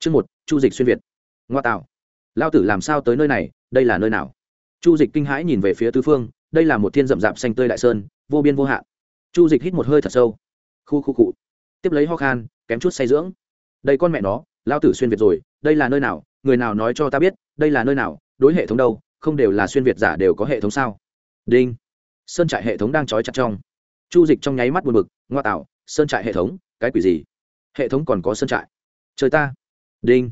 chương một, chu dịch xuyên việt. Ngoa tạo. Lao tử làm sao tới nơi này, đây là nơi nào? Chu dịch kinh hãi nhìn về phía tứ phương, đây là một thiên rậm rạp xanh tươi đại sơn, vô biên vô hạn. Chu dịch hít một hơi thật sâu. Khu khu cụ tiếp lấy ho khan, kém chút say dưỡng. Đây con mẹ nó, lao tử xuyên việt rồi, đây là nơi nào? Người nào nói cho ta biết, đây là nơi nào? Đối hệ thống đâu? Không đều là xuyên việt giả đều có hệ thống sao? Đinh. Sơn trại hệ thống đang trói chặt trong. Chu dịch trong nháy mắt buồn bực, ngoa tạo, sơn trại hệ thống, cái quỷ gì? Hệ thống còn có sơn trại. Trời ta đinh.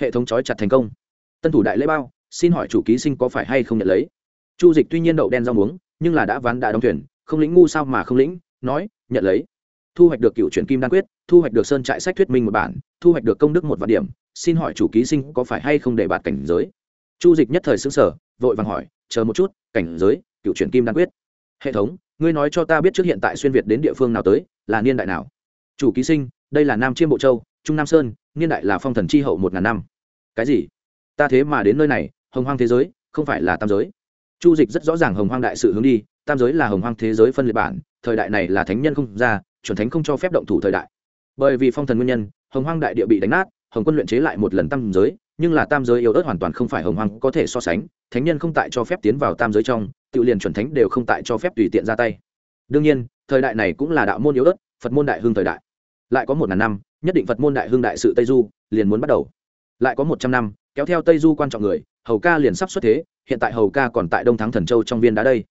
Hệ thống trói chặt thành công. Tân thủ đại lễ bao, xin hỏi chủ ký sinh có phải hay không nhận lấy? Chu dịch tuy nhiên đậu đen rau muống, nhưng là đã ván đã đóng thuyền, không lĩnh ngu sao mà không lĩnh, nói, nhận lấy. Thu hoạch được cựu truyền kim đan quyết, thu hoạch được sơn trại sách thuyết minh một bản, thu hoạch được công đức một vạn điểm, xin hỏi chủ ký sinh có phải hay không để bạt cảnh giới? Chu dịch nhất thời xứng sở vội vàng hỏi, chờ một chút, cảnh giới, cựu truyền kim đan quyết. Hệ thống, ngươi nói cho ta biết trước hiện tại xuyên việt đến địa phương nào tới, là niên đại nào? Chủ ký sinh, đây là nam chiêm bộ châu, trung nam sơn niên đại là phong thần chi hậu một ngàn năm. Cái gì? Ta thế mà đến nơi này, hồng hoang thế giới, không phải là tam giới. Chu dịch rất rõ ràng hồng hoang đại sự hướng đi, tam giới là hồng hoang thế giới phân liệt bản, thời đại này là thánh nhân không ra, chuẩn thánh không cho phép động thủ thời đại. Bởi vì phong thần nguyên nhân, hồng hoang đại địa bị đánh nát, hồng quân luyện chế lại một lần tam giới, nhưng là tam giới yếu ớt hoàn toàn không phải hồng hoang có thể so sánh, thánh nhân không tại cho phép tiến vào tam giới trong, tự liền chuẩn thánh đều không tại cho phép tùy tiện ra tay. Đương nhiên, thời đại này cũng là đạo môn yếu ớt, phật môn đại hương thời đại. Lại có một ngàn năm nhất định phật môn đại hương đại sự tây du, liền muốn bắt đầu. Lại có một trăm năm, kéo theo tây du quan trọng người, hầu ca liền sắp xuất thế, hiện tại hầu ca còn tại đông thắng thần châu trong viên đá đây.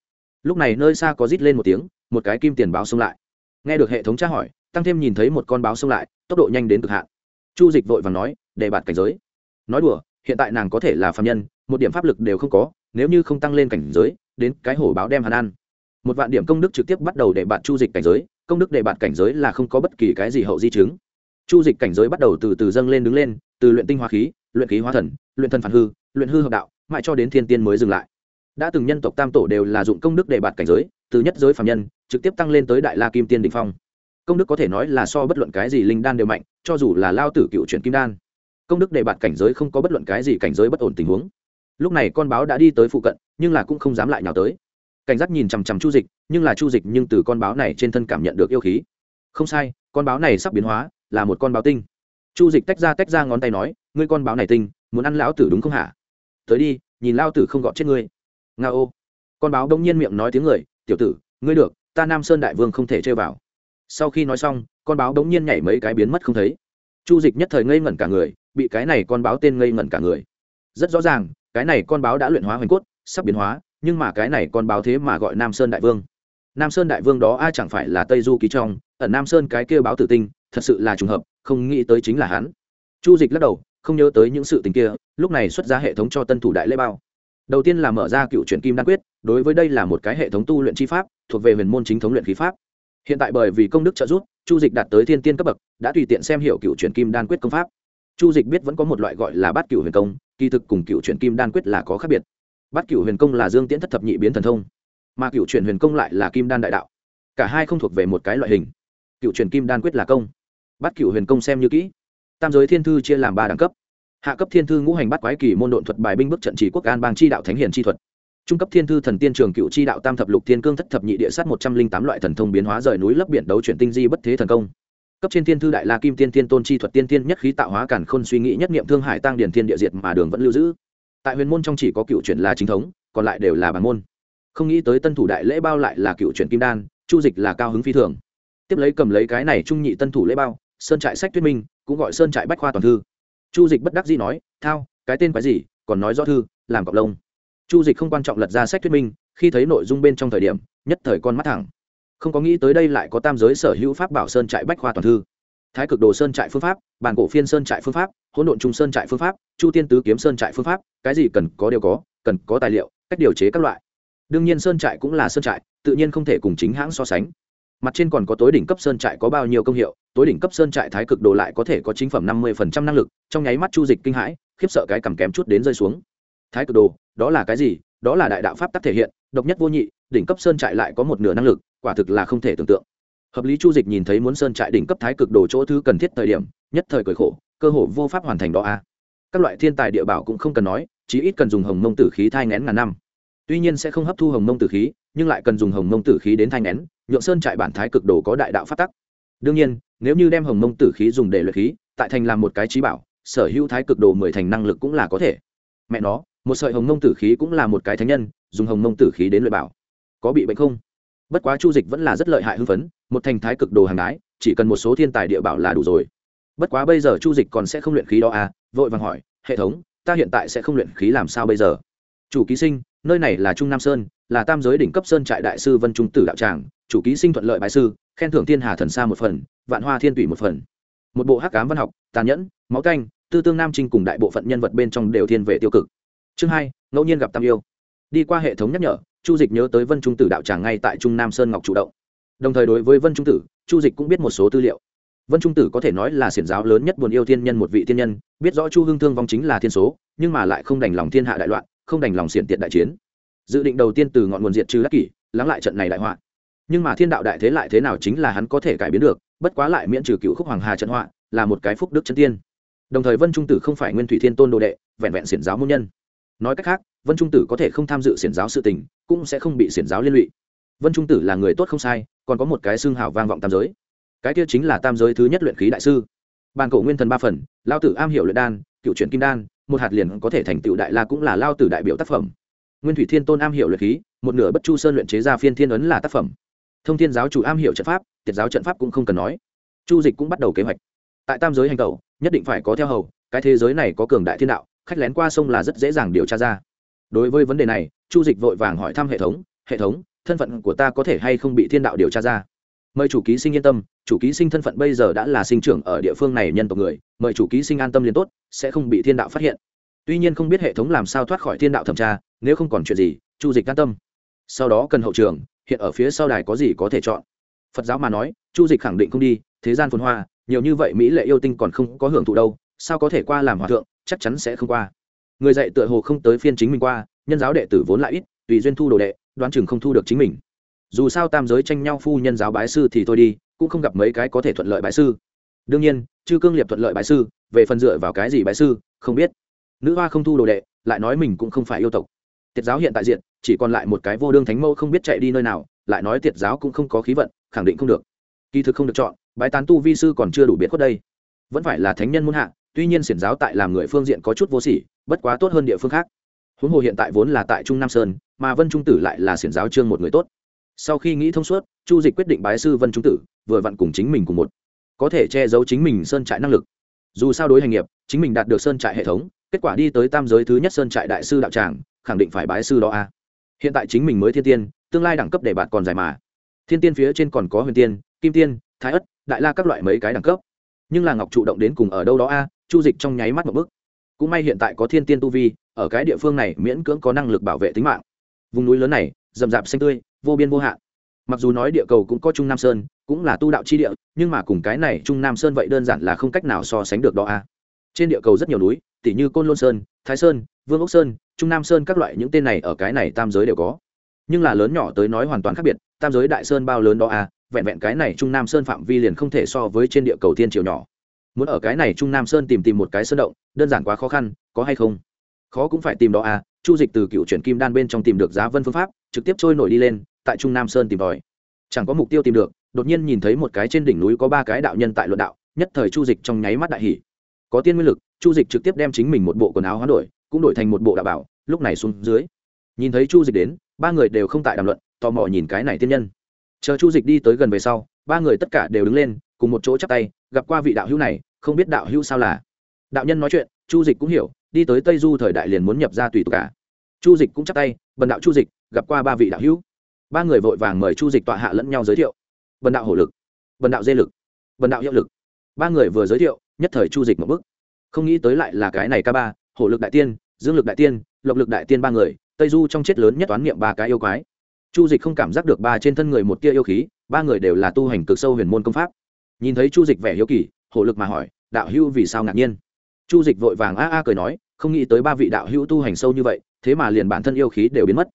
Lúc này nơi xa có rít lên một tiếng, một cái kim tiền báo xông lại. Nghe được hệ thống tra hỏi, tăng thêm nhìn thấy một con báo xông lại, tốc độ nhanh đến cực hạn. Chu dịch vội và nói, để bạt cảnh giới. Nói đùa, hiện tại nàng có thể là phạm nhân, một điểm pháp lực đều không có, nếu như không tăng lên cảnh giới, đến cái hổ báo đem hắn ăn. Một vạn điểm công đức trực tiếp bắt đầu để bạn chu dịch cảnh giới, công đức để bạn cảnh giới là không có bất kỳ cái gì hậu di chứng chu dịch cảnh giới bắt đầu từ từ dâng lên đứng lên, từ luyện tinh hoa khí, luyện khí hóa thần, luyện thần phản hư, luyện hư hợp đạo, mãi cho đến thiên tiên mới dừng lại. Đã từng nhân tộc tam tổ đều là dụng công đức để bạt cảnh giới, từ nhất giới phạm nhân, trực tiếp tăng lên tới đại la kim tiên đình phong. Công đức có thể nói là so bất luận cái gì linh đan đều mạnh, cho dù là lao tử cựu chuyển kim đan. Công đức để bạt cảnh giới không có bất luận cái gì cảnh giới bất ổn tình huống. Lúc này con báo đã đi tới phụ cận, nhưng là cũng không dám lại nhào tới. Cảnh giác nhìn chằm chằm chu dịch, nhưng là chu dịch nhưng từ con báo này trên thân cảm nhận được yêu khí. Không sai, con báo này sắp biến hóa là một con báo tinh. Chu dịch tách ra tách ra ngón tay nói, ngươi con báo này tinh, muốn ăn lão tử đúng không hả? Tới đi, nhìn lao tử không gọt chết ngươi. Nga ô. Con báo đông nhiên miệng nói tiếng người, tiểu tử, ngươi được, ta nam sơn đại vương không thể chơi vào. Sau khi nói xong, con báo đông nhiên nhảy mấy cái biến mất không thấy. Chu dịch nhất thời ngây ngẩn cả người, bị cái này con báo tên ngây ngẩn cả người. Rất rõ ràng, cái này con báo đã luyện hóa hoành cốt, sắp biến hóa, nhưng mà cái này con báo thế mà gọi nam sơn đại vương. Nam sơn đại vương đó ai chẳng phải là tây du ký trong ở nam sơn cái kia báo tử tinh thật sự là trùng hợp, không nghĩ tới chính là hắn. Chu dịch lắc đầu, không nhớ tới những sự tình kia, lúc này xuất ra hệ thống cho tân thủ đại lễ bao. Đầu tiên là mở ra cựu truyện kim đan quyết, đối với đây là một cái hệ thống tu luyện chi pháp, thuộc về huyền môn chính thống luyện khí pháp. Hiện tại bởi vì công đức trợ giúp, chu dịch đạt tới thiên tiên cấp bậc, đã tùy tiện xem hiểu cựu truyện kim đan quyết công pháp. Chu dịch biết vẫn có một loại gọi là bát cựu huyền công, kỳ thực cùng cựu truyện kim đan quyết là có khác biệt. Bát cựu huyền công là dương tiễn thất thập nhị biến thần thông, mà cựu truyện huyền công lại là kim đan đại đạo. Cả hai không thuộc về một cái loại hình. Cựu truyện kim đan quyết là công bắt cựu huyền công xem như kỹ. Tam giới thiên thư chia làm ba đẳng cấp. Hạ cấp thiên thư ngũ hành bắt quái kỳ môn độn thuật bài binh bức trận chỉ quốc an bang chi đạo thánh hiền chi thuật. Trung cấp thiên thư thần tiên trường cựu chi đạo tam thập lục thiên cương thất thập nhị địa sát một trăm linh tám loại thần thông biến hóa rời núi lấp biển đấu chuyển tinh di bất thế thần công. Cấp trên thiên thư đại la kim tiên tiên tôn chi thuật tiên tiên nhất khí tạo hóa cản khôn suy nghĩ nhất niệm thương hải tăng điển thiên địa diệt mà đường vẫn lưu giữ. Tại huyền môn trong chỉ có cựu chuyển là chính thống, còn lại đều là bản môn. Không nghĩ tới tân thủ đại lễ bao lại là cựu chuyển kim đan, chu dịch là cao hứng phi thường. Tiếp lấy cầm lấy cái này trung nhị tân thủ lễ bao sơn trại sách thuyết minh, cũng gọi sơn trại bách khoa toàn thư. Chu dịch bất đắc dĩ nói, thao, cái tên quái gì, còn nói rõ thư, làm cọc lông. Chu dịch không quan trọng lật ra sách thuyết minh, khi thấy nội dung bên trong thời điểm, nhất thời con mắt thẳng. Không có nghĩ tới đây lại có tam giới sở hữu pháp bảo sơn trại bách khoa toàn thư. Thái cực đồ sơn trại phương pháp bản cổ phiên sơn trại phương pháp, hỗn độn trung sơn trại phương pháp, chu tiên tứ kiếm sơn trại phương pháp, cái gì cần có đều có, cần có tài liệu, cách điều chế các loại. Đương nhiên sơn trại cũng là sơn trại, tự nhiên không thể cùng chính hãng so sánh mặt trên còn có tối đỉnh cấp sơn trại có bao nhiêu công hiệu, tối đỉnh cấp sơn trại thái cực đồ lại có thể có chính phẩm năm mươi năng lực, trong nháy mắt chu dịch kinh hãi, khiếp sợ cái cầm kém chút đến rơi xuống. Thái cực đồ, đó là cái gì? Đó là đại đạo pháp tắc thể hiện, độc nhất vô nhị, đỉnh cấp sơn trại lại có một nửa năng lực, quả thực là không thể tưởng tượng. Hợp lý chu dịch nhìn thấy muốn sơn trại đỉnh cấp thái cực đồ chỗ thứ cần thiết thời điểm, nhất thời cởi khổ, cơ hội vô pháp hoàn thành đó a. À. các loại thiên tài địa bảo cũng không cần nói, chí ít cần dùng hồng mông tử khí thai ngén ngàn năm. Tuy nhiên sẽ không hấp thu hồng mông tử khí, nhưng lại cần dùng hồng mông tử khí đến thai ngén nhượng sơn trại bản thái cực đồ có đại đạo phát tắc. Đương nhiên, nếu như đem hồng mông tử khí dùng để luyện khí, tại thành làm một cái trí bảo, sở hữu thái cực đồ mười thành năng lực cũng là có thể. Mẹ nó, một sợi hồng mông tử khí cũng là một cái thánh nhân, dùng hồng mông tử khí đến luyện bảo. Có bị bệnh không? Bất quá chu dịch vẫn là rất lợi hại hưng phấn, một thành thái cực đồ hàng đái, chỉ cần một số thiên tài địa bảo là đủ rồi. Bất quá bây giờ chu dịch còn sẽ không luyện khí đó à vội vàng hỏi, hệ thống, ta hiện tại sẽ không luyện khí làm sao bây giờ? Chủ ký sinh, nơi này là trung nam sơn, là tam giới đỉnh cấp sơn trại đại sư vân trung tử đạo tràng chủ ký sinh thuận lợi bái sư, khen thưởng thiên hà thần sa một phần, vạn hoa thiên tủy một phần. Một bộ hắc cám văn học, tàn nhẫn, máu canh tư tương nam trinh cùng đại bộ phận nhân vật bên trong đều thiên về tiêu cực. Chương hai, ngẫu nhiên gặp tam yêu. Đi qua hệ thống nhắc nhở, chu dịch nhớ tới vân trung tử đạo tràng ngay tại trung nam sơn ngọc chủ động. Đồng thời đối với vân trung tử, chu dịch cũng biết một số tư liệu. Vân trung tử có thể nói là xiển giáo lớn nhất buồn yêu thiên nhân một vị thiên nhân, biết rõ chu hương thương vong chính là thiên số, nhưng mà lại không đành lòng thiên hạ đại loạn, không đành lòng xiển tiện đại chiến. Dự định đầu tiên từ ngọn nguồn diệt trừ đắc kỷ, lắng lại trận này đại họa nhưng mà thiên đạo đại thế lại thế nào chính là hắn có thể cải biến được, bất quá lại miễn trừ cựu khúc hoàng hà trận họa, là một cái phúc đức chân tiên. Đồng thời vân trung tử không phải nguyên thủy thiên tôn đồ đệ, vẹn vẹn xiển giáo môn nhân. Nói cách khác, vân trung tử có thể không tham dự xiển giáo sự tình, cũng sẽ không bị xiển giáo liên lụy. Vân trung tử là người tốt không sai, còn có một cái xương hào vang vọng tam giới. Cái kia chính là tam giới thứ nhất luyện khí đại sư. Bàn cổ nguyên thần ba phần, lao tử am hiểu luyện đan, cựu truyện kim đan, một hạt liền có thể thành tựu đại la cũng là lao tử đại biểu tác phẩm. Nguyên thủy thiên tôn am hiểu luyện khí, một nửa bất chu sơn luyện chế ra phiên thiên ấn là tác phẩm thông thiên giáo chủ am hiểu trận pháp, tiệt giáo trận pháp cũng không cần nói. Chu dịch cũng bắt đầu kế hoạch. Tại tam giới hành tẩu, nhất định phải có theo hầu, cái thế giới này có cường đại thiên đạo, khách lén qua sông là rất dễ dàng điều tra ra. Đối với vấn đề này, chu dịch vội vàng hỏi thăm hệ thống hệ thống, thân phận của ta có thể hay không bị thiên đạo điều tra ra? Mời chủ ký sinh yên tâm, chủ ký sinh thân phận bây giờ đã là sinh trưởng ở địa phương này nhân tộc người, mời chủ ký sinh an tâm liền tốt, sẽ không bị thiên đạo phát hiện. Tuy nhiên không biết hệ thống làm sao thoát khỏi thiên đạo thẩm tra, nếu không còn chuyện gì, chu dịch an tâm. Sau đó cần hậu trường hiện ở phía sau đài có gì có thể chọn. Phật giáo mà nói, chu dịch khẳng định không đi, thế gian phồn hoa, nhiều như vậy mỹ lệ yêu tinh còn không có hưởng thụ đâu, sao có thể qua làm hòa thượng, chắc chắn sẽ không qua. Người dạy tựa hồ không tới phiên chính mình qua, nhân giáo đệ tử vốn lại ít, tùy duyên thu đồ đệ, đoán chừng không thu được chính mình. Dù sao tam giới tranh nhau phu nhân giáo bái sư thì thôi đi, cũng không gặp mấy cái có thể thuận lợi bái sư. Đương nhiên, chư cương liệp thuận lợi bái sư, về phần dựa vào cái gì bái sư, không biết. Nữ hoa không thu đồ đệ, lại nói mình cũng không phải yêu tộc. Tiết giáo hiện tại diện chỉ còn lại một cái vô đương thánh mẫu không biết chạy đi nơi nào, lại nói tiệt giáo cũng không có khí vận, khẳng định không được. Kỳ thực không được chọn, bái tán tu vi sư còn chưa đủ biệt khuất đây. Vẫn phải là thánh nhân muốn hạ, tuy nhiên xiển giáo tại làm người phương diện có chút vô sỉ, bất quá tốt hơn địa phương khác. Huống hồ hiện tại vốn là tại trung nam sơn, mà vân trung tử lại là xiển giáo trương một người tốt. Sau khi nghĩ thông suốt, chu dịch quyết định bái sư vân trung tử, vừa vặn cùng chính mình cùng một. Có thể che giấu chính mình sơn trại năng lực. Dù sao đối hành nghiệp, chính mình đạt được sơn trại hệ thống, kết quả đi tới tam giới thứ nhất sơn trại đại sư đạo tràng, khẳng định phải bái sư đó a hiện tại chính mình mới thiên tiên, tương lai đẳng cấp để bạn còn dài mà. Thiên tiên phía trên còn có huyền tiên, kim tiên, thái ất, đại la các loại mấy cái đẳng cấp. Nhưng là ngọc trụ động đến cùng ở đâu đó a, chu dịch trong nháy mắt một bức cũng may hiện tại có thiên tiên tu vi, ở cái địa phương này miễn cưỡng có năng lực bảo vệ tính mạng. Vùng núi lớn này, rậm rạp xanh tươi, vô biên vô hạn. Mặc dù nói địa cầu cũng có trung nam sơn, cũng là tu đạo chi địa, nhưng mà cùng cái này trung nam sơn vậy đơn giản là không cách nào so sánh được đó a. Trên địa cầu rất nhiều núi, tỉ như côn lôn sơn, thái sơn vương ốc sơn trung nam sơn các loại những tên này ở cái này tam giới đều có nhưng là lớn nhỏ tới nói hoàn toàn khác biệt tam giới đại sơn bao lớn đó à? vẹn vẹn cái này trung nam sơn phạm vi liền không thể so với trên địa cầu thiên triều nhỏ muốn ở cái này trung nam sơn tìm tìm một cái sơn động đơn giản quá khó khăn có hay không khó cũng phải tìm đó à chu dịch từ cựu chuyển kim đan bên trong tìm được giá vân phương pháp trực tiếp trôi nổi đi lên tại trung nam sơn tìm tòi chẳng có mục tiêu tìm được đột nhiên nhìn thấy một cái trên đỉnh núi có ba cái đạo nhân tại luận đạo nhất thời chu dịch trong nháy mắt đại hỷ có tiên nguyên lực chu dịch trực tiếp đem chính mình một bộ quần áo hoán đổi cũng đổi thành một bộ đạo bảo, lúc này xuống dưới. Nhìn thấy chu dịch đến, ba người đều không tại đàm luận, tò mò nhìn cái này tiên nhân. Chờ chu dịch đi tới gần về sau, ba người tất cả đều đứng lên, cùng một chỗ chắp tay, gặp qua vị đạo hữu này, không biết đạo hữu sao là. Đạo nhân nói chuyện, chu dịch cũng hiểu, đi tới tây du thời đại liền muốn nhập ra tùy tục cả. Chu dịch cũng chắp tay, bần đạo chu dịch, gặp qua ba vị đạo hữu. Ba người vội vàng mời chu dịch tọa hạ lẫn nhau giới thiệu. Bần đạo hổ lực, bần đạo dê lực, bần đạo hiệu lực. Ba người vừa giới thiệu, nhất thời chu dịch một bức không nghĩ tới lại là cái này ca ba, hổ lực đại tiên dương lực đại tiên, lộc lực đại tiên ba người, tây du trong chết lớn nhất toán niệm ba cái yêu quái. Chu dịch không cảm giác được ba trên thân người một tia yêu khí, ba người đều là tu hành cực sâu huyền môn công pháp. Nhìn thấy chu dịch vẻ hiếu kỳ, hổ lực mà hỏi, đạo hữu vì sao ngạc nhiên? Chu dịch vội vàng a a cười nói, không nghĩ tới ba vị đạo hữu tu hành sâu như vậy, thế mà liền bản thân yêu khí đều biến mất.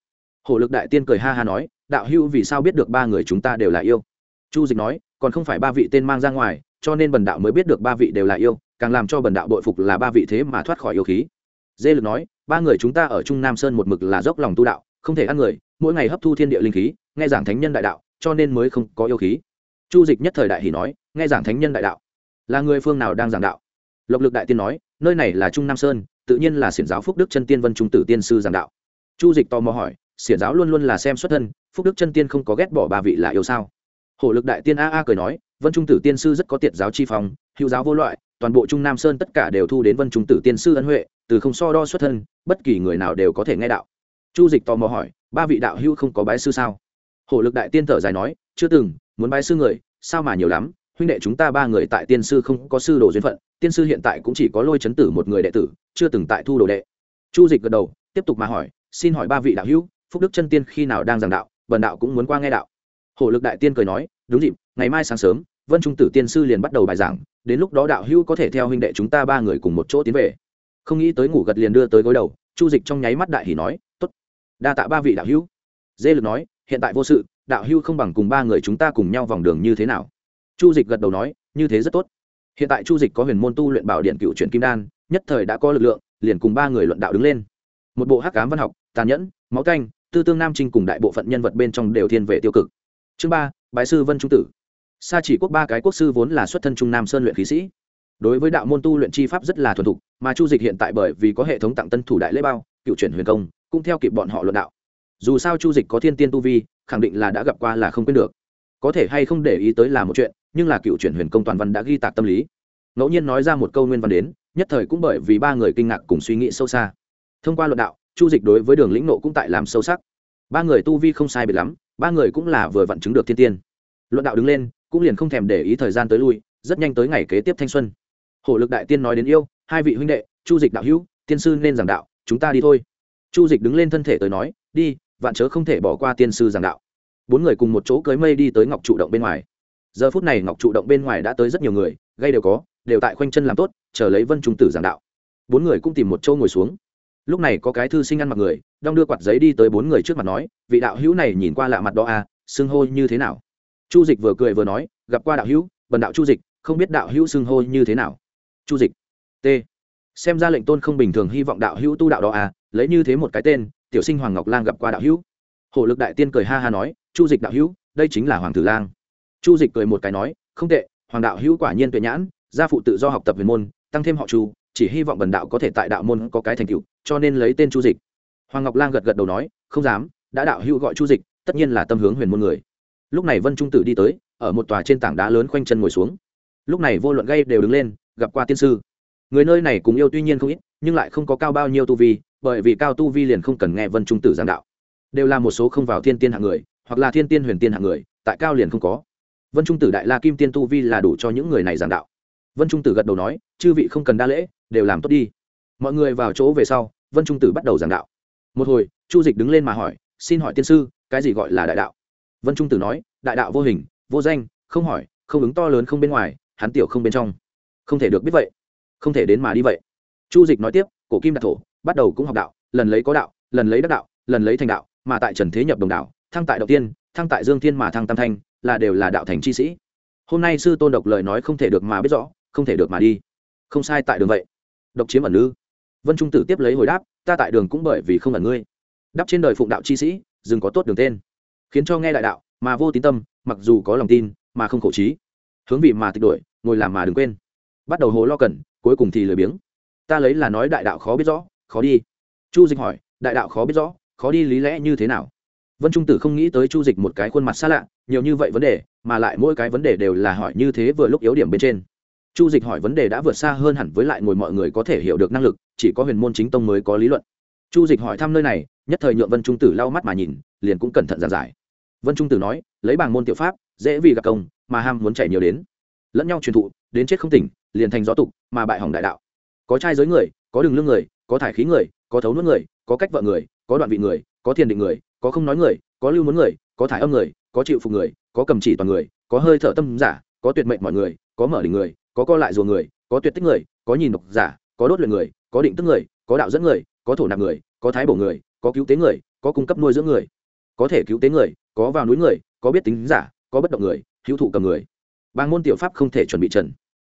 Hổ lực đại tiên cười ha ha nói, đạo hữu vì sao biết được ba người chúng ta đều là yêu? Chu dịch nói, còn không phải ba vị tên mang ra ngoài, cho nên bần đạo mới biết được ba vị đều là yêu, càng làm cho bần đạo bội phục là ba vị thế mà thoát khỏi yêu khí dê lực nói, ba người chúng ta ở trung nam sơn một mực là dốc lòng tu đạo, không thể ăn người, mỗi ngày hấp thu thiên địa linh khí, nghe giảng thánh nhân đại đạo, cho nên mới không có yêu khí. Chu dịch nhất thời đại hỷ nói, nghe giảng thánh nhân đại đạo. Là người phương nào đang giảng đạo? Lộc lực đại tiên nói, nơi này là trung nam sơn, tự nhiên là xiển giáo phúc đức chân tiên vân trung tử tiên sư giảng đạo. Chu dịch tò mò hỏi, xiển giáo luôn luôn là xem xuất thân, phúc đức chân tiên không có ghét bỏ ba vị là yêu sao? Hổ lực đại tiên a a cười nói vân trung tử tiên sư rất có tiệt giáo chi phong, hữu giáo vô loại, toàn bộ trung nam sơn tất cả đều thu đến vân trung tử tiên sư ân huệ, từ không so đo xuất thân, bất kỳ người nào đều có thể nghe đạo. Chu dịch tò mò hỏi, ba vị đạo hữu không có bái sư sao? Hổ lực đại tiên thở dài nói, chưa từng, muốn bái sư người, sao mà nhiều lắm, huynh đệ chúng ta ba người tại tiên sư không có sư đồ duyên phận, tiên sư hiện tại cũng chỉ có lôi chấn tử một người đệ tử, chưa từng tại thu đồ đệ. Chu dịch gật đầu, tiếp tục mà hỏi, xin hỏi ba vị đạo hữu, phúc đức chân tiên khi nào đang giảng đạo, bần đạo cũng muốn qua nghe đạo hổ lực đại tiên cười nói, đúng dịp, ngày mai sáng sớm, vân trung tử tiên sư liền bắt đầu bài giảng, đến lúc đó đạo hữu có thể theo huynh đệ chúng ta ba người cùng một chỗ tiến về. Không nghĩ tới ngủ gật liền đưa tới gối đầu, chu dịch trong nháy mắt đại hỉ nói t ố t đa tạ ba vị đạo hữu. Dê lực nói, hiện tại vô sự, đạo hữu không bằng cùng ba người chúng ta cùng nhau vòng đường như thế nào? Chu dịch gật đầu nói, như thế rất tốt. Hiện tại chu dịch có huyền môn tu luyện bảo điện cựu truyện kim đan, nhất thời đã có lực lượng, liền cùng ba người luận đạo đứng lên. Một bộ hắc cám văn học, tàn nhẫn, máu canh, tư tương nam trinh cùng đại bộ phận nhân vật bên trong đều thiên về tiêu cực chương ba, bái sư vân trung tử. Sa chỉ quốc ba cái quốc sư vốn là xuất thân trung nam sơn luyện khí sĩ. Đối với đạo môn tu luyện chi pháp rất là thuần thục, mà chu dịch hiện tại bởi vì có hệ thống tặng tân thủ đại lễ bao, cựu chuyển huyền công, cũng theo kịp bọn họ luận đạo. Dù sao chu dịch có thiên tiên tu vi, khẳng định là đã gặp qua là không quên được. Có thể hay không để ý tới là một chuyện, nhưng là cựu chuyển huyền công toàn văn đã ghi tạc tâm lý. Ngẫu nhiên nói ra một câu nguyên văn đến, nhất thời cũng bởi vì ba người kinh ngạc cùng suy nghĩ sâu xa. Thông qua luận đạo, chu dịch đối với đường lĩnh nộ cũng tại làm sâu sắc. Ba người tu vi không sai biệt lắm ba người cũng là vừa vặn chứng được thiên tiên. Luận đạo đứng lên, cũng liền không thèm để ý thời gian tới lui, rất nhanh tới ngày kế tiếp thanh xuân. Hổ lực đại tiên nói đến yêu, hai vị huynh đệ, chu dịch đạo hữu, tiên sư nên giảng đạo, chúng ta đi thôi. Chu dịch đứng lên thân thể tới nói, đi, vạn chớ không thể bỏ qua tiên sư giảng đạo. Bốn người cùng một chỗ cưới mây đi tới ngọc trụ động bên ngoài. Giờ phút này ngọc trụ động bên ngoài đã tới rất nhiều người gây đều có, đều tại khoanh chân làm tốt, chờ lấy vân trung tử giảng đạo. Bốn người cũng tìm một chỗ ngồi xuống. Lúc này có cái thư sinh ăn mặc người đong đưa quạt giấy đi tới bốn người trước mặt nói, vị đạo hữu này nhìn qua lạ mặt đó à xưng hô như thế nào? Chu dịch vừa cười vừa nói, gặp qua đạo hữu, bần đạo chu dịch, không biết đạo hữu xưng hô như thế nào. Chu dịch, t. Xem ra lệnh tôn không bình thường hy vọng đạo hữu tu đạo đó à lấy như thế một cái tên, tiểu sinh hoàng ngọc lang gặp qua đạo hữu. Hổ lực đại tiên cười ha ha nói, chu dịch đạo hữu, đây chính là hoàng tử lang. Chu dịch cười một cái nói, không tệ, hoàng đạo hữu quả nhiên tuệ nhãn, gia phụ tự do học tập huyền môn, tăng thêm họ chu, chỉ hy vọng bần đạo có thể tại đạo môn có cái thành tựu, cho nên lấy tên chu dịch hoàng ngọc lang gật gật đầu nói, không dám, đã đạo hữu gọi chu dịch, tất nhiên là tâm hướng huyền môn người. Lúc này vân trung tử đi tới, ở một tòa trên tảng đá lớn khoanh chân ngồi xuống. Lúc này vô luận gây đều đứng lên, gặp qua tiên sư. Người nơi này cùng yêu tuy nhiên không ít, nhưng lại không có cao bao nhiêu tu vi, bởi vì cao tu vi liền không cần nghe vân trung tử giảng đạo. Đều là một số không vào thiên tiên hạng người, hoặc là thiên tiên huyền tiên hạng người, tại cao liền không có. Vân trung tử đại la kim tiên tu vi là đủ cho những người này giảng đạo. Vân trung tử gật đầu nói, chư vị không cần đa lễ, đều làm tốt đi. Mọi người vào chỗ về sau, vân trung tử bắt đầu giảng đạo một hồi, chu dịch đứng lên mà hỏi, xin hỏi tiên sư, cái gì gọi là đại đạo? Vân trung tử nói, đại đạo vô hình, vô danh, không hỏi, không ứng to lớn không bên ngoài, hắn tiểu không bên trong. Không thể được biết vậy, không thể đến mà đi vậy. Chu dịch nói tiếp, cổ kim đạt thổ, bắt đầu cũng học đạo, lần lấy có đạo, lần lấy đắc đạo, lần lấy thành đạo, mà tại trần thế nhập đồng đạo, thăng tại đầu tiên, thăng tại dương thiên mà thăng tam thanh, là đều là đạo thành chi sĩ. Hôm nay sư tôn độc lời nói không thể được mà biết rõ, không thể được mà đi. Không sai tại đường vậy. Độc chiếm ẩn ư vân trung tử tiếp lấy hồi đáp, ta tại đường cũng bởi vì không ẩn ngươi. Đắp trên đời phụng đạo chi sĩ, dừng có tốt đường tên. Khiến cho nghe đại đạo, mà vô tín tâm, mặc dù có lòng tin, mà không khổ trí. Hướng vị mà tịch đổi, ngồi làm mà đừng quên. Bắt đầu hồ lo cần, cuối cùng thì lười biếng. Ta lấy là nói đại đạo khó biết rõ, khó đi. Chu dịch hỏi, đại đạo khó biết rõ, khó đi lý lẽ như thế nào? Vân trung tử không nghĩ tới chu dịch một cái khuôn mặt xa lạ, nhiều như vậy vấn đề, mà lại mỗi cái vấn đề đều là hỏi như thế vừa lúc yếu điểm bên trên chu dịch hỏi vấn đề đã vượt xa hơn hẳn với lại ngồi mọi người có thể hiểu được năng lực chỉ có huyền môn chính tông mới có lý luận chu dịch hỏi thăm nơi này nhất thời nhượng vân trung tử lau mắt mà nhìn liền cũng cẩn thận giảng giải vân trung tử nói lấy bảng môn tiểu pháp dễ vì gặp công mà ham muốn chạy nhiều đến lẫn nhau truyền thụ đến chết không tỉnh liền thành gió tục mà bại hỏng đại đạo có trai giới người có đường lương người có thải khí người có thấu nuốt người có cách vợ người có đoạn vị người có thiền định người có không nói người có lưu muốn người có thải âm người có chịu phục người có cầm chỉ toàn người có hơi thở tâm giả có tuyệt mệnh mọi người có mở đỉnh người có co lại rùa người có tuyệt tích người có nhìn độc giả có đốt luyện người có định tức người có đạo dẫn người có thổ nạp người có thái bổ người có cứu tế người có cung cấp nuôi dưỡng người có thể cứu tế người có vào núi người có biết tính giả có bất động người hữu thụ cầm người bang môn tiểu pháp không thể chuẩn bị trần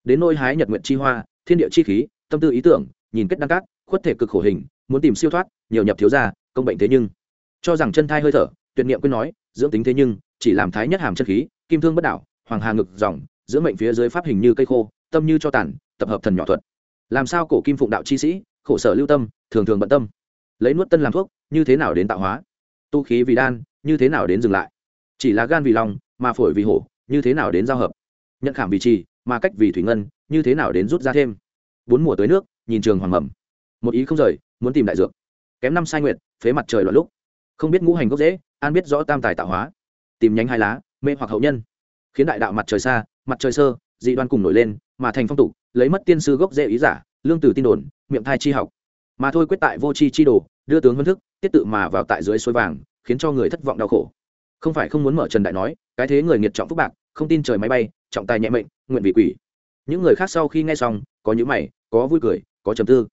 đến nôi hái nhật nguyện chi hoa thiên địa chi khí tâm tư ý tưởng nhìn kết đăng cát khuất thể cực khổ hình muốn tìm siêu thoát nhiều nhập thiếu gia công bệnh thế nhưng cho rằng chân thai hơi thở tuyệt niệm quyết nói dưỡng tính thế nhưng chỉ làm thái nhất hàm chân khí kim thương bất đảo hoàng hà ngực dòng giữa mệnh phía dưới pháp hình như cây khô, tâm như cho tàn, tập hợp thần nhỏ thuật. Làm sao cổ kim phụng đạo chi sĩ, khổ sở lưu tâm, thường thường bận tâm. Lấy nuốt tân làm thuốc, như thế nào đến tạo hóa? Tu khí vì đan, như thế nào đến dừng lại? Chỉ là gan vì lòng, mà phổi vì hổ, như thế nào đến giao hợp? Nhận khảm vì trì, mà cách vì thủy ngân, như thế nào đến rút ra thêm? Bốn mùa tới nước, nhìn trường hoàng mầm. Một ý không rời, muốn tìm đại dược. Kém năm sai nguyện phế mặt trời loạn lúc. Không biết ngũ hành gốc dễ an biết rõ tam tài tạo hóa. Tìm nhánh hai lá, mê hoặc hậu nhân. Khiến đại đạo mặt trời xa mặt trời sơ, dị đoan cùng nổi lên, mà thành phong tục, lấy mất tiên sư gốc dễ ý giả, lương tử tin đồn, miệng thai chi học. Mà thôi quyết tại vô chi chi đồ, đưa tướng huân thức, tiết tự mà vào tại dưới suối vàng, khiến cho người thất vọng đau khổ. Không phải không muốn mở trần đại nói, cái thế người nghiệt trọng phúc bạc, không tin trời máy bay, trọng tài nhẹ mệnh, nguyện vị quỷ. Những người khác sau khi nghe xong, có những mày, có vui cười, có trầm tư.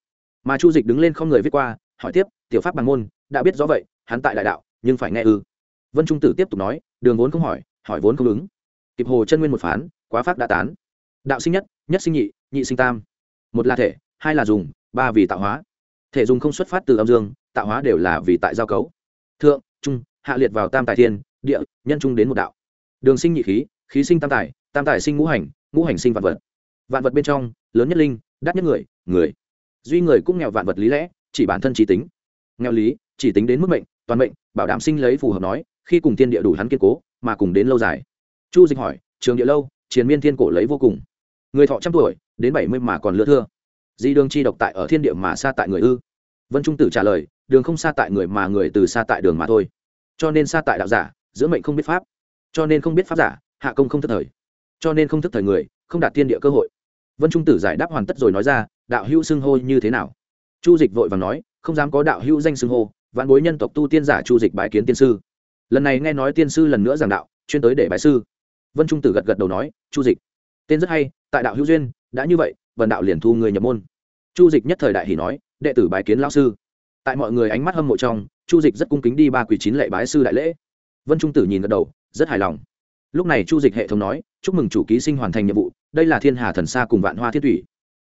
Mà chu dịch đứng lên không người viết qua, hỏi tiếp, tiểu pháp bằng môn, đã biết rõ vậy, hắn tại đại đạo, nhưng phải nghe ư? Vân trung tử tiếp tục nói, đường vốn không hỏi hỏi vốn không ứng. Kịp hồ chân nguyên một phán quá pháp đã tán. Đạo sinh nhất nhất sinh nhị nhị sinh tam. Một là thể, hai là dùng, ba vì tạo hóa. Thể dùng không xuất phát từ âm dương, tạo hóa đều là vì tại giao cấu. Thượng, trung, hạ liệt vào tam tài thiên, địa, nhân trung đến một đạo. Đường sinh nhị khí khí sinh tam tài tam tài sinh ngũ hành ngũ hành sinh vạn vật. Vạn vật bên trong, lớn nhất linh, đắt nhất người người. Duy người cũng nghèo vạn vật lý lẽ, chỉ bản thân chỉ tính. Nghèo lý, chỉ tính đến mức mệnh, toàn mệnh, bảo đảm sinh lấy phù hợp nói, khi cùng thiên địa đủ hắn kiên cố, mà cùng đến lâu dài. Chu dịch hỏi, trường địa lâu chiến miên thiên cổ lấy vô cùng. Người thọ trăm tuổi, đến bảy mươi mà còn lứa thưa. Di đường chi độc tại ở thiên địa mà xa tại người ư. Vân trung tử trả lời, đường không xa tại người mà người từ xa tại đường mà thôi. Cho nên xa tại đạo giả, giữa mệnh không biết pháp. Cho nên không biết pháp giả, hạ công không thức thời. Cho nên không thức thời người, không đạt thiên địa cơ hội. Vân trung tử giải đáp hoàn tất rồi nói ra, đạo hữu xưng hô như thế nào? Chu dịch vội và nói, không dám có đạo hữu danh xưng hô, vạn bối nhân tộc tu tiên giả chu dịch bái kiến tiên sư. Lần này nghe nói tiên sư lần nữa giảng đạo, chuyên tới để bái sư vân trung tử gật gật đầu nói, chu dịch, tên rất hay, tại đạo hữu duyên, đã như vậy, vần đạo liền thu người nhập môn. Chu dịch nhất thời đại hỷ nói, đệ tử bái kiến lão sư. Tại mọi người ánh mắt hâm mộ trong, chu dịch rất cung kính đi ba quỷ chín lệ bái sư đại lễ. Vân trung tử nhìn gật đầu, rất hài lòng. Lúc này chu dịch hệ thống nói, chúc mừng chủ ký sinh hoàn thành nhiệm vụ, đây là thiên hà thần sa cùng vạn hoa thiết thủy.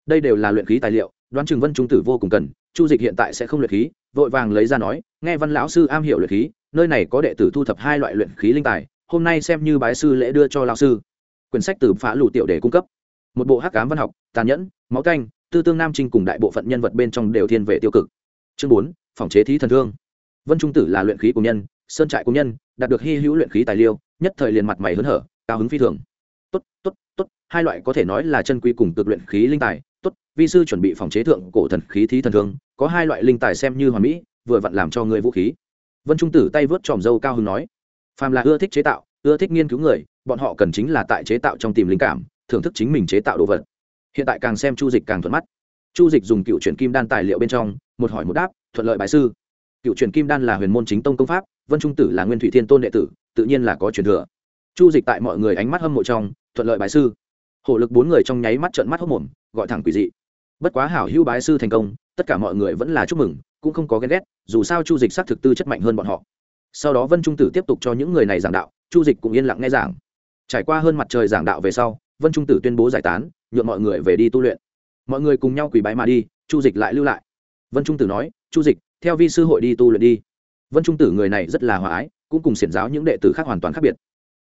Đây đều là luyện khí tài liệu, đoán chừng vân trung tử vô cùng cần, chu dịch hiện tại sẽ không luyện khí. Vội vàng lấy ra nói, nghe văn lão sư am hiểu luyện khí, nơi này có đệ tử thu thập hai loại luyện khí linh tài hôm nay xem như bái sư lễ đưa cho lão sư. Quyển sách từ phá lụ tiểu để cung cấp. Một bộ hắc cám văn học, tàn nhẫn, máu canh, tư tương nam trinh cùng đại bộ phận nhân vật bên trong đều thiên về tiêu cực. Chương bốn, phòng chế thí thần thương. Vân trung tử là luyện khí của nhân, sơn trại của nhân, đạt được hy hữu luyện khí tài liêu, nhất thời liền mặt mày hớn hở, cao hứng phi thường. Tốt tốt tốt, hai loại có thể nói là chân quý cùng cực luyện khí linh tài. Tốt, vi sư chuẩn bị phòng chế thượng cổ thần khí thí thần thương, có hai loại linh tài xem như hoàn mỹ, vừa vặn làm cho người vũ khí. Vân trung tử tay vớt tròm dâu cao hứng nói phàm là ưa thích chế tạo, ưa thích nghiên cứu người, bọn họ cần chính là tại chế tạo trong tìm linh cảm, thưởng thức chính mình chế tạo đồ vật. Hiện tại càng xem chu dịch càng thuận mắt. Chu dịch dùng cựu truyền kim đan tài liệu bên trong, một hỏi một đáp, thuận lợi bài sư. Cựu truyền kim đan là huyền môn chính tông công pháp, vân trung tử là nguyên thủy thiên tôn đệ tử, tự nhiên là có truyền thừa. Chu dịch tại mọi người ánh mắt hâm mộ trong, thuận lợi bài sư. Hổ lực bốn người trong nháy mắt trợn mắt hốc mồm, gọi thẳng quỷ dị. Bất quá hảo hữu bái sư thành công, tất cả mọi người vẫn là chúc mừng, cũng không có ghen ghét, dù sao chu dịch xác thực tư chất mạnh hơn bọn họ sau đó vân trung tử tiếp tục cho những người này giảng đạo, chu dịch cũng yên lặng nghe giảng. Trải qua hơn mặt trời giảng đạo về sau, vân trung tử tuyên bố giải tán, nhượng mọi người về đi tu luyện. Mọi người cùng nhau quỳ bái mà đi, chu dịch lại lưu lại. Vân trung tử nói, chu dịch, theo vi sư hội đi tu luyện đi. Vân trung tử người này rất là hòa ái, cũng cùng xiển giáo những đệ tử khác hoàn toàn khác biệt.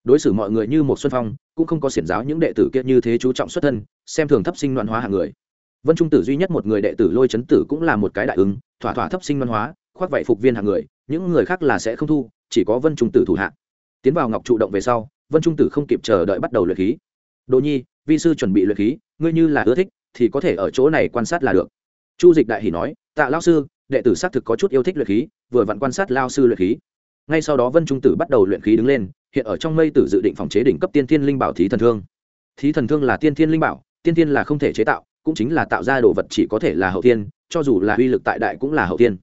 Đối xử mọi người như một xuân phong, cũng không có xiển giáo những đệ tử kia như thế chú trọng xuất thân, xem thường thấp sinh loạn hóa hạng người. Vân trung tử duy nhất một người đệ tử lôi chấn tử cũng là một cái đại ứng, thỏa thỏa thấp sinh văn hóa, khoác vậy phục viên hạng người những người khác là sẽ không thu, chỉ có vân trung tử thủ hạ. tiến vào ngọc trụ động về sau, vân trung tử không kịp chờ đợi bắt đầu luyện khí. Đỗ nhi, vi sư chuẩn bị luyện khí, ngươi như là ưa thích, thì có thể ở chỗ này quan sát là được. Chu dịch đại hỷ nói, tạ lao sư, đệ tử xác thực có chút yêu thích luyện khí, vừa vặn quan sát lao sư luyện khí. Ngay sau đó vân trung tử bắt đầu luyện khí đứng lên, hiện ở trong mây tử dự định phòng chế đỉnh cấp tiên thiên linh bảo thí thần thương. Thí thần thương là tiên thiên linh bảo, tiên thiên là không thể chế tạo, cũng chính là tạo ra đồ vật chỉ có thể là hậu thiên, cho dù là uy lực tại đại cũng là hậu thiên.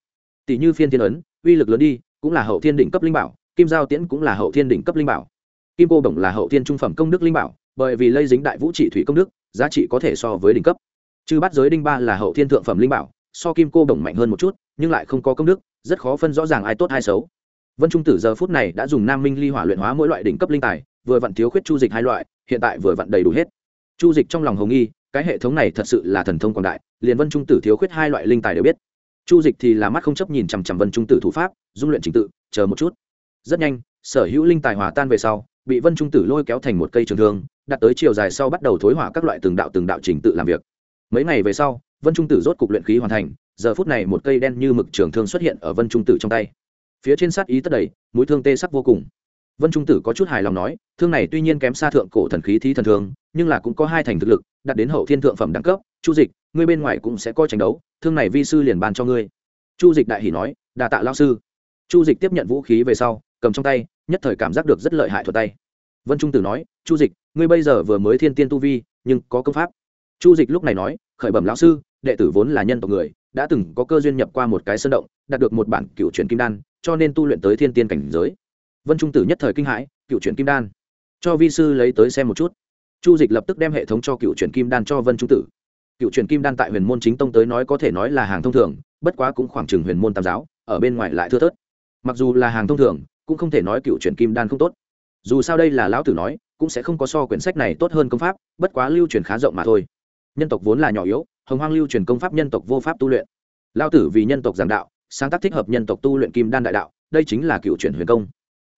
Tỷ như phiên thiên ấn uy lực lớn đi, cũng là hậu thiên đỉnh cấp linh bảo, kim giao tiễn cũng là hậu thiên đỉnh cấp linh bảo. Kim cô bổng là hậu thiên trung phẩm công đức linh bảo, bởi vì lây dính đại vũ trị thủy công đức, giá trị có thể so với đỉnh cấp. Chư bắt giới đinh ba là hậu thiên thượng phẩm linh bảo, so kim cô bổng mạnh hơn một chút, nhưng lại không có công đức, rất khó phân rõ ràng ai tốt ai xấu. Vân trung tử giờ phút này đã dùng nam minh ly hỏa luyện hóa mỗi loại đỉnh cấp linh tài, vừa vặn thiếu khuyết chu dịch hai loại, hiện tại vừa vặn đầy đủ hết. Chu dịch trong lòng hồng nghi, cái hệ thống này thật sự là thần thông quảng đại, liền vân trung tử thiếu khuyết hai loại linh tài đều biết chu dịch thì là mắt không chấp nhìn chằm chằm vân trung tử thủ pháp, dung luyện trình tự, chờ một chút. Rất nhanh, sở hữu linh tài hòa tan về sau, bị vân trung tử lôi kéo thành một cây trường thương, đặt tới chiều dài sau bắt đầu thối hỏa các loại từng đạo từng đạo trình tự làm việc. Mấy ngày về sau, vân trung tử rốt cục luyện khí hoàn thành, giờ phút này một cây đen như mực trường thương xuất hiện ở vân trung tử trong tay. Phía trên sát ý tất đầy, mũi thương tê sắc vô cùng. Vân trung tử có chút hài lòng nói, thương này tuy nhiên kém xa thượng cổ thần khí thi thần thương, nhưng là cũng có hai thành thực lực, đạt đến hậu thiên thượng phẩm đẳng cấp, chu dịch ngươi bên ngoài cũng sẽ coi tranh đấu, thương này vi sư liền bàn cho ngươi. Chu dịch đại hỉ nói đà tạ lao sư. Chu dịch tiếp nhận vũ khí về sau, cầm trong tay, nhất thời cảm giác được rất lợi hại thuật tay. Vân trung tử nói, chu dịch, ngươi bây giờ vừa mới thiên tiên tu vi, nhưng có công pháp. Chu dịch lúc này nói, khởi bẩm lão sư, đệ tử vốn là nhân tộc người, đã từng có cơ duyên nhập qua một cái sơn động, đạt được một bản cựu truyền kim đan, cho nên tu luyện tới thiên tiên cảnh giới. Vân trung tử nhất thời kinh hãi, cựu truyền kim đan? Cho vi sư lấy tới xem một chút. Chu dịch lập tức đem hệ thống cho cựu truyền kim đan cho vân trung tử cựu truyền kim đan tại huyền môn chính tông tới nói có thể nói là hàng thông thường, bất quá cũng khoảng chừng huyền môn tam giáo, ở bên ngoài lại thưa thớt. Mặc dù là hàng thông thường, cũng không thể nói cựu truyền kim đan không tốt. Dù sao đây là lão tử nói, cũng sẽ không có so quyển sách này tốt hơn công pháp, bất quá lưu truyền khá rộng mà thôi. Nhân tộc vốn là nhỏ yếu, hồng hoang lưu truyền công pháp nhân tộc vô pháp tu luyện. Lao tử vì nhân tộc giảng đạo, sáng tác thích hợp nhân tộc tu luyện kim đan đại đạo, đây chính là cựu truyền huyền công.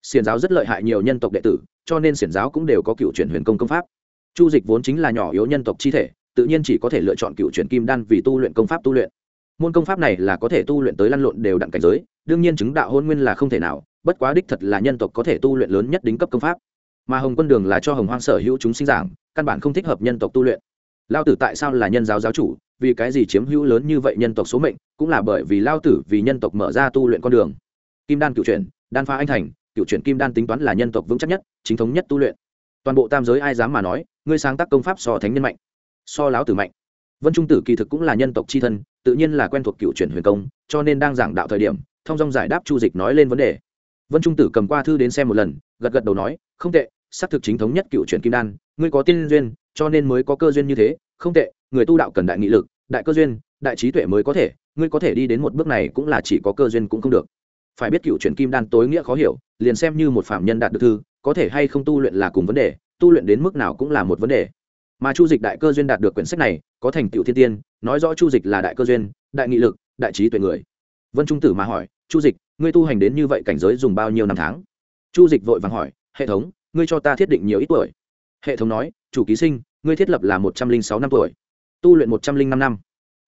Xiển giáo rất lợi hại nhiều nhân tộc đệ tử, cho nên xiển giáo cũng đều có cựu truyền huyền công công pháp. Chu dịch vốn chính là nhỏ yếu nhân tộc chi thể tự nhiên chỉ có thể lựa chọn cựu truyền kim đan vì tu luyện công pháp tu luyện. Môn công pháp này là có thể tu luyện tới lăn lộn đều đặn cảnh giới, đương nhiên chứng đạo hôn nguyên là không thể nào, bất quá đích thật là nhân tộc có thể tu luyện lớn nhất đính cấp công pháp. Mà hồng quân đường là cho hồng hoang sở hữu chúng sinh giảng, căn bản không thích hợp nhân tộc tu luyện. Lao tử tại sao là nhân giáo giáo chủ, vì cái gì chiếm hữu lớn như vậy nhân tộc số mệnh, cũng là bởi vì lao tử vì nhân tộc mở ra tu luyện con đường. Kim đan cựu chuyển, đan pha anh thành, cựu chuyển kim đan tính toán là nhân tộc vững chắc nhất, chính thống nhất tu luyện. Toàn bộ tam giới ai dám mà nói, ngươi sáng tác công pháp so thánh nhân mạnh so láo tử mạnh. Vân trung tử kỳ thực cũng là nhân tộc c h i thân, tự nhiên là quen thuộc cựu chuyển huyền công, cho nên đang giảng đạo thời điểm, thông dong giải đáp chu dịch nói lên vấn đề. Vân trung tử cầm qua thư đến xem một lần, gật gật đầu nói, không tệ, xác thực chính thống nhất cựu chuyển kim đan, ngươi có tiên duyên, cho nên mới có cơ duyên như thế, không tệ, người tu đạo cần đại nghị lực, đại cơ duyên, đại trí tuệ mới có thể, ngươi có thể đi đến một bước này cũng là chỉ có cơ duyên cũng không được. Phải biết cựu chuyển kim đan tối nghĩa khó hiểu, liền xem như một phạm nhân đạt được thư, có thể hay không tu luyện là cùng vấn đề, tu luyện đến mức nào cũng là một vấn đề mà chu dịch đại cơ duyên đạt được quyển sách này, có thành tựu thiên tiên, nói rõ chu dịch là đại cơ duyên, đại nghị lực, đại trí tuệ người. Vân trung tử mà hỏi, chu dịch, ngươi tu hành đến như vậy cảnh giới dùng bao nhiêu năm tháng? Chu dịch vội vàng hỏi, hệ thống, ngươi cho ta thiết định nhiều ít tuổi? Hệ thống nói, chủ ký sinh, ngươi thiết lập là một trăm linh sáu năm tuổi, tu luyện một trăm linh năm năm.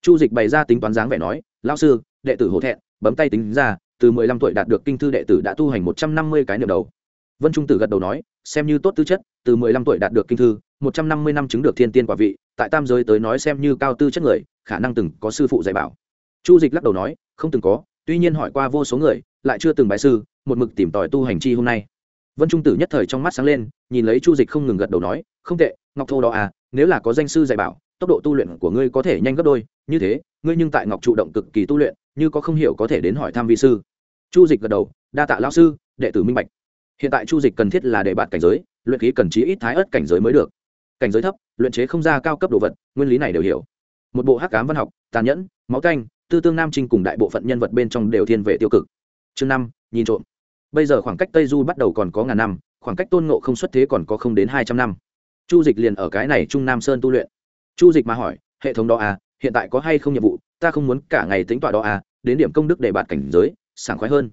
Chu dịch bày ra tính toán dáng vẻ nói lao sư, đệ tử hổ thẹn, bấm tay tính ra, từ mười lăm tuổi đạt được kinh thư đệ tử đã tu hành một trăm năm mươi cái niệm đầu. Vân trung tử gật đầu nói, xem như tốt tư chất, từ mười lăm tuổi đạt được kinh thư một trăm năm mươi năm chứng được thiên tiên quả vị, tại tam giới tới nói xem như cao tư chất người, khả năng từng có sư phụ dạy bảo. Chu dịch lắc đầu nói, không từng có, tuy nhiên hỏi qua vô số người, lại chưa từng bái sư, một mực tìm tòi tu hành chi hôm nay. Vân trung tử nhất thời trong mắt sáng lên, nhìn lấy chu dịch không ngừng gật đầu nói, không tệ, ngọc thô đó à nếu là có danh sư dạy bảo, tốc độ tu luyện của ngươi có thể nhanh gấp đôi, như thế, ngươi nhưng tại ngọc trụ động cực kỳ tu luyện, như có không hiểu có thể đến hỏi thăm vi sư. Chu dịch gật đầu, đa tạ lao sư, đệ tử minh bạch. Hiện tại chu dịch cần thiết là để bạn cảnh giới, luyện khí cần chí ít thái ớt cảnh giới mới được cảnh giới thấp, luyện chế không ra cao cấp đồ vật, nguyên lý này đều hiểu. Một bộ hắc cám văn học, tàn nhẫn, máu canh, tư tương nam trinh cùng đại bộ phận nhân vật bên trong đều thiên về tiêu cực. Chương năm, nhìn trộm. Bây giờ khoảng cách tây du bắt đầu còn có ngàn năm, khoảng cách tôn ngộ không xuất thế còn có không đến hai trăm năm. Chu dịch liền ở cái này trung nam sơn tu luyện. Chu dịch mà hỏi, hệ thống đó à hiện tại có hay không nhiệm vụ? Ta không muốn cả ngày tính tọa đó à đến điểm công đức để bạt cảnh giới, sảng khoái hơn.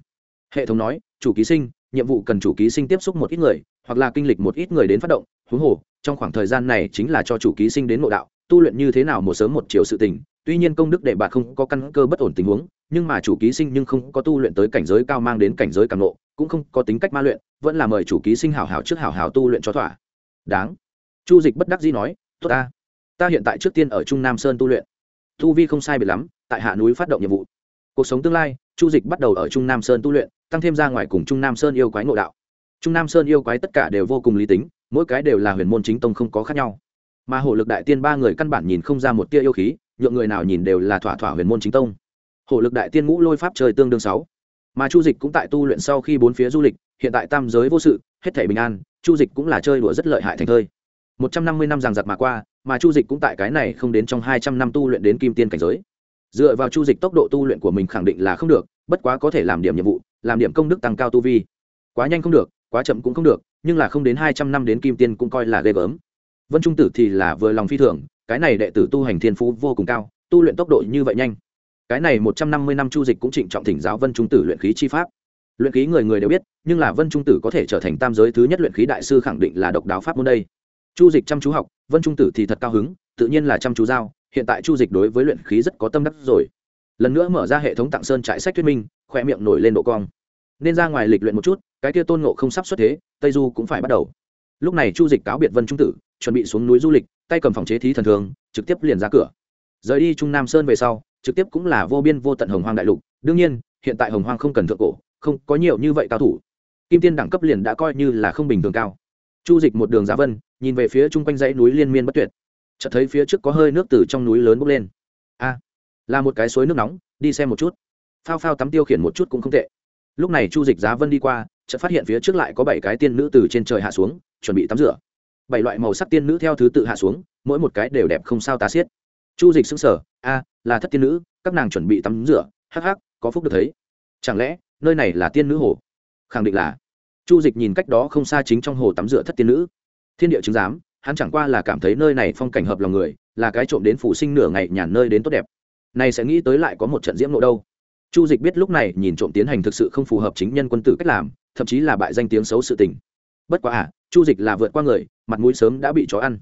Hệ thống nói, chủ ký sinh, nhiệm vụ cần chủ ký sinh tiếp xúc một ít người, hoặc là kinh lịch một ít người đến phát động, huống hồ trong khoảng thời gian này chính là cho chủ ký sinh đến nội đạo, tu luyện như thế nào một sớm một chiều sự tình, tuy nhiên công đức để bà không có căn cơ bất ổn tình huống, nhưng mà chủ ký sinh nhưng không có tu luyện tới cảnh giới cao mang đến cảnh giới càng nộ cũng không có tính cách ma luyện, vẫn là mời chủ ký sinh hảo hảo trước hảo hảo tu luyện cho thỏa. Đáng. Chu dịch bất đắc dĩ nói, tốt ta. Ta hiện tại trước tiên ở trung nam sơn tu luyện. Tu vi không sai biệt lắm, tại hạ núi phát động nhiệm vụ. Cuộc sống tương lai, chu dịch bắt đầu ở trung nam sơn tu luyện, tăng thêm ra ngoài cùng trung nam sơn yêu quái ngộ đạo. Trung nam sơn yêu quái tất cả đều vô cùng lý tính mỗi cái đều là huyền môn chính tông không có khác nhau. Mà hổ lực đại tiên ba người căn bản nhìn không ra một tia yêu khí, nhượng người nào nhìn đều là thỏa thỏa huyền môn chính tông. Hổ lực đại tiên ngũ lôi pháp trời tương đương sáu. Mà chu dịch cũng tại tu luyện sau khi bốn phía du lịch, hiện tại tam giới vô sự, hết thể bình an, chu dịch cũng là chơi đùa rất lợi hại thành thơi. Một trăm năm mươi năm giằng giặc mà qua, mà chu dịch cũng tại cái này không đến trong hai trăm năm tu luyện đến kim tiên cảnh giới. Dựa vào chu dịch tốc độ tu luyện của mình khẳng định là không được, bất quá có thể làm điểm nhiệm vụ, làm điểm công đức tăng cao tu vi. Quá nhanh không được, quá chậm cũng không được nhưng là không đến hai trăm năm đến kim tiên cũng coi là ghê gớm. Vân trung tử thì là vừa lòng phi thường, cái này đệ tử tu hành thiên phú vô cùng cao, tu luyện tốc độ như vậy nhanh. Cái này một trăm năm mươi năm chu dịch cũng trịnh trọng thỉnh giáo vân trung tử luyện khí chi pháp. Luyện khí người người đều biết, nhưng là vân trung tử có thể trở thành tam giới thứ nhất luyện khí đại sư khẳng định là độc đáo pháp môn đây. Chu dịch chăm chú học, vân trung tử thì thật cao hứng, tự nhiên là chăm chú giao, hiện tại chu dịch đối với luyện khí rất có tâm đắc rồi. Lần nữa mở ra hệ thống tặng sơn trại sách thuyết minh khoe miệng nổi lên độ cong. Nên ra ngoài lịch luyện một chút cái kia tôn ngộ không sắp xuất thế, tây du cũng phải bắt đầu. Lúc này chu dịch cáo biệt vân trung tử, chuẩn bị xuống núi du lịch, tay cầm phòng chế thí thần thường, trực tiếp liền ra cửa. Rời đi trung nam sơn về sau, trực tiếp cũng là vô biên vô tận hồng hoang đại lục. Đương nhiên, hiện tại hồng hoang không cần thượng cổ, không có nhiều như vậy cao thủ. Kim tiên đẳng cấp liền đã coi như là không bình thường cao. Chu dịch một đường giá vân, nhìn về phía chung quanh dãy núi liên miên bất tuyệt. Chợt thấy phía trước có hơi nước từ trong núi lớn bốc lên. A, là một cái suối nước nóng, đi xem một chút. Phao phao tắm tiêu khiển một chút cũng không tệ. Lúc này chu dịch giá vân đi qua chợt phát hiện phía trước lại có bảy cái tiên nữ từ trên trời hạ xuống, chuẩn bị tắm rửa. Bảy loại màu sắc tiên nữ theo thứ tự hạ xuống, mỗi một cái đều đẹp không sao tá xiết. Chu dịch xứng sở a, là thất tiên nữ, các nàng chuẩn bị tắm rửa, hắc hắc, có phúc được thấy. Chẳng lẽ, nơi này là tiên nữ hồ? Khẳng định là. Chu dịch nhìn cách đó không xa chính trong hồ tắm rửa thất tiên nữ. Thiên địa chứng giám, hắn chẳng qua là cảm thấy nơi này phong cảnh hợp lòng người, là cái trộm đến phủ sinh nửa ngày nhàn nơi đến tốt đẹp. Này sẽ nghĩ tới lại có một trận diễm nộ đâu. Chu dịch biết lúc này nhìn trộm tiến hành thực sự không phù hợp chính nhân quân tử cách làm thậm chí là bại danh tiếng xấu sự tình. Bất quá à chu dịch là vượt qua người, mặt mũi sớm đã bị chó ăn.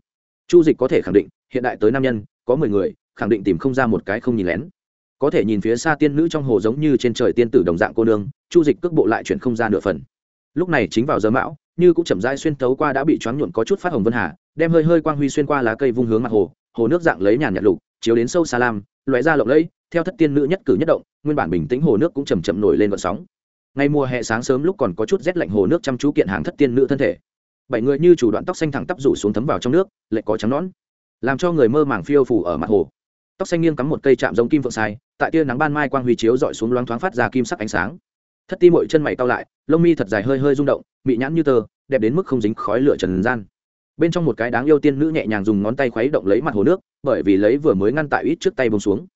Chu dịch có thể khẳng định, hiện đại tới nam nhân, có mười người, khẳng định tìm không ra một cái không nhìn lén. Có thể nhìn phía xa tiên nữ trong hồ giống như trên trời tiên tử đồng dạng cô nương, chu dịch cước bộ lại chuyển không ra nửa phần. Lúc này chính vào giờ mão, như cũng chậm rãi xuyên tấu qua đã bị choáng nhuộn có chút phát hồng vân hà, đem hơi hơi quang huy xuyên qua lá cây vung hướng mặt hồ hồ nước dạng lấy nhàn nhạt lục, chiếu đến sâu xa lam, lóe ra lộng lẫy, theo thất tiên nữ nhất cử nhất động, nguyên bản bình tĩnh hồ nước cũng chầm chậm nổi lên vận sóng ngay mùa hè sáng sớm lúc còn có chút rét lạnh hồ nước chăm chú kiện hàng thất tiên nữ thân thể. Bảy người như chủ đoạn tóc xanh thẳng tắp rủ xuống thấm vào trong nước lại có trắng nón làm cho người mơ màng phiêu phủ ở mặt hồ. Tóc xanh nghiêng cắm một cây chạm giống kim phượng sai tại tia nắng ban mai quang huy chiếu dọi xuống loáng thoáng phát ra kim sắc ánh sáng. Thất ti mội chân mày cao lại, lông mi thật dài hơi hơi rung động, mị nhãn như tơ, đẹp đến mức không dính khói lửa trần gian. Bên trong một cái đáng yêu tiên nữ nhẹ nhàng dùng ngón tay khuấy động lấy mặt hồ nước, bởi vì lấy vừa mới ngăn tại ít trước tay bông xuống.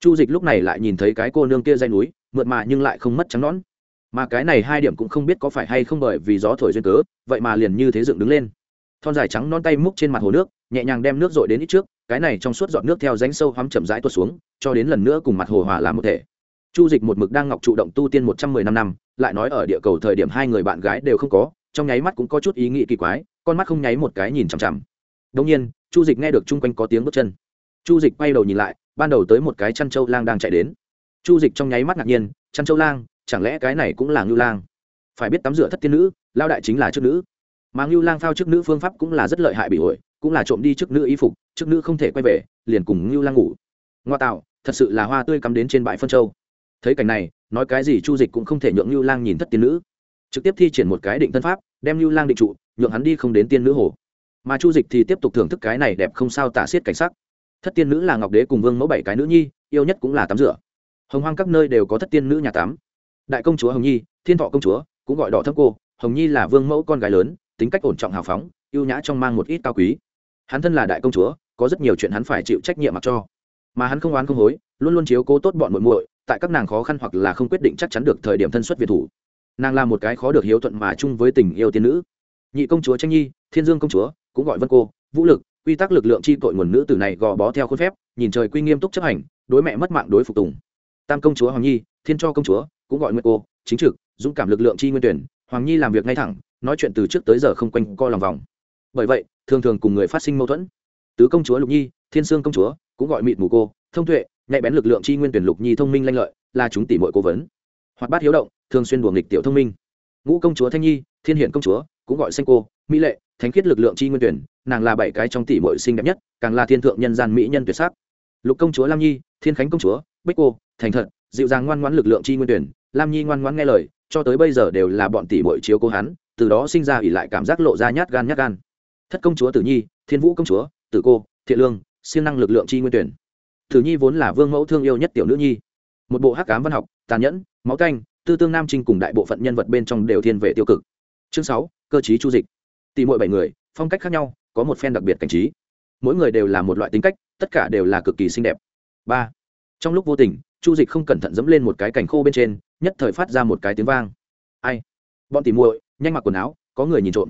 Chu dịch lúc này lại nhìn thấy cái cô nương kia dây núi, mượt mà nhưng lại không mất trắng nón mà cái này hai điểm cũng không biết có phải hay không bởi vì gió thổi duyên cớ, vậy mà liền như thế dựng đứng lên. Thon dài trắng non tay múc trên mặt hồ nước, nhẹ nhàng đem nước dội đến ít trước, cái này trong suốt giọt nước theo rãnh sâu hắm chậm rãi tuột xuống, cho đến lần nữa cùng mặt hồ hòa làm một thể. Chu dịch một mực đang ngọc trụ động tu tiên một trăm mười năm năm, lại nói ở địa cầu thời điểm hai người bạn gái đều không có, trong nháy mắt cũng có chút ý nghĩ kỳ quái, con mắt không nháy một cái nhìn chằm chằm. Đông nhiên, chu dịch nghe được chung quanh có tiếng bước chân. Chu dịch quay đầu nhìn lại, ban đầu tới một cái chăn trâu lang đang chạy đến. Chu dịch trong nháy mắt ngạc nhiên, chăn trâu lang chẳng lẽ cái này cũng là ngưu lang? Phải biết tắm rửa thất tiên nữ lao đại chính là chức nữ. Mà ngưu lang phao chức nữ phương pháp cũng là rất lợi hại bị ổi cũng là trộm đi chức nữ y phục chức nữ không thể quay về, liền cùng ngưu lang ngủ. Ngoa tạo, thật sự là hoa tươi cắm đến trên bãi phân châu. Thấy cảnh này, nói cái gì chu dịch cũng không thể nhượng ngưu lang nhìn thất tiên nữ. Trực tiếp thi triển một cái định thân pháp, đem ngưu lang định trụ, nhượng hắn đi không đến tiên nữ hồ. Mà chu dịch thì tiếp tục thưởng thức cái này đẹp không sao tả xiết cảnh sắc. Thất tiên nữ là ngọc đế cùng vương mẫu bảy cái nữ nhi, yêu nhất cũng là tắm rửa. Hồng hoang các nơi đều có thất tiên nữ nhà tắm đại công chúa hồng nhi, thiên thọ công chúa, cũng gọi đỏ thấp cô. Hồng nhi là vương mẫu con gái lớn, tính cách ổn trọng hào phóng, ưu nhã trong mang một ít cao quý. Hắn thân là đại công chúa, có rất nhiều chuyện hắn phải chịu trách nhiệm mặc cho. Mà hắn không oán không hối, luôn luôn chiếu cố tốt bọn muội muội, tại các nàng khó khăn hoặc là không quyết định chắc chắn được thời điểm thân xuất việt thủ. Nàng là một cái khó được hiếu thuận mà chung với tình yêu tiên nữ. Nhị công chúa tranh nhi, thiên dương công chúa, cũng gọi vân cô. Vũ lực, quy tắc lực lượng chi tội nguồn nữ tử này gò bó theo khuôn phép, nhìn trời quy nghiêm túc chấp hành, đối mẹ mất mạng đối phục tùng. Tam công chúa hoàng nhi thiên cho công chúa, cũng gọi nguyệt cô, chính trực, dũng cảm lực lượng chi nguyên tuyển, hoàng nhi làm việc ngay thẳng, nói chuyện từ trước tới giờ không quanh co lòng vòng. Bởi vậy, thường thường cùng người phát sinh mâu thuẫn. Tứ công chúa lục nhi, thiên sương công chúa, cũng gọi mịt mù cô, thông tuệ, nhạy bén lực lượng chi nguyên tuyển lục nhi thông minh lanh lợi, là chúng tỷ mọi cố vấn. Hoạt bát hiếu động, thường xuyên đùa nghịch tiểu thông minh. Ngũ công chúa thanh nhi, thiên hiện công chúa, cũng gọi xanh cô, mỹ lệ, thánh khiết lực lượng chi nguyên tuyển, nàng là bảy cái trong tỷ mọi sinh đẹp nhất, càng là thiên thượng nhân gian mỹ nhân tuyệt sắc. Lục công chúa lam nhi, thiên khánh công chúa, bích cô, thành thật dịu dàng ngoan ngoãn lực lượng chi nguyên tuyển, lam nhi ngoan ngoãn nghe lời, cho tới bây giờ đều là bọn tỷ muội chiếu cố hắn, từ đó sinh ra ỉ lại cảm giác lộ ra nhát gan nhát gan. Thất công chúa tử nhi, thiên vũ công chúa, tử cô, thiện lương, siêng năng lực lượng chi nguyên tuyển. Tử nhi vốn là vương mẫu thương yêu nhất tiểu nữ nhi. Một bộ hắc cám văn học, tàn nhẫn, máu canh, tư tương nam trinh cùng đại bộ phận nhân vật bên trong đều thiên về tiêu cực. Chương sáu, cơ chí chu dịch. Tỷ muội bảy người, phong cách khác nhau, có một phen đặc biệt cảnh trí. Mỗi người đều là một loại tính cách, tất cả đều là cực kỳ xinh đẹp. Ba trong lúc vô tình, chu dịch không cẩn thận dẫm lên một cái cảnh khô bên trên, nhất thời phát ra một cái tiếng vang. Ai? Bọn tỉ muội, nhanh mặc quần áo, có người nhìn trộm.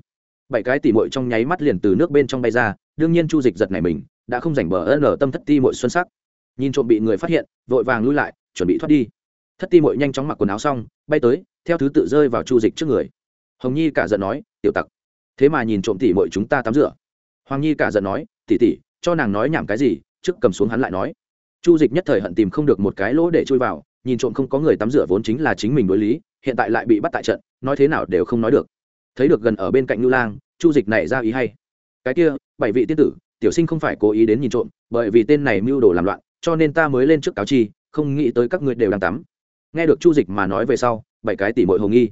Bảy cái tỉ muội trong nháy mắt liền từ nước bên trong bay ra, đương nhiên chu dịch giật này mình, đã không rảnh bờ ân ở tâm thất ti muội xuân sắc. Nhìn trộm bị người phát hiện, vội vàng lui lại, chuẩn bị thoát đi. Thất ti muội nhanh chóng mặc quần áo xong, bay tới, theo thứ tự rơi vào chu dịch trước người. Hồng nhi cả giận nói, tiểu tặc, thế mà nhìn trộm tỉ muội chúng ta tắm rửa. Hoàng nhi cả giận nói, tỉ tỉ, cho nàng nói nhảm cái gì? Trước cầm xuống hắn lại nói chu dịch nhất thời hận tìm không được một cái lỗ để chui vào, nhìn trộm không có người tắm rửa vốn chính là chính mình đối lý, hiện tại lại bị bắt tại trận, nói thế nào đều không nói được. Thấy được gần ở bên cạnh ngưu lang, chu dịch này ra ý hay. Cái kia, bảy vị tiên tử, tiểu sinh không phải cố ý đến nhìn trộm, bởi vì tên này mưu đồ làm loạn, cho nên ta mới lên trước cáo chi, không nghĩ tới các ngươi đều đang tắm. Nghe được chu dịch mà nói về sau, bảy cái tỷ mội hồng nghi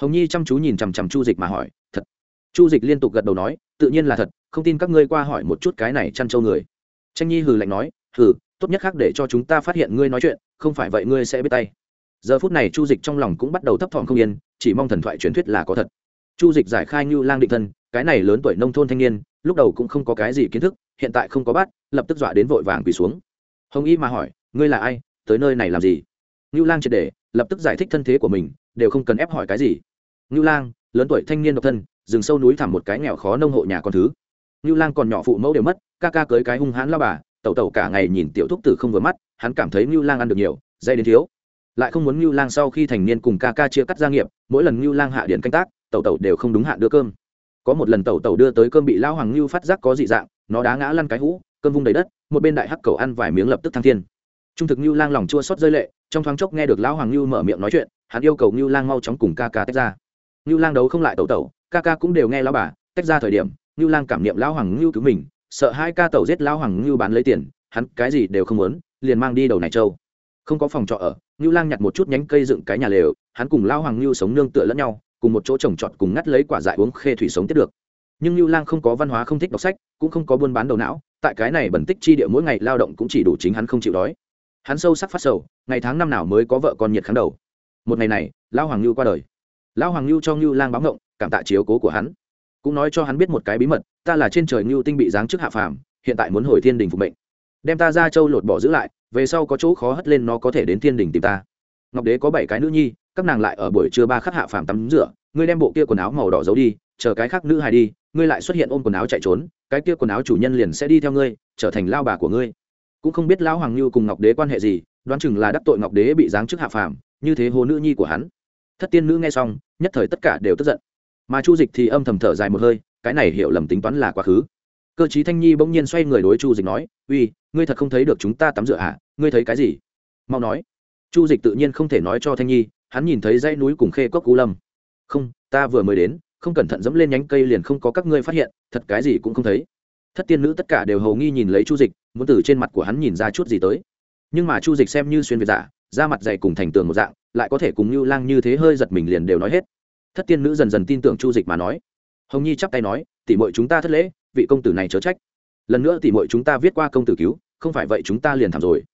hồng nhi chăm chú nhìn chằm chằm chu dịch mà hỏi, thật? Chu dịch liên tục gật đầu nói, tự nhiên là thật, không tin các ngươi qua hỏi một chút cái này chăn trâu người. Tranh nhi hừ lạnh nói, hừ tốt nhất khác để cho chúng ta phát hiện ngươi nói chuyện, không phải vậy ngươi sẽ biết tay. Giờ phút này chu dịch trong lòng cũng bắt đầu thấp thỏm không yên, chỉ mong thần thoại truyền thuyết là có thật. Chu dịch giải khai như lang định thân, cái này lớn tuổi nông thôn thanh niên, lúc đầu cũng không có cái gì kiến thức, hiện tại không có bắt, lập tức dọa đến vội vàng quỳ xuống. Hồng y mà hỏi, ngươi là ai? Tới nơi này làm gì? Như lang triệt để, lập tức giải thích thân thế của mình, đều không cần ép hỏi cái gì. Như lang, lớn tuổi thanh niên độc thân, rừng sâu núi thẳm một cái nghèo khó nông hộ nhà con thứ. Như lang còn nhỏ phụ mẫu đều mất, ca ca cưới cái hung hãn lao bà tẩu tẩu cả ngày nhìn tiểu thúc tử không vừa mắt, hắn cảm thấy ngưu lang ăn được nhiều dây đến thiếu. Lại không muốn ngưu lang sau khi thành niên cùng ca ca chia cắt gia nghiệp, mỗi lần ngưu lang hạ điện canh tác, tẩu tẩu đều không đúng hạn đưa cơm. Có một lần tẩu tẩu đưa tới cơm bị lao hoàng ngưu phát giác có dị dạng, nó đá ngã lăn cái hũ, cơm vung đầy đất, một bên đại hắc cầu ăn vài miếng lập tức thăng thiên. Trung thực ngưu lang lòng chua xót rơi lệ, trong thoáng chốc nghe được lão hoàng ngưu mở miệng nói chuyện, hắn yêu cầu ngưu lang mau chóng cùng ca ca tách ra. Ngưu lang đấu không lại tẩu tẩu, ca ca cũng đều nghe lão bà tách ra thời điểm, ngưu lang cảm niệm lão hoàng ngưu cứu mình sợ hai ca tẩu giết lão hoàng ngưu bán lấy tiền, hắn cái gì đều không muốn, liền mang đi đầu này châu. Không có phòng trọ ở, ngưu lang nhặt một chút nhánh cây dựng cái nhà lều, hắn cùng lão hoàng ngưu sống nương tựa lẫn nhau, cùng một chỗ trồng trọt cùng ngắt lấy quả dại uống khê thủy sống tiếp được. Nhưng ngưu lang không có văn hóa không thích đọc sách, cũng không có buôn bán đầu não, tại cái này bẩn tích chi địa mỗi ngày lao động cũng chỉ đủ chính hắn không chịu đói. Hắn sâu sắc phát sầu, ngày tháng năm nào mới có vợ con nhiệt kháng đầu. Một ngày này, lão hoàng lưu qua đời. Lão hoàng lưu cho ngưu lang báo ngộng cảm tạ chiếu cố của hắn cũng nói cho hắn biết một cái bí mật, ta là trên trời ngưu tinh bị giáng chức hạ phàm, hiện tại muốn hồi thiên đình phục mệnh. Đem ta ra châu lột bỏ giữ lại, về sau có chỗ khó hất lên nó có thể đến thiên đình tìm ta. Ngọc đế có bảy cái nữ nhi, các nàng lại ở buổi trưa ba khắc hạ phàm tắm rửa, ngươi đem bộ kia quần áo màu đỏ giấu đi, chờ cái khác nữ hài đi, ngươi lại xuất hiện ôm quần áo chạy trốn, cái kia quần áo chủ nhân liền sẽ đi theo ngươi, trở thành lao bà của ngươi. Cũng không biết lão hoàng như cùng ngọc đế quan hệ gì, đoán chừng là đắc tội ngọc đế bị giáng chức hạ phàm, như thế hồ nữ nhi của hắn. Thất tiên nữ nghe xong, nhất thời tất cả đều tức giận mà chu dịch thì âm thầm thở dài một hơi, cái này hiểu lầm tính toán là quá khứ. Cơ chí thanh nhi bỗng nhiên xoay người đối chu dịch nói, uy, ngươi thật không thấy được chúng ta tắm rửa à ngươi thấy cái gì? Mau nói. Chu dịch tự nhiên không thể nói cho thanh nhi, hắn nhìn thấy dãy núi cùng khê cốc cú lâm. Không, ta vừa mới đến, không cẩn thận dẫm lên nhánh cây liền không có các ngươi phát hiện, thật cái gì cũng không thấy. Thất tiên nữ tất cả đều hầu nghi nhìn lấy chu dịch, muốn từ trên mặt của hắn nhìn ra chút gì tới. Nhưng mà chu dịch xem như xuyên việt giả, da mặt dày cùng thành tường một dạng, lại có thể cùng như lang như thế hơi giật mình liền đều nói hết thất tiên nữ dần dần tin tưởng chu dịch mà nói. Hồng nhi chắp tay nói tỉ mội chúng ta thất lễ, vị công tử này chớ trách. Lần nữa tỉ mội chúng ta viết qua công tử cứu, không phải vậy chúng ta liền thảm rồi.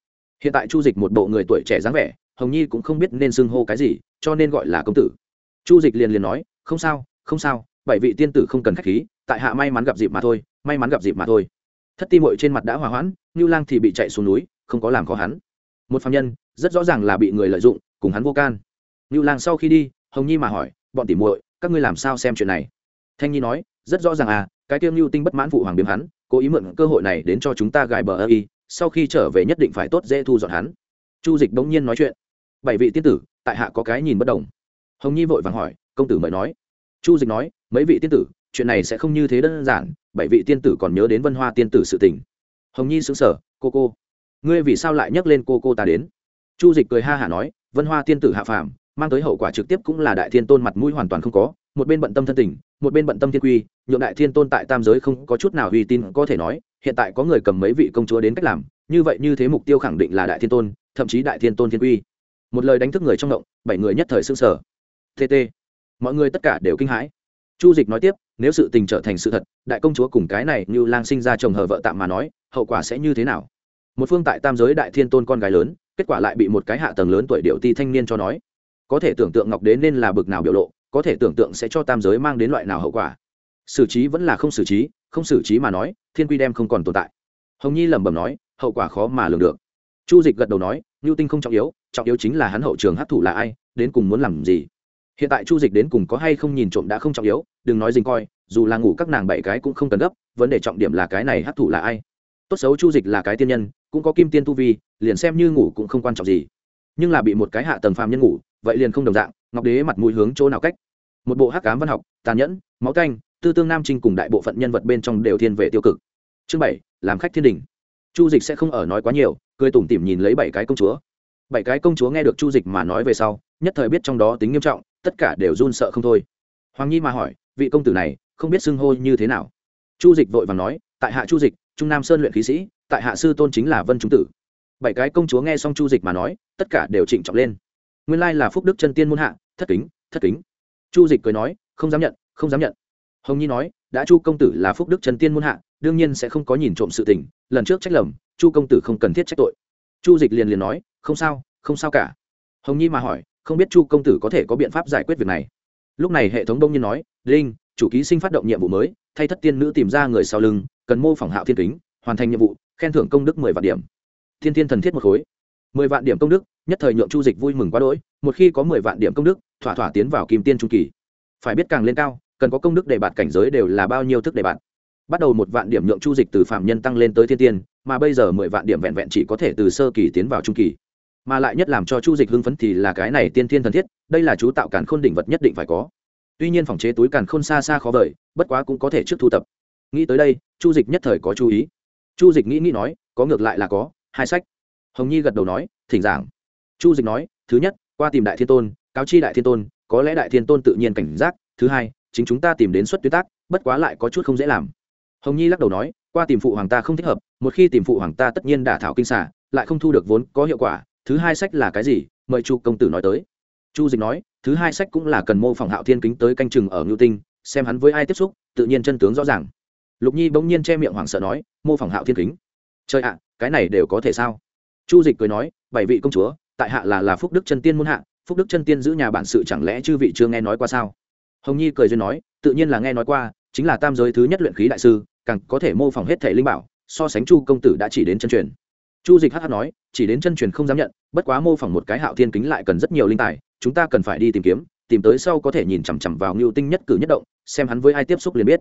Hiện tại chu dịch một bộ người tuổi trẻ dáng vẻ, hồng nhi cũng không biết nên xưng hô cái gì, cho nên gọi là công tử. Chu dịch liền liền nói, không sao không sao, bảy vị tiên tử không cần k h á c h khí, tại hạ may mắn gặp dịp mà thôi, may mắn gặp dịp mà thôi. Thất ti mội trên mặt đã hòa hoãn như lang thì bị chạy xuống núi, không có làm khó hắn. Một phạm nhân, rất rõ ràng là bị người lợi dụng, cùng hắn vô can. Như lang sau khi đi, hồng nhi mà hỏi bọn tỉ muội, các ngươi làm sao xem chuyện này? Thanh nhi nói, rất rõ ràng à cái tiêu lưu tinh bất mãn phụ hoàng biếm hắn, cố ý mượn cơ hội này đến cho chúng ta gài bờ ơ y, sau khi trở về nhất định phải tốt dễ thu dọn hắn. Chu dịch bỗng nhiên nói chuyện. Bảy vị tiên tử, tại hạ có cái nhìn bất đồng. Hồng nhi vội vàng hỏi, công tử mời nói. Chu dịch nói, mấy vị tiên tử, chuyện này sẽ không như thế đơn giản, bảy vị tiên tử còn nhớ đến vân hoa tiên tử sự tình. Hồng nhi xứng sở cô cô, ngươi vì sao lại nhắc lên cô cô ta đến? Chu dịch cười ha hả nói, vân hoa tiên tử hạ phàm mang tới hậu quả trực tiếp cũng là đại thiên tôn mặt mũi hoàn toàn không có, một bên bận tâm thân tình, một bên bận tâm thiên quy, nhượng đại thiên tôn tại tam giới không có chút nào uy tín có thể nói, hiện tại có người cầm mấy vị công chúa đến cách làm, như vậy như thế mục tiêu khẳng định là đại thiên tôn, thậm chí đại thiên tôn thiên quy. Một lời đánh thức người trong động, bảy người nhất thời xương sở tt mọi người tất cả đều kinh hãi. Chu dịch nói tiếp, nếu sự tình trở thành sự thật, đại công chúa cùng cái này như lang sinh ra chồng hờ vợ tạm mà nói, hậu quả sẽ như thế nào? Một phương tại tam giới đại thiên tôn con gái lớn, kết quả lại bị một cái hạ tầng lớn tuổi điệu ti thanh niên cho nói có thể tưởng tượng ngọc đế nên là bực nào biểu lộ, có thể tưởng tượng sẽ cho tam giới mang đến loại nào hậu quả. Xử trí vẫn là không xử trí, không xử trí mà nói, thiên quy đem không còn tồn tại. Hồng nhi lẩm bẩm nói, hậu quả khó mà lường được. Chu dịch gật đầu nói ngưu tinh không trọng yếu trọng yếu chính là hắn hậu trường hát thủ là ai, đến cùng muốn làm gì. Hiện tại chu dịch đến cùng có hay không nhìn trộm đã không trọng yếu, đừng nói dình coi, dù là ngủ các nàng bảy cái cũng không cần gấp, vấn đề trọng điểm là cái này hát thủ là ai. Tốt xấu chu dịch là cái tiên nhân, cũng có kim tiên tu vi, liền xem như ngủ cũng không quan trọng gì. Nhưng là bị một cái hạ tầng phàm nhân ngủ vậy liền không đồng dạng, ngọc đế mặt mũi hướng chỗ nào cách? Một bộ hắc cám văn học, tàn nhẫn, máu canh tư tương nam trinh cùng đại bộ phận nhân vật bên trong đều thiên về tiêu cực. Chương bảy, làm khách thiên đình. Chu dịch sẽ không ở nói quá nhiều, cười tủm tỉm nhìn lấy bảy cái công chúa. Bảy cái công chúa nghe được chu dịch mà nói về sau, nhất thời biết trong đó tính nghiêm trọng, tất cả đều run sợ không thôi. Hoàng nhi mà hỏi, vị công tử này, không biết xưng hô như thế nào? Chu dịch vội và nói, tại hạ chu dịch, trung nam sơn luyện khí sĩ, tại hạ sư tôn chính là vân trung tử. Bảy cái công chúa nghe xong chu dịch mà nói, tất cả đều trịnh trọng lên nguyên lai là phúc đức chân tiên môn hạ, thất kính thất kính. Chu dịch cười nói, không dám nhận, không dám nhận. Hồng nhi nói, đã chu công tử là phúc đức chân tiên môn hạ, đương nhiên sẽ không có nhìn trộm sự tình, lần trước trách lầm, chu công tử không cần thiết trách tội. Chu dịch liền liền nói, không sao không sao cả. Hồng nhi mà hỏi, không biết chu công tử có thể có biện pháp giải quyết việc này? Lúc này hệ thống đông nhiên nói linh chủ ký sinh phát động nhiệm vụ mới, thay thất tiên nữ tìm ra người sau lưng, cần mô phỏng hạo thiên kính, hoàn thành nhiệm vụ, khen thưởng công đức mười vạn điểm. Thiên thiên thần thiết một khối mười vạn điểm công đức, nhất thời nhượng chu dịch vui mừng quá đỗi, một khi có mười vạn điểm công đức, thỏa thỏa tiến vào kim tiên trung kỳ. Phải biết càng lên cao, cần có công đức để bạt cảnh giới đều là bao nhiêu thức để bạt. Bắt đầu một vạn điểm nhượng chu dịch từ phạm nhân tăng lên tới thiên tiên, mà bây giờ mười vạn điểm vẹn vẹn chỉ có thể từ sơ kỳ tiến vào trung kỳ. Mà lại nhất làm cho chu dịch hưng phấn thì là cái này tiên thiên thần thiết, đây là chú tạo càn khôn đỉnh vật nhất định phải có. Tuy nhiên phòng chế túi càn khôn xa xa khó vời, bất quá cũng có thể trước thu tập. Nghĩ tới đây, chu dịch nhất thời có chú ý. Chu dịch nghĩ nghĩ nói, có ngược lại là có, hai sách hồng nhi gật đầu nói, thỉnh giảng. Chu dịch nói, thứ nhất, qua tìm đại thiên tôn, cáo chi đại thiên tôn, có lẽ đại thiên tôn tự nhiên cảnh giác. Thứ hai, chính chúng ta tìm đến xuất tuyến tác, bất quá lại có chút không dễ làm. Hồng nhi lắc đầu nói, qua tìm phụ hoàng ta không thích hợp, một khi tìm phụ hoàng ta tất nhiên đả thảo kinh xả lại không thu được vốn có hiệu quả. Thứ hai sách là cái gì? Mời chu công tử nói tới. Chu dịch nói, thứ hai sách cũng là cần mô phỏng hạo thiên kính tới canh chừng ở ngưu tinh, xem hắn với ai tiếp xúc, tự nhiên chân tướng rõ ràng. Lục nhi bỗng nhiên che miệng hoảng sợ nói, mô phỏng hạo thiên kính? Trời ạ, cái này đều có thể sao? Chu dịch cười nói, bảy vị công chúa, tại hạ là là phúc đức chân tiên muôn hạ, phúc đức chân tiên giữ nhà bản sự chẳng lẽ chư vị chưa nghe nói qua sao? Hồng nhi cười duyên nói, tự nhiên là nghe nói qua, chính là tam giới thứ nhất luyện khí đại sư, càng có thể mô phỏng hết thể linh bảo, so sánh chu công tử đã chỉ đến chân truyền. Chu dịch hh nói, chỉ đến chân truyền không dám nhận, bất quá mô phỏng một cái hạo thiên kính lại cần rất nhiều linh tài, chúng ta cần phải đi tìm kiếm, tìm tới sau có thể nhìn chằm chằm vào ngưu tinh nhất cử nhất động, xem hắn với ai tiếp xúc liền biết.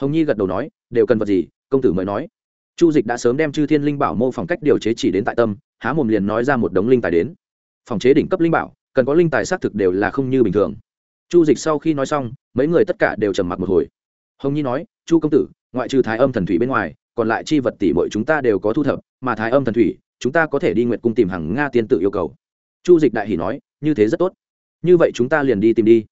Hồng nhi gật đầu nói, đều cần vật gì, công tử mới nói chu dịch đã sớm đem chư thiên linh bảo mô phỏng cách điều chế chỉ đến tại tâm, há mồm liền nói ra một đống linh tài đến. Phòng chế đỉnh cấp linh bảo, cần có linh tài xác thực đều là không như bình thường. Chu dịch sau khi nói xong, mấy người tất cả đều trầm mặc một hồi. Hồng nhi nói, chu công tử, ngoại trừ thái âm thần thủy bên ngoài, còn lại chi vật tỷ mọi chúng ta đều có thu thập, mà thái âm thần thủy, chúng ta có thể đi nguyện cung tìm hàng nga tiên tự yêu cầu. Chu dịch đại hỷ nói, như thế rất tốt. Như vậy chúng ta liền đi tìm đi.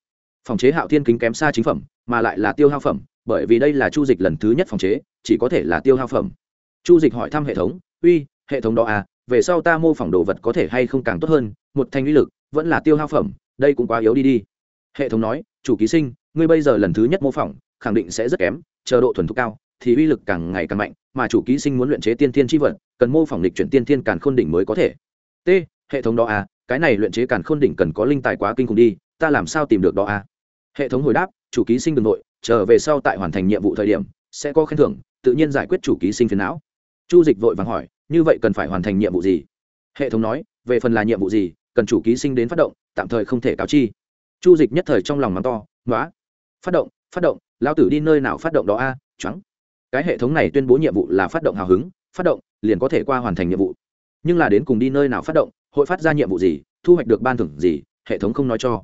Phòng chế hạo thiên kính kém xa chính phẩm, mà lại là tiêu hao phẩm, bởi vì đây là chu dịch lần thứ nhất phòng chế, chỉ có thể là tiêu hao phẩm chu dịch hỏi thăm hệ thống, uy, hệ thống đó à về sau ta mô phỏng đồ vật có thể hay không càng tốt hơn, một thành uy lực, vẫn là tiêu hao phẩm, đây cũng quá yếu đi đi. Hệ thống nói, chủ ký sinh, ngươi bây giờ lần thứ nhất mô phỏng, khẳng định sẽ rất kém, chờ độ thuần thục cao, thì uy lực càng ngày càng mạnh, mà chủ ký sinh muốn luyện chế tiên thiên tri vật, cần mô phỏng lịch chuyển tiên thiên càn khôn đỉnh mới có thể. T, hệ thống đó à cái này luyện chế càn khôn đỉnh cần có linh tài quá kinh khủng đi, ta làm sao tìm được đó à? Hệ thống hồi đáp, chủ ký sinh đ ư n g nội trở về sau tại hoàn thành nhiệm vụ thời điểm, sẽ có khen thưởng, tự nhiên giải quyết chủ ký sinh phiền não chu dịch vội vàng hỏi, như vậy cần phải hoàn thành nhiệm vụ gì? Hệ thống nói, về phần là nhiệm vụ gì, cần chủ ký sinh đến phát động, tạm thời không thể cáo chi. Chu dịch nhất thời trong lòng mắng to nói phát động phát động lao tử đi nơi nào phát động đó a à? trắng cái hệ thống này tuyên bố nhiệm vụ là phát động hào hứng, phát động, liền có thể qua hoàn thành nhiệm vụ. Nhưng là đến cùng đi nơi nào phát động, hội phát ra nhiệm vụ gì, thu hoạch được ban thưởng gì, hệ thống không nói cho.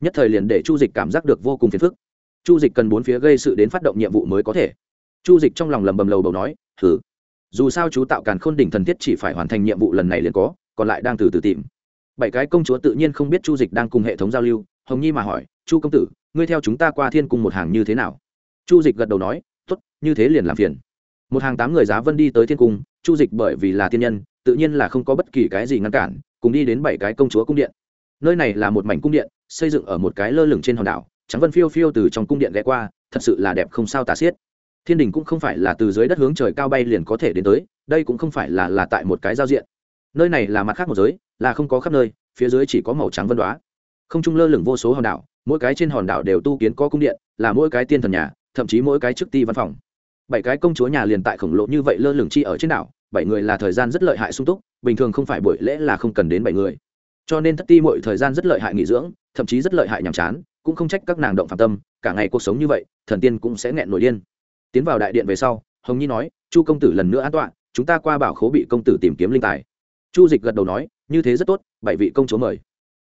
Nhất thời liền để chu dịch cảm giác được vô cùng phiền phức. Chu dịch cần bốn phía gây sự đến phát động nhiệm vụ mới có thể. Chu dịch trong lòng lầm bầm lầu bầu nói thử dù sao chú tạo càn khôn đỉnh thần thiết chỉ phải hoàn thành nhiệm vụ lần này liền có, còn lại đang từ từ tìm. Bảy cái công chúa tự nhiên không biết chu dịch đang cùng hệ thống giao lưu, hồng nhi mà hỏi, chu công tử, ngươi theo chúng ta qua thiên cung một hàng như thế nào? Chu dịch gật đầu nói t ố t như thế liền làm phiền. Một hàng tám người giá vân đi tới thiên cung, chu dịch bởi vì là thiên nhân, tự nhiên là không có bất kỳ cái gì ngăn cản, cùng đi đến bảy cái công chúa cung điện. Nơi này là một mảnh cung điện, xây dựng ở một cái lơ lửng trên hòn đảo trắng vân phiêu phiêu từ trong cung điện ghé qua, thật sự là đẹp không sao tà xiết thiên đình cũng không phải là từ dưới đất hướng trời cao bay liền có thể đến tới, đây cũng không phải là là tại một cái giao diện. Nơi này là mặt khác một giới, là không có khắp nơi, phía dưới chỉ có màu trắng vân đoá. Không trung lơ lửng vô số hòn đảo, mỗi cái trên hòn đảo đều tu kiến có cung điện, là mỗi cái tiên thần nhà, thậm chí mỗi cái chức ti văn phòng. Bảy cái công chúa nhà liền tại khổng lồ như vậy lơ lửng chi ở trên đảo, bảy người là thời gian rất lợi hại sung túc, bình thường không phải buổi lễ là không cần đến bảy người. Cho nên thất ti mọi thời gian rất lợi hại nghỉ dưỡng, thậm chí rất lợi hại nhàm chán, cũng không trách các nàng động phạm tâm, cả ngày cuộc sống như vậy, thần tiên cũng sẽ nghẹn nổi điên tiến vào đại điện về sau, hồng nhi nói, chu công tử lần nữa an toàn chúng ta qua bảo khố bị công tử tìm kiếm linh tài. Chu dịch gật đầu nói, như thế rất tốt, bảy vị công chúa mời.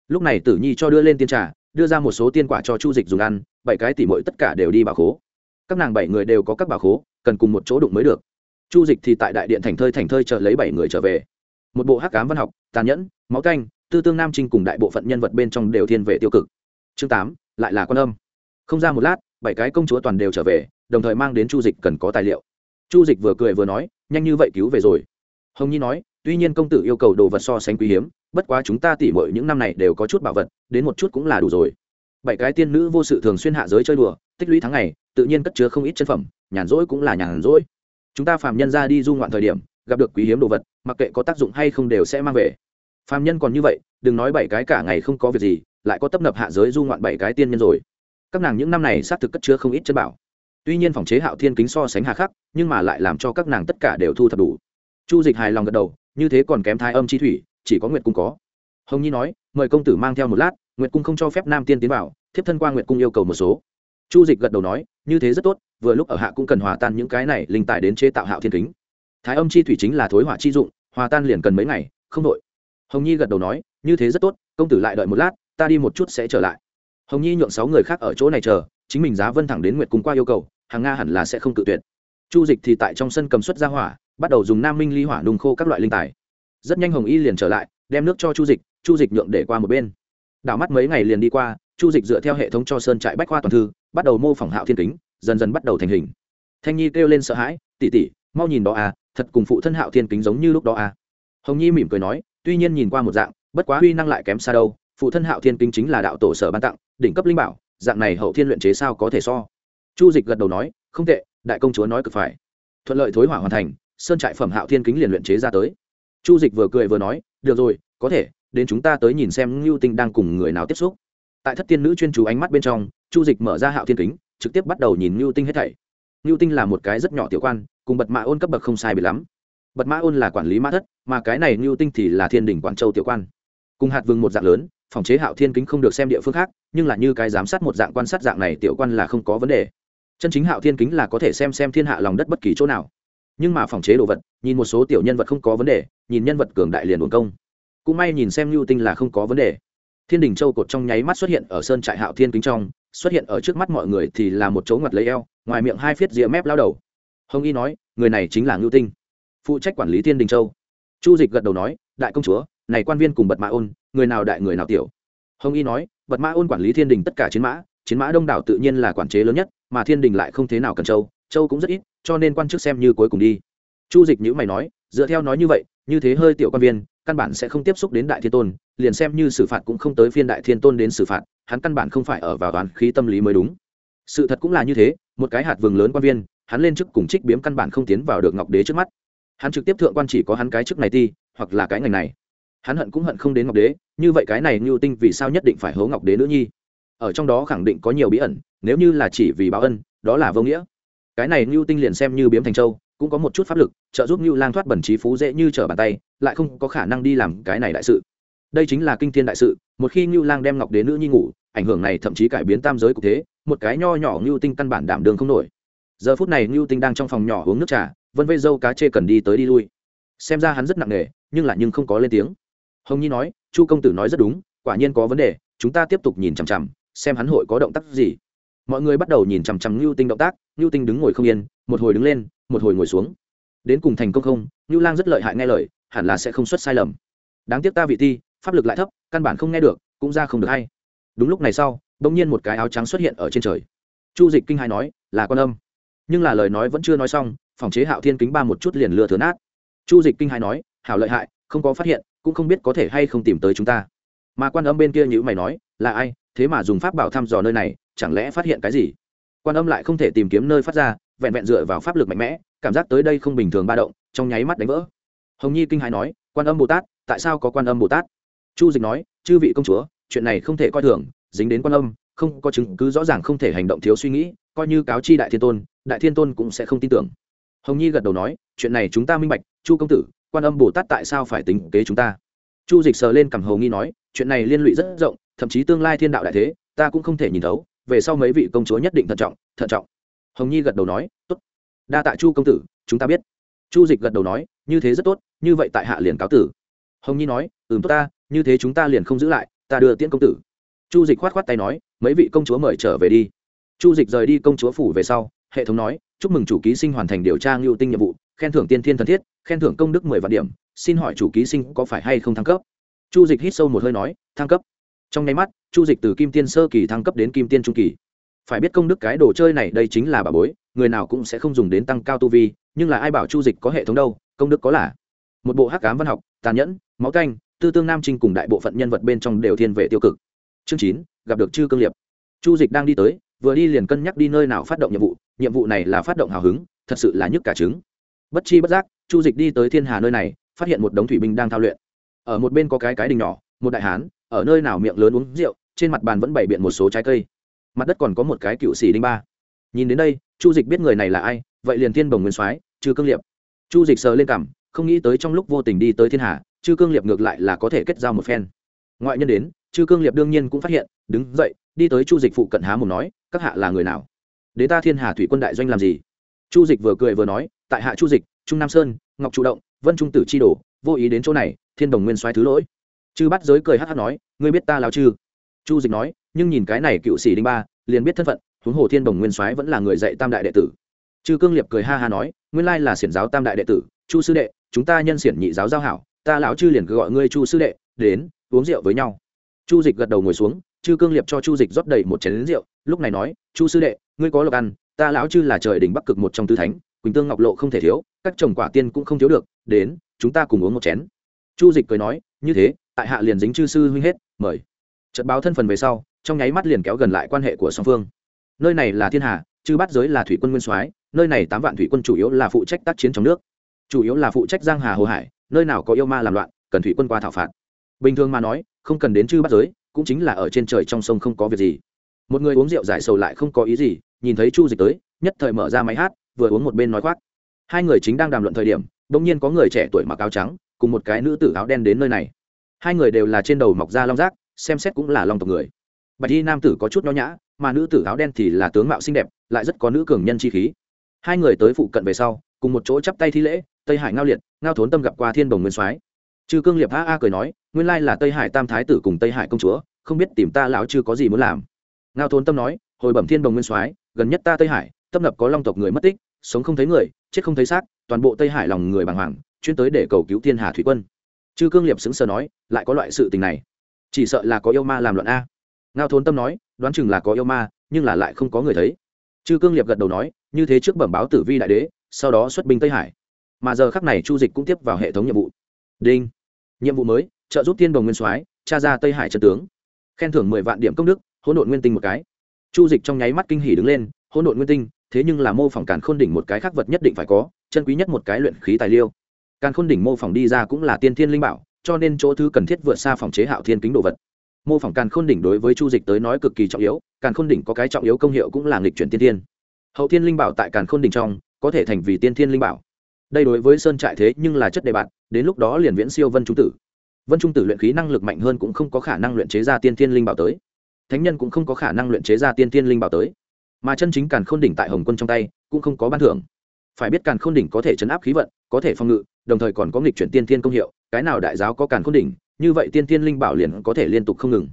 Lúc này tử nhi cho đưa lên tiên trà, đưa ra một số tiên quả cho chu dịch dùng ăn, bảy cái tỉ mội tất cả đều đi bảo khố. Các nàng bảy người đều có các bảo khố, cần cùng một chỗ đụng mới được. Chu dịch thì tại đại điện thành thơi thành thơi chờ lấy bảy người trở về. Một bộ hắc cám văn học, tàn nhẫn, máu canh, tư tương nam trinh cùng đại bộ phận nhân vật bên trong đều thiên về tiêu cực. Chương tám, lại là quan âm. Không ra một lát, bảy cái công chúa toàn đều trở về đồng thời mang đến chu dịch cần có tài liệu. Chu dịch vừa cười vừa nói, nhanh như vậy cứu về rồi. Hồng nhi nói, tuy nhiên công tử yêu cầu đồ vật so sánh quý hiếm, bất quá chúng ta tỉ mọi những năm này đều có chút bảo vật, đến một chút cũng là đủ rồi. Bảy cái tiên nữ vô sự thường xuyên hạ giới chơi đùa, tích lũy tháng ngày, tự nhiên cất chứa không ít chân phẩm, nhàn rỗi cũng là nhàn rỗi. Chúng ta phàm nhân ra đi du ngoạn thời điểm, gặp được quý hiếm đồ vật, mặc kệ có tác dụng hay không đều sẽ mang về. Phàm nhân còn như vậy, đừng nói bảy cái cả ngày không có việc gì, lại có tấp nập hạ giới du ngoạn bảy cái tiên nhân rồi. Các nàng những năm này xác thực cất chứa không ít chân bảo tuy nhiên phòng chế hạo thiên kính so sánh hà khắc, nhưng mà lại làm cho các nàng tất cả đều thu thập đủ. Chu dịch hài lòng gật đầu, như thế còn kém thái âm chi thủy, chỉ có nguyệt cung có. Hồng nhi nói, mời công tử mang theo một lát, nguyệt cung không cho phép nam tiên tiến vào, thiếp thân qua nguyệt cung yêu cầu một số. Chu dịch gật đầu nói, như thế rất tốt, vừa lúc ở hạ cũng cần hòa tan những cái này linh tài đến chế tạo hạo thiên kính. Thái âm chi thủy chính là thối hỏa chi dụng, hòa tan liền cần mấy ngày, không đội hồng nhi gật đầu nói, như thế rất tốt, công tử lại đợi một lát, ta đi một chút sẽ trở lại. Hồng nhi nhượng sáu người khác ở chỗ này chờ, chính mình giá vân thẳng đến nguyệt cung qua yêu cầu hàng nga hẳn là sẽ không tự tuyệt. Chu dịch thì tại trong sân cầm suất ra hỏa, bắt đầu dùng nam minh ly hỏa nung khô các loại linh tài. Rất nhanh hồng y liền trở lại, đem nước cho chu dịch chu dịch nhượng để qua một bên. Đảo mắt mấy ngày liền đi qua, chu dịch dựa theo hệ thống cho sơn trại bách khoa toàn thư, bắt đầu mô phỏng hạo thiên kính, dần dần bắt đầu thành hình. Thanh nhi kêu lên sợ hãi tỉ tỉ mau nhìn đó à thật cùng phụ thân hạo thiên kính giống như lúc đó à. Hồng nhi mỉm cười nói, tuy nhiên nhìn qua một dạng, bất quá huy năng lại kém xa đâu, phụ thân hạo thiên kính chính là đạo tổ sở ban tặng, đỉnh cấp linh bảo, dạng này hậu thiên luyện chế sao có thể so chu dịch gật đầu nói, không tệ, đại công chúa nói cực phải. Thuận lợi thối hỏa hoàn thành, sơn trại phẩm hạo thiên kính liền luyện chế ra tới. Chu dịch vừa cười vừa nói, được rồi, có thể, đến chúng ta tới nhìn xem ngưu tinh đang cùng người nào tiếp xúc. Tại thất tiên nữ chuyên chú ánh mắt bên trong, chu dịch mở ra hạo thiên kính, trực tiếp bắt đầu nhìn ngưu tinh hết thảy. Ngưu tinh là một cái rất nhỏ tiểu quan, cùng bật mã ôn cấp bậc không sai bị lắm. Bật mã ôn là quản lý mã thất, mà cái này ngưu tinh thì là thiên đỉnh quảng châu tiểu quan. Cùng hạt vương một dạng lớn, phòng chế hạo thiên kính không được xem địa phương khác, nhưng là như cái giám sát một dạng quan sát dạng này tiểu quan là không có vấn đề chân chính hạo thiên kính là có thể xem xem thiên hạ lòng đất bất kỳ chỗ nào. Nhưng mà phòng chế đồ vật, nhìn một số tiểu nhân vật không có vấn đề, nhìn nhân vật cường đại liền uổng công. Cũng may nhìn xem lưu tinh là không có vấn đề. Thiên đình châu cột trong nháy mắt xuất hiện ở sơn trại hạo thiên kính trong, xuất hiện ở trước mắt mọi người thì là một chỗ ngặt lấy eo, ngoài miệng hai phiết rìa mép lao đầu. Hồng y nói, người này chính là ngưu tinh. Phụ trách quản lý thiên đình châu. Chu dịch gật đầu nói, đại công chúa, này quan viên cùng bật mã ôn, người nào đại người nào tiểu. Hồng y nói, bật mã ôn quản lý thiên đình tất cả chiến mã chiến mã đông đảo tự nhiên là quản chế lớn nhất, mà thiên đình lại không thế nào cần châu châu cũng rất ít, cho nên quan chức xem như cuối cùng đi. Chu dịch nhữ mày nói, dựa theo nói như vậy, như thế hơi tiểu quan viên, căn bản sẽ không tiếp xúc đến đại thiên tôn, liền xem như xử phạt cũng không tới phiên đại thiên tôn đến xử phạt, hắn căn bản không phải ở vào toán khí tâm lý mới đúng. Sự thật cũng là như thế, một cái hạt vừng lớn quan viên, hắn lên chức cùng trích biếm căn bản không tiến vào được ngọc đế trước mắt. Hắn trực tiếp thượng quan chỉ có hắn cái chức này ti, hoặc là cái ngành này. Hắn hận cũng hận không đến ngọc đế, như vậy cái này ngưu tinh vì sao nhất định phải hố ngọc đế nữ nhi? Ở trong đó khẳng định có nhiều bí ẩn, nếu như là chỉ vì báo ân, đó là vô nghĩa. Cái này ngưu tinh liền xem như biếm thành châu cũng có một chút pháp lực, trợ giúp ngưu lang thoát bẩn trí phú dễ như trở bàn tay, lại không có khả năng đi làm cái này đại sự. Đây chính là kinh thiên đại sự, một khi ngưu lang đem ngọc đế nữ nhi ngủ, ảnh hưởng này thậm chí cải biến tam giới cục thế, một cái nho nhỏ ngưu tinh căn bản đảm đường không nổi. Giờ phút này ngưu tinh đang trong phòng nhỏ uống nước trà, vân vây dâu cá chê cần đi tới đi lui. Xem ra hắn rất nặng nề, nhưng lại nhưng không có lên tiếng. Hồng nhi nói, chu công tử nói rất đúng, quả nhiên có vấn đề, chúng ta tiếp tục nhìn chằm chằm xem hắn hội có động tác gì. Mọi người bắt đầu nhìn chằm chằm ngưu tinh động tác, ngưu tinh đứng ngồi không yên, một hồi đứng lên, một hồi ngồi xuống. Đến cùng thành công không? Ngưu lang rất lợi hại nghe lời, hẳn là sẽ không xuất sai lầm. Đáng tiếc ta vị ti, pháp lực lại thấp, căn bản không nghe được, cũng ra không được hay. Đúng lúc này sau, bỗng nhiên một cái áo trắng xuất hiện ở trên trời. Chu dịch kinh hai nói, là con âm. Nhưng là lời nói vẫn chưa nói xong, phòng chế hạo thiên kính ba một chút liền lừa thừa nát. Chu dịch kinh hai nói, hảo lợi hại, không có phát hiện, cũng không biết có thể hay không tìm tới chúng ta. Mà quan âm bên kia như mày nói, là ai? Thế mà dùng pháp bảo thăm dò nơi này, chẳng lẽ phát hiện cái gì? Quan âm lại không thể tìm kiếm nơi phát ra, vẹn vẹn dựa vào pháp lực mạnh mẽ, cảm giác tới đây không bình thường ba động, trong nháy mắt đánh vỡ. Hồng nhi kinh hãi nói, quan âm bồ tát, tại sao có quan âm bồ tát? Chu dịch nói, chư vị công chúa, chuyện này không thể coi thường, dính đến quan âm, không có chứng cứ rõ ràng không thể hành động thiếu suy nghĩ, coi như cáo chi đại thiên tôn, đại thiên tôn cũng sẽ không tin tưởng. Hồng nhi gật đầu nói, chuyện này chúng ta minh bạch, chu công tử, quan âm bồ tát tại sao phải tính kế chúng ta? Chu dịch sờ lên cằm hầu nghi nói, chuyện này liên lụy rất rộng thậm chí tương lai thiên đạo đại thế, ta cũng không thể nhìn thấu, về sau mấy vị công chúa nhất định thận trọng thận trọng. Hồng nhi gật đầu nói, tốt. Đa tạ chu công tử, chúng ta biết. Chu dịch gật đầu nói, như thế rất tốt, như vậy tại hạ liền cáo tử. Hồng nhi nói, ừm, tốt ta, như thế chúng ta liền không giữ lại, ta đưa tiễn công tử. Chu dịch khoát khoát tay nói, mấy vị công chúa mời trở về đi. Chu dịch rời đi công chúa phủ về sau, hệ thống nói, chúc mừng chủ ký sinh hoàn thành điều tra ngưu tinh nhiệm vụ, khen thưởng tiên thiên thần thiết, khen thưởng công đức mười vạn điểm, xin hỏi chủ ký sinh có phải hay không thăng cấp? Chu dịch hít sâu một hơi nói, thăng cấp trong nháy mắt, chu dịch từ kim tiên sơ kỳ thăng cấp đến kim tiên trung kỳ. Phải biết công đức cái đồ chơi này đây chính là bà bối, người nào cũng sẽ không dùng đến tăng cao tu vi, nhưng là ai bảo chu dịch có hệ thống đâu, công đức có là. Một bộ hắc cám văn học, tàn nhẫn, máu canh, tư tương nam trinh cùng đại bộ phận nhân vật bên trong đều thiên về tiêu cực. Chương chín, gặp được chư cương liệp. Chu dịch đang đi tới, vừa đi liền cân nhắc đi nơi nào phát động nhiệm vụ nhiệm vụ này là phát động hào hứng, thật sự là nhức cả trứng. Bất chi bất giác, chu dịch đi tới thiên hà nơi này, phát hiện một đống thủy binh đang thao luyện. Ở một bên có cái cái đình nhỏ, một đại hán ở nơi nào miệng lớn uống rượu, trên mặt bàn vẫn bày biện một số trái cây. Mặt đất còn có một cái cựu xì đinh ba. Nhìn đến đây, chu dịch biết người này là ai, vậy liền thiên bồng nguyên soái chư cương liệp. Chu dịch sờ lên cảm không nghĩ tới trong lúc vô tình đi tới thiên hà chư cương liệp ngược lại là có thể kết giao một phen. Ngoại nhân đến chư cương liệp đương nhiên cũng phát hiện, đứng dậy, đi tới chu dịch phụ cận há mồm nói, các hạ là người nào? Đế ta thiên hà thủy quân đại doanh làm gì? Chu dịch vừa cười vừa nói, tại hạ chu dịch, trung nam sơn, ngọc chủ động, vân trung tử chi đồ, vô ý đến chỗ này, thiên đồng nguyên soái thứ lỗi chư bắt giới cười hát hát nói, ngươi biết ta lao chư? Chu dịch nói, nhưng nhìn cái này cựu sĩ đinh ba, liền biết thân phận, huống hồ thiên đồng nguyên soái vẫn là người dạy tam đại đệ tử. Chư cương liệp cười ha ha nói, nguyên lai là xiển giáo tam đại đệ tử, chu sư đệ, chúng ta nhân xiển nhị giáo giao hảo, ta lão chư liền gọi ngươi chu sư đệ, đến, uống rượu với nhau. Chu dịch gật đầu ngồi xuống, chư cương liệp cho chu dịch rót đầy một chén lính rượu, lúc này nói, chu sư đệ, ngươi có lộc ăn, ta lão chư là trời đỉnh bắc cực một trong tứ thánh, quỳnh tương ngọc lộ không thể thiếu, các chồng quả tiên cũng không thiếu được, đến, chúng ta cùng uống một chén. Chu dịch cười nói, như thế tại hạ liền dính chư sư huynh hết, mời. Trận báo thân phần về sau, trong nháy mắt liền kéo gần lại quan hệ của song phương. Nơi này là thiên hà, chư bắt giới là thủy quân nguyên soái, nơi này tám vạn thủy quân chủ yếu là phụ trách tác chiến trong nước. Chủ yếu là phụ trách giang hà hồ hải, nơi nào có yêu ma làm loạn, cần thủy quân qua thảo phạt. Bình thường mà nói, không cần đến chư bắt giới, cũng chính là ở trên trời trong sông không có việc gì. Một người uống rượu giải sầu lại không có ý gì, nhìn thấy chu dịch tới, nhất thời mở ra máy hát, vừa uống một bên nói khoác. Hai người chính đang đàm luận thời điểm bỗng nhiên có người trẻ tuổi mặc áo trắng, cùng một cái nữ tử áo đen đến nơi này hai người đều là trên đầu mọc da long rác, xem xét cũng là long tộc người. Bạch y nam tử có chút nho nhã, mà nữ tử áo đen thì là tướng mạo xinh đẹp, lại rất có nữ cường nhân chi khí. Hai người tới phụ cận về sau, cùng một chỗ chắp tay thi lễ, tây hải ngao liệt, ngao thốn tâm gặp qua thiên đồng nguyên soái. Chư cương liệp a a cười nói, nguyên lai là tây hải tam thái tử cùng tây hải công chúa, không biết tìm ta lão chưa có gì muốn làm. Ngao thốn tâm nói, hồi bẩm thiên đồng nguyên soái, gần nhất ta tây hải tâm lập có long tộc người mất tích, sống không thấy người, chết không thấy xác, toàn bộ tây hải lòng người bàng hoàng, chuyên tới để cầu cứu thiên hà thủy quân chư cương liệp xứng sờ nói, lại có loại sự tình này. Chỉ sợ là có yêu ma làm luận a. Ngao thốn tâm nói, đoán chừng là có yêu ma, nhưng là lại không có người thấy. Chư cương liệp gật đầu nói, như thế trước bẩm báo tử vi đại đế, sau đó xuất binh tây hải. Mà giờ khắc này chu dịch cũng tiếp vào hệ thống nhiệm vụ. Đinh. Nhiệm vụ mới, trợ giúp thiên đồng nguyên soái, tra ra tây hải trần tướng. Khen thưởng mười vạn điểm công đức, hỗn độn nguyên tinh một cái. Chu dịch trong nháy mắt kinh hỉ đứng lên, hỗn độn nguyên tinh, thế nhưng là mô phỏng cản khôn đỉnh một cái khác vật nhất định phải có, chân quý nhất một cái luyện khí tài liêu càn khôn đỉnh mô phỏng đi ra cũng là tiên thiên linh bảo, cho nên chỗ thứ cần thiết vượt xa phòng chế hạo thiên kính đồ vật. Mô phỏng càn khôn đỉnh đối với chu dịch tới nói cực kỳ trọng yếu, càn khôn đỉnh có cái trọng yếu công hiệu cũng là nghịch chuyển tiên thiên. Hậu thiên linh bảo tại càn khôn đỉnh trong, có thể thành vì tiên thiên linh bảo. Đây đối với sơn trại thế nhưng là chất đề bạt, đến lúc đó liền viễn siêu vân trung tử. Vân trung tử luyện khí năng lực mạnh hơn cũng không có khả năng luyện chế ra tiên thiên linh bảo tới. Thánh nhân cũng không có khả năng luyện chế ra tiên thiên linh bảo tới. Mà chân chính càn khôn đỉnh tại hồng quân trong tay, cũng không có ban thưởng phải biết càn khôn đỉnh có thể chấn áp khí vận, có thể phòng ngự, đồng thời còn có nghịch chuyển tiên thiên công hiệu, cái nào đại giáo có càn khôn đỉnh, như vậy tiên thiên linh bảo liền có thể liên tục không ngừng.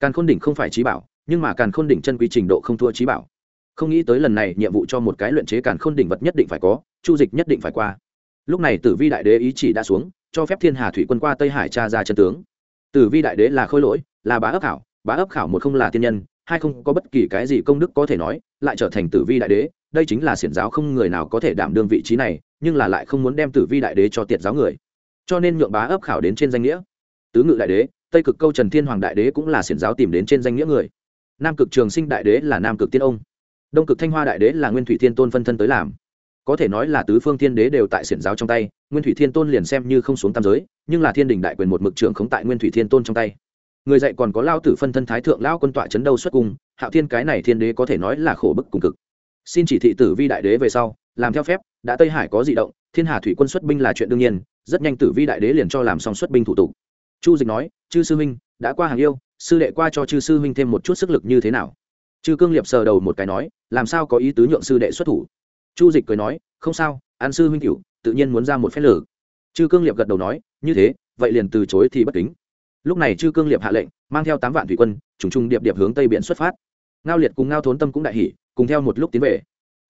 Càn khôn đỉnh không phải trí bảo, nhưng mà càn khôn đỉnh chân quý trình độ không thua trí bảo. Không nghĩ tới lần này nhiệm vụ cho một cái luyện chế càn khôn đỉnh vật nhất định phải có, chu dịch nhất định phải qua. Lúc này tử vi đại đế ý chỉ đã xuống, cho phép thiên hà thủy quân qua tây hải tra ra chân tướng. Tử vi đại đế là khôi lỗi, là bá ấp khảo, bá ấp khảo một không là tiên nhân, hai không có bất kỳ cái gì công đức có thể nói, lại trở thành tử vi đại đế đây chính là xiển giáo không người nào có thể đảm đương vị trí này, nhưng là lại không muốn đem tử vi đại đế cho tiệt giáo người. Cho nên nhượng bá ấp khảo đến trên danh nghĩa. Tứ ngự đại đế, tây cực câu trần thiên hoàng đại đế cũng là xiển giáo tìm đến trên danh nghĩa người. Nam cực trường sinh đại đế là nam cực tiên ông. Đông cực thanh hoa đại đế là nguyên thủy thiên tôn phân thân tới làm. Có thể nói là tứ phương thiên đế đều tại xiển giáo trong tay, nguyên thủy thiên tôn liền xem như không xuống tam giới, nhưng là thiên đình đại quyền một mực trưởng khống tại nguyên thủy thiên tôn trong tay. Người dạy còn có lao tử phân thân thái thượng, lao quân tọa chấn đâu xuất cung, hạo thiên cái này thiên đế có thể nói là khổ bức cùng cực xin chỉ thị tử vi đại đế về sau, làm theo phép, đã tây hải có di động, thiên hà thủy quân xuất binh là chuyện đương nhiên, rất nhanh tử vi đại đế liền cho làm xong xuất binh thủ tục. Chu dịch nói, chư sư huynh, đã qua hàng yêu, sư đệ qua cho chư sư huynh thêm một chút sức lực như thế nào? Chư cương liệp sờ đầu một cái nói, làm sao có ý tứ nhượng sư đệ xuất thủ? Chu dịch cười nói, không sao, an sư huynh cửu, tự nhiên muốn ra một phép lử. Chư cương liệp gật đầu nói, như thế, vậy liền từ chối thì bất kính. Lúc này chư cương liệp hạ lệnh, mang theo tám vạn thủy quân, trùng trùng điệp điệp hướng tây biển xuất phát. Ngao liệt cùng ngao thốn tâm cũng đại hỉ cùng theo một lúc tiến về.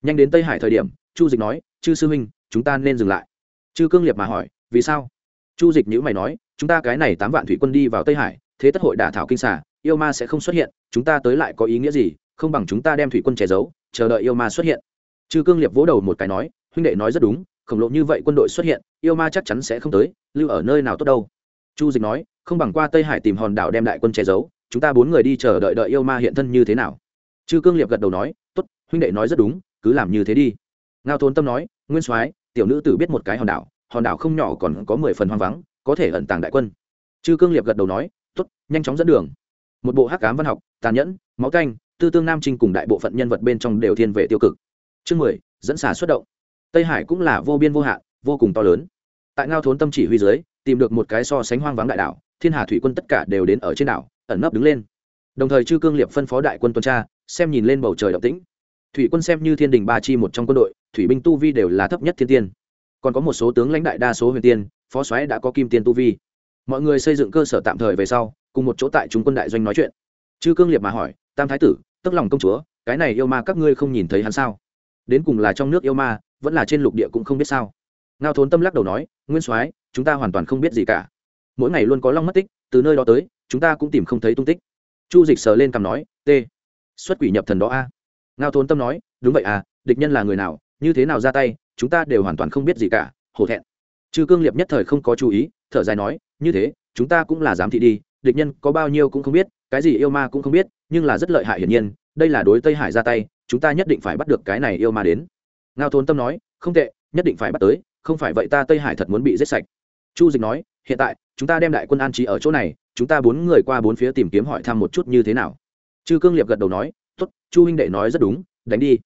Nhanh đến tây hải thời điểm, chu dịch nói, chư sư huynh, chúng ta nên dừng lại. Chư cương liệt mà hỏi, vì sao? Chu dịch nhữ mày nói, chúng ta cái này tám vạn thủy quân đi vào tây hải, thế tất hội đả thảo kinh xả yêu ma sẽ không xuất hiện, chúng ta tới lại có ý nghĩa gì? Không bằng chúng ta đem thủy quân che giấu, chờ đợi yêu ma xuất hiện. Chư cương liệt vỗ đầu một cái nói, huynh đệ nói rất đúng, khổng lồ như vậy quân đội xuất hiện, yêu ma chắc chắn sẽ không tới, lưu ở nơi nào tốt đâu. Chu dịch nói, không bằng qua tây hải tìm hòn đảo đem đại quân che giấu, chúng ta bốn người đi chờ đợi đợi yêu ma hiện thân như thế nào. Chư cương liệt gật đầu nói huynh đệ nói rất đúng, cứ làm như thế đi. Ngao thôn tâm nói, nguyên soái, tiểu nữ tử biết một cái hòn đảo hòn đảo không nhỏ còn có mười phần hoang vắng, có thể ẩn tàng đại quân. Chư cương liệt gật đầu nói t ố t nhanh chóng dẫn đường. Một bộ hắc cám văn học, tàn nhẫn, máu canh, tư tương nam trinh cùng đại bộ phận nhân vật bên trong đều thiên về tiêu cực. Chương mười, dẫn xả xuất động. Tây hải cũng là vô biên vô hạn, vô cùng to lớn. Tại ngao thốn tâm chỉ huy dưới, tìm được một cái so sánh hoang vắng đại đảo, thiên hà thủy quân tất cả đều đến ở trên đảo, ẩn nấp đứng lên. Đồng thời chư cương liệp phân phó đại quân tuần tra, xem nhìn lên bầu trời động tĩnh thủy quân xem như thiên đình ba chi một trong quân đội, thủy binh tu vi đều là thấp nhất thiên tiên. Còn có một số tướng lãnh đại đa số huyền tiên, phó soái đã có kim tiên tu vi. Mọi người xây dựng cơ sở tạm thời về sau, cùng một chỗ tại chúng quân đại doanh nói chuyện. Chư cương Liệt mà hỏi, tam thái tử, tức lòng công chúa, cái này yêu ma các ngươi không nhìn thấy hắn sao? Đến cùng là trong nước yêu ma, vẫn là trên lục địa cũng không biết sao? Ngao thốn tâm lắc đầu nói, nguyên soái, chúng ta hoàn toàn không biết gì cả. Mỗi ngày luôn có long mất tích, từ nơi đó tới, chúng ta cũng tìm không thấy tung tích. Chu dịch sờ lên cằm nói, t, xuất quỷ nhập thần đó a ngao thốn tâm nói, đúng vậy à địch nhân là người nào, như thế nào ra tay, chúng ta đều hoàn toàn không biết gì cả, hổ thẹn. Chư cương liệp nhất thời không có chú ý, thở dài nói, như thế, chúng ta cũng là giám thị đi, địch nhân có bao nhiêu cũng không biết, cái gì yêu ma cũng không biết, nhưng là rất lợi hại hiển nhiên, đây là đối tây hải ra tay, chúng ta nhất định phải bắt được cái này yêu ma đến. Ngao thốn tâm nói, không tệ, nhất định phải bắt tới, không phải vậy ta tây hải thật muốn bị giết sạch. Chu dịch nói, hiện tại, chúng ta đem đại quân an trí ở chỗ này, chúng ta bốn người qua bốn phía tìm kiếm hỏi thăm một chút như thế nào. Chư cương liệp gật đầu nói tốt, chu huynh đệ nói rất đúng, đánh đi.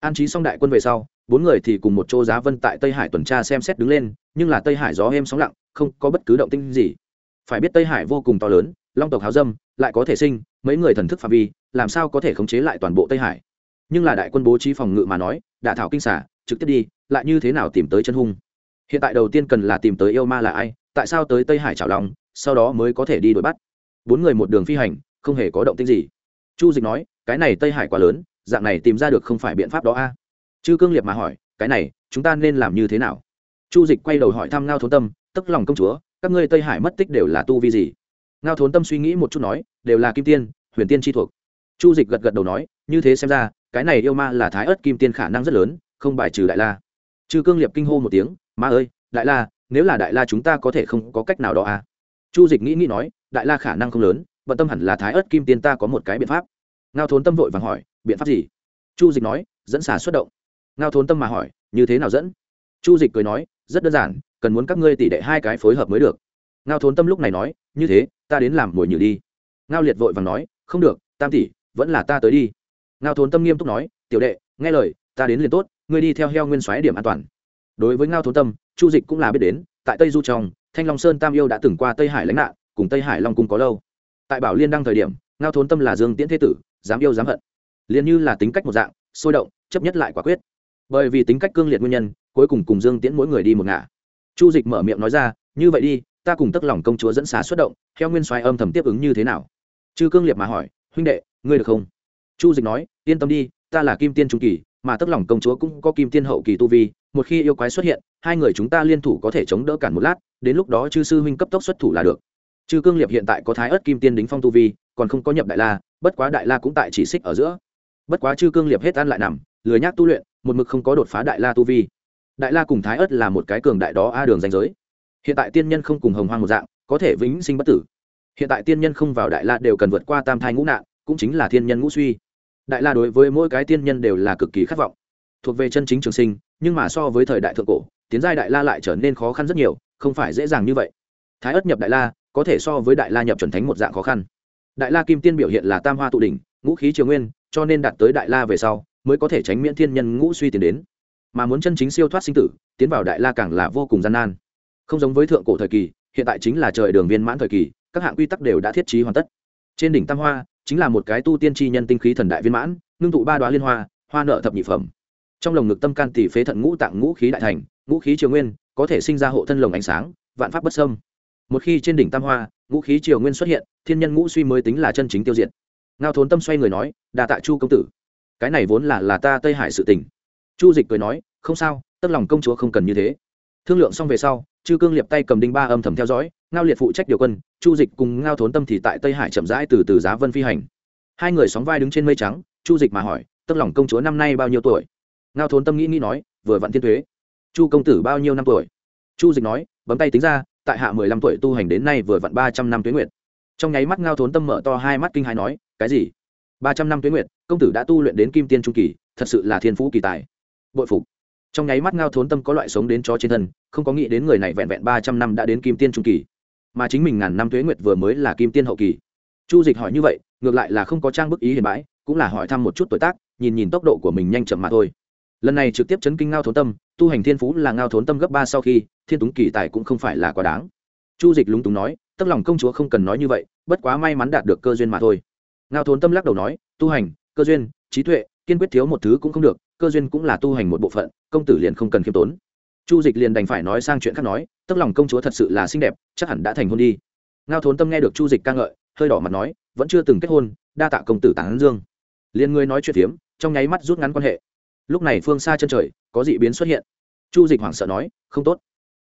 An trí xong đại quân về sau, bốn người thì cùng một chỗ giá vân tại tây hải tuần tra xem xét đứng lên, nhưng là tây hải gió êm sóng lặng, không có bất cứ động tinh gì. Phải biết tây hải vô cùng to lớn, long tộc háo dâm, lại có thể sinh, mấy người thần thức phạm vi, làm sao có thể khống chế lại toàn bộ tây hải? Nhưng là đại quân bố trí phòng ngự mà nói, đả thảo kinh xả trực tiếp đi, lại như thế nào tìm tới chân hung? Hiện tại đầu tiên cần là tìm tới yêu ma là ai, tại sao tới tây hải trào lòng, sau đó mới có thể đi đuổi bắt? Bốn người một đường phi hành, không hề có động tích gì chu dịch nói, cái này tây hải quá lớn, dạng này tìm ra được không phải biện pháp đó a. À? chư cương liệt mà hỏi, cái này, chúng ta nên làm như thế nào? Chu dịch quay đầu hỏi thăm ngao thốn tâm, tức lòng công chúa, các ngươi tây hải mất tích đều là tu vi gì? Ngao thốn tâm suy nghĩ một chút nói, đều là kim tiên, huyền tiên chi thuộc. Chu dịch gật gật đầu nói, như thế xem ra, cái này yêu ma là thái ớt kim tiên khả năng rất lớn, không bài trừ đại la. Chư cương liệp kinh hô một tiếng, ma ơi, đại la, nếu là đại la chúng ta có thể không có cách nào đó à chu dịch nghĩ nghĩ nói, đại la khả năng không lớn bận tâm hẳn là thái ớt kim tiên ta có một cái biện pháp. Ngao thốn tâm vội vàng hỏi, biện pháp gì? Chu dịch nói, dẫn xả xuất động. Ngao thốn tâm mà hỏi, như thế nào dẫn? Chu dịch cười nói, rất đơn giản, cần muốn các ngươi tỷ đệ hai cái phối hợp mới được. Ngao thốn tâm lúc này nói, như thế, ta đến làm mồi nhử đi. Ngao liệt vội vàng nói, không được, tam tỷ, vẫn là ta tới đi. Ngao thốn tâm nghiêm túc nói, tiểu đệ, nghe lời, ta đến liền tốt, ngươi đi theo heo nguyên xoáy điểm an toàn. Đối với ngao thốn tâm, chu dịch cũng là biết đến, tại tây du trong, thanh long sơn tam yêu đã từng qua tây hải lãnh nạn, cùng tây hải long cung có lâu tại bảo liên đăng thời điểm, ngao thốn tâm là dương tiễn thế tử, dám yêu dám hận. Liền như là tính cách một dạng, sôi động, chấp nhất lại quả quyết. Bởi vì tính cách cương liệt nguyên nhân, cuối cùng cùng dương tiễn mỗi người đi một ngả. Chu dịch mở miệng nói ra, như vậy đi, ta cùng tất lòng công chúa dẫn xá xuất động, theo nguyên soái âm thầm tiếp ứng như thế nào? Chư cương liệt mà hỏi, huynh đệ, ngươi được không? Chu dịch nói, yên tâm đi, ta là kim tiên trung kỳ, mà tất lòng công chúa cũng có kim tiên hậu kỳ tu vi, một khi yêu quái xuất hiện, hai người chúng ta liên thủ có thể chống đỡ cản một lát, đến lúc đó chư sư huynh cấp tốc xuất thủ là được chư cương liệp hiện tại có thái ớt kim tiên đính phong tu vi, còn không có nhập đại la, bất quá đại la cũng tại chỉ xích ở giữa. Bất quá chư cương liệp hết ăn lại nằm, lười nhác tu luyện, một mực không có đột phá đại la tu vi. Đại la cùng thái ớt là một cái cường đại đó a đường danh giới. Hiện tại tiên nhân không cùng hồng hoang một dạng, có thể vĩnh sinh bất tử. Hiện tại tiên nhân không vào đại la đều cần vượt qua tam thai ngũ nạn, cũng chính là thiên nhân ngũ suy. Đại la đối với mỗi cái tiên nhân đều là cực kỳ khát vọng. Thuộc về chân chính trường sinh, nhưng mà so với thời đại thượng cổ, tiến giai đại la lại trở nên khó khăn rất nhiều, không phải dễ dàng như vậy. Thái ất nhập đại la có thể so với đại la nhập chuẩn thánh một dạng khó khăn. Đại la kim tiên biểu hiện là tam hoa tụ đỉnh, ngũ khí triều nguyên, cho nên đạt tới đại la về sau, mới có thể tránh miễn thiên nhân ngũ suy tiến đến. Mà muốn chân chính siêu thoát sinh tử, tiến vào đại la càng là vô cùng gian nan. Không giống với thượng cổ thời kỳ, hiện tại chính là trời đường viên mãn thời kỳ, các hạng quy tắc đều đã thiết trí hoàn tất. Trên đỉnh tam hoa, chính là một cái tu tiên tri nhân tinh khí thần đại viên mãn, ngưng tụ ba đoá liên hoa hoa nợ thập nhị phẩm. Trong lồng ngực tâm can tỷ phế thận ngũ tạng ngũ khí đại thành, ngũ khí triều nguyên, có thể sinh ra hộ thân lồng ánh sáng, vạn pháp bất sâm một khi trên đỉnh tam hoa, ngũ khí triều nguyên xuất hiện, thiên nhân ngũ suy mới tính là chân chính tiêu diệt. Ngao thốn tâm xoay người nói đà tạ chu công tử. Cái này vốn là là ta tây hải sự tình. Chu dịch cười nói, không sao, tất lòng công chúa không cần như thế. Thương lượng xong về sau, chư cương liệp tay cầm đinh ba âm thầm theo dõi, ngao liệt phụ trách điều quân, chu dịch cùng ngao thốn tâm thì tại tây hải chậm rãi từ từ giá vân phi hành. Hai người sóng vai đứng trên mây trắng, chu dịch mà hỏi, tất lòng công chúa năm nay bao nhiêu tuổi? Ngao thốn tâm nghĩ nghĩ nói, vừa vặn thiên thuế chu công tử bao nhiêu năm tuổi? Chu dịch nói, bấm tay tính ra tại hạ mười lăm tuổi tu hành đến nay vừa vặn ba trăm năm tuế nguyệt. Trong nháy mắt ngao thốn tâm mở to hai mắt kinh hãi nói, cái gì? Ba trăm năm tuế nguyệt, công tử đã tu luyện đến kim tiên trung kỳ, thật sự là thiên phú kỳ tài. Bội phục. Trong nháy mắt ngao thốn tâm có loại sống đến chó trên thân, không có nghĩ đến người này vẹn vẹn ba trăm năm đã đến kim tiên trung kỳ. Mà chính mình ngàn năm tuế nguyệt vừa mới là kim tiên hậu kỳ. Chu dịch hỏi như vậy, ngược lại là không có trang bức ý hiền bãi, cũng là hỏi thăm một chút tuổi tác, nhìn nhìn tốc độ của mình nhanh chậm mà thôi. Lần này trực tiếp chấn kinh ngao thốn tâm, tu hành thiên phú là ngao thốn tâm gấp ba sau khi thiên túng kỳ tài cũng không phải là quá đáng. Chu dịch lúng túng nói tấc lòng công chúa không cần nói như vậy, bất quá may mắn đạt được cơ duyên mà thôi. Ngao thốn tâm lắc đầu nói, tu hành, cơ duyên, trí tuệ, kiên quyết thiếu một thứ cũng không được, cơ duyên cũng là tu hành một bộ phận, công tử liền không cần khiêm tốn. Chu dịch liền đành phải nói sang chuyện khác nói tấc lòng công chúa thật sự là xinh đẹp, chắc hẳn đã thành hôn đi. Ngao thốn tâm nghe được chu dịch ca ngợi, hơi đỏ mặt nói, vẫn chưa từng kết hôn, đa tạ công tử tán dương. Liền ngươi nói chuyện phiếm, trong nháy mắt rút ngắn quan hệ. Lúc này phương xa chân trời, có dị biến xuất hiện. Chu dịch hoảng sợ nói, không tốt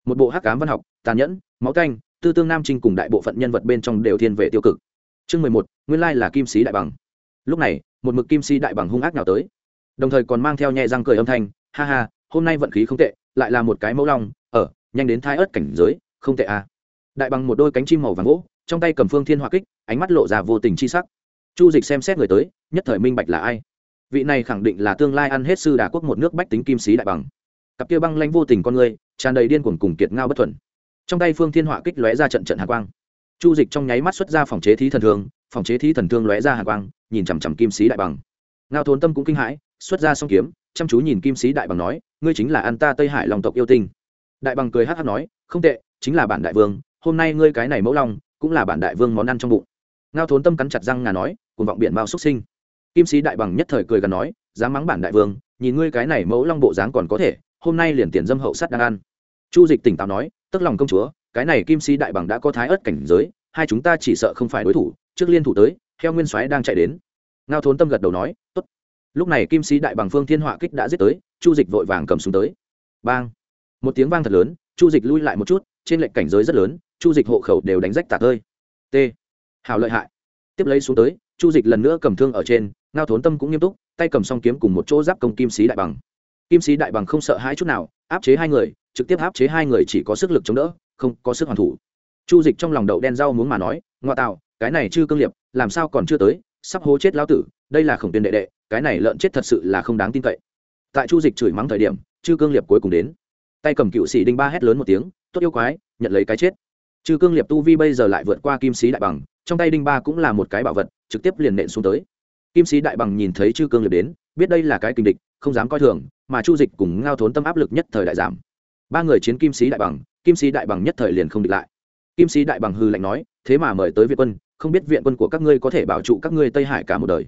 một bộ hắc cám văn học, tàn nhẫn, máu canh tư tương nam trinh cùng đại bộ phận nhân vật bên trong đều thiên về tiêu cực. Chương mười một, nguyên lai là kim sĩ đại bằng. Lúc này, một mực kim sĩ đại bằng hung ác nào tới. Đồng thời còn mang theo nhẹ răng cười âm thanh, ha ha, hôm nay vận khí không tệ, lại là một cái mẫu long, ở, nhanh đến thai ớt cảnh giới, không tệ à. Đại bằng một đôi cánh chim màu vàng gỗ, trong tay cầm phương thiên hỏa kích, ánh mắt lộ ra vô tình chi sắc. Chu dịch xem xét người tới, nhất thời minh bạch là ai. Vị này khẳng định là tương lai ăn hết sư đà quốc một nước bách tính kim sĩ đại bằng. Cặp kia băng lanh vô tình con người tràn đầy điên cuồng cùng kiệt ngao bất thuần. Trong tay phương thiên hỏa kích lóe ra trận trận hạ quang. Chu dịch trong nháy mắt xuất ra phòng chế thí thần thương, phòng chế thí thần thương lóe ra hạ quang, nhìn chằm chằm kim sĩ đại bằng. Ngao thốn tâm cũng kinh hãi, xuất ra song kiếm, chăm chú nhìn kim sĩ đại bằng nói, ngươi chính là an ta tây hải lòng tộc yêu tinh. Đại bằng cười hát hát nói, không tệ, chính là bản đại vương, hôm nay ngươi cái này mẫu long, cũng là bản đại vương món ăn trong bụng. Ngao thốn tâm cắn chặt răng ngà nói cùng vọng biển bao xuất sinh. Kim sĩ đại bằng nhất thời cười gần nói, dám mắng bản đại vương, nhìn ngươi cái này mẫu long bộ dáng còn có thể hôm nay liền tiền dâm hậu sắt đang ăn. Chu dịch tỉnh táo nói, tức lòng công chúa, cái này kim si đại bằng đã có thái ớt cảnh giới, hai chúng ta chỉ sợ không phải đối thủ, trước liên thủ tới, theo nguyên soái đang chạy đến. Ngao thốn tâm gật đầu nói, tốt. Lúc này kim sĩ đại bằng phương thiên họa kích đã giết tới, chu dịch vội vàng cầm xuống tới. Bang! Một tiếng vang thật lớn, chu dịch lui lại một chút, trên lệnh cảnh giới rất lớn, chu dịch hộ khẩu đều đánh rách tạc hơi t. Hào lợi hại. Tiếp lấy xuống tới, chu dịch lần nữa cầm thương ở trên, ngao thốn tâm cũng nghiêm túc, tay cầm song kiếm cùng một chỗ giáp công kim sĩ đại bằng kim sĩ đại bằng không sợ hãi chút nào, áp chế hai người, trực tiếp áp chế hai người chỉ có sức lực chống đỡ, không có sức hoàn thủ. Chu dịch trong lòng đậu đen rau muốn mà nói ngoại tạo, cái này chưa cương liệp làm sao còn chưa tới? Sắp hố chết lão tử, đây là khổng tiên đệ đệ, cái này lợn chết thật sự là không đáng tin cậy. Tại chu dịch chửi mắng thời điểm, chư cương liệp cuối cùng đến. Tay cầm cựu sĩ đinh ba hét lớn một tiếng, tốt yêu quái, nhận lấy cái chết. Chư cương liệp tu vi bây giờ lại vượt qua kim sĩ đại bằng, trong tay đinh ba cũng là một cái bảo vật, trực tiếp liền nện xuống tới. Kim sĩ đại bằng nhìn thấy chư cương liệp đến, biết đây là cái kình địch, không dám coi thường mà chu dịch cùng ngao thốn tâm áp lực nhất thời đại giảm. Ba người chiến kim sĩ đại bằng, kim sĩ đại bằng nhất thời liền không địch lại. Kim sĩ đại bằng hư lạnh nói, thế mà mời tới viện quân, không biết viện quân của các ngươi có thể bảo trụ các ngươi tây hải cả một đời.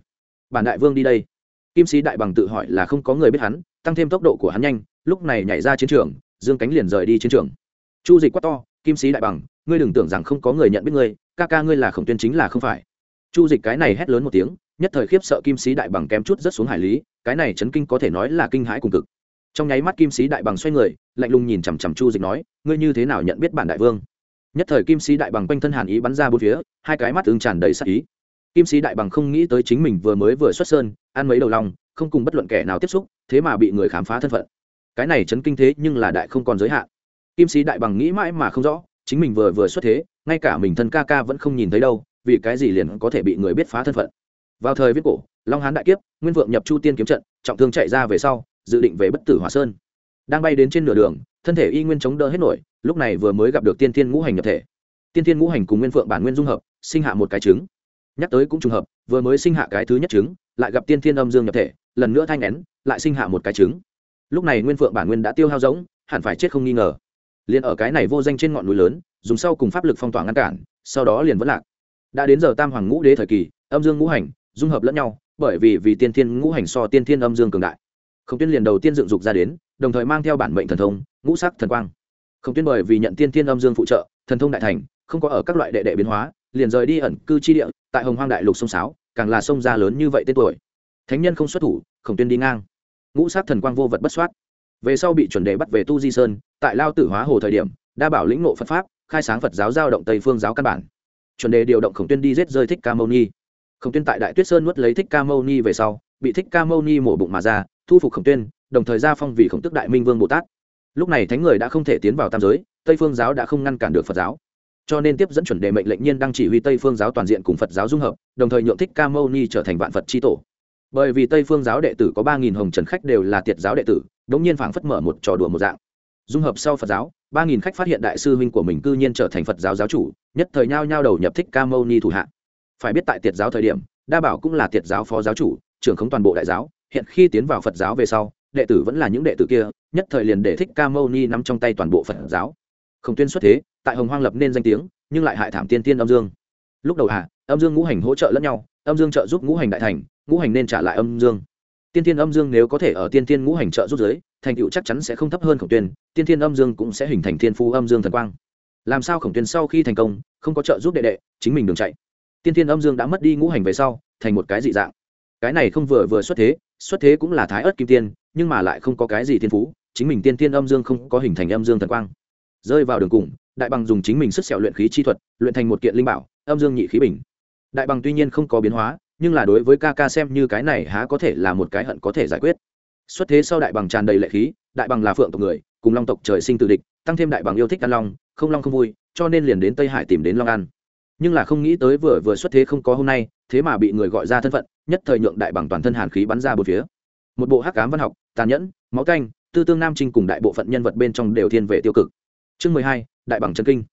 Bản đại vương đi đây. Kim sĩ đại bằng tự hỏi là không có người biết hắn, tăng thêm tốc độ của hắn nhanh, lúc này nhảy ra chiến trường, dương cánh liền rời đi chiến trường. Chu dịch quát to, kim sĩ đại bằng, ngươi đừng tưởng rằng không có người nhận biết ngươi, ca ca ngươi là khổng tuyên chính là không phải chu dịch cái này hét lớn một tiếng, nhất thời khiếp sợ kim sĩ đại bằng kém chút rất xuống hải lý, cái này chấn kinh có thể nói là kinh hãi cùng cực. Trong nháy mắt kim sĩ đại bằng xoay người, lạnh lùng nhìn chằm chằm chu dịch nói, ngươi như thế nào nhận biết bản đại vương? Nhất thời kim sĩ đại bằng quanh thân hàn ý bắn ra bốn phía, hai cái mắt tương tràn đầy sắc ý. Kim sĩ đại bằng không nghĩ tới chính mình vừa mới vừa xuất sơn, ăn mấy đầu lòng, không cùng bất luận kẻ nào tiếp xúc, thế mà bị người khám phá thân phận. Cái này chấn kinh thế nhưng là đại không còn giới hạn. Kim sĩ đại bằng nghĩ mãi mà không rõ, chính mình vừa vừa xuất thế, ngay cả mình thân ca ca vẫn không nhìn thấy đâu vì cái gì liền có thể bị người biết phá thân phận. Vào thời viết cổ, long hán đại kiếp, nguyên vượng nhập chu tiên kiếm trận, trọng thương chạy ra về sau, dự định về bất tử hỏa sơn. Đang bay đến trên nửa đường, thân thể y nguyên chống đỡ hết nổi, lúc này vừa mới gặp được tiên thiên ngũ hành nhập thể. Tiên thiên ngũ hành cùng nguyên phượng bản nguyên dung hợp, sinh hạ một cái trứng. Nhắc tới cũng trùng hợp, vừa mới sinh hạ cái thứ nhất trứng, lại gặp tiên thiên âm dương nhập thể, lần nữa thanh nén, lại sinh hạ một cái trứng. Lúc này nguyên phượng bản nguyên đã tiêu hao giống hẳn phải chết không nghi ngờ. Liền ở cái này vô danh trên ngọn núi lớn, dùng sau cùng pháp lực phong tỏa ngăn cản, sau đó liền vẫn lạc đã đến giờ tam hoàng ngũ đế thời kỳ, âm dương ngũ hành, dung hợp lẫn nhau, bởi vì vì tiên thiên ngũ hành so tiên thiên âm dương cường đại. Khổng tuyên liền đầu tiên dựng dục ra đến, đồng thời mang theo bản mệnh thần thông, ngũ sắc thần quang. Khổng tuyên bởi vì nhận tiên thiên âm dương phụ trợ, thần thông đại thành, không có ở các loại đệ đệ biến hóa, liền rời đi ẩn cư chi địa, tại hồng hoang đại lục sông sáo, càng là sông ra lớn như vậy tên tuổi. Thánh nhân không xuất thủ, khổng tuyên đi ngang. Ngũ sắc thần quang vô vật bất soát. Về sau bị chuẩn đề bắt về tu di sơn, tại lao tử hóa hồ thời điểm đa bảo lĩnh ngộ phật pháp, khai sáng phật giáo giao động tây phương giáo căn bản chuẩn đề điều động khổng tuyên đi giết rơi thích ca mâu ni. Khổng tuyên tại đại tuyết sơn nuốt lấy thích ca mâu ni về sau, bị thích ca mâu ni mổ bụng mà ra, thu phục khổng tuyên, đồng thời ra phong vì khổng tức đại minh vương bồ tát. Lúc này thánh người đã không thể tiến vào tam giới, tây phương giáo đã không ngăn cản được phật giáo. Cho nên tiếp dẫn chuẩn đề mệnh lệnh nhiên đang chỉ huy tây phương giáo toàn diện cùng phật giáo dung hợp, đồng thời nhượng thích ca mâu ni trở thành vạn phật tri tổ. Bởi vì tây phương giáo đệ tử có ba nghìn hồng trần khách đều là tiệt giáo đệ tử, đống nhiên phảng phất mở một trò đùa một dạng. Dung hợp sau phật giáo, ba nghìn khách phát hiện đại sư huynh của mình cư nhiên trở thành phật giáo giáo chủ nhất thời nhao nhao đầu nhập thích ca mâu ni thủ hạ. Phải biết tại tiệt giáo thời điểm, đa bảo cũng là tiệt giáo phó giáo chủ, trưởng khống toàn bộ đại giáo. Hiện khi tiến vào phật giáo về sau, đệ tử vẫn là những đệ tử kia, nhất thời liền để thích ca mâu ni nắm trong tay toàn bộ phật giáo. Không tuyên xuất thế, tại hồng hoang lập nên danh tiếng, nhưng lại hại thảm tiên tiên âm dương. Lúc đầu hạ, âm dương ngũ hành hỗ trợ lẫn nhau, âm dương trợ giúp ngũ hành đại thành, ngũ hành nên trả lại âm dương. Tiên tiên âm dương nếu có thể ở tiên tiên ngũ hành trợ giúp giới, thành tựu chắc chắn sẽ không thấp hơn khổng tuyên, tiên tiên âm dương cũng sẽ hình thành thiên phu âm dương thần quang làm sao khổng tuyên sau khi thành công, không có trợ giúp đệ đệ, chính mình đường chạy? Tiên tiên âm dương đã mất đi ngũ hành về sau, thành một cái dị dạng. Cái này không vừa vừa xuất thế xuất thế cũng là thái ớt kim tiên, nhưng mà lại không có cái gì thiên phú, chính mình tiên tiên âm dương không có hình thành âm dương thần quang. Rơi vào đường cùng, đại bằng dùng chính mình sức sẹo luyện khí chi thuật, luyện thành một kiện linh bảo, âm dương nhị khí bình. Đại bằng tuy nhiên không có biến hóa, nhưng là đối với ca ca xem như cái này há có thể là một cái hận có thể giải quyết. Xuất thế sau đại bằng tràn đầy lệ khí, đại bằng là phượng tộc người, cùng long tộc trời sinh tự địch, tăng thêm đại bằng yêu thích ăn long không long không vui, cho nên liền đến tây hải tìm đến long An. nhưng là không nghĩ tới vừa vừa xuất thế không có hôm nay, thế mà bị người gọi ra thân phận, nhất thời nhượng đại bằng toàn thân hàn khí bắn ra bốn phía. Một bộ hắc cám văn học, tàn nhẫn, máu canh, tư tương nam trinh cùng đại bộ phận nhân vật bên trong đều thiên về tiêu cực. Chương mười hai, đại bằng chân kinh.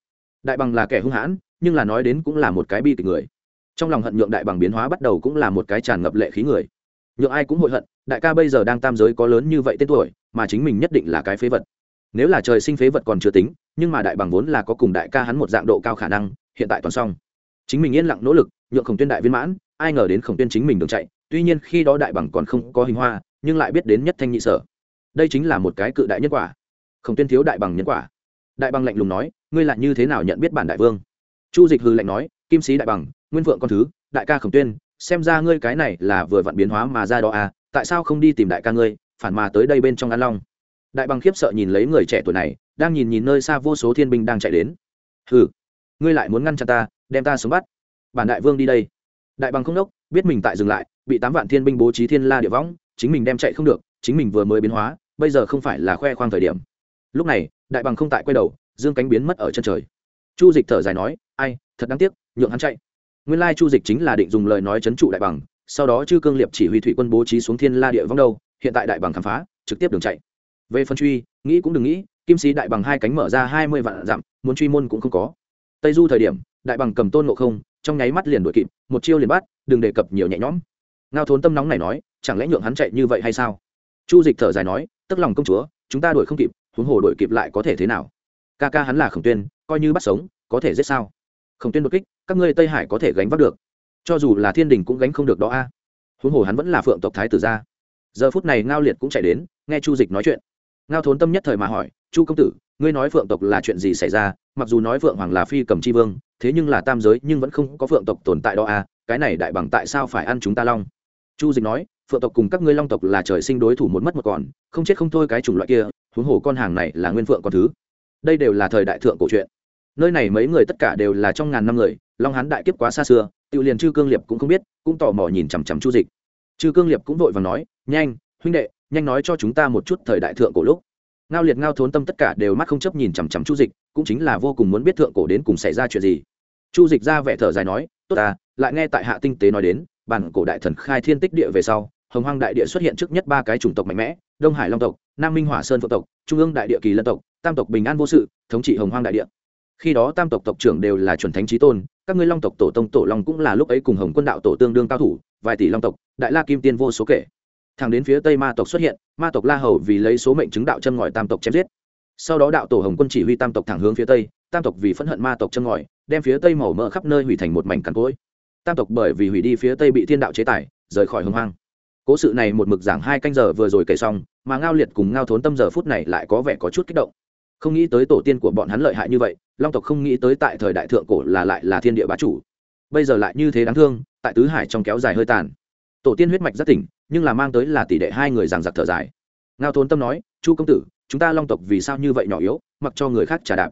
Đại bằng là kẻ hung hãn, nhưng là nói đến cũng là một cái bi kịch người. Trong lòng hận nhượng đại bằng biến hóa bắt đầu cũng là một cái tràn ngập lệ khí người. Nhượng ai cũng hội hận, đại ca bây giờ đang tam giới có lớn như vậy tên tuổi, mà chính mình nhất định là cái phế vật nếu là trời sinh phế vật còn chưa tính, nhưng mà đại bằng vốn là có cùng đại ca hắn một dạng độ cao khả năng, hiện tại toàn xong. Chính mình yên lặng nỗ lực, nhượng khổng tuyên đại viên mãn, ai ngờ đến khổng tuyên chính mình đường chạy, tuy nhiên khi đó đại bằng còn không có hình hoa, nhưng lại biết đến nhất thanh nhị sở. Đây chính là một cái cự đại nhân quả. Khổng tuyên thiếu đại bằng nhân quả. Đại bằng lạnh lùng nói, ngươi lại như thế nào nhận biết bản đại vương? Chu dịch hư lạnh nói, kim sĩ đại bằng, nguyên vượng con thứ, đại ca khổng tuyên, xem ra ngươi cái này là vừa vặn biến hóa mà ra đó à tại sao không đi tìm đại ca ngươi, phản mà tới đây bên trong an long? Đại bằng khiếp sợ nhìn lấy người trẻ tuổi này, đang nhìn nhìn nơi xa vô số thiên binh đang chạy đến. Hừ, ngươi lại muốn ngăn chặn ta, đem ta xuống bắt. Bản đại vương đi đây. Đại bằng không đốc, biết mình tại dừng lại, bị tám vạn thiên binh bố trí thiên la địa võng, chính mình đem chạy không được, chính mình vừa mới biến hóa, bây giờ không phải là khoe khoang thời điểm. Lúc này, đại bằng không tại quay đầu, dương cánh biến mất ở chân trời. Chu dịch thở dài nói, ai, thật đáng tiếc, nhượng hắn chạy. Nguyên lai chu dịch chính là định dùng lời nói c h ấ n trụ đại bằng sau đó chư cương liệp chỉ huy thủy quân bố trí xuống thiên la địa vong đâu, hiện tại đại bằng khám phá, trực tiếp đường chạy về phân truy, nghĩ cũng đừng nghĩ, kim sĩ đại bằng hai cánh mở ra hai mươi vạn dặm, muốn truy môn cũng không có. Tây du thời điểm, đại bằng cầm tôn ngộ không, trong nháy mắt liền đuổi kịp, một chiêu liền bắt, đừng đề cập nhiều nhẹ nhõm. Ngao thốn tâm nóng này nói, chẳng lẽ nhượng hắn chạy như vậy hay sao? Chu dịch thở dài nói, tức lòng công chúa, chúng ta đuổi không kịp, huống hồ đuổi kịp lại có thể thế nào? Ca ca hắn là khổng tuyên, coi như bắt sống, có thể giết sao? Khổng tuyên đột kích, các ngươi tây hải có thể gánh vác được. Cho dù là thiên đình cũng gánh không được đó a. Huống hồ hắn vẫn là phượng tộc thái tử gia. Giờ phút này ngao liệt cũng chạy đến, nghe chu dịch nói chuyện ngao thốn tâm nhất thời mà hỏi, chu công tử, ngươi nói phượng tộc là chuyện gì xảy ra? Mặc dù nói phượng hoàng là phi cầm c h i vương, thế nhưng là tam giới nhưng vẫn không có phượng tộc tồn tại đó à cái này đại bằng tại sao phải ăn chúng ta long? Chu dịch nói, phượng tộc cùng các ngươi long tộc là trời sinh đối thủ một mất một còn, không chết không thôi cái chủng loại kia, huống hồ con hàng này là nguyên phượng con thứ. Đây đều là thời đại thượng cổ truyện nơi này mấy người tất cả đều là trong ngàn năm người, long hán đại kiếp quá xa xưa tự liền chư cương liệp cũng không biết, cũng tò mò nhìn chằm chằm chu dịch. Chư cương liệp cũng vội và nói, nhanh, huynh đệ nhanh nói cho chúng ta một chút thời đại thượng cổ lúc. Ngao liệt ngao thốn tâm tất cả đều mắt không chấp nhìn chằm chằm chu dịch, cũng chính là vô cùng muốn biết thượng cổ đến cùng xảy ra chuyện gì. Chu dịch ra vẻ thở dài nói, tốt ta, lại nghe tại hạ tinh tế nói đến, bản cổ đại thần khai thiên tích địa về sau, hồng hoang đại địa xuất hiện trước nhất ba cái chủng tộc mạnh mẽ, đông hải long tộc, nam minh hỏa sơn phượng tộc, trung ương đại địa kỳ lân tộc, tam tộc bình an vô sự, thống trị hồng hoang đại địa. Khi đó tam tộc tộc trưởng đều là chuẩn thánh trí tôn, các ngươi long tộc tổ tông tổ long cũng là lúc ấy cùng hồng quân đạo tổ tương đương cao thủ, vài tỷ long tộc, đại la kim tiên vô số kể thẳng đến phía tây ma tộc xuất hiện ma tộc la hầu vì lấy số mệnh chứng đạo chân ngòi tam tộc chém giết. Sau đó đạo tổ hồng quân chỉ huy tam tộc thẳng hướng phía tây tam tộc vì phẫn hận ma tộc chân ngòi đem phía tây màu mỡ khắp nơi hủy thành một mảnh cằn cỗi. Tam tộc bởi vì hủy đi phía tây bị thiên đạo chế tải, rời khỏi hưng hoang. Cố sự này một mực giảng hai canh giờ vừa rồi kể xong mà ngao liệt cùng ngao thốn tâm giờ phút này lại có vẻ có chút kích động. Không nghĩ tới tổ tiên của bọn hắn lợi hại như vậy long tộc không nghĩ tới tại thời đại thượng cổ là lại là thiên địa bá chủ. Bây giờ lại như thế đáng thương tại tứ hải trong kéo dài hơi tàn tổ tiên huyết mạch rất tỉnh, nhưng là mang tới là tỷ đệ hai người giằng giặc thở dài. Ngao thốn tâm nói, chu công tử, chúng ta long tộc vì sao như vậy nhỏ yếu, mặc cho người khác trả đạp?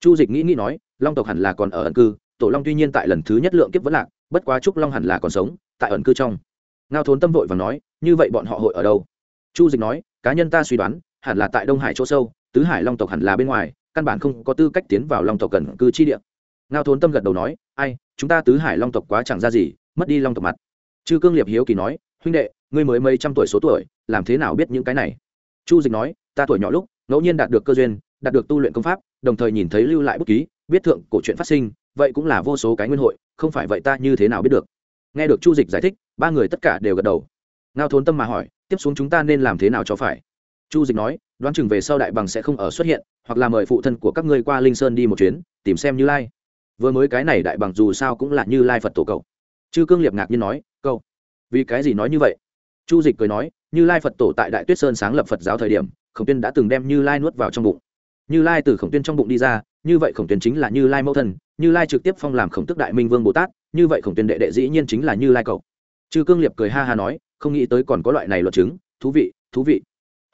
Chu dịch nghĩ nghĩ nói, long tộc hẳn là còn ở ẩn cư, tổ long tuy nhiên tại lần thứ nhất lượng kiếp vẫn lạc, bất quá trúc long hẳn là còn sống, tại ẩn cư trong. Ngao thốn tâm vội và nói, như vậy bọn họ hội ở đâu? Chu dịch nói, cá nhân ta suy đoán, hẳn là tại đông hải chỗ sâu, tứ hải long tộc hẳn là bên ngoài, căn bản không có tư cách tiến vào long tộc cần cư chi địa. Ngao thốn tâm gật đầu nói, ai, chúng ta tứ hải long tộc quá chẳng ra gì, mất đi long tộc mặt chư cương liệp hiếu kỳ nói, huynh đệ, ngươi mới mấy trăm tuổi số tuổi, làm thế nào biết những cái này? Chu dịch nói, ta tuổi nhỏ lúc, ngẫu nhiên đạt được cơ duyên, đạt được tu luyện công pháp, đồng thời nhìn thấy lưu lại bút ký, biết thượng cổ chuyện phát sinh, vậy cũng là vô số cái nguyên hội, không phải vậy ta như thế nào biết được? Nghe được chu dịch giải thích, ba người tất cả đều gật đầu. Ngao thốn tâm mà hỏi, tiếp xuống chúng ta nên làm thế nào cho phải? Chu dịch nói, đoán chừng về sau đại bằng sẽ không ở xuất hiện, hoặc là mời phụ thân của các ngươi qua linh sơn đi một chuyến, tìm xem như lai. Vừa mới cái này đại bằng dù sao cũng là như lai phật tổ cậu chư cương liệp ngạc nhiên nói, câu, vì cái gì nói như vậy? Chu dịch cười nói, như lai phật tổ tại đại tuyết sơn sáng lập phật giáo thời điểm, khổng tuyên đã từng đem như lai nuốt vào trong bụng. Như lai từ khổng tuyên trong bụng đi ra, như vậy khổng tuyên chính là như lai mẫu thân, như lai trực tiếp phong làm khổng tức đại minh vương bồ tát, như vậy khổng tuyên đệ đệ dĩ nhiên chính là như lai cậu. Chư cương liệp cười ha ha nói, không nghĩ tới còn có loại này luật chứng, thú vị thú vị.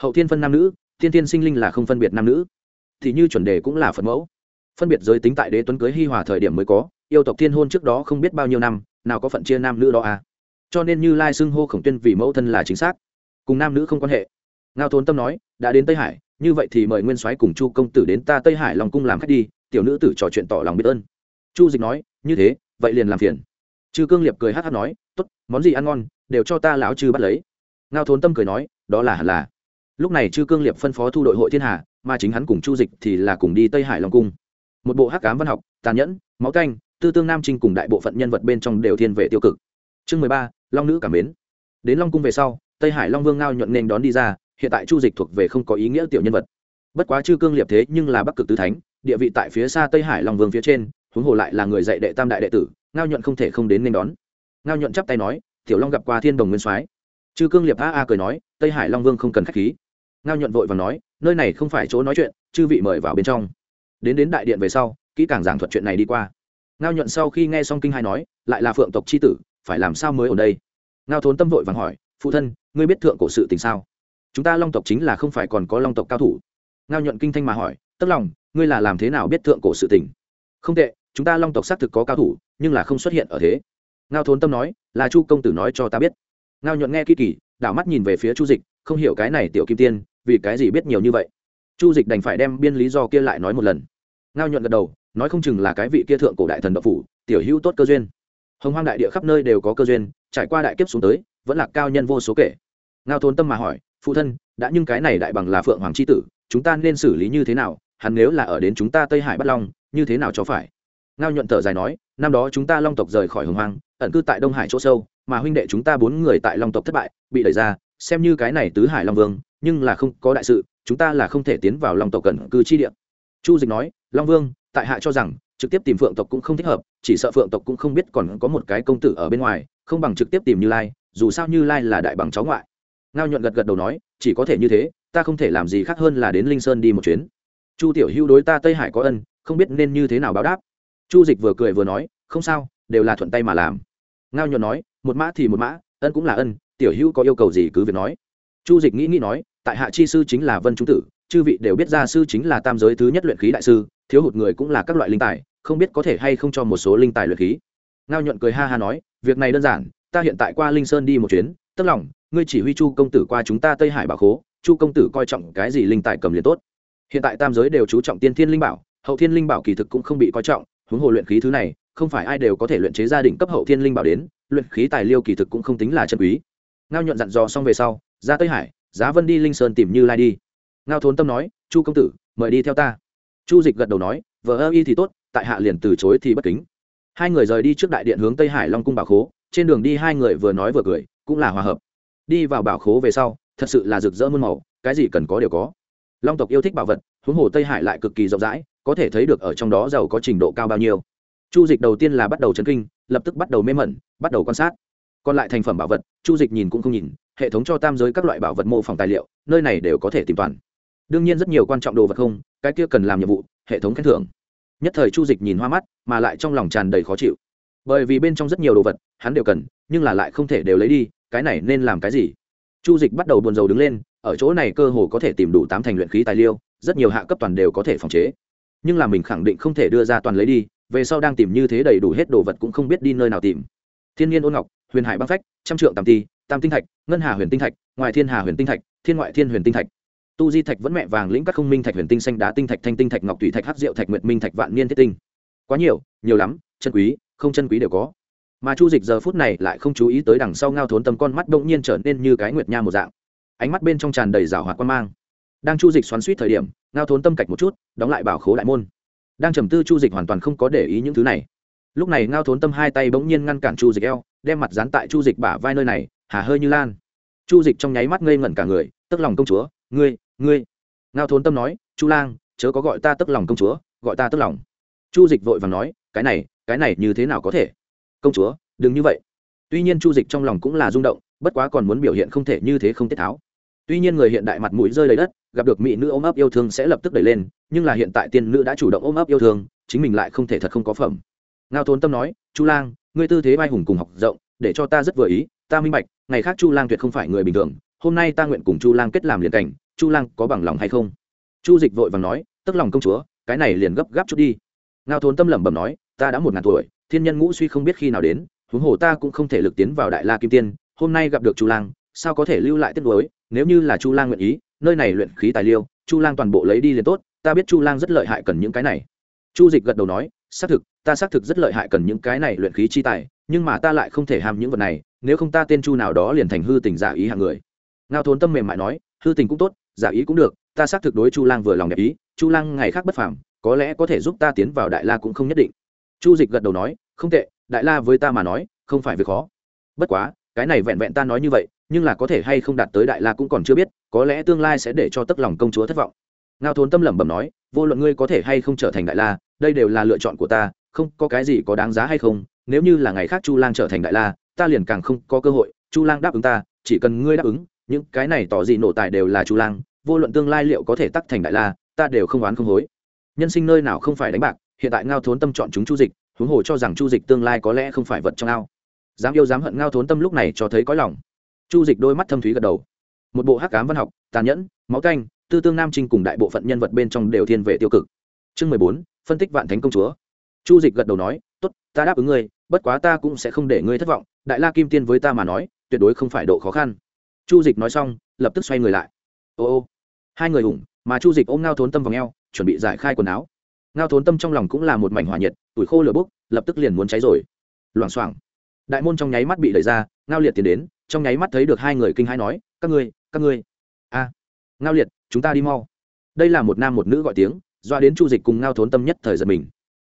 Hậu thiên phân nam nữ, thiên thiên sinh linh là không phân biệt nam nữ. Thì như chuẩn đề cũng là phật mẫu. Phân biệt giới tính tại đế tuấn cưới hi hòa thời điểm mới có, yêu tộc thiên hôn trước đó không biết bao nhiêu năm nào có phận chia nam nữ đó à? Cho nên như lai xưng hô khổng tuyên vì mẫu thân là chính xác. Cùng nam nữ không quan hệ. Ngao thốn tâm nói, đã đến tây hải, như vậy thì mời nguyên soái cùng chu công tử đến ta tây hải lòng cung làm khách đi, tiểu nữ tử trò chuyện tỏ lòng biết ơn. Chu dịch nói, như thế, vậy liền làm phiền. Chư cương liệp cười hát hát nói t ố t món gì ăn ngon, đều cho ta lão chư bắt lấy. Ngao thốn tâm cười nói, đó là hẳn là. Lúc này chư cương liệp phân phó thu đội hội thiên hà mà chính hắn cùng chu dịch thì là cùng đi tây hải long cung. Một bộ hắc cám văn học, tàn nhẫn, máu canh tư tương nam trinh cùng đại bộ phận nhân vật bên trong đều thiên về tiêu cực. Chương mười ba, long nữ cảm mến. Đến long cung về sau, tây hải long vương ngao nhuận nên đón đi ra, hiện tại chu dịch thuộc về không có ý nghĩa tiểu nhân vật. Bất quá chư cương liệp thế nhưng là bắc cực tứ thánh, địa vị tại phía xa tây hải long vương phía trên, huống hồ lại là người dạy đệ tam đại đệ tử, ngao nhuận không thể không đến nên đón. Ngao nhuận chắp tay nói, tiểu long gặp qua thiên đồng nguyên soái. Chư cương liệp a a cười nói, tây hải long vương không cần k h á c h khí. Ngao nhuận vội và nói, nơi này không phải chỗ nói chuyện, chư vị mời vào bên trong. Đến đến đại điện về sau, kỹ càng giảng thuật chuyện này đi qua ngao nhuận sau khi nghe xong kinh hai nói, lại là phượng tộc c h i tử, phải làm sao mới ở đây? Ngao thốn tâm vội vàng hỏi, phụ thân, ngươi biết thượng cổ sự tình sao? Chúng ta long tộc chính là không phải còn có long tộc cao thủ. Ngao nhuận kinh thanh mà hỏi, tức lòng, ngươi là làm thế nào biết thượng cổ sự tình? Không tệ, chúng ta long tộc xác thực có cao thủ, nhưng là không xuất hiện ở thế. Ngao thốn tâm nói, là chu công tử nói cho ta biết. Ngao nhuận nghe kỳ kỳ, đảo mắt nhìn về phía chu dịch, không hiểu cái này tiểu kim tiên, vì cái gì biết nhiều như vậy? Chu dịch đành phải đem biên lý do kia lại nói một lần. Ngao nhuận gật đầu nói không chừng là cái vị kia thượng cổ đại thần độc phủ, tiểu hữu tốt cơ duyên. Hồng hoang đại địa khắp nơi đều có cơ duyên, trải qua đại kiếp xuống tới, vẫn là cao nhân vô số kể. Ngao thôn tâm mà hỏi, phụ thân, đã nhưng cái này đại bằng là phượng hoàng c h i tử, chúng ta nên xử lý như thế nào? Hắn nếu là ở đến chúng ta tây hải bắt long, như thế nào cho phải? Ngao nhuận thở dài nói, năm đó chúng ta long tộc rời khỏi hồng hoang, ẩn cư tại đông hải chỗ sâu, mà huynh đệ chúng ta bốn người tại long tộc thất bại, bị đẩy ra, xem như cái này tứ hải long vương, nhưng là không có đại sự, chúng ta là không thể tiến vào long tộc cẩn cư chi địa. Chu dịch nói, long vương tại hạ cho rằng, trực tiếp tìm phượng tộc cũng không thích hợp, chỉ sợ phượng tộc cũng không biết còn có một cái công tử ở bên ngoài, không bằng trực tiếp tìm như lai, dù sao như lai là đại bằng cháu ngoại. Ngao nhuận gật gật đầu nói, chỉ có thể như thế, ta không thể làm gì khác hơn là đến linh sơn đi một chuyến. Chu tiểu hữu đối ta tây hải có ân, không biết nên như thế nào báo đáp. Chu dịch vừa cười vừa nói, không sao, đều là thuận tay mà làm. Ngao nhuận nói, một mã thì một mã, ân cũng là ân, tiểu hữu có yêu cầu gì cứ việc nói. Chu dịch nghĩ nghĩ nói, tại hạ chi sư chính là vân trung tử chư vị đều biết gia sư chính là tam giới thứ nhất luyện khí đại sư, thiếu hụt người cũng là các loại linh tài, không biết có thể hay không cho một số linh tài luyện khí. Ngao nhuận cười ha ha nói, việc này đơn giản, ta hiện tại qua linh sơn đi một chuyến, tức lòng, ngươi chỉ huy chu công tử qua chúng ta tây hải bảo khố, chu công tử coi trọng cái gì linh tài cầm liền tốt. Hiện tại tam giới đều chú trọng tiên thiên linh bảo, hậu thiên linh bảo kỳ thực cũng không bị coi trọng, huống hồ luyện khí thứ này, không phải ai đều có thể luyện chế gia đình cấp hậu thiên linh bảo đến, luyện khí tài liêu kỳ thực cũng không tính là chân quý. Ngao nhuận dặn dò xong về sau, ra tây hải, giá vân đi linh sơn tìm như lai đi ngao thốn tâm nói, chu công tử, mời đi theo ta. Chu dịch gật đầu nói, vờ ơ y thì tốt, tại hạ liền từ chối thì bất kính. Hai người rời đi trước đại điện hướng tây hải long cung bảo khố, trên đường đi hai người vừa nói vừa cười, cũng là hòa hợp. Đi vào bảo khố về sau, thật sự là rực rỡ muôn màu, cái gì cần có đều có. Long tộc yêu thích bảo vật, huống hồ tây hải lại cực kỳ rộng rãi, có thể thấy được ở trong đó giàu có trình độ cao bao nhiêu. Chu dịch đầu tiên là bắt đầu chấn kinh, lập tức bắt đầu mê mẩn, bắt đầu quan sát. Còn lại thành phẩm bảo vật, chu dịch nhìn cũng không nhìn, hệ thống cho tam giới các loại bảo vật mô phỏng tài liệu, nơi này đều có thể tìm toàn đương nhiên rất nhiều quan trọng đồ vật không, cái kia cần làm nhiệm vụ, hệ thống khen thưởng. Nhất thời chu dịch nhìn hoa mắt, mà lại trong lòng tràn đầy khó chịu. Bởi vì bên trong rất nhiều đồ vật, hắn đều cần, nhưng là lại không thể đều lấy đi, cái này nên làm cái gì? Chu dịch bắt đầu buồn rầu đứng lên, ở chỗ này cơ hồ có thể tìm đủ tám thành luyện khí tài liêu rất nhiều hạ cấp toàn đều có thể phòng chế. Nhưng là mình khẳng định không thể đưa ra toàn lấy đi, về sau đang tìm như thế đầy đủ hết đồ vật cũng không biết đi nơi nào tìm. Thiên nhiên ôn ngọc, huyền hải băng phách, trăm trượng tam ti, tam tinh thạch, ngân hà huyền tinh thạch, ngoài thiên hà huyền tinh thạch, thiên ngoại thiên huyền tinh thạch tu di thạch vẫn mẹ vàng lĩnh các không minh thạch huyền tinh xanh đá tinh thạch thanh tinh thạch ngọc thủy thạch hắc diệu thạch nguyệt minh thạch vạn niên thiết tinh. Quá nhiều nhiều lắm, chân quý, không chân quý đều có. Mà chu dịch giờ phút này lại không chú ý tới đằng sau ngao thốn tầm con mắt bỗng nhiên trở nên như cái nguyệt nha một dạng. Ánh mắt bên trong tràn đầy rào hoạt quan mang. Đang chu dịch xoắn suýt thời điểm, ngao thốn tâm cạch một chút, đóng lại bảo khố đại môn. Đang trầm tư chu dịch hoàn toàn không có để ý những thứ này. Lúc này ngao thốn tâm hai tay bỗng nhiên ngăn cản chu dịch eo, đem mặt dán tại chu dịch bả vai nơi này, hà hơi như lan. Chu dịch trong nháy mắt ngây ngẩn cả người, tức lòng công chúa, ngươi ngươi, ngao thốn tâm nói, chu lang, chớ có gọi ta tức lòng công chúa, gọi ta tức lòng. Chu dịch vội và nói, cái này cái này như thế nào có thể? Công chúa, đừng như vậy. Tuy nhiên chu dịch trong lòng cũng là rung động, bất quá còn muốn biểu hiện không thể như thế không tiết tháo. Tuy nhiên người hiện đại mặt mũi rơi lấy đất, gặp được mỹ nữ ôm ấp yêu thương sẽ lập tức đẩy lên, nhưng là hiện tại tiên nữ đã chủ động ôm ấp yêu thương, chính mình lại không thể thật không có phẩm. Ngao thốn tâm nói, chu lang, ngươi tư thế vai hùng cùng học rộng, để cho ta rất vừa ý, ta minh bạch, ngày khác chu lang tuyệt không phải người bình thường, hôm nay ta nguyện cùng chu lang kết làm liền cảnh chu lang có bằng lòng hay không? Chu dịch vội vàng nói, tức lòng công chúa, cái này liền gấp gáp chút đi. Ngao thốn tâm lẩm bẩm nói, ta đã một ngàn tuổi, thiên nhân ngũ suy không biết khi nào đến, huống hồ ta cũng không thể lực tiến vào đại la kim tiên, hôm nay gặp được chu lang, sao có thể lưu lại tiết đối nếu như là chu lang nguyện ý, nơi này luyện khí tài liêu, chu lang toàn bộ lấy đi liền tốt, ta biết chu lang rất lợi hại cần những cái này. Chu dịch gật đầu nói, xác thực, ta xác thực rất lợi hại cần những cái này luyện khí chi tài, nhưng mà ta lại không thể ham những vật này, nếu không ta tên chu nào đó liền thành hư tình giả ý hạng người. Ngao thốn tâm mềm mại nói, hư tình cũng tốt giả ý cũng được, ta xác thực đối chu lang vừa lòng đẹp ý, chu lang ngày khác bất phàm, có lẽ có thể giúp ta tiến vào đại la cũng không nhất định. Chu dịch gật đầu nói, không tệ, đại la với ta mà nói, không phải việc khó. Bất quá, cái này vẹn vẹn ta nói như vậy, nhưng là có thể hay không đạt tới đại la cũng còn chưa biết, có lẽ tương lai sẽ để cho tấc lòng công chúa thất vọng. Ngao thốn tâm lẩm bẩm nói, vô luận ngươi có thể hay không trở thành đại la, đây đều là lựa chọn của ta, không có cái gì có đáng giá hay không, nếu như là ngày khác chu lang trở thành đại la, ta liền càng không có cơ hội, chu lang đáp ứng ta, chỉ cần ngươi đáp ứng, những cái này tỏ gì nổ tài đều là chu lang vô luận tương lai liệu có thể tắc thành đại la, ta đều không oán không hối. Nhân sinh nơi nào không phải đánh bạc, hiện tại ngao thốn tâm chọn chúng chu dịch, huống hồ cho rằng chu dịch tương lai có lẽ không phải vật trong ao. Dám yêu dám hận ngao thốn tâm lúc này cho thấy có lòng. Chu dịch đôi mắt thâm thúy gật đầu. Một bộ hắc cám văn học, tàn nhẫn, máu canh, tư tương nam trinh cùng đại bộ phận nhân vật bên trong đều thiên về tiêu cực. Chương mười bốn, phân tích vạn thánh công chúa. Chu dịch gật đầu nói, tốt, ta đáp ứng ngươi, bất quá ta cũng sẽ không để ngươi thất vọng, đại la kim tiên với ta mà nói, tuyệt đối không phải độ khó khăn. Chu dịch nói xong, lập tức xoay người lại. Ô ô hai người ủng, mà chu dịch ôm ngao thốn tâm vào ngheo, chuẩn bị giải khai quần áo. Ngao thốn tâm trong lòng cũng là một mảnh hỏa nhiệt, tuổi khô lửa bốc, lập tức liền muốn cháy rồi. Loảng xoảng. Đại môn trong nháy mắt bị đẩy ra, ngao liệt tiến đến, trong nháy mắt thấy được hai người kinh hãi nói, các ngươi các ngươi. A, ngao liệt, chúng ta đi mau. Đây là một nam một nữ gọi tiếng, doa đến chu dịch cùng ngao thốn tâm nhất thời giật mình.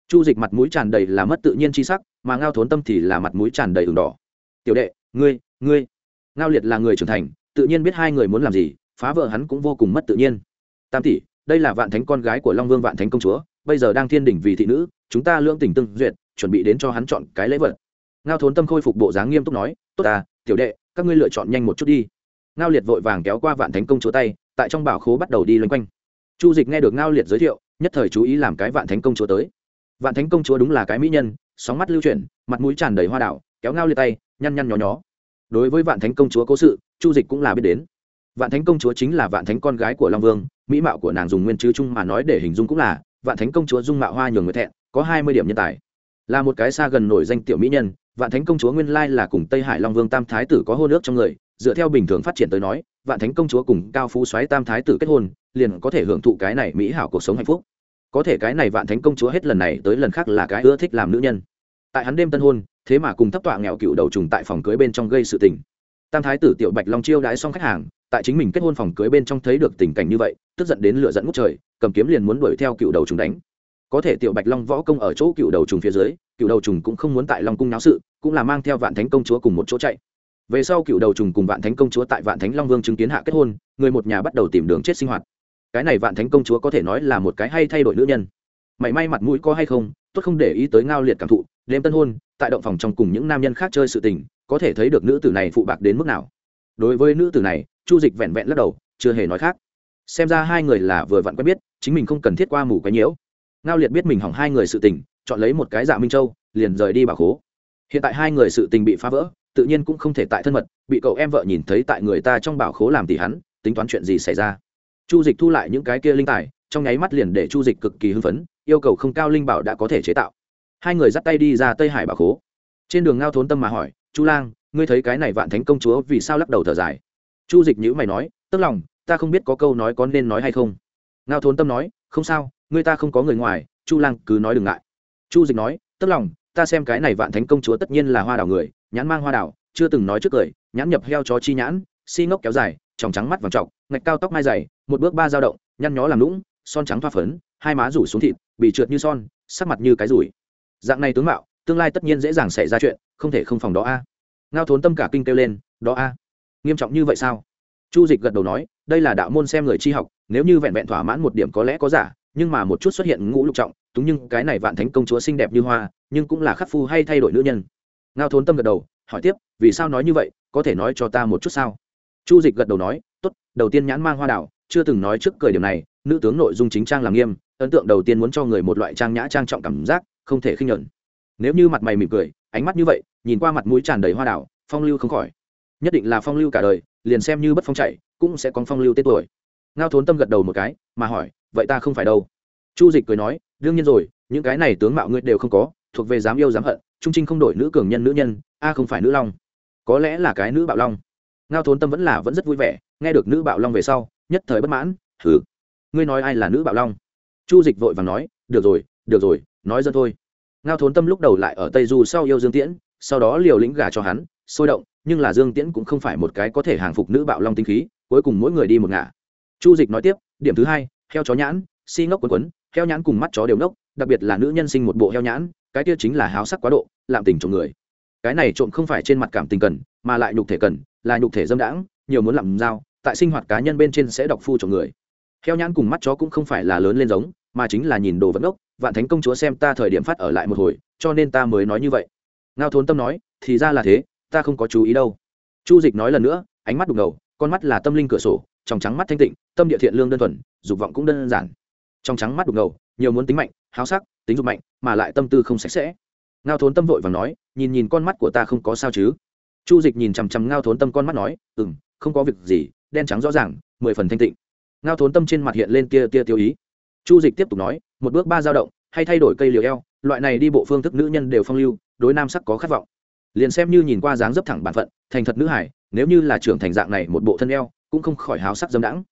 Chu dịch mặt mũi tràn đầy là mất tự nhiên c h i sắc, mà ngao thốn tâm thì là mặt mũi tràn đầy ửng đỏ. Tiểu đệ, ngươi ngươi. Ngao liệt là người trưởng thành, tự nhiên biết hai người muốn làm gì phá vợ hắn cũng vô cùng mất tự nhiên. Tam tỷ đây là vạn thánh con gái của long vương vạn thánh công chúa. Bây giờ đang thiên đỉnh vì thị nữ chúng ta lưỡng tình tương duyệt chuẩn bị đến cho hắn chọn cái lễ vật. Ngao thốn tâm khôi phục bộ dáng nghiêm túc nói tốt à, tiểu đệ các ngươi lựa chọn nhanh một chút đi. Ngao liệt vội vàng kéo qua vạn thánh công chúa tay tại trong bảo khố bắt đầu đi loanh quanh. Chu dịch nghe được ngao liệt giới thiệu nhất thời chú ý làm cái vạn thánh công chúa tới. Vạn thánh công chúa đúng là cái mỹ nhân sóng mắt lưu chuyển mặt mũi tràn đầy hoa đảo kéo ngao liệt tay nhăn nhăn nhó nhó. Đối với vạn thánh công chúa cố sự chu dịch cũng là biết đến vạn thánh công chúa chính là vạn thánh con gái của long vương, mỹ mạo của nàng dùng nguyên chứ chung mà nói để hình dung cũng là, vạn thánh công chúa dung mạo hoa nhường người thẹn, có hai mươi điểm nhân tài. Là một cái xa gần nổi danh tiểu mỹ nhân, vạn thánh công chúa nguyên lai là cùng tây hải long vương tam thái tử có hôn ước trong người, dựa theo bình thường phát triển tới nói, vạn thánh công chúa cùng cao phú soái tam thái tử kết hôn, liền có thể hưởng thụ cái này mỹ hảo cuộc sống hạnh phúc. Có thể cái này vạn thánh công chúa hết lần này tới lần khác là cái ưa thích làm nữ nhân. Tại hắn đêm tân hôn, thế mà cùng thấp tọa nghèo cựu đầu trùng tại phòng cưới bên trong gây sự tình. Tam thái tử tiểu bạch long chiêu đãi xong khách hàng tại chính mình kết hôn phòng cưới bên trong thấy được tình cảnh như vậy, tức giận đến lửa dẫn ngút trời, cầm kiếm liền muốn đuổi theo cựu đầu trùng đánh. Có thể tiểu bạch long võ công ở chỗ cựu đầu trùng phía dưới, cựu đầu trùng cũng không muốn tại long cung náo sự, cũng là mang theo vạn thánh công chúa cùng một chỗ chạy. Về sau cựu đầu trùng cùng vạn thánh công chúa tại vạn thánh long vương chứng kiến hạ kết hôn, người một nhà bắt đầu tìm đường chết sinh hoạt. Cái này vạn thánh công chúa có thể nói là một cái hay thay đổi nữ nhân. Mảy may mặt mũi có hay không tốt không để ý tới ngao liệt cảm thụ, đêm tân hôn, tại động phòng trong cùng những nam nhân khác chơi sự tình, có thể thấy được nữ tử này phụ bạc đến mức nào. Đối với nữ tử này chu dịch vẹn vẹn lắc đầu, chưa hề nói khác. Xem ra hai người là vừa vặn quen biết, chính mình không cần thiết qua mù cái nhiễu. Ngao liệt biết mình hỏng hai người sự tình, chọn lấy một cái dạ minh châu, liền rời đi bà khố. Hiện tại hai người sự tình bị phá vỡ, tự nhiên cũng không thể tại thân mật, bị cậu em vợ nhìn thấy tại người ta trong bảo khố làm tỷ hắn, tính toán chuyện gì xảy ra. Chu dịch thu lại những cái kia linh tài, trong nháy mắt liền để chu dịch cực kỳ hưng phấn, yêu cầu không cao linh bảo đã có thể chế tạo. Hai người dắt tay đi ra tây hải bảo khố. Trên đường ngao thốn tâm mà hỏi, chu lang, ngươi thấy cái này vạn thánh công chúa vì sao lắc đầu thở dài? Chu dịch nhữ mày nói, tức lòng, ta không biết có câu nói có nên nói hay không. Ngao thốn tâm nói, không sao, người ta không có người ngoài, chu lang cứ nói đừng ngại. Chu dịch nói, tức lòng, ta xem cái này vạn thánh công chúa tất nhiên là hoa đào người, nhãn mang hoa đào chưa từng nói trước cười, nhãn nhập heo chó chi nhãn, si ngốc kéo dài, tròng trắng mắt vàng trọc, ngạch cao tóc mai dày, một bước ba dao động, nhăn nhó làm lũng son trắng thoa phấn, hai má rủ xuống thịt bị trượt như son, sắc mặt như cái rủi. Dạng này tướng mạo, tương lai tất nhiên dễ dàng xảy ra chuyện, không thể không phòng đó a. Ngao thốn tâm cả kinh kêu lên, đó a nghiêm trọng như vậy sao? Chu dịch gật đầu nói, đây là đạo môn xem người chi học, nếu như vẹn vẹn thỏa mãn một điểm có lẽ có giả, nhưng mà một chút xuất hiện ngũ lục trọng, túng nhưng cái này vạn thánh công chúa xinh đẹp như hoa, nhưng cũng là khắc phu hay thay đổi nữ nhân. Ngao thốn tâm gật đầu, hỏi tiếp, vì sao nói như vậy, có thể nói cho ta một chút sao? Chu dịch gật đầu nói, tốt, đầu tiên nhãn mang hoa đảo, chưa từng nói trước cười điểm này, nữ tướng nội dung chính trang làm nghiêm, ấn tượng đầu tiên muốn cho người một loại trang nhã trang trọng cảm giác, không thể khinh nhẫn. Nếu như mặt mày mỉm cười, ánh mắt như vậy, nhìn qua mặt mũi tràn đầy hoa đảo, phong lưu không khỏi nhất định là phong lưu cả đời, liền xem như bất phong chạy, cũng sẽ có phong lưu tên tuổi. Ngao thốn tâm gật đầu một cái, mà hỏi, vậy ta không phải đâu. Chu dịch cười nói, đương nhiên rồi, những cái này tướng mạo ngươi đều không có, thuộc về dám yêu dám hận, trung trinh không đổi nữ cường nhân nữ nhân, a không phải nữ long. Có lẽ là cái nữ bạo long. Ngao thốn tâm vẫn là vẫn rất vui vẻ, nghe được nữ bạo long về sau, nhất thời bất mãn thử ngươi nói ai là nữ bạo long? Chu dịch vội và nói, được rồi được rồi, nói dân thôi. Ngao thốn tâm lúc đầu lại ở tây du sau yêu dương tiễn, sau đó liều lĩnh gà cho hắn sôi động, nhưng là dương tiễn cũng không phải một cái có thể hàng phục nữ bạo long tinh khí, cuối cùng mỗi người đi một ngả. Chu dịch nói tiếp, điểm thứ hai, heo chó nhãn, si ngốc quấn quấn, heo nhãn cùng mắt chó đều ngốc, đặc biệt là nữ nhân sinh một bộ heo nhãn, cái kia chính là háo sắc quá độ làm tình trộm người. Cái này trộm không phải trên mặt cảm tình cần, mà lại nhục thể cần, là nhục thể dâm đãng, nhiều muốn làm dao, tại sinh hoạt cá nhân bên trên sẽ đọc phu trộm người. Heo nhãn cùng mắt chó cũng không phải là lớn lên giống, mà chính là nhìn đồ vẫn ngốc, vạn thánh công chúa xem ta thời điểm phát ở lại một hồi, cho nên ta mới nói như vậy. Ngao thốn tâm nói, thì ra là thế ta không có chú ý đâu. Chu dịch nói lần nữa, ánh mắt đục ngầu, con mắt là tâm linh cửa sổ, trong trắng mắt thanh tịnh, tâm địa thiện lương đơn thuần, dục vọng cũng đơn giản. Trong trắng mắt đục ngầu, nhiều muốn tính mạnh, háo sắc, tính dục mạnh, mà lại tâm tư không sạch sẽ. Ngao thốn tâm vội và nói, nhìn nhìn con mắt của ta không có sao chứ? Chu dịch nhìn chằm chằm ngao thốn tâm con mắt nói ừ m không có việc gì, đen trắng rõ ràng, mười phần thanh tịnh. Ngao thốn tâm trên mặt hiện lên tia tia tiêu ý. Chu dịch tiếp tục nói, một bước ba dao động, hay thay đổi cây liều eo, loại này đi bộ phương thức nữ nhân đều phong lưu, đối nam sắc có khát vọng liền xem như nhìn qua dáng dấp thẳng bản phận, thành thật nữ hải, nếu như là trưởng thành dạng này một bộ thân eo, cũng không khỏi háo sắc dâm đãng.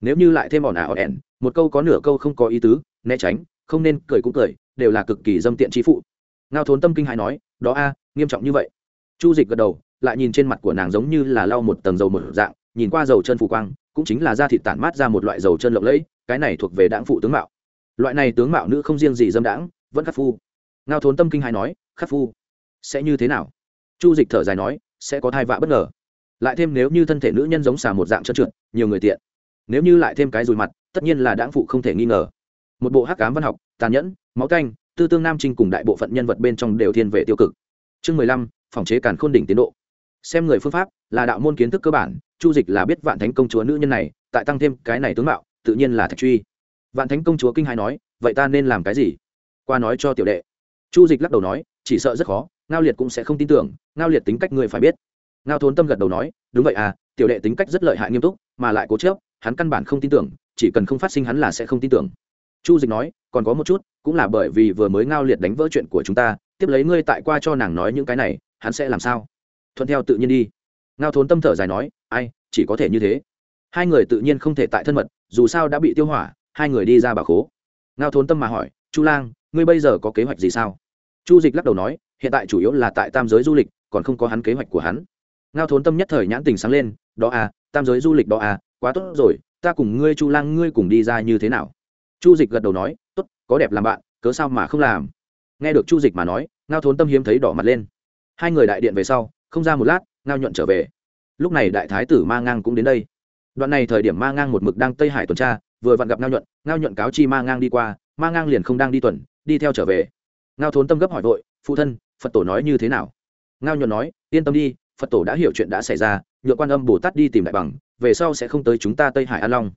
Nếu như lại thêm ỏn ả ỏn ẻn, một câu có nửa câu không có ý tứ, né tránh, không nên cười cũng cười, đều là cực kỳ dâm tiện trí phụ. Ngao thốn tâm kinh hãi nói, đó a, nghiêm trọng như vậy. Chu dịch gật đầu, lại nhìn trên mặt của nàng giống như là lau một tầng dầu một dạng, nhìn qua dầu chân phù quang, cũng chính là da thịt tản mát ra một loại dầu chân lộng lẫy, cái này thuộc về đãng phụ tướng mạo. Loại này tướng mạo nữ không riêng gì dâm đãng, vẫn khắc phu. Ngao thốn tâm kinh hãi nói, khắc phu, sẽ như thế nào? Chu dịch thở dài nói, sẽ có thai vạ bất ngờ. Lại thêm nếu như thân thể nữ nhân giống xà một dạng trơn trượt, nhiều người tiện. Nếu như lại thêm cái rùi mặt, tất nhiên là đáng phụ không thể nghi ngờ. Một bộ hắc cám văn học, tàn nhẫn, máu canh, tư tương nam trinh cùng đại bộ phận nhân vật bên trong đều thiên về tiêu cực. Chương mười lăm, phòng chế càn khôn đỉnh tiến độ. Xem người phương pháp, là đạo môn kiến thức cơ bản, chu dịch là biết vạn thánh công chúa nữ nhân này, tại tăng thêm cái này tướng mạo, tự nhiên là thạch truy. Vạn thánh công chúa kinh hai nói, vậy ta nên làm cái gì? Qua nói cho tiểu đệ. Chu dịch lắc đầu nói, chỉ sợ rất khó ngao liệt cũng sẽ không tin tưởng, ngao liệt tính cách người phải biết. Ngao thốn tâm gật đầu nói, đúng vậy à tiểu đệ tính cách rất lợi hại nghiêm túc, mà lại cố chớp hắn căn bản không tin tưởng, chỉ cần không phát sinh hắn là sẽ không tin tưởng. Chu dịch nói, còn có một chút, cũng là bởi vì vừa mới ngao liệt đánh vỡ chuyện của chúng ta, tiếp lấy ngươi tại qua cho nàng nói những cái này, hắn sẽ làm sao? Thuận theo tự nhiên đi. Ngao thốn tâm thở dài nói, ai, chỉ có thể như thế. Hai người tự nhiên không thể tại thân mật, dù sao đã bị tiêu hỏa, hai người đi ra bà khố. Ngao thốn tâm mà hỏi, chu lang, ngươi bây giờ có kế hoạch gì sao? Chu dịch lắc đầu nói, hiện tại chủ yếu là tại tam giới du lịch, còn không có hắn kế hoạch của hắn. Ngao thốn tâm nhất thời nhãn tình sáng lên, đó à tam giới du lịch đó à quá tốt rồi, ta cùng ngươi chu lang, ngươi cùng đi ra như thế nào? Chu dịch gật đầu nói, tốt, có đẹp làm bạn, cớ sao mà không làm? Nghe được chu dịch mà nói, ngao thốn tâm hiếm thấy đỏ mặt lên. Hai người đại điện về sau, không ra một lát, ngao nhuận trở về. Lúc này đại thái tử ma ngang cũng đến đây. Đoạn này thời điểm ma ngang một mực đang tây hải tuần tra, vừa vặn gặp ngao nhuận ngao nhuận cáo chi ma ngang đi qua, ma ngang liền không đang đi tuần, đi theo trở về ngao thốn tâm gấp hỏi vội, phụ thân, phật tổ nói như thế nào? Ngao nhuận nói, yên tâm đi, phật tổ đã hiểu chuyện đã xảy ra nhựa quan âm bồ tát đi tìm đại bằng, về sau sẽ không tới chúng ta tây hải an long.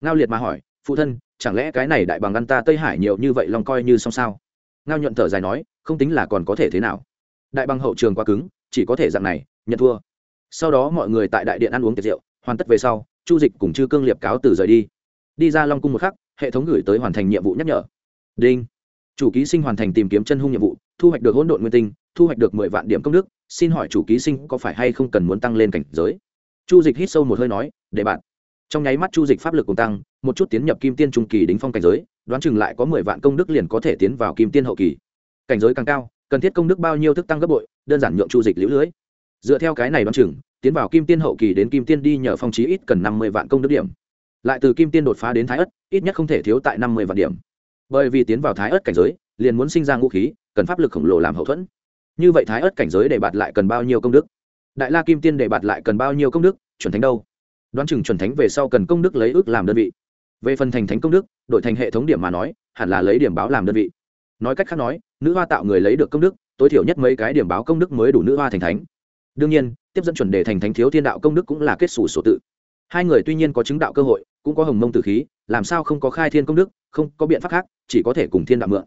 Ngao liệt mà hỏi, phụ thân, chẳng lẽ cái này đại bằng ăn ta tây hải nhiều như vậy long coi như xong sao? Ngao nhuận thở dài nói, không tính là còn có thể thế nào. Đại bằng hậu trường quá cứng, chỉ có thể dạng này, nhận thua. Sau đó mọi người tại đại điện ăn uống tiệc rượu, hoàn tất về sau, chu dịch cùng chư cương liệp cáo từ rời đi. Đi ra long cung một khắc, hệ thống gửi tới hoàn thành nhiệm vụ nhắc nhở. Đinh chủ ký sinh hoàn thành tìm kiếm chân hung nhiệm vụ, thu hoạch được hỗn độn nguyên tinh, thu hoạch được mười vạn điểm công đức, xin hỏi chủ ký sinh có phải hay không cần muốn tăng lên cảnh giới? Chu dịch hít sâu một hơi nói, để bạn. Trong nháy mắt chu dịch pháp lực cùng tăng, một chút tiến nhập kim tiên trung kỳ đính phong cảnh giới, đoán chừng lại có mười vạn công đức liền có thể tiến vào kim tiên hậu kỳ. Cảnh giới càng cao, cần thiết công đức bao nhiêu thức tăng gấp bội, đơn giản nhượng chu dịch lũ lưới. Dựa theo cái này đoán chừng, tiến vào kim tiên hậu kỳ đến kim tiên đi nhờ phong trí ít cần năm mươi vạn công đức điểm. Lại từ kim tiên đột phá đến thái ất, ít nhất không thể thiếu tại năm mươi vạn điểm bởi vì tiến vào thái ớt cảnh giới, liền muốn sinh ra ngũ khí, cần pháp lực khổng lồ làm hậu thuẫn. Như vậy thái ớt cảnh giới để bạt lại cần bao nhiêu công đức? Đại la kim tiên để bạt lại cần bao nhiêu công đức, chuẩn thánh đâu? Đoán chừng chuẩn thánh về sau cần công đức lấy ước làm đơn vị. Về phần thành thánh công đức, đổi thành hệ thống điểm mà nói, hẳn là lấy điểm báo làm đơn vị. Nói cách khác nói, nữ hoa tạo người lấy được công đức, tối thiểu nhất mấy cái điểm báo công đức mới đủ nữ hoa thành thánh. Đương nhiên, tiếp dẫn chuẩn đề thành thánh thiếu thiên đạo công đức cũng là kết xù sổ tự. Hai người tuy nhiên có chứng đạo cơ hội, cũng có hồng mông tử khí làm sao không có khai thiên công đức, không có biện pháp khác, chỉ có thể cùng thiên đạo mượn.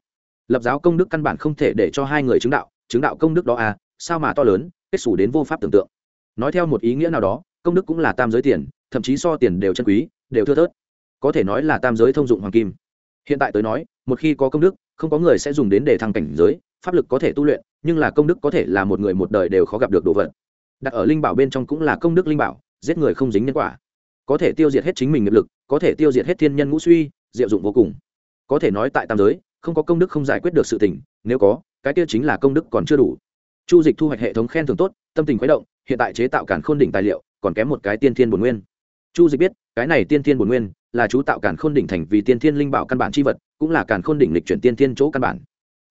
Lập giáo công đức căn bản không thể để cho hai người chứng đạo chứng đạo công đức đó à sao mà to lớn, kết xù đến vô pháp tưởng tượng. Nói theo một ý nghĩa nào đó, công đức cũng là tam giới tiền, thậm chí so tiền đều chân quý, đều thưa thớt. Có thể nói là tam giới thông dụng hoàng kim. Hiện tại tới nói, một khi có công đức, không có người sẽ dùng đến để thăng cảnh giới, pháp lực có thể tu luyện, nhưng là công đức có thể là một người một đời đều khó gặp được đồ vật. Đặt ở linh bảo bên trong cũng là công đức linh bảo, giết người không dính nhân quả. Có thể tiêu diệt hết chính mình nghiệp lực có thể tiêu diệt hết thiên nhân ngũ suy, diệu dụng vô cùng. Có thể nói tại tam giới, không có công đức không giải quyết được sự tình, nếu có, cái tiêu chính là công đức còn chưa đủ. Chu dịch thu hoạch hệ thống khen thưởng tốt, tâm tình khuấy động, hiện tại chế tạo cản khôn đỉnh tài liệu, còn kém một cái tiên thiên bồn nguyên. Chu dịch biết, cái này tiên thiên bồn nguyên là chú tạo cản khôn đỉnh thành vì tiên thiên linh bảo căn bản c h i vật, cũng là cản khôn đỉnh lịch chuyển tiên thiên chỗ căn bản.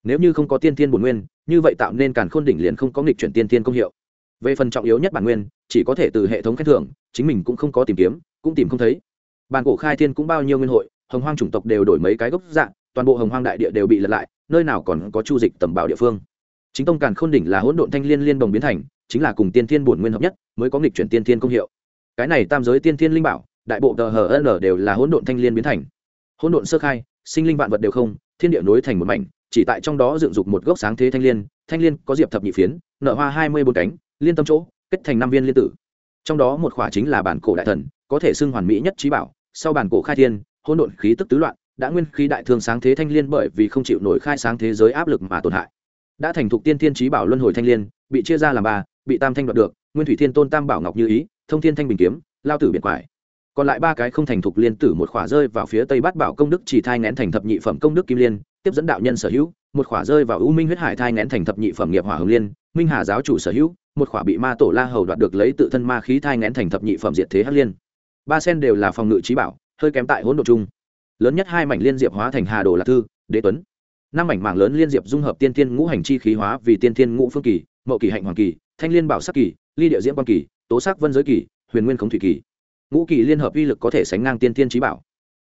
Nếu như không có tiên thiên bồn nguyên, như vậy tạo nên cản khôn đỉnh liền không có lịch chuyển tiên thiên công hiệu. Về phần trọng yếu nhất bản nguyên, chỉ có thể từ hệ thống khen thưởng, chính mình cũng không có tìm kiếm, cũng tìm không thấy bàn cổ khai thiên cũng bao nhiêu nguyên hội, hồng hoang chủng tộc đều đổi mấy cái gốc dạng, toàn bộ hồng hoang đại địa đều bị lật lại, nơi nào còn có chu dịch tầm bảo địa phương. Chính tông càn khôn đỉnh là hỗn độn thanh liên liên đồng biến thành, chính là cùng tiên thiên bổn nguyên hợp nhất, mới có nghịch chuyển tiên thiên công hiệu. Cái này tam giới tiên thiên linh bảo, đại bộ tờ hờ n đều là hỗn độn thanh liên biến thành. Hỗn độn sơ khai, sinh linh vạn vật đều không, thiên địa nối thành một mảnh, chỉ tại trong đó dựng dục một gốc sáng thế thanh liên thanh liên có diệp thập nhị phiến, nợ hoa hai mươi bốn cánh, liên tâm chỗ, kết thành năm viên liên tử. Trong đó một khỏa chính là bản cổ đại thần, có thể xưng hoàn mỹ nhất trí bảo sau bản cổ khai thiên, hỗn độn khí tức tứ loạn, đã nguyên khí đại thương sáng thế thanh liên bởi vì không chịu nổi khai sáng thế giới áp lực mà tổn hại. Đã thành thục tiên thiên trí bảo luân hồi thanh liên, bị chia ra làm ba, bị tam thanh đoạt được, nguyên thủy thiên tôn tam bảo ngọc như ý, thông thiên thanh bình kiếm, lao tử biệt quải. Còn lại ba cái không thành thục liên tử một khỏa rơi vào phía tây bát bảo công đức chỉ thai ngén thành thập nhị phẩm công đức kim liên, tiếp dẫn đạo nhân sở hữu, một khỏa rơi vào u minh huyết hải thai ngén thành thập nhị phẩm nghiệp hỏa hồng liên, minh hà giáo chủ sở hữu, một khỏa bị ma tổ la hầu đoạt được lấy tự thân ma khí thai ngén thành thập nhị phẩm diệt thế hắc liên ba sen đều là phòng ngự trí bảo, hơi kém tại hỗn độ chung. Lớn nhất hai mảnh liên diệp hóa thành hà đồ lạc thư, đế tuấn. Năm mảnh mảng lớn liên diệp dung hợp tiên thiên ngũ hành chi khí hóa vì tiên thiên ngũ phương kỳ, mậu kỳ hạnh hoàng kỳ, thanh liên bảo sắc kỳ, ly địa diễm quan kỳ, tố sắc vân giới kỳ, huyền nguyên khống thủy kỳ. Ngũ kỳ liên hợp uy lực có thể sánh ngang tiên thiên trí bảo.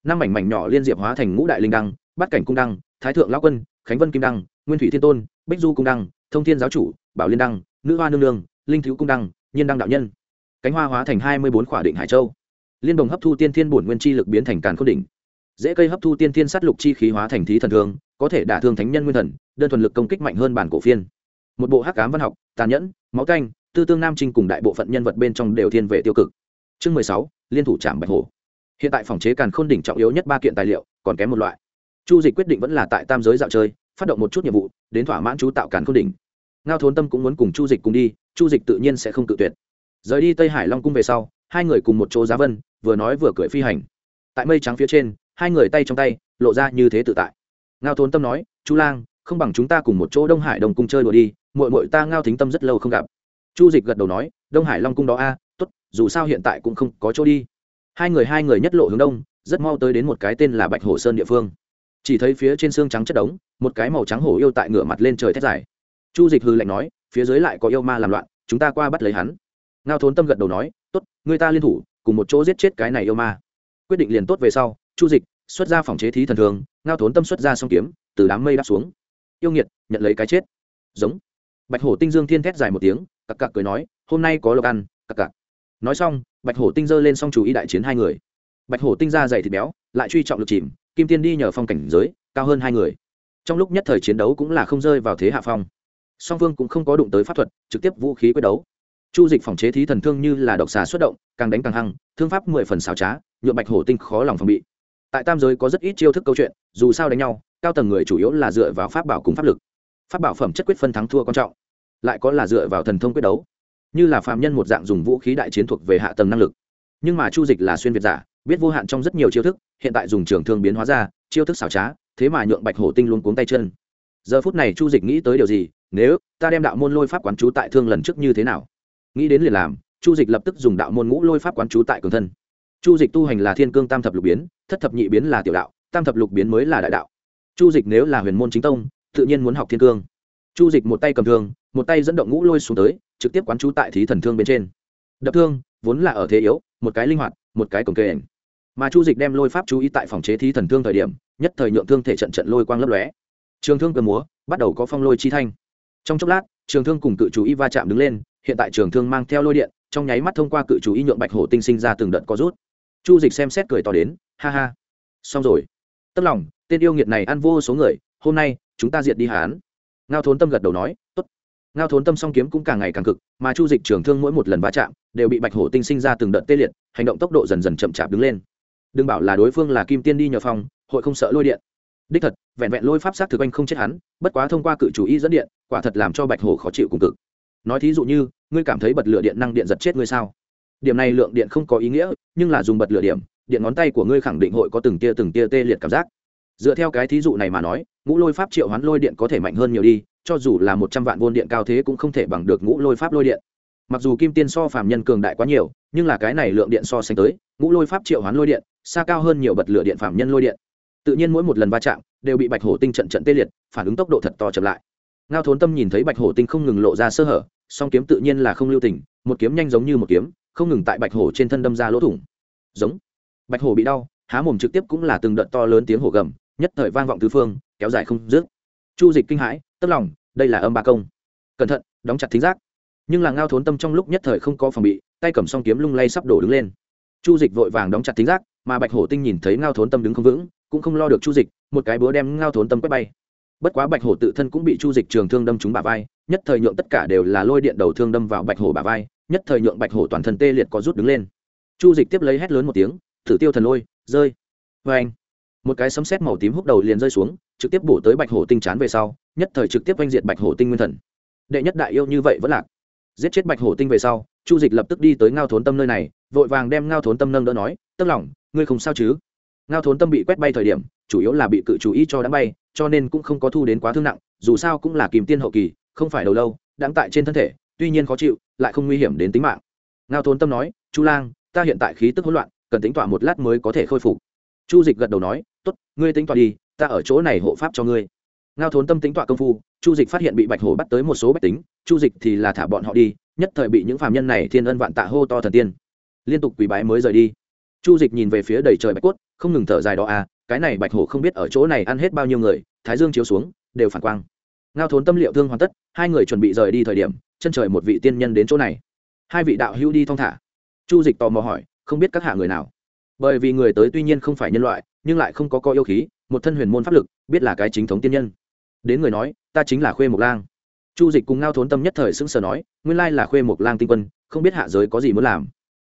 Năm mảnh mảnh nhỏ liên diệp hóa thành ngũ đại linh đăng, bát cảnh cung đăng, thái thượng lão quân, khánh vân kim đăng, nguyên thủy thiên tôn, bích du cung đăng, thông thiên giáo chủ, bảo liên đăng, nữ hoa nương nương, linh thiếu cung đăng, nhiên đăng đạo nhân. Cánh hoa hóa thành hai mươi bốn khỏa định hải châu liên đồng hấp thu tiên thiên bổn nguyên chi lực biến thành càn khôn đỉnh. Dễ cây hấp thu tiên thiên sát lục chi khí hóa thành thí thần thương, có thể đả thương thánh nhân nguyên thần, đơn thuần lực công kích mạnh hơn bản cổ phiên. Một bộ hắc cám văn học, tàn nhẫn, máu canh, tư tương nam trinh cùng đại bộ phận nhân vật bên trong đều thiên về tiêu cực. Chương mười sáu, liên thủ trạm bạch hổ. Hiện tại phòng chế càn khôn đỉnh trọng yếu nhất ba kiện tài liệu, còn kém một loại. Chu dịch quyết định vẫn là tại tam giới dạo chơi, phát động một chút nhiệm vụ, đến thỏa mãn chú tạo càn khôn đỉnh. Ngao thốn tâm cũng muốn cùng chu dịch cùng đi, chu dịch tự nhiên sẽ không tự tuyệt. Rời đi tây hải long cung về sau hai người cùng một chỗ giá vân, vừa nói vừa cười phi hành. Tại mây trắng phía trên, hai người tay trong tay, lộ ra như thế tự tại. Ngao thốn tâm nói, chu lang, không bằng chúng ta cùng một chỗ đông hải đồng cung chơi đùa đi mội mội ta ngao thính tâm rất lâu không gặp. Chu dịch gật đầu nói, đông hải long cung đó a t ố t dù sao hiện tại cũng không có chỗ đi. Hai người hai người nhất lộ hướng đông, rất mau tới đến một cái tên là bạch hồ sơn địa phương. Chỉ thấy phía trên xương trắng chất đống, một cái màu trắng hổ yêu tại ngửa mặt lên trời thét dài. Chu dịch hư lạnh nói, phía dưới lại có yêu ma làm loạn, chúng ta qua bắt lấy hắn. Ngao thốn tâm gật đầu nói tốt, người ta liên thủ cùng một chỗ giết chết cái này yêu ma. Quyết định liền tốt về sau chu dịch xuất ra phòng chế thí thần thường ngao thốn tâm xuất ra song kiếm từ đám mây đáp xuống. Yêu nghiệt nhận lấy cái chết. Giống. Bạch hổ tinh dương thiên thét dài một tiếng cặc cặc cười nói hôm nay có lộc ăn cặc cặc. Nói xong bạch hổ tinh giơ lên xong chủ ý đại chiến hai người. Bạch hổ tinh ra dày thịt béo lại truy trọng lực chìm kim tiên đi nhờ phong cảnh giới cao hơn hai người. Trong lúc nhất thời chiến đấu cũng là không rơi vào thế hạ phong. Song phương cũng không có đụng tới pháp thuật trực tiếp vũ khí quyết đấu chu dịch phòng chế thí thần thương như là độc xà xuất động, càng đánh càng hăng, thương pháp mười phần xào trá nhuộm bạch hổ tinh khó lòng phòng bị. Tại tam giới có rất ít chiêu thức câu chuyện, dù sao đánh nhau, cao tầng người chủ yếu là dựa vào pháp bảo cùng pháp lực. Pháp bảo phẩm chất quyết phân thắng thua quan trọng, lại có là dựa vào thần thông quyết đấu. Như là phạm nhân một dạng dùng vũ khí đại chiến thuộc về hạ tầng năng lực. Nhưng mà chu dịch là xuyên việt giả, biết vô hạn trong rất nhiều chiêu thức, hiện tại dùng trường thương biến hóa ra, chiêu thức xảo trá, thế mà nhượng bạch hổ tinh luôn cuống tay chân. Giờ phút này chu dịch nghĩ tới điều gì, nếu ta đem đạo môn lôi pháp quán chú tại thương lần trước như thế nào? Nghĩ đến liền làm, chu dịch lập tức dùng đạo môn ngũ lôi pháp quán chú tại cường thân. Chu dịch tu hành là thiên cương tam thập lục biến, thất thập nhị biến là tiểu đạo, tam thập lục biến mới là đại đạo. Chu dịch nếu là huyền môn chính tông, tự nhiên muốn học thiên cương. Chu dịch một tay cầm thương, một tay dẫn động ngũ lôi xuống tới, trực tiếp quán chú tại thí thần thương bên trên. Đập thương, vốn là ở thế yếu, một cái linh hoạt, một cái cổng kề ảnh mà chu dịch đem lôi pháp chú ý tại phòng chế thí thần thương thời điểm, nhất thời nhượng thương thể trận trận lôi quang lấp lóe. Trường thương cờ múa, bắt đầu có phong lôi chi thanh. Trong chốc lát, trường thương cùng cự chú ý va chạm đứng lên hiện tại trường thương mang theo lôi điện, trong nháy mắt thông qua cự chú ý nhượng bạch hổ tinh sinh ra từng đợt có rút. Chu dịch xem xét cười to đến, ha ha. Xong rồi. Tất lòng, tên yêu nghiệt này ăn vô số người, hôm nay, chúng ta diệt đi hán ngao thốn tâm gật đầu nói, tốt. Ngao thốn tâm song kiếm cũng càng ngày càng cực, mà chu dịch trường thương mỗi một lần va chạm, đều bị bạch hổ tinh sinh ra từng đợt tê liệt, hành động tốc độ dần dần chậm chạp đứng lên. Đừng bảo là đối phương là kim tiên đi nhờ phòng, hội không sợ lôi điện. Đích thật, vẹn vẹn lôi pháp sát thực anh không chết hắn, bất quá thông qua cự chủ y dẫn điện, quả thật làm cho bạch hổ khó chịu cùng cực nói thí dụ như, ngươi cảm thấy bật lửa điện năng điện giật chết ngươi sao? Điểm này lượng điện không có ý nghĩa, nhưng là dùng bật lửa điểm, điện ngón tay của ngươi khẳng định hội có từng tia từng tia tê liệt cảm giác. Dựa theo cái thí dụ này mà nói, ngũ lôi pháp triệu hoán lôi điện có thể mạnh hơn nhiều đi, cho dù là một trăm vạn vôn điện cao thế cũng không thể bằng được ngũ lôi pháp lôi điện. Mặc dù kim tiên so phàm nhân cường đại quá nhiều, nhưng là cái này lượng điện so sánh tới, ngũ lôi pháp triệu hoán lôi điện, xa cao hơn nhiều bật lửa điện phàm nhân lôi điện. Tự nhiên mỗi một lần va chạm, đều bị bạch hổ tinh trận trận tê liệt, phản ứng tốc độ thật to chậm lại ngao thốn tâm nhìn thấy bạch hổ tinh không ngừng lộ ra sơ hở, song kiếm tự nhiên là không lưu tình, một kiếm nhanh giống như một kiếm, không ngừng tại bạch hổ trên thân đâm ra lỗ thủng. Giống. Bạch hổ bị đau, há mồm trực tiếp cũng là từng đợt to lớn tiếng hổ gầm, nhất thời vang vọng tứ phương, kéo dài không dứt. Chu dịch kinh hãi, tức lòng, đây là âm ba công. Cẩn thận, đóng chặt thính giác. Nhưng là ngao thốn tâm trong lúc nhất thời không có phòng bị, tay cầm song kiếm lung lay sắp đổ đứng lên. Chu dịch vội vàng đóng chặt thính giác, mà bạch hổ tinh nhìn thấy ngao thốn tâm đứng không vững, cũng không lo được chu dịch, một cái búa đem ngao thốn tâm quét bay bất quá bạch hổ tự thân cũng bị chu dịch trường thương đâm trúng bả vai, nhất thời nhượng tất cả đều là lôi điện đầu thương đâm vào bạch hổ bả vai, nhất thời nhượng bạch hổ toàn thân tê liệt có rút đứng lên. Chu dịch tiếp lấy hét lớn một tiếng, thử tiêu thần lôi, rơi! Vê anh, một cái sấm sét màu tím húc đầu liền rơi xuống, trực tiếp bổ tới bạch hổ tinh chán về sau, nhất thời trực tiếp oanh diệt bạch hổ tinh nguyên thần. Đệ nhất đại yêu như vậy vẫn lạc. Giết chết bạch hổ tinh về sau, chu dịch lập tức đi tới ngao thốn tâm nơi này, vội vàng đem ngao thốn tâm nâng đỡ nói, tức lòng, ngươi không sao chứ? Ngao thốn tâm bị quét bay thời điểm, chủ yếu là bị cự chú ý cho đã bay cho nên cũng không có thu đến quá thương nặng, dù sao cũng là kìm tiên hậu kỳ, không phải đầu lâu đáng tại trên thân thể, tuy nhiên khó chịu, lại không nguy hiểm đến tính mạng. Ngao thốn tâm nói, chu lang, ta hiện tại khí tức hỗn loạn, cần tính tọa một lát mới có thể khôi phục. Chu dịch gật đầu nói, tốt, ngươi tính tọa đi, ta ở chỗ này hộ pháp cho ngươi. Ngao thốn tâm tính tọa công phu, chu dịch phát hiện bị bạch hổ bắt tới một số bách tính, chu dịch thì là thả bọn họ đi, nhất thời bị những phạm nhân này thiên ân vạn tạ hô to thần tiên. Liên tục quỳ bái mới rời đi. Chu dịch nhìn về phía đầy trời bạch cốt, không ngừng thở dài đó à cái này bạch hổ không biết ở chỗ này ăn hết bao nhiêu người, thái dương chiếu xuống, đều phản quang. Ngao thốn tâm liệu thương hoàn tất, hai người chuẩn bị rời đi thời điểm, chân trời một vị tiên nhân đến chỗ này. Hai vị đạo hữu đi thong thả. Chu dịch tò mò hỏi, không biết các hạ người nào? Bởi vì người tới tuy nhiên không phải nhân loại, nhưng lại không có co yêu khí, một thân huyền môn pháp lực, biết là cái chính thống tiên nhân. Đến người nói, ta chính là khuê mộc lang. Chu dịch cùng ngao thốn tâm nhất thời sững sờ nói, nguyên lai là khuê mộc lang tinh quân, không biết hạ giới có gì muốn làm.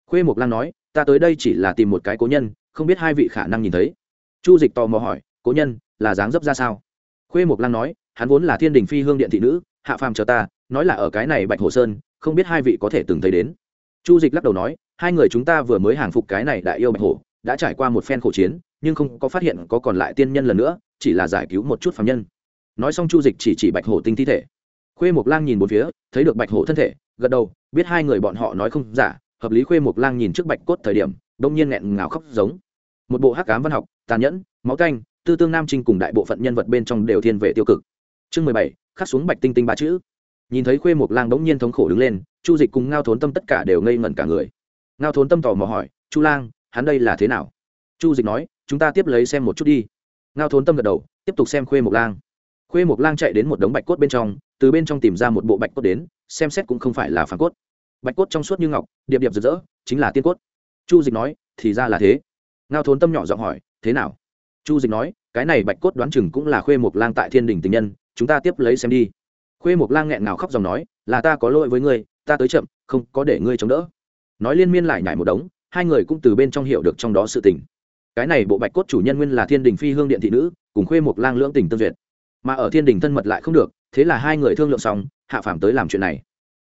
Khuê mộc lang nói, ta tới đây chỉ là tìm một cái cố nhân, không biết hai vị khả năng nhìn thấy chu dịch tò mò hỏi, cố nhân, là dáng dấp ra sao? Khuê mộc lang nói, hắn vốn là thiên đình phi hương điện thị nữ, hạ phàm chờ ta, nói là ở cái này bạch hồ sơn, không biết hai vị có thể từng thấy đến. Chu dịch lắc đầu nói, hai người chúng ta vừa mới hàng phục cái này đại yêu bạch hổ đã trải qua một phen khổ chiến, nhưng không có phát hiện có còn lại tiên nhân lần nữa, chỉ là giải cứu một chút phạm nhân. Nói xong chu dịch chỉ chỉ bạch hổ tinh thi thể. Khuê mộc lang nhìn một phía, thấy được bạch hổ thân thể, gật đầu, biết hai người bọn họ nói không giả, hợp lý khuê mộc lang nhìn trước bạch cốt thời điểm, đông nhiên nghẹn ngào khóc giống một bộ hắc cám văn học, tàn nhẫn, máu canh, tư tương nam trinh cùng đại bộ phận nhân vật bên trong đều thiên về tiêu cực. Chương mười bảy, khắc xuống bạch tinh tinh ba chữ. Nhìn thấy khuê mộc lang đống nhiên thống khổ đứng lên, chu dịch cùng ngao thốn tâm tất cả đều ngây ngẩn cả người. Ngao thốn tâm tò mò hỏi, chu lang, hắn đây là thế nào? Chu dịch nói, chúng ta tiếp lấy xem một chút đi. Ngao thốn tâm gật đầu, tiếp tục xem khuê mộc lang. Khuê mộc lang chạy đến một đống bạch cốt bên trong, từ bên trong tìm ra một bộ bạch cốt đến, xem xét cũng không phải là phản cốt. Bạch cốt trong suốt như ngọc, điệp điệp rực rỡ, chính là tiên cốt. Chu dịch nói, thì ra là thế ngao thốn tâm nhỏ giọng hỏi, thế nào? Chu dịch nói, cái này bạch cốt đoán chừng cũng là khuê mộc lang tại thiên đình tình nhân, chúng ta tiếp lấy xem đi. Khuê mộc lang nghẹn ngào khóc dòng nói, là ta có lỗi với ngươi, ta tới chậm, không có để ngươi chống đỡ. Nói liên miên lại nhảy một đống, hai người cũng từ bên trong hiểu được trong đó sự tình. Cái này bộ bạch cốt chủ nhân nguyên là thiên đình phi hương điện thị nữ, cùng khuê mộc lang lưỡng tình tương duyệt. Mà ở thiên đình thân mật lại không được, thế là hai người thương lượng xong, hạ phàm tới làm chuyện này.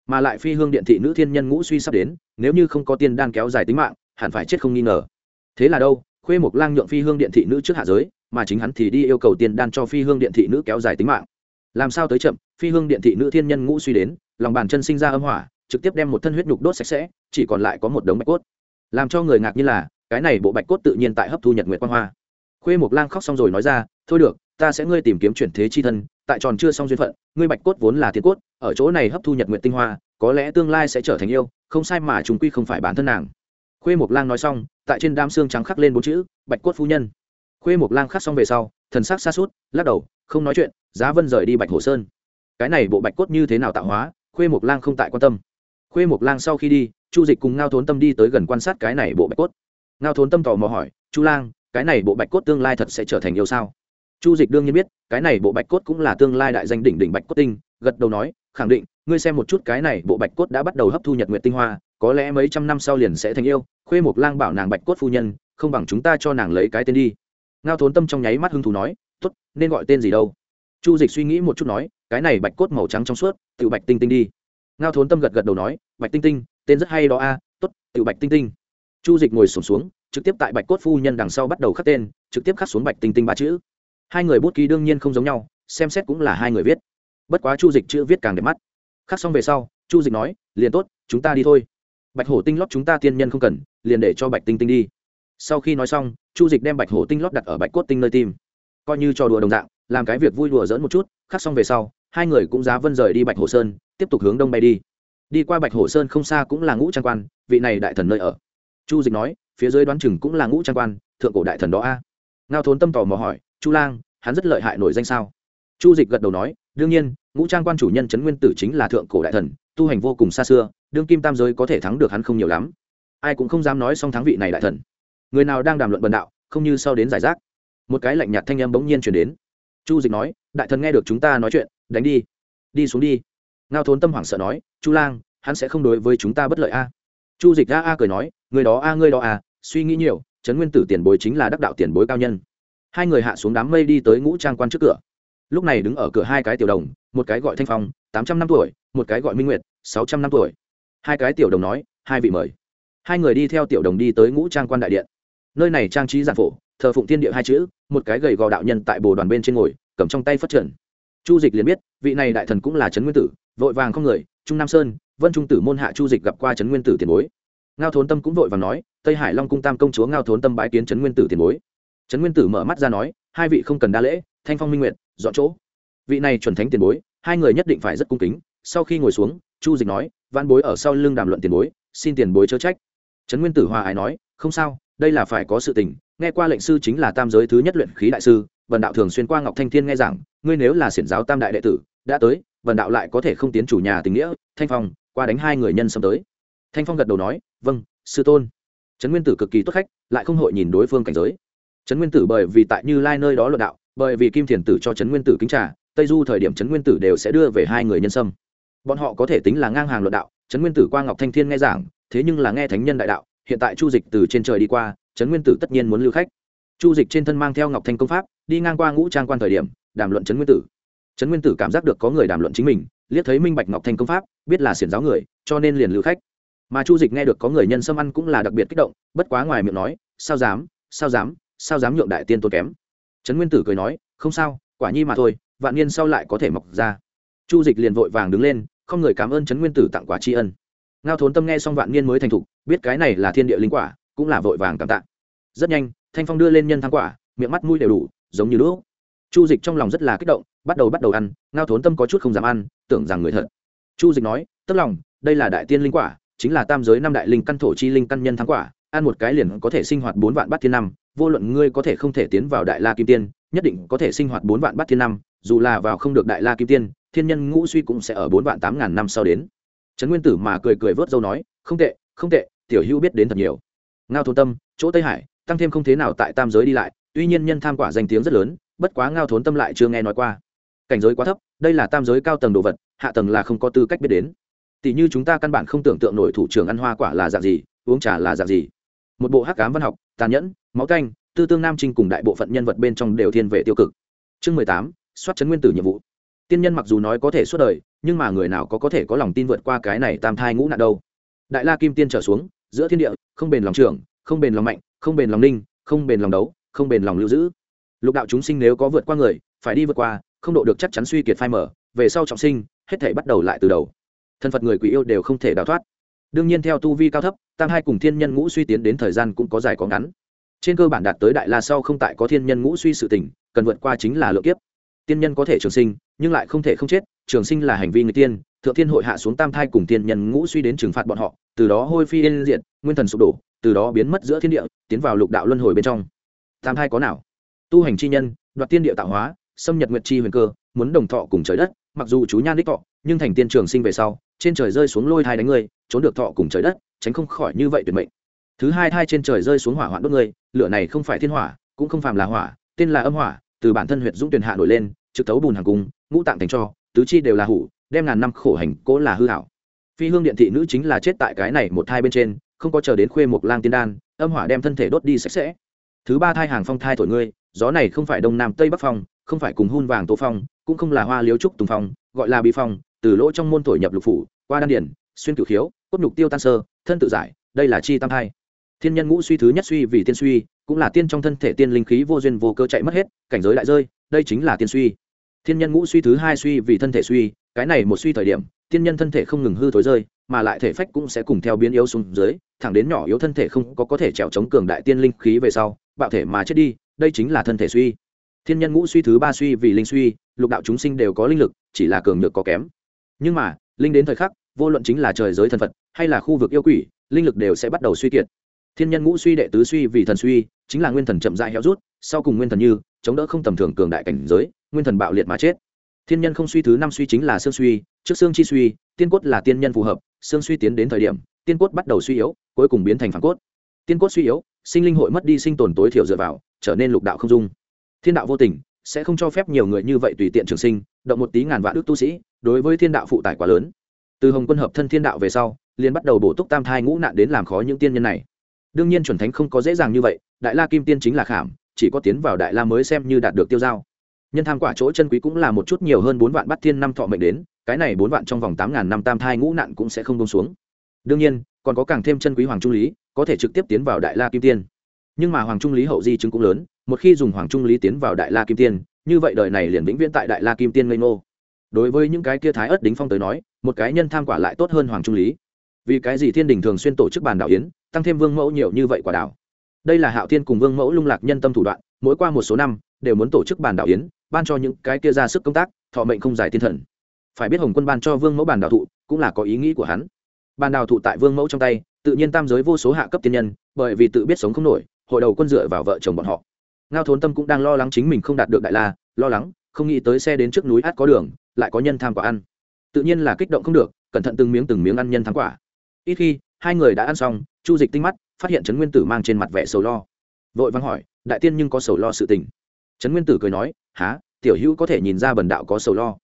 Mà lại phi hương điện thị nữ thiên nhân ngũ suy sắp đến, nếu như không có tiên đan kéo dài tính mạng, hẳn phải chết không nghi ngờ thế là đâu, khuê mộc lang nhượng phi hương điện thị nữ trước hạ giới, mà chính hắn thì đi yêu cầu tiền đan cho phi hương điện thị nữ kéo dài tính mạng. Làm sao tới chậm, phi hương điện thị nữ thiên nhân ngũ suy đến, lòng bàn chân sinh ra âm hỏa, trực tiếp đem một thân huyết nhục đốt sạch sẽ, chỉ còn lại có một đống bạch cốt. Làm cho người ngạc như là, cái này bộ bạch cốt tự nhiên tại hấp thu nhật nguyệt quan hoa. Khuê mộc lang khóc xong rồi nói ra, thôi được, ta sẽ ngươi tìm kiếm chuyển thế chi thân, tại tròn chưa xong duyên phận, ngươi bạch cốt vốn là thiên cốt, ở chỗ này hấp thu nhật nguyệt tinh hoa, có lẽ tương lai sẽ trở thành yêu, không sai mà chúng quy không phải bản thân nàng khuê mộc lang nói xong, tại trên đám xương trắng khắc lên bốn chữ, bạch cốt phu nhân. Khuê mộc lang khắc xong về sau, thần sắc xa suốt lắc đầu, không nói chuyện, giá vân rời đi bạch hồ sơn. Cái này bộ bạch cốt như thế nào tạo hóa, khuê mộc lang không tại quan tâm. Khuê mộc lang sau khi đi, chu dịch cùng ngao thốn tâm đi tới gần quan sát cái này bộ bạch cốt. Ngao thốn tâm tò mò hỏi, chu lang, cái này bộ bạch cốt tương lai thật sẽ trở thành yêu sao? Chu dịch đương nhiên biết, cái này bộ bạch cốt cũng là tương lai đại danh đỉnh đỉnh bạch cốt tinh, gật đầu nói, khẳng định, ngươi xem một chút cái này bộ bạch cốt đã bắt đầu hấp thu nhật nguyệt tinh hoa có lẽ mấy trăm năm sau liền sẽ thành yêu khuê mộc lang bảo nàng bạch cốt phu nhân không bằng chúng ta cho nàng lấy cái tên đi. Ngao thốn tâm trong nháy mắt hưng thú nói t ố t nên gọi tên gì đâu? Chu dịch suy nghĩ một chút nói cái này bạch cốt màu trắng trong suốt tự bạch tinh tinh đi. Ngao thốn tâm gật gật đầu nói bạch tinh tinh tên rất hay đó a t ố t tự bạch tinh tinh. Chu dịch ngồi sổm xuống, xuống trực tiếp tại bạch cốt phu nhân đằng sau bắt đầu khắc tên trực tiếp khắc xuống bạch tinh tinh ba chữ. Hai người bút ký đương nhiên không giống nhau xem xét cũng là hai người viết. Bất quá chu dịch chữ viết càng đẹp mắt. Khắc xong về sau chu dịch nói liền tốt chúng ta đi thôi bạch hổ tinh lót chúng ta tiên nhân không cần, liền để cho bạch tinh tinh đi. Sau khi nói xong, chu dịch đem bạch hổ tinh lót đặt ở bạch cốt tinh nơi tim. Coi như cho đùa đồng dạng, làm cái việc vui đùa dỡn một chút, khắc xong về sau, hai người cũng giá vân rời đi bạch hổ sơn, tiếp tục hướng đông bay đi. Đi qua bạch hổ sơn không xa cũng là ngũ trang quan, vị này đại thần nơi ở. Chu dịch nói, phía dưới đoán chừng cũng là ngũ trang quan, thượng cổ đại thần đó a. Ngao thốn tâm tò mò hỏi, chu lang, hắn rất lợi hại nổi danh sao? Chu dịch gật đầu nói, đương nhiên, ngũ trang quan chủ nhân trấn nguyên tử chính là thượng cổ đại thần, tu hành vô cùng xa xưa đương kim tam giới có thể thắng được hắn không nhiều lắm. Ai cũng không dám nói song thắng vị này đại thần. Người nào đang đàm luận bần đạo, không như sau đến giải rác. Một cái lạnh nhạt thanh âm bỗng nhiên chuyển đến. Chu dịch nói, đại thần nghe được chúng ta nói chuyện, đánh đi. Đi xuống đi. Ngao thốn tâm hoảng sợ nói, chu lang, hắn sẽ không đối với chúng ta bất lợi a. Chu dịch a a cười nói, người đó a ngươi đó a, suy nghĩ nhiều, trấn nguyên tử tiền bối chính là đắc đạo tiền bối cao nhân. Hai người hạ xuống đám mây đi tới ngũ trang quan trước cửa. Lúc này đứng ở cửa hai cái tiểu đồng, một cái gọi thanh phong, tám trăm năm tuổi, một cái gọi minh nguyệt, sáu trăm năm tuổi hai cái tiểu đồng nói, hai vị mời. Hai người đi theo tiểu đồng đi tới ngũ trang quan đại điện. Nơi này trang trí giản phổ, thờ phụng thiên địa hai chữ, một cái gầy gò đạo nhân tại bồ đoàn bên trên ngồi, cầm trong tay phất triển chu dịch liền biết, vị này đại thần cũng là trấn nguyên tử, vội vàng không người, trung nam sơn, vân trung tử môn hạ chu dịch gặp qua trấn nguyên tử tiền bối. Ngao thốn tâm cũng vội vàng nói, tây hải long cung tam công chúa ngao thốn tâm bái kiến trấn nguyên tử tiền bối. Trấn nguyên tử mở mắt ra nói, hai vị không cần đa lễ, thanh phong minh nguyện dọn chỗ. Vị này chuẩn thánh tiền bối, hai người nhất định phải rất cung kính. Sau khi ngồi xuống, chu dịch nói văn bối ở sau lưng đàm luận tiền bối xin tiền bối chớ trách. Trấn nguyên tử hòa ái nói không sao đây là phải có sự tình nghe qua lệnh sư chính là tam giới thứ nhất luyện khí đại sư vần đạo thường xuyên qua ngọc thanh thiên nghe rằng ngươi nếu là xiển giáo tam đại đệ tử đã tới vần đạo lại có thể không tiến chủ nhà tình nghĩa thanh phong qua đánh hai người nhân xâm tới. Thanh phong gật đầu nói vâng sư tôn. Trấn nguyên tử cực kỳ tốt khách lại không hội nhìn đối phương cảnh giới. Trấn nguyên tử bởi vì tại như lai nơi đó luận đạo bởi vì kim thiền tử cho trấn nguyên tử kính trả, tây du thời điểm trấn nguyên tử đều sẽ đưa về hai người nhân sâm bọn họ có thể tính là ngang hàng luận đạo, trấn nguyên tử qua ngọc thanh thiên nghe giảng, thế nhưng là nghe thánh nhân đại đạo, hiện tại chu dịch từ trên trời đi qua, trấn nguyên tử tất nhiên muốn lưu khách. Chu dịch trên thân mang theo ngọc thanh công pháp, đi ngang qua ngũ trang quan thời điểm, đàm luận trấn nguyên tử. Trấn nguyên tử cảm giác được có người đàm luận chính mình, liếc thấy minh bạch ngọc thanh công pháp, biết là xiển giáo người, cho nên liền lưu khách. Mà chu dịch nghe được có người nhân sâm ăn cũng là đặc biệt kích động, bất quá ngoài miệng nói, sao dám sao dám sao dám nhượng đại tiên tôn kém? Trấn nguyên tử cười nói, không sao, quả nhi mà thôi, vạn niên sau lại có thể mọc ra chu dịch liền vội vàng đứng lên, không người cảm ơn trấn nguyên tử tặng quả tri ân. Ngao thốn tâm nghe xong vạn niên mới thành thục, biết cái này là thiên địa linh quả, cũng là vội vàng cảm tạ. Rất nhanh, thanh phong đưa lên nhân thắng quả, miệng mắt mũi đều đủ, giống như đũa. chu dịch trong lòng rất là kích động, bắt đầu bắt đầu ăn, ngao thốn tâm có chút không dám ăn, tưởng rằng người thật. Chu dịch nói tức lòng, đây là đại tiên linh quả, chính là tam giới năm đại linh căn thổ chi linh căn nhân thắng quả, ăn một cái liền có thể sinh hoạt bốn vạn bát thiên năm, vô luận ngươi có thể không thể tiến vào đại la kim tiên, nhất định có thể sinh hoạt bốn vạn bát thiên năm, dù là vào không được đại la kim tiên thiên nhân ngũ suy cũng sẽ ở bốn vạn tám ngàn năm sau đến. Trấn nguyên tử mà cười cười vớt dâu nói, không tệ không tệ, tiểu hữu biết đến thật nhiều. Ngao thôn tâm, chỗ tây hải, tăng thêm không thế nào tại tam giới đi lại, tuy nhiên nhân tham quả danh tiếng rất lớn, bất quá ngao thốn tâm lại chưa nghe nói qua. Cảnh giới quá thấp, đây là tam giới cao tầng đồ vật, hạ tầng là không có tư cách biết đến. Tỷ như chúng ta căn bản không tưởng tượng nổi thủ trưởng ăn hoa quả là dạng gì, uống trà là dạng gì. Một bộ hắc cám văn học, tàn nhẫn, máu canh, tư tương nam trinh cùng đại bộ phận nhân vật bên trong đều thiên về tiêu cực. Chương mười tám, soát chấn nguyên tử nhiệm vụ tiên nhân mặc dù nói có thể suốt đời, nhưng mà người nào có có thể có lòng tin vượt qua cái này tam thai ngũ nạn đâu. Đại la kim tiên trở xuống, giữa thiên địa, không bền lòng trưởng, không bền lòng mạnh, không bền lòng ninh, không bền lòng đấu, không bền lòng lưu giữ. Lục đạo chúng sinh nếu có vượt qua người, phải đi vượt qua, không độ được chắc chắn suy kiệt phai mở về sau trọng sinh, hết thể bắt đầu lại từ đầu. Thân phật người quỷ yêu đều không thể đào thoát. Đương nhiên theo tu vi cao thấp, tam hai cùng thiên nhân ngũ suy tiến đến thời gian cũng có dài có ngắn. Trên cơ bản đạt tới đại la sau không tại có thiên nhân ngũ suy sự tỉnh cần vượt qua chính là lượng kiếp tiên nhân có thể trường sinh, nhưng lại không thể không chết, trường sinh là hành vi người tiên, thượng thiên hội hạ xuống tam thai cùng tiên nhân ngũ suy đến trừng phạt bọn họ, từ đó hôi phi yên diện nguyên thần sụp đổ, từ đó biến mất giữa thiên địa, tiến vào lục đạo luân hồi bên trong. Tam thai có nào? Tu hành chi nhân, đoạt tiên địa tạo hóa, xâm nhật nguyệt chi huyền cơ, muốn đồng thọ cùng trời đất, mặc dù chú nhan đích thọ, nhưng thành tiên trường sinh về sau, trên trời rơi xuống lôi thai đánh người, trốn được thọ cùng trời đất, tránh không khỏi như vậy tuyệt mệnh. Thứ hai thai trên trời rơi xuống hỏa hoạn đốt người, lửa này không phải thiên hỏa, cũng không phàm là hỏa, tên là âm hỏa, từ bản thân huyện dũng tuyền hạ nổi lên trực tấu bùn hàng cung, ngũ tạng thành cho, tứ chi đều là hủ, đem ngàn năm khổ hành cố là hư hảo. Phi hương điện thị nữ chính là chết tại cái này một thai bên trên, không có chờ đến khuê một lang tiên đan, âm hỏa đem thân thể đốt đi sạch sẽ. Thứ ba thai hàng phong thai thổi ngươi, gió này không phải đông nam tây bắc phong, không phải cùng hun vàng tô phong, cũng không là hoa liếu trúc tùng phong, gọi là bi phong, từ lỗ trong môn thổi nhập lục phủ, qua đan điển, xuyên cửu khiếu, cốt nhục tiêu tan sơ, thân tự giải, đây là chi tam thai. Thiên nhân ngũ suy thứ nhất suy vì tiên suy, cũng là tiên trong thân thể tiên linh khí vô duyên vô cơ chạy mất hết, cảnh giới lại rơi đây chính là tiên suy. Thiên nhân ngũ suy thứ hai suy vì thân thể suy, cái này một suy thời điểm, tiên nhân thân thể không ngừng hư thối rơi, mà lại thể phách cũng sẽ cùng theo biến yếu xuống dưới, thẳng đến nhỏ yếu thân thể không có có thể trèo chống cường đại tiên linh khí về sau, bạo thể mà chết đi, đây chính là thân thể suy. Thiên nhân ngũ suy thứ ba suy vì linh suy, lục đạo chúng sinh đều có linh lực, chỉ là cường nhược có kém. Nhưng mà, linh đến thời khắc, vô luận chính là trời giới thần phật, hay là khu vực yêu quỷ, linh lực đều sẽ bắt đầu suy kiệt. Thiên nhân ngũ suy đệ tứ suy vì thần suy, chính là nguyên thần chậm dại héo rút sau cùng nguyên thần như, chống đỡ không tầm thường cường đại cảnh giới, nguyên thần bạo liệt mà chết. Thiên nhân không suy thứ năm suy chính là xương suy, trước xương chi suy, tiên cốt là tiên nhân phù hợp, xương suy tiến đến thời điểm, tiên cốt bắt đầu suy yếu, cuối cùng biến thành phản cốt. Tiên cốt suy yếu, sinh linh hội mất đi sinh tồn tối thiểu dựa vào, trở nên lục đạo không dung. Thiên đạo vô tình, sẽ không cho phép nhiều người như vậy tùy tiện trường sinh, động một tí ngàn vạn đức tu sĩ, đối với thiên đạo phụ tải quá lớn. Từ hồng quân hợp thân thiên đạo về sau, liền bắt đầu bổ túc tam thai ngũ nạn đến làm khó những tiên nhân này. Đương nhiên chuẩn thánh không có dễ dàng như vậy, đại la kim tiên chính là khảm chỉ có tiến vào đại la mới xem như đạt được tiêu giao. Nhân tham quả chỗ chân quý cũng là một chút nhiều hơn bốn vạn bắt thiên năm thọ mệnh đến, cái này bốn vạn trong vòng tám ngàn năm tam thai ngũ nạn cũng sẽ không bông xuống. Đương nhiên, còn có càng thêm chân quý hoàng trung lý, có thể trực tiếp tiến vào đại la kim tiên. Nhưng mà hoàng trung lý hậu di chứng cũng lớn, một khi dùng hoàng trung lý tiến vào đại la kim tiên, như vậy đời này liền vĩnh viễn tại đại la kim tiên ngây ngô. Đối với những cái kia thái ớt đính phong tới nói, một cái nhân tham quả lại tốt hơn hoàng trung lý. Vì cái gì thiên đình thường xuyên tổ chức bàn đạo yến, tăng thêm vương mẫu nhiều như vậy quả đảo? Đây là hạo thiên cùng vương mẫu lung lạc nhân tâm thủ đoạn, mỗi qua một số năm, đều muốn tổ chức bàn đảo yến, ban cho những cái kia ra sức công tác, thọ mệnh không giải thiên thần. Phải biết hồng quân ban cho vương mẫu bàn đảo thụ, cũng là có ý nghĩ của hắn. Bàn đảo thụ tại vương mẫu trong tay, tự nhiên tam giới vô số hạ cấp tiên nhân, bởi vì tự biết sống không nổi, hội đầu quân dựa vào vợ chồng bọn họ. Ngao thốn tâm cũng đang lo lắng chính mình không đạt được đại la, lo lắng, không nghĩ tới xe đến trước núi át có đường, lại có nhân tham quả ăn. Tự nhiên là kích động không được, cẩn thận từng miếng từng miếng ăn nhân tham quả. Ít khi, hai người đã ăn xong, chu dịch tinh mắt phát hiện trấn nguyên tử mang trên mặt vẻ sầu lo. Vội vắng hỏi, đại tiên nhưng có sầu lo sự tình? Trấn nguyên tử cười nói há tiểu hữu có thể nhìn ra bần đạo có sầu lo.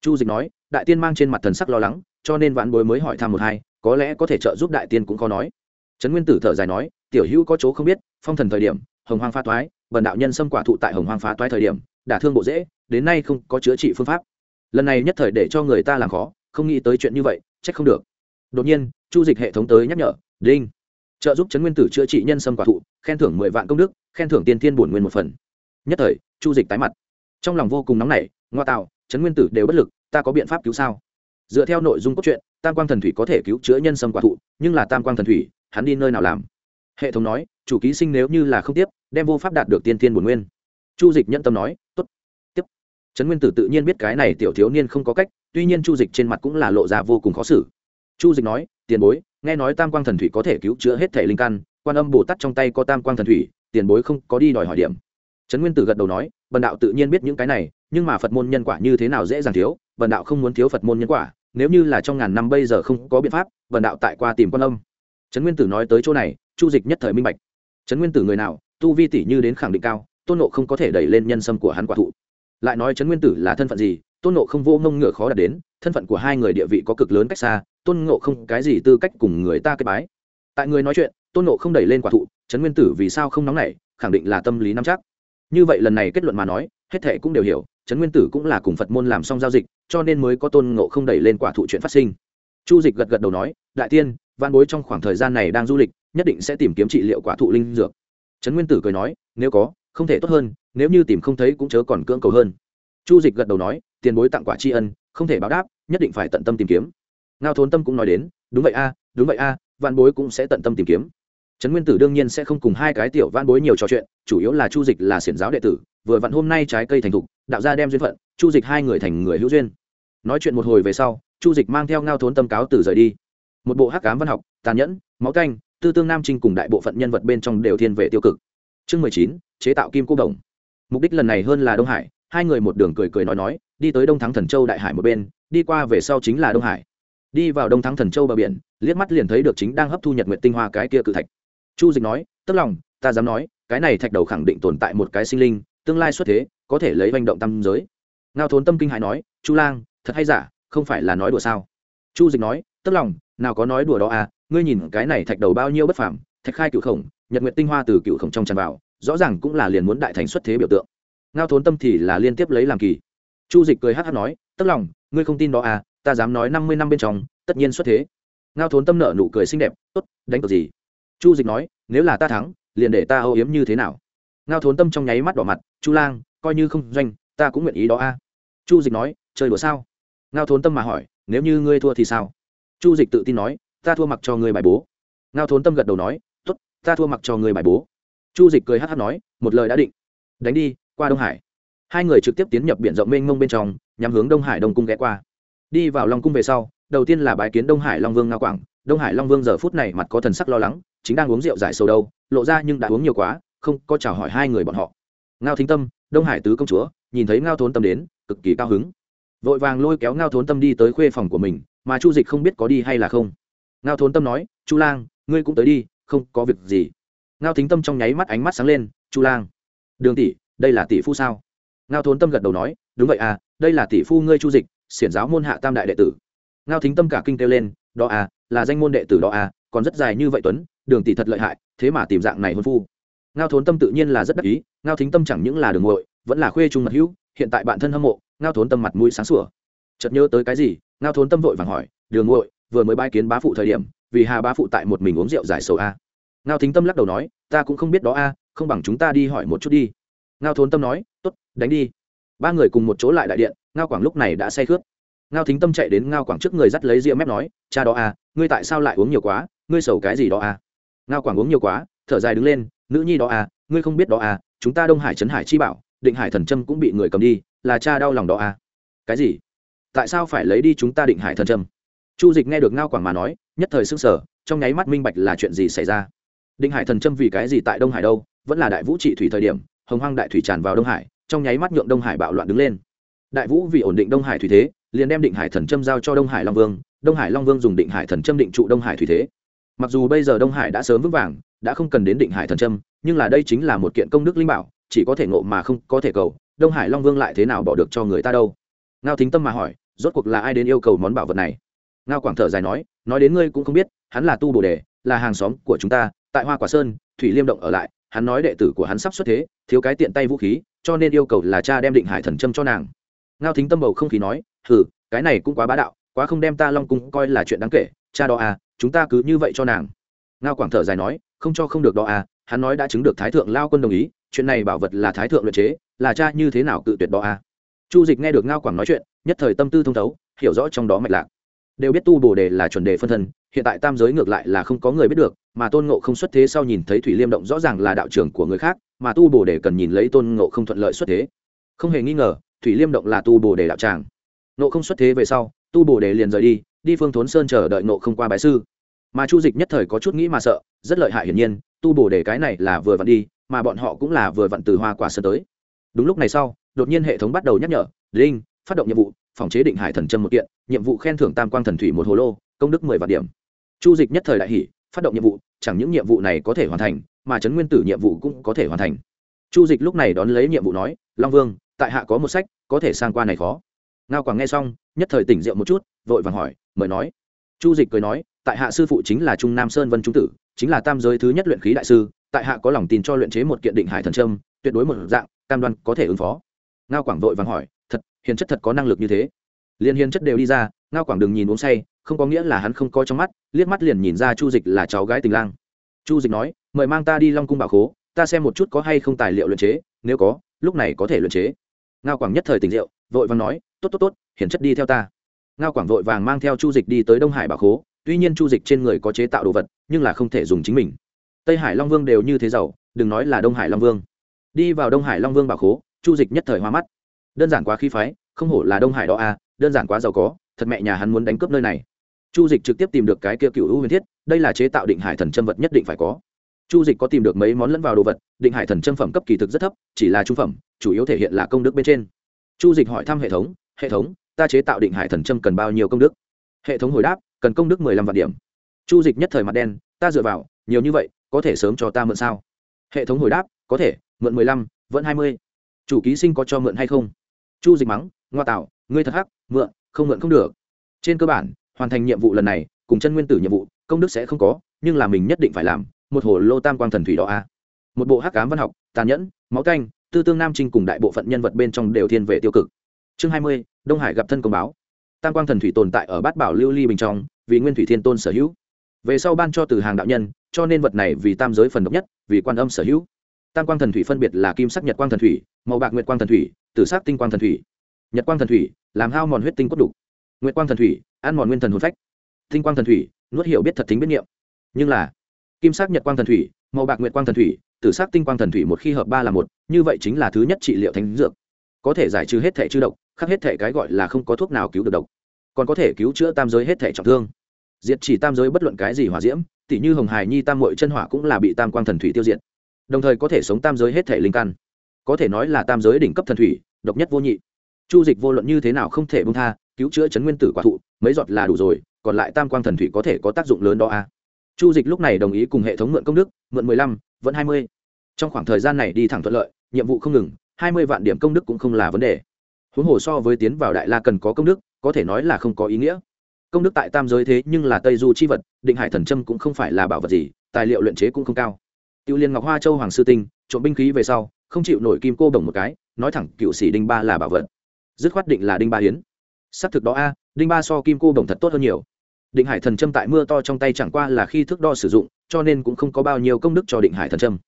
Chu dịch nói, đại tiên mang trên mặt thần sắc lo lắng, cho nên vãn bối mới hỏi thăm một hai, có lẽ có thể trợ giúp đại tiên cũng khó nói. Trấn nguyên tử thở dài nói, tiểu hữu có chỗ không biết, phong thần thời điểm, hồng hoang phá toái, bần đạo nhân xâm quả thụ tại hồng hoang phá toái thời điểm, đả thương bộ dễ, đến nay không có chữa trị phương pháp. Lần này nhất thời để cho người ta làm khó, không nghĩ tới chuyện như vậy trách không được. Đột nhiên, chu dịch hệ thống tới nhắc nhở, đinh trợ giúp trấn nguyên tử chữa trị nhân sâm quả thụ, khen thưởng mười vạn công đức, khen thưởng tiên thiên bổn nguyên một phần. Nhất thời, chu dịch tái mặt. Trong lòng vô cùng nóng nảy, ngoa tạo trấn nguyên tử đều bất lực, ta có biện pháp cứu sao? Dựa theo nội dung cốt truyện, tam quang thần thủy có thể cứu chữa nhân sâm quả thụ, nhưng là tam quang thần thủy, hắn đi nơi nào làm? Hệ thống nói, chủ ký sinh nếu như là không tiếp, đem vô pháp đạt được tiên tiên bổn nguyên. Chu dịch nhận tâm nói t ố t tiếp. Trấn nguyên tử tự nhiên biết cái này tiểu thiếu niên không có cách, tuy nhiên chu dịch trên mặt cũng là lộ ra vô cùng khó xử. Chu dịch nói, tiền bối nghe nói tam quang thần thủy có thể cứu chữa hết thể linh căn, quan âm bồ tát trong tay có tam quang thần thủy, tiền bối không có đi đòi hỏi điểm. Trấn nguyên tử gật đầu nói, bần đạo tự nhiên biết những cái này, nhưng mà phật môn nhân quả như thế nào dễ dàng thiếu, bần đạo không muốn thiếu phật môn nhân quả, nếu như là trong ngàn năm bây giờ không có biện pháp, bần đạo tại qua tìm quan âm. Trấn nguyên tử nói tới chỗ này, chu dịch nhất thời minh bạch. Trấn nguyên tử người nào, tu vi tỷ như đến khẳng định cao, tôn nộ không có thể đẩy lên nhân sâm của hắn quả thụ. Lại nói trấn nguyên tử là thân phận gì, tôn nộ không vô ngông ngựa khó đạt đến, thân phận của hai người địa vị có cực lớn cách xa tôn ngộ không cái gì tư cách cùng người ta kết bái. Tại người nói chuyện, tôn ngộ không đẩy lên quả thụ, trấn nguyên tử vì sao không nóng nảy, khẳng định là tâm lý nắm chắc. Như vậy lần này kết luận mà nói, hết thệ cũng đều hiểu, trấn nguyên tử cũng là cùng phật môn làm xong giao dịch, cho nên mới có tôn ngộ không đẩy lên quả thụ chuyện phát sinh. Chu dịch gật gật đầu nói, đại tiên văn bối trong khoảng thời gian này đang du lịch, nhất định sẽ tìm kiếm trị liệu quả thụ linh dược. Trấn nguyên tử cười nói, nếu có, không thể tốt hơn, nếu như tìm không thấy cũng chớ còn cưỡng cầu hơn. Chu dịch gật đầu nói, tiền bối tặng quả tri ân, không thể báo đáp, nhất định phải tận tâm tìm kiếm ngao thốn tâm cũng nói đến đúng vậy a đúng vậy a à, văn bối cũng sẽ tận tâm tìm kiếm. Trấn nguyên tử đương nhiên sẽ không cùng hai cái tiểu văn bối nhiều trò chuyện chủ yếu là chu dịch là xiển giáo đệ tử vừa vặn hôm nay trái cây thành thục đạo gia đem duyên phận chu dịch hai người thành người hữu duyên. Nói chuyện một hồi về sau chu dịch mang theo ngao thốn tâm cáo từ rời đi. Một bộ hắc cám văn học tàn nhẫn máu canh tư tương nam trinh cùng đại bộ phận nhân vật bên trong đều thiên về tiêu cực. Chương mười chín chế tạo kim cô đồng. Mục đích lần này hơn là đông hải hai người một đường cười cười nói nói đi tới đông thắng thần châu đại hải một bên đi qua về sau chính là đông hải đi vào đông thắng thần châu bờ biển, liếc mắt liền thấy được chính đang hấp thu nhật nguyện tinh hoa cái kia cự thạch. Chu dịch nói, tức lòng, ta dám nói, cái này thạch đầu khẳng định tồn tại một cái sinh linh, tương lai xuất thế, có thể lấy hành động tâm giới. Ngao thốn tâm kinh hãi nói, chu lang, thật hay giả, không phải là nói đùa sao? Chu dịch nói, tức lòng, nào có nói đùa đó à ngươi nhìn cái này thạch đầu bao nhiêu bất phàm, thạch khai cựu khổng, nhật nguyện tinh hoa từ cựu khổng trong tràn vào, rõ ràng cũng là liền muốn đại thành xuất thế biểu tượng. Ngao thốn tâm thì là liên tiếp lấy làm kỳ. Chu dịch cười hát hát nói, tức lòng, ngươi không tin đó à ta dám nói năm mươi năm bên trong, tất nhiên xuất thế. Ngao thốn tâm nợ nụ cười xinh đẹp, tốt, đánh cược gì? Chu dịch nói, nếu là ta thắng, liền để ta âu yếm như thế nào? Ngao thốn tâm trong nháy mắt đỏ mặt, chu lang, coi như không doanh, ta cũng nguyện ý đó a. Chu dịch nói, chơi đùa sao? Ngao thốn tâm mà hỏi, nếu như ngươi thua thì sao? Chu dịch tự tin nói, ta thua mặc cho ngươi bài bố. Ngao thốn tâm gật đầu nói t ố t ta thua mặc cho ngươi bài bố. Chu dịch cười hát hát nói, một lời đã định. Đánh đi, qua đông hải. Hai người trực tiếp tiến nhập biển rộng mênh mông bên trong nhằm hướng đông hải đông cung ghé qua đi vào long cung về sau, đầu tiên là bái kiến đông hải long vương ngao quảng. Đông hải long vương giờ phút này mặt có thần sắc lo lắng, chính đang uống rượu giải sầu đâu, lộ ra nhưng đã uống nhiều quá, không có chào hỏi hai người bọn họ. Ngao thính tâm, đông hải tứ công chúa, nhìn thấy ngao thốn tâm đến, cực kỳ cao hứng. Vội vàng lôi kéo ngao thốn tâm đi tới khuê phòng của mình, mà chu dịch không biết có đi hay là không. Ngao thốn tâm nói, chu lang, ngươi cũng tới đi, không có việc gì. Ngao thính tâm trong nháy mắt ánh mắt sáng lên, chu lang, đường tỷ, đây là tỷ phu sao? Ngao thốn tâm gật đầu nói, đúng vậy à đây là tỷ phu ngươi chu dịch xiển giáo môn hạ tam đại đệ tử. Ngao thính tâm cả kinh kêu lên, đó à là danh môn đệ tử đó à còn rất dài như vậy tuấn, đường tỷ thật lợi hại, thế mà tìm dạng này hôn phu. Ngao thốn tâm tự nhiên là rất đắc ý, ngao thính tâm chẳng những là đường ngội vẫn là khuê trung mật hữu, hiện tại bạn thân hâm mộ, ngao thốn tâm mặt mũi sáng sủa. Chợt nhớ tới cái gì, ngao thốn tâm vội vàng hỏi, đường ngội vừa mới bãi kiến bá phụ thời điểm, vì hà bá phụ tại một mình uống rượu giải sầu a ngao thính tâm lắc đầu nói, ta cũng không biết đó a không bằng chúng ta đi hỏi một chút đi. Ngao thốn tâm nói t ố t đánh đi ba người cùng một chỗ lại đại điện ngao quảng lúc này đã say khướt ngao thính tâm chạy đến ngao quảng trước người dắt lấy ria mép nói cha đó à, ngươi tại sao lại uống nhiều quá ngươi sầu cái gì đó à? ngao quảng uống nhiều quá thở dài đứng lên nữ nhi đó à, ngươi không biết đó à, chúng ta đông hải trấn hải chi bảo định hải thần trâm cũng bị người cầm đi là cha đau lòng đó à? cái gì tại sao phải lấy đi chúng ta định hải thần trâm chu dịch nghe được ngao quảng mà nói nhất thời s ư n g sở trong nháy mắt minh bạch là chuyện gì xảy ra định hải thần trâm vì cái gì tại đông hải đâu vẫn là đại vũ trị thủy thời điểm hồng hoang đại thủy tràn vào đông hải trong nháy mắt nhượng đông hải bạo loạn đứng lên. Đại vũ vì ổn định đông hải thủy thế, liền đem định hải thần trâm giao cho đông hải long vương, đông hải long vương dùng định hải thần trâm định trụ đông hải thủy thế. Mặc dù bây giờ đông hải đã sớm vững vàng, đã không cần đến định hải thần trâm nhưng là đây chính là một kiện công đức linh bảo, chỉ có thể ngộ mà không có thể cầu, đông hải long vương lại thế nào bỏ được cho người ta đâu? Ngao thính tâm mà hỏi, rốt cuộc là ai đến yêu cầu món bảo vật này? Ngao quảng thở dài nói nói đến ngươi cũng không biết, hắn là tu bồ đề, là hàng xóm của chúng ta, tại hoa quả sơn, thủy liêm động ở lại, hắn nói đệ tử của hắn sắp xuất thế, thiếu cái tiện tay vũ khí cho nên yêu cầu là cha đem định hải thần trâm cho nàng. Ngao thính tâm bầu không khí nói, hừ, cái này cũng quá bá đạo, quá không đem ta long cung coi là chuyện đáng kể, cha đó à chúng ta cứ như vậy cho nàng. Ngao quảng thở dài nói, không cho không được đó à hắn nói đã chứng được thái thượng lao quân đồng ý, chuyện này bảo vật là thái thượng luyện chế, là cha như thế nào cự tuyệt đó à. Chu dịch nghe được ngao quảng nói chuyện, nhất thời tâm tư thông thấu, hiểu rõ trong đó mạch lạc. Đều biết tu bồ đề là chuẩn đề phân thân, hiện tại tam giới ngược lại là không có người biết được, mà tôn ngộ không xuất thế sau nhìn thấy thủy liêm động rõ ràng là đạo trưởng của người khác mà tu bồ đề cần nhìn lấy tôn ngộ không thuận lợi xuất thế. Không hề nghi ngờ, thủy liêm động là tu bồ đề đạo tràng. Ngộ không xuất thế về sau, tu bồ đề liền rời đi đi phương thốn sơn chờ đợi ngộ không qua bái sư. Mà chu dịch nhất thời có chút nghĩ mà sợ, rất lợi hại hiển nhiên, tu bổ để cái này là vừa vặn đi, mà bọn họ cũng là vừa vặn từ hoa quả sơn tới. Đúng lúc này sau, đột nhiên hệ thống bắt đầu nhắc nhở, linh, phát động nhiệm vụ, phòng chế định hải thần trâm một kiện, nhiệm vụ khen thưởng tam quang thần thủy một hồ lô, công đức mười vạn điểm. Chu dịch nhất thời đại hỷ phát động nhiệm vụ, chẳng những nhiệm vụ này có thể hoàn thành mà trấn nguyên tử nhiệm vụ cũng có thể hoàn thành. Chu dịch lúc này đón lấy nhiệm vụ nói, long vương, tại hạ có một sách, có thể sang qua này khó. Ngao quảng nghe xong, nhất thời tỉnh rượu một chút, vội vàng hỏi, mời nói. Chu dịch cười nói, tại hạ sư phụ chính là trung nam sơn vân trung tử, chính là tam giới thứ nhất luyện khí đại sư, tại hạ có lòng tin cho luyện chế một kiện định hải thần trâm tuyệt đối một dạng, cam đoan có thể ứng phó. Ngao quảng vội vàng hỏi, thật, hiền chất thật có năng lực như thế? Liền hiền chất đều đi ra, ngao quảng đừng nhìn uống say, không có nghĩa là hắn không có trong mắt, liếc mắt liền nhìn ra chu dịch là cháu gái tình lang. Chu dịch nói mời mang ta đi long cung bảo khố, ta xem một chút có hay không tài liệu luyện chế, nếu có, lúc này có thể luyện chế. Ngao quảng nhất thời tỉnh rượu, vội vàng nói, tốt tốt tốt, hiển chất đi theo ta. Ngao quảng vội vàng mang theo chu dịch đi tới đông hải bảo khố, tuy nhiên chu dịch trên người có chế tạo đồ vật, nhưng là không thể dùng chính mình. Tây hải long vương đều như thế giàu, đừng nói là đông hải long vương. Đi vào đông hải long vương bảo khố, chu dịch nhất thời hoa mắt. Đơn giản quá khí phái, không hổ là đông hải đó à đơn giản quá giàu có, thật mẹ nhà hắn muốn đánh cướp nơi này. Chu dịch trực tiếp tìm được cái kia cựu hữu huyền thiết, đây là chế tạo định hải thần chân vật nhất định phải có chu dịch có tìm được mấy món lẫn vào đồ vật, định hải thần châm phẩm cấp kỳ thực rất thấp, chỉ là trung phẩm, chủ yếu thể hiện là công đức bên trên. Chu dịch hỏi thăm hệ thống hệ thống, ta chế tạo định hải thần châm cần bao nhiêu công đức? Hệ thống hồi đáp, cần công đức mười lăm vạn điểm. Chu dịch nhất thời mặt đen, ta dựa vào, nhiều như vậy, có thể sớm cho ta mượn sao? Hệ thống hồi đáp, có thể, mượn mười lăm, vẫn hai mươi. Chủ ký sinh có cho mượn hay không? Chu dịch mắng, ngoa tạo, ngươi thật hắc, mượn, không mượn không được. Trên cơ bản, hoàn thành nhiệm vụ lần này, cùng chân nguyên tử nhiệm vụ, công đức sẽ không có, nhưng là mình nhất định phải làm một hồ lô tam quang thần thủy đỏ a. Một bộ hắc cám văn học, tàn nhẫn, máu canh tư tương nam trinh cùng đại bộ phận nhân vật bên trong đều thiên về tiêu cực. Chương hai mươi, đông hải gặp thân công báo. Tam quang thần thủy tồn tại ở bát bảo lưu ly bình trong, vì nguyên thủy thiên tôn sở hữu. Về sau ban cho từ hàng đạo nhân, cho nên vật này vì tam giới phần độc nhất, vì quan âm sở hữu. Tam quang thần thủy phân biệt là kim sắc nhật quang thần thủy, màu bạc nguyệt quang thần thủy, tử sắc tinh quang thần thủy. Nhật quang thần thủy, làm hao mòn huyết tinh cốt đục nguyệt quang thần thủy, ăn mòn nguyên thần hồn phách. Tinh quang thần thủy, nuốt hiểu biết thật tính biết nghiệm nhưng là kim sắc nhật quang thần thủy, màu bạc nguyệt quang thần thủy, tử sắc tinh quang thần thủy một khi hợp ba là một, như vậy chính là thứ nhất trị liệu thánh dược. Có thể giải trừ hết thể chư độc, khắc hết thể cái gọi là không có thuốc nào cứu được độc. Còn có thể cứu chữa tam giới hết thể trọng thương. Diệt chỉ tam giới bất luận cái gì hỏa diễm tỷ như hồng hải nhi tam mội chân hỏa cũng là bị tam quang thần thủy tiêu diệt. Đồng thời có thể sống tam giới hết thể linh căn. Có thể nói là tam giới đỉnh cấp thần thủy, độc nhất vô nhị. Chu dịch vô luận như thế nào không thể bông tha, cứu chữa chấn nguyên tử quả thụ, mấy giọt là đủ rồi, còn lại tam quang thần thủy có thể có tác dụng lớn đó a à chu dịch lúc này đồng ý cùng hệ thống mượn công đức, mượn mười lăm, vẫn hai mươi. Trong khoảng thời gian này đi thẳng thuận lợi, nhiệm vụ không ngừng, hai mươi vạn điểm công đức cũng không là vấn đề. Huống hồ so với tiến vào đại la cần có công đức, có thể nói là không có ý nghĩa. Công đức tại tam giới thế nhưng là tây du chi vật, định hải thần trâm cũng không phải là bảo vật gì, tài liệu luyện chế cũng không cao. Tiêu liên ngọc hoa châu hoàng sư tinh, trộm binh khí về sau, không chịu nổi kim cô đồng một cái, nói thẳng cựu sĩ đinh ba là bảo vật. Dứt khoát định là đinh ba hiến. Xác thực đó a, đinh ba so kim cô đồng thật tốt hơn nhiều định hải thần Châm tại mưa to trong tay chẳng qua là khi thước đo sử dụng, cho nên cũng không có bao nhiêu công đức cho định hải thần Châm.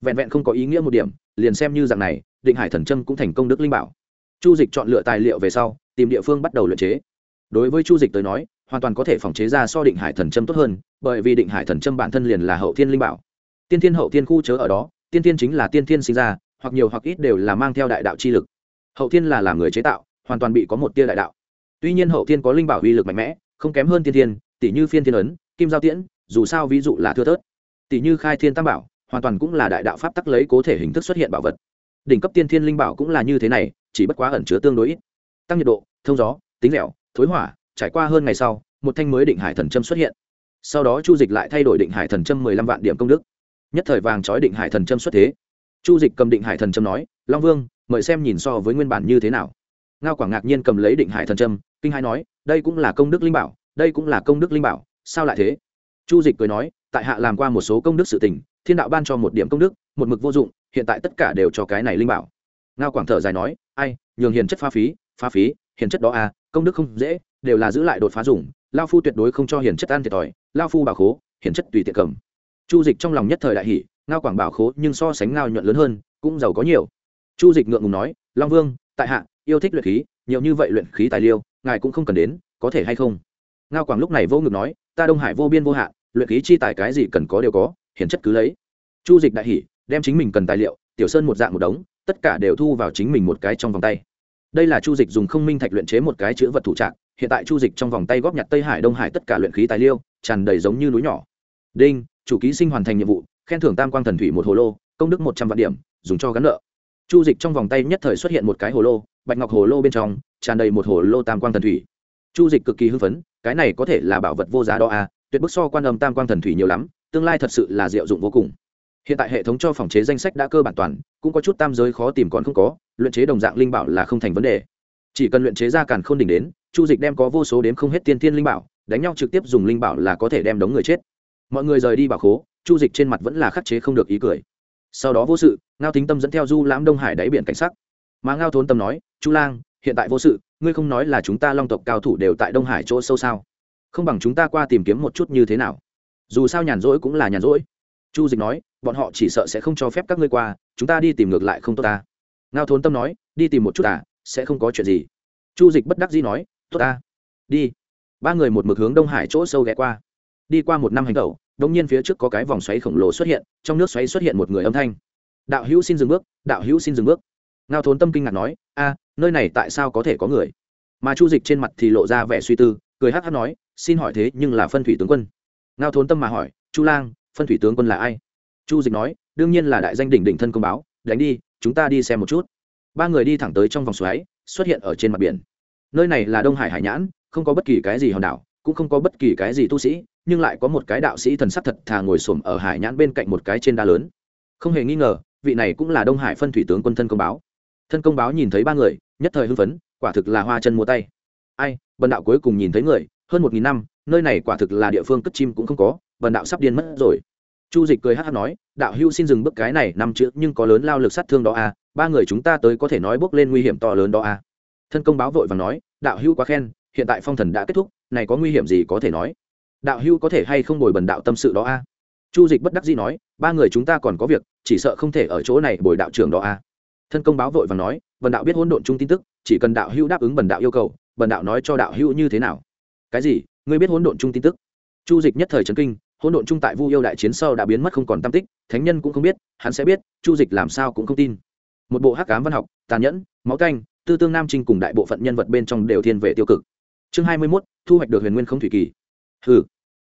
vẹn vẹn không có ý nghĩa một điểm, liền xem như dạng này, định hải thần Châm cũng thành công đức linh bảo. Chu dịch chọn lựa tài liệu về sau, tìm địa phương bắt đầu luyện chế. Đối với chu dịch tới nói, hoàn toàn có thể phòng chế ra so định hải thần Châm tốt hơn, bởi vì định hải thần Châm bản thân liền là hậu thiên linh bảo. Tiên thiên hậu thiên khu chớ ở đó, tiên thiên chính là tiên thiên sinh ra, hoặc nhiều hoặc ít đều là mang theo đại đạo chi lực. Hậu thiên là làm người chế tạo, hoàn toàn bị có một tia đại đạo. Tuy nhiên hậu thiên có linh bảo uy lực mạnh mẽ không kém hơn tiên thiên tỷ như phiên thiên ấn kim giao tiễn dù sao ví dụ là thưa thớt. Tỷ như khai thiên tam bảo hoàn toàn cũng là đại đạo pháp tắc lấy cố thể hình thức xuất hiện bảo vật. Đỉnh cấp tiên thiên linh bảo cũng là như thế này chỉ bất quá ẩn chứa tương đối ít. Tăng nhiệt độ thông gió tính lẻo, thối hỏa trải qua hơn ngày sau một thanh mới định hải thần châm xuất hiện. Sau đó chu dịch lại thay đổi định hải thần châm mười lăm vạn điểm công đức. Nhất thời vàng trói định hải thần châm xuất thế. Chu dịch cầm định hải thần châm nói long vương mời xem nhìn so với nguyên bản như thế nào. Ngao quảng ngạc nhiên cầm lấy định hải thần trâm kinh hai nói, đây cũng là công đức linh bảo, đây cũng là công đức linh bảo, sao lại thế? Chu dịch cười nói, tại hạ làm qua một số công đức sự tình, thiên đạo ban cho một điểm công đức, một mực vô dụng, hiện tại tất cả đều cho cái này linh bảo. Ngao quảng thở dài nói, ai, nhường hiền chất pha phí pha phí, hiền chất đó à công đức không dễ, đều là giữ lại đột phá dùng, lao phu tuyệt đối không cho hiền chất ăn thiệt thòi, lao phu bảo khố, hiền chất tùy tiện cầm. Chu dịch trong lòng nhất thời đại hỷ ngao quảng bảo khố nhưng so sánh ngao nhuận lớn hơn, cũng giàu có nhiều. Chu dịch ngượng ngùng nói, long vương, tại hạ, yêu thích luyện khí, nhiều như vậy luyện khí tài liêu ngài cũng không cần đến, có thể hay không? Ngao quảng lúc này vô ngực nói, ta đông hải vô biên vô hạn, luyện khí chi tài cái gì cần có đều có, hiển chất cứ lấy. Chu dịch đại hỉ, đem chính mình cần tài liệu, tiểu sơn một dạng một đống, tất cả đều thu vào chính mình một cái trong vòng tay. Đây là chu dịch dùng không minh thạch luyện chế một cái chữ vật thủ trạng, hiện tại chu dịch trong vòng tay góp nhặt tây hải đông hải tất cả luyện khí tài liêu tràn đầy giống như núi nhỏ. Đinh, chủ ký sinh hoàn thành nhiệm vụ, khen thưởng tam quang thần thủy một hồ lô, công đức một trăm vạn điểm, dùng cho gắn nợ. Chu dịch trong vòng tay nhất thời xuất hiện một cái hồ lô bạch ngọc hồ lô bên trong, tràn đầy một hồ lô tam quang thần thủy. Chu dịch cực kỳ hưng phấn, cái này có thể là bảo vật vô giá đó à? tuyệt bức so quan âm tam quang thần thủy nhiều lắm, tương lai thật sự là diệu dụng vô cùng. Hiện tại hệ thống cho phòng chế danh sách đã cơ bản toàn, cũng có chút tam giới khó tìm còn không có, luyện chế đồng dạng linh bảo là không thành vấn đề. Chỉ cần luyện chế ra càn khôn đỉnh đến, chu dịch đem có vô số đếm không hết tiên tiên linh bảo, đánh nhau trực tiếp dùng linh bảo là có thể đem đống người chết. Mọi người rời đi bảo khố, chu dịch trên mặt vẫn là khắc chế không được ý cười. Sau đó vô sự, ngao thính tâm dẫn theo du lãm đông hải đáy biển cảnh sắc mà ngao thốn tâm nói, chu lang, hiện tại vô sự, ngươi không nói là chúng ta long tộc cao thủ đều tại đông hải chỗ sâu sao? Không bằng chúng ta qua tìm kiếm một chút như thế nào? Dù sao nhàn rỗi cũng là nhàn rỗi. Chu dịch nói, bọn họ chỉ sợ sẽ không cho phép các ngươi qua, chúng ta đi tìm ngược lại không tốt ta. Ngao thốn tâm nói, đi tìm một chút à sẽ không có chuyện gì. Chu dịch bất đắc dĩ nói, tốt ta, đi. Ba người một mực hướng đông hải chỗ sâu ghé qua. Đi qua một năm hành tẩu đông nhiên phía trước có cái vòng xoáy khổng lồ xuất hiện, trong nước xoáy xuất hiện một người âm thanh. Đạo hữu xin dừng bước, đạo hữu xin dừng bước ngao thốn tâm kinh ngạc nói, a, nơi này tại sao có thể có người? Mà chu dịch trên mặt thì lộ ra vẻ suy tư, cười hát hát nói, xin hỏi thế nhưng là phân thủy tướng quân. Ngao thốn tâm mà hỏi, chu lang, phân thủy tướng quân là ai? Chu dịch nói, đương nhiên là đại danh đỉnh đỉnh thân công báo, đánh đi, chúng ta đi xem một chút. Ba người đi thẳng tới trong vòng xoáy, xuất hiện ở trên mặt biển. Nơi này là đông hải hải nhãn, không có bất kỳ cái gì hòn đảo, cũng không có bất kỳ cái gì tu sĩ, nhưng lại có một cái đạo sĩ thần sắc thật thà ngồi xổm ở hải nhãn bên cạnh một cái trên đá lớn. Không hề nghi ngờ, vị này cũng là đông hải phân thủy tướng quân thân công báo thân công báo nhìn thấy ba người nhất thời hưng phấn quả thực là hoa chân mua tay ai bần đạo cuối cùng nhìn thấy người hơn một nghìn năm nơi này quả thực là địa phương cất chim cũng không có bần đạo sắp điên mất rồi chu dịch cười hát hát nói đạo hưu xin dừng bước cái này năm chữ nhưng có lớn lao lực sát thương đó à, ba người chúng ta tới có thể nói bước lên nguy hiểm to lớn đó à. thân công báo vội và nói đạo hưu quá khen hiện tại phong thần đã kết thúc này có nguy hiểm gì có thể nói đạo hưu có thể hay không bồi bần đạo tâm sự đó à? chu dịch bất đắc dĩ nói ba người chúng ta còn có việc chỉ sợ không thể ở chỗ này bồi đạo trưởng đó à? Thân công báo vội và nói bần đạo biết hỗn độn chung tin tức, chỉ cần đạo hưu đáp ứng bần đạo yêu cầu bần đạo nói cho đạo hưu như thế nào? Cái gì? Ngươi biết hỗn độn chung tin tức? Chu dịch nhất thời trấn kinh, hỗn độn chung tại vu yêu đại chiến sau đã biến mất không còn tam tích, thánh nhân cũng không biết, hắn sẽ biết, chu dịch làm sao cũng không tin. Một bộ hắc cám văn học, tàn nhẫn, máu canh, tư tương nam trinh cùng đại bộ phận nhân vật bên trong đều thiên về tiêu cực. Chương hai mươi mốt, thu hoạch được huyền nguyên không thủy kỳ. Hừ.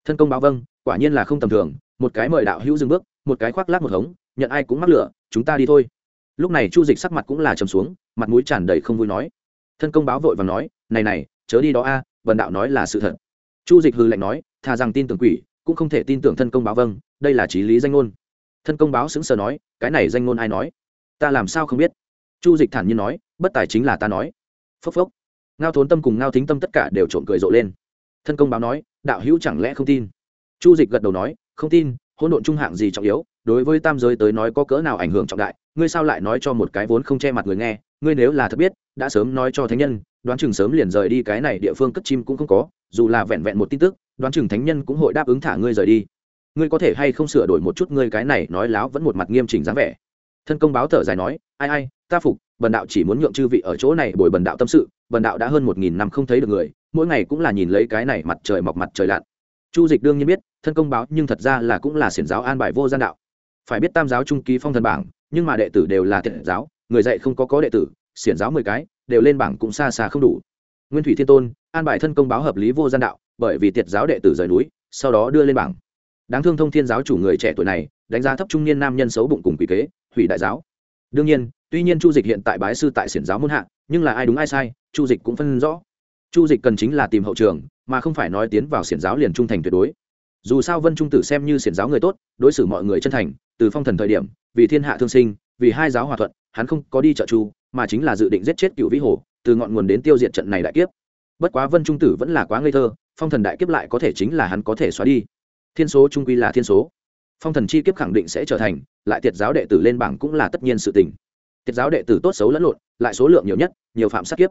Thân công báo vâng quả nhiên là không tầm thường, một cái mời đạo hữu dừng bước, một cái khoác lác một hống, nhận ai cũng mắc lửa, chúng ta đi thôi lúc này chu dịch sắc mặt cũng là trầm xuống, mặt mũi tràn đầy không vui nói. Thân công báo vội và nói, này này, chớ đi đó a vần đạo nói là sự thật. Chu dịch hư lệnh nói thà rằng tin tưởng quỷ, cũng không thể tin tưởng thân công báo vâng đây là trí lý danh ngôn. Thân công báo xứng sờ nói, cái này danh ngôn ai nói? Ta làm sao không biết? Chu dịch thản nhiên nói, bất tài chính là ta nói. Phốc phốc. Ngao thốn tâm cùng ngao thính tâm tất cả đều trộm cười rộ lên. Thân công báo nói, đạo hữu chẳng lẽ không tin? Chu dịch gật đầu nói, không tin, hỗn độn trung hạng gì trọng yếu, đối với tam giới tới nói có cỡ nào ảnh hưởng trọng đại ngươi sao lại nói cho một cái vốn không che mặt người nghe? Ngươi nếu là thật biết, đã sớm nói cho thánh nhân, đoán chừng sớm liền rời đi cái này địa phương cất chim cũng không có, dù là vẹn vẹn một tin tức, đoán chừng thánh nhân cũng hội đáp ứng thả ngươi rời đi. Ngươi có thể hay không sửa đổi một chút ngươi cái này nói láo vẫn một mặt nghiêm chỉnh dáng vẻ? Thân công báo thở dài nói, ai ai, ta phục, bần đạo chỉ muốn nhượng chư vị ở chỗ này bồi bần đạo tâm sự, bần đạo đã hơn một nghìn năm không thấy được người, mỗi ngày cũng là nhìn lấy cái này mặt trời mọc mặt trời lặn. Chu dịch đương nhiên biết, thân công báo nhưng thật ra là cũng là xiển giáo an bài vô gian đạo. Phải biết tam giáo trung ký phong thần bảng nhưng mà đệ tử đều là thiện giáo, người dạy không có có đệ tử, xiển giáo mười cái, đều lên bảng cũng xa xa không đủ. Nguyên thủy thiên tôn, an bài thân công báo hợp lý vô gian đạo, bởi vì tiệt giáo đệ tử rời núi, sau đó đưa lên bảng. Đáng thương thông thiên giáo chủ người trẻ tuổi này, đánh giá thấp trung niên nam nhân xấu bụng cùng quỷ kế, hủy đại giáo. Đương nhiên, tuy nhiên chu dịch hiện tại bái sư tại xiển giáo muôn hạ, nhưng là ai đúng ai sai, chu dịch cũng phân rõ. Chu dịch cần chính là tìm hậu trường, mà không phải nói tiến vào xiển giáo liền trung thành tuyệt đối. Dù sao vân trung tử xem như xiển giáo người tốt, đối xử mọi người chân thành từ phong thần thời điểm, vì thiên hạ thương sinh, vì hai giáo hòa thuận, hắn không có đi trợ chu, mà chính là dự định giết chết cựu vĩ hồ, từ ngọn nguồn đến tiêu diệt trận này đại kiếp. Bất quá vân trung tử vẫn là quá ngây thơ, phong thần đại kiếp lại có thể chính là hắn có thể xóa đi. Thiên số trung quy là thiên số. Phong thần chi kiếp khẳng định sẽ trở thành, lại tiệt giáo đệ tử lên bảng cũng là tất nhiên sự tình. Tiệt giáo đệ tử tốt xấu lẫn lộn, lại số lượng nhiều nhất, nhiều phạm sát kiếp.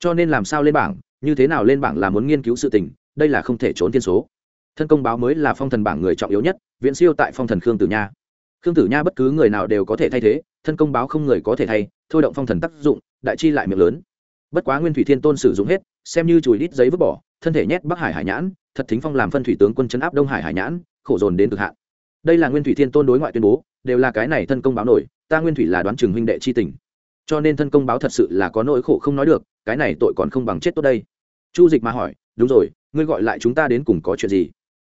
Cho nên làm sao lên bảng, như thế nào lên bảng là muốn nghiên cứu sự tình, đây là không thể trốn thiên số. Thân công báo mới là phong thần bảng người trọng yếu nhất, viễn siêu tại phong thần khương tử nha khương tử nha bất cứ người nào đều có thể thay thế, thân công báo không người có thể thay, thôi động phong thần tác dụng, đại chi lại miệng lớn. Bất quá nguyên thủy thiên tôn sử dụng hết, xem như chùi đít giấy vứt bỏ, thân thể nhét bắc hải hải nhãn, thật thính phong làm phân thủy tướng quân chấn áp đông hải hải nhãn, khổ dồn đến cực hạn. Đây là nguyên thủy thiên tôn đối ngoại tuyên bố, đều là cái này thân công báo nổi, ta nguyên thủy là đoán chừng huynh đệ chi tình. Cho nên thân công báo thật sự là có nỗi khổ không nói được, cái này tội còn không bằng chết tốt đây. Chu dịch mà hỏi, đúng rồi, ngươi gọi lại chúng ta đến cùng có chuyện gì?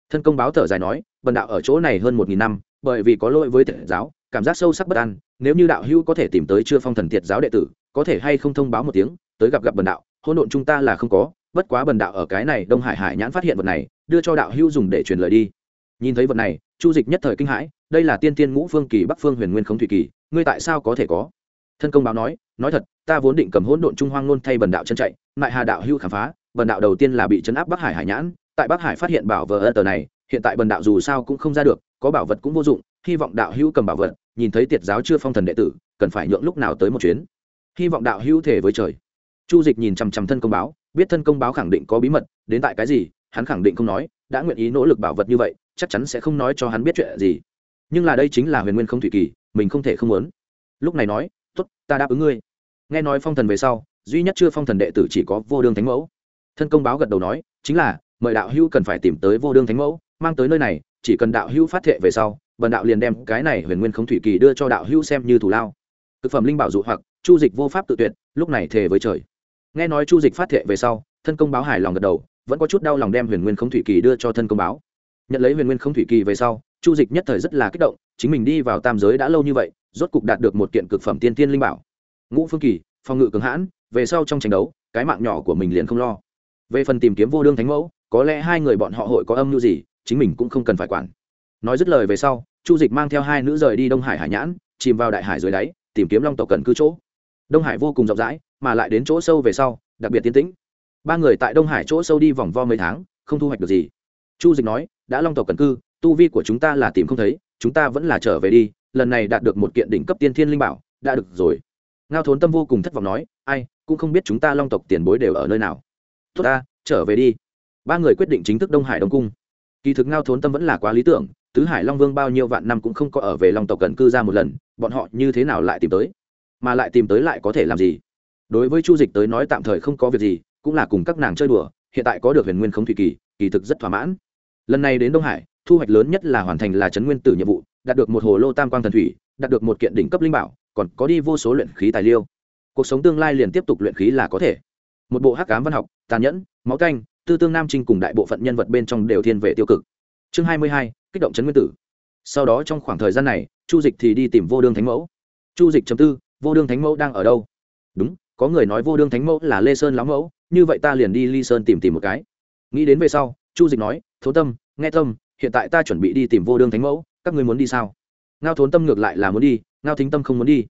Thân công báo thở dài nói, bần đạo ở chỗ này hơn một nghìn năm bởi vì có lỗi với thiệt giáo, cảm giác sâu sắc bất an, nếu như đạo hữu có thể tìm tới chưa phong thần thiệt giáo đệ tử, có thể hay không thông báo một tiếng, tới gặp gặp bần đạo, hôn độn chúng ta là không có, bất quá bần đạo ở cái này đông hải hải nhãn phát hiện vật này, đưa cho đạo hữu dùng để truyền lời đi. Nhìn thấy vật này, chu dịch nhất thời kinh hãi, đây là tiên tiên ngũ phương kỳ bắc phương huyền nguyên không thủy kỳ, ngươi tại sao có thể có? Thân công báo nói nói thật, ta vốn định cầm hỗn độn trung hoang nôn thay bần đạo chân chạy lại hà đạo hữu khám phá, bần đạo đầu tiên là bị chấn áp bắc hải hải nhãn, tại bắc hải phát hiện bảo vờ ân tờ này, hiện tại bần đạo dù sao cũng không ra được có bảo vật cũng vô dụng, hy vọng đạo hữu cầm bảo vật, nhìn thấy tiệt giáo chưa phong thần đệ tử, cần phải nhượng lúc nào tới một chuyến. Hy vọng đạo hữu thể với trời. Chu dịch nhìn chằm chằm thân công báo, biết thân công báo khẳng định có bí mật, đến tại cái gì, hắn khẳng định không nói, đã nguyện ý nỗ lực bảo vật như vậy, chắc chắn sẽ không nói cho hắn biết chuyện gì. Nhưng là đây chính là huyền nguyên không thủy kỳ, mình không thể không muốn. Lúc này nói t ố t ta đáp ứng ngươi. Nghe nói phong thần về sau, duy nhất chưa phong thần đệ tử chỉ có vô đương thánh mẫu. Thân công báo gật đầu nói, chính là, mời đạo hữu cần phải tìm tới vô đương thánh mẫu, mang tới nơi này chỉ cần đạo hữu phát thệ về sau, bần đạo liền đem cái này huyền nguyên không thủy kỳ đưa cho đạo hữu xem như thủ lao. Thực phẩm linh bảo dụ hoặc, chu dịch vô pháp tự tuyệt, lúc này thề với trời. Nghe nói chu dịch phát thệ về sau, thân công báo hài lòng gật đầu, vẫn có chút đau lòng đem huyền nguyên không thủy kỳ đưa cho thân công báo. Nhận lấy huyền nguyên không thủy kỳ về sau, chu dịch nhất thời rất là kích động, chính mình đi vào tam giới đã lâu như vậy, rốt cục đạt được một kiện cực phẩm tiên tiên linh bảo. Ngũ phương kỳ, phòng ngự cường hãn, về sau trong tranh đấu, cái mạng nhỏ của mình liền không lo. Về phần tìm kiếm vô đương thánh mẫu, có lẽ hai người bọn họ hội có âm mưu gì chính mình cũng không cần phải quản. Nói dứt lời về sau, chu dịch mang theo hai nữ rời đi đông hải hải nhãn, chìm vào đại hải dưới đáy, tìm kiếm long tộc cần cư chỗ. Đông hải vô cùng rộng rãi, mà lại đến chỗ sâu về sau, đặc biệt tiến tĩnh. Ba người tại đông hải chỗ sâu đi vòng vo mấy tháng, không thu hoạch được gì. Chu dịch nói, đã long tộc cần cư, tu vi của chúng ta là tìm không thấy, chúng ta vẫn là trở về đi, lần này đạt được một kiện đỉnh cấp tiên thiên linh bảo, đã được rồi. Ngao thốn tâm vô cùng thất vọng nói, ai, cũng không biết chúng ta long tộc tiền bối đều ở nơi nào. Tốt ta, trở về đi. Ba người quyết định chính thức đông hải đông cung kỳ thực ngao thốn tâm vẫn là quá lý tưởng, tứ hải long vương bao nhiêu vạn năm cũng không có ở về long tộc cần cư ra một lần, bọn họ như thế nào lại tìm tới? Mà lại tìm tới lại có thể làm gì? Đối với chu dịch tới nói tạm thời không có việc gì, cũng là cùng các nàng chơi đùa, hiện tại có được huyền nguyên không thủy kỳ kỳ thực rất thỏa mãn. Lần này đến đông hải, thu hoạch lớn nhất là hoàn thành là trấn nguyên tử nhiệm vụ, đạt được một hồ lô tam quang thần thủy, đạt được một kiện đỉnh cấp linh bảo, còn có đi vô số luyện khí tài liêu. Cuộc sống tương lai liền tiếp tục luyện khí là có thể. Một bộ hắc cám văn học, tàn nhẫn, máu canh tư tương nam trinh cùng đại bộ phận nhân vật bên trong đều thiên về tiêu cực. Chương hai mươi hai, kích động chấn nguyên tử. Sau đó trong khoảng thời gian này, chu dịch thì đi tìm vô đương thánh mẫu. Chu dịch chấm tư, vô đương thánh mẫu đang ở đâu? Đúng, có người nói vô đương thánh mẫu là lê sơn lão mẫu, như vậy ta liền đi ly sơn tìm tìm một cái. Nghĩ đến về sau, chu dịch nói, thố tâm, nghe tâm, hiện tại ta chuẩn bị đi tìm vô đương thánh mẫu, các ngươi muốn đi sao? Ngao thốn tâm ngược lại là muốn đi, ngao thính tâm không muốn đi.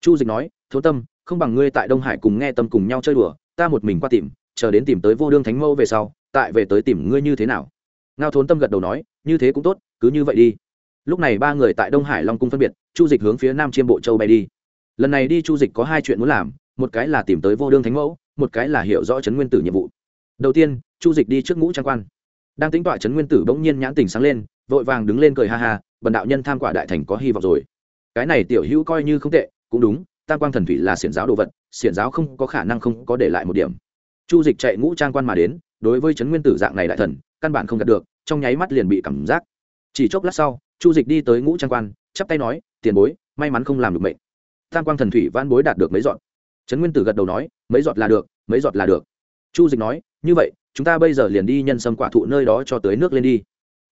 Chu dịch nói, thố tâm, không bằng ngươi tại đông hải cùng nghe tâm cùng nhau chơi đùa, ta một mình qua tìm chờ đến tìm tới vô đương thánh mẫu về sau, tại về tới tìm ngươi như thế nào? Ngao thốn tâm gật đầu nói, như thế cũng tốt, cứ như vậy đi. Lúc này ba người tại đông hải long cung phân biệt, chu dịch hướng phía nam chiêm bộ châu bay đi. Lần này đi chu dịch có hai chuyện muốn làm, một cái là tìm tới vô đương thánh mẫu, một cái là hiểu rõ chấn nguyên tử nhiệm vụ. Đầu tiên, chu dịch đi trước ngũ trang quan. Đang tính tọa chấn nguyên tử bỗng nhiên nhãn tình sáng lên, vội vàng đứng lên cười ha ha, bần đạo nhân tham quả đại thành có hy vọng rồi. Cái này tiểu hữu coi như không tệ, cũng đúng, tam quang thần thủy là xiển giáo đồ vật, xiển giáo không có khả năng không có để lại một điểm chu dịch chạy ngũ trang quan mà đến, đối với trấn nguyên tử dạng này đại thần, căn bản không đạt được, trong nháy mắt liền bị cảm giác. Chỉ chốc lát sau, chu dịch đi tới ngũ trang quan, chắp tay nói, tiền bối, may mắn không làm được mệnh. Tam quang thần thủy van bối đạt được mấy giọt. Trấn nguyên tử gật đầu nói, mấy giọt là được, mấy giọt là được. Chu dịch nói, như vậy, chúng ta bây giờ liền đi nhân sâm quả thụ nơi đó cho tới nước lên đi.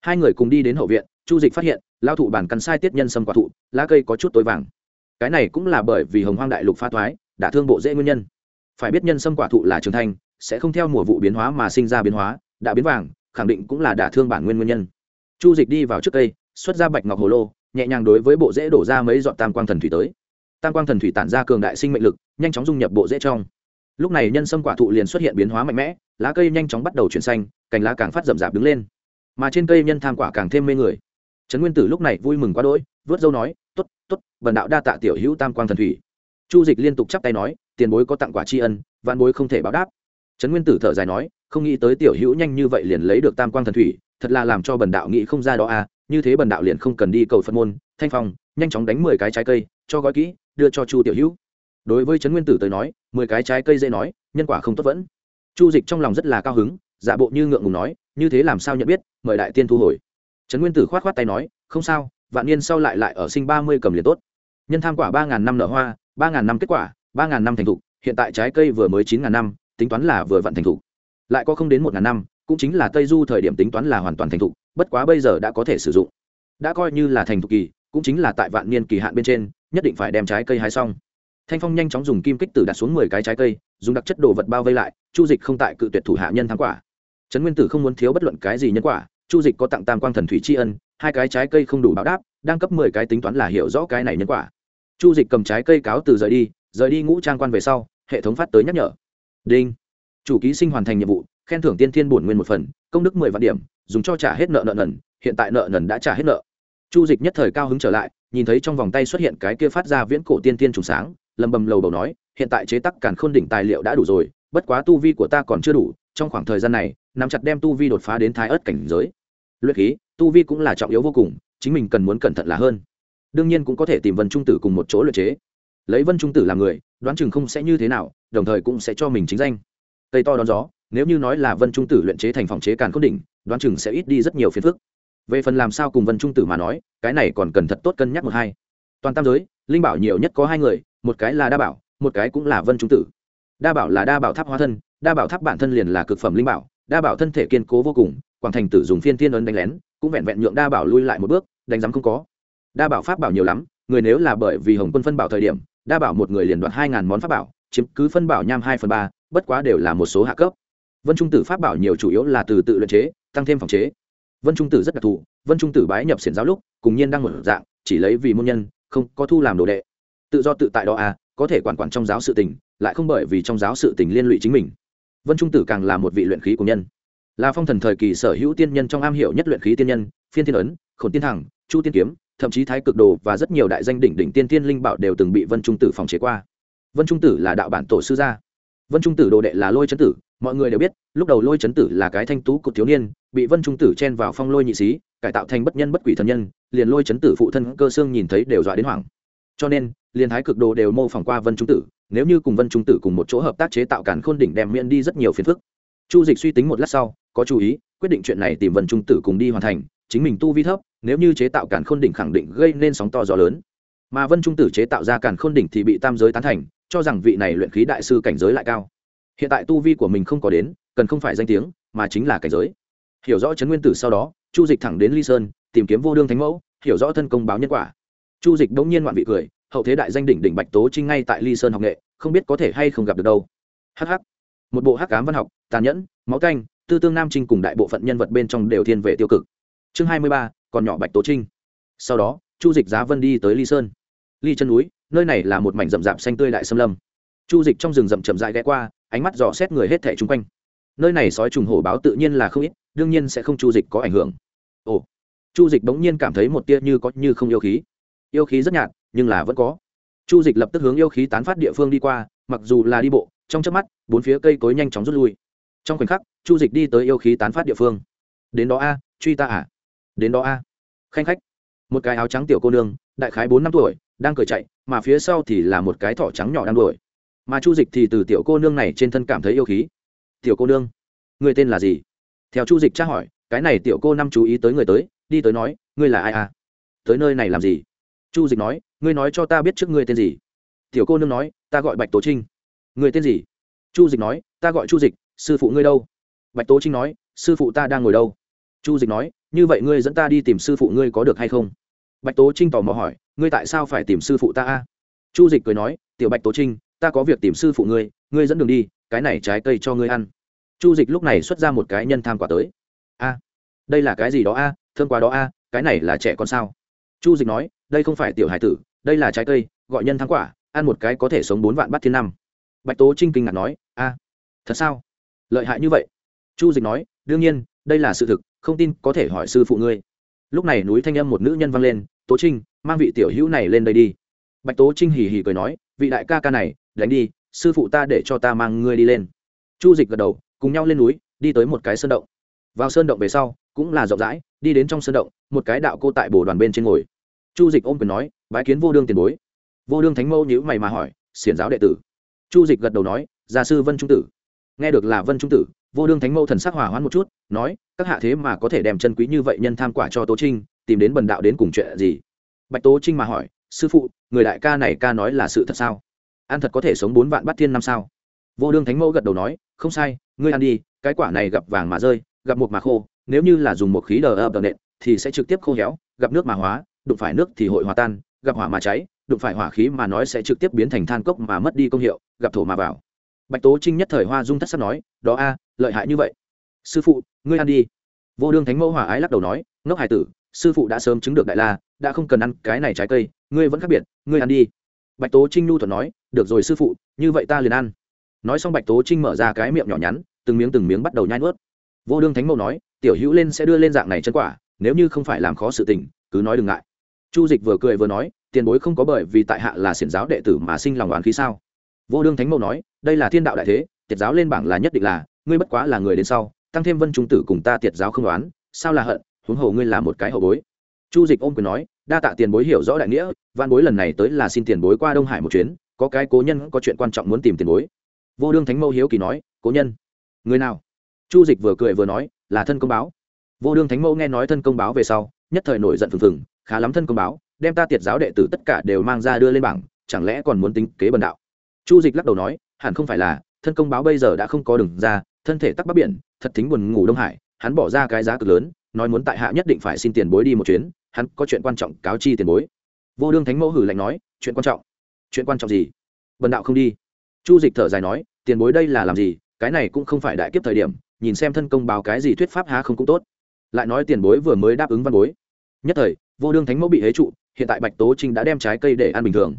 Hai người cùng đi đến hậu viện, chu dịch phát hiện, lao thụ bản căn sai tiết nhân sâm quả thụ, lá cây có chút tối vàng. Cái này cũng là bởi vì hồng hoang đại lục pha thoái, đã thương bộ dễ nguyên nhân. Phải biết nhân sâm quả thụ là trưởng thành sẽ không theo mùa vụ biến hóa mà sinh ra biến hóa, đã biến vàng, khẳng định cũng là đả thương bản nguyên nguyên nhân. Chu dịch đi vào trước cây, xuất ra bạch ngọc hồ lô, nhẹ nhàng đối với bộ rễ đổ ra mấy dọn tam quang thần thủy tới. Tam quang thần thủy tản ra cường đại sinh mệnh lực, nhanh chóng dung nhập bộ rễ trong. Lúc này nhân sâm quả thụ liền xuất hiện biến hóa mạnh mẽ, lá cây nhanh chóng bắt đầu chuyển xanh, cành lá càng phát rậm rạp đứng lên. Mà trên cây nhân tham quả càng thêm mê người. Trấn nguyên tử lúc này vui mừng quá đỗi, vớt dâu nói t ố t t ố t vần đạo đa tạ tiểu hữu tam quang thần thủy. Chu dịch liên tục chắp tay nói, tiền bối có tặng quả tri ân văn bối không thể báo đáp trấn nguyên tử thở dài nói, không nghĩ tới tiểu hữu nhanh như vậy liền lấy được tam quang thần thủy, thật là làm cho bần đạo nghĩ không ra đó à như thế bần đạo liền không cần đi cầu phật môn, thanh phong, nhanh chóng đánh mười cái trái cây, cho gói kỹ, đưa cho chu tiểu hữu. Đối với trấn nguyên tử tới nói, mười cái trái cây dễ nói, nhân quả không tốt vẫn. Chu dịch trong lòng rất là cao hứng, giả bộ như ngượng ngùng nói, như thế làm sao nhận biết, mời đại tiên thu hồi. Trấn nguyên tử khoát khoát tay nói, không sao, vạn niên sau lại lại ở sinh ba mươi cầm liền tốt. Nhân tham quả ba ngàn năm nở hoa, ba ngàn năm kết quả, ba ngàn năm thành thục, hiện tại trái cây vừa mới chín ngàn năm tính toán là vừa vặn thành thục. Lại có không đến một ngàn năm, cũng chính là tây du thời điểm tính toán là hoàn toàn thành thục, bất quá bây giờ đã có thể sử dụng. Đã coi như là thành thục kỳ, cũng chính là tại vạn niên kỳ hạn bên trên, nhất định phải đem trái cây hái xong. Thanh phong nhanh chóng dùng kim kích tử đặt xuống mười cái trái cây, dùng đặc chất đồ vật bao vây lại, chu dịch không tại cự tuyệt thủ hạ nhân thắng quả. Trấn nguyên tử không muốn thiếu bất luận cái gì nhân quả, chu dịch có tặng tam quang thần thủy tri ân, hai cái trái cây không đủ báo đáp, đang cấp mười cái tính toán là hiểu rõ cái này nhân quả. Chu dịch cầm trái cây cáo từ rời đi rời đi ngũ trang quan về sau, hệ thống phát tới nhắc nhở đinh. Chủ ký sinh hoàn thành nhiệm vụ, khen thưởng tiên thiên bổn nguyên một phần, công đức mười vạn điểm, dùng cho trả hết nợ nợ nần, hiện tại nợ nần đã trả hết nợ. Chu dịch nhất thời cao hứng trở lại, nhìn thấy trong vòng tay xuất hiện cái kia phát ra viễn cổ tiên tiên trùng sáng, lầm bầm lầu bầu nói, hiện tại chế tắc càn khôn đỉnh tài liệu đã đủ rồi, bất quá tu vi của ta còn chưa đủ, trong khoảng thời gian này, nắm chặt đem tu vi đột phá đến thái ớt cảnh giới. Luyện khí, tu vi cũng là trọng yếu vô cùng, chính mình cần muốn cẩn thận là hơn. Đương nhiên cũng có thể tìm vân trung tử cùng một chỗ luyện chế. Lấy vân trung tử làm người, đoán chừng không sẽ như thế nào đồng thời cũng sẽ cho mình chính danh. Cây to đón gió, nếu như nói là vân trung tử luyện chế thành phòng chế càn khôn đỉnh, đoán chừng sẽ ít đi rất nhiều phiền phức. Về phần làm sao cùng vân trung tử mà nói, cái này còn cần thật tốt cân nhắc một hai. Toàn tam giới, linh bảo nhiều nhất có hai người, một cái là đa bảo, một cái cũng là vân trung tử. Đa bảo là đa bảo tháp hóa thân, đa bảo tháp bản thân liền là cực phẩm linh bảo, đa bảo thân thể kiên cố vô cùng, quảng thành tử dùng phiên thiên ấn đánh lén, cũng vẹn vẹn nhượng đa bảo lui lại một bước, đánh giám không có. Đa bảo pháp bảo nhiều lắm, người nếu là bởi vì hồng quân phân bảo thời điểm, đa bảo một người liền đoạt hai ngàn món pháp bảo chiếm cứ phân bảo nham hai phần ba, bất quá đều là một số hạ cấp. Vân trung tử pháp bảo nhiều chủ yếu là từ tự luyện chế, tăng thêm phòng chế. Vân trung tử rất đặc thù, vân trung tử bái nhập xiển giáo lúc, cùng nhiên đang một dạng, chỉ lấy vì môn nhân, không có thu làm đồ đệ. Tự do tự tại đó à có thể quản quản trong giáo sự tình, lại không bởi vì trong giáo sự tình liên lụy chính mình. Vân trung tử càng là một vị luyện khí của nhân. Là phong thần thời kỳ sở hữu tiên nhân trong am hiểu nhất luyện khí tiên nhân, phiên thiên ấn, khổn tiên thẳng, chu tiên kiếm, thậm chí thái cực đồ và rất nhiều đại danh đỉnh đỉnh tiên tiên linh bảo đều từng bị vân trung tử phòng chế qua vân trung tử là đạo bản tổ sư gia. Vân trung tử đồ đệ là lôi chấn tử, mọi người đều biết, lúc đầu lôi chấn tử là cái thanh tú cục thiếu niên, bị vân trung tử chen vào phong lôi nhị xí, cải tạo thành bất nhân bất quỷ thần nhân, liền lôi chấn tử phụ thân cơ xương nhìn thấy đều dọa đến hoảng. Cho nên, liền thái cực đồ đều mô phỏng qua vân trung tử, nếu như cùng vân trung tử cùng một chỗ hợp tác chế tạo cản khôn đỉnh đem miễn đi rất nhiều phiền phức. Chu dịch suy tính một lát sau, có chú ý, quyết định chuyện này tìm vân trung tử cùng đi hoàn thành, chính mình tu vi thấp, nếu như chế tạo cản khôn đỉnh khẳng định gây nên sóng to gió lớn. Mà vân trung tử chế tạo ra cản khôn đỉnh thì bị tam giới tán thành cho rằng vị này luyện khí đại sư cảnh giới lại cao. Hiện tại tu vi của mình không có đến, cần không phải danh tiếng, mà chính là cảnh giới. Hiểu rõ chấn nguyên tử sau đó, chu dịch thẳng đến ly sơn, tìm kiếm vô đương thánh mẫu, hiểu rõ thân công báo nhân quả. Chu dịch bỗng nhiên ngoạn vị cười, hậu thế đại danh đỉnh đỉnh bạch tố trinh ngay tại ly sơn học nghệ, không biết có thể hay không gặp được đâu. Hh một bộ hắc cám văn học, tàn nhẫn, máu canh, tư tương nam trinh cùng đại bộ phận nhân vật bên trong đều thiên về tiêu cực. Chương hai mươi ba, còn nhỏ bạch tố trinh. Sau đó, chu dịch giá vân đi tới ly sơn. Ly chân núi nơi này là một mảnh rậm rạp xanh tươi đại xâm lâm. Chu dịch trong rừng rậm chậm dại ghé qua, ánh mắt dò xét người hết thẻ chung quanh. Nơi này sói trùng hổ báo tự nhiên là không ít, đương nhiên sẽ không chu dịch có ảnh hưởng. Ồ, chu dịch bỗng nhiên cảm thấy một tia như có như không yêu khí. Yêu khí rất nhạt, nhưng là vẫn có. Chu dịch lập tức hướng yêu khí tán phát địa phương đi qua, mặc dù là đi bộ, trong chớp mắt, bốn phía cây cối nhanh chóng rút lui. Trong khoảnh khắc, chu dịch đi tới yêu khí tán phát địa phương. Đến đó a, truy ta à? Đến đó a? Khanh khách, một cái áo trắng tiểu cô nương, đại khái bốn năm tuổi đang cười chạy, mà phía sau thì là một cái thỏ trắng nhỏ đang đuổi. Mà chu dịch thì từ tiểu cô nương này trên thân cảm thấy yêu khí. Tiểu cô nương, người tên là gì? Theo chu dịch tra hỏi, cái này tiểu cô năm chú ý tới người tới, đi tới nói, ngươi là ai à? Tới nơi này làm gì? Chu dịch nói, ngươi nói cho ta biết trước ngươi tên gì. Tiểu cô nương nói, ta gọi bạch tố trinh. Người tên gì? Chu dịch nói, ta gọi chu dịch, sư phụ ngươi đâu? Bạch tố trinh nói, sư phụ ta đang ngồi đâu? Chu dịch nói, như vậy ngươi dẫn ta đi tìm sư phụ ngươi có được hay không? Bạch tố trinh tò mò hỏi ngươi tại sao phải tìm sư phụ ta a? Chu dịch cười nói tiểu bạch tố trinh ta có việc tìm sư phụ ngươi ngươi dẫn đường đi cái này trái cây cho ngươi ăn. Chu dịch lúc này xuất ra một cái nhân tham quả tới. A đây là cái gì đó a à, thương quá đó a cái này là trẻ con sao? Chu dịch nói đây không phải tiểu hải tử đây là trái cây gọi nhân tham quả ăn một cái có thể sống bốn vạn bát thiên năm. Bạch tố trinh kinh ngạc nói a thật sao? Lợi hại như vậy? Chu dịch nói đương nhiên đây là sự thực không tin có thể hỏi sư phụ ngươi lúc này núi thanh âm một nữ nhân vang lên, tố trinh, mang vị tiểu hữu này lên đây đi. Bạch tố trinh hì hì cười nói, vị đại ca ca này, đánh đi, sư phụ ta để cho ta mang ngươi đi lên. Chu dịch gật đầu, cùng nhau lên núi, đi tới một cái sơn động. Vào sơn động về sau, cũng là rộng rãi, đi đến trong sơn động, một cái đạo cô tại bồ đoàn bên trên ngồi. Chu dịch ôm quyền nói, bái kiến vô đương tiền bối. Vô đương thánh mẫu nhữ mày mà hỏi, xiển giáo đệ tử? Chu dịch gật đầu nói, gia sư vân trung tử. Nghe được là vân trung tử vô đương thánh mẫu thần sắc hòa hoãn một chút, nói, các hạ thế mà có thể đem chân quý như vậy nhân tham quả cho tố trinh, tìm đến bần đạo đến cùng chuyện gì? Bạch tố trinh mà hỏi, sư phụ, người đại ca này ca nói là sự thật sao? Ăn thật có thể sống bốn vạn bát thiên năm sao? Vô đương thánh mẫu gật đầu nói, không sai, ngươi ăn đi, cái quả này gặp vàng mà rơi, gặp một mà khô, nếu như là dùng một khí đờ ập đờ nện, thì sẽ trực tiếp khô héo, gặp nước mà hóa, đụng phải nước thì hội hòa tan, gặp hỏa mà cháy, đụng phải hỏa khí mà nói sẽ trực tiếp biến thành than cốc mà mất đi công hiệu, gặp thổ mà vào bạch tố trinh nhất thời hoa dung thất sắc nói, đó a, lợi hại như vậy. Sư phụ, ngươi ăn đi. Vô đương thánh mẫu hỏa ái lắc đầu nói, ngốc hải tử, sư phụ đã sớm chứng được đại la, đã không cần ăn cái này trái cây, ngươi vẫn khác biệt, ngươi ăn đi. Bạch tố trinh nhu thuận nói, được rồi sư phụ, như vậy ta liền ăn. Nói xong bạch tố trinh mở ra cái miệng nhỏ nhắn, từng miếng từng miếng bắt đầu nhai nuốt. Vô đương thánh mẫu nói, tiểu hữu lên sẽ đưa lên dạng này chân quả, nếu như không phải làm khó sự tình, cứ nói đừng ngại. Chu dịch vừa cười vừa nói, tiền bối không có bởi vì tại hạ là xiển giáo đệ tử mà sinh lòng oán khí sao? Vô đương thánh mẫu nói, đây là thiên đạo đại thế, tiệt giáo lên bảng là nhất định là, ngươi bất quá là người đến sau, tăng thêm vân trung tử cùng ta tiệt giáo không đoán, sao là hận, huống hồ ngươi là một cái hậu bối. Chu dịch ôm quyền nói, đa tạ tiền bối hiểu rõ đại nghĩa văn bối lần này tới là xin tiền bối qua đông hải một chuyến, có cái cố nhân có chuyện quan trọng muốn tìm tiền bối. Vô đương thánh mẫu hiếu kỳ nói, cố nhân, người nào? Chu dịch vừa cười vừa nói, là thân công báo. Vô đương thánh mẫu nghe nói thân công báo về sau, nhất thời nổi giận phừng phừng, khá lắm thân công báo, đem ta tiệt giáo đệ tử tất cả đều mang ra đưa lên bảng, chẳng lẽ còn muốn tính kế bần đạo? Chu dịch lắc đầu nói, hẳn không phải là, thân công báo bây giờ đã không có đường ra, thân thể tắc bắc biển, thật thính buồn ngủ đông hải, hắn bỏ ra cái giá cực lớn, nói muốn tại hạ nhất định phải xin tiền bối đi một chuyến, hắn có chuyện quan trọng cáo chi tiền bối. Vô đương thánh mẫu hử lạnh nói, chuyện quan trọng? Chuyện quan trọng gì? Bần đạo không đi. Chu dịch thở dài nói, tiền bối đây là làm gì? Cái này cũng không phải đại kiếp thời điểm, nhìn xem thân công báo cái gì thuyết pháp há không cũng tốt. Lại nói tiền bối vừa mới đáp ứng văn bối. Nhất thời, vô đương thánh mẫu bị hế trụ, hiện tại bạch tố trinh đã đem trái cây để ăn bình thường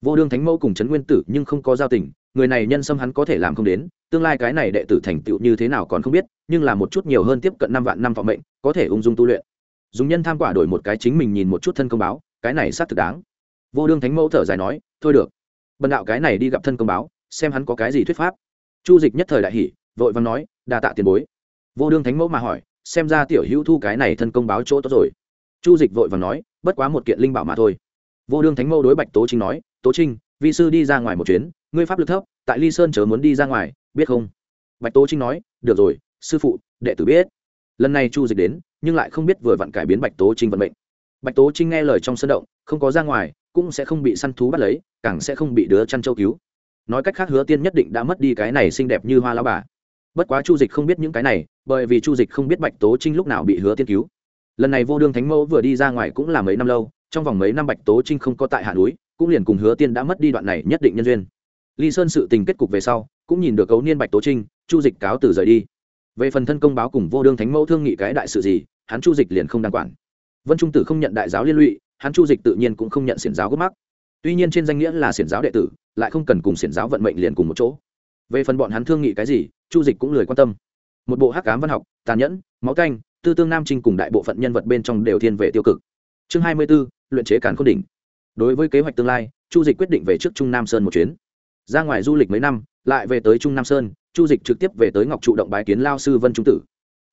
vô đương thánh mẫu cùng trấn nguyên tử nhưng không có giao tình, người này nhân xâm hắn có thể làm không đến, tương lai cái này đệ tử thành tựu như thế nào còn không biết, nhưng là một chút nhiều hơn tiếp cận năm vạn năm vọng mệnh, có thể ung dung tu luyện. Dùng nhân tham quả đổi một cái chính mình nhìn một chút thân công báo, cái này xác thực đáng. Vô đương thánh mẫu thở dài nói, thôi được, bần đạo cái này đi gặp thân công báo, xem hắn có cái gì thuyết pháp. Chu dịch nhất thời đại hỷ vội vàng nói, đa tạ tiền bối. Vô đương thánh mẫu mà hỏi, xem ra tiểu hữu thu cái này thân công báo chỗ tốt rồi. Chu dịch vội vàng nói, bất quá một kiện linh bảo mà thôi. Vô đương thánh mẫu đối bạch tố chính nói tố trinh, vi sư đi ra ngoài một chuyến, ngươi pháp lực thấp, tại ly sơn chớ muốn đi ra ngoài, biết không? Bạch tố trinh nói, được rồi, sư phụ, đệ tử biết. Lần này chu dịch đến, nhưng lại không biết vừa vặn cải biến bạch tố trinh vận mệnh. Bạch tố trinh nghe lời trong sân động, không có ra ngoài, cũng sẽ không bị săn thú bắt lấy, càng sẽ không bị đứa chăn châu cứu. Nói cách khác hứa tiên nhất định đã mất đi cái này xinh đẹp như hoa lao bà. Bất quá chu dịch không biết những cái này, bởi vì chu dịch không biết bạch tố trinh lúc nào bị hứa tiên cứu. Lần này vô đương thánh mẫu vừa đi ra ngoài cũng là mấy năm lâu, trong vòng mấy năm bạch tố trinh không có tại hạ núi cũng liền cùng hứa tiên đã mất đi đoạn này nhất định nhân duyên. Ly sơn sự tình kết cục về sau, cũng nhìn được cấu niên bạch tố trinh, chu dịch cáo từ rời đi. Về phần thân công báo cùng vô đương thánh mẫu thương nghị cái đại sự gì, hắn chu dịch liền không đăng quản. Vân trung tử không nhận đại giáo liên lụy, hắn chu dịch tự nhiên cũng không nhận xiển giáo gốc mắc. Tuy nhiên trên danh nghĩa là xiển giáo đệ tử, lại không cần cùng xiển giáo vận mệnh liền cùng một chỗ. Về phần bọn hắn thương nghị cái gì, chu dịch cũng lười quan tâm. Một bộ hắc cám văn học, tàn nhẫn, máu canh, tư tương nam trinh cùng đại bộ phận nhân vật bên trong đều thiên về tiêu cực. Chương hai mươi b ố luyện chế càn k h ô n đỉnh đối với kế hoạch tương lai, chu dịch quyết định về trước trung nam sơn một chuyến. Ra ngoài du lịch mấy năm, lại về tới trung nam sơn, chu dịch trực tiếp về tới ngọc trụ động bái kiến lao sư vân trung tử.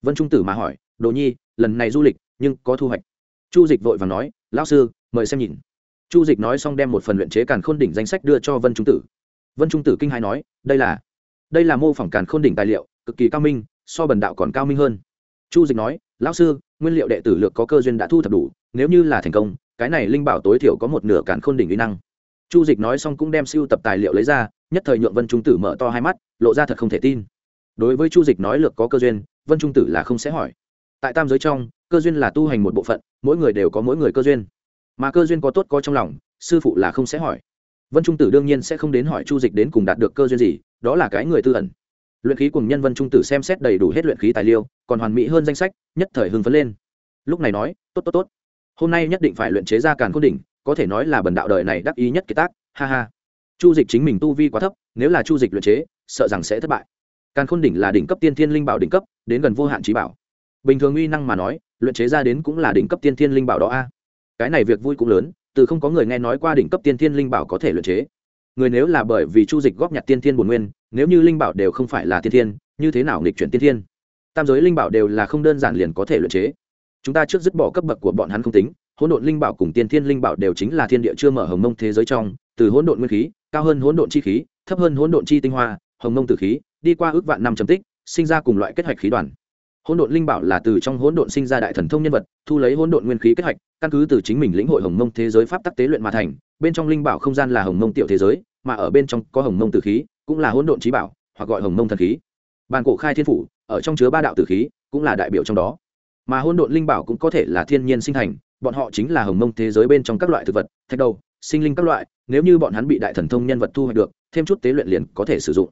Vân trung tử mà hỏi, đồ nhi, lần này du lịch, nhưng có thu hoạch? Chu dịch vội và nói lao sư, mời xem nhìn. Chu dịch nói xong đem một phần luyện chế càn khôn đỉnh danh sách đưa cho vân trung tử. Vân trung tử kinh hai nói, đây là đây là mô phỏng càn khôn đỉnh tài liệu, cực kỳ cao minh, so bần đạo còn cao minh hơn. Chu dịch nói, lão sư, nguyên liệu đệ tử lược có cơ duyên đã thu thập đủ, nếu như là thành công cái này linh bảo tối thiểu có một nửa càn khôn đỉnh uy năng. Chu dịch nói xong cũng đem siêu tập tài liệu lấy ra, nhất thời nhượng vân trung tử mở to hai mắt, lộ ra thật không thể tin. Đối với chu dịch nói lược có cơ duyên, vân trung tử là không sẽ hỏi. Tại tam giới trong, cơ duyên là tu hành một bộ phận, mỗi người đều có mỗi người cơ duyên. Mà cơ duyên có tốt có trong lòng, sư phụ là không sẽ hỏi. Vân trung tử đương nhiên sẽ không đến hỏi chu dịch đến cùng đạt được cơ duyên gì, đó là cái người tư ẩn. Luyện khí cùng nhân vân trung tử xem xét đầy đủ hết luyện khí tài liệu, còn hoàn mỹ hơn danh sách, nhất thời hưng phấn lên. Lúc này nói, tốt tốt tốt hôm nay nhất định phải luyện chế ra càn khôn đỉnh, có thể nói là bần đạo đời này đắc ý nhất kiệt tác, ha ha. Chu dịch chính mình tu vi quá thấp, nếu là chu dịch luyện chế, sợ rằng sẽ thất bại. Càn khôn đỉnh là đỉnh cấp tiên thiên linh bảo đỉnh cấp, đến gần vô hạn trí bảo. Bình thường uy năng mà nói, luyện chế ra đến cũng là đỉnh cấp tiên thiên linh bảo đó a. Cái này việc vui cũng lớn, từ không có người nghe nói qua đỉnh cấp tiên thiên linh bảo có thể luyện chế. Người nếu là bởi vì chu dịch góp nhặt tiên thiên bổn nguyên, nếu như linh bảo đều không phải là tiên thiên, như thế nào nghịch chuyển tiên thiên? Tam giới linh bảo đều là không đơn giản liền có thể luyện chế chúng ta trước dứt bỏ cấp bậc của bọn hắn không tính, hỗn độn linh bảo cùng tiên thiên linh bảo đều chính là thiên địa chưa mở hồng mông thế giới trong, từ hỗn độn nguyên khí, cao hơn hỗn độn chi khí, thấp hơn hỗn độn chi tinh hoa, hồng mông tử khí, đi qua ước vạn năm trầm tích, sinh ra cùng loại kết hoạch khí đoàn. Hỗn độn linh bảo là từ trong hỗn độn sinh ra đại thần thông nhân vật, thu lấy hỗn độn nguyên khí kết hoạch, căn cứ từ chính mình lĩnh hội hồng mông thế giới pháp tắc tế luyện mà thành, bên trong linh bảo không gian là hồng mông tiểu thế giới, mà ở bên trong có hồng mông tử khí, cũng là hỗn độn trí bảo, hoặc gọi hồng mông thần khí. Bàn cổ khai thiên phủ, ở trong chứa ba đạo tử khí, cũng là đại biểu trong đó mà hôn độn linh bảo cũng có thể là thiên nhiên sinh thành, bọn họ chính là hồng mông thế giới bên trong các loại thực vật, thạch đầu, sinh linh các loại, nếu như bọn hắn bị đại thần thông nhân vật thu hoạch được, thêm chút tế luyện liền có thể sử dụng.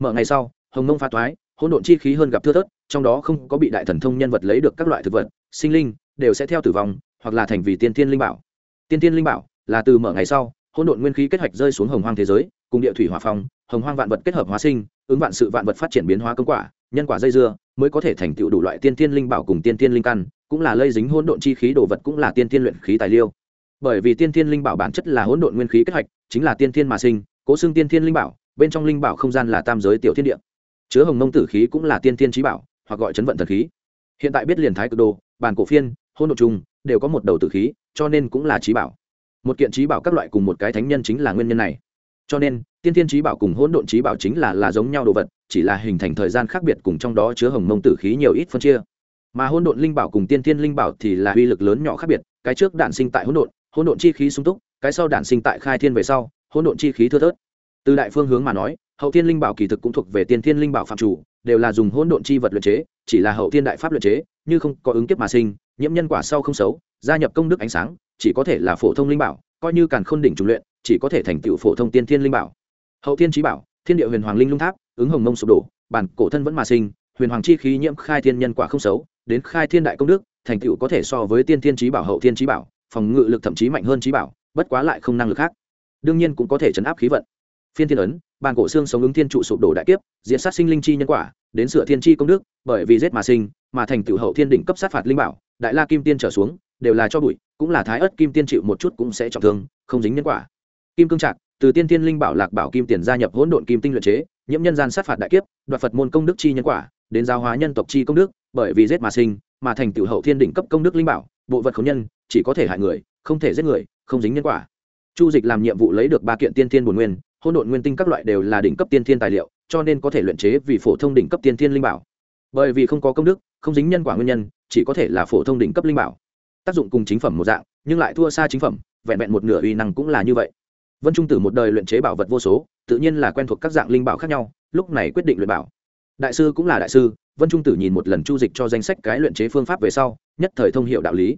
Mở ngày sau, hồng mông pha toái hỗn độn chi khí hơn gặp thưa thớt, trong đó không có bị đại thần thông nhân vật lấy được các loại thực vật, sinh linh, đều sẽ theo tử vong, hoặc là thành vì tiên thiên linh bảo. Tiên thiên linh bảo là từ mở ngày sau hỗn độn nguyên khí kết hoạch rơi xuống hồng hoang thế giới, cùng địa thủy hỏa phong, hồng hoang vạn vật kết hợp hóa sinh, ứng vạn sự vạn vật phát triển biến hóa công quả nhân quả dây dưa mới có thể thành tựu đủ loại tiên tiên linh bảo cùng tiên tiên linh căn, cũng là lây dính hỗn độn chi khí đồ vật cũng là tiên tiên luyện khí tài liêu. Bởi vì tiên tiên linh bảo bản chất là hỗn độn nguyên khí kết hoạch chính là tiên tiên mà sinh, cố xưng tiên tiên linh bảo, bên trong linh bảo không gian là tam giới tiểu thiên địa. Chứa hồng mông tử khí cũng là tiên tiên trí bảo, hoặc gọi chấn vận thần khí. Hiện tại biết liền thái cực đồ, bản cổ phiên, hỗn độn chung đều có một đầu tử khí, cho nên cũng là trí bảo. Một kiện trí bảo các loại cùng một cái thánh nhân chính là nguyên nhân này. Cho nên, tiên tiên trí bảo cùng hỗn độn trí bảo chính là là giống nhau đồ vật chỉ là hình thành thời gian khác biệt cùng trong đó chứa hồng mông tử khí nhiều ít phân chia. Mà hỗn độn linh bảo cùng tiên thiên linh bảo thì là uy lực lớn nhỏ khác biệt, cái trước đản sinh tại hỗn độn hỗn độn chi khí sung túc, cái sau đản sinh tại khai thiên về sau, hỗn độn chi khí thưa thớt. Từ đại phương hướng mà nói, hậu thiên linh bảo kỳ thực cũng thuộc về tiên thiên linh bảo phạm chủ, đều là dùng hỗn độn chi vật luyện chế, chỉ là hậu thiên đại pháp luyện chế, như không có ứng kiếp mà sinh, nhiễm nhân quả sau không xấu, gia nhập công đức ánh sáng, chỉ có thể là phổ thông linh bảo, coi như càn khôn đỉnh trùng luyện, chỉ có thể thành tựu phổ thông tiên thiên linh bảo. Hậu thiên trí bảo, thiên địa huyền hoàng linh lung tháp ứng hồng mông sụp đổ, bản cổ thân vẫn mà sinh, huyền hoàng chi khí nhiễm khai thiên nhân quả không xấu, đến khai thiên đại công đức, thành tựu có thể so với tiên thiên trí bảo, hậu thiên trí bảo, phòng ngự lực thậm chí mạnh hơn trí bảo, bất quá lại không năng lực khác. đương nhiên cũng có thể chấn áp khí vận. phiên thiên ấn bàn cổ xương sống ứng thiên trụ sụp đổ đại kiếp diễn sát sinh linh chi nhân quả, đến sửa thiên chi công đức, bởi vì giết mà sinh, mà thành tựu hậu thiên đỉnh cấp sát phạt linh bảo, đại la kim tiên trở xuống, đều là cho bụi, cũng là thái ớt kim tiên chịu một chút cũng sẽ trọng thương, không dính nhân quả. kim cương trạc, từ tiên tiên linh bảo lạc bảo kim tiền gia nhập hỗn độn kim tinh luyện chế nhiễm nhân gian sát phạt đại kiếp, đoạt phật môn công đức chi nhân quả, đến giao hóa nhân tộc chi công đức, bởi vì giết mà sinh, mà thành tựu hậu thiên đỉnh cấp công đức linh bảo, bộ vật khống nhân, chỉ có thể hại người, không thể giết người, không dính nhân quả. Chu dịch làm nhiệm vụ lấy được ba kiện tiên thiên bồn nguyên, hỗn độn nguyên tinh các loại đều là đỉnh cấp tiên thiên tài liệu, cho nên có thể luyện chế vì phổ thông đỉnh cấp tiên thiên linh bảo. Bởi vì không có công đức, không dính nhân quả nguyên nhân, chỉ có thể là phổ thông đỉnh cấp linh bảo. Tác dụng cùng chính phẩm một dạng, nhưng lại thua xa chính phẩm, vẹn vẹn một nửa uy năng cũng là như vậy vân trung tử một đời luyện chế bảo vật vô số, tự nhiên là quen thuộc các dạng linh bảo khác nhau, lúc này quyết định luyện bảo. Đại sư cũng là đại sư, vân trung tử nhìn một lần chu dịch cho danh sách cái luyện chế phương pháp về sau, nhất thời thông hiệu đạo lý.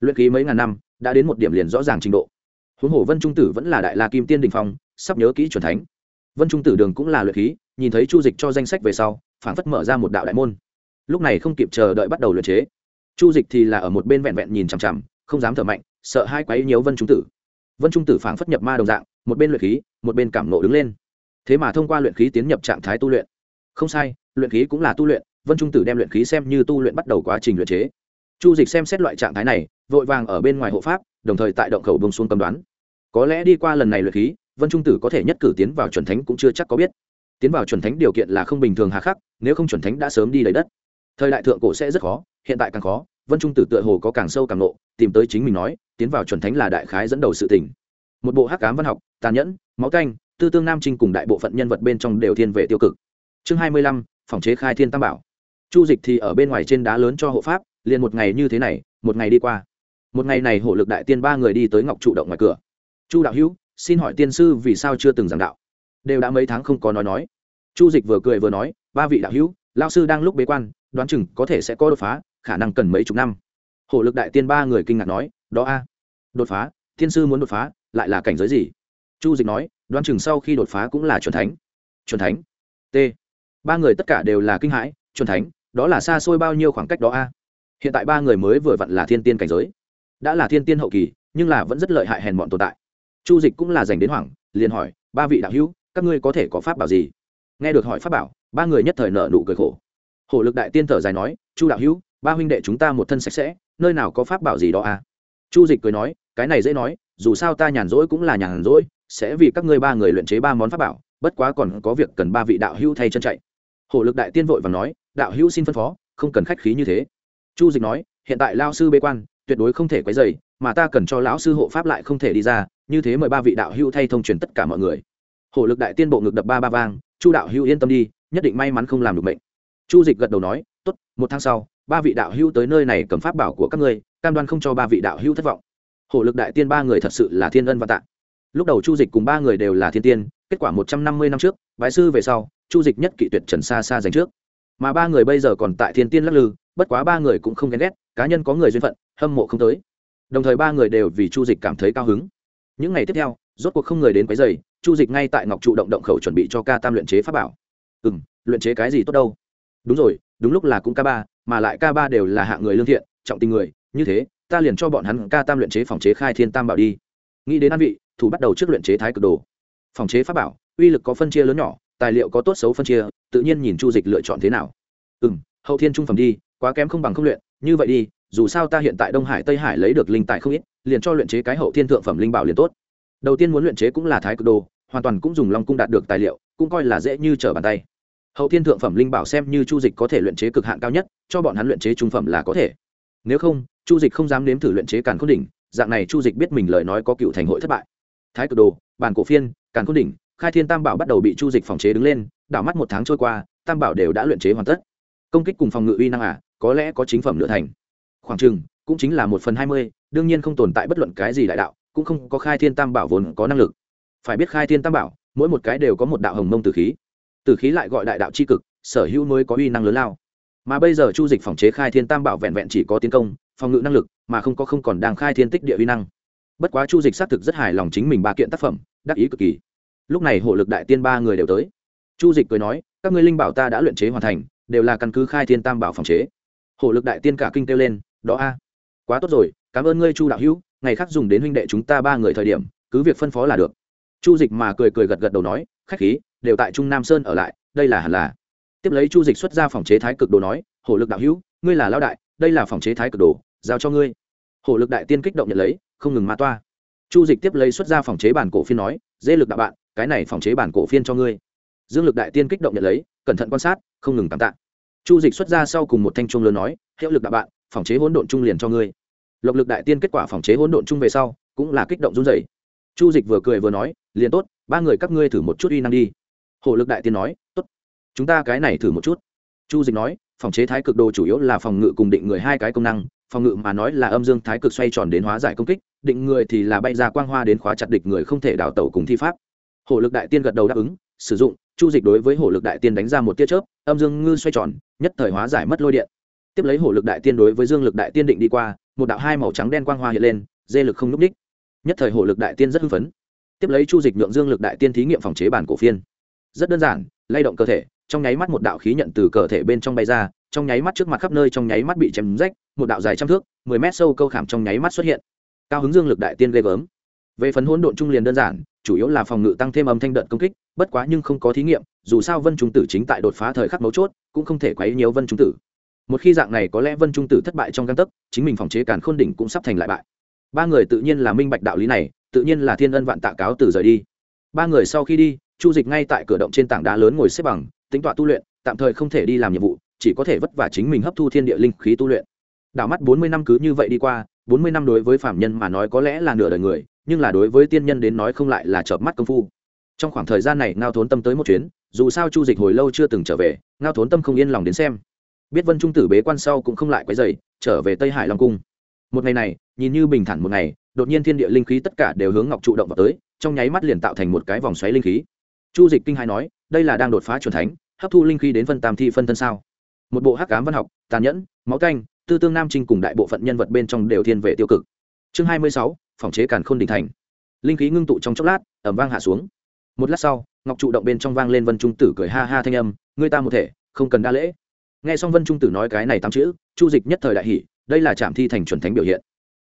Luyện ký mấy ngàn năm, đã đến một điểm liền rõ ràng trình độ. Huống hồ vân trung tử vẫn là đại la kim tiên đình phong, sắp nhớ kỹ c thánh. Vân trung tử đường cũng là luyện khí, nhìn thấy chu dịch cho danh sách về sau phản phất mở ra một đạo đại môn. Lúc này không kịp chờ đợi bắt đầu luyện chế. Chu dịch thì là ở một bên vẹn vẹn nhìn chằm chằm, không dám thở mạnh, sợ hai quấy nhiều vân trung tử vân trung tử phảng phất nhập ma đồng dạng, một bên luyện khí, một bên cảm nộ đứng lên. Thế mà thông qua luyện khí tiến nhập trạng thái tu luyện. Không sai, luyện khí cũng là tu luyện, vân trung tử đem luyện khí xem như tu luyện bắt đầu quá trình luyện chế. Chu dịch xem xét loại trạng thái này, vội vàng ở bên ngoài hộ pháp, đồng thời tại động khẩu bông xuống cầm đoán. Có lẽ đi qua lần này luyện khí, vân trung tử có thể nhất cử tiến vào chuẩn thánh cũng chưa chắc có biết. Tiến vào chuẩn thánh điều kiện là không bình thường hà khắc, nếu không chuẩn thánh đã sớm đi lấy đất. Thời đại thượng cổ sẽ rất khó, hiện tại càng khó vân trung tử tựa hồ có càng sâu càng nộ tìm tới chính mình nói, tiến vào chuẩn thánh là đại khái dẫn đầu sự tỉnh một bộ hắc cám văn học, tàn nhẫn, máu canh, tư tương nam trinh cùng đại bộ phận nhân vật bên trong đều thiên về tiêu cực. Chương hai mươi lăm, phòng chế khai thiên tam bảo. Chu dịch thì ở bên ngoài trên đá lớn cho hộ pháp, liền một ngày như thế này, một ngày đi qua. Một ngày này hộ lực đại tiên ba người đi tới ngọc trụ động ngoài cửa. Chu đạo hữu, xin hỏi tiên sư vì sao chưa từng giảng đạo? Đều đã mấy tháng không có nói nói. Chu dịch vừa cười vừa nói, ba vị đạo hữu lao sư đang lúc bế quan, đoán chừng có thể sẽ có đột phá khả năng cần mấy chục năm. Hộ lực đại tiên ba người kinh ngạc nói, đó a, đột phá, thiên sư muốn đột phá, lại là cảnh giới gì? Chu dịch nói, đoán chừng sau khi đột phá cũng là c thánh. C thánh? T. Ba người tất cả đều là kinh hãi c thánh, đó là xa xôi bao nhiêu khoảng cách đó a? Hiện tại ba người mới vừa vặn là thiên tiên cảnh giới. Đã là thiên tiên hậu kỳ, nhưng là vẫn rất lợi hại hèn bọn tồn tại. Chu dịch cũng là dành đến hoảng, liền hỏi, ba vị đạo hữu, các ngươi có thể có pháp bảo gì? Nghe được hỏi pháp bảo, ba người nhất thời nợ nụ cười khổ. Hổ lực đại tiên thở dài nói, chu đạo hữu ba huynh đệ chúng ta một thân sạch sẽ, nơi nào có pháp bảo gì đó à? Chu dịch cười nói, cái này dễ nói, dù sao ta nhàn rỗi cũng là nhàn rỗi, sẽ vì các ngươi ba người luyện chế ba món pháp bảo, bất quá còn có việc cần ba vị đạo hữu thay chân chạy. Hổ lực đại tiên vội và nói, đạo hữu xin phân phó, không cần khách khí như thế. Chu dịch nói, hiện tại lao sư bê quan, tuyệt đối không thể quấy dày mà ta cần cho lão sư hộ pháp lại không thể đi ra, như thế mời ba vị đạo hữu thay thông truyền tất cả mọi người. Hổ lực đại tiên bộ ngực đập ba ba vang, chu đạo hữu yên tâm đi, nhất định may mắn không làm được bệnh. Chu dịch gật đầu nói, tốt, một tháng sau ba vị đạo hữu tới nơi này cầm pháp bảo của các ngươi, cam đoan không cho ba vị đạo hữu thất vọng. Hổ lực đại tiên ba người thật sự là thiên ân và tạ. Lúc đầu chu dịch cùng ba người đều là thiên tiên, kết quả một trăm năm mươi năm trước, bái sư về sau, chu dịch nhất kỵ tuyệt trần xa xa dành trước. Mà ba người bây giờ còn tại thiên tiên lắc lư, bất quá ba người cũng không ghen ghét, cá nhân có người duyên phận, hâm mộ không tới. Đồng thời ba người đều vì chu dịch cảm thấy cao hứng. Những ngày tiếp theo, rốt cuộc không người đến quấy dày chu dịch ngay tại ngọc trụ động động khẩu chuẩn bị cho ca tam luyện chế pháp bảo. Ừ m luyện chế cái gì tốt đâu? Đúng rồi, đúng lúc là cũng ca ba mà lại ca ba đều là hạng người lương thiện, trọng tình người, như thế, ta liền cho bọn hắn ca tam luyện chế phòng chế khai thiên tam bảo đi. Nghĩ đến an vị, thủ bắt đầu trước luyện chế thái cực đồ. Phòng chế pháp bảo, uy lực có phân chia lớn nhỏ, tài liệu có tốt xấu phân chia, tự nhiên nhìn chu dịch lựa chọn thế nào. Ừ m hậu thiên trung phẩm đi, quá kém không bằng không luyện, như vậy đi, dù sao ta hiện tại đông hải, tây hải lấy được linh tài không ít, liền cho luyện chế cái hậu thiên thượng phẩm linh bảo liền tốt. Đầu tiên muốn luyện chế cũng là thái cực đồ, hoàn toàn cũng dùng long cung đạt được tài liệu, cũng coi là dễ như trở bàn tay hậu thiên thượng phẩm linh bảo xem như chu dịch có thể luyện chế cực hạn cao nhất, cho bọn hắn luyện chế trung phẩm là có thể. Nếu không, chu dịch không dám nếm thử luyện chế càn khôn đỉnh, dạng này chu dịch biết mình lời nói có cựu thành hội thất bại. Thái cực đồ, bản cổ phiên, càn khôn đỉnh, khai thiên tam bảo bắt đầu bị chu dịch phòng chế đứng lên, đảo mắt một tháng trôi qua, tam bảo đều đã luyện chế hoàn tất. Công kích cùng phòng ngự uy năng à có lẽ có chính phẩm nửa thành. Khoảng chừng, cũng chính là một phần hai mươi, đương nhiên không tồn tại bất luận cái gì đại đạo, cũng không có khai thiên tam bảo vốn có năng lực. Phải biết khai thiên tam bảo, mỗi một cái đều có một đạo hồng mông tử khí tử khí lại gọi đại đạo c h i cực, sở hữu mới có uy năng lớn lao. Mà bây giờ chu dịch phòng chế khai thiên tam bảo vẹn vẹn chỉ có tiến công, phòng ngự năng lực, mà không có không còn đang khai thiên tích địa uy năng. Bất quá chu dịch xác thực rất hài lòng chính mình ba kiện tác phẩm, đắc ý cực kỳ. Lúc này hộ lực đại tiên ba người đều tới. Chu dịch cười nói, các ngươi linh bảo ta đã luyện chế hoàn thành, đều là căn cứ khai thiên tam bảo phòng chế. Hộ lực đại tiên cả kinh kêu lên, đó a, quá tốt rồi, cảm ơn ngươi chu đạo hữu, ngày khác dùng đến huynh đệ chúng ta ba người thời điểm, cứ việc phân phó là được. Chu dịch mà cười cười gật gật đầu nói, khách khí đều tại trung nam sơn ở lại, đây là hẳn là. Tiếp lấy chu dịch xuất ra phòng chế thái cực đồ nói, hổ lực đạo hữu, ngươi là lao đại, đây là phòng chế thái cực đồ, giao cho ngươi. Hổ lực đại tiên kích động nhận lấy, không ngừng ma toa. Chu dịch tiếp lấy xuất ra phòng chế bản cổ phiên nói, dê lực đạo bạn, cái này phòng chế bản cổ phiên cho ngươi. Dương lực đại tiên kích động nhận lấy, cẩn thận quan sát, không ngừng tạm tạ. Chu dịch xuất ra sau cùng một thanh trung lớn nói, hiệu lực đạo bạn, phòng chế hỗn độn trung liền cho ngươi. Lộc lực đại tiên kết quả phòng chế hỗn độn trung về sau, cũng là kích động run dày chu dịch vừa cười vừa nói, liền tốt, ba người các ngươi thử một chút uy năng đi hổ lực đại tiên nói, tốt, chúng ta cái này thử một chút. Chu dịch nói, phòng chế thái cực đồ chủ yếu là phòng ngự cùng định người hai cái công năng, phòng ngự mà nói là âm dương thái cực xoay tròn đến hóa giải công kích, định người thì là bay ra quang hoa đến khóa chặt địch người không thể đào tẩu cùng thi pháp. Hổ lực đại tiên gật đầu đáp ứng, sử dụng, chu dịch đối với hổ lực đại tiên đánh ra một tia chớp, âm dương ngư xoay tròn, nhất thời hóa giải mất lôi điện. Tiếp lấy hổ lực đại tiên đối với dương lực đại tiên định đi qua, một đạo hai màu trắng đen quang hoa hiện lên, dê lực không n ú c đích nhất thời hổ lực đại tiên rất hưng phấn. Tiếp lấy chu dịch nhượng dương lực đại tiên thí nghiệm phòng chế bản cổ phiên rất đơn giản, lay động cơ thể, trong nháy mắt một đạo khí nhận từ cơ thể bên trong bay ra, trong nháy mắt trước mặt khắp nơi trong nháy mắt bị chém rách, một đạo dài trăm thước, mười mét sâu câu khảm trong nháy mắt xuất hiện. Cao hứng dương lực đại tiên ghê gớm. Về phần hỗn độn trung liền đơn giản, chủ yếu là phòng ngự tăng thêm âm thanh đợt công kích, bất quá nhưng không có thí nghiệm, dù sao vân trung tử chính tại đột phá thời khắc mấu chốt, cũng không thể quấy nhiều vân trung tử. Một khi dạng này có lẽ vân trung tử thất bại trong găng tấc, chính mình phòng chế càn khôn đỉnh cũng sắp thành lại bại. Ba người tự nhiên là minh bạch đạo lý này, tự nhiên là thiên ân vạn tạ cáo từ rời đi. Ba người sau khi đi chu dịch ngay tại cửa động trên tảng đá lớn ngồi xếp bằng, tính tọa tu luyện, tạm thời không thể đi làm nhiệm vụ, chỉ có thể vất vả chính mình hấp thu thiên địa linh khí tu luyện. Đảo mắt bốn mươi năm cứ như vậy đi qua, bốn mươi năm đối với phạm nhân mà nói có lẽ là nửa đời người, nhưng là đối với tiên nhân đến nói không lại là chợp mắt công phu. Trong khoảng thời gian này, ngao thốn tâm tới một chuyến, dù sao chu dịch hồi lâu chưa từng trở về, ngao thốn tâm không yên lòng đến xem. Biết vân trung tử bế quan sau cũng không lại quấy dày trở về tây hải long cung. Một ngày này, nhìn như bình thản một ngày, đột nhiên thiên địa linh khí tất cả đều hướng ngọc trụ động vào tới, trong nháy mắt liền tạo thành một cái vòng xoáy linh khí chu dịch kinh hai nói, đây là đang đột phá c thánh, hấp thu linh khí đến phân tam thi phân thân sao? Một bộ hắc cám văn học, tàn nhẫn, máu canh, tư tương nam trinh cùng đại bộ phận nhân vật bên trong đều thiên về tiêu cực. Chương hai mươi sáu, phòng chế càn khôn đình thành. Linh khí ngưng tụ trong chốc lát, ẩm vang hạ xuống. Một lát sau, ngọc trụ động bên trong vang lên vân trung tử cười ha ha thanh âm, ngươi ta một thể, không cần đa lễ. Nghe xong vân trung tử nói cái này tám chữ, chu dịch nhất thời đại hỷ đây là trạm thi thành chuẩn thánh biểu hiện.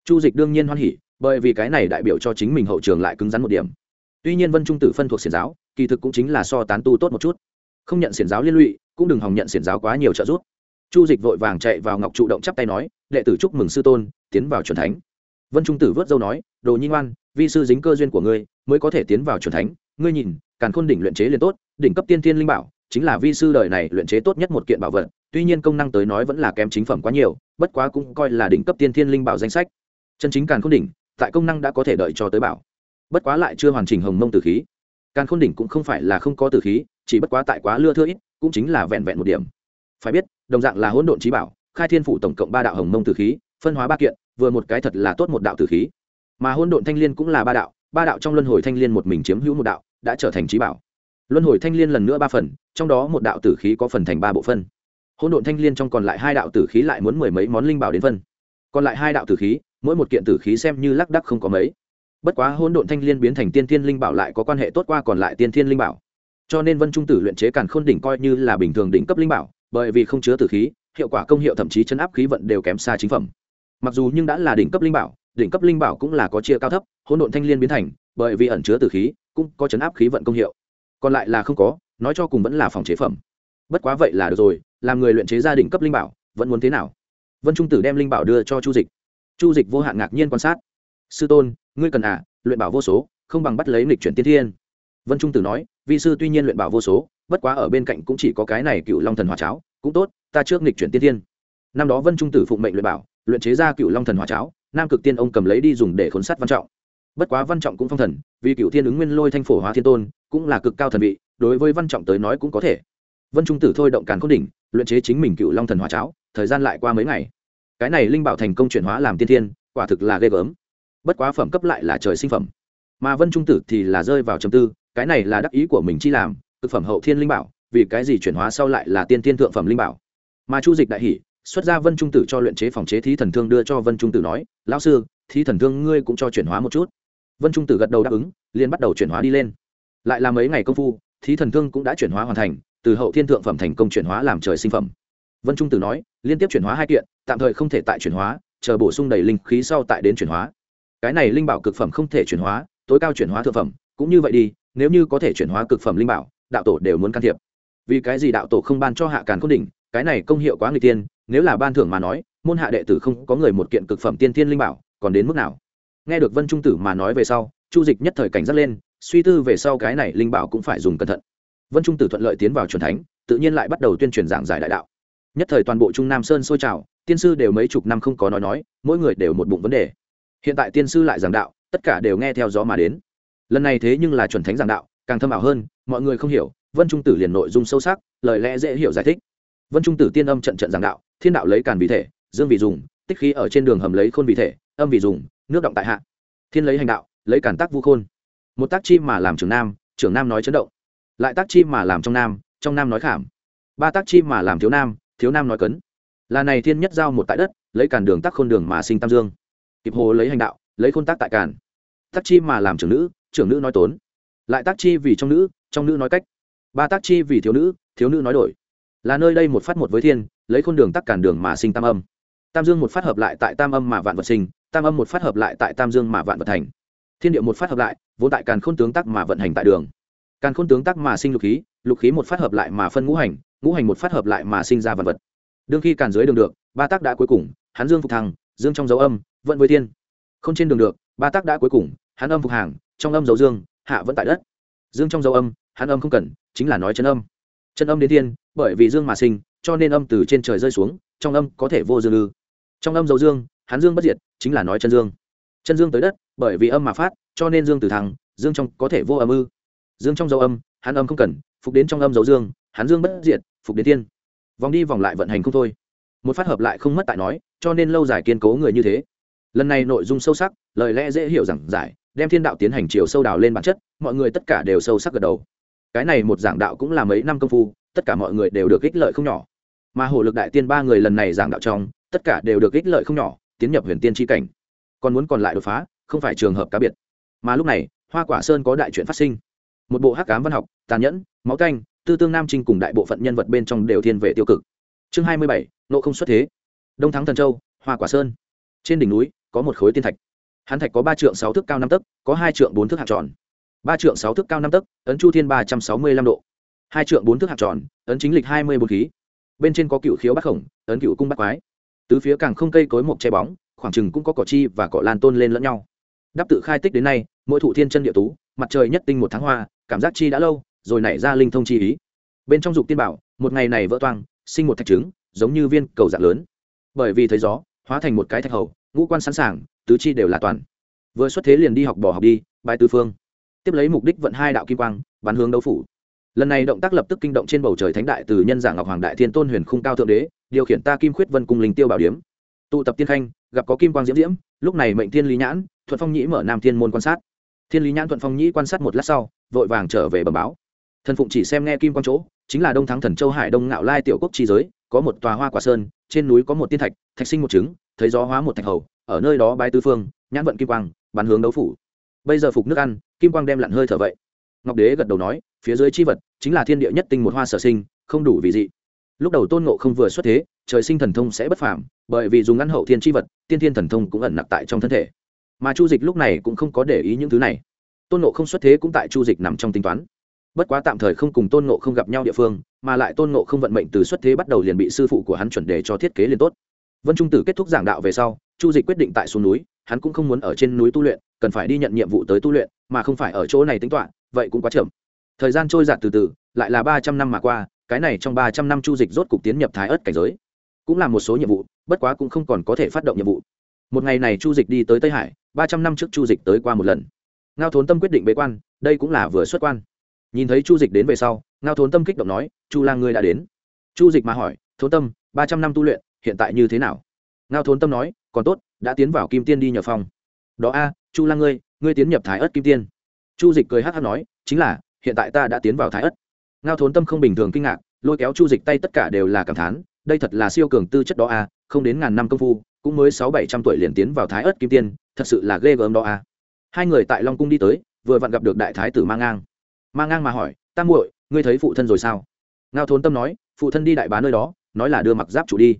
Chu dịch đương nhiên hoan hỉ, bởi vì cái này đại biểu cho chính mình hậu trường lại cứng rắn một điểm. Tuy nhiên vân trung tử phân thuộc xiển giáo kỳ thực cũng chính là so tán tu tốt một chút. Không nhận xiển giáo liên lụy, cũng đừng hòng nhận xiển giáo quá nhiều trợ giúp. Chu dịch vội vàng chạy vào ngọc trụ động chắp tay nói, đệ tử chúc mừng sư tôn, tiến vào c thánh. Vân trung tử vớt dâu nói, đồ nhi ngoan, vi sư dính cơ duyên của ngươi, mới có thể tiến vào c thánh. Ngươi nhìn, càn khôn đỉnh luyện chế liền tốt, đỉnh cấp tiên thiên linh bảo, chính là vi sư đời này luyện chế tốt nhất một kiện bảo vật, tuy nhiên công năng tới nói vẫn là kém chính phẩm quá nhiều, bất quá cũng coi là đỉnh cấp tiên thiên linh bảo danh sách. Chân chính càn khôn đỉnh, tại công năng đã có thể đợi cho tới bảo. Bất quá lại chưa hoàn chỉnh hồng mông tử khí càn khôn đỉnh cũng không phải là không có tử khí, chỉ bất quá tại quá lưa thưa ít, cũng chính là vẹn vẹn một điểm. Phải biết, đồng dạng là hỗn độn trí bảo, khai thiên phủ tổng cộng ba đạo hồng mông tử khí, phân hóa ba kiện, vừa một cái thật là tốt một đạo tử khí. Mà hỗn độn thanh liên cũng là ba đạo ba đạo trong luân hồi thanh liên một mình chiếm hữu một đạo, đã trở thành trí bảo. Luân hồi thanh liên lần nữa ba phần, trong đó một đạo tử khí có phần thành ba bộ phân. Hỗn độn thanh liên trong còn lại hai đạo tử khí lại muốn mười mấy món linh bảo đến phân. Còn lại hai đạo tử khí, mỗi một kiện tử khí xem như lác đắc không có mấy bất quá hỗn độn thanh liên biến thành tiên thiên linh bảo lại có quan hệ tốt qua còn lại tiên thiên linh bảo. Cho nên vân trung tử luyện chế càn khôn đỉnh coi như là bình thường đỉnh cấp linh bảo, bởi vì không chứa tử khí, hiệu quả công hiệu thậm chí chấn áp khí vận đều kém xa chính phẩm. Mặc dù nhưng đã là đỉnh cấp linh bảo, đỉnh cấp linh bảo cũng là có chia cao thấp, hỗn độn thanh liên biến thành, bởi vì ẩn chứa tử khí, cũng có chấn áp khí vận công hiệu. Còn lại là không có, nói cho cùng vẫn là phòng chế phẩm. Bất quá vậy là được rồi, làm người luyện chế gia đình cấp linh bảo, vẫn muốn thế nào? Vân trung tử đem linh bảo đưa cho chu dịch. Chu dịch vô hạn ngạc nhiên quan sát. Sư tôn ngươi cần à luyện bảo vô số, không bằng bắt lấy lịch chuyển tiên thiên. Vân trung tử nói, vi sư tuy nhiên luyện bảo vô số, bất quá ở bên cạnh cũng chỉ có cái này cựu long thần hòa cháo, cũng tốt, ta trước lịch chuyển tiên thiên. Năm đó vân trung tử phụng mệnh luyện bảo, luyện chế ra cựu long thần hòa cháo, nam cực tiên ông cầm lấy đi dùng để khốn sát văn trọng. Bất quá văn trọng cũng phong thần, vì cựu thiên ứng nguyên lôi thanh phổ hóa thiên tôn, cũng là cực cao thần vị, đối với văn trọng tới nói cũng có thể. Vân trung tử thôi động càn k đỉnh, luyện chế chính mình cựu long thần hòa cháo, thời gian lại qua mấy ngày. Cái này linh bảo thành công chuyển hóa làm tiên thiên, quả thực là ghê gớm bất quá phẩm cấp lại là trời sinh phẩm. Mà vân trung tử thì là rơi vào trầm tư, cái này là đắc ý của mình chi làm thực phẩm hậu thiên linh bảo, vì cái gì chuyển hóa sau lại là tiên thiên thượng phẩm linh bảo? Mà chu dịch đại hỷ, xuất ra vân trung tử cho luyện chế phòng chế thí thần thương đưa cho vân trung tử nói, lão sư, thí thần thương ngươi cũng cho chuyển hóa một chút. Vân trung tử gật đầu đáp ứng, liền bắt đầu chuyển hóa đi lên. Lại là mấy ngày công phu, thí thần thương cũng đã chuyển hóa hoàn thành, từ hậu thiên thượng phẩm thành công chuyển hóa làm trời sinh phẩm. Vân trung tử nói, liên tiếp chuyển hóa hai kiện, tạm thời không thể tại chuyển hóa, chờ bổ sung đầy linh khí sau tại đến chuyển hóa cái này linh bảo cực phẩm không thể chuyển hóa, tối cao chuyển hóa thượng phẩm, cũng như vậy đi, nếu như có thể chuyển hóa cực phẩm linh bảo, đạo tổ đều muốn can thiệp. Vì cái gì đạo tổ không ban cho hạ càn cốt đỉnh, cái này công hiệu quá người tiên nếu là ban thưởng mà nói, môn hạ đệ tử không có người một kiện cực phẩm tiên thiên linh bảo, còn đến mức nào? Nghe được vân trung tử mà nói về sau, chu dịch nhất thời cảnh giác lên, suy tư về sau cái này linh bảo cũng phải dùng cẩn thận. Vân trung tử thuận lợi tiến vào c thánh, tự nhiên lại bắt đầu tuyên truyền giảng giải đại đạo. Nhất thời toàn bộ trung nam sơn sôi trào, tiên sư đều mấy chục năm không có nói nói, mỗi người đều một bụng vấn đề hiện tại tiên sư lại giảng đạo, tất cả đều nghe theo gió mà đến. Lần này thế nhưng là chuẩn thánh giảng đạo, càng thâm ảo hơn, mọi người không hiểu, vân trung tử liền nội dung sâu sắc, lời lẽ dễ hiểu giải thích. Vân trung tử tiên âm trận trận giảng đạo, thiên đạo lấy càn vì thể, dương vì dùng, tích khí ở trên đường hầm lấy khôn vì thể, âm vì dùng, nước động tại hạ. Thiên lấy hành đạo, lấy càn tác vu khôn. Một tác chi mà làm trưởng nam trưởng nam nói chấn động. Lại tác chi mà làm trong nam trong nam nói khảm. Ba tác chi mà làm thiếu nam thiếu nam nói cấn. Là này thiên nhất giao một tại đất, lấy càn đường tác khôn đường mà sinh tam dương kịp hồ lấy hành đạo, lấy khôn tác tại càn. Tác chi mà làm trưởng nữ trưởng nữ nói tốn. Lại tác chi vì trong nữ trong nữ nói cách. Ba tác chi vì thiếu nữ thiếu nữ nói đổi. Là nơi đây một phát một với thiên, lấy khôn đường tắc cản đường mà sinh tam âm. Tam dương một phát hợp lại tại tam âm mà vạn vật sinh, tam âm một phát hợp lại tại tam dương mà vạn vật thành. Thiên địa một phát hợp lại, vốn tại càn khôn tướng tắc mà vận hành tại đường. Càn khôn tướng tắc mà sinh lục khí lục khí một phát hợp lại mà phân ngũ hành ngũ hành một phát hợp lại mà sinh ra vạn vật. Đương khi càn dưới đường được, ba tác đã cuối cùng, hắn dương phục thăng dương trong dấu âm vận với thiên. Không trên đường được, ba tác đã cuối cùng, hắn âm phục hàng, trong âm dấu dương, hạ vẫn tại đất. Dương trong dấu âm, hắn âm không cần, chính là nói chân âm. Chân âm đến thiên, bởi vì dương mà sinh, cho nên âm từ trên trời rơi xuống, trong âm có thể vô dương ư trong âm dấu dương, hắn dương bất diệt, chính là nói chân dương. Chân dương tới đất, bởi vì âm mà phát, cho nên dương từ thăng dương trong có thể vô âm ư. Dương trong dấu âm, hắn âm không cần, phục đến trong âm dấu dương, hắn dương bất diệt, phục đến thiên. Vòng đi vòng lại vận hành không thôi. Một phát hợp lại không mất tại nói cho nên lâu dài kiên cố người như thế. Lần này nội dung sâu sắc, lời lẽ dễ hiểu rằng giải, đem thiên đạo tiến hành chiều sâu đào lên bản chất, mọi người tất cả đều sâu sắc gật đầu. Cái này một giảng đạo cũng là mấy năm công phu, tất cả mọi người đều được ích lợi không nhỏ. Mà hồ lực đại tiên ba người lần này giảng đạo trong, tất cả đều được ích lợi không nhỏ, tiến nhập huyền tiên tri cảnh. Còn muốn còn lại đột phá, không phải trường hợp cá biệt. Mà lúc này, hoa quả sơn có đại chuyện phát sinh. Một bộ hắc cám văn học, tàn nhẫn, máu canh, tư tương nam trinh cùng đại bộ phận nhân vật bên trong đều thiên về tiêu cực. Chương hai mươi bảy, nộ không xuất thế đông thắng thần châu, hoa quả sơn. Trên đỉnh núi, có một khối tiên thạch. Hắn thạch có ba trượng sáu thước cao năm tấc, có hai trượng bốn thước hạt tròn. Ba trượng sáu thước cao năm tấc, ấn chu thiên ba trăm sáu mươi lăm độ. Hai trượng bốn thước hạt tròn, ấn chính lịch hai mươi bốn khí. Bên trên có cựu khiếu bắc khổng, ấn cựu cung bắc quái. Tứ phía càng không cây cối mộc che bóng, khoảng chừng cũng có cỏ chi và cỏ lan tôn lên lẫn nhau. Đắp tự khai tích đến nay, mỗi thụ thiên chân địa tú, mặt trời nhất tinh một tháng hoa, cảm giác chi đã lâu, rồi nảy ra linh thông chi ý. Bên trong dục tiên bảo, một ngày này vỡ toang, sinh một thạch trứng, giống như viên cầu dạng lớn bởi vì thấy gió, hóa thành một cái thạch hầu, ngũ quan sẵn sàng, tứ chi đều là toàn. Vừa xuất thế liền đi học bỏ học đi bài tư phương. Tiếp lấy mục đích vận hai đạo kim quang, bắn hướng đấu phủ. Lần này động tác lập tức kinh động trên bầu trời thánh đại từ nhân giả ngọc hoàng đại thiên tôn huyền khung cao thượng đế, điều khiển ta kim khuyết vân cung linh tiêu bảo điếm. Tụ tập tiên khanh, gặp có kim quang diễm diễm, lúc này mệnh thiên lý nhãn, thuận phong nhĩ mở nam thiên môn quan sát. Thiên lý nhãn thuận phong nhĩ quan sát một lát sau, vội vàng trở về bẩm báo. Thần phụng chỉ xem nghe kim quang chỗ, chính là đông thắng thần châu hải đông ngạo lai tiểu quốc chi giới, có một tòa hoa quả sơn trên núi có một tiên thạch thạch sinh một trứng, thấy gió hóa một thạch hầu, ở nơi đó bái tư phương, nhãn vận kim quang, bắn hướng đấu phủ. Bây giờ phục nước ăn, kim quang đem lặn hơi thở vậy. Ngọc đế gật đầu nói, phía dưới chi vật chính là thiên địa nhất tinh một hoa sở sinh, không đủ vì dị. Lúc đầu tôn ngộ không vừa xuất thế, trời sinh thần thông sẽ bất phàm, bởi vì dùng ngăn hậu thiên chi vật, tiên thiên thần thông cũng ẩn nặc tại trong thân thể. Mà chu dịch lúc này cũng không có để ý những thứ này. Tôn ngộ không xuất thế cũng tại chu dịch nằm trong tính toán bất quá tạm thời không cùng tôn nộ không gặp nhau địa phương, mà lại tôn nộ không vận mệnh từ xuất thế bắt đầu liền bị sư phụ của hắn chuẩn đề cho thiết kế liền tốt. Vân trung tử kết thúc giảng đạo về sau, chu dịch quyết định tại xuống núi, hắn cũng không muốn ở trên núi tu luyện, cần phải đi nhận nhiệm vụ tới tu luyện, mà không phải ở chỗ này tính toán, vậy cũng quá chậm. Thời gian trôi giạt từ từ, lại là ba trăm năm mà qua, cái này trong ba trăm năm chu dịch rốt cục tiến nhập thái ớt cảnh giới. Cũng là một số nhiệm vụ, bất quá cũng không còn có thể phát động nhiệm vụ. Một ngày này chu dịch đi tới tây hải, ba trăm năm trước chu dịch tới qua một lần. Ngao thốn tâm quyết định bế quan, đây cũng là vừa xuất quan nhìn thấy chu dịch đến về sau, ngao thốn tâm kích động nói, chu lang ngươi đã đến. Chu dịch mà hỏi, thốn tâm, ba trăm năm tu luyện, hiện tại như thế nào? Ngao thốn tâm nói, còn tốt, đã tiến vào kim tiên đi nhờ phòng. đó a, chu lang ngươi ngươi tiến nhập thái ất kim tiên. Chu dịch cười hát hát nói, chính là, hiện tại ta đã tiến vào thái ất. Ngao thốn tâm không bình thường kinh ngạc, lôi kéo chu dịch tay tất cả đều là cảm thán, đây thật là siêu cường tư chất đó a, không đến ngàn năm công phu, cũng mới sáu bảy trăm tuổi liền tiến vào thái ất kim tiên, thật sự là ghê gớm đó a. Hai người tại long cung đi tới, vừa vặn gặp được đại thái tử mang ngang mà ngang mà hỏi, ta muội, ngươi thấy phụ thân rồi sao? Ngao thốn tâm nói, phụ thân đi đại bá nơi đó, nói là đưa mặc giáp chủ đi.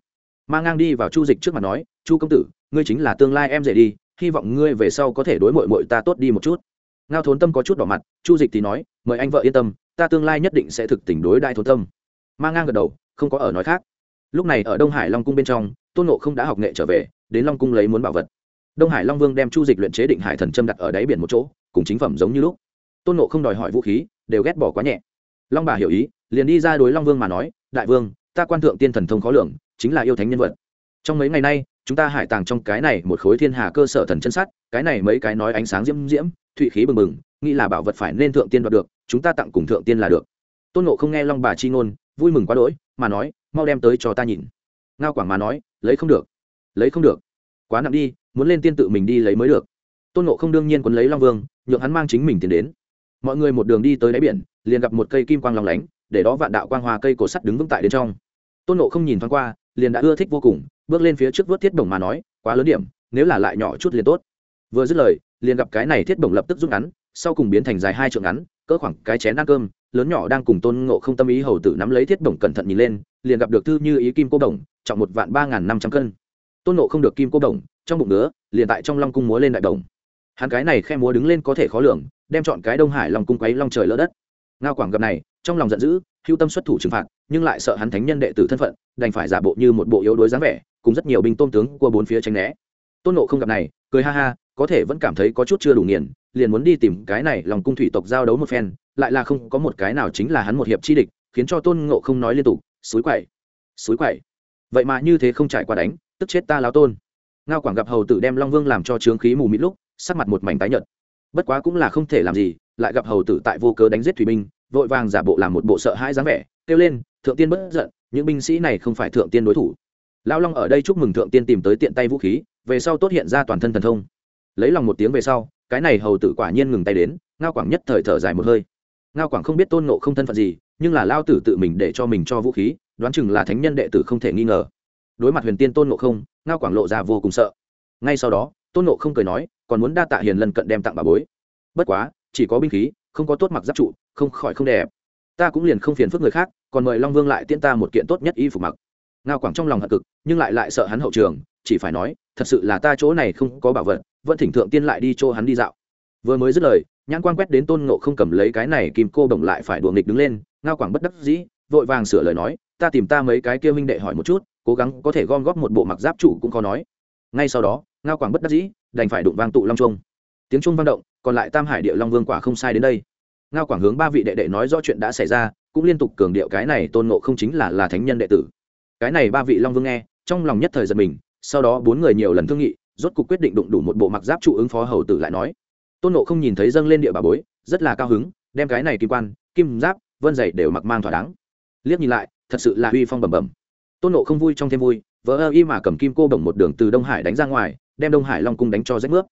Ma ngang đi vào chu dịch trước mặt nói, chu công tử, ngươi chính là tương lai em rể đi, hy vọng ngươi về sau có thể đối mội mội ta tốt đi một chút. Ngao thốn tâm có chút đỏ mặt, chu dịch thì nói, mời anh vợ yên tâm, ta tương lai nhất định sẽ thực tình đối đại thốn tâm. Ma ngang gật đầu, không có ở nói khác. Lúc này ở đông hải long cung bên trong, tôn nộ không đã học nghệ trở về, đến long cung lấy muốn bảo vật. Đông hải long vương đem chu dịch luyện chế định hải thần châm đặt ở đáy biển một chỗ, cùng chính phẩm giống như lúc tôn nộ không đòi hỏi vũ khí, đều ghét bỏ quá nhẹ. Long bà hiểu ý, liền đi ra đối long vương mà nói, đại vương, ta quan thượng tiên thần thông khó lường, chính là yêu thánh nhân vật. Trong mấy ngày nay, chúng ta hải tàng trong cái này một khối thiên hà cơ sở thần chân sắt, cái này mấy cái nói ánh sáng diễm diễm, thụy khí bừng bừng, nghĩ là bảo vật phải nên thượng tiên đoạt được, chúng ta tặng cùng thượng tiên là được. Tôn nộ không nghe long bà chi ngôn, vui mừng quá đỗi, mà nói, mau đem tới cho ta nhìn. Ngao quảng mà nói, lấy không được, lấy không được. Quá nặng đi, muốn lên tiên tự mình đi lấy mới được. Tôn nộ không đương nhiên quấn lấy long vương, nhượng hắn mang chính mình tiền đến mọi người một đường đi tới đáy biển, liền gặp một cây kim quang lòng lánh, để đó vạn đạo quang hoa cây cổ sắt đứng vững tại đến trong. Tôn nộ không nhìn thoáng qua, liền đã ưa thích vô cùng, bước lên phía trước vớt thiết bổng mà nói, quá lớn điểm, nếu là lại nhỏ chút liền tốt. Vừa dứt lời, liền gặp cái này thiết bổng lập tức rút ngắn, sau cùng biến thành dài hai trượng ngắn, cỡ khoảng cái chén ăn cơm, lớn nhỏ đang cùng tôn ngộ không tâm ý hầu tử nắm lấy thiết bổng cẩn thận nhìn lên, liền gặp được thư như ý kim cô đồng, trọng một vạn ba n g h n năm trăm cân. Tôn nộ không được kim cô đồng, trong bụng nữa liền tại trong long cung múa lên đại đồng. Hắn cái này khe múa đứng lên có thể khó lường đem chọn cái đông hải long cung quấy long trời lỡ đất. Ngao quảng gặp này, trong lòng giận dữ, hưu tâm xuất thủ trừng phạt, nhưng lại sợ hắn thánh nhân đệ tử thân phận, đành phải giả bộ như một bộ yếu đuối dáng vẻ, cùng rất nhiều binh tôn tướng của bốn phía tranh né. Tôn nộ không gặp này, cười ha ha, có thể vẫn cảm thấy có chút chưa đủ nghiền, liền muốn đi tìm cái này lòng cung thủy tộc giao đấu một phen, lại là không có một cái nào chính là hắn một hiệp chi địch, khiến cho tôn ngộ không nói liên tục suối quậy suối quậy. Vậy mà như thế không trải qua đánh, tức chết ta lao tôn. Ngao quảng gặp hầu tử đem long vương làm cho trướng khí mù mịt lúc, sắc mặt một mảnh tái nhợt bất quá cũng là không thể làm gì, lại gặp hầu tử tại vô cớ đánh giết thủy binh, vội vàng giả bộ làm một bộ sợ hãi dáng vẻ, kêu lên, thượng tiên bất giận, những binh sĩ này không phải thượng tiên đối thủ. Lao long ở đây chúc mừng thượng tiên tìm tới tiện tay vũ khí, về sau tốt hiện ra toàn thân thần thông. Lấy lòng một tiếng về sau, cái này hầu tử quả nhiên ngừng tay đến, ngao quảng nhất thời thở dài một hơi. Ngao quảng không biết tôn nộ không thân phận gì, nhưng là lao tử tự mình để cho mình cho vũ khí, đoán chừng là thánh nhân đệ tử không thể nghi ngờ. Đối mặt huyền tiên tôn nộ không, ngao quảng lộ ra vô cùng sợ. Ngay sau đó tôn nộ không cười nói, còn muốn đa tạ hiền lần cận đem tặng bà bối. Bất quá, chỉ có binh khí, không có tốt mặc giáp trụ, không khỏi không đẹp. Ta cũng liền không phiền phức người khác, còn mời long vương lại tiễn ta một kiện tốt nhất y phục mặc. Ngao quảng trong lòng hận cực, nhưng lại lại sợ hắn hậu trường, chỉ phải nói, thật sự là ta chỗ này không có bảo vật, vẫn thỉnh thượng tiên lại đi chỗ hắn đi dạo. Vừa mới dứt lời, nhãn quan quét đến tôn ngộ không cầm lấy cái này kim cô bồng lại phải đùa nghịch đứng lên, ngao quảng bất đắc dĩ, vội vàng sửa lời nói, ta tìm ta mấy cái kia minh đệ hỏi một chút, cố gắng có thể gom góp một bộ mặc giáp trụ cũng khó nói. Ngay sau đó ngao quảng bất đắc dĩ, đành phải đụng vang tụ long trung. Tiếng trung vang động, còn lại tam hải địa long vương quả không sai đến đây. Ngao quảng hướng ba vị đệ đệ nói rõ chuyện đã xảy ra, cũng liên tục cường điệu cái này tôn nộ không chính là là thánh nhân đệ tử. Cái này ba vị long vương nghe, trong lòng nhất thời giật mình, sau đó bốn người nhiều lần thương nghị, rốt cuộc quyết định đụng đủ một bộ mặc giáp trụ ứng phó hầu tử lại nói. Tôn nộ không nhìn thấy dâng lên địa bà bối, rất là cao hứng, đem cái này kim quan, kim giáp, vân dày đều mặc mang thỏa đáng. Liếc nhìn lại, thật sự là uy phong bầm bầm. tôn nộ không vui trong thêm vui, vỡ ơ y mà cầm kim cô bổng một đường từ đông hải đánh ra ngoài đem đông hải long cung đánh cho rách nước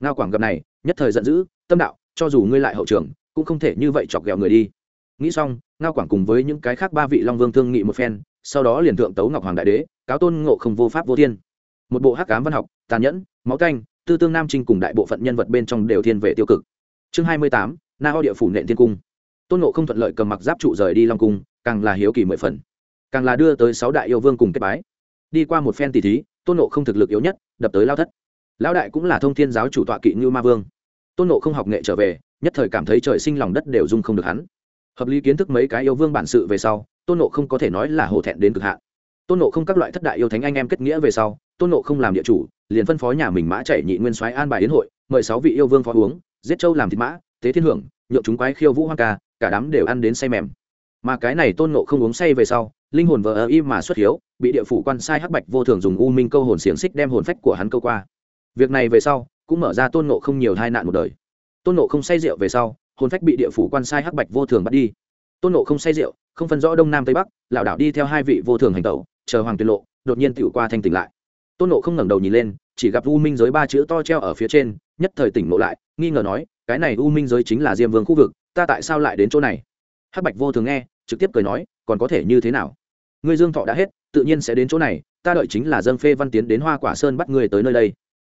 ngao quảng gặp này, nhất thời giận dữ, tâm đạo, cho dù ngươi lại hậu trường, cũng không thể như vậy chọc ghẹo người đi. Nghĩ xong, ngao quảng cùng với những cái khác ba vị long vương thương nghị một phen, sau đó liền thượng tấu ngọc hoàng đại đế, cáo tôn ngộ không vô pháp vô thiên. Một bộ hắc cám văn học, tàn nhẫn, máu canh tư tương nam trinh cùng đại bộ phận nhân vật bên trong đều thiên về tiêu cực. Chương hai mươi tám, na ho địa phủ nện thiên cung. Tôn ngộ không thuận lợi cầm mặc giáp trụ rời đi long cung, càng là hiếu kỳ mười phần. Càng là đưa tới sáu đại yêu vương cùng kết bái. Đi qua một phen tỷ thí tôn nộ không thực lực yếu nhất, đập tới lao thất. Lão đại cũng là thông thiên giáo chủ tọa kỵ như ma vương. Tôn nộ không học nghệ trở về, nhất thời cảm thấy trời sinh lòng đất đều dung không được hắn. Hợp lý kiến thức mấy cái yêu vương bản sự về sau, tôn nộ không có thể nói là hổ thẹn đến cực hạn. Tôn nộ không các loại thất đại yêu thánh anh em kết nghĩa về sau, tôn nộ không làm địa chủ, liền phân phó nhà mình mã chạy nhị nguyên soái an bài yến hội, mời sáu vị yêu vương phó uống, giết châu làm thịt mã, tế thiên hưởng, nhượng chúng quái khiêu vũ hoa ca, cả đám đều ăn đến say mềm. Mà cái này tôn nộ không uống say về sau linh hồn vờ ơ im mà xuất hiếu, bị địa phủ quan sai hắc bạch vô thường dùng u minh câu hồn xiềng xích đem hồn phách của hắn câu qua. Việc này về sau, cũng mở ra tôn nộ không nhiều tai nạn một đời. Tôn nộ không say rượu về sau, hồn phách bị địa phủ quan sai hắc bạch vô thường bắt đi. Tôn nộ không say rượu, không phân rõ đông nam tây bắc, lảo đảo đi theo hai vị vô thường hành tẩu, chờ hoàng tuyên lộ, đột nhiên tựu qua thanh tỉnh lại. Tôn nộ không ngẩng đầu nhìn lên, chỉ gặp u minh giới ba chữ to treo ở phía trên, nhất thời tỉnh ngộ lại, nghi ngờ nói, cái này u minh giới chính là diêm vương khu vực, ta tại sao lại đến chỗ này? Hắc bạch vô thường nghe, trực tiếp cười nói, còn có thể như thế nào? Ngươi dương thọ đã hết, tự nhiên sẽ đến chỗ này, ta đợi chính là dân phê văn tiến đến hoa quả sơn bắt ngươi tới nơi đây.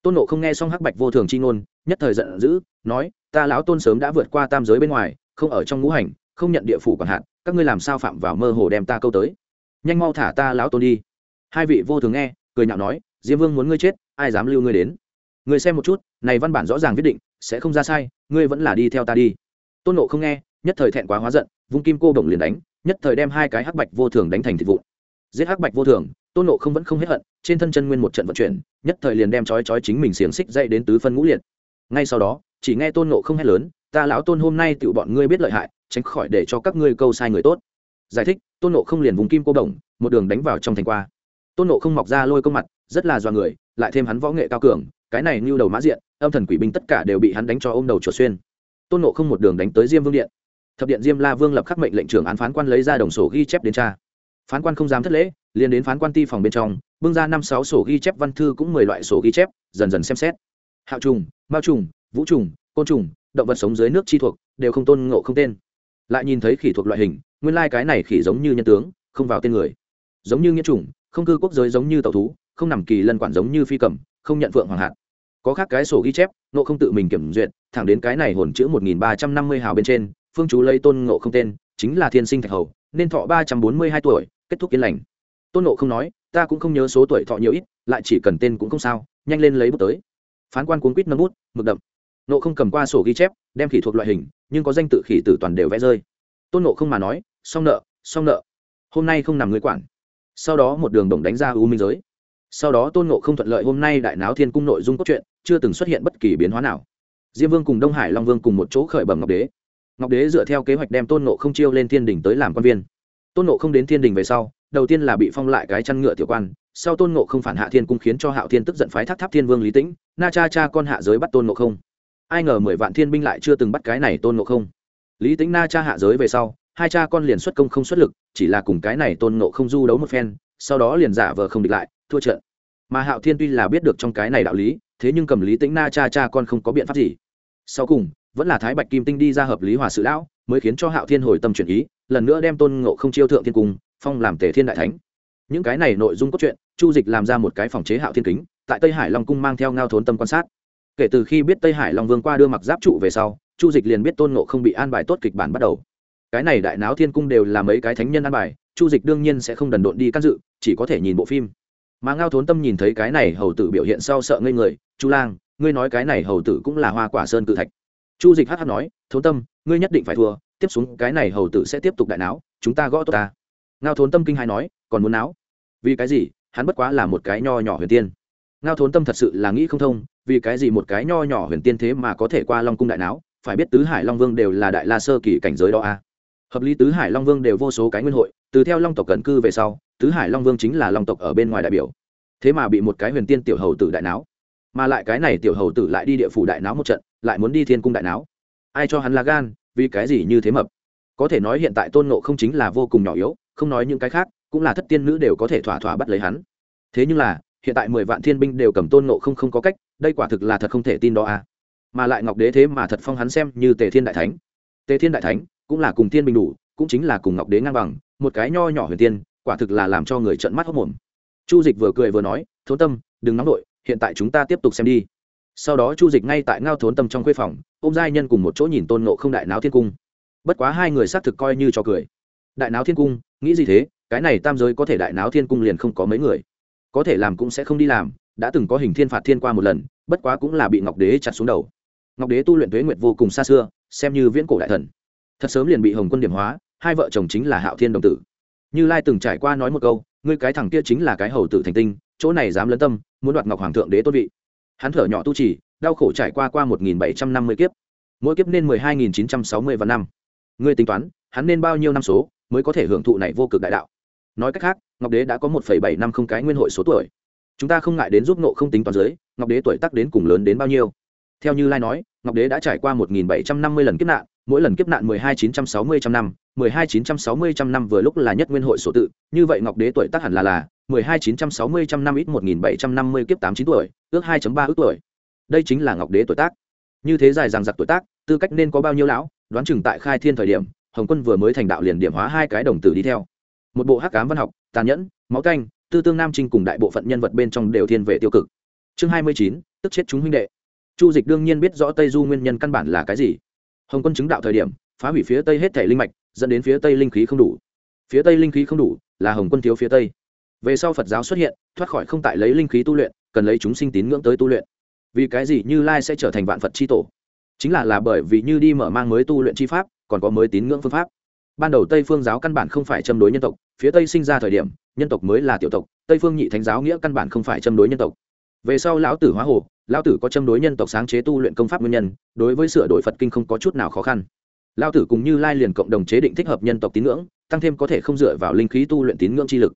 Tôn nộ không nghe xong hắc bạch vô thường chi ngôn, nhất thời giận dữ, nói, ta lão tôn sớm đã vượt qua tam giới bên ngoài, không ở trong ngũ hành, không nhận địa phủ còn hạn các ngươi làm sao phạm vào mơ hồ đem ta câu tới? Nhanh mau thả ta lão tôn đi. Hai vị vô thường nghe, cười nhạo nói, diêm vương muốn ngươi chết, ai dám lưu ngươi đến? Ngươi xem một chút, này văn bản rõ ràng viết định, sẽ không ra sai, ngươi vẫn là đi theo ta đi. Tôn nộ không nghe, nhất thời thẹn quá hóa giận, vung kim cô đồng liền đánh nhất thời đem hai cái hắc bạch vô thường đánh thành thịt vụn. Giết hắc bạch vô thường, tôn nộ không vẫn không hết hận, trên thân chân nguyên một trận vận chuyển, nhất thời liền đem chói chói chính mình xiềng xích dậy đến tứ phân ngũ liệt. Ngay sau đó, chỉ nghe tôn nộ không hét lớn, ta lão tôn, hôm nay tự bọn ngươi biết lợi hại, tránh khỏi để cho các ngươi câu sai người tốt. Giải thích, tôn nộ không liền vùng kim cô đồng, một đường đánh vào trong thành qua. Tôn nộ không mọc ra lôi công mặt, rất là do người, lại thêm hắn võ nghệ cao cường, cái này như đầu mã diện, âm thần quỷ binh tất cả đều bị hắn đánh cho ôm đầu chuột xuyên. Tôn nộ không một đường đánh tới diêm vương điện thập điện diêm la vương lập khắc mệnh lệnh trưởng án phán quan lấy ra đồng sổ ghi chép đến tra. Phán quan không dám thất lễ, liền đến phán quan ti phòng bên trong, bưng ra năm sáu sổ ghi chép văn thư cũng mười loại sổ ghi chép, dần dần xem xét. Hạo trùng bao trùng, vũ trùng, côn trùng, động vật sống dưới nước chi thuộc, đều không tôn ngộ không tên. Lại nhìn thấy khỉ thuộc loại hình, nguyên lai cái này khỉ giống như nhân tướng, không vào tên người. Giống như nghĩa trùng không cư quốc giới giống như tàu thú, không nằm kỳ lân quản giống như phi cầm, không nhận phượng hoàng hạt. Có khác cái sổ ghi chép nộ không tự mình kiểm duyệt, thẳng đến cái này hồn chữ một nghìn ba trăm năm mươi hào bên trên phương chú lấy tôn ngộ không tên, chính là thiên sinh thạch hầu, nên thọ ba trăm bốn mươi hai tuổi, kết thúc yên lành. Tôn ngộ không nói, ta cũng không nhớ số tuổi thọ nhiều ít, lại chỉ cần tên cũng không sao, nhanh lên lấy bút tới. Phán quan cuốn quýt nâng bút, mực đậm. Nộ không cầm qua sổ ghi chép, đem khỉ thuộc loại hình, nhưng có danh tự khỉ tử toàn đều vẽ rơi. Tôn nộ không mà nói, xong nợ xong nợ. Hôm nay không nằm người quản. Sau đó một đường đồng đánh ra u minh giới. Sau đó tôn nộ không thuận lợi hôm nay đại náo thiên cung nội dung cốt truyện, chưa từng xuất hiện bất kỳ biến hóa nào. Diêm vương cùng đông hải long vương cùng một chỗ khởi bẩm ngọc đế ngọc đế dựa theo kế hoạch đem tôn nộ không chiêu lên thiên đình tới làm quan viên. Tôn nộ không đến thiên đình về sau, đầu tiên là bị phong lại cái chăn ngựa tiểu quan, sau tôn nộ không phản hạ thiên cung khiến cho hạo thiên tức giận phái thác tháp thiên vương lý tĩnh, na cha cha con hạ giới bắt tôn nộ không. Ai ngờ mười vạn thiên binh lại chưa từng bắt cái này tôn nộ không. Lý tĩnh na cha hạ giới về sau, hai cha con liền xuất công không xuất lực, chỉ là cùng cái này tôn nộ không du đấu một phen, sau đó liền giả vờ không địch lại, thua trận. Mà hạo thiên tuy là biết được trong cái này đạo lý, thế nhưng cầm lý tĩnh na cha cha con không có biện pháp gì. Sau cùng vẫn là thái bạch kim tinh đi ra hợp lý hòa sự lão, mới khiến cho hạo thiên hồi tâm chuyển ý, lần nữa đem tôn ngộ không chiêu thượng thiên cung, phong làm tề thiên đại thánh. Những cái này nội dung cốt truyện, chu dịch làm ra một cái phòng chế hạo thiên kính, tại tây hải long cung mang theo ngao thốn tâm quan sát. Kể từ khi biết tây hải long vương qua đưa mặc giáp trụ về sau, chu dịch liền biết tôn ngộ không bị an bài tốt kịch bản bắt đầu. Cái này đại náo thiên cung đều là mấy cái thánh nhân an bài, chu dịch đương nhiên sẽ không đần độn đi can dự, chỉ có thể nhìn bộ phim. Mà ngao thốn tâm nhìn thấy cái này hầu tử biểu hiện sau sợ ngây người, chu lang, ngươi nói cái này hầu tử cũng là hoa quả sơn cự thạch chu dịch hh nói thốn tâm ngươi nhất định phải thua tiếp xuống cái này hầu tử sẽ tiếp tục đại não, chúng ta gõ tốt ta ngao thốn tâm kinh hai nói còn muốn não? vì cái gì hắn bất quá là một cái nho nhỏ huyền tiên ngao thốn tâm thật sự là nghĩ không thông vì cái gì một cái nho nhỏ huyền tiên thế mà có thể qua long cung đại não? phải biết tứ hải long vương đều là đại la sơ kỳ cảnh giới đó a à. hợp lý tứ hải long vương đều vô số cái nguyên hội từ theo long tộc cận cư về sau tứ hải long vương chính là long tộc ở bên ngoài đại biểu thế mà bị một cái huyền tiên tiểu hầu tử đại não, mà lại cái này tiểu hầu tử lại đi địa phủ đại não một trận lại muốn đi thiên cung đại não ai cho hắn là gan, vì cái gì như thế mập? Có thể nói hiện tại tôn nộ không chính là vô cùng nhỏ yếu, không nói những cái khác, cũng là thất tiên nữ đều có thể thỏa thỏa bắt lấy hắn. Thế nhưng là, hiện tại mười vạn thiên binh đều cầm tôn nộ không không có cách, đây quả thực là thật không thể tin đó à. Mà lại ngọc đế thế mà thật phong hắn xem như tề thiên đại thánh. Tề thiên đại thánh cũng là cùng thiên bình đủ, cũng chính là cùng ngọc đế ngang bằng, một cái nho nhỏ huyền tiên, quả thực là làm cho người trận mắt hốc mồm. Chu dịch vừa cười vừa nói thố tâm, đừng nóng nổi hiện tại chúng ta tiếp tục xem đi sau đó chu dịch ngay tại ngao thốn tâm trong khuê phòng ô m giai nhân cùng một chỗ nhìn tôn nộ không đại náo thiên cung. Bất quá hai người xác thực coi như cho cười. Đại náo thiên cung, nghĩ gì thế? Cái này tam giới có thể đại náo thiên cung liền không có mấy người. Có thể làm cũng sẽ không đi làm, đã từng có hình thiên phạt thiên qua một lần, bất quá cũng là bị ngọc đế chặt xuống đầu. Ngọc đế tu luyện tuế nguyệt vô cùng xa xưa, xem như viễn cổ đại thần. Thật sớm liền bị hồng quân điểm hóa, hai vợ chồng chính là hạo thiên đồng tử. Như lai từng trải qua nói một câu, ngươi cái thằng kia chính là cái hầu tử thành tinh, chỗ này dám lấn tâm, muốn đoạt ngọc hoàng thượng đế tôn vị hắn thở nhỏ tu trì, đau khổ trải qua qua một nghìn bảy trăm năm mươi kiếp. Mỗi kiếp nên mười hai nghìn chín trăm sáu mươi và năm. Người tính toán, hắn nên bao nhiêu năm số mới có thể hưởng thụ này vô cực đại đạo? Nói cách khác, ngọc đế đã có một phẩy bảy năm không cái nguyên hội số tuổi. Chúng ta không ngại đến giúp nộ không tính toán giới, ngọc đế tuổi tắc đến cùng lớn đến bao nhiêu? Theo như lai nói, ngọc đế đã trải qua một nghìn bảy trăm năm mươi lần kiếp nạn, mỗi lần kiếp nạn mười hai chín trăm sáu mươi trăm năm mười hai chín trăm sáu mươi trăm năm vừa lúc là nhất nguyên hội sổ tự, như vậy ngọc đế tuổi tác hẳn là là mười hai chín trăm sáu mươi trăm năm ít một nghìn bảy trăm năm mươi kiếp tám chín tuổi, ước hai ba ước tuổi. Đây chính là ngọc đế tuổi tác. Như thế dài rằng giặc tuổi tác, tư cách nên có bao nhiêu lão, đoán chừng tại khai thiên thời điểm, hồng quân vừa mới thành đạo liền điểm hóa hai cái đồng tử đi theo. Một bộ hắc cám văn học, tàn nhẫn, máu canh, tư tương nam trinh cùng đại bộ phận nhân vật bên trong đều thiên về tiêu cực. Chương hai mươi chín, tức chết chúng huynh đệ. Chu dịch đương nhiên biết rõ tây du nguyên nhân căn bản là cái gì. Hồng quân chứng đạo thời điểm, phá hủy phía tây hết thể linh mạch dẫn đến phía tây linh khí không đủ. Phía tây linh khí không đủ là hồng quân thiếu phía tây. Về sau phật giáo xuất hiện, thoát khỏi không tại lấy linh khí tu luyện, cần lấy chúng sinh tín ngưỡng tới tu luyện. Vì cái gì như lai sẽ trở thành vạn phật c h i tổ? Chính là là bởi vì như đi mở mang mới tu luyện chi pháp, còn có mới tín ngưỡng phương pháp. Ban đầu tây phương giáo căn bản không phải châm đối nhân tộc, phía tây sinh ra thời điểm, nhân tộc mới là tiểu tộc, tây phương nhị thánh giáo nghĩa căn bản không phải châm đối nhân tộc. Về sau lão tử hóa hồ, lão tử có châm đối nhân tộc sáng chế tu luyện công pháp nguyên nhân, đối với sửa đổi phật kinh không có chút nào khó khăn. Lao tử cùng như lai liền cộng đồng chế định thích hợp nhân tộc tín ngưỡng, tăng thêm có thể không dựa vào linh khí tu luyện tín ngưỡng chi lực.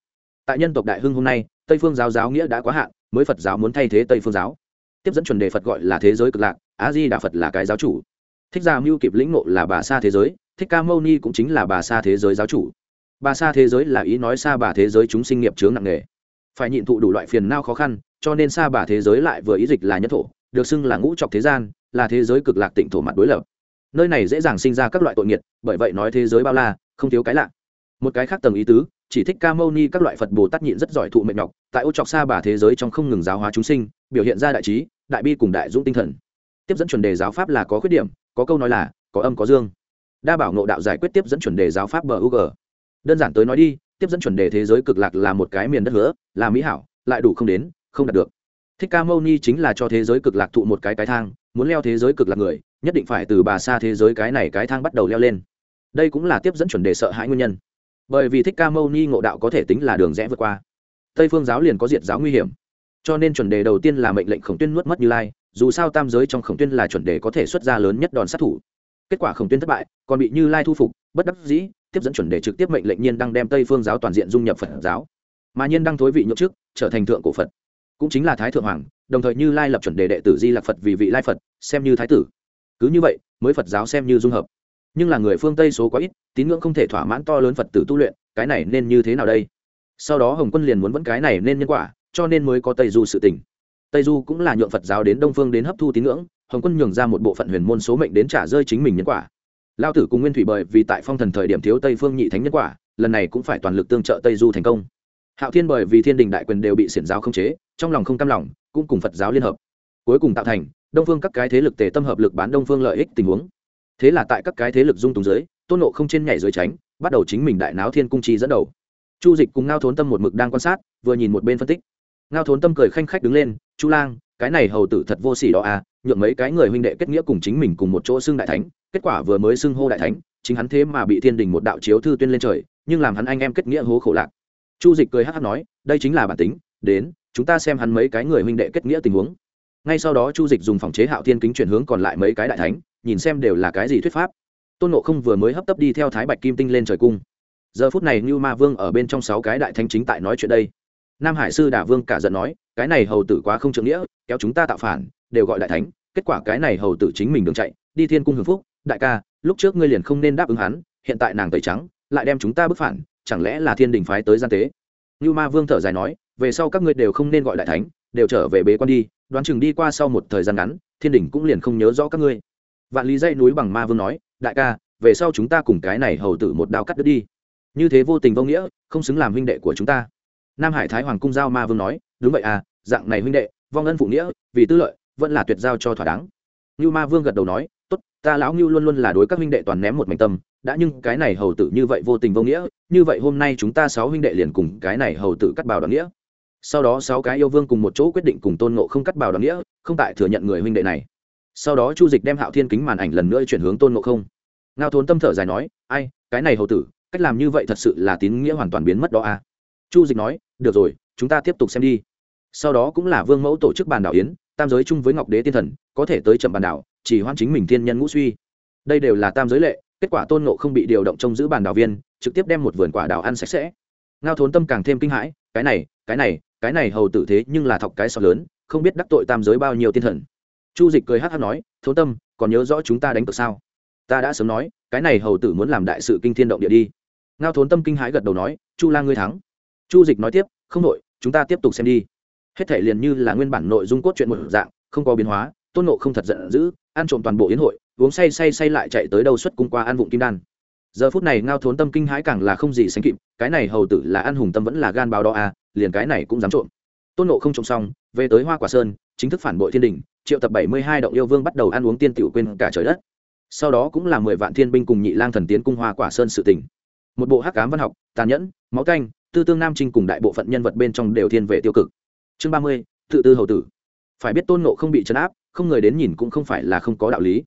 Tại nhân tộc đại hưng hôm nay, tây phương giáo giáo nghĩa đã quá hạn, mới phật giáo muốn thay thế tây phương giáo. Tiếp dẫn chuẩn đề phật gọi là thế giới cực lạc á di đà phật là cái giáo chủ. Thích gia mưu kịp lĩnh ngộ là bà sa thế giới, thích ca mâu ni cũng chính là bà sa thế giới giáo chủ. Bà sa thế giới là ý nói xa bà thế giới chúng sinh nghiệp chướng nặng nề. Phải nhịn thụ đủ loại phiền nao khó khăn, cho nên xa bà thế giới lại vừa ý dịch là nhất thổ, được xưng là ngũ trọc thế gian, là thế giới cực lạc tịnh thổ mặt đối lập nơi này dễ dàng sinh ra các loại tội nghiệt, bởi vậy nói thế giới bao la, không thiếu cái lạ. Một cái khác tầng ý tứ, chỉ thích ca mâu ni các loại phật bồ tát nhịn rất giỏi thụ mệnh nhọc, tại ô trọc xa bà thế giới trong không ngừng giáo hóa chúng sinh, biểu hiện ra đại trí, đại bi cùng đại dũng tinh thần. Tiếp dẫn chuẩn đề giáo pháp là có khuyết điểm, có câu nói là, có âm có dương. Đa bảo ngộ đạo giải quyết tiếp dẫn chuẩn đề giáo pháp bờ u g đơn giản tới nói đi, tiếp dẫn chuẩn đề thế giới cực lạc là một cái miền đất hứa, là mỹ hảo, lại đủ không đến, không đạt được. Thích ca mâu ni chính là cho thế giới cực lạc thụ một cái cái thang, muốn leo thế giới cực lạc người nhất định phải từ bà xa thế giới cái này cái thang bắt đầu leo lên. Đây cũng là tiếp dẫn chuẩn đề sợ hãi nguyên nhân. Bởi vì thích ca mâu ni ngộ đạo có thể tính là đường rẽ vượt qua. Tây phương giáo liền có diệt giáo nguy hiểm. Cho nên chuẩn đề đầu tiên là mệnh lệnh khổng tuyên nuốt mất như lai, dù sao tam giới trong khổng tuyên là chuẩn đề có thể xuất ra lớn nhất đòn sát thủ. Kết quả khổng tuyên thất bại, còn bị như lai thu phục, bất đắc dĩ, tiếp dẫn chuẩn đề trực tiếp mệnh lệnh nhiên đăng đem tây phương giáo toàn diện dung nhập phật giáo. Mà nhiên đăng thối vị nhậm trước trở thành thượng cổ phật. Cũng chính là thái thượng hoàng, đồng thời như lai lập chuẩn đề đệ tử di lạc phật vì vị lai phật, xem như thái tử cứ như vậy, mới phật giáo xem như dung hợp. Nhưng là người phương tây số quá ít, tín ngưỡng không thể thỏa mãn to lớn phật tử tu luyện, cái này nên như thế nào đây? Sau đó hồng quân liền muốn vẫn cái này nên nhân quả, cho nên mới có tây du sự tình. Tây du cũng là nhượng phật giáo đến đông phương đến hấp thu tín ngưỡng, hồng quân nhường ra một bộ phận huyền môn số mệnh đến trả rơi chính mình nhân quả. Lao tử cùng nguyên thủy bởi vì tại phong thần thời điểm thiếu tây phương nhị thánh nhân quả, lần này cũng phải toàn lực tương trợ tây du thành công. Hạo thiên bởi vì thiên đình đại quyền đều bị xiển giáo không chế, trong lòng không cam lòng, cũng cùng phật giáo liên hợp cuối cùng tạo thành, đông phương các cái thế lực tề tâm hợp lực bán đông phương lợi ích tình huống. Thế là tại các cái thế lực dung túng dưới, tôn nộ không trên nhảy dưới tránh, bắt đầu chính mình đại náo thiên cung chi dẫn đầu. Chu dịch cùng ngao thốn tâm một mực đang quan sát, vừa nhìn một bên phân tích. Ngao thốn tâm cười khanh khách đứng lên, chu lang, cái này hầu tử thật vô sỉ đó à nhượng mấy cái người huynh đệ kết nghĩa cùng chính mình cùng một chỗ xưng đại thánh, kết quả vừa mới xưng hô đại thánh, chính hắn thế mà bị thiên đình một đạo chiếu thư tuyên lên trời, nhưng làm hắn anh em kết nghĩa hố khổ lạc. Chu dịch cười hát hát nói, đây chính là bản tính, đến, chúng ta xem hắn mấy cái người huynh đệ kết nghĩa tình huống ngay sau đó chu dịch dùng phòng chế hạo thiên kính chuyển hướng còn lại mấy cái đại thánh, nhìn xem đều là cái gì thuyết pháp. Tôn nộ không vừa mới hấp tấp đi theo thái bạch kim tinh lên trời cung. Giờ phút này như ma vương ở bên trong sáu cái đại thánh chính tại nói chuyện đây. Nam hải sư đả vương cả giận nói, cái này hầu tử quá không trượng nghĩa, kéo chúng ta tạo phản, đều gọi đại thánh, kết quả cái này hầu tử chính mình đường chạy, đi thiên cung hưởng phúc, đại ca, lúc trước ngươi liền không nên đáp ứng hắn, hiện tại nàng tẩy trắng, lại đem chúng ta bức phản, chẳng lẽ là thiên đình phái tới gian tế? Như ma vương thở dài nói, về sau các ngươi đều không nên gọi đại thánh, đều trở về bế quan đi đoán chừng đi qua sau một thời gian ngắn, thiên đình cũng liền không nhớ rõ các ngươi. Vạn lý dây núi bằng ma vương nói, đại ca, về sau chúng ta cùng cái này hầu tử một đao cắt đứt đi. Như thế vô tình vô nghĩa, không xứng làm huynh đệ của chúng ta. Nam hải thái hoàng cung giao ma vương nói, đúng vậy à dạng này huynh đệ, vong ân phụ nghĩa, vì tư lợi, vẫn là tuyệt giao cho thỏa đáng. Như ma vương gật đầu nói, tốt, ta lão ngưu luôn luôn là đối các huynh đệ toàn ném một mảnh tâm, đã nhưng cái này hầu tử như vậy vô tình vô nghĩa, như vậy hôm nay chúng ta sáu huynh đệ liền cùng cái này hầu tử cắt bào đoạn nghĩa sau đó sáu cái yêu vương cùng một chỗ quyết định cùng tôn ngộ không cắt bào đoạn nghĩa, không tại thừa nhận người huynh đệ này. Sau đó chu dịch đem hạo thiên kính màn ảnh lần nữa chuyển hướng tôn ngộ không. Ngao thốn tâm thở dài nói, ai, cái này hầu tử, cách làm như vậy thật sự là tín nghĩa hoàn toàn biến mất đó à? Chu dịch nói, được rồi, chúng ta tiếp tục xem đi. Sau đó cũng là vương mẫu tổ chức bàn đảo yến, tam giới chung với ngọc đế tiên thần, có thể tới chậm bàn đảo, chỉ hoan chính mình thiên nhân ngũ suy. Đây đều là tam giới lệ, kết quả tôn nộ không bị điều động trông giữ bàn đảo viên, trực tiếp đem một vườn quả đảo ăn sạch sẽ. Ngao thốn tâm càng thêm kinh hãi, cái này cái này cái này hầu tử thế nhưng là thọc cái sọt lớn, không biết đắc tội tam giới bao nhiêu tiên thần. Chu dịch cười hát hát nói, thấu tâm, còn nhớ rõ chúng ta đánh cược sao? Ta đã sớm nói, cái này hầu tử muốn làm đại sự kinh thiên động địa đi. Ngao thốn tâm kinh hãi gật đầu nói, chu la ngươi thắng. Chu dịch nói tiếp, không nội, chúng ta tiếp tục xem đi. Hết thể liền như là nguyên bản nội dung cốt truyện một dạng, không có biến hóa, tôn nộ không thật giận dữ, ăn trộm toàn bộ yến hội, uống say say say lại chạy tới đâu xuất cung qua ăn vụng kim đan. Giờ phút này ngao thốn tâm kinh hãi càng là không gì sánh kịp, cái này hầu tử là ăn hùng tâm vẫn là gan báo đó à liền cái này cũng dám trộm. Tôn nộ không trộm xong, về tới hoa quả sơn, chính thức phản bội thiên đình, triệu tập bảy mươi hai động yêu vương bắt đầu ăn uống tiên tiểu quên cả trời đất. Sau đó cũng là mười vạn thiên binh cùng nhị lang thần tiến cung hoa quả sơn sự tỉnh một bộ hắc cám văn học, tàn nhẫn, máu canh, tư tương nam trinh cùng đại bộ phận nhân vật bên trong đều thiên về tiêu cực. Chương ba mươi, tự tư hầu tử. Phải biết tôn nộ không bị chấn áp, không người đến nhìn cũng không phải là không có đạo lý.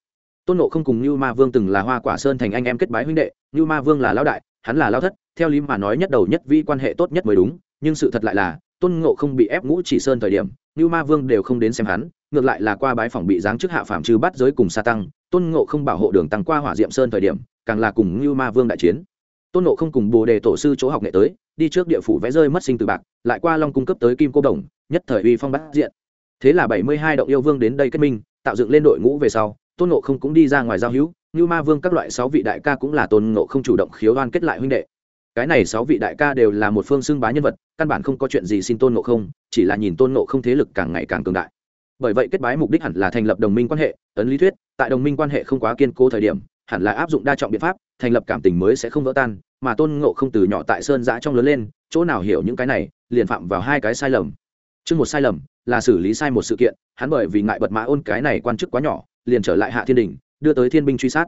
Tôn nộ không cùng như ma vương từng là hoa quả sơn thành anh em kết bái huynh đệ như ma vương là lão đại, hắn là lao thất, theo lý mà nói nhất đầu nhất vi quan hệ tốt nhất mới đúng nhưng sự thật lại là, tôn ngộ không bị ép ngũ chỉ sơn thời điểm như ma vương đều không đến xem hắn, ngược lại là qua bái phòng bị giáng chức hạ phạm trừ bắt giới cùng sa tăng, tôn ngộ không bảo hộ đường tăng qua hỏa diệm sơn thời điểm, càng là cùng như ma vương đại chiến. Tôn ngộ không cùng bồ đề tổ sư chỗ học nghệ tới, đi trước địa phủ vẽ rơi mất sinh từ bạc, lại qua long cung cấp tới kim cô đồng, nhất thời uy phong bắt diện. Thế là bảy mươi hai động yêu vương đến đây kết minh, tạo dựng lên đội ngũ về sau, tôn ngộ không cũng đi ra ngoài giao hữu như ma vương các loại sáu vị đại ca cũng là tôn ngộ không chủ động khiếu đoan kết lại huynh đệ cái này sáu vị đại ca đều là một phương xưng bá nhân vật, căn bản không có chuyện gì xin tôn ngộ không, chỉ là nhìn tôn ngộ không thế lực càng ngày càng cường đại. Bởi vậy kết bái mục đích hẳn là thành lập đồng minh quan hệ, ấn lý thuyết, tại đồng minh quan hệ không quá kiên cố thời điểm, hẳn là áp dụng đa trọng biện pháp, thành lập cảm tình mới sẽ không vỡ tan, mà tôn ngộ không từ nhỏ tại sơn giã trong lớn lên, chỗ nào hiểu những cái này, liền phạm vào hai cái sai lầm. Chứ một sai lầm là xử lý sai một sự kiện, hắn bởi vì ngại bật mã ôn cái này quan chức quá nhỏ, liền trở lại hạ thiên đình, đưa tới thiên binh truy sát.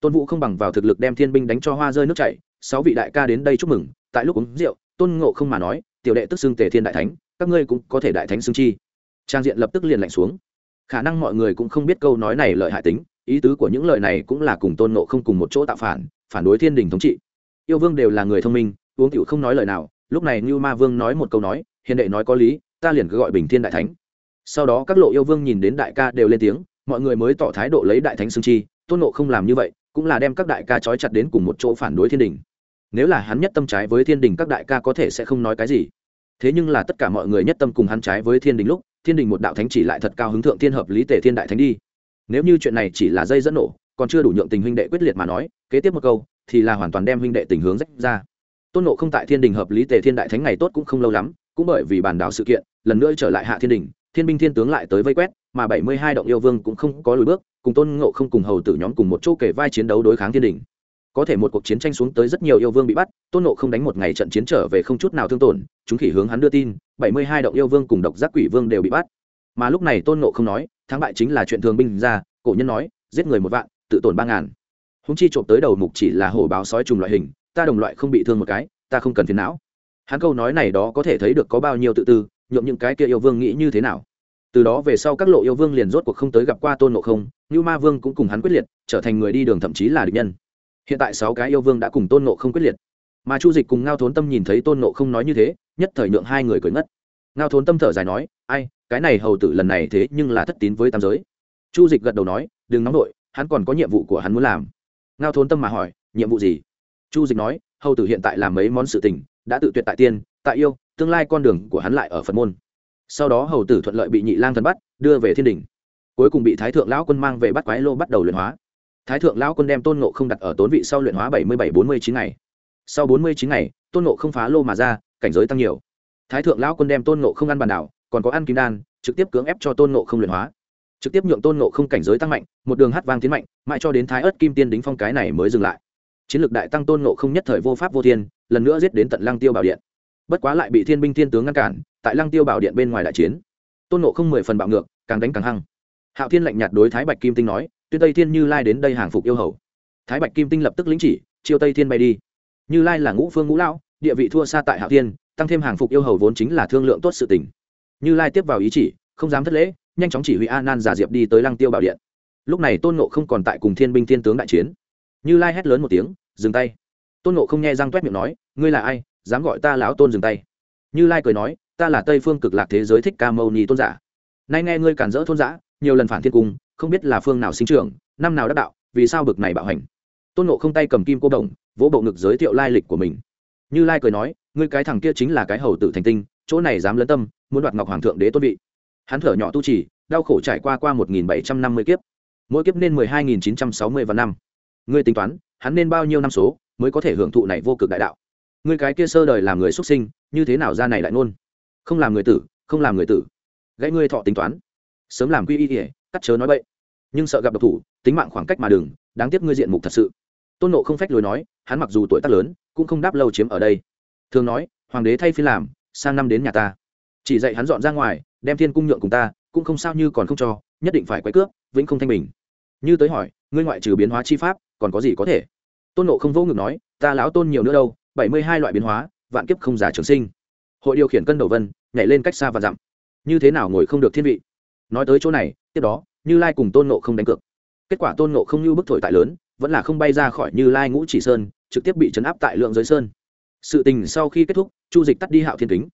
Tôn vũ không bằng vào thực lực đem thiên binh đánh cho hoa rơi nước chảy sáu vị đại ca đến đây chúc mừng, tại lúc uống rượu, tôn ngộ không mà nói, tiểu đệ tức xưng tề thiên đại thánh, các ngươi cũng có thể đại thánh xưng chi. Trang diện lập tức liền lạnh xuống. Khả năng mọi người cũng không biết câu nói này lợi hại tính, ý tứ của những lời này cũng là cùng tôn ngộ không cùng một chỗ tạo phản phản đối thiên đình thống trị. Yêu vương đều là người thông minh, uống tiểu không nói lời nào, lúc này như ma vương nói một câu nói, hiền đệ nói có lý, ta liền cứ gọi bình thiên đại thánh. Sau đó các lộ yêu vương nhìn đến đại ca đều lên tiếng, mọi người mới tỏ thái độ lấy đại thánh xưng chi, tôn ngộ không làm như vậy cũng là đem các đại ca trói chặt đến cùng một chỗ phản đối thiên đình. Nếu là hắn nhất tâm trái với thiên đình, các đại ca có thể sẽ không nói cái gì. Thế nhưng là tất cả mọi người nhất tâm cùng hắn trái với thiên đình lúc, thiên đình một đạo thánh chỉ lại thật cao hứng thượng thiên hợp lý tề thiên đại thánh đi. Nếu như chuyện này chỉ là dây dẫn nổ, còn chưa đủ nhượng tình huynh đệ quyết liệt mà nói, kế tiếp một câu, thì là hoàn toàn đem huynh đệ tình hướng rách ra. Tôn nộ không tại thiên đình hợp lý tề thiên đại thánh ngày tốt cũng không lâu lắm, cũng bởi vì bản đảo sự kiện, lần nữa trở lại hạ thiên đình, thiên binh thiên tướng lại tới vây quét, mà bảy mươi hai động yêu vương cũng không có lùi bước cùng tôn ngộ không cùng hầu tử nhóm cùng một chỗ kể vai chiến đấu đối kháng thiên đình. Có thể một cuộc chiến tranh xuống tới rất nhiều yêu vương bị bắt, tôn ngộ không đánh một ngày trận chiến trở về không chút nào thương tổn, chúng khỉ hướng hắn đưa tin, bảy mươi hai động yêu vương cùng độc giác quỷ vương đều bị bắt. Mà lúc này tôn ngộ không nói, thắng bại chính là chuyện thường binh ra, cổ nhân nói, giết người một vạn, tự tổn ba ngàn. Húng chi trộm tới đầu mục chỉ là hổ báo sói trùng loại hình, ta đồng loại không bị thương một cái, ta không cần phiền não. Hắn câu nói này đó có thể thấy được có bao nhiêu tự tư nhuộm những cái kia yêu vương nghĩ như thế nào. Từ đó về sau các lộ yêu vương liền rốt cuộc không tới gặp qua tôn ngộ không như ma vương cũng cùng hắn quyết liệt, trở thành người đi đường thậm chí là địch nhân. Hiện tại sáu cái yêu vương đã cùng tôn ngộ không quyết liệt. Mà chu dịch cùng ngao thốn tâm nhìn thấy tôn ngộ không nói như thế, nhất thời nhượng hai người cười ngất. Ngao thốn tâm thở dài nói, ai, cái này hầu tử lần này thế nhưng là thất tín với tam giới. Chu dịch gật đầu nói, đừng nóng đội hắn còn có nhiệm vụ của hắn muốn làm. Ngao thốn tâm mà hỏi, nhiệm vụ gì? Chu dịch nói, hầu tử hiện tại làm mấy món sự tình, đã tự tuyệt tại tiên, tại yêu, tương lai con đường của hắn lại ở phật môn. Sau đó hầu tử thuận lợi bị nhị lang thần bắt, đưa về thiên đình cuối cùng bị thái thượng lão quân mang về bắt quái lô bắt đầu luyện hóa. Thái thượng lão quân đem tôn nộ không đặt ở tốn vị sau luyện hóa bảy mươi bảy bốn mươi chín ngày. Sau bốn mươi chín ngày, tôn nộ không phá lô mà ra, cảnh giới tăng nhiều. Thái thượng lão quân đem tôn nộ không ăn bàn đảo, còn có ăn kim đan, trực tiếp cưỡng ép cho tôn nộ không luyện hóa. Trực tiếp nhượng tôn nộ không cảnh giới tăng mạnh, một đường hát vang tiến mạnh, mãi cho đến thái ớt kim tiên đính phong cái này mới dừng lại. Chiến lược đại tăng tôn nộ không nhất thời vô pháp vô thiên, lần nữa giết đến tận lăng tiêu bảo điện. Bất quá lại bị thiên binh thiên tướng ngăn cản, tại lăng tiêu bảo điện bên ngoài đại chiến, tôn nộ không mười phần bạo ngược, càng đánh càng hăng hạo thiên lạnh nhạt đối thái bạch kim tinh nói, tuyên tây thiên như lai đến đây hàng phục yêu hầu. Thái bạch kim tinh lập tức lĩnh chỉ, chiêu tây thiên bay đi. Như lai là ngũ phương ngũ lão, địa vị thua xa tại hạo thiên, tăng thêm hàng phục yêu hầu vốn chính là thương lượng tốt sự tình. Như lai tiếp vào ý chỉ, không dám thất lễ, nhanh chóng chỉ huy a nan giả diệp đi tới lăng tiêu bảo điện. Lúc này tôn nộ không còn tại cùng thiên binh thiên tướng đại chiến. Như lai hét lớn một tiếng, dừng tay. Tôn nộ không nghe răng t miệng nói, ngươi là ai, dám gọi ta lão tôn dừng tay? Như lai cười nói, ta là tây phương cực lạc thế giới thích ca mâu ni tôn giả. Nay nghe ngươi cản rỡ thôn giã nhiều lần phản thiên cung, không biết là phương nào sinh trưởng, năm nào đắc đạo, vì sao bực này bạo hành. Tôn nộ không tay cầm kim cô đồng, vỗ bộ ngực giới thiệu lai lịch của mình. Như lai cười nói, ngươi cái thằng kia chính là cái hầu tử thành tinh, chỗ này dám lấn tâm, muốn đoạt ngọc hoàng thượng đế tôn vị. Hắn thở nhỏ tu trì, đau khổ trải qua qua một nghìn bảy trăm năm mươi kiếp. Mỗi kiếp nên mười hai nghìn chín trăm sáu mươi và năm. Ngươi tính toán, hắn nên bao nhiêu năm số mới có thể hưởng thụ này vô cực đại đạo? Ngươi cái kia sơ đời làm người xuất sinh, như thế nào ra này lại ngôn? Không làm người tử, không làm người tử. Gãy ngươi thọ tính toán sớm làm quy y ỉa cắt chớ nói bậy. Nhưng sợ gặp độc thủ, tính mạng khoảng cách mà đừng, đáng tiếc ngươi diện mục thật sự. Tôn nộ không phách lối nói, hắn mặc dù tuổi tác lớn, cũng không đáp lâu chiếm ở đây. Thường nói, hoàng đế thay phi làm, sang năm đến nhà ta. Chỉ dạy hắn dọn ra ngoài, đem thiên cung nhượng cùng ta, cũng không sao như còn không cho, nhất định phải quay cướp, vĩnh không thanh bình. Như tới hỏi, ngươi ngoại trừ biến hóa chi pháp, còn có gì có thể? Tôn nộ không vô ngực nói, ta lão tôn nhiều nữa đâu, bảy mươi hai loại biến hóa, vạn kiếp không giả trường sinh. Hội điều khiển cân đầu vân, nhảy lên cách xa và dặm. Như thế nào ngồi không được thiên vị? Nói tới chỗ này, tiếp đó, như lai cùng tôn nộ không đánh cược. Kết quả tôn nộ không như bức thổi tại lớn, vẫn là không bay ra khỏi như lai ngũ chỉ sơn, trực tiếp bị chấn áp tại lượng giới sơn. Sự tình sau khi kết thúc, chu dịch tắt đi hạo thiên kính.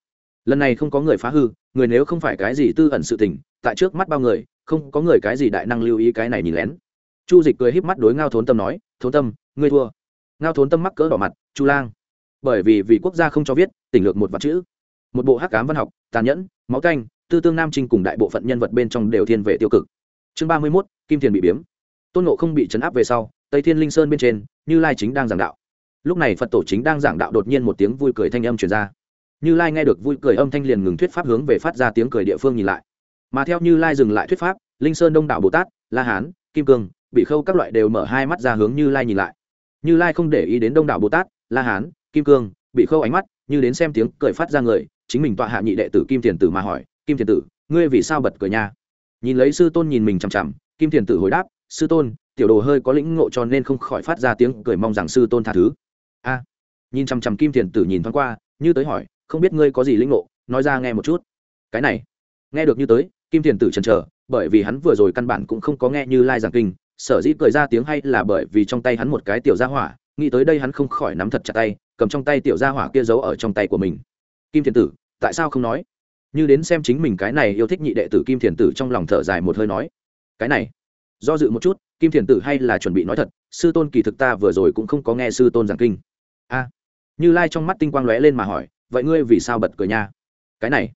Lần này không có người phá hư, người nếu không phải cái gì tư ẩn sự tình, tại trước mắt bao người, không có người cái gì đại năng lưu ý cái này nhìn lén. Chu dịch cười híp mắt đối ngao thốn tâm nói, thốn tâm, ngươi thua. Ngao thốn tâm mắc cỡ đỏ mặt, chu lang. Bởi vì vì quốc gia không cho viết, tỉnh lược một vật chữ một bộ hắc cám văn học, tàn nhẫn, máu canh tư tương nam trinh cùng đại bộ phận nhân vật bên trong đều thiên về tiêu cực. Chương ba mươi mốt, kim thiền bị biếm. Tôn nộ không bị chấn áp về sau, tây thiên linh sơn bên trên, như lai chính đang giảng đạo. Lúc này phật tổ chính đang giảng đạo đột nhiên một tiếng vui cười thanh âm truyền ra. Như lai nghe được vui cười âm thanh liền ngừng thuyết pháp hướng về phát ra tiếng cười địa phương nhìn lại. Mà theo như lai dừng lại thuyết pháp, linh sơn đông đảo bồ tát, la hán, kim cương bị khâu các loại đều mở hai mắt ra hướng như lai nhìn lại. Như lai không để ý đến đông đảo bồ tát, la hán, kim cương bị khâu ánh mắt, như đến xem tiếng cười phát ra người chính mình tọa hạ nhị đệ tử kim thiền tử mà hỏi, kim thiền tử, ngươi vì sao bật cười nha? Nhìn lấy sư tôn nhìn mình chằm chằm, kim thiền tử hồi đáp, sư tôn, tiểu đồ hơi có lĩnh ngộ cho nên không khỏi phát ra tiếng cười mong rằng sư tôn tha thứ. A. Nhìn chằm chằm kim thiền tử nhìn thoáng qua, như tới hỏi, không biết ngươi có gì lĩnh ngộ? Nói ra nghe một chút. Cái này, nghe được như tới, kim thiền tử chần chờ, bởi vì hắn vừa rồi căn bản cũng không có nghe như lai giảng kinh, sở dĩ cười ra tiếng hay là bởi vì trong tay hắn một cái tiểu gia hỏa, nghĩ tới đây hắn không khỏi nắm thật chặt tay, cầm trong tay tiểu gia hỏa kia giấu ở trong tay của mình kim thiền tử, tại sao không nói? Như đến xem chính mình cái này yêu thích nhị đệ tử kim thiền tử trong lòng thở dài một hơi nói. Cái này, do dự một chút, kim thiền tử hay là chuẩn bị nói thật, sư tôn kỳ thực ta vừa rồi cũng không có nghe sư tôn giảng kinh. A. Như lai trong mắt tinh quang lóe lên mà hỏi, vậy ngươi vì sao bật cười nha? Cái này,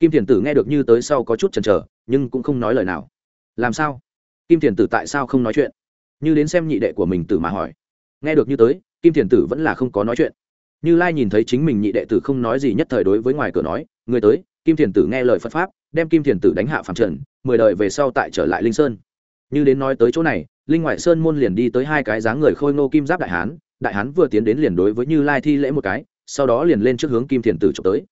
kim thiền tử nghe được như tới sau có chút chần chờ, nhưng cũng không nói lời nào. Làm sao? Kim thiền tử tại sao không nói chuyện? Như đến xem nhị đệ của mình tử mà hỏi. Nghe được như tới, kim thiền tử vẫn là không có nói chuyện như lai nhìn thấy chính mình nhị đệ tử không nói gì nhất thời đối với ngoài cửa nói người tới, kim thiền tử nghe lời phật pháp, đem kim thiền tử đánh hạ phạm trần, mười đời về sau tại trở lại linh sơn. Như đến nói tới chỗ này, linh ngoại sơn môn liền đi tới hai cái dáng người khôi ngô kim giáp đại hán đại hán vừa tiến đến liền đối với như lai thi lễ một cái, sau đó liền lên trước hướng kim thiền tử trộm tới.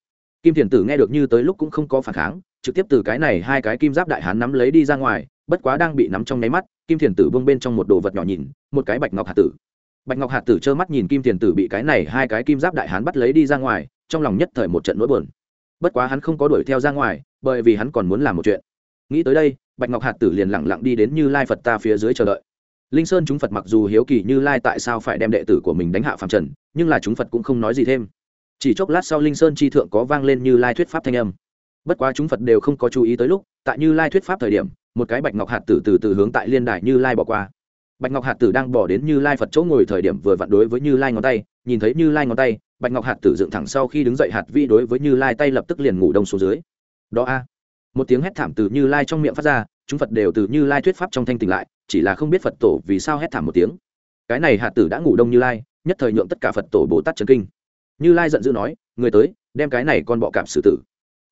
Kim thiền tử nghe được như tới lúc cũng không có phản kháng, trực tiếp từ cái này hai cái kim giáp đại hán nắm lấy đi ra ngoài, bất quá đang bị nắm trong nháy mắt, kim thiền tử bông bên trong một đồ vật nhỏ nhìn, một cái bạch ngọc hạt tử bạch ngọc hạt tử trơ mắt nhìn kim Tiền tử bị cái này hai cái kim giáp đại hán bắt lấy đi ra ngoài, trong lòng nhất thời một trận nỗi buồn. Bất quá hắn không có đuổi theo ra ngoài, bởi vì hắn còn muốn làm một chuyện. Nghĩ tới đây, bạch ngọc hạt tử liền lẳng lặng đi đến như lai phật ta phía dưới chờ đợi. Linh sơn chúng phật mặc dù hiếu kỳ như lai tại sao phải đem đệ tử của mình đánh hạ phạm trần, nhưng là chúng phật cũng không nói gì thêm. Chỉ chốc lát sau linh sơn chi thượng có vang lên như lai thuyết pháp thanh âm. Bất quá chúng phật đều không có chú ý tới lúc, tại như lai thuyết pháp thời điểm, một cái bạch ngọc hạt tử từ từ hướng tại liên đài như lai bỏ qua bạch ngọc hạt tử đang bỏ đến như lai phật chỗ ngồi thời điểm vừa vặn đối với như lai ngón tay, nhìn thấy như lai ngón tay, bạch ngọc hạt tử dựng thẳng sau khi đứng dậy hạt vi đối với như lai tay lập tức liền ngủ đông xuống dưới. Đó a. Một tiếng hét thảm từ như lai trong miệng phát ra, chúng phật đều từ như lai thuyết pháp trong thanh tỉnh lại, chỉ là không biết phật tổ vì sao hét thảm một tiếng. Cái này hạt tử đã ngủ đông như lai, nhất thời nhượng tất cả phật tổ bồ tát trấn kinh. Như lai giận dữ nói, người tới, đem cái này con bọ cạp xử tử.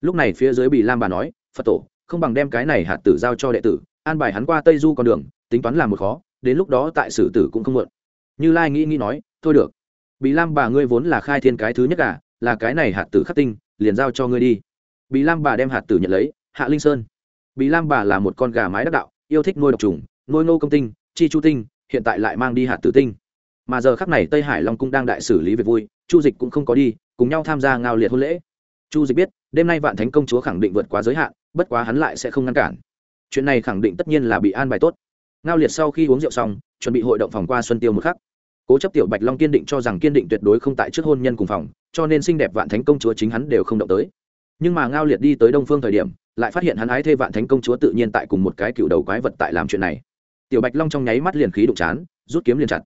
Lúc này phía dưới bị lam bà nói, phật tổ, không bằng đem cái này hạt tử giao cho đệ tử, an bài hắn qua tây du con đường, tính toán làm một khó đến lúc đó tại xử tử cũng không muộn. Như lai nghĩ nghĩ nói, thôi được. Bị lam bà ngươi vốn là khai thiên cái thứ nhất cả là cái này hạt tử khắc tinh, liền giao cho ngươi đi. Bị lam bà đem hạt tử nhận lấy, hạ linh sơn. Bị lam bà là một con gà mái đắc đạo, yêu thích nuôi độc trùng, nuôi nô công tinh, chi chu tinh, hiện tại lại mang đi hạt tử tinh. Mà giờ khắc này tây hải long cung đang đại xử lý việc vui, chu dịch cũng không có đi, cùng nhau tham gia ngao liệt hôn lễ. Chu dịch biết, đêm nay vạn thánh công chúa khẳng định vượt quá giới hạn, bất quá hắn lại sẽ không ngăn cản. Chuyện này khẳng định tất nhiên là bị an bài tốt ngao liệt sau khi uống rượu xong, chuẩn bị hội động phòng qua xuân tiêu một khắc. Cố chấp tiểu bạch long kiên định cho rằng kiên định tuyệt đối không tại trước hôn nhân cùng phòng, cho nên xinh đẹp vạn thánh công chúa chính hắn đều không động tới. Nhưng mà ngao liệt đi tới đông phương thời điểm, lại phát hiện hắn ái thê vạn thánh công chúa tự nhiên tại cùng một cái cựu đầu quái vật tại làm chuyện này. Tiểu bạch long trong nháy mắt liền khí đụng chán, rút kiếm liền chặt.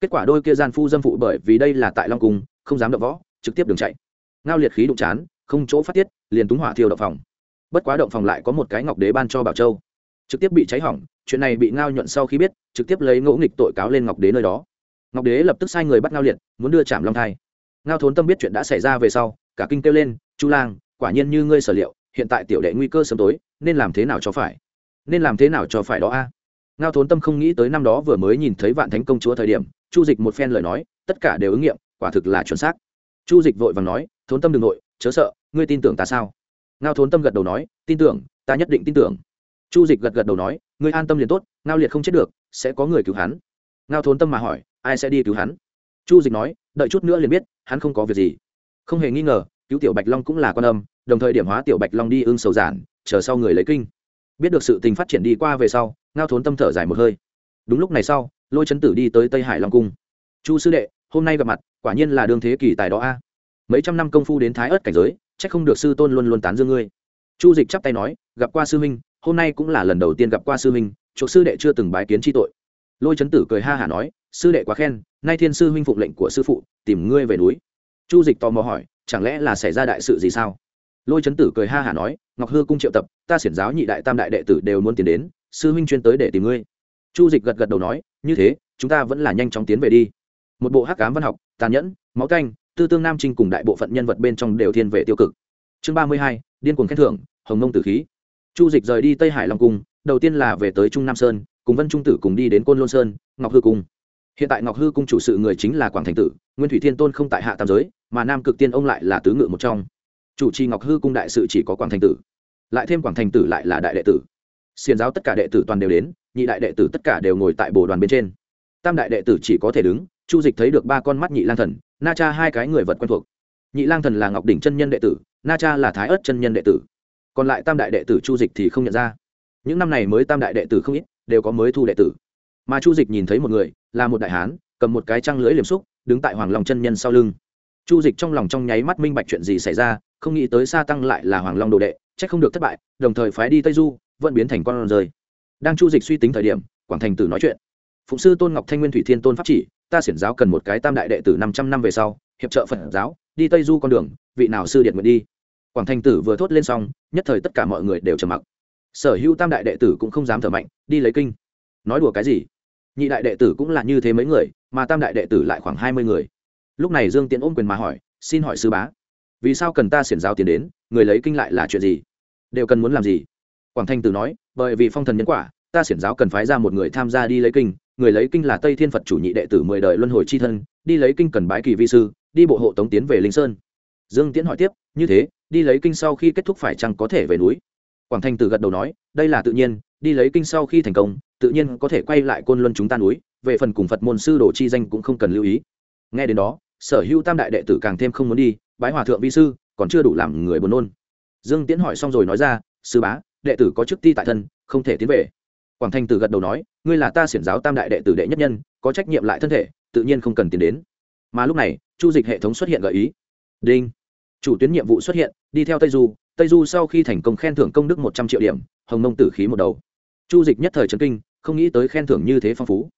Kết quả đôi kia gian phu dâm phụ bởi vì đây là tại long cung, không dám đập võ, trực tiếp đường chạy. Ngao liệt khí đụng chán, không chỗ phát tiết, liền túng hỏa thiêu động phòng. Bất quá động phòng lại có một cái ngọc đế ban cho bảo châu trực tiếp bị cháy hỏng, chuyện này bị ngao nhuận sau khi biết, trực tiếp lấy ngỗ nghịch tội cáo lên ngọc đế nơi đó. Ngọc đế lập tức sai người bắt ngao liệt, muốn đưa chạm long thai. Ngao thốn tâm biết chuyện đã xảy ra về sau, cả kinh kêu lên, chu lang, quả nhiên như ngươi sở liệu, hiện tại tiểu đệ nguy cơ sớm tối, nên làm thế nào cho phải? Nên làm thế nào cho phải đó a? Ngao thốn tâm không nghĩ tới năm đó vừa mới nhìn thấy vạn thánh công chúa thời điểm, chu dịch một phen lời nói, tất cả đều ứng nghiệm, quả thực là chuẩn xác. Chu dịch vội vàng nói, thốn tâm đ ừ n g nội, chớ sợ, ngươi tin tưởng ta sao? Ngao thốn tâm gật đầu nói, tin tưởng, ta nhất định tin tưởng chu dịch gật gật đầu nói, ngươi an tâm liền tốt, ngao liệt không chết được, sẽ có người cứu hắn. Ngao thốn tâm mà hỏi, ai sẽ đi cứu hắn? Chu dịch nói, đợi chút nữa liền biết, hắn không có việc gì. Không hề nghi ngờ, cứu tiểu bạch long cũng là con âm, đồng thời điểm hóa tiểu bạch long đi ưng sầu giản, chờ sau người lấy kinh. Biết được sự tình phát triển đi qua về sau, ngao thốn tâm thở dài một hơi. Đúng lúc này sau, lôi chấn tử đi tới tây hải long cung. Chu sư đệ, hôm nay gặp mặt, quả nhiên là đương thế kỷ tài đó a. Mấy trăm năm công phu đến thái ớt cảnh giới c h ắ c không được sư tôn luôn luôn tán dương ngươi. Chu dịch chắp tay nói, gặp qua sư minh hôm nay cũng là lần đầu tiên gặp qua sư huynh chỗ sư đệ chưa từng bái kiến tri tội. Lôi chấn tử cười ha hả nói, sư đệ quá khen, nay thiên sư huynh phụng lệnh của sư phụ, tìm ngươi về núi. Chu dịch tò mò hỏi, chẳng lẽ là xảy ra đại sự gì sao? Lôi chấn tử cười ha hả nói, ngọc hư cung triệu tập, ta xiển giáo nhị đại tam đại đệ tử đều muốn tiến đến, sư huynh chuyên tới để tìm ngươi. Chu dịch gật gật đầu nói, như thế, chúng ta vẫn là nhanh chóng tiến về đi. Một bộ hắc cám văn học, tàn nhẫn, máu canh, tư tương nam trinh cùng đại bộ phận nhân vật bên trong đều thiên về tiêu cực. Chương ba mươi hai, điên cuồng khen thưởng, hồng nông tử khí chu dịch rời đi tây hải long cung, đầu tiên là về tới trung nam sơn, cùng vân trung tử cùng đi đến côn lôn sơn, ngọc hư cung. Hiện tại ngọc hư cung chủ sự người chính là quảng thành tử, nguyên thủy thiên tôn không tại hạ tam giới, mà nam cực tiên ông lại là tứ ngự một trong. Chủ trì ngọc hư cung đại sự chỉ có quảng thành tử. Lại thêm quảng thành tử lại là đại đệ tử. Xiền giáo tất cả đệ tử toàn đều đến, nhị đại đệ tử tất cả đều ngồi tại bồ đoàn bên trên. Tam đại đệ tử chỉ có thể đứng, chu dịch thấy được ba con mắt nhị lang thần, na cha hai cái người vật quen thuộc. Nhị lang thần là ngọc đỉnh chân nhân đệ tử, na cha là thái ớt chân nhân đệ tử còn lại tam đại đệ tử chu dịch thì không nhận ra. Những năm này mới tam đại đệ tử không ít, đều có mới thu đệ tử. Mà chu dịch nhìn thấy một người, là một đại hán, cầm một cái trăng lưỡi liềm xúc, đứng tại hoàng long chân nhân sau lưng. Chu dịch trong lòng trong nháy mắt minh bạch chuyện gì xảy ra, không nghĩ tới xa tăng lại là hoàng long đồ đệ c h ắ c không được thất bại, đồng thời phái đi tây du, vẫn biến thành con rơi. Đang chu dịch suy tính thời điểm, quảng thành tử nói chuyện. Phụng sư tôn ngọc thanh nguyên thủy thiên tôn pháp chỉ, ta xiển giáo cần một cái tam đại đệ tử năm trăm năm về sau, hiệp trợ phật giáo, đi tây du con đường, vị nào sư điện nguyện đi? Quảng thành tử vừa thốt lên xong, nhất thời tất cả mọi người đều trầm mặc. Sở hữu tam đại đệ tử cũng không dám thở mạnh, đi lấy kinh. Nói đùa cái gì? Nhị đại đệ tử cũng là như thế mấy người, mà tam đại đệ tử lại khoảng hai mươi người. Lúc này dương tiễn ôm quyền mà hỏi, xin hỏi sư bá, vì sao cần ta xiển giáo tiền đến, người lấy kinh lại là chuyện gì? Đều cần muốn làm gì? Quảng thanh tử nói, bởi vì phong thần nhân quả, ta xiển giáo cần phái ra một người tham gia đi lấy kinh, người lấy kinh là tây thiên phật chủ nhị đệ tử mười đời luân hồi c h i thân, đi lấy kinh cần bái kỳ vi sư, đi bộ hộ tống tiến về linh sơn. Dương tiễn hỏi tiếp như thế, đi lấy kinh sau khi kết thúc phải chăng có thể về núi? Quảng thanh tử gật đầu nói, đây là tự nhiên, đi lấy kinh sau khi thành công, tự nhiên có thể quay lại côn luân chúng ta núi, về phần cùng phật môn sư đồ chi danh cũng không cần lưu ý. Nghe đến đó, sở hữu tam đại đệ tử càng thêm không muốn đi, bái hòa thượng vi sư còn chưa đủ làm người buồn nôn. Dương tiễn hỏi xong rồi nói ra, sư bá, đệ tử có chức ti tại thân, không thể tiến về. Quảng thanh tử gật đầu nói, ngươi là ta xiển giáo tam đại đệ tử đệ nhất nhân, có trách nhiệm lại thân thể, tự nhiên không cần tiến đến. Mà lúc này, chu dịch hệ thống xuất hiện gợi ý. Đinh! Chủ tuyến nhiệm vụ xuất hiện, đi theo tây du tây du sau khi thành công khen thưởng công đức một trăm triệu điểm, hồng nông tử khí một đầu. Chu dịch nhất thời trấn kinh, không nghĩ tới khen thưởng như thế phong phú.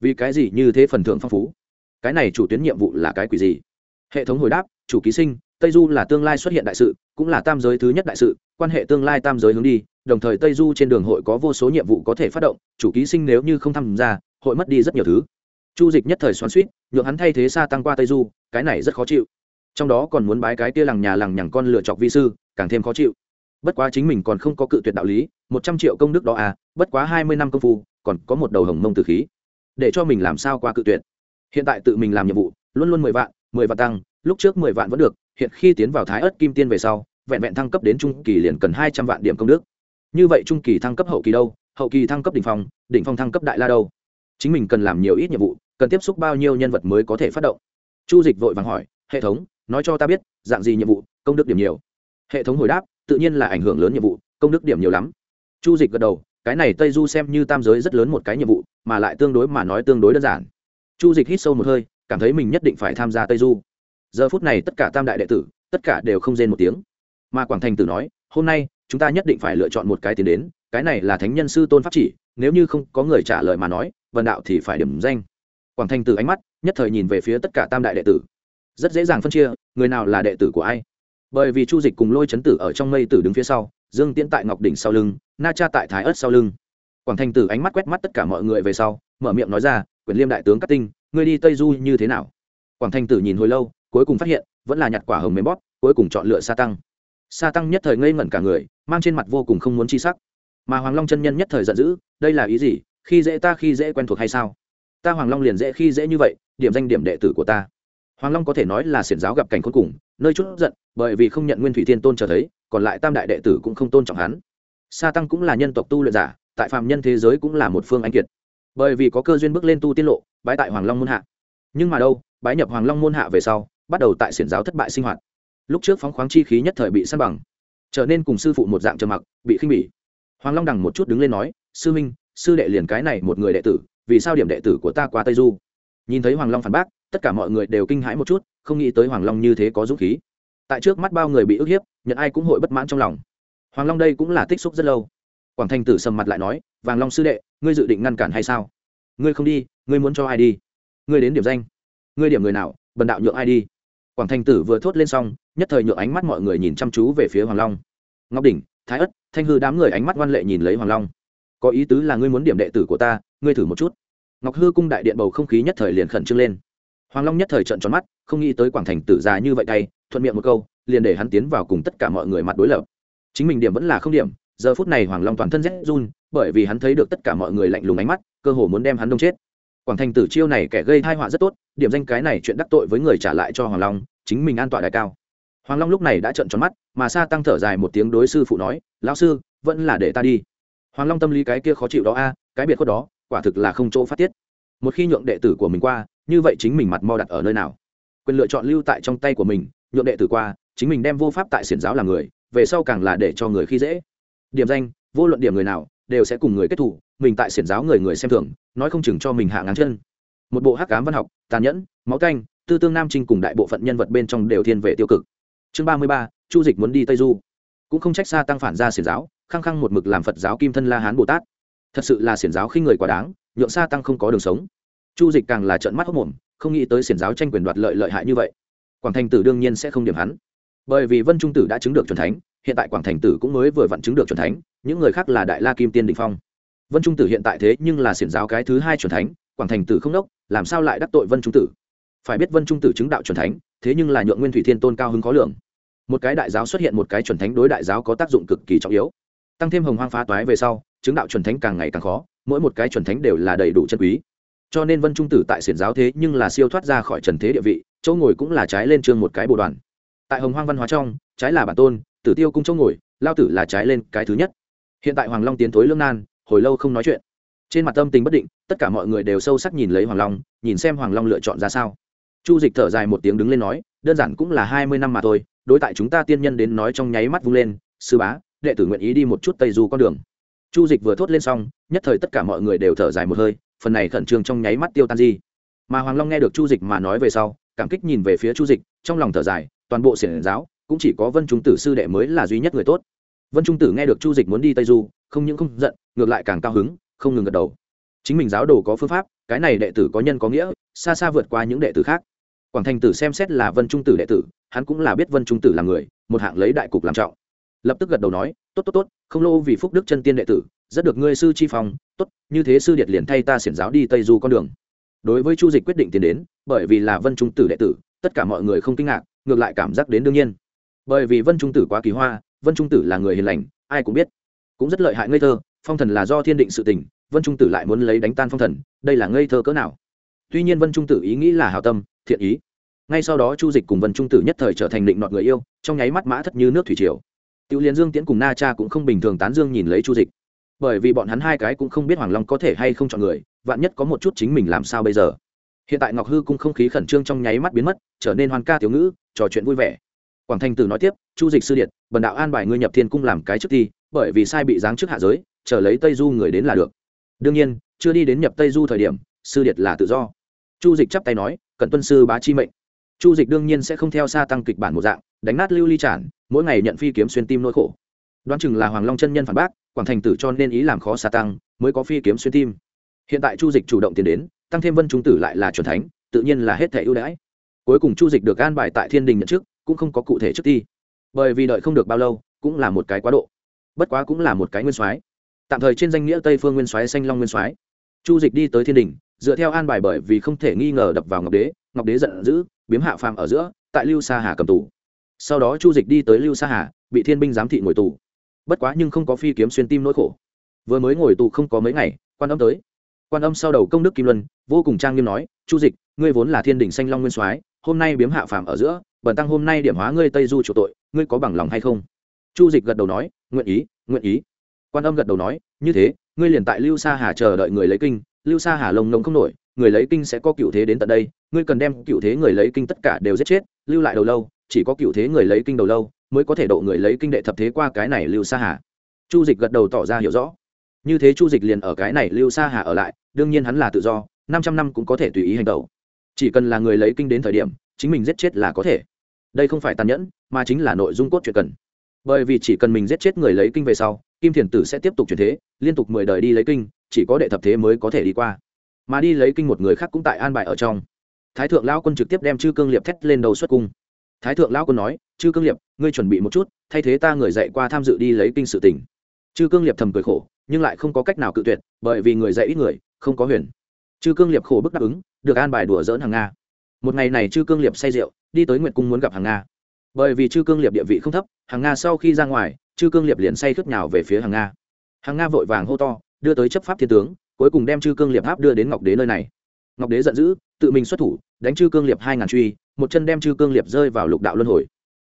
Vì cái gì như thế phần thưởng phong phú? Cái này chủ tuyến nhiệm vụ là cái quỷ gì? Hệ thống hồi đáp, chủ ký sinh, tây du là tương lai xuất hiện đại sự, cũng là tam giới thứ nhất đại sự, quan hệ tương lai tam giới hướng đi, đồng thời tây du trên đường hội có vô số nhiệm vụ có thể phát động, chủ ký sinh nếu như không tham gia, hội mất đi rất nhiều thứ. Chu dịch nhất thời xoắn suýt nhượng hắn thay thế xa tăng qua tây du, cái này rất khó chịu trong đó còn muốn bái cái kia lằng nhà lằng nhằng con lựa chọc vi sư, càng thêm khó chịu. Bất quá chính mình còn không có cự tuyệt đạo lý, một trăm triệu công đức đó à bất quá hai mươi năm công phu, còn có một đầu hồng mông từ khí. Để cho mình làm sao qua cự tuyệt? Hiện tại tự mình làm nhiệm vụ, luôn luôn mười vạn mười vạn tăng, lúc trước mười vạn vẫn được, hiện khi tiến vào thái ớt kim tiên về sau, vẹn vẹn thăng cấp đến trung kỳ liền cần hai trăm vạn điểm công đức. Như vậy trung kỳ thăng cấp hậu kỳ đâu? Hậu kỳ thăng cấp đỉnh phong đỉnh phong thăng cấp đại la đâu? Chính mình cần làm nhiều ít nhiệm vụ, cần tiếp xúc bao nhiêu nhân vật mới có thể phát động? Chu dịch vội vàng hỏi, hệ thống nói cho ta biết, dạng gì nhiệm vụ, công đức điểm nhiều. Hệ thống hồi đáp, tự nhiên là ảnh hưởng lớn nhiệm vụ, công đức điểm nhiều lắm. Chu dịch gật đầu, cái này tây du xem như tam giới rất lớn một cái nhiệm vụ, mà lại tương đối mà nói tương đối đơn giản. Chu dịch hít sâu một hơi, cảm thấy mình nhất định phải tham gia tây du. Giờ phút này tất cả tam đại đệ tử, tất cả đều không rên một tiếng. Mà quảng thành tử nói, hôm nay, chúng ta nhất định phải lựa chọn một cái tiến đến, cái này là thánh nhân sư tôn pháp chỉ, nếu như không có người trả lời mà nói, vần đạo thì phải điểm danh. Quảng thành tử ánh mắt, nhất thời nhìn về phía tất cả tam đại đệ tử rất dễ dàng phân chia, người nào là đệ tử của ai. Bởi vì chu dịch cùng lôi chấn tử ở trong mây tử đứng phía sau, dương tiễn tại ngọc đỉnh sau lưng, na cha tại thái ớt sau lưng. Quảng thành tử ánh mắt quét mắt tất cả mọi người về sau, mở miệng nói ra, quyền liêm đại tướng cát tinh, ngươi đi tây du như thế nào? Quảng thành tử nhìn hồi lâu, cuối cùng phát hiện, vẫn là nhặt quả hồng mềm bóp, cuối cùng chọn lựa sa tăng. Sa tăng nhất thời ngây ngẩn cả người, mang trên mặt vô cùng không muốn chi sắc. Mà hoàng long chân nhân nhất thời giận dữ, đây là ý gì? Khi dễ ta, khi dễ quen thuộc hay sao? Ta hoàng long liền dễ khi dễ như vậy, điểm danh điểm đệ tử của ta hoàng long có thể nói là xiển giáo gặp cảnh cuối cùng, nơi chút giận, bởi vì không nhận nguyên thủy thiên tôn trở thấy, còn lại tam đại đệ tử cũng không tôn trọng hắn. Sa tăng cũng là nhân tộc tu luyện giả, tại phạm nhân thế giới cũng là một phương anh kiệt. Bởi vì có cơ duyên bước lên tu tiên lộ, bái tại hoàng long môn hạ. Nhưng mà đâu, bái nhập hoàng long môn hạ về sau, bắt đầu tại xiển giáo thất bại sinh hoạt. Lúc trước phóng khoáng chi khí nhất thời bị săn bằng, trở nên cùng sư phụ một dạng trầm mặc, bị khinh bỉ. Hoàng long đằng một chút đứng lên nói, sư minh, sư đệ liền cái này một người đệ tử, vì sao điểm đệ tử của ta qua tây du? Nhìn thấy hoàng long phản bác tất cả mọi người đều kinh hãi một chút, không nghĩ tới hoàng long như thế có dũng khí. Tại trước mắt bao người bị ức hiếp, nhận ai cũng hội bất mãn trong lòng. Hoàng long đây cũng là tích xúc rất lâu. Quảng thanh tử sầm mặt lại nói, vàng long sư đệ, ngươi dự định ngăn cản hay sao? Ngươi không đi, ngươi muốn cho ai đi? Ngươi đến điểm danh, ngươi điểm người nào, bần đạo nhượng ai đi? Quảng thanh tử vừa thốt lên xong, nhất thời nhượng ánh mắt mọi người nhìn chăm chú về phía hoàng long. Ngọc đỉnh, thái ất, thanh hư đám người ánh mắt ngoan lệ nhìn lấy hoàng long. Có ý tứ là ngươi muốn điểm đệ tử của ta, ngươi thử một chút. Ngọc hư cung đại điện bầu không khí nhất thời liền khẩn trương lên hoàng long nhất thời trận tròn mắt, không nghĩ tới quảng thành tử già như vậy tay thuận miệng một câu, liền để hắn tiến vào cùng tất cả mọi người mặt đối lập. Chính mình điểm vẫn là không điểm, giờ phút này hoàng long toàn thân rét run, bởi vì hắn thấy được tất cả mọi người lạnh lùng ánh mắt, cơ hồ muốn đem hắn đông chết. Quảng thành tử chiêu này kẻ gây thai họa rất tốt, điểm danh cái này chuyện đắc tội với người trả lại cho hoàng long, chính mình an toàn đại cao. Hoàng long lúc này đã trợn tròn mắt, mà sa tăng thở dài một tiếng đối sư phụ nói, lão sư, vẫn là để ta đi. Hoàng long tâm lý cái kia khó chịu đó a, cái biệt khuất đó, quả thực là không chỗ phát tiết. Một khi nhượng đệ tử của mình qua như vậy chính mình mặt mo đặt ở nơi nào? Quyền lựa chọn lưu tại trong tay của mình, nhượng đệ tử qua, chính mình đem vô pháp tại xiển giáo làm người, về sau càng là để cho người khi dễ. Điểm danh, vô luận điểm người nào, đều sẽ cùng người kết thủ mình tại xiển giáo người người xem thường, nói không chừng cho mình hạ ngáng chân. Một bộ hắc cám văn học, tàn nhẫn, máu canh, tư tương nam trinh cùng đại bộ phận nhân vật bên trong đều thiên về tiêu cực. Chương ba mươi ba, chu dịch muốn đi tây du. Cũng không trách xa tăng phản ra xiển giáo, khăng khăng một mực làm phật giáo kim thân la hán bồ tát. Thật sự là xiển giáo khi người quá đáng, nhượng xa tăng không có đường sống chu dịch càng là trợn mắt hốc mồm, không nghĩ tới xiển giáo tranh quyền đoạt lợi lợi hại như vậy. Quảng thành tử đương nhiên sẽ không điểm hắn. Bởi vì vân trung tử đã chứng được c thánh, hiện tại quảng thành tử cũng mới vừa vặn chứng được c thánh, những người khác là đại la kim tiên Đỉnh phong. Vân trung tử hiện tại thế nhưng là xiển giáo cái thứ hai c thánh, quảng thành tử không đốc, làm sao lại đắc tội vân trung tử? Phải biết vân trung tử chứng đạo c thánh, thế nhưng là nhượng nguyên thủy thiên tôn cao hứng khó lường. Một cái đại giáo xuất hiện một cái chuẩn thánh đối đại giáo có tác dụng cực kỳ trọng yếu. Tăng thêm hồng hoang phá toái về sau, chứng đạo chuẩn thánh càng ngày càng khó, mỗi một cái chuẩn thánh đều là đầy đủ chân quý cho nên vân trung tử tại xiển giáo thế nhưng là siêu thoát ra khỏi trần thế địa vị, chỗ ngồi cũng là trái lên chương một cái bộ đoàn. Tại hồng hoang văn hóa trong, trái là bản tôn, tử tiêu cung chỗ ngồi, lao tử là trái lên cái thứ nhất. Hiện tại hoàng long tiến thối lương nan, hồi lâu không nói chuyện. Trên mặt tâm tình bất định, tất cả mọi người đều sâu sắc nhìn lấy hoàng long, nhìn xem hoàng long lựa chọn ra sao. Chu dịch thở dài một tiếng đứng lên nói, đơn giản cũng là hai mươi năm mà thôi, đối tại chúng ta tiên nhân đến nói trong nháy mắt vung lên, sư bá, đệ tử nguyện ý đi một chút tây du con đường. Chu dịch vừa thốt lên xong, nhất thời tất cả mọi người đều thở dài một hơi phần này khẩn trương trong nháy mắt tiêu tan di. Mà hoàng long nghe được chu dịch mà nói về sau, cảm kích nhìn về phía chu dịch, trong lòng thở dài, toàn bộ xiển giáo, cũng chỉ có vân trung tử sư đệ mới là duy nhất người tốt. Vân trung tử nghe được chu dịch muốn đi tây du, không những không giận, ngược lại càng cao hứng, không ngừng gật đầu. Chính mình giáo đồ có phương pháp, cái này đệ tử có nhân có nghĩa, xa xa vượt qua những đệ tử khác. Quảng thành tử xem xét là vân trung tử đệ tử, hắn cũng là biết vân trung tử là người, một hạng lấy đại cục làm trọng. Lập tức gật đầu nói, tốt tốt tốt, không lô vì phúc đức chân tiên đệ tử rất được ngươi sư chi phong, tốt, như thế sư điệt liền thay ta xiển giáo đi tây du con đường. Đối với chu dịch quyết định tiến đến, bởi vì là vân trung tử đệ tử, tất cả mọi người không kinh ngạc, ngược lại cảm giác đến đương nhiên. Bởi vì vân trung tử quá kỳ hoa, vân trung tử là người hiền lành, ai cũng biết. Cũng rất lợi hại ngây thơ, phong thần là do thiên định sự tình, vân trung tử lại muốn lấy đánh tan phong thần, đây là ngây thơ cỡ nào? Tuy nhiên vân trung tử ý nghĩ là hào tâm, thiện ý. Ngay sau đó chu dịch cùng vân trung tử nhất thời trở thành định nọt người yêu, trong nháy mắt mã thất như nước thủy triều. Tiểu liên dương tiễn cùng na cha cũng không bình thường tán dương nhìn lấy chu dịch bởi vì bọn hắn hai cái cũng không biết hoàng long có thể hay không chọn người, vạn nhất có một chút chính mình làm sao bây giờ. Hiện tại ngọc hư cung không khí khẩn trương trong nháy mắt biến mất, trở nên hoàn ca thiếu ngữ, trò chuyện vui vẻ. Quảng thanh tử nói tiếp, chu dịch sư điện bần đạo an bài ngươi nhập thiên cung làm cái trước thi bởi vì sai bị giáng trước hạ giới, chờ lấy tây du người đến là được. Đương nhiên, chưa đi đến nhập tây du thời điểm, sư điện là tự do. Chu dịch chắp tay nói, cần tuân sư bá chi mệnh. Chu dịch đương nhiên sẽ không theo xa tăng kịch bản một dạng, đánh nát lưu ly trản mỗi ngày nhận phi kiếm xuyên tim nỗi khổ. Đoán chừng là hoàng long chân nhân phản bác quảng thành tử cho nên ý làm khó xa tăng, mới có phi kiếm xuyên tim. Hiện tại chu dịch chủ động tiến đến, tăng thêm vân trung tử lại là c thánh, tự nhiên là hết thẻ ưu đãi. Cuối cùng chu dịch được an bài tại thiên đình nhận chức, cũng không có cụ thể trước thi bởi vì đợi không được bao lâu, cũng là một cái quá độ. Bất quá cũng là một cái nguyên soái. Tạm thời trên danh nghĩa tây phương nguyên soái, xanh long nguyên soái. Chu dịch đi tới thiên đình, dựa theo an bài bởi vì không thể nghi ngờ đập vào ngọc đế ngọc đế giận dữ, biếm hạ phàm ở giữa, tại lưu sa hà cầm tù. Sau đó chu dịch đi tới lưu sa hà, bị thiên binh giám thị ngồi tù bất quá nhưng không có phi kiếm xuyên tim nỗi khổ. Vừa mới ngồi tù không có mấy ngày, quan âm tới. Quan âm sau đầu công đức kim luân, vô cùng trang nghiêm nói, chu dịch, ngươi vốn là thiên đình xanh long nguyên soái, hôm nay biếm hạ phàm ở giữa, bần tăng hôm nay điểm hóa ngươi tây du chủ tội, ngươi có bằng lòng hay không? Chu dịch gật đầu nói, nguyện ý nguyện ý. Quan âm gật đầu nói, như thế, ngươi liền tại lưu sa hà chờ đợi người lấy kinh, lưu sa hà lồng nông không nổi, người lấy kinh sẽ có cựu thế đến tận đây, ngươi cần đem cựu thế người lấy kinh tất cả đều giết chết, lưu lại đầu lâu, chỉ có cựu thế người lấy kinh đầu lâu mới có thể độ người lấy kinh đệ thập thế qua cái này lưu sa hà. Chu dịch gật đầu tỏ ra hiểu rõ. Như thế chu dịch liền ở cái này lưu sa hà ở lại, đương nhiên hắn là tự do, năm trăm năm cũng có thể tùy ý hành động. Chỉ cần là người lấy kinh đến thời điểm, chính mình giết chết là có thể. Đây không phải tàn nhẫn, mà chính là nội dung cốt truyện cần. Bởi vì chỉ cần mình giết chết người lấy kinh về sau, kim thiền tử sẽ tiếp tục chuyển thế, liên tục mười đời đi lấy kinh, chỉ có đệ thập thế mới có thể đi qua. Mà đi lấy kinh một người khác cũng tại an bài ở trong. Thái thượng lao quân trực tiếp đem chư cương liệp thét lên đầu xuất cung thái thượng lão quân nói, chư cương liệp, ngươi chuẩn bị một chút, thay thế ta người dạy qua tham dự đi lấy kinh sự tình. Chư cương liệp thầm cười khổ, nhưng lại không có cách nào cự tuyệt, bởi vì người dạy ít người, không có huyền. Chư cương liệp khổ bức đáp ứng, được an bài đùa dỡn hàng nga. Một ngày này chư cương liệp say rượu, đi tới nguyệt cung muốn gặp hàng nga. Bởi vì chư cương liệp địa vị không thấp, hàng nga sau khi ra ngoài, chư cương liệp liền say khướt nhào về phía hàng nga. Hàng nga vội vàng hô to, đưa tới chấp pháp thiên tướng, cuối cùng đem chư cương liệp tháp đưa đến ngọc đế nơi này. Ngọc đế giận dữ tự mình xuất thủ, đánh chư cương liệp hai ngàn truy, một chân đem chư cương liệp rơi vào lục đạo luân hồi.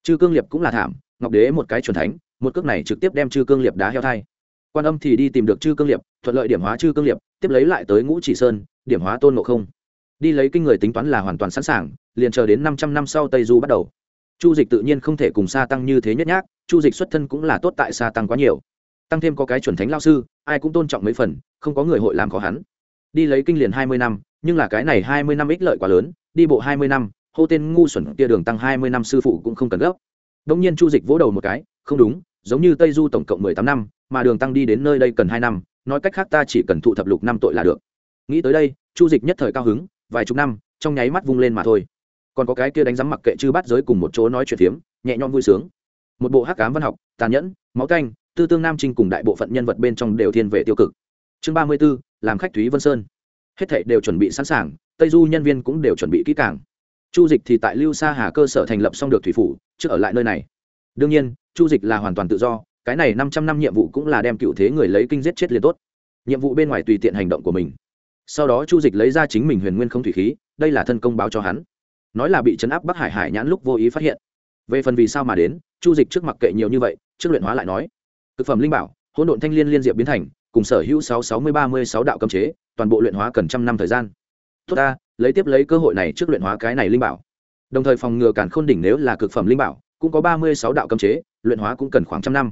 Chư cương liệp cũng là thảm, ngọc đế một cái chuẩn thánh, một cước này trực tiếp đem chư cương liệp đá heo thai. Quan âm thì đi tìm được chư cương liệp, thuận lợi điểm hóa chư cương liệp, tiếp lấy lại tới ngũ chỉ sơn, điểm hóa tôn ngộ không. Đi lấy kinh người tính toán là hoàn toàn sẵn sàng, liền chờ đến năm trăm năm sau tây du bắt đầu. Chu dịch tự nhiên không thể cùng sa tăng như thế nhất nhác, chu dịch xuất thân cũng là tốt tại sa tăng quá nhiều. Tăng thêm có cái chuẩn thánh lao sư, ai cũng tôn trọng mấy phần, không có người hội làm khó hắn. Đi lấy kinh liền hai mươi năm nhưng là cái này hai mươi năm ích lợi quá lớn, đi bộ hai mươi năm, hô tên ngu xuẩn kia đường tăng hai mươi năm sư phụ cũng không cần gấp. Đông nhiên chu dịch vỗ đầu một cái, không đúng, giống như tây du tổng cộng mười tám năm, mà đường tăng đi đến nơi đây cần hai năm, nói cách khác ta chỉ cần thụ thập lục năm tội là được. Nghĩ tới đây, chu dịch nhất thời cao hứng, vài chục năm, trong nháy mắt vung lên mà thôi. Còn có cái kia đánh giám mặc kệ chư bắt giới cùng một chỗ nói chuyện phiếm, nhẹ nhõm vui sướng. Một bộ hắc cám văn học, tàn nhẫn, máu canh, tư tương nam trinh cùng đại bộ phận nhân vật bên trong đều thiên về tiêu cực. Chương ba mươi b ố làm khách thúy vân sơn hết thảy đều chuẩn bị sẵn sàng, tây du nhân viên cũng đều chuẩn bị kỹ càng. Chu dịch thì tại lưu sa hà cơ sở thành lập xong được thủy phủ, trước ở lại nơi này. Đương nhiên, chu dịch là hoàn toàn tự do, cái này năm trăm năm nhiệm vụ cũng là đem cựu thế người lấy kinh giết chết liền tốt. Nhiệm vụ bên ngoài tùy tiện hành động của mình. Sau đó chu dịch lấy ra chính mình huyền nguyên không thủy khí, đây là thân công báo cho hắn. Nói là bị chấn áp bắc hải hải nhãn lúc vô ý phát hiện. Về phần vì sao mà đến, chu dịch trước mặc kệ nhiều như vậy, trước luyện hóa lại nói. Thực phẩm linh bảo, hỗn độn thanh liên liên diệp biến thành, cùng sở hữu sáu sáu mươi ba mươi sáu đạo cấm chế toàn bộ luyện hóa cần trăm năm thời gian. Tốt ta, lấy tiếp lấy cơ hội này trước luyện hóa cái này linh bảo. Đồng thời phòng ngừa cản khôn đỉnh nếu là cực phẩm linh bảo, cũng có ba mươi sáu đạo cấm chế, luyện hóa cũng cần khoảng trăm năm.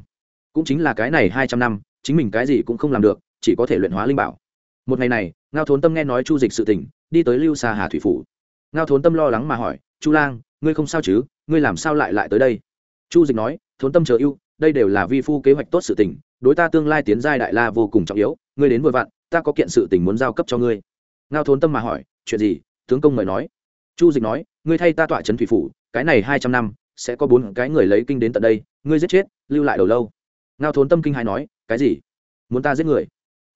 Cũng chính là cái này hai trăm năm, chính mình cái gì cũng không làm được, chỉ có thể luyện hóa linh bảo. Một ngày này, ngao thốn tâm nghe nói chu dịch sự tình, đi tới lưu xa hà thủy phủ. Ngao thốn tâm lo lắng mà hỏi, chu lang, ngươi không sao chứ? Ngươi làm sao lại lại tới đây? Chu dịch nói, thốn tâm chờ ưu, đây đều là vi phu kế hoạch tốt sự tình, đối ta tương lai tiến giai đại la vô cùng trọng yếu, ngươi đến vội vặn ta có kiện sự tình muốn giao cấp cho ngươi. Ngao thốn tâm mà hỏi, chuyện gì? Tướng công mời nói. Chu dịch nói, ngươi thay ta tọa trấn thủy phủ, cái này hai trăm năm, sẽ có bốn cái người lấy kinh đến tận đây, ngươi giết chết, lưu lại đầu lâu. Ngao thốn tâm kinh hai nói, cái gì? Muốn ta giết người?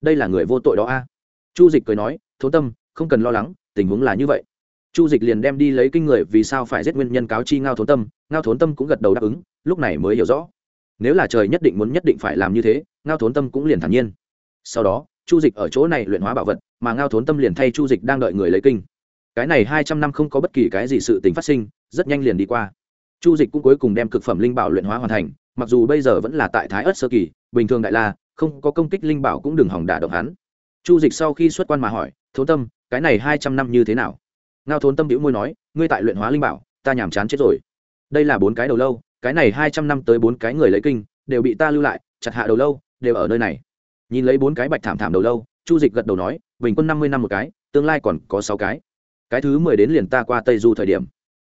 Đây là người vô tội đó a. Chu dịch cười nói, thốn tâm, không cần lo lắng, tình huống là như vậy. Chu dịch liền đem đi lấy kinh người vì sao phải giết nguyên nhân cáo chi ngao thốn tâm. Ngao thốn tâm cũng gật đầu đáp ứng, lúc này mới hiểu rõ. Nếu là trời nhất định muốn nhất định phải làm như thế, ngao thốn tâm cũng liền thản nhiên. Sau đó chu dịch ở chỗ này luyện hóa bảo vật, mà ngao thốn tâm liền thay chu dịch đang đợi người lấy kinh. Cái này hai trăm năm không có bất kỳ cái gì sự tình phát sinh, rất nhanh liền đi qua. Chu dịch cũng cuối cùng đem cực phẩm linh bảo luyện hóa hoàn thành, mặc dù bây giờ vẫn là tại thái ớt sơ kỳ, bình thường đại la, không có công kích linh bảo cũng đừng hỏng đả động hắn. Chu dịch sau khi xuất quan mà hỏi, thốn tâm, cái này hai trăm năm như thế nào? Ngao thốn tâm đĩu môi nói, ngươi tại luyện hóa linh bảo, ta nhàm chán chết rồi. Đây là bốn cái đầu lâu, cái này hai trăm năm tới bốn cái người lấy kinh, đều bị ta lưu lại, chặt hạ đầu lâu, đều ở nơi này nhìn lấy bốn cái bạch thảm thảm đầu lâu, chu dịch gật đầu nói, bình quân năm mươi năm một cái, tương lai còn có sáu cái. Cái thứ mười đến liền ta qua tây du thời điểm.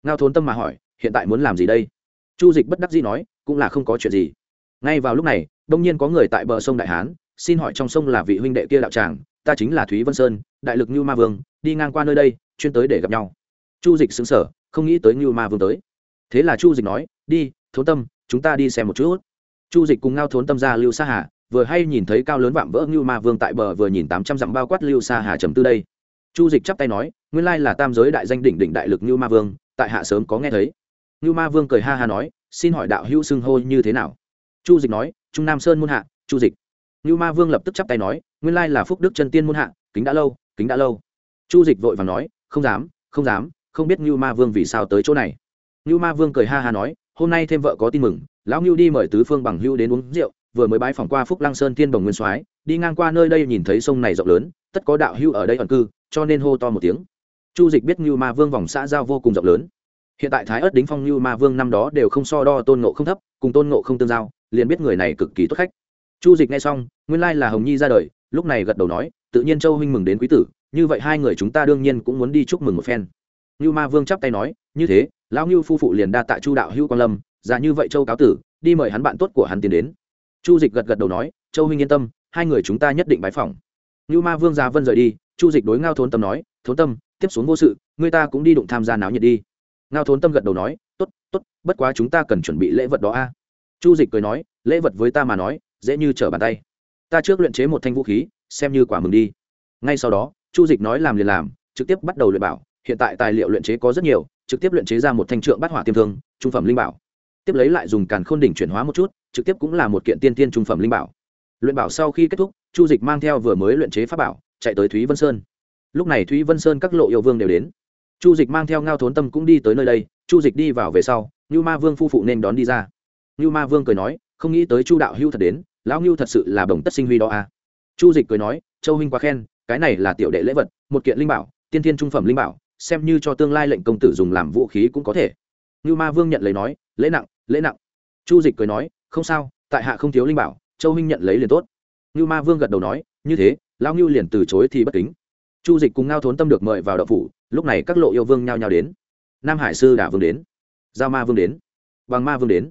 Ngao thốn tâm mà hỏi, hiện tại muốn làm gì đây? Chu dịch bất đắc dĩ nói, cũng là không có chuyện gì. Ngay vào lúc này, đông nhiên có người tại bờ sông đại hán, xin hỏi trong sông là vị huynh đệ kia đạo tràng, ta chính là thúy vân sơn, đại lực như ma vương, đi ngang qua nơi đây, chuyên tới để gặp nhau. Chu dịch xứng sở không nghĩ tới như ma vương tới. Thế là chu dịch nói, đi, thốn tâm, chúng ta đi xem một chút. Chu dịch cùng ngao thốn tâm ra lưu sa hà vừa hay nhìn thấy cao lớn vạm vỡ như ma vương tại bờ vừa nhìn tám trăm dặm bao quát lưu sa hà trầm tư đây. Chu dịch chắp tay nói, nguyên lai là tam giới đại danh đỉnh đỉnh đại lực như ma vương, tại hạ sớm có nghe thấy. Như ma vương cười ha ha nói, xin hỏi đạo hữu xưng hô như thế nào? Chu dịch nói, trung nam sơn muôn hạ, chu dịch. Như ma vương lập tức chắp tay nói, nguyên lai là phúc đức chân tiên muôn hạ, kính đã lâu, kính đã lâu. Chu dịch vội và nói, không dám không dám, không biết như ma vương vì sao tới chỗ này. Như ma vương cười ha ha nói, hôm nay thêm vợ có tin mừng, lão ngưu đi mời tứ phương bằng hưu đến uống rượu vừa mới bái phỏng qua phúc lăng sơn tiên bồng nguyên soái, đi ngang qua nơi đây nhìn thấy sông này rộng lớn, tất có đạo hưu ở đây ẩn cư, cho nên hô to một tiếng. Chu dịch biết như ma vương vòng xã giao vô cùng rộng lớn. Hiện tại thái ớt đính phong như ma vương năm đó đều không so đo tôn nộ không thấp, cùng tôn nộ không tương giao, liền biết người này cực kỳ tốt khách. Chu dịch nghe xong, nguyên lai là hồng nhi ra đời, lúc này gật đầu nói, tự nhiên châu huynh mừng đến quý tử, như vậy hai người chúng ta đương nhiên cũng muốn đi chúc mừng một phen. Như ma vương chắp tay nói, như thế, lão như phu phụ liền đa tạ chu đạo hữu quan lâm già như vậy châu cáo tử, đi mời hắn bạn tốt của hắn tiến đến chu dịch gật gật đầu nói, châu huynh yên tâm, hai người chúng ta nhất định bái phỏng. Như ma vương gia vân rời đi, chu dịch đối ngao thốn tâm nói, thốn tâm, tiếp xuống vô sự, người ta cũng đi đụng tham gia náo nhiệt đi. Ngao thốn tâm gật đầu nói t ố t t ố t bất quá chúng ta cần chuẩn bị lễ vật đó a. À. Chu dịch cười nói, lễ vật với ta mà nói, dễ như trở bàn tay. Ta trước luyện chế một thanh vũ khí, xem như quả mừng đi. Ngay sau đó, chu dịch nói làm liền làm, trực tiếp bắt đầu luyện bảo. Hiện tại tài liệu luyện chế có rất nhiều, trực tiếp luyện chế ra một thanh trượng bát hỏa tiêm thương, trung phẩm linh bảo. Tiếp lấy lại dùng càn khôn đỉnh chuyển hóa một chút trực tiếp cũng là một kiện tiên tiên trung phẩm linh bảo. Luyện bảo sau khi kết thúc, chu dịch mang theo vừa mới luyện chế pháp bảo, chạy tới thúy vân sơn. Lúc này thúy vân sơn các lộ yêu vương đều đến. Chu dịch mang theo ngao thốn tâm cũng đi tới nơi đây, chu dịch đi vào về sau như ma vương phu phụ nên đón đi ra. Như ma vương cười nói, không nghĩ tới chu đạo hưu thật đến, lão ngưu thật sự là bồng tất sinh huy đó à. chu dịch cười nói, châu huynh quá khen, cái này là tiểu đệ lễ vật, một kiện linh bảo, tiên thiên trung phẩm linh bảo, xem như cho tương lai lệnh công tử dùng làm vũ khí cũng có thể. Như ma vương nhận lấy nói, lễ nặng lễ nặng. Chu dịch cười nói không sao, tại hạ không thiếu linh bảo, châu huynh nhận lấy liền tốt. Ngưu ma vương gật đầu nói, như thế, lão ngưu liền từ chối thì bất kính. Chu dịch cùng ngao thốn tâm được mời vào đậu phủ, lúc này các lộ yêu vương nhao nhao đến. Nam hải sư đả vương đến, giao ma vương đến bằng ma vương đến.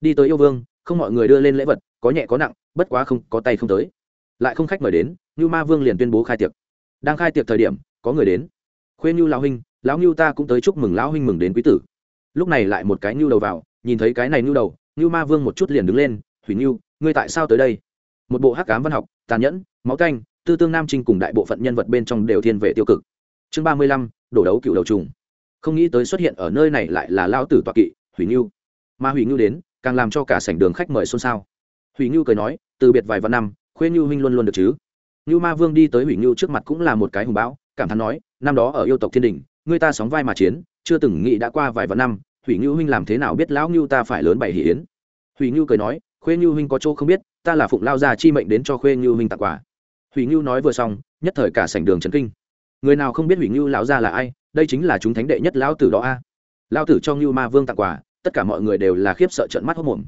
Đi tới yêu vương, không mọi người đưa lên lễ vật, có nhẹ có nặng, bất quá không, có tay không tới. Lại không khách mời đến, ngưu ma vương liền tuyên bố khai tiệc. Đang khai tiệc thời điểm, có người đến. Khuyên ngưu lão huynh, lão ngưu ta cũng tới chúc mừng lão huynh mừng đến quý tử. Lúc này lại một cái ngưu đầu vào, nhìn thấy cái này ngưu đầu ngưu ma vương một chút liền đứng lên hủy Nưu, ngươi tại sao tới đây? Một bộ hắc ám văn học tàn nhẫn máu canh tư tương nam trinh cùng đại bộ phận nhân vật bên trong đều thiên về tiêu cực. Chương ba mươi lăm đổ đấu cựu đầu trùng. Không nghĩ tới xuất hiện ở nơi này lại là lao tử tọa kỵ hủy Nưu. mà hủy Nưu đến càng làm cho cả sảnh đường khách mời xôn xao. Hủy Nưu cười nói từ biệt vài vạn năm khuê Nưu huynh luôn luôn được chứ? Ngưu ma vương đi tới hủy Nưu trước mặt cũng là một cái hùng bão cảm thán nói năm đó ở yêu tộc thiên đình người ta sóng vai mà chiến chưa từng nghĩ đã qua vài vạn năm hủy ngưu huynh làm thế nào biết lão ngưu ta phải lớn bảy yến? hủy ngưu cười nói, khuê ngưu huynh có chỗ không biết, ta là phụng lao gia chi mệnh đến cho khuê ngưu huynh tặng quà hủy ngưu nói vừa xong, nhất thời cả sảnh đường trấn kinh người nào không biết hủy ngưu lão gia là ai, đây chính là chúng thánh đệ nhất lão tử đó a à. lão tử cho ngưu ma vương tặng quà, tất cả mọi người đều là khiếp sợ trận mắt hốc mồm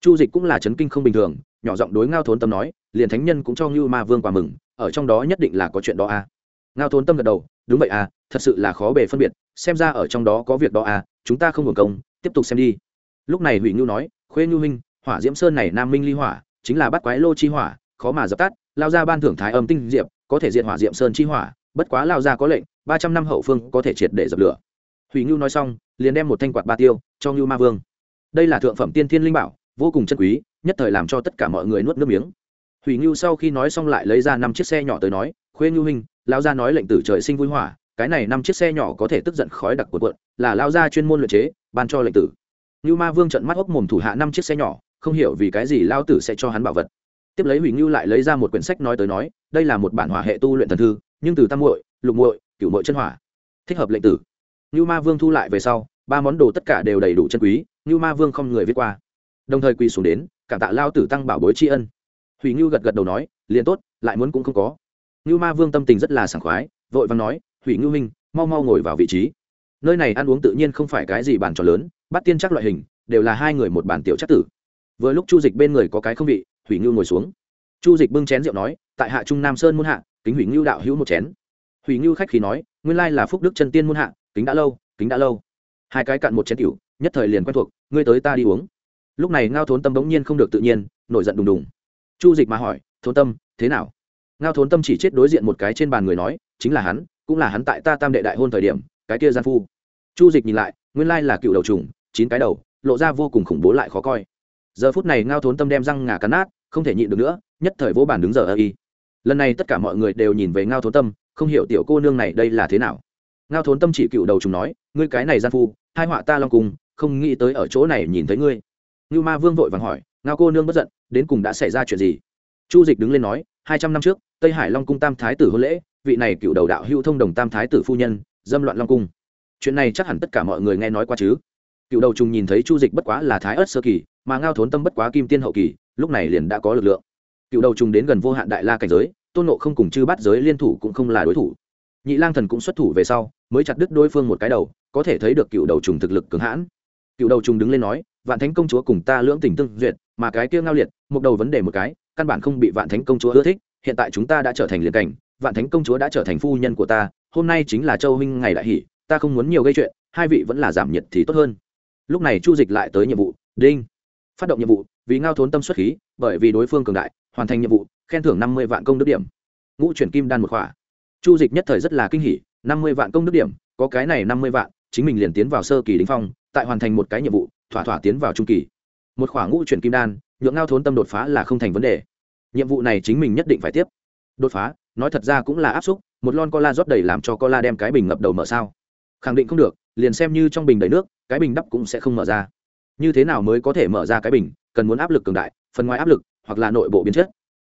chu dịch cũng là chấn kinh không bình thường, nhỏ giọng đối ngao thốn tâm nói, liền thánh nhân cũng cho ngưu ma vương quà mừng, ở trong đó nhất định là có chuyện đó a ngao thốn tâm gật đầu, đúng vậy à thật sự là khó bề phân biệt, xem ra ở trong đó có việc đó à chúng ta không hưởng công tiếp tục xem đi. Lúc này hủy ngưu nói khuê ngưu minh hỏa diễm sơn này nam minh ly hỏa chính là bắt quái lô chi hỏa khó mà dập tắt lao ra ban thưởng thái âm tinh diệp có thể diện hỏa diệm sơn chi hỏa bất quá lao ra có lệnh ba trăm năm hậu phương có thể triệt để dập lửa. Hủy ngưu nói xong liền đem một thanh quạt ba tiêu cho ngưu ma vương. Đây là thượng phẩm tiên thiên linh bảo vô cùng chân quý nhất thời làm cho tất cả mọi người nuốt nước miếng. Hủy ngưu sau khi nói xong lại lấy ra năm chiếc xe nhỏ tới nói khuê ngưu Minh, lao ra nói lệnh tử trời sinh vui hỏa cái này năm chiếc xe nhỏ có thể tức giận khói đặc của quận là lao ra chuyên môn luyện chế, ban cho lệnh tử. Như ma vương trận mắt hốc mồm thủ hạ năm chiếc xe nhỏ, không hiểu vì cái gì lao tử sẽ cho hắn bảo vật. Tiếp lấy hủy ngưu lại lấy ra một quyển sách nói tới nói, đây là một bản hỏa hệ tu luyện thần thư, nhưng từ tam muội, lục muội, cửu muội chân hỏa. Thích hợp lệnh tử. Như ma vương thu lại về sau, ba món đồ tất cả đều đầy đủ chân quý, như ma vương không người viết qua. Đồng thời quỳ xuống đến, cảm tạ lao tử tăng bảo bối tri ân. Hủy ngưu gật gật đầu nói, liền tốt, lại muốn cũng không có. Như ma vương tâm tình rất là sảng khoái, vội vàng nói hủy ngưu minh, mau mau ngồi vào vị trí. Nơi này ăn uống tự nhiên không phải cái gì bàn trò lớn, bắt tiên chắc loại hình, đều là hai người một bàn tiểu chắc tử. Vừa lúc chu dịch bên người có cái không vị, hủy ngưu ngồi xuống. Chu dịch bưng chén rượu nói, tại hạ trung nam sơn muôn hạ, kính hủy ngưu đạo hữu một chén. Hủy ngưu khách khí nói, nguyên lai là phúc đức chân tiên muôn hạ, kính đã lâu, kính đã lâu. Hai cái cạn một chén tiểu, nhất thời liền quen thuộc, ngươi tới ta đi uống. Lúc này ngao thốn tâm bỗng nhiên không được tự nhiên, nổi giận đùng đùng. Chu dịch mà hỏi, thốn tâm, thế nào? Ngao thốn tâm chỉ chết đối diện một cái trên bàn người nói, chính là hắn cũng là hắn tại ta tam đệ đại hôn thời điểm, cái kia gian phu. Chu dịch nhìn lại, nguyên lai là cựu đầu trùng, chín cái đầu, lộ ra vô cùng khủng bố lại khó coi. Giờ phút này ngao thốn tâm đem răng ngà cắn nát, không thể nhịn được nữa, nhất thời vỗ bản đứng giờ ơ y. Lần này tất cả mọi người đều nhìn về ngao thốn tâm, không hiểu tiểu cô nương này đây là thế nào. Ngao thốn tâm chỉ cựu đầu trùng nói, ngươi cái này gian phu, hai họa ta long cùng, không nghĩ tới ở chỗ này nhìn thấy ngươi. Như ma vương vội vàng hỏi, ngao cô nương bất giận, đến cùng đã xảy ra chuyện gì? Chu dịch đứng lên nói, hai trăm năm trước, tây hải long cung tam thái tử hôn lễ vị này cựu đầu đạo hữu thông đồng tam thái tử phu nhân, dâm loạn long cung. Chuyện này chắc hẳn tất cả mọi người nghe nói qua chứ? Cựu đầu trùng nhìn thấy chu dịch bất quá là thái ớt sơ kỳ, mà ngao thốn tâm bất quá kim tiên hậu kỳ, lúc này liền đã có lực lượng. Cựu đầu trùng đến gần vô hạn đại la cảnh giới, tôn nộ không cùng chư bắt giới liên thủ cũng không là đối thủ. Nhị lang thần cũng xuất thủ về sau, mới chặt đứt đối phương một cái đầu, có thể thấy được cựu đầu trùng thực lực cường hãn. Cựu đầu trùng đứng lên nói, vạn thánh công chúa cùng ta lưỡng tình tương duyệt, mà cái kia ngao liệt, một đầu vấn đề một cái, căn bản không bị vạn thánh công chúa ưa thích, hiện tại chúng ta đã trở thành liệt cảnh vạn thánh công chúa đã trở thành phu nhân của ta, hôm nay chính là châu huynh ngày đại hỷ, ta không muốn nhiều gây chuyện, hai vị vẫn là giảm nhiệt thì tốt hơn. Lúc này chu dịch lại tới nhiệm vụ, đinh, phát động nhiệm vụ, vì ngao thốn tâm xuất khí, bởi vì đối phương cường đại, hoàn thành nhiệm vụ, khen thưởng năm mươi vạn công đức điểm. Ngũ chuyển kim đan một khỏa. Chu dịch nhất thời rất là kinh hỉ, năm mươi vạn công đức điểm, có cái này năm mươi vạn, chính mình liền tiến vào sơ kỳ đính phong, tại hoàn thành một cái nhiệm vụ, thỏa thỏa tiến vào trung kỳ. Một khỏa ngũ chuyển kim đan, nhượng ngao thốn tâm đột phá là không thành vấn đề. Nhiệm vụ này chính mình nhất định phải tiếp. Đột phá nói thật ra cũng là áp xúc, một lon cola rót đầy làm cho cola đem cái bình ngập đầu mở sao. Khẳng định không được, liền xem như trong bình đầy nước, cái bình đắp cũng sẽ không mở ra. Như thế nào mới có thể mở ra cái bình, cần muốn áp lực cường đại, phần ngoài áp lực, hoặc là nội bộ biến chất.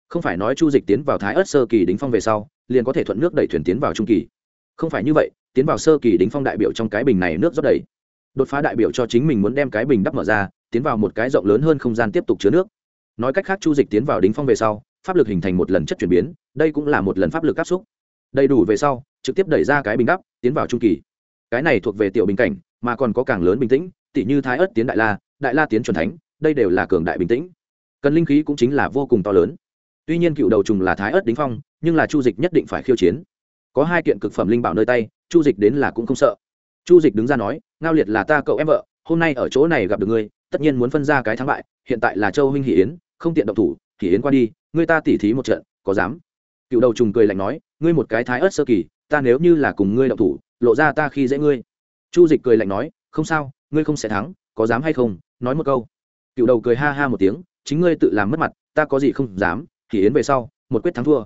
Không phải nói chu dịch tiến vào thái ớt sơ kỳ đính phong về sau, liền có thể thuận nước đẩy thuyền tiến vào trung kỳ. Không phải như vậy, tiến vào sơ kỳ đính phong đại biểu trong cái bình này nước rót đầy. Đột phá đại biểu cho chính mình muốn đem cái bình đắp mở ra, tiến vào một cái rộng lớn hơn không gian tiếp tục chứa nước. Nói cách khác chu dịch tiến vào đính phong về sau pháp lực hình thành một lần chất chuyển biến, đây cũng là một lần pháp lực áp xúc. Đầy đủ về sau, trực tiếp đẩy ra cái bình đắp, tiến vào trung kỳ. Cái này thuộc về tiểu bình cảnh, mà còn có càng lớn bình tĩnh tỷ như thái ớt tiến đại la đại la tiến chuẩn thánh, đây đều là cường đại bình tĩnh. Cần linh khí cũng chính là vô cùng to lớn. Tuy nhiên cựu đầu trùng là thái ớt đính phong, nhưng là chu dịch nhất định phải khiêu chiến. Có hai kiện cực phẩm linh bảo nơi tay, chu dịch đến là cũng không sợ. Chu dịch đứng ra nói, ngao liệt là ta cậu em vợ, hôm nay ở chỗ này gặp được ngươi, tất nhiên muốn phân ra cái thắng bại, hiện tại là châu huynh hỷ yến, không tiện động thủ, hỷ yến qua đi ngươi ta tỉ thí một trận, có dám? Cựu đầu trùng cười lạnh nói, ngươi một cái thái ớt sơ kỳ, ta nếu như là cùng ngươi động thủ, lộ ra ta khi dễ ngươi. Chu dịch cười lạnh nói, không sao, ngươi không sẽ thắng, có dám hay không, nói một câu. Cựu đầu cười ha ha một tiếng, chính ngươi tự làm mất mặt, ta có gì không dám, thì yến về sau, một quyết thắng thua.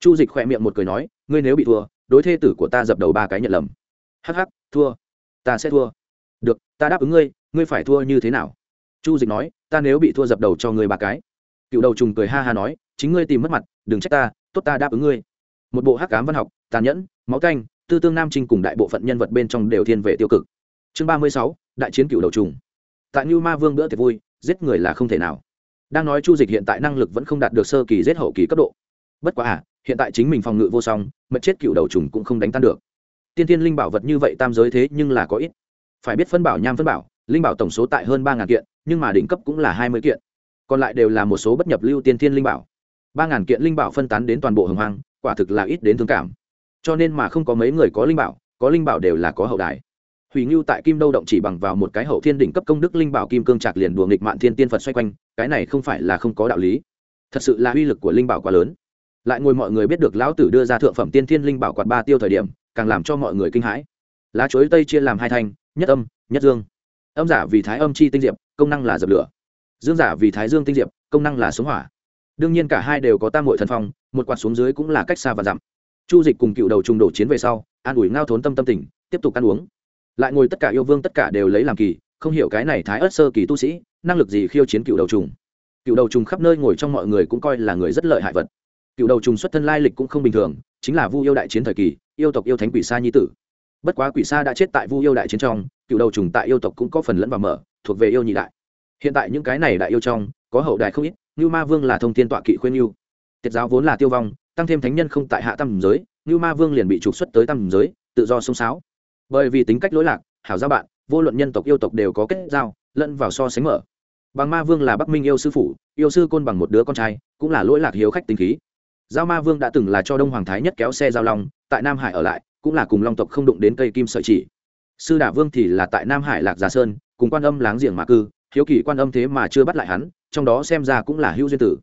Chu dịch khỏe miệng một cười nói, ngươi nếu bị thua, đối thê tử của ta dập đầu ba cái nhận lầm. Hắc hắc, thua, ta sẽ thua. Được, ta đáp ứng ngươi ngươi phải thua như thế nào? Chu dịch nói, ta nếu bị thua dập đầu cho ngươi ba cái. Cựu đầu trùng cười ha ha nói chính ngươi tìm mất mặt, đừng trách ta, tốt ta đáp ứng ngươi. Một bộ hắc cám văn học, tàn nhẫn, máu canh, tư tương nam trinh cùng đại bộ phận nhân vật bên trong đều thiên về tiêu cực. Chương ba mươi sáu, đại chiến cựu đầu trùng. Tại như ma vương bữa tiệc vui, giết người là không thể nào. Đang nói chu dịch hiện tại năng lực vẫn không đạt được sơ kỳ giết hậu kỳ cấp độ. Bất quá à hiện tại chính mình phòng ngự vô song, mật chết cựu đầu trùng cũng không đánh tan được. Tiên tiên linh bảo vật như vậy tam giới thế nhưng là có ít. Phải biết phân bảo nham phân bảo, linh bảo tổng số tại hơn ba ngàn kiện, nhưng mà đỉnh cấp cũng là hai mươi kiện. Còn lại đều là một số bất nhập lưu tiên tiên linh bảo ba ngàn kiện linh bảo phân tán đến toàn bộ hồng hoang, quả thực là ít đến thương cảm. Cho nên mà không có mấy người có linh bảo, có linh bảo đều là có hậu đài. Hủy ngưu tại kim đâu động chỉ bằng vào một cái hậu thiên đỉnh cấp công đức linh bảo kim cương trạc liền đùa nghịch mạn thiên tiên phật xoay quanh, cái này không phải là không có đạo lý. Thật sự là uy lực của linh bảo quá lớn. Lại ngồi mọi người biết được lão tử đưa ra thượng phẩm tiên thiên linh bảo quạt ba tiêu thời điểm, càng làm cho mọi người kinh hãi. Lá chuối tây chia làm hai thanh, nhất âm, nhất dương. Âm giả vì thái âm chi tinh diệp, công năng là dập lửa. Dương giả vì thái dương tinh diệp, công năng là sống hỏa đương nhiên cả hai đều có tam hội thần phong, một quạt xuống dưới cũng là cách xa và dặm. Chu dịch cùng cựu đầu trùng đổ chiến về sau, an ủi ngao thốn tâm tâm tình, tiếp tục ăn uống. Lại ngồi tất cả yêu vương tất cả đều lấy làm kỳ, không hiểu cái này thái ớt sơ kỳ tu sĩ, năng lực gì khiêu chiến cựu đầu trùng. Cựu đầu trùng khắp nơi ngồi trong mọi người cũng coi là người rất lợi hại vật. Cựu đầu trùng xuất thân lai lịch cũng không bình thường, chính là vu yêu đại chiến thời kỳ, yêu tộc yêu thánh quỷ sa nhi tử. Bất quá quỷ sa đã chết tại vu yêu đại chiến trong, cựu đầu trùng tại yêu tộc cũng có phần lẫn vào mở, thuộc về yêu nhị đại. Hiện tại những cái này đại yêu trong, có hậu đại không ít như ma vương là thông tin tọa kỵ khuyên yêu tiết giáo vốn là tiêu vong tăng thêm thánh nhân không tại hạ tam giới như ma vương liền bị trục xuất tới tam giới tự do sông sáo bởi vì tính cách lỗi lạc hảo giao bạn vô luận nhân tộc yêu tộc đều có kết giao lẫn vào so sánh mở. Bằng ma vương là bắc minh yêu sư phụ, yêu sư côn bằng một đứa con trai cũng là lỗi lạc hiếu khách tính khí. Giao ma vương đã từng là cho đông hoàng thái nhất kéo xe giao long tại nam hải ở lại cũng là cùng long tộc không đụng đến cây kim sợi chỉ. Sư đả vương thì là tại nam hải lạc già sơn cùng quan âm láng giềng mà cư hiếu kỳ quan âm thế mà chưa bắt lại hắn trong đó xem ra cũng là hữu duyên tử.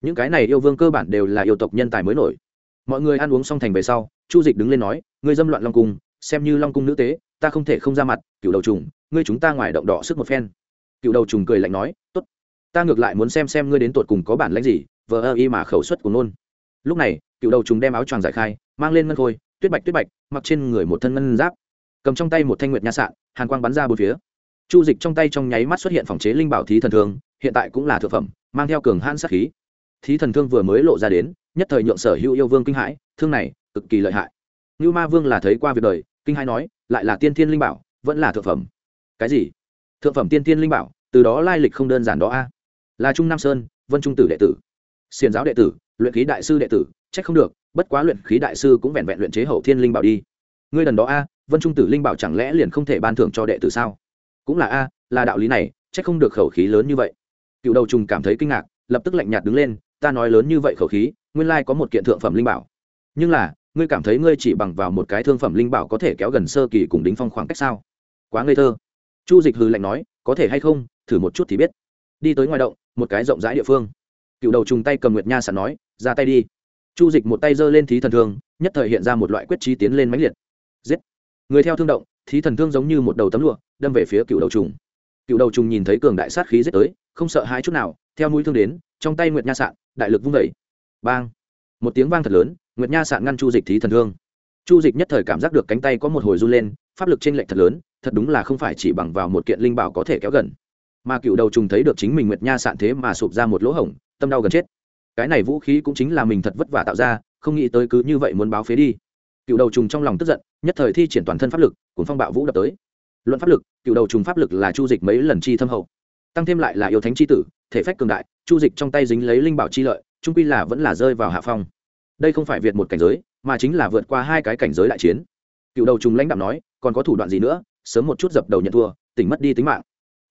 Những cái này yêu vương cơ bản đều là yêu tộc nhân tài mới nổi. Mọi người ăn uống xong thành về sau, chu dịch đứng lên nói, ngươi dâm loạn long cung, xem như long cung nữ tế, ta không thể không ra mặt, cựu đầu trùng, ngươi chúng ta ngoài động đỏ sức một phen. Cựu đầu trùng cười lạnh nói t ố t ta ngược lại muốn xem xem ngươi đến tột cùng có bản lãnh gì, vờ ơ y mà khẩu suất của nôn lúc này, cựu đầu trùng đem áo choàng giải khai, mang lên ngân khôi, tuyết bạch tuyết bạch, mặc trên người một thân ngân giáp, cầm trong tay một thanh nguyệt nha sạn, hàn quang bắn ra bốn phía. Chu dịch trong tay trong nháy mắt xuất hiện phòng chế linh bảo thí thần thường hiện tại cũng là thực phẩm, mang theo cường hãn sát khí. Thí thần thương vừa mới lộ ra đến, nhất thời nhượng sở hữu yêu vương kinh hãi, thương này, cực kỳ lợi hại. Như ma vương là thấy qua việc đời, kinh hãi nói, lại là tiên thiên linh bảo, vẫn là thượng phẩm. Cái gì? Thượng phẩm tiên thiên linh bảo, từ đó lai lịch không đơn giản đó a. Là trung nam sơn, vân trung tử đệ tử. Xiền giáo đệ tử, luyện khí đại sư đệ tử, trách không được, bất quá luyện khí đại sư cũng vẹn vẹn luyện chế hậu thiên linh bảo đi. Ngươi đần đó a, vân trung tử linh bảo chẳng lẽ liền không thể ban thưởng cho đệ tử sao? Cũng là a, là đạo lý này, trách không được khẩu khí lớn như vậy cựu đầu trùng cảm thấy kinh ngạc, lập tức lạnh nhạt đứng lên, ta nói lớn như vậy khẩu khí, nguyên lai có một kiện thượng phẩm linh bảo. Nhưng là, ngươi cảm thấy ngươi chỉ bằng vào một cái thương phẩm linh bảo có thể kéo gần sơ kỳ cùng đính phong khoảng cách sao? Quá ngây thơ. Chu dịch hừ lạnh nói, có thể hay không? Thử một chút thì biết. Đi tới ngoài động, một cái rộng rãi địa phương. Cựu đầu trùng tay cầm nguyệt nha sẵn nói, ra tay đi. Chu dịch một tay giơ lên thí thần thương, nhất thời hiện ra một loại quyết trí tiến lên mãnh liệt. Giết! Người theo thương động, thí thần thương giống như một đầu tấm lụa, đâm về phía cựu đầu trùng. Cựu đầu trùng nhìn thấy cường đại sát khí giết tới không sợ hãi chút nào, theo mũi thương đến, trong tay nguyệt nha sạn, đại lực vung vẩy bang! Một tiếng vang thật lớn, nguyệt nha sạn ngăn chu dịch thí thần thương. Chu dịch nhất thời cảm giác được cánh tay có một hồi run lên, pháp lực trên lệch thật lớn, thật đúng là không phải chỉ bằng vào một kiện linh bảo có thể kéo gần. Mà cựu đầu trùng thấy được chính mình nguyệt nha sạn thế mà sụp ra một lỗ hổng, tâm đau gần chết. Cái này vũ khí cũng chính là mình thật vất vả tạo ra, không nghĩ tới cứ như vậy muốn báo phế đi. Cựu đầu trùng trong lòng tức giận, nhất thời thi triển toàn thân pháp lực cùng phong bạo vũ đập tới. Luận pháp lực, cựu đầu trùng pháp lực là chu dịch mấy lần chi thâm hậu tăng thêm lại là yêu thánh chi tử, thể phách cường đại, chu dịch trong tay dính lấy linh bảo chi lợi trung quy là vẫn là rơi vào hạ phong. Đây không phải việt một cảnh giới, mà chính là vượt qua hai cái cảnh giới đại chiến. Cựu đầu trùng lãnh đạo nói, còn có thủ đoạn gì nữa? Sớm một chút dập đầu nhận thua, tỉnh mất đi tính mạng.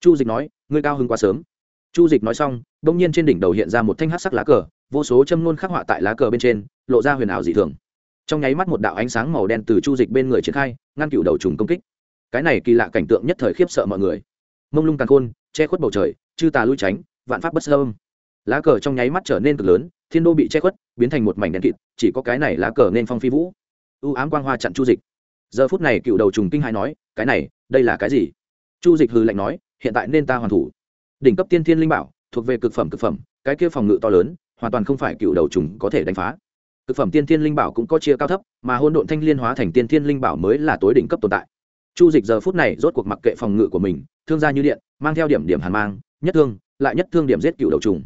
Chu dịch nói, ngươi cao hơn quá sớm. Chu dịch nói xong đ ỗ n g nhiên trên đỉnh đầu hiện ra một thanh hát sắc lá cờ, vô số châm nôn khắc họa tại lá cờ bên trên, lộ ra huyền ảo dị thường. Trong nháy mắt một đạo ánh sáng màu đen từ chu dịch bên người triển khai, ngăn cựu đầu trùng công kích. Cái này kỳ lạ cảnh tượng nhất thời khiếp sợ mọi người. Mông lung càng khôn che khuất bầu trời, chư tà lui tránh, vạn pháp bất sơ lá cờ trong nháy mắt trở nên cực lớn, thiên đô bị che khuất, biến thành một mảnh đen kịt, chỉ có cái này lá cờ nên phong phi vũ. U ám quang hoa chặn chu dịch. Giờ phút này cựu đầu trùng kinh hai nói, cái này, đây là cái gì? Chu dịch hư lạnh nói, hiện tại nên ta hoàn thủ. Đỉnh cấp tiên thiên linh bảo, thuộc về cực phẩm cực phẩm, cái kia phòng ngự to lớn, hoàn toàn không phải cựu đầu trùng có thể đánh phá. Cực phẩm tiên thiên linh bảo cũng có chia cao thấp, mà hôn độn thanh liên hóa thành tiên thiên linh bảo mới là tối đỉnh cấp tồn tại. Chu dịch giờ phút này rốt cuộc mặc kệ phòng ngự của mình thương gia như điện, mang theo điểm điểm hàn mang, nhất thương, lại nhất thương điểm giết cựu đầu trùng.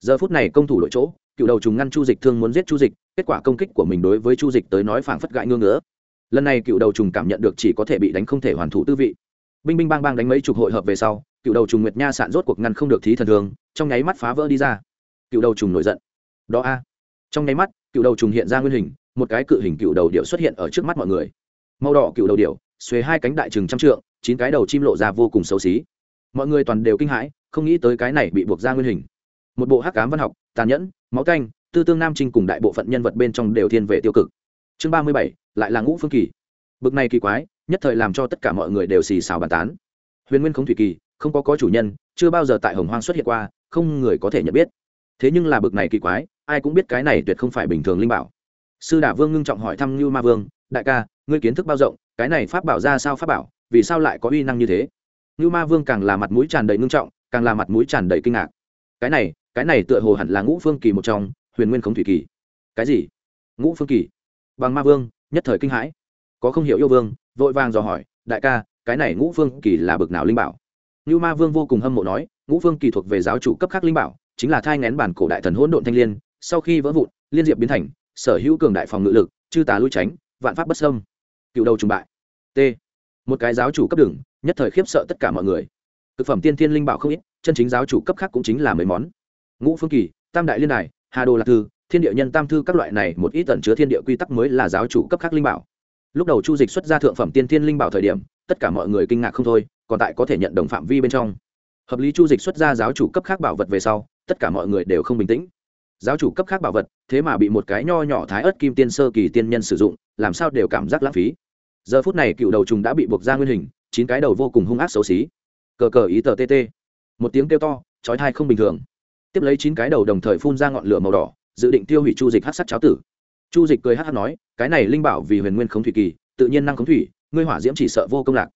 Giờ phút này công thủ đội chỗ, cựu đầu trùng ngăn chu dịch thương muốn giết chu dịch, kết quả công kích của mình đối với chu dịch tới nói phảng phất gãi ngưỡng ngứa. lần này cựu đầu trùng cảm nhận được chỉ có thể bị đánh không thể hoàn thủ tư vị. Binh binh bang bang đánh mấy chục hội hợp về sau, cựu đầu trùng nguyệt nha sạn rốt cuộc ngăn không được thí thần thường trong nháy mắt phá vỡ đi ra. Cựu đầu trùng nổi giận. Đó a. Trong nháy mắt, cựu đầu trùng hiện ra nguyên hình, một cái cự hình cựu đầu điệu xuất hiện ở trước mắt mọi người. Màu đỏ cựu đầu điệu xuế hai cánh đại trừng trăm trượng chín cái đầu chim lộ ra vô cùng xấu xí. Mọi người toàn đều kinh hãi, không nghĩ tới cái này bị buộc ra nguyên hình. Một bộ hắc cám văn học, tàn nhẫn, máu canh tư tương nam trinh cùng đại bộ phận nhân vật bên trong đều thiên về tiêu cực. Chương ba mươi bảy, lại là ngũ phương kỳ. Bực này kỳ quái, nhất thời làm cho tất cả mọi người đều xì xào bàn tán. Huyền nguyên không thủy kỳ, không có có chủ nhân, chưa bao giờ tại hồng hoang xuất hiện qua, không người có thể nhận biết. Thế nhưng là bực này kỳ quái, ai cũng biết cái này tuyệt không phải bình thường linh bảo. Sư đả vương ngưng trọng hỏi thăm như ma vương, đại ca, ngươi kiến thức bao rộng, cái này pháp bảo ra sao pháp bảo? Vì sao lại có uy năng như thế? Ngưu ma vương càng là mặt mũi tràn đầy ngưng trọng, càng là mặt mũi tràn đầy kinh ngạc. Cái này cái này tựa hồ hẳn là ngũ phương kỳ một trong, huyền nguyên khống thủy kỳ. Cái gì? Ngũ phương kỳ? Bằng ma vương, nhất thời kinh hãi. Có không hiểu yêu vương, vội vàng dò hỏi, đại ca, cái này ngũ phương kỳ là bực nào linh bảo? Ngưu ma vương vô cùng hâm mộ nói, ngũ phương kỳ thuộc về giáo chủ cấp khác linh bảo, chính là thai ngén bản cổ đại thần hỗn độn thanh liên, sau khi vỡ vụn, liên diệp biến thành sở hữu cường đại phòng ngự lực, chư tà lui tránh, vạn pháp bất sâm cựu đầu trùng bại. T một cái giáo chủ cấp đường, nhất thời khiếp sợ tất cả mọi người. Thực phẩm tiên thiên linh bảo không ít, chân chính giáo chủ cấp khác cũng chính là mấy món. Ngũ phương kỳ, tam đại liên đài, hà đồ lạc thư, thiên địa nhân tam thư các loại này một ít tẩn chứa thiên địa quy tắc mới là giáo chủ cấp khác linh bảo. Lúc đầu chu dịch xuất ra thượng phẩm tiên thiên linh bảo thời điểm, tất cả mọi người kinh ngạc không thôi, còn tại có thể nhận đồng phạm vi bên trong. Hợp lý chu dịch xuất ra giáo chủ cấp khác bảo vật về sau, tất cả mọi người đều không bình tĩnh. Giáo chủ cấp khác bảo vật, thế mà bị một cái nho nhỏ thái ớt kim tiên sơ kỳ tiên nhân sử dụng, làm sao đều cảm giác lãng phí giờ phút này cựu đầu trùng đã bị buộc ra nguyên hình, chín cái đầu vô cùng hung ác xấu xí. Cờ cờ ý tờ tt một tiếng kêu to, chói thai không bình thường. Tiếp lấy chín cái đầu đồng thời phun ra ngọn lửa màu đỏ, dự định tiêu hủy chu dịch hát sắt cháo tử. Chu dịch cười hát hát nói, cái này linh bảo vì huyền nguyên khống thủy kỳ, tự nhiên năng khống thủy, ngươi hỏa diễm chỉ sợ vô công lạc.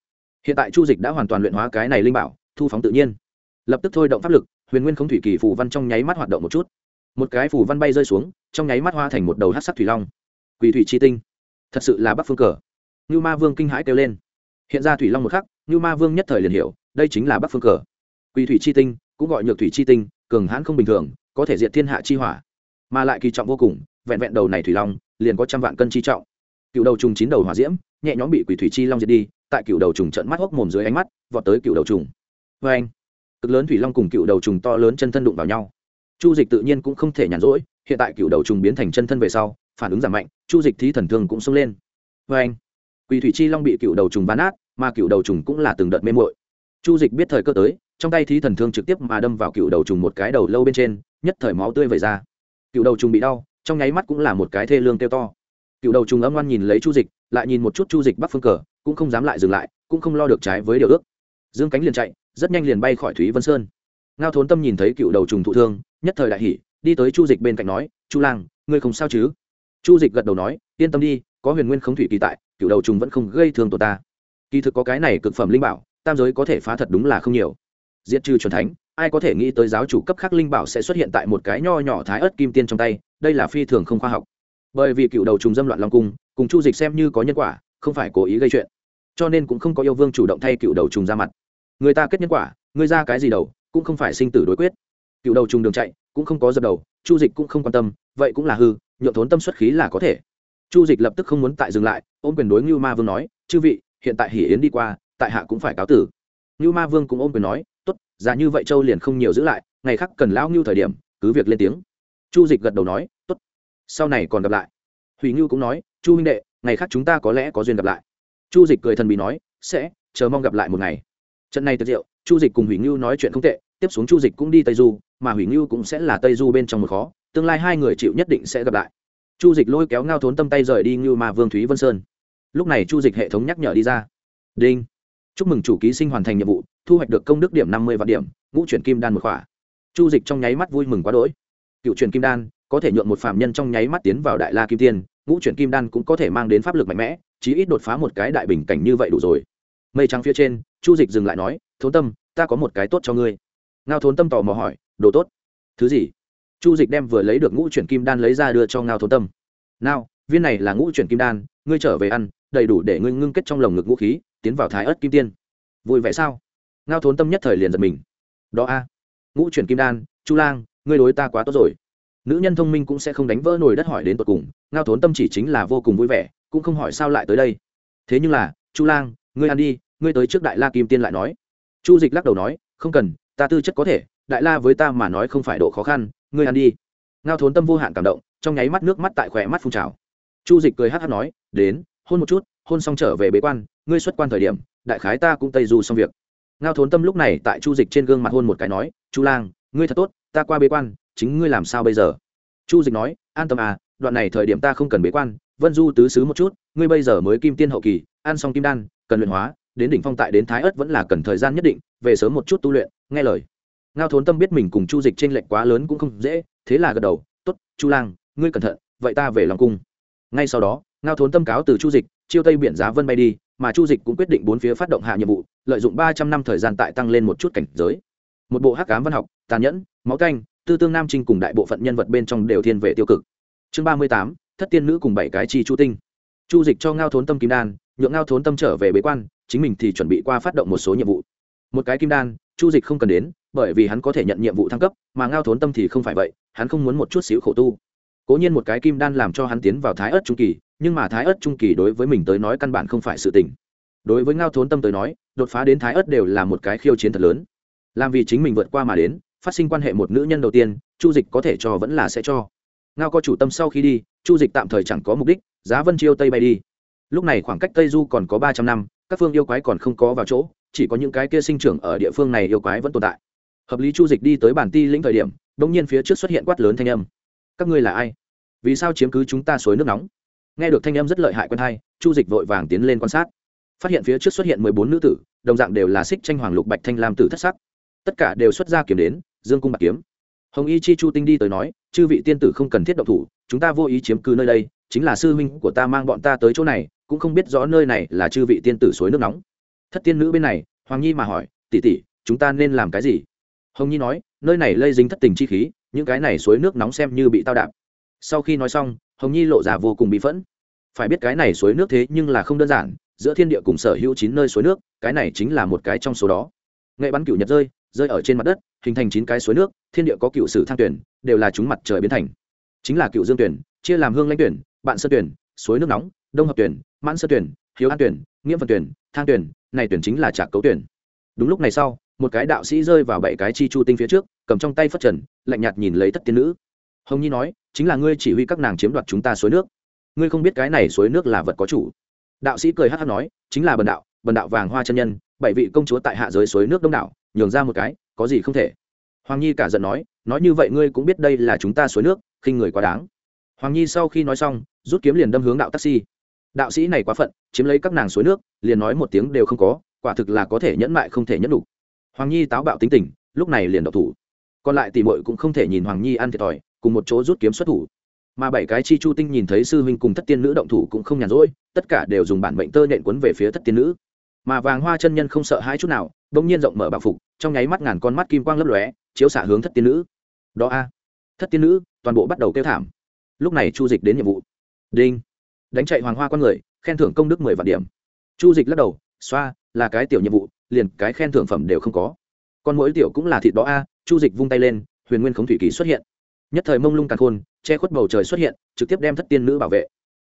Hiện tại chu dịch đã hoàn toàn luyện hóa cái này linh bảo, thu phóng tự nhiên. Lập tức thôi động pháp lực, huyền nguyên khống thủy kỳ phù văn trong nháy mắt hoạt động một chút. Một cái phù văn bay rơi xuống, trong nháy mắt hoa thành một đầu hát sắc thủy long. Quỳ thủy chi tinh. Thật sự là bắc phương cờ như ma vương kinh hãi kêu lên. Hiện ra thủy long một khắc như ma vương nhất thời liền hiểu, đây chính là bắc phương cờ. Quỳ thủy chi tinh, cũng gọi nhược thủy chi tinh, cường hãn không bình thường, có thể diệt thiên hạ chi hỏa. Mà lại kỳ trọng vô cùng, vẹn vẹn đầu này thủy long, liền có trăm vạn cân chi trọng. Cựu đầu trùng chín đầu hỏa diễm, nhẹ nhõm bị quỷ thủy chi long diệt đi, tại cựu đầu trùng trận mắt hốc mồm dưới ánh mắt, vọt tới cựu đầu trùng. Vê anh, cực lớn thủy long cùng cựu đầu trùng to lớn chân thân đụng vào nhau. Chu dịch tự nhiên cũng không thể nhàn rỗi, hiện tại cựu đầu trùng biến thành chân thân về sau, phản ứng giảm mạnh, chu dịch thí thần thương cũng xông lên. Vê anh quỷ thủy chi long bị cựu đầu trùng ván át, mà cựu đầu trùng cũng là từng đợt mê mội chu dịch biết thời cơ tới, trong tay thí thần thương trực tiếp mà đâm vào cựu đầu trùng một cái đầu lâu bên trên, nhất thời máu tươi vẩy ra. Cựu đầu trùng bị đau, trong nháy mắt cũng là một cái thê lương kêu to. Cựu đầu trùng âm ngoan nhìn lấy chu dịch, lại nhìn một chút chu dịch bắc phương cờ, cũng không dám lại dừng lại, cũng không lo được trái với điều ước. Dương cánh liền chạy, rất nhanh liền bay khỏi thúy vân sơn. Ngao thốn tâm nhìn thấy cựu đầu trùng thụ thương, nhất thời đại hỉ, đi tới chu dịch bên cạnh nói, chu lang, ngươi không sao chứ? Chu dịch gật đầu nói, yên tâm đi có huyền nguyên không thủy kỳ tại cựu đầu trùng vẫn không gây thương tổ ta. Kỳ thực có cái này cực phẩm linh bảo, tam giới có thể phá thật đúng là không nhiều. Diệt trừ c thánh, ai có thể nghĩ tới giáo chủ cấp khắc linh bảo sẽ xuất hiện tại một cái nho nhỏ thái ớt kim tiên trong tay, đây là phi thường không khoa học. Bởi vì cựu đầu trùng dâm loạn long cung, cùng chu dịch xem như có nhân quả, không phải cố ý gây chuyện. Cho nên cũng không có yêu vương chủ động thay cựu đầu trùng ra mặt. Người ta kết nhân quả, người ra cái gì đầu, cũng không phải sinh tử đối quyết. Cựu đầu trùng đường chạy, cũng không có dập đầu, chu dịch cũng không quan tâm, vậy cũng là hư, nhượng thốn tâm xuất khí là có thể chu dịch lập tức không muốn tại dừng lại, ôm quyền đối ngưu ma vương nói, chư vị, hiện tại hỉ yến đi qua, tại hạ cũng phải cáo tử. Ngưu ma vương cũng ôm quyền nói, tốt ra như vậy châu liền không nhiều giữ lại, ngày khác cần lão ngưu thời điểm, cứ việc lên tiếng. Chu dịch gật đầu nói, tốt, sau này còn gặp lại. Hủy ngưu cũng nói, chu huynh đệ, ngày khác chúng ta có lẽ có duyên gặp lại. Chu dịch cười thần bì nói, sẽ, chờ mong gặp lại một ngày. Trận này tiệt diệu chu dịch cùng hủy ngưu nói chuyện không tệ, tiếp xuống chu dịch cũng đi tây du, mà hủy ngưu cũng sẽ là tây du bên trong một khó, tương lai hai người chịu nhất định sẽ gặp lại chu dịch lôi kéo ngao thốn tâm tay rời đi như mà vương thúy vân sơn. Lúc này chu dịch hệ thống nhắc nhở đi ra. Đinh. Chúc mừng chủ ký sinh hoàn thành nhiệm vụ, thu hoạch được công đức điểm năm mươi vạn điểm, ngũ chuyển kim đan một khỏa. Chu dịch trong nháy mắt vui mừng quá đỗi. Cựu truyền kim đan, có thể nhuộn một phạm nhân trong nháy mắt tiến vào đại la kim tiên, ngũ chuyển kim đan cũng có thể mang đến pháp lực mạnh mẽ, chí ít đột phá một cái đại bình cảnh như vậy đủ rồi. Mây trắng phía trên, chu dịch dừng lại nói, thốn tâm, ta có một cái tốt cho ngươi. Ngao thốn tâm tò mò hỏi, đồ tốt. Thứ gì? Chu dịch đem vừa lấy được ngũ chuyển kim đan lấy ra đưa cho ngao thốn tâm. Nào viên này là ngũ chuyển kim đan, ngươi trở về ăn, đầy đủ để ngươi ngưng kết trong lồng ngực ngũ khí, tiến vào thái ớt kim tiên. Vui vẻ sao? Ngao thốn tâm nhất thời liền giật mình. Đó a, ngũ chuyển kim đan, chu lang, ngươi đối ta quá tốt rồi. Nữ nhân thông minh cũng sẽ không đánh vỡ nồi đất hỏi đến tột cùng, ngao thốn tâm chỉ chính là vô cùng vui vẻ, cũng không hỏi sao lại tới đây. Thế nhưng là, chu lang, ngươi ăn đi, ngươi tới trước đại la kim tiên lại nói. Chu dịch lắc đầu nói, không cần, ta tư chất có thể, đại la với ta mà nói không phải độ khó khăn ngươi ăn đi. Ngao thốn tâm vô hạn cảm động, trong nháy mắt nước mắt tại khỏe mắt phun trào. Chu dịch cười hát hát nói, đến, hôn một chút, hôn xong trở về bế quan, ngươi xuất quan thời điểm, đại khái ta cũng tây du xong việc. Ngao thốn tâm lúc này tại chu dịch trên gương mặt hôn một cái nói, chu lang, ngươi thật tốt, ta qua bế quan, chính ngươi làm sao bây giờ? Chu dịch nói, an tâm à đoạn này thời điểm ta không cần bế quan, vân du tứ xứ một chút, ngươi bây giờ mới kim tiên hậu kỳ, ăn xong kim đan, cần luyện hóa, đến đỉnh phong tại đến thái ất vẫn là cần thời gian nhất định, về sớm một chút tu luyện. Nghe lời ngao thốn tâm biết mình cùng chu dịch t r ê n lệch quá lớn cũng không dễ, thế là gật đầu t ố t chu lang, ngươi cẩn thận, vậy ta về lòng cung. Ngay sau đó, ngao thốn tâm cáo từ chu dịch, chiêu tây biển giá vân bay đi, mà chu dịch cũng quyết định bốn phía phát động hạ nhiệm vụ, lợi dụng ba trăm năm thời gian tại tăng lên một chút cảnh giới. Một bộ hắc cám văn học, tàn nhẫn, máu canh tư tương nam trinh cùng đại bộ phận nhân vật bên trong đều thiên về tiêu cực. Chương ba mươi tám, thất tiên nữ cùng bảy cái chi chu tinh. Chu dịch cho ngao thốn tâm kim đan, nhượng ngao thốn tâm trở về bế quan, chính mình thì chuẩn bị qua phát động một số nhiệm vụ. Một cái kim đan, chu dịch không cần đến bởi vì hắn có thể nhận nhiệm vụ thăng cấp, mà ngao thốn tâm thì không phải vậy, hắn không muốn một chút xíu khổ tu. Cố nhiên một cái kim đan làm cho hắn tiến vào thái ớt trung kỳ, nhưng mà thái ớt trung kỳ đối với mình tới nói căn bản không phải sự tình. Đối với ngao thốn tâm tới nói, đột phá đến thái ớt đều là một cái khiêu chiến thật lớn. Làm vì chính mình vượt qua mà đến, phát sinh quan hệ một nữ nhân đầu tiên, chu dịch có thể cho vẫn là sẽ cho. Ngao có chủ tâm sau khi đi, chu dịch tạm thời chẳng có mục đích, giá vân chiêu tây bay đi. Lúc này khoảng cách tây du còn có ba trăm năm, các phương yêu quái còn không có vào chỗ, chỉ có những cái kia sinh trưởng ở địa phương này yêu quái vẫn tồn tại hợp lý chu dịch đi tới bản ti lĩnh thời điểm đ ỗ n g nhiên phía trước xuất hiện quát lớn thanh âm. Các ngươi là ai? Vì sao chiếm cứ chúng ta suối nước nóng? Nghe được thanh âm rất lợi hại quân hai chu dịch vội vàng tiến lên quan sát. Phát hiện phía trước xuất hiện mười bốn nữ tử, đồng dạng đều là xích tranh hoàng lục bạch thanh lam tử thất sắc. Tất cả đều xuất ra kiếm đến, dương cung bạc kiếm. Hồng y chi chu tinh đi tới nói, chư vị tiên tử không cần thiết động thủ, chúng ta vô ý chiếm cứ nơi đây, chính là sư huynh của ta mang bọn ta tới chỗ này, cũng không biết rõ nơi này là chư vị tiên tử suối nước nóng. Thất tiên nữ bên này, hoàng nhi mà hỏi, tỷ tỷ, chúng ta nên làm cái gì? Hồng nhi nói, nơi này lây dính thất tình chi khí, những cái này suối nước nóng xem như bị tao đạp. Sau khi nói xong, hồng nhi lộ ra vô cùng bị phẫn. Phải biết cái này suối nước thế nhưng là không đơn giản, giữa thiên địa cùng sở hữu chín nơi suối nước, cái này chính là một cái trong số đó. Nghệ bắn cựu nhật rơi rơi ở trên mặt đất, hình thành chín cái suối nước, thiên địa có cựu sử thang tuyển, đều là chúng mặt trời biến thành. Chính là cựu dương tuyển, chia làm hương lãnh tuyển, bạn sơ tuyển, suối nước nóng, đông hợp tuyển, mãn sơ tuyển, hiếu an tuyển, nghĩa phần tuyển, thang tuyển, này tuyển chính là trạc cấu tuyển. Đúng lúc này sau một cái đạo sĩ rơi vào bảy cái chi chu tinh phía trước, cầm trong tay phất trần, lạnh nhạt nhìn lấy thất tiên nữ. Hồng nhi nói, chính là ngươi chỉ huy các nàng chiếm đoạt chúng ta suối nước. Ngươi không biết cái này suối nước là vật có chủ. Đạo sĩ cười hát hát nói, chính là bần đạo bần đạo vàng hoa chân nhân, bảy vị công chúa tại hạ giới suối nước đông đảo, nhường ra một cái, có gì không thể. Hoàng nhi cả giận nói nói như vậy ngươi cũng biết đây là chúng ta suối nước, khinh người quá đáng. Hoàng nhi sau khi nói xong, rút kiếm liền đâm hướng đạo taxi. Đạo sĩ này quá phận, chiếm lấy các nàng suối nước, liền nói một tiếng đều không có, quả thực là có thể nhẫn mại không thể nhẫn đủ hoàng nhi táo bạo tính tình, lúc này liền độc thủ. Còn lại tỷ muội cũng không thể nhìn hoàng nhi ăn thiệt thòi, cùng một chỗ rút kiếm xuất thủ. Mà bảy cái chi chu tinh nhìn thấy sư huynh cùng thất tiên nữ động thủ cũng không nhàn rỗi, tất cả đều dùng bản mệnh tơ nện quấn về phía thất tiên nữ. Mà vàng hoa chân nhân không sợ hãi chút nào, bỗng nhiên rộng mở bạo phục, trong nháy mắt ngàn con mắt kim quang lấp lóe, chiếu xạ hướng thất tiên nữ. Đó a. Thất tiên nữ, toàn bộ bắt đầu kêu thảm. Lúc này chu dịch đến nhiệm vụ. Đinh. Đánh chạy hoàng hoa con người, khen thưởng công đức mười vạn điểm. Chu dịch lắc đầu, xoa, là cái tiểu nhiệm vụ liền cái khen thưởng phẩm đều không có. Con mỗi tiểu cũng là thịt đó a, chu dịch vung tay lên, huyền nguyên khống thủy kỳ xuất hiện. Nhất thời mông lung tàn khôn, che khuất bầu trời xuất hiện, trực tiếp đem thất tiên nữ bảo vệ.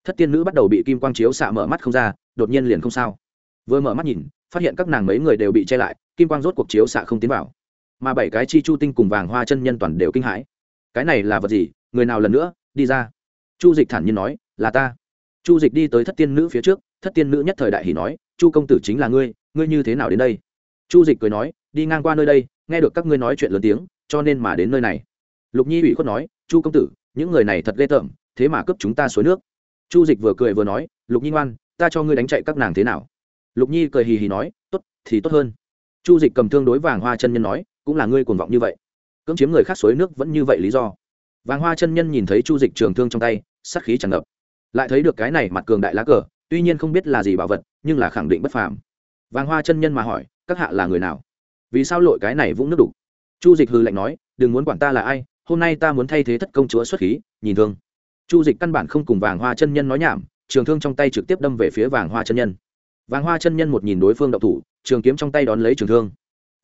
Thất tiên nữ bắt đầu bị kim quang chiếu xạ mở mắt không ra, đột nhiên liền không sao. Vừa mở mắt nhìn, phát hiện các nàng mấy người đều bị che lại, kim quang rốt cuộc chiếu xạ không tiến vào. Mà bảy cái chi chu tinh cùng vàng hoa chân nhân toàn đều kinh hãi. Cái này là vật gì? Người nào lần nữa? Đi ra. Chu dịch thản nhiên nói, là ta. Chu dịch đi tới thất tiên nữ phía trước, thất tiên nữ nhất thời đại hỷ nói chu công tử chính là ngươi ngươi như thế nào đến đây? Chu dịch cười nói, đi ngang qua nơi đây, nghe được các ngươi nói chuyện lớn tiếng, cho nên mà đến nơi này. Lục nhi ủy khuất nói, chu công tử, những người này thật ghê tởm, thế mà cướp chúng ta suối nước. Chu dịch vừa cười vừa nói, lục nhi ngoan, ta cho ngươi đánh chạy các nàng thế nào? Lục nhi cười hì hì nói, tốt, thì tốt hơn. Chu dịch cầm thương đối vàng hoa chân nhân nói, cũng là ngươi cuồng vọng như vậy, cưỡng chiếm người khác suối nước vẫn như vậy lý do. Vàng hoa chân nhân nhìn thấy chu dịch trường thương trong tay, sắc khí tràn ngập. Lại thấy được cái này mặt cường đại lá cờ tuy nhiên không biết là gì bảo vật, nhưng là khẳng định bất phàm. Vàng hoa chân nhân mà hỏi, các hạ là người nào? Vì sao lội cái này vũng nước đục? Chu dịch hư lạnh nói, đừng muốn quản ta là ai, hôm nay ta muốn thay thế thất công chúa xuất khí, nhìn thương. Chu dịch căn bản không cùng vàng hoa chân nhân nói nhảm, trường thương trong tay trực tiếp đâm về phía vàng hoa chân nhân. Vàng hoa chân nhân một nhìn đối phương đậu thủ, trường kiếm trong tay đón lấy trường thương.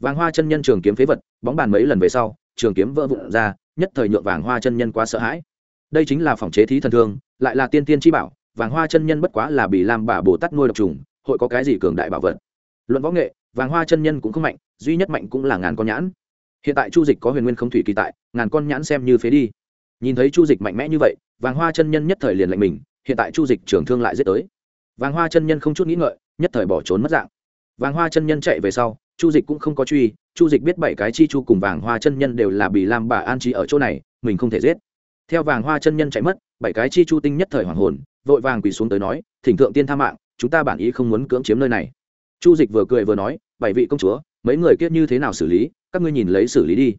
Vàng hoa chân nhân trường kiếm phế vật, bóng bàn mấy lần về sau, trường kiếm vỡ vụn ra, nhất thời nhượng vàng hoa chân nhân quá sợ hãi. Đây chính là phòng chế thí thần thương, lại là tiên tiên chi bảo vàng hoa chân nhân bất quá là bị làm bà bồ tát nuôi độc trùng, hội có cái gì cường đại bảo vật? Luận võ nghệ, vàng hoa chân nhân cũng không mạnh, duy nhất mạnh cũng là ngàn con nhãn. Hiện tại chu dịch có huyền nguyên không thủy kỳ tại, ngàn con nhãn xem như phế đi. Nhìn thấy chu dịch mạnh mẽ như vậy, vàng hoa chân nhân nhất thời liền lạnh mình, hiện tại chu dịch trưởng thương lại giết tới. Vàng hoa chân nhân không chút nghĩ ngợi, nhất thời bỏ trốn mất dạng. Vàng hoa chân nhân chạy về sau, chu dịch cũng không có truy, chu dịch biết bảy cái chi chu cùng vàng hoa chân nhân đều là bị làm bà an trí ở chỗ này, mình không thể giết. Theo vàng hoa chân nhân chạy mất bảy cái chi chu tinh nhất thời hoàng hồn, vội vàng quỳ xuống tới nói, thỉnh thượng tiên tha mạng, chúng ta bản ý không muốn cưỡng chiếm nơi này. Chu dịch vừa cười vừa nói, bảy vị công chúa, mấy người kiết như thế nào xử lý, các ngươi nhìn lấy xử lý đi.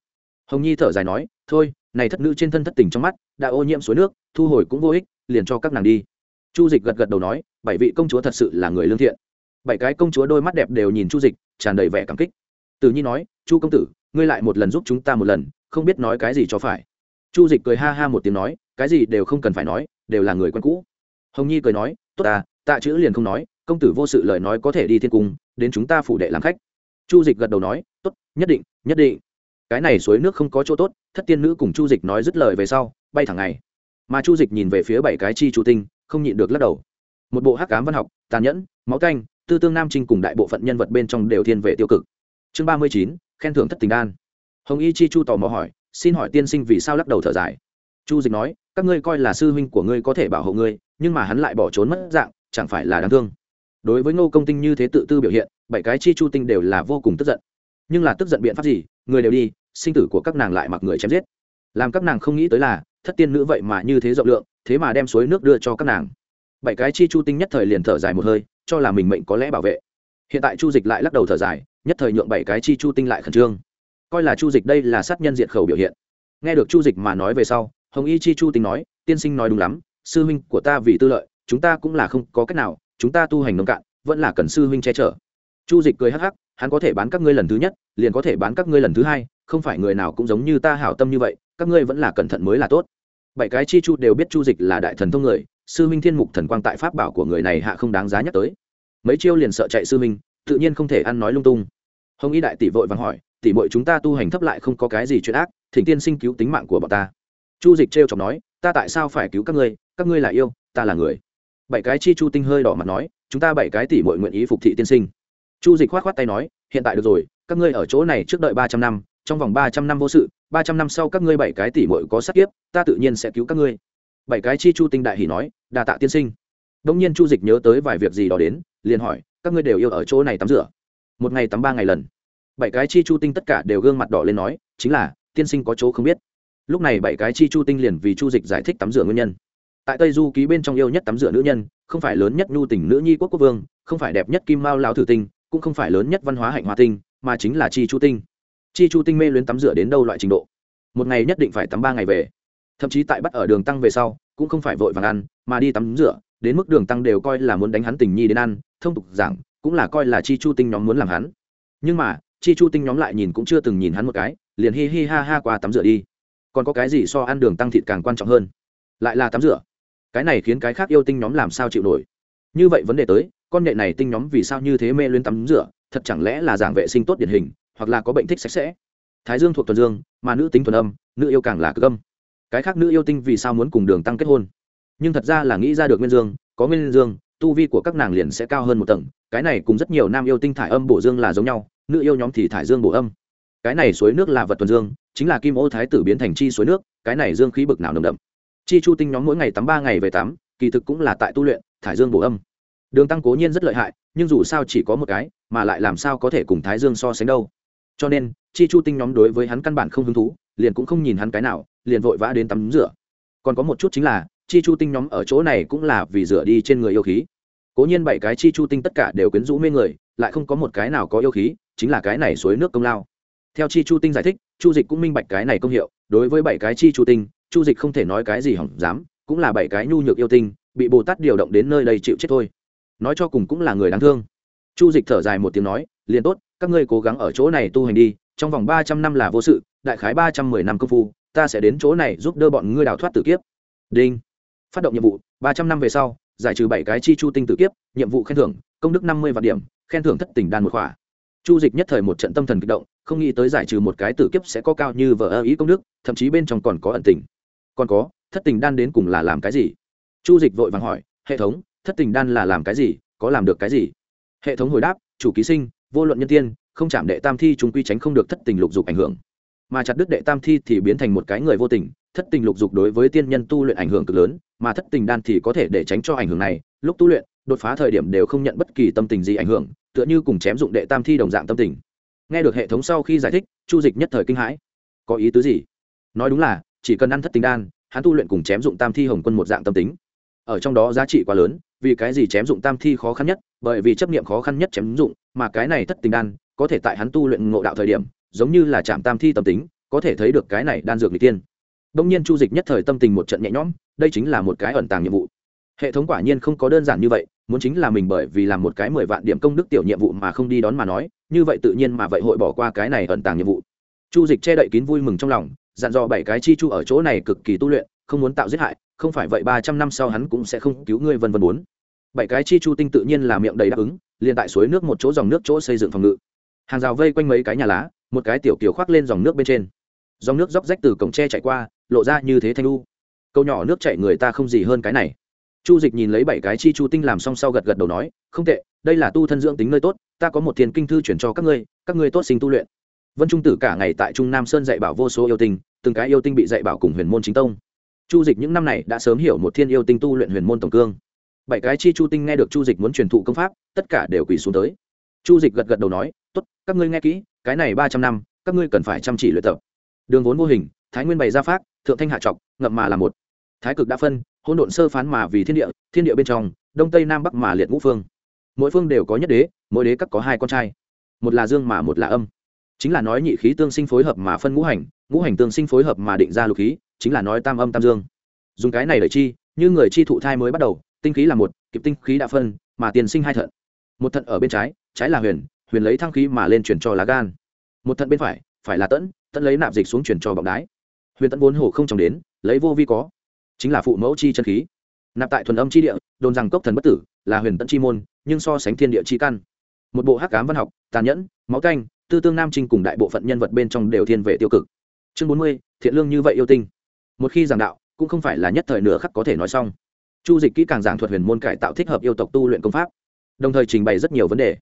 Hồng nhi thở dài nói, thôi, này thất nữ trên thân thất tình trong mắt, đã ô nhiễm suối nước, thu hồi cũng vô ích, liền cho các nàng đi. Chu dịch gật gật đầu nói, bảy vị công chúa thật sự là người lương thiện. Bảy cái công chúa đôi mắt đẹp đều nhìn chu dịch, tràn đầy vẻ cảm kích. Từ nhi nói, chu công tử, ngươi lại một lần giúp chúng ta một lần, không biết nói cái gì cho phải chu dịch cười ha ha một tiếng nói, cái gì đều không cần phải nói, đều là người quen cũ. Hồng nhi cười nói, tốt à tạ chữ liền không nói, công tử vô sự lời nói có thể đi thiên cung, đến chúng ta phủ đệ làm khách. Chu dịch gật đầu nói, tốt, nhất định nhất định. Cái này suối nước không có chỗ tốt, thất tiên nữ cùng chu dịch nói dứt lời về sau, bay thẳng ngày. Mà chu dịch nhìn về phía bảy cái chi chu tinh, không nhịn được lắc đầu. Một bộ hắc cám văn học, tàn nhẫn, máu canh, tư tương nam trinh cùng đại bộ phận nhân vật bên trong đều thiên về tiêu cực. Chương ba mươi chín, khen thưởng thất tình đan. Hồng y chi chu tò mò hỏi xin hỏi tiên sinh vì sao lắc đầu thở dài? Chu dịch nói, các ngươi coi là sư huynh của ngươi có thể bảo hộ ngươi, nhưng mà hắn lại bỏ trốn mất dạng, chẳng phải là đáng thương. Đối với ngô công tinh như thế tự tư biểu hiện, bảy cái chi chu tinh đều là vô cùng tức giận. Nhưng là tức giận biện pháp gì, người đều đi, sinh tử của các nàng lại mặc người chém giết. Làm các nàng không nghĩ tới là, thất tiên nữ vậy mà như thế rộng lượng, thế mà đem suối nước đưa cho các nàng. Bảy cái chi chu tinh nhất thời liền thở dài một hơi, cho là mình mệnh có lẽ bảo vệ. Hiện tại chu dịch lại lắc đầu thở dài, nhất thời nhượng bảy cái chi chu tinh lại khẩn trương coi là chu dịch đây là sát nhân diện khẩu biểu hiện. Nghe được chu dịch mà nói về sau, hồng y chi chu tính nói, tiên sinh nói đúng lắm, sư huynh của ta vì tư lợi, chúng ta cũng là không có cách nào, chúng ta tu hành nông cạn, vẫn là cần sư huynh che chở. Chu dịch cười hắc hắc, hắn có thể bán các ngươi lần thứ nhất, liền có thể bán các ngươi lần thứ hai, không phải người nào cũng giống như ta hảo tâm như vậy, các ngươi vẫn là cẩn thận mới là tốt. Bảy cái chi chu đều biết chu dịch là đại thần thông người, sư huynh thiên mục thần quang tại pháp bảo của người này hạ không đáng giá nhắc tới. Mấy chiêu liền sợ chạy sư huynh, tự nhiên không thể ăn nói lung tung. Hồng y đại tỷ vội vàng hỏi tỷ muội chúng ta tu hành thấp lại không có cái gì chuyện ác, thỉnh tiên sinh cứu tính mạng của bọn ta. Chu dịch trêu chọc nói, ta tại sao phải cứu các ngươi? Các ngươi là yêu, ta là người. Bảy cái chi chu tinh hơi đỏ mặt nói, chúng ta bảy cái tỷ muội nguyện ý phục thị tiên sinh. Chu dịch khoát khoát tay nói, hiện tại được rồi, các ngươi ở chỗ này trước đợi ba trăm năm, trong vòng ba trăm năm vô sự, ba trăm năm sau các ngươi bảy cái tỷ muội có sát kiếp, ta tự nhiên sẽ cứu các ngươi. Bảy cái chi chu tinh đại hỉ nói đà tạ tiên sinh. Đông nhiên chu dịch nhớ tới vài việc gì đó đến, liền hỏi, các ngươi đều yêu ở chỗ này tắm rửa? Một ngày tắm ba ngày lần bảy cái chi chu tinh tất cả đều gương mặt đỏ lên nói, chính là, tiên sinh có chỗ không biết. Lúc này bảy cái chi chu tinh liền vì chu dịch giải thích tắm rửa nguyên nhân. Tại tây du ký bên trong yêu nhất tắm rửa nữ nhân, không phải lớn nhất nhu tình nữ nhi quốc quốc vương, không phải đẹp nhất kim mao lao thử tinh, cũng không phải lớn nhất văn hóa hạnh hòa tinh, mà chính là chi chu tinh. Chi chu tinh mê luyến tắm rửa đến đâu loại trình độ? Một ngày nhất định phải tắm ba ngày về. Thậm chí tại bắt ở đường tăng về sau, cũng không phải vội vàng ăn, mà đi tắm rửa, đến mức đường tăng đều coi là muốn đánh hắn tình nhi đến ăn, thông tục giảng, cũng là coi là chi chu tinh nhóm muốn làm hắn. Nhưng mà chi chu tinh nhóm lại nhìn cũng chưa từng nhìn hắn một cái, liền hi hi ha ha qua tắm rửa đi. Còn có cái gì so ăn đường tăng thịt càng quan trọng hơn? Lại là tắm rửa. Cái này khiến cái khác yêu tinh nhóm làm sao chịu nổi? Như vậy vấn đề tới, con nghệ này tinh nhóm vì sao như thế mê luyến tắm rửa, thật chẳng lẽ là giảng vệ sinh tốt điển hình, hoặc là có bệnh thích sạch sẽ? Thái dương thuộc thuần dương, mà nữ tính thuần âm, nữ yêu càng là cực âm. Cái khác nữ yêu tinh vì sao muốn cùng đường tăng kết hôn? Nhưng thật ra là nghĩ ra được nguyên dương, có nguyên dương, tu vi của các nàng liền sẽ cao hơn một tầng, cái này cùng rất nhiều nam yêu tinh thải âm bổ dương là giống nhau nữ yêu nhóm thì thải dương bổ âm. Cái này suối nước là vật tuần dương, chính là kim ô thái tử biến thành chi suối nước, cái này dương khí bực nào nồng đậm. Chi chu tinh nhóm mỗi ngày tắm ba ngày về tắm, kỳ thực cũng là tại tu luyện, thải dương bổ âm. Đường tăng cố nhiên rất lợi hại, nhưng dù sao chỉ có một cái, mà lại làm sao có thể cùng thái dương so sánh đâu. Cho nên, chi chu tinh nhóm đối với hắn căn bản không hứng thú, liền cũng không nhìn hắn cái nào, liền vội vã đến tắm rửa. Còn có một chút chính là, chi chu tinh nhóm ở chỗ này cũng là vì rửa đi trên người yêu khí. Cố nhiên bảy cái chi chu tinh tất cả đều quyến rũ mê người, lại không có một cái nào có yêu khí chính là cái này suối nước công lao. Theo chi chu tinh giải thích, chu dịch cũng minh bạch cái này công hiệu, đối với bảy cái chi chu tinh, chu dịch không thể nói cái gì hỏng dám, cũng là bảy cái nhu nhược yêu tinh, bị bồ tát điều động đến nơi đây chịu chết thôi. Nói cho cùng cũng là người đáng thương. Chu dịch thở dài một tiếng nói, liền tốt, các ngươi cố gắng ở chỗ này tu hành đi, trong vòng ba trăm năm là vô sự, đại khái ba trăm mười năm công phu, ta sẽ đến chỗ này giúp đỡ bọn ngươi đào thoát tử kiếp. Đinh. Phát động nhiệm vụ, ba trăm năm về sau, giải trừ bảy cái chi chu tinh tử kiếp, nhiệm vụ khen thưởng, công đức năm mươi vạn điểm, khen thưởng thất tình đan một khỏa chu dịch nhất thời một trận tâm thần kích động, không nghĩ tới giải trừ một cái tử kiếp sẽ có cao như vợ ơ ý công đức, thậm chí bên trong còn có ẩn tình. Còn có, thất tình đan đến cùng là làm cái gì? Chu dịch vội vàng hỏi, hệ thống, thất tình đan là làm cái gì? Có làm được cái gì? Hệ thống hồi đáp, chủ ký sinh, vô luận nhân tiên, không chạm đệ tam thi chúng quy tránh không được thất tình lục dục ảnh hưởng. Mà chặt đứt đệ tam thi thì biến thành một cái người vô tình, thất tình lục dục đối với tiên nhân tu luyện ảnh hưởng cực lớn, mà thất tình đan thì có thể để tránh cho ảnh hưởng này. Lúc tu luyện, đột phá thời điểm đều không nhận bất kỳ tâm tình gì ảnh hưởng tựa như cùng chém dụng đệ tam thi đồng dạng tâm tình. Nghe được hệ thống sau khi giải thích, chu dịch nhất thời kinh hãi. Có ý tứ gì? Nói đúng là, chỉ cần ăn thất tình đan, hắn tu luyện cùng chém dụng tam thi hồng quân một dạng tâm tính. Ở trong đó giá trị quá lớn, vì cái gì chém dụng tam thi khó khăn nhất? Bởi vì chấp niệm khó khăn nhất chém dụng, mà cái này thất tình đan, có thể tại hắn tu luyện ngộ đạo thời điểm, giống như là chạm tam thi tâm tính, có thể thấy được cái này đan dược n tiên. Đông nhiên chu dịch nhất thời tâm tình một trận nhẹ nhõm, đây chính là một cái ẩn tàng nhiệm vụ. Hệ thống quả nhiên không có đơn giản như vậy muốn chính là mình bởi vì làm một cái mười vạn điểm công đức tiểu nhiệm vụ mà không đi đón mà nói, như vậy tự nhiên mà vậy hội bỏ qua cái này ẩn tàng nhiệm vụ. Chu dịch che đậy kín vui mừng trong lòng, dặn dò bảy cái chi chu ở chỗ này cực kỳ tu luyện, không muốn tạo giết hại, không phải vậy ba trăm năm sau hắn cũng sẽ không cứu ngươi vân vân bốn. Bảy cái chi chu tinh tự nhiên là miệng đầy đáp ứng, liền tại suối nước một chỗ dòng nước chỗ xây dựng phòng ngự. Hàng rào vây quanh mấy cái nhà lá, một cái tiểu kiều khoác lên dòng nước bên trên. Dòng nước róc rách từ cổng tre chạy qua, lộ ra như thế thanh lu câu nhỏ nước chạy người ta không gì hơn cái này chu dịch nhìn lấy bảy cái chi chu tinh làm xong sau gật gật đầu nói, không tệ, đây là tu thân dưỡng tính nơi tốt, ta có một tiền kinh thư chuyển cho các ngươi các ngươi tốt sinh tu luyện. Vân trung tử cả ngày tại trung nam sơn dạy bảo vô số yêu tinh, từng cái yêu tinh bị dạy bảo cùng huyền môn chính tông. Chu dịch những năm này đã sớm hiểu một thiên yêu tinh tu luyện huyền môn tổng cương. Bảy cái chi chu tinh nghe được chu dịch muốn truyền thụ công pháp, tất cả đều quỳ xuống tới. Chu dịch gật gật đầu nói, tốt, các ngươi nghe kỹ, cái này ba trăm năm, các ngươi cần phải chăm chỉ luyện tập. Đường vốn vô hình, thái nguyên bày ra pháp thượng thanh hạ trọc, ngậm mà là một. Thái cực đã phân hỗn độn sơ phán mà vì thiên địa thiên địa bên trong, đông tây nam bắc mà liệt ngũ phương. Mỗi phương đều có nhất đế, mỗi đế các có hai con trai. Một là dương mà một là âm. Chính là nói nhị khí tương sinh phối hợp mà phân ngũ hành ngũ hành tương sinh phối hợp mà định ra lục khí, chính là nói tam âm tam dương. Dùng cái này để chi, như người chi thụ thai mới bắt đầu, tinh khí là một, kịp tinh khí đã phân, mà tiền sinh hai thận. Một thận ở bên trái trái là huyền huyền lấy thăng khí mà lên chuyển cho lá gan. Một thận bên phải phải là tẫn tẫn lấy nạp dịch xuống chuyển cho bọng đái. Huyền tẫn vốn hổ không trồng đến, lấy vô vi có chính là phụ mẫu chi chân khí. Nạp tại thuần âm chi địa, đồn rằng cốc thần bất tử, là huyền tận chi môn, nhưng so sánh thiên địa chi căn. Một bộ hắc cám văn học, tàn nhẫn, máu canh, tư tương nam trinh cùng đại bộ phận nhân vật bên trong đều thiên về tiêu cực. Chương bốn mươi, thiện lương như vậy yêu tinh. Một khi giảng đạo, cũng không phải là nhất thời nửa khắc có thể nói xong. Chu dịch kỹ càng giảng thuật huyền môn cải tạo thích hợp yêu tộc tu luyện công pháp, đồng thời trình bày rất nhiều vấn đề.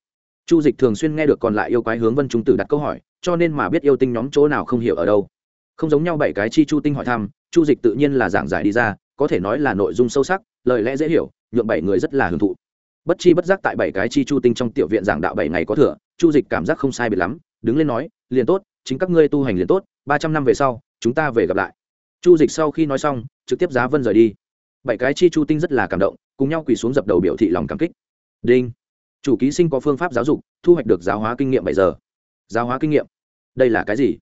Chu dịch thường xuyên nghe được còn lại yêu quái hướng vân trung tử đặt câu hỏi, cho nên mà biết yêu tinh nhóm chỗ nào không hiểu ở đâu không giống nhau bảy cái chi chu tinh hỏi thăm, chu dịch tự nhiên là giảng giải đi ra, có thể nói là nội dung sâu sắc, lời lẽ dễ hiểu nhuộm bảy người rất là hưởng thụ. Bất chi bất giác tại bảy cái chi chu tinh trong tiểu viện giảng đạo bảy ngày có thừa, chu dịch cảm giác không sai biệt lắm, đứng lên nói, liền tốt, chính các ngươi tu hành liền tốt, ba trăm năm về sau, chúng ta về gặp lại. Chu dịch sau khi nói xong, trực tiếp giá vân rời đi. Bảy cái chi chu tinh rất là cảm động, cùng nhau quỳ xuống dập đầu biểu thị lòng cảm kích. Đinh. Chủ ký sinh có phương pháp giáo dục, thu hoạch được giáo hóa kinh nghiệm bảy giờ. Giáo hóa kinh nghiệm. Đây là cái gì?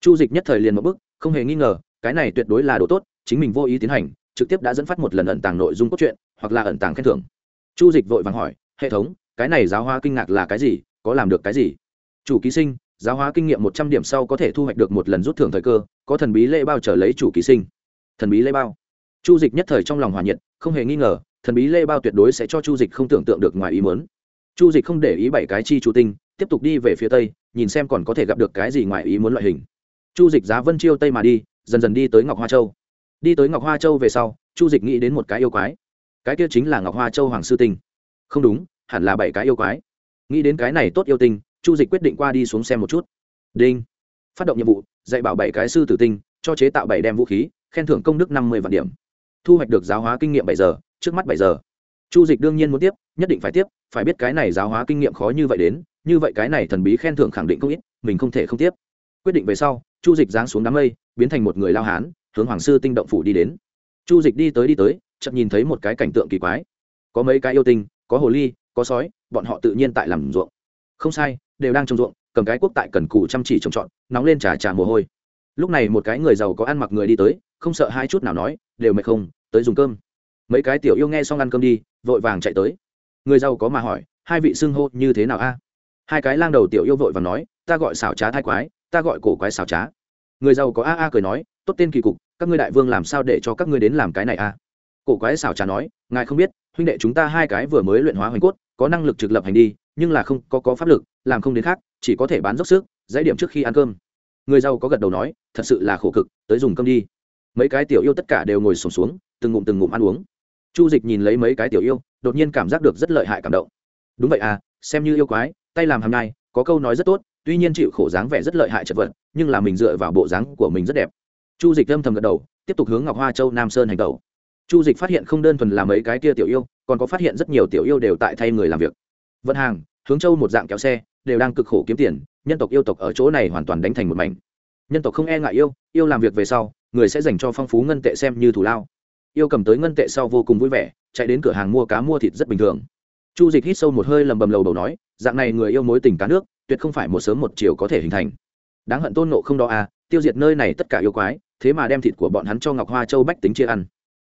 Chu dịch nhất thời liền một bước không hề nghi ngờ, cái này tuyệt đối là đồ tốt, chính mình vô ý tiến hành, trực tiếp đã dẫn phát một lần ẩn tàng nội dung cốt truyện, hoặc là ẩn tàng khen thưởng. Chu dịch vội vàng hỏi, hệ thống, cái này giáo hóa kinh ngạc là cái gì? Có làm được cái gì? Chủ ký sinh, giáo hóa kinh nghiệm một trăm điểm sau có thể thu hoạch được một lần rút thưởng thời cơ, có thần bí lễ bao trở lấy chủ ký sinh. Thần bí lễ bao? Chu dịch nhất thời trong lòng hòa nhiệt, không hề nghi ngờ, thần bí lễ bao tuyệt đối sẽ cho chu dịch không tưởng tượng được ngoài ý muốn. Chu dịch không để ý bảy cái chi chủ tinh, tiếp tục đi về phía tây, nhìn xem còn có thể gặp được cái gì ngoài ý muốn loại hình chu dịch giá vân chiêu tây mà đi, dần dần đi tới ngọc hoa châu. Đi tới ngọc hoa châu về sau, chu dịch nghĩ đến một cái yêu quái. Cái kia chính là ngọc hoa châu hoàng sư tinh. Không đúng, hẳn là bảy cái yêu quái. Nghĩ đến cái này tốt yêu tinh, chu dịch quyết định qua đi xuống xem một chút. Đinh. Phát động nhiệm vụ, dạy bảo bảy cái sư tử tinh, cho chế tạo bảy đem vũ khí, khen thưởng công đức năm mươi vạn điểm. Thu hoạch được giáo hóa kinh nghiệm bảy giờ, trước mắt bảy giờ. Chu dịch đương nhiên muốn tiếp, nhất định phải tiếp, phải biết cái này giáo hóa kinh nghiệm khó như vậy đến, như vậy cái này thần bí khen thưởng khẳng định không ít, mình không thể không tiếp. Quyết định về sau chu dịch giáng xuống đám mây, biến thành một người lao hán, hướng hoàng sư tinh động phủ đi đến. Chu dịch đi tới đi tới chậm nhìn thấy một cái cảnh tượng kỳ quái. Có mấy cái yêu tinh, có hồ ly, có sói, bọn họ tự nhiên tại làm ruộng. Không sai, đều đang trồng ruộng, cầm cái quốc tại cần cù chăm chỉ trồng trọt, nóng lên trà trà mồ hôi. Lúc này một cái người giàu có ăn mặc người đi tới, không sợ hai chút nào nói, đều mệt không, tới dùng cơm. Mấy cái tiểu yêu nghe xong ăn cơm đi, vội vàng chạy tới. Người giàu có mà hỏi, hai vị xưng hô như thế nào a? Hai cái lang đầu tiểu yêu vội và nói, ta gọi xảo trá thai quái ta gọi cổ quái xảo trá. Người giàu có a a cười nói tốt tên kỳ cục các ngươi đại vương làm sao để cho các ngươi đến làm cái này a? Cổ quái xảo trá nói ngài không biết huynh đệ chúng ta hai cái vừa mới luyện hóa hoành cốt có năng lực trực lập hành đi nhưng là không có có pháp lực làm không đến khác chỉ có thể bán dốc sức dãy điểm trước khi ăn cơm. Người giàu có gật đầu nói thật sự là khổ cực tới dùng cơm đi. Mấy cái tiểu yêu tất cả đều ngồi sổm xuống, xuống từng ngụm từng ngụm ăn uống. Chu dịch nhìn lấy mấy cái tiểu yêu đột nhiên cảm giác được rất lợi hại cảm động. Đúng vậy à xem như yêu quái tay làm hàm nhai có câu nói rất tốt tuy nhiên chịu khổ dáng vẻ rất lợi hại chật vật, nhưng là mình dựa vào bộ dáng của mình rất đẹp. Chu dịch âm thầm gật đầu, tiếp tục hướng ngọc hoa châu nam sơn hành tẩu. Chu dịch phát hiện không đơn thuần là mấy cái kia tiểu yêu, còn có phát hiện rất nhiều tiểu yêu đều tại thay người làm việc. Vận hàng, hướng châu một dạng kéo xe, đều đang cực khổ kiếm tiền, nhân tộc yêu tộc ở chỗ này hoàn toàn đánh thành một mảnh. Nhân tộc không e ngại yêu yêu làm việc về sau, người sẽ dành cho phong phú ngân tệ xem như thủ lao. Yêu cầm tới ngân tệ sau vô cùng vui vẻ, chạy đến cửa hàng mua cá mua thịt rất bình thường. Chu dịch hít sâu một hơi lầm bầm lầu đầu nói, dạng này người yêu mối tình cá nước tuyệt không phải một sớm một chiều có thể hình thành. Đáng hận tôn nộ không đó à tiêu diệt nơi này tất cả yêu quái, thế mà đem thịt của bọn hắn cho ngọc hoa châu bách tính chia ăn.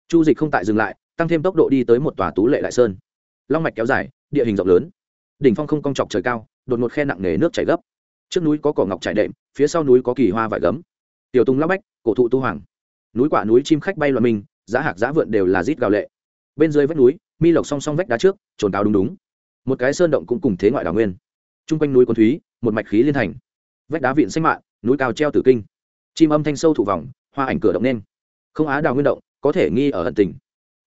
Chu dịch không tại dừng lại, tăng thêm tốc độ đi tới một tòa tú lệ đại sơn. Long mạch kéo dài, địa hình rộng lớn. Đỉnh phong không cong chọc trời cao, đột ngột khe nặng nề nước chảy gấp. Trước núi có cỏ ngọc trải đệm, phía sau núi có kỳ hoa vải gấm. Tiểu tùng lao bách, cổ thụ tu hoàng. Núi quả núi chim khách bay loạn mình, giá hạc giá vượn đều là rít gào lệ. Bên dưới vách núi, mi lộc song song vách đá trước, trồn cao đúng đúng. Một cái sơn động cũng cùng thế ngoại đảo nguyên t r u n g quanh núi quân thúy, một mạch khí liên thành. Vách đá vịn xanh mạ, núi cao treo tử kinh. Chim âm thanh sâu thụ vòng, hoa ảnh cửa động nên. Không á đào nguyên động, có thể nghi ở ẩn tình.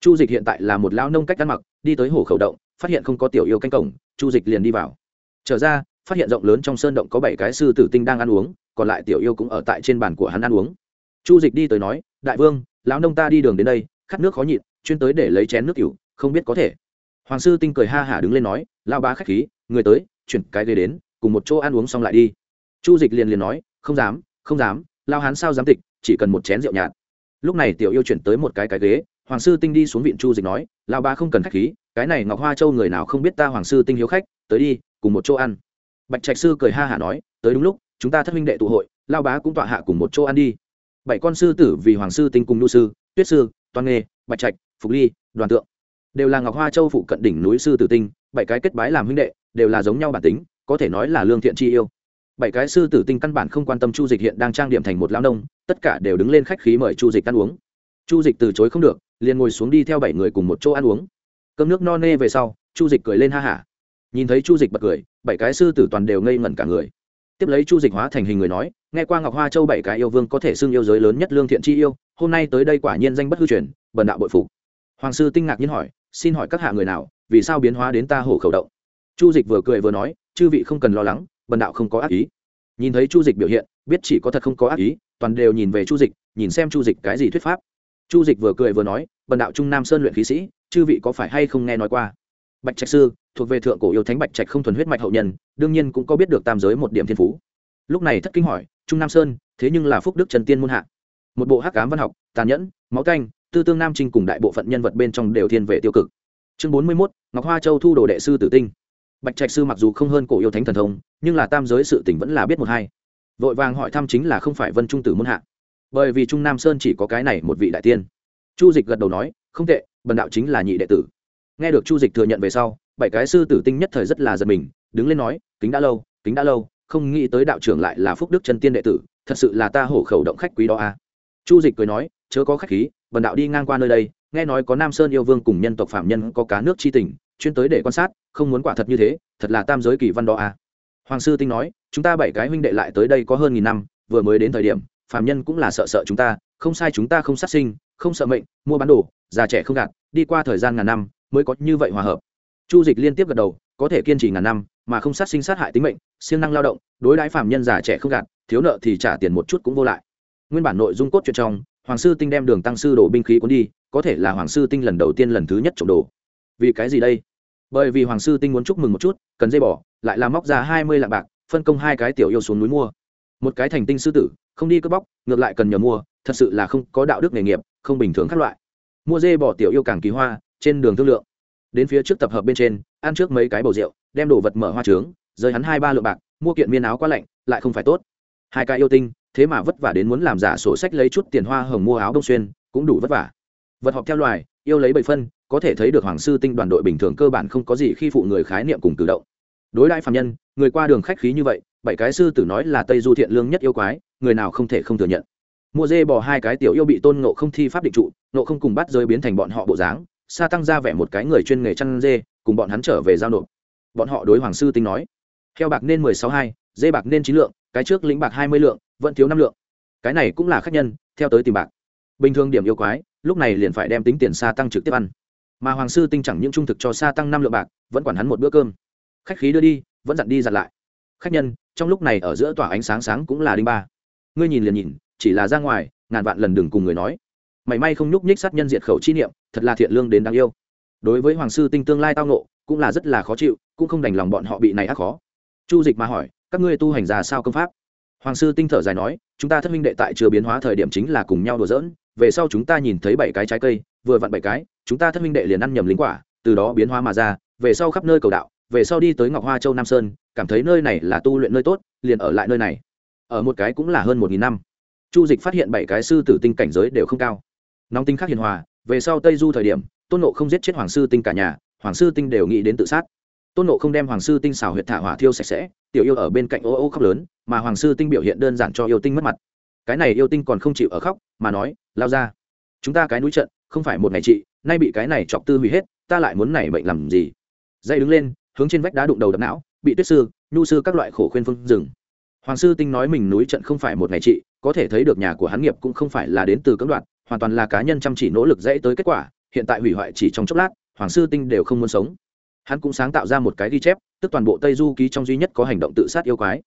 Chu dịch hiện tại là một lao nông cách ăn mặc, đi tới hồ khẩu động, phát hiện không có tiểu yêu canh cổng, chu dịch liền đi vào. Trở ra, phát hiện rộng lớn trong sơn động có bảy cái sư tử tinh đang ăn uống, còn lại tiểu yêu cũng ở tại trên bàn của hắn ăn uống. Chu dịch đi tới nói, đại vương, lão nông ta đi đường đến đây, khát nước khó nhịn, chuyên tới để lấy chén nước cửu không biết có thể. Hoàng sư tinh cười ha hả đứng lên nói lao bá khách khí, người tới chuyển cái ghế đến, cùng một chỗ ăn uống xong lại đi. Chu dịch liền liền nói, không dám không dám, lao hán sao dám tịch, chỉ cần một chén rượu nhạt. Lúc này tiểu yêu chuyển tới một cái cái ghế, hoàng sư tinh đi xuống viện chu dịch nói lao ba không cần khách khí, cái này ngọc hoa châu người nào không biết ta hoàng sư tinh hiếu khách, tới đi, cùng một chỗ ăn. Bạch trạch sư cười ha hả nói, tới đúng lúc, chúng ta thất minh đệ tụ hội, lao bá cũng tọa hạ cùng một chỗ ăn đi. Bảy con sư tử vì hoàng sư tinh cùng nhu sư, tuyết sư toàn nghề bạch trạch, phục ly, đoàn tượng đều là ngọc hoa châu phụ cận đỉnh núi sư tử tinh, bảy cái kết bái làm huynh đệ, đều là giống nhau bản tính, có thể nói là lương thiện chi yêu. Bảy cái sư tử tinh căn bản không quan tâm chu dịch hiện đang trang điểm thành một lao nông, tất cả đều đứng lên khách khí mời chu dịch ăn uống. Chu dịch từ chối không được, liền ngồi xuống đi theo bảy người cùng một chỗ ăn uống. Cơm nước no nê về sau, chu dịch cười lên ha hả. Nhìn thấy chu dịch bật cười, bảy cái sư tử toàn đều ngây ngẩn cả người. Tiếp lấy chu dịch hóa thành hình người nói, nghe qua ngọc hoa châu bảy cái yêu vương có thể xưng yêu giới lớn nhất lương thiện chi yêu, hôm nay tới đây quả nhiên danh bất hư truyền, bần đạo bội phục. Hoàng sư tinh ngạc nhiên hỏi xin hỏi các hạ người nào, vì sao biến hóa đến ta hổ khẩu động? Chu dịch vừa cười vừa nói, chư vị không cần lo lắng, bần đạo không có ác ý. Nhìn thấy chu dịch biểu hiện, biết chỉ có thật không có ác ý, toàn đều nhìn về chu dịch, nhìn xem chu dịch cái gì thuyết pháp. Chu dịch vừa cười vừa nói, bần đạo trung nam sơn luyện khí sĩ, chư vị có phải hay không nghe nói qua? Bạch trạch sư, thuộc về thượng cổ yêu thánh bạch trạch không thuần huyết mạch hậu nhân, đương nhiên cũng có biết được tam giới một điểm thiên phú. Lúc này thất kinh hỏi, trung nam sơn, thế nhưng là phúc đức trần tiên môn hạ. Một bộ hắc cám văn học, tàn nhẫn, máu canh tư tương nam trinh cùng đại bộ phận nhân vật bên trong đều thiên về tiêu cực. Chương bốn mươi mốt, ngọc hoa châu thu đồ đệ sư tử tinh. Bạch trạch sư mặc dù không hơn cổ yêu thánh thần thông, nhưng là tam giới sự tỉnh vẫn là biết một hai. Vội vàng hỏi thăm chính là không phải vân trung tử muôn hạ. Bởi vì trung nam sơn chỉ có cái này một vị đại tiên. Chu dịch gật đầu nói, không tệ, bần đạo chính là nhị đệ tử. Nghe được chu dịch thừa nhận về sau, bảy cái sư tử tinh nhất thời rất là giật mình, đứng lên nói, kính đã lâu, kính đã lâu, không nghĩ tới đạo trưởng lại là phúc đức chân tiên đệ tử, thật sự là ta hổ khẩu động khách quý đó à. chu dịch cười nói, chớ có khách khí bần đạo đi ngang qua nơi đây, nghe nói có nam sơn yêu vương cùng nhân tộc phạm nhân có cá nước chi tình, chuyên tới để quan sát, không muốn quả thật như thế, thật là tam giới kỳ văn đó à. hoàng sư tinh nói, chúng ta bảy cái huynh đệ lại tới đây có hơn nghìn năm, vừa mới đến thời điểm, phạm nhân cũng là sợ sợ chúng ta, không sai chúng ta không sát sinh, không sợ mệnh, mua bán đồ, già trẻ không gạt, đi qua thời gian ngàn năm, mới có như vậy hòa hợp chu dịch liên tiếp gật đầu, có thể kiên trì ngàn năm, mà không sát sinh sát hại tính mệnh, siêng năng lao động, đối đãi phạm nhân già trẻ không gạt, thiếu nợ thì trả tiền một chút cũng vô lại nguyên bản nội dung cốt truyện trong hoàng sư tinh đem đường tăng sư đổ binh khí cuốn đi, có thể là hoàng sư tinh lần đầu tiên lần thứ nhất trộm đồ. Vì cái gì đây? Bởi vì hoàng sư tinh muốn chúc mừng một chút, cần dây bỏ, lại làm móc ra hai mươi lạng bạc, phân công hai cái tiểu yêu xuống núi mua. Một cái thành tinh sư tử, không đi cướp bóc, ngược lại cần nhờ mua, thật sự là không có đạo đức nghề nghiệp, không bình thường các loại. Mua dê bỏ tiểu yêu càng kỳ hoa, trên đường thương lượng. Đến phía trước tập hợp bên trên, ăn trước mấy cái bầu rượu, đem đồ vật mở hoa trướng, rơi hắn hai ba lượng bạc, mua kiện miên áo quá lạnh, lại không phải tốt. Hai cái yêu tinh thế mà vất vả đến muốn làm giả sổ sách lấy chút tiền hoa hồng mua áo đông xuyên, cũng đủ vất vả. Vật họp theo loài, yêu lấy bảy phân, có thể thấy được hoàng sư tinh đoàn đội bình thường cơ bản không có gì khi phụ người khái niệm cùng cử động. Đối đại phạm nhân, người qua đường khách khí như vậy, bảy cái sư tử nói là tây du thiện lương nhất yêu quái, người nào không thể không thừa nhận. Mua dê bỏ hai cái tiểu yêu bị tôn nộ không thi pháp định trụ nộ không cùng bắt rơi biến thành bọn họ bộ dáng, sa tăng ra vẻ một cái người chuyên nghề chăn dê, cùng bọn hắn trở về giao nộp. Bọn họ đối hoàng sư tinh nói, heo bạc nên mười sáu hai, dê bạc nên chín lượng, cái trước lĩnh bạc hai mươi lượng vẫn thiếu năm lượng. Cái này cũng là khách nhân, theo tới tìm bạc. Bình thường điểm yêu quái, lúc này liền phải đem tính tiền xa tăng trực tiếp ăn. Mà hoàng sư tinh chẳng những trung thực cho xa tăng năm lượng bạc, vẫn quản hắn một bữa cơm. Khách khí đưa đi, vẫn dặn đi dặn lại. Khách nhân, trong lúc này ở giữa tỏa ánh sáng sáng cũng là đinh ba. Ngươi nhìn liền nhìn, chỉ là ra ngoài, ngàn vạn lần đừng cùng người nói. Mảy may không nhúc nhích sát nhân diệt khẩu chi niệm, thật là thiện lương đến đáng yêu. Đối với hoàng sư tinh tương lai tao nộ cũng là rất là khó chịu, cũng không đành lòng bọn họ bị này ác khó. Chu dịch mà hỏi, các ngươi tu hành ra sao công pháp? Hoàng sư tinh thở dài nói, chúng ta thất minh đệ tại chưa biến hóa thời điểm chính là cùng nhau đùa giỡn, về sau chúng ta nhìn thấy bảy cái trái cây, vừa vặn bảy cái, chúng ta thất minh đệ liền ăn nhầm lính quả, từ đó biến hóa mà ra, về sau khắp nơi cầu đạo, về sau đi tới ngọc hoa châu nam sơn, cảm thấy nơi này là tu luyện nơi tốt, liền ở lại nơi này. Ở một cái cũng là hơn một nghìn năm. Chu dịch phát hiện bảy cái sư tử tinh cảnh giới đều không cao. Nóng tinh khác hiền hòa, về sau tây du thời điểm, tôn nộ không giết chết hoàng sư tinh cả nhà, hoàng sư tinh đều nghĩ đến tự sát. Tôn nộ không đem hoàng sư tinh xào huyệt thả hỏa thiêu sạch sẽ tiểu yêu ở bên cạnh ô ô khóc lớn, mà hoàng sư tinh biểu hiện đơn giản cho yêu tinh mất mặt. Cái này yêu tinh còn không chịu ở khóc, mà nói, lao ra, chúng ta cái núi trận, không phải một ngày chị, nay bị cái này chọc tư hủy hết, ta lại muốn này bệnh làm gì? Dây đứng lên, hướng trên vách đá đụng đầu đập não, bị tuyết sư, nhu sư các loại khổ khuyên phương dừng. Hoàng sư tinh nói mình núi trận không phải một ngày chị, có thể thấy được nhà của hắn nghiệp cũng không phải là đến từ cưỡng đoạt, hoàn toàn là cá nhân chăm chỉ nỗ lực dễ tới kết quả, hiện tại hủy hoại chỉ trong chốc lát, hoàng sư tinh đều không muốn sống hắn cũng sáng tạo ra một cái ghi chép, tức toàn bộ tây du ký trong duy nhất có hành động tự sát yêu quái.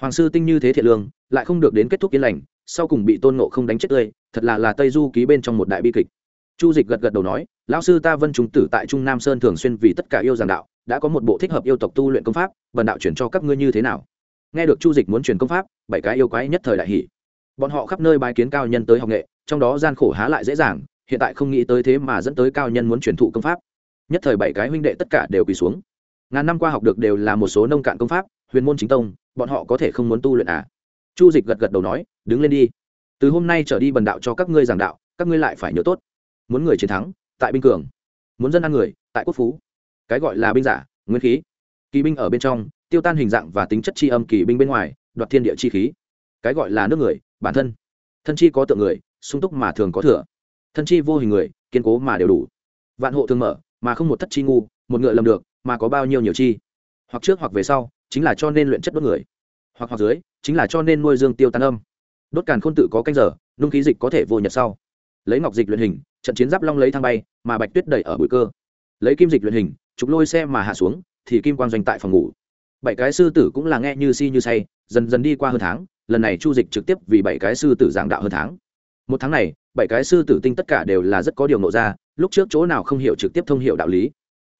Hoàng sư tinh như thế thiện lương, lại không được đến kết thúc yên lành, sau cùng bị tôn nộ không đánh chết tươi, thật là là tây du ký bên trong một đại bi kịch. Chu dịch gật gật đầu nói, lão sư ta vân trùng tử tại trung nam sơn thường xuyên vì tất cả yêu giảng đạo, đã có một bộ thích hợp yêu tộc tu luyện công pháp vần đạo chuyển cho các ngươi như thế nào? Nghe được chu dịch muốn truyền công pháp, bảy cái yêu quái nhất thời đại hỷ bọn họ khắp nơi bài kiến cao nhân tới học nghệ, trong đó gian khổ há lại dễ dàng, hiện tại không nghĩ tới thế mà dẫn tới cao nhân muốn truyền thụ công pháp nhất thời bảy cái huynh đệ tất cả đều quỳ xuống. Ngàn năm qua học được đều là một số nông cạn công pháp, huyền môn chính tông, bọn họ có thể không muốn tu luyện à? Chu dịch gật gật đầu nói, đứng lên đi. Từ hôm nay trở đi bần đạo cho các ngươi giảng đạo, các ngươi lại phải nhớ tốt. Muốn người chiến thắng, tại binh cường. Muốn dân ăn người, tại quốc phú. Cái gọi là binh giả, nguyên khí. Kỳ binh ở bên trong, tiêu tan hình dạng và tính chất tri âm kỳ binh bên ngoài, đoạt thiên địa chi khí. Cái gọi là nước người, bản thân. Thân chi có tượng người, sung túc mà thường có thừa. Thân chi vô hình người, kiên cố mà đều đủ. Vạn hộ thường mở mà không một thất chi ngu, một ngựa lầm được, mà có bao nhiêu nhiều chi. Hoặc trước hoặc về sau, chính là cho nên luyện chất đốt người. Hoặc hoặc dưới, chính là cho nên nuôi dương tiêu tan âm. Đốt càn khôn tự có canh giờ, nung khí dịch có thể vô nhật sau. Lấy ngọc dịch luyện hình, trận chiến giáp long lấy thang bay, mà bạch tuyết đẩy ở bụi cơ. Lấy kim dịch luyện hình, trục lôi xe mà hạ xuống, thì kim quang doanh tại phòng ngủ. Bảy cái sư tử cũng là nghe như si như say, dần dần đi qua hơn tháng, lần này chu dịch trực tiếp vì bảy cái sư tử giảng đạo hơn tháng một tháng này, bảy cái sư tử tinh tất cả đều là rất có điều nộ ra, lúc trước chỗ nào không hiểu trực tiếp thông hiểu đạo lý.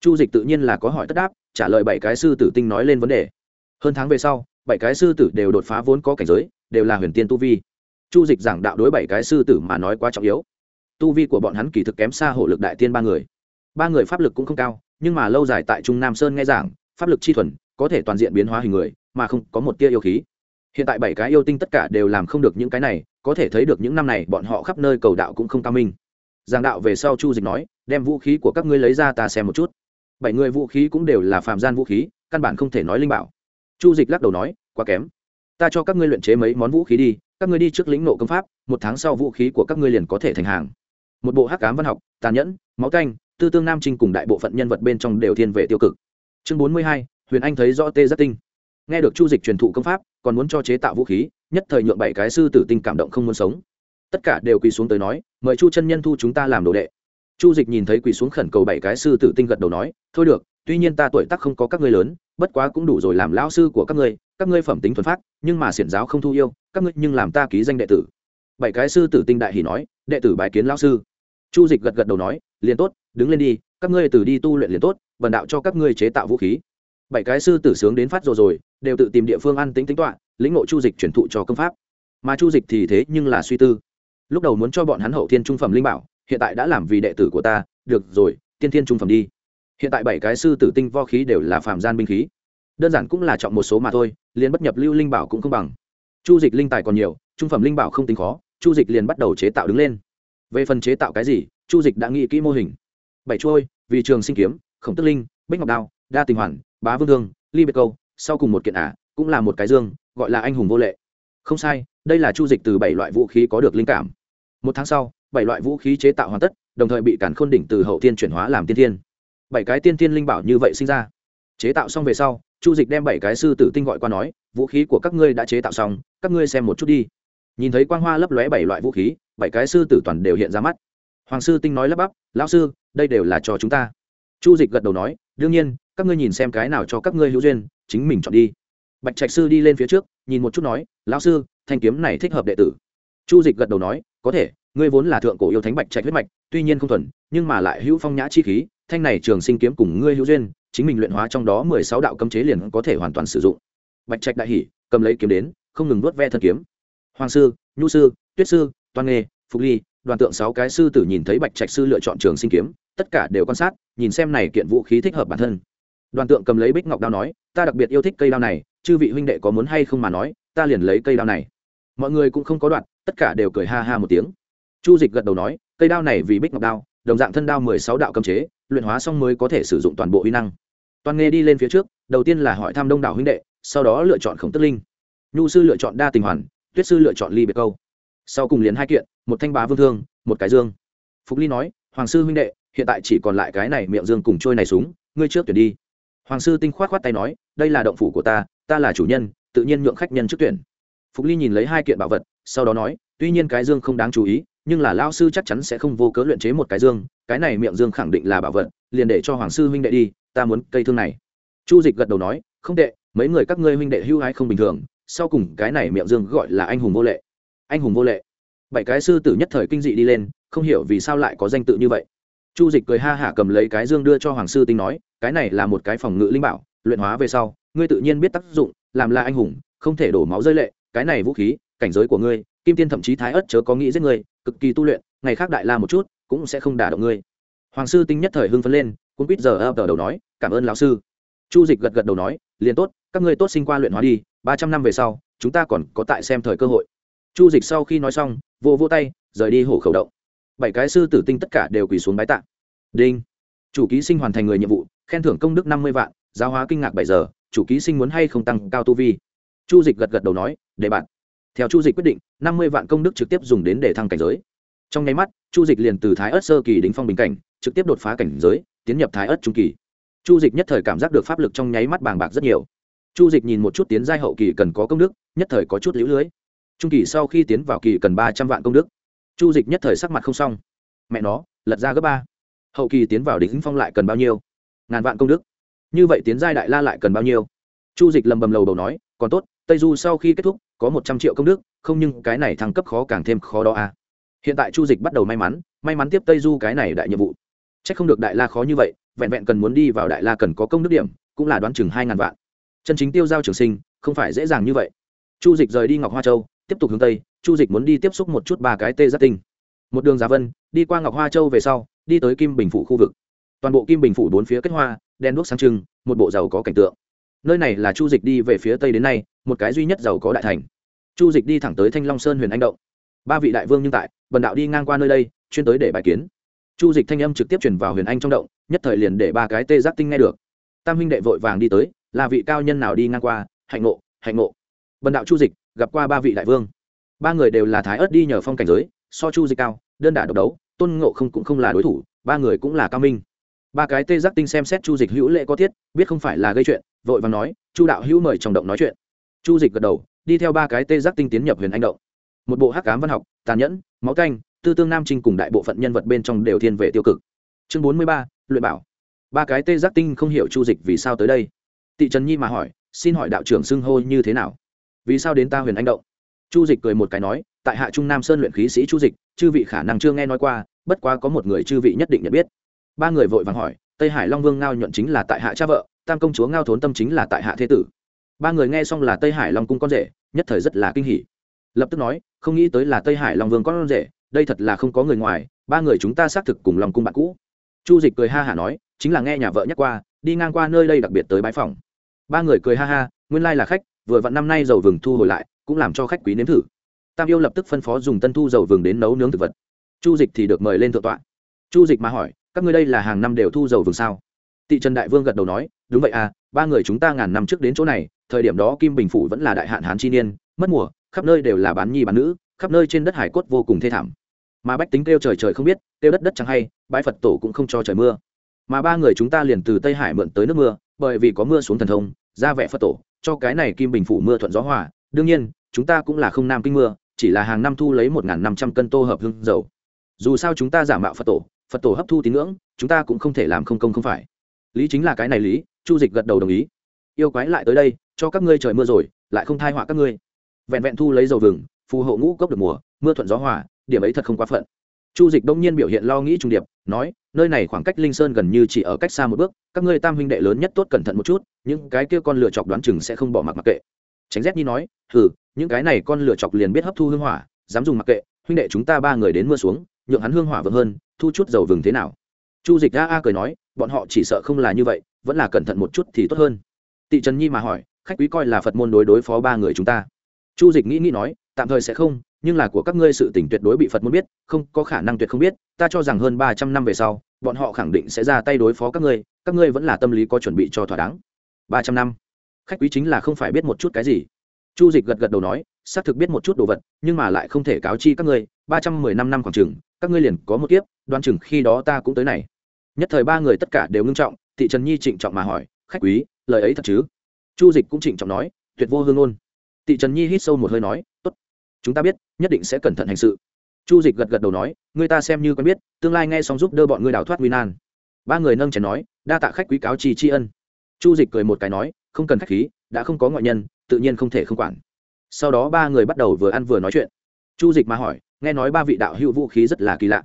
Chu dịch tự nhiên là có hỏi tất đáp, trả lời bảy cái sư tử tinh nói lên vấn đề. Hơn tháng về sau, bảy cái sư tử đều đột phá vốn có cảnh giới, đều là huyền tiên tu vi. Chu dịch giảng đạo đối bảy cái sư tử mà nói quá trọng yếu. Tu vi của bọn hắn kỳ thực kém xa hộ lực đại tiên ba người. Ba người pháp lực cũng không cao, nhưng mà lâu dài tại trung nam sơn nghe giảng, pháp lực chi thuần, có thể toàn diện biến hóa hình người, mà không có một tia yêu khí hiện tại bảy cái yêu tinh tất cả đều làm không được những cái này, có thể thấy được những năm này bọn họ khắp nơi cầu đạo cũng không cao minh. Giảng đạo về sau chu dịch nói, đem vũ khí của các ngươi lấy ra ta xem một chút. Bảy người vũ khí cũng đều là phạm gian vũ khí, căn bản không thể nói linh bảo. Chu dịch lắc đầu nói, quá kém. Ta cho các ngươi luyện chế mấy món vũ khí đi, các ngươi đi trước lĩnh nộ công pháp, một tháng sau vũ khí của các ngươi liền có thể thành hàng. Một bộ hắc cám văn học, tàn nhẫn, máu canh, tư tương nam trinh cùng đại bộ phận nhân vật bên trong đều thiên về tiêu cực. Chương bốn mươi hai, huyền anh thấy rõ tê Giác tinh nghe được chu dịch truyền thụ công pháp, còn muốn cho chế tạo vũ khí, nhất thời nhượng bảy cái sư tử tinh cảm động không muốn sống. Tất cả đều quỳ xuống tới nói, mời chu chân nhân thu chúng ta làm đồ đệ. Chu dịch nhìn thấy quỳ xuống khẩn cầu bảy cái sư tử tinh gật đầu nói, thôi được, tuy nhiên ta tuổi tác không có các ngươi lớn, bất quá cũng đủ rồi làm lão sư của các ngươi các ngươi phẩm tính thuần phát nhưng mà xiển giáo không thu yêu, các ngươi nhưng làm ta ký danh đệ tử. Bảy cái sư tử tinh đại hỉ nói, đệ tử bài kiến lão sư. Chu dịch gật gật đầu nói, liền tốt, đứng lên đi, các ngươi từ đi tu luyện liền tốt vần đạo cho các ngươi chế tạo vũ khí. Bảy cái sư tử sướng đến phát rồi rồi đều tự tìm địa phương ăn tính tính toạ, lĩnh ngộ chu dịch chuyển thụ cho công pháp. Mà chu dịch thì thế nhưng là suy tư. Lúc đầu muốn cho bọn hắn hậu thiên trung phẩm linh bảo, hiện tại đã làm vì đệ tử của ta, được rồi, tiên thiên trung phẩm đi. Hiện tại bảy cái sư tử tinh vo khí đều là phàm gian binh khí. Đơn giản cũng là chọn một số mà thôi, liền bất nhập lưu linh bảo cũng không bằng. Chu dịch linh tài còn nhiều, trung phẩm linh bảo không tính khó, chu dịch liền bắt đầu chế tạo đứng lên. Về phần chế tạo cái gì, chu dịch đã nghĩ kỹ mô hình. Bảy trôi vì trường sinh kiếm, khổng tức linh, bích ngọc đao, đa tình hoàn, bá vương thương, ly biệt câu sau cùng một kiện ả, cũng là một cái dương, gọi là anh hùng vô lệ. Không sai, đây là chu dịch từ bảy loại vũ khí có được linh cảm. Một tháng sau, bảy loại vũ khí chế tạo hoàn tất, đồng thời bị cản khôn đỉnh từ hậu tiên chuyển hóa làm tiên thiên. Bảy cái tiên thiên linh bảo như vậy sinh ra. Chế tạo xong về sau, chu dịch đem bảy cái sư tử tinh gọi qua nói, vũ khí của các ngươi đã chế tạo xong, các ngươi xem một chút đi. Nhìn thấy quang hoa lấp lóe bảy loại vũ khí, bảy cái sư tử toàn đều hiện ra mắt. Hoàng sư tinh nói lắp bắp, lão sư, đây đều là cho chúng ta. Chu dịch gật đầu nói, đương nhiên, các ngươi nhìn xem cái nào cho các ngươi hữu duyên chính mình chọn đi. Bạch trạch sư đi lên phía trước, nhìn một chút nói, lão sư, thanh kiếm này thích hợp đệ tử. Chu dịch gật đầu nói, có thể, ngươi vốn là thượng cổ yêu thánh bạch trạch huyết mạch, tuy nhiên không thuần, nhưng mà lại hữu phong nhã chi khí, thanh này trường sinh kiếm cùng ngươi hữu duyên, chính mình luyện hóa trong đó mười sáu đạo cấm chế liền có thể hoàn toàn sử dụng. Bạch trạch đại hỉ, cầm lấy kiếm đến, không ngừng nuốt ve thân kiếm. Hoàng sư, nhu sư, tuyết sư, toan nghê phục ly, đoàn tượng sáu cái sư tử nhìn thấy bạch trạch sư lựa chọn trường sinh kiếm, tất cả đều quan sát, nhìn xem này kiện vũ khí thích hợp bản thân đoàn tượng cầm lấy bích ngọc đao nói, ta đặc biệt yêu thích cây đao này, chư vị huynh đệ có muốn hay không mà nói, ta liền lấy cây đao này. Mọi người cũng không có đoạn, tất cả đều cười ha ha một tiếng. Chu dịch gật đầu nói, cây đao này vì bích ngọc đao, đồng dạng thân đao mười sáu đạo cấm chế, luyện hóa xong mới có thể sử dụng toàn bộ uy năng. Toàn nghề đi lên phía trước, đầu tiên là hỏi thăm đông đảo huynh đệ, sau đó lựa chọn khổng tức linh. Nhu sư lựa chọn đa tình hoàn, tuyết sư lựa chọn ly biệt câu. Sau cùng liền hai kiện, một thanh bá vương thương, một cái dương. Phục ly nói, hoàng sư huynh đệ, hiện tại chỉ còn lại cái này miệng dương cùng trôi này súng, ngươi trước tuyển đi hoàng sư tinh khoát khoát tay nói, đây là động phủ của ta ta là chủ nhân, tự nhiên nhượng khách nhân trước tuyển. Phục ly nhìn lấy hai kiện bảo vật, sau đó nói, tuy nhiên cái dương không đáng chú ý, nhưng là lao sư chắc chắn sẽ không vô cớ luyện chế một cái dương, cái này miệng dương khẳng định là bảo vật, liền để cho hoàng sư huynh đệ đi, ta muốn cây thương này. Chu dịch gật đầu nói, không tệ, mấy người các ngươi huynh đệ hưu hái không bình thường, sau cùng cái này miệng dương gọi là anh hùng vô lệ. Anh hùng vô lệ. Bảy cái sư tử nhất thời kinh dị đi lên, không hiểu vì sao lại có danh tự như vậy. Chu dịch cười ha hả cầm lấy cái dương đưa cho hoàng sư tinh nói cái này là một cái phòng ngự linh bảo, luyện hóa về sau, ngươi tự nhiên biết tác dụng, làm là anh hùng, không thể đổ máu rơi lệ, cái này vũ khí, cảnh giới của ngươi, kim tiên thậm chí thái ất chớ có nghĩ giết ngươi, cực kỳ tu luyện, ngày khác đại la một chút, cũng sẽ không đả động ngươi. Hoàng sư tinh nhất thời hưng phấn lên cũng quýt giờ ập đầu nói, cảm ơn lão sư. Chu dịch gật gật đầu nói, liền tốt, các ngươi tốt sinh qua luyện hóa đi, ba trăm năm về sau, chúng ta còn có tại xem thời cơ hội. Chu dịch sau khi nói xong, vô vô tay, rời đi hổ khẩu động. Bảy cái sư tử tinh tất cả đều quỳ xuống bái tạ. Đinh. Chủ ký sinh hoàn thành người nhiệm vụ khen thưởng công đức năm mươi vạn, giáo hóa kinh ngạc bảy giờ, chủ ký sinh muốn hay không tăng cao tu vi? Chu dịch gật gật đầu nói, để bạn. Theo chu dịch quyết định, năm mươi vạn công đức trực tiếp dùng đến để thăng cảnh giới. Trong nháy mắt, chu dịch liền từ thái ớt sơ kỳ đến phong bình cảnh, trực tiếp đột phá cảnh giới, tiến nhập thái ớt trung kỳ. Chu dịch nhất thời cảm giác được pháp lực trong nháy mắt bàng bạc rất nhiều. Chu dịch nhìn một chút tiến giai hậu kỳ cần có công đức, nhất thời có chút lũ lưới. Trung kỳ sau khi tiến vào kỳ cần ba trăm vạn công đức. Chu dịch nhất thời sắc mặt không xong. Mẹ nó, lật ra gấp ba. Hậu kỳ tiến vào đỉnh phong lại cần bao nhiêu? Ngàn vạn công đức. Như vậy tiến giai đại la lại cần bao nhiêu? Chu dịch lầm bầm lầu đầu nói, còn tốt, tây du sau khi kết thúc, có một trăm triệu công đức, không nhưng cái này thăng cấp khó càng thêm khó đó à. hiện tại chu dịch bắt đầu may mắn may mắn tiếp tây du cái này đại nhiệm vụ. C h ắ c không được đại la khó như vậy, vẹn vẹn cần muốn đi vào đại la cần có công đức điểm, cũng là đoán chừng hai ngàn vạn. Chân chính tiêu giao trường sinh, không phải dễ dàng như vậy. Chu dịch rời đi ngọc hoa châu, tiếp tục hướng tây, chu dịch muốn đi tiếp xúc một chút ba cái tê giác tinh. Một đường giá vân, đi qua ngọc hoa châu về sau, đi tới kim bình phủ khu vực toàn bộ kim bình phủ bốn phía kết hoa, đen đuốc sáng trưng, một bộ giàu có cảnh tượng. Nơi này là chu dịch đi về phía tây đến nay, một cái duy nhất giàu có đại thành. Chu dịch đi thẳng tới thanh long sơn huyền anh động. Ba vị đại vương nhưng tại, bần đạo đi ngang qua nơi đây, chuyên tới để bài kiến. Chu dịch thanh âm trực tiếp chuyển vào huyền anh trong động, nhất thời liền để ba cái tê giác tinh nghe được. Tam huynh đệ vội vàng đi tới, là vị cao nhân nào đi ngang qua, hạnh ngộ hạnh ngộ. Bần đạo chu dịch, gặp qua ba vị đại vương. Ba người đều là thái ớt đi nhờ phong cảnh giới, so chu dịch cao, đơn đả độc đấu, tôn ngộ không cũng không là đối thủ, ba người cũng là cao minh ba cái tê giác tinh xem xét chu dịch hữu lệ có thiết, biết không phải là gây chuyện, vội vàng nói, chu đạo hữu mời trong động nói chuyện. Chu dịch gật đầu, đi theo ba cái tê giác tinh tiến nhập huyền anh động. Một bộ hắc cám văn học, tàn nhẫn, máu canh tư tương nam trinh cùng đại bộ phận nhân vật bên trong đều thiên về tiêu cực. Chương bốn mươi ba, luyện bảo. Ba cái tê giác tinh không hiểu chu dịch vì sao tới đây. Tị trần nhi mà hỏi, xin hỏi đạo trưởng xưng hô như thế nào? Vì sao đến ta huyền anh động? Chu dịch cười một cái nói, tại hạ trung nam sơn luyện khí sĩ chu dịch, chư vị khả năng chưa nghe nói qua, bất quá có một người chư vị nhất định nhận biết ba người vội vàng hỏi, tây hải long vương ngao nhuận chính là tại hạ cha vợ, tam công chúa ngao thốn tâm chính là tại hạ thế tử. Ba người nghe xong là tây hải long cung con rể, nhất thời rất là kinh hỉ. Lập tức nói, không nghĩ tới là tây hải long vương con rể, đây thật là không có người ngoài, ba người chúng ta xác thực cùng lòng cung bạn cũ. Chu dịch cười ha hả nói, chính là nghe nhà vợ nhắc qua, đi ngang qua nơi đây đặc biệt tới bãi phòng ba người cười ha ha, nguyên lai là khách, vừa vặn năm nay dầu vừng thu hồi lại, cũng làm cho khách quý nếm thử. Tam yêu lập tức phân phó dùng tân thu dầu vừng đến nấu nướng thực vật. Chu dịch thì được mời lên thượng tọa. Chu dịch mà hỏi các ngươi đây là hàng năm đều thu dầu vườn sao? Tị trần đại vương gật đầu nói, đúng vậy à ba người chúng ta ngàn năm trước đến chỗ này, thời điểm đó kim bình phủ vẫn là đại hạn hán chi niên, mất mùa, khắp nơi đều là bán nhi bán nữ, khắp nơi trên đất hải cốt vô cùng thê thảm. Mà bách tính kêu trời trời không biết, kêu đất đất chẳng hay bãi phật tổ cũng không cho trời mưa. Mà ba người chúng ta liền từ tây hải mượn tới nước mưa, bởi vì có mưa xuống thần thông, ra vẻ phật tổ, cho cái này kim bình phủ mưa thuận gió hòa. Đương nhiên, chúng ta cũng là không nam kinh mưa, chỉ là hàng năm thu lấy một năm trăm cân tô hợp hương dầu. Dù sao chúng ta giả mạo phật tổ phật tổ hấp thu tín ngưỡng, chúng ta cũng không thể làm không công không phải. Lý chính là cái này lý, chu dịch gật đầu đồng ý. Yêu quái lại tới đây, cho các ngươi trời mưa rồi, lại không thai họa các ngươi. Vẹn vẹn thu lấy dầu vừng, phù hộ ngũ cốc được mùa, mưa thuận gió hòa, điểm ấy thật không quá phận. Chu dịch đông nhiên biểu hiện lo nghĩ trung điệp, nói, nơi này khoảng cách linh sơn gần như chỉ ở cách xa một bước, các ngươi tam huynh đệ lớn nhất tốt cẩn thận một chút, những cái kia con lựa chọc đoán chừng sẽ không bỏ mặc mặc kệ. Tránh rét nhi nói, hừ, những cái này con lựa chọc liền biết hấp thu hương hỏa, dám dùng mặc kệ, huynh đệ chúng ta ba người đến mưa xuống nhượng hắn hương hỏa vượng hơn, thu chút dầu vừng thế nào. Chu dịch a a cười nói, bọn họ chỉ sợ không là như vậy, vẫn là cẩn thận một chút thì tốt hơn. Tị trần nhi mà hỏi, khách quý coi là phật môn đối đối phó ba người chúng ta. Chu dịch nghĩ nghĩ nói, tạm thời sẽ không, nhưng là của các ngươi sự tỉnh tuyệt đối bị phật môn biết, không có khả năng tuyệt không biết, ta cho rằng hơn ba trăm năm về sau, bọn họ khẳng định sẽ ra tay đối phó các ngươi các ngươi vẫn là tâm lý có chuẩn bị cho thỏa đáng. Ba trăm năm? Khách quý chính là không phải biết một chút cái gì. Chu dịch gật gật đầu nói, xác thực biết một chút đồ vật, nhưng mà lại không thể cáo chi các ngươi, ba trăm mười năm năm khoảng chừng các ngươi liền có một kiếp, đoan chừng khi đó ta cũng tới này. Nhất thời ba người tất cả đều ngưng trọng, thị trần nhi trịnh trọng mà hỏi, khách quý, lời ấy thật chứ? Chu dịch cũng trịnh trọng nói, tuyệt vô hương ôn tị trần nhi hít sâu một hơi nói, tốt, chúng ta biết, nhất định sẽ cẩn thận hành sự. Chu dịch gật gật đầu nói người ta xem như quen biết, tương lai nghe xong giúp đỡ bọn ngươi đào thoát nguy nan. Ba người nâng chén nói, đa tạ khách quý cáo trì tri ân. Chu dịch cười một cái nói, không cần khách khí, đã không có ngoại nhân, tự nhiên không thể không quản. Sau đó ba người bắt đầu vừa ăn vừa nói chuyện. Chu dịch mà hỏi nghe nói ba vị đạo hữu vũ khí rất là kỳ lạ.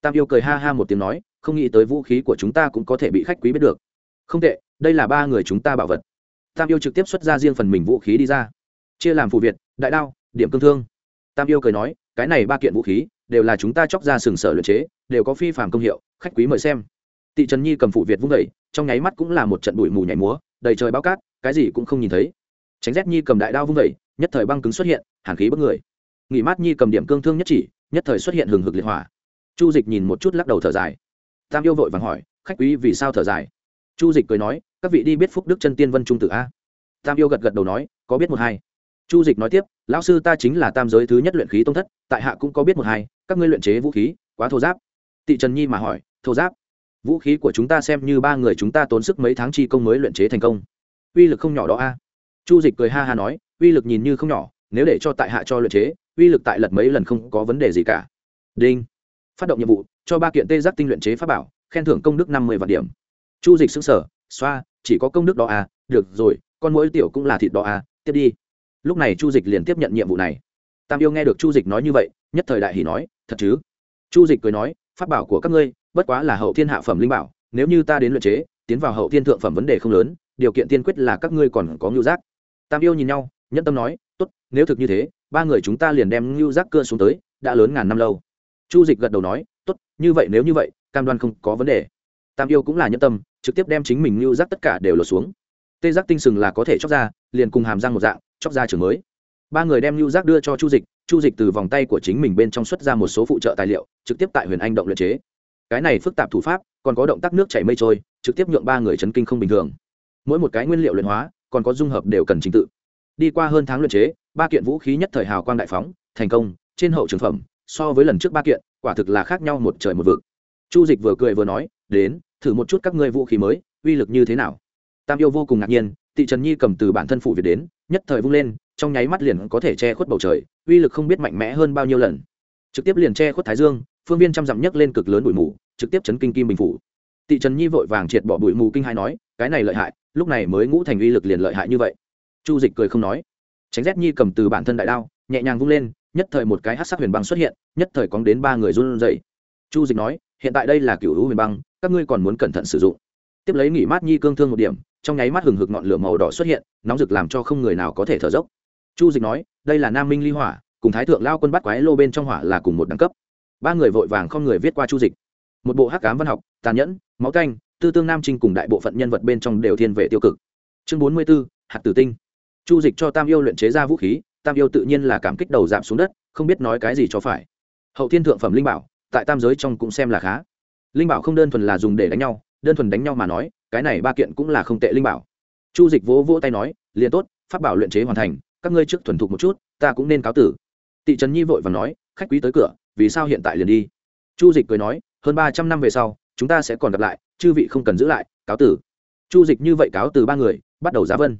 Tam yêu cười ha ha một tiếng nói, không nghĩ tới vũ khí của chúng ta cũng có thể bị khách quý biết được. Không tệ, đây là ba người chúng ta bảo vật. Tam yêu trực tiếp xuất ra riêng phần mình vũ khí đi ra. Chia làm phụ việt, đại đao, điểm cương thương. Tam yêu cười nói, cái này ba kiện vũ khí, đều là chúng ta chóc ra sừng sở luyện chế, đều có phi phạm công hiệu, khách quý mời xem. Tị trần nhi cầm phụ việt vung vẩy trong nháy mắt cũng là một trận bụi mù nhảy múa, đầy trời bao cát, cái gì cũng không nhìn thấy. Tránh rét nhi cầm đại đao vung vẩy nhất thời băng cứng xuất hiện, hàn khí bất người nghỉ mát nhi cầm điểm cương thương nhất chỉ, nhất thời xuất hiện hừng hực liệt hỏa. Chu dịch nhìn một chút lắc đầu thở dài. Tam yêu vội vàng hỏi, khách quý, vì sao thở dài? Chu dịch cười nói, các vị đi biết phúc đức chân tiên vân trung tử a. Tam yêu gật gật đầu nói, có biết một hai. Chu dịch nói tiếp, lão sư ta chính là tam giới thứ nhất luyện khí tông thất, tại hạ cũng có biết một hai, các ngươi luyện chế vũ khí, quá thô giáp. Tị trần nhi mà hỏi, thô giáp? Vũ khí của chúng ta xem như ba người chúng ta tốn sức mấy tháng chi công mới luyện chế thành công. Uy lực không nhỏ đó a. Chu dịch cười ha ha nói, uy lực nhìn như không nhỏ, nếu để cho tại hạ cho luyện chế uy lực tại lật mấy lần không có vấn đề gì cả. Đinh. Phát động nhiệm vụ, cho ba kiện tê giác tinh luyện chế pháp bảo, khen thưởng công đức năm mươi vạn điểm. Chu dịch xứng sở xoa, chỉ có công đức đó à được rồi, con mỗi tiểu cũng là thịt đó à tiếp đi. Lúc này chu dịch liền tiếp nhận nhiệm vụ này. Tam yêu nghe được chu dịch nói như vậy, nhất thời đại hỷ nói, thật chứ? Chu dịch cười nói, pháp bảo của các ngươi, bất quá là hậu thiên hạ phẩm linh bảo, nếu như ta đến luyện chế, tiến vào hậu thiên thượng phẩm vấn đề không lớn, điều kiện tiên quyết là các ngươi còn có ngưu giác. Tam yêu nhìn nhau, nhẫn tâm nói, tốt, nếu thực như thế ba người chúng ta liền đem ngưu giác cưa xuống tới, đã lớn ngàn năm lâu. Chu dịch gật đầu nói, tốt, như vậy nếu như vậy, cam đoan không có vấn đề. Tam yêu cũng là nhân tâm, trực tiếp đem chính mình ngưu giác tất cả đều lột xuống. Tê giác tinh sừng là có thể chóc ra, liền cùng hàm răng một dạng, chóc ra trường mới. Ba người đem ngưu giác đưa cho chu dịch chu dịch từ vòng tay của chính mình bên trong xuất ra một số phụ trợ tài liệu, trực tiếp tại huyền anh động luyện chế. Cái này phức tạp thủ pháp, còn có động tác nước chảy mây trôi, trực tiếp nhượng ba người chấn kinh không bình thường. Mỗi một cái nguyên liệu luyện hóa, còn có dung hợp đều cần trình tự. Đi qua hơn tháng luyện chế ba kiện vũ khí nhất thời hào quang đại phóng, thành công, trên hậu trường phẩm, so với lần trước ba kiện, quả thực là khác nhau một trời một vực. Chu dịch vừa cười vừa nói, đến, thử một chút các ngươi vũ khí mới, uy lực như thế nào? Tam yêu vô cùng ngạc nhiên, tị trần nhi cầm từ bản thân phụ việt đến, nhất thời vung lên, trong nháy mắt liền có thể che khuất bầu trời, uy lực không biết mạnh mẽ hơn bao nhiêu lần. Trực tiếp liền che khuất thái dương, phương viên trăm dặm nhấc lên cực lớn bụi mù, trực tiếp chấn kinh kim bình phủ. Tị trần nhi vội vàng triệt bỏ bụi mù kinh hai nói, cái này lợi hại, lúc này mới ngũ thành uy lực liền lợi hại như vậy. Chu dịch cười không nói tránh rét nhi cầm từ bản thân đại đao, nhẹ nhàng vung lên, nhất thời một cái hát sắc huyền băng xuất hiện, nhất thời cóng đến ba người run dậy chu dịch nói, hiện tại đây là cựu hữu huyền băng, các ngươi còn muốn cẩn thận sử dụng. Tiếp lấy nghỉ mát nhi cương thương một điểm, trong nháy mắt hừng hực ngọn lửa màu đỏ xuất hiện, nóng rực làm cho không người nào có thể thở dốc. Chu dịch nói, đây là nam minh ly hỏa, cùng thái thượng lao quân bắt quái lô bên trong hỏa là cùng một đẳng cấp. Ba người vội vàng không người viết qua chu dịch. Một bộ hắc cám văn học, tàn nhẫn, máu canh, tư tương nam trinh cùng đại bộ phận nhân vật bên trong đều thiên về tiêu cực. Chương bốn mươi b ố hạt tử tinh chu dịch cho tam yêu luyện chế ra vũ khí, tam yêu tự nhiên là cảm kích đầu giảm xuống đất, không biết nói cái gì cho phải. Hậu thiên thượng phẩm linh bảo, tại tam giới trong cũng xem là khá. Linh bảo không đơn thuần là dùng để đánh nhau, đơn thuần đánh nhau mà nói, cái này ba kiện cũng là không tệ linh bảo. Chu dịch vỗ vỗ tay nói, liền tốt, pháp bảo luyện chế hoàn thành, các ngươi trước thuần thục một chút, ta cũng nên cáo tử. Tị Trấn nhi vội và nói, khách quý tới cửa, vì sao hiện tại liền đi? Chu dịch cười nói, hơn ba trăm năm về sau, chúng ta sẽ còn gặp lại, chư vị không cần giữ lại, cáo tử. Chu dịch như vậy cáo từ ba người, bắt đầu giá vân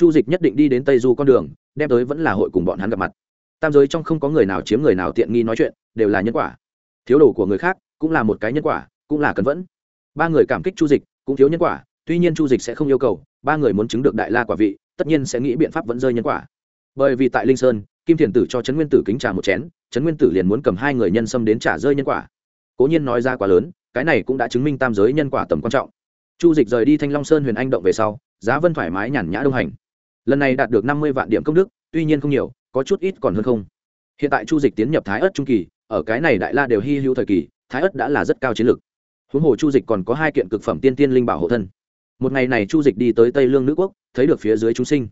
chu dịch nhất định đi đến tây du con đường, đem tới vẫn là hội cùng bọn hắn gặp mặt. Tam giới trong không có người nào chiếm người nào tiện nghi nói chuyện, đều là nhân quả. Thiếu đồ của người khác cũng là một cái nhân quả, cũng là cần vẫn. Ba người cảm kích chu dịch cũng thiếu nhân quả, tuy nhiên chu dịch sẽ không yêu cầu, ba người muốn chứng được đại la quả vị, tất nhiên sẽ nghĩ biện pháp vẫn rơi nhân quả. Bởi vì tại linh sơn, kim thiền tử cho trấn nguyên tử kính trả một chén, trấn nguyên tử liền muốn cầm hai người nhân xâm đến trả rơi nhân quả. Cố nhiên nói ra quá lớn, cái này cũng đã chứng minh tam giới nhân quả tầm quan trọng. Chu dịch rời đi thanh long sơn huyền anh động về sau, giá vân thoải mái nhàn nhã đông hành lần này đạt được năm mươi vạn điểm công đức, tuy nhiên không nhiều, có chút ít còn hơn không. Hiện tại chu dịch tiến nhập thái ớt trung kỳ, ở cái này đại la đều hy hữu thời kỳ, thái ớt đã là rất cao chiến lược. Huống hồ chu dịch còn có hai kiện cực phẩm tiên tiên linh bảo hộ thân. Một ngày này chu dịch đi tới tây lương nữ quốc, thấy được phía dưới chúng sinh.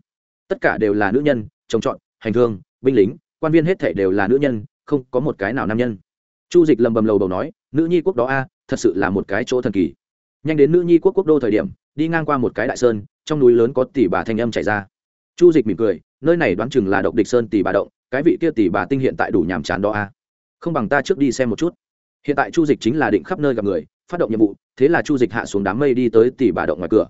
Tất cả đều là nữ nhân trồng trọt hành thương binh lính, quan viên hết thể đều là nữ nhân, không có một cái nào nam nhân. Chu dịch lầm bầm lầu đầu nói, nữ nhi quốc đó a, thật sự là một cái chỗ thần kỳ. Nhanh đến nữ nhi quốc quốc đô thời điểm, đi ngang qua một cái đại sơn, trong núi lớn có tỷ bà thanh âm chảy ra chu dịch mỉm cười, nơi này đoán chừng là độc địch sơn tỷ bà động, cái vị kia tỷ bà tinh hiện tại đủ nhàm chán đó a không bằng ta trước đi xem một chút. Hiện tại chu dịch chính là định khắp nơi gặp người, phát động nhiệm vụ, thế là chu dịch hạ xuống đám mây đi tới tỷ bà động ngoài cửa.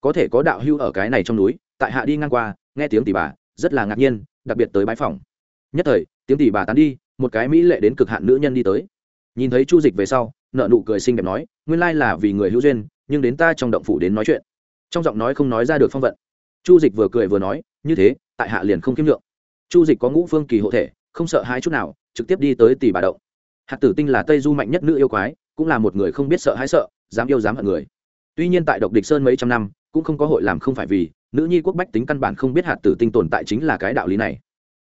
Có thể có đạo hưu ở cái này trong núi, tại hạ đi ngang qua, nghe tiếng tỷ bà, rất là ngạc nhiên, đặc biệt tới bãi phòng. Nhất thời, tiếng tỷ bà tán đi, một cái mỹ lệ đến cực hạn nữ nhân đi tới. Nhìn thấy chu dịch về sau nợ nụ cười xinh đẹp nói, nguyên lai là vì người hữu duyên, nhưng đến ta trong động phủ đến nói chuyện. Trong giọng nói không nói ra được phong vận. Chu dịch vừa cười vừa nói như thế, tại hạ liền không kiếm lượng chu dịch có ngũ phương kỳ hộ thể, không sợ hai chút nào, trực tiếp đi tới tỷ bà động. Hạt tử tinh là tây du mạnh nhất nữ yêu quái, cũng là một người không biết sợ hãi sợ, dám yêu dám hận người. Tuy nhiên tại độc địch sơn mấy trăm năm, cũng không có hội làm không phải vì, nữ nhi quốc bách tính căn bản không biết hạt tử tinh tồn tại chính là cái đạo lý này.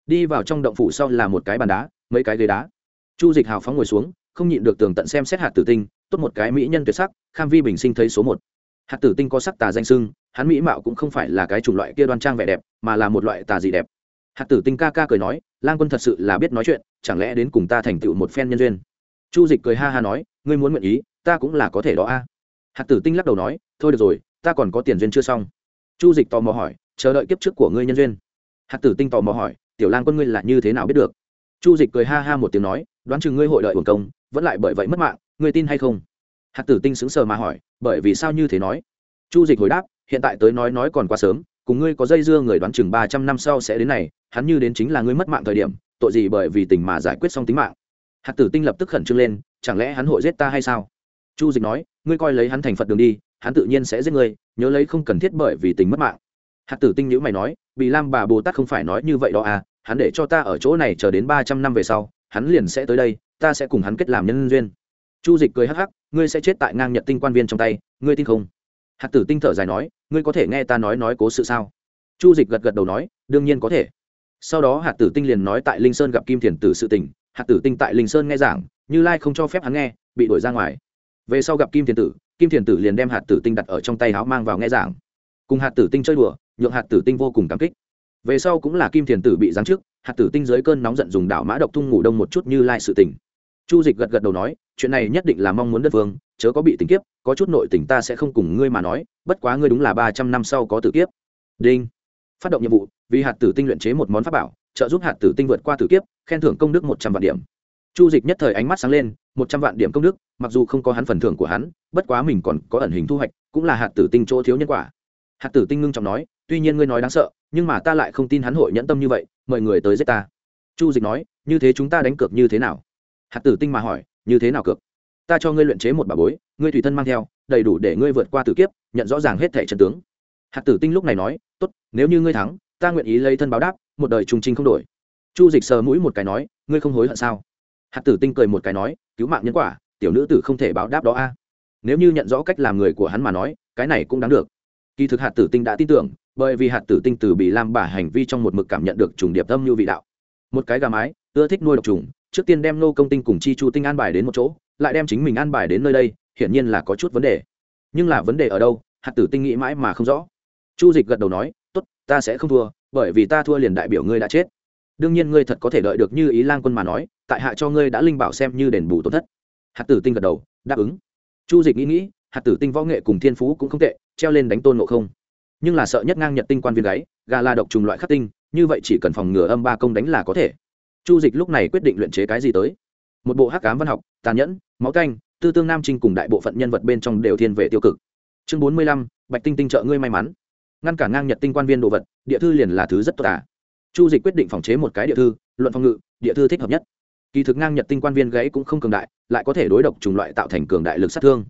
Đi vào trong động phủ sau là một cái bàn đá, mấy cái ghế đá. Chu dịch hào phóng ngồi xuống, không nhịn được tường tận xem xét hạt tử tinh, tốt một cái mỹ nhân tuyệt sắc, kham vi bình sinh thấy số một. Hạt tử tinh có sắc tà danh sưng hắn mỹ mạo cũng không phải là cái chủng loại kia đoan trang vẻ đẹp, mà là một loại tà dị đẹp. Hạt tử tinh ca ca cười nói, lang quân thật sự là biết nói chuyện, chẳng lẽ đến cùng ta thành tựu một phen nhân duyên? Chu dịch cười ha ha nói, ngươi muốn nguyện ý, ta cũng là có thể đó a. Hạt tử tinh lắc đầu nói, thôi được rồi, ta còn có tiền duyên chưa xong. Chu dịch tò mò hỏi, chờ đợi kiếp trước của ngươi nhân duyên. Hạt tử tinh tò mò hỏi, tiểu lang quân ngươi là như thế nào biết được? Chu dịch cười ha ha một tiếng nói, đoán chừng ngươi hội đợi hồn công, vẫn lại bởi vậy mất mạng, ngươi tin hay không? Hạt tử tinh sững sờ mà hỏi, bởi vì sao như thế nói? Chu dịch hồi đáp hiện tại tới nói nói còn quá sớm, cùng ngươi có dây dưa người đoán chừng ba trăm năm sau sẽ đến này, hắn như đến chính là ngươi mất mạng thời điểm, tội gì bởi vì tình mà giải quyết xong tính mạng. Hạt tử tinh lập tức khẩn trương lên, chẳng lẽ hắn hội giết ta hay sao? Chu dịch nói, ngươi coi lấy hắn thành phật đường đi, hắn tự nhiên sẽ giết ngươi, nhớ lấy không cần thiết bởi vì tình mất mạng. Hạt tử tinh nhữ mày nói bị lam bà bồ tát không phải nói như vậy đó à hắn để cho ta ở chỗ này chờ đến ba trăm năm về sau, hắn liền sẽ tới đây, ta sẽ cùng hắn kết làm nhân duyên. Chu dịch cười hắc hắc, ngươi sẽ chết tại ngang nhật tinh quan viên trong tay, ngươi tin không? Hạt tử tinh thở dài nói, ngươi có thể nghe ta nói nói cố sự sao? Chu dịch gật gật đầu nói, đương nhiên có thể. Sau đó hạt tử tinh liền nói tại linh sơn gặp kim thiền tử sự tình. Hạt tử tinh tại linh sơn nghe giảng, như lai không cho phép hắn nghe, bị đuổi ra ngoài. Về sau gặp kim thiền tử, kim thiền tử liền đem hạt tử tinh đặt ở trong tay áo mang vào nghe giảng. Cùng hạt tử tinh chơi đùa, nhượng hạt tử tinh vô cùng cảm kích. Về sau cũng là kim thiền tử bị giáng trước hạt tử tinh dưới cơn nóng giận dùng đảo mã độc thung ngủ đông một chút như lai sự tình. Chu dịch gật gật đầu nói, chuyện này nhất định là mong muốn đất vương chớ có bị tình kiếp, có chút nội tình ta sẽ không cùng ngươi mà nói, bất quá ngươi đúng là ba trăm năm sau có tử kiếp. Đinh. Phát động nhiệm vụ, vì hạt tử tinh luyện chế một món pháp bảo, trợ giúp hạt tử tinh vượt qua tử kiếp, khen thưởng công đức một trăm vạn điểm. Chu dịch nhất thời ánh mắt sáng lên, một trăm vạn điểm công đức, mặc dù không có hắn phần thưởng của hắn, bất quá mình còn có ẩn hình thu hoạch, cũng là hạt tử tinh chỗ thiếu nhân quả. Hạt tử tinh ngưng trọng nói, tuy nhiên ngươi nói đáng sợ, nhưng mà ta lại không tin hắn hội nhẫn tâm như vậy, mời người tới giết ta. Chu dịch nói, như thế chúng ta đánh cược như thế nào? Hạt tử tinh mà hỏi, như thế nào cược? Ta cho ngươi luyện chế một bà bối, ngươi tùy thân mang theo, đầy đủ để ngươi vượt qua tử kiếp, nhận rõ ràng hết thẻ trần tướng. Hạt tử tinh lúc này nói, tốt, nếu như ngươi thắng, ta nguyện ý lấy thân báo đáp, một đời trung trinh không đổi. Chu dịch sờ mũi một cái nói, ngươi không hối hận sao? Hạt tử tinh cười một cái nói, cứu mạng nhân quả, tiểu nữ tử không thể báo đáp đó a. Nếu như nhận rõ cách làm người của hắn mà nói, cái này cũng đáng được. Kỳ thực hạt tử tinh đã tin tưởng, bởi vì hạt tử tinh từ bị lam bả hành vi trong một mực cảm nhận được trùng điệp tâm như vị đạo. Một cái gà mái, ưa thích nuôi độc trùng, trước tiên đem nô công tinh cùng chi chu tinh an bài đến một chỗ lại đem chính mình an bài đến nơi đây, hiển nhiên là có chút vấn đề. Nhưng là vấn đề ở đâu, hạt tử tinh nghĩ mãi mà không rõ. Chu dịch gật đầu nói, tốt, ta sẽ không thua, bởi vì ta thua liền đại biểu ngươi đã chết. Đương nhiên ngươi thật có thể đợi được như ý lang quân mà nói, tại hạ cho ngươi đã linh bảo xem như đền bù tổn thất. Hạt tử tinh gật đầu, đáp ứng. Chu dịch nghĩ nghĩ, hạt tử tinh võ nghệ cùng thiên phú cũng không tệ, treo lên đánh tôn ngộ không. Nhưng là sợ nhất ngang nhật tinh quan viên gáy, gà la độc trùng loại khắc tinh, như vậy chỉ cần phòng ngừa âm ba công đánh là có thể. Chu dịch lúc này quyết định luyện chế cái gì tới một bộ hắc cám văn học, tàn nhẫn, máu canh tư tương nam trinh cùng đại bộ phận nhân vật bên trong đều thiên về tiêu cực. Chương bốn mươi lăm, bạch tinh tinh trợ ngươi may mắn. Ngăn cả ngang nhật tinh quan viên đồ vật, địa thư liền là thứ rất tốt à. chu dịch quyết định phòng chế một cái địa thư, luận phòng ngự, địa thư thích hợp nhất. Kỳ thực ngang nhật tinh quan viên gãy cũng không cường đại, lại có thể đối độc trùng loại tạo thành cường đại lực sát thương.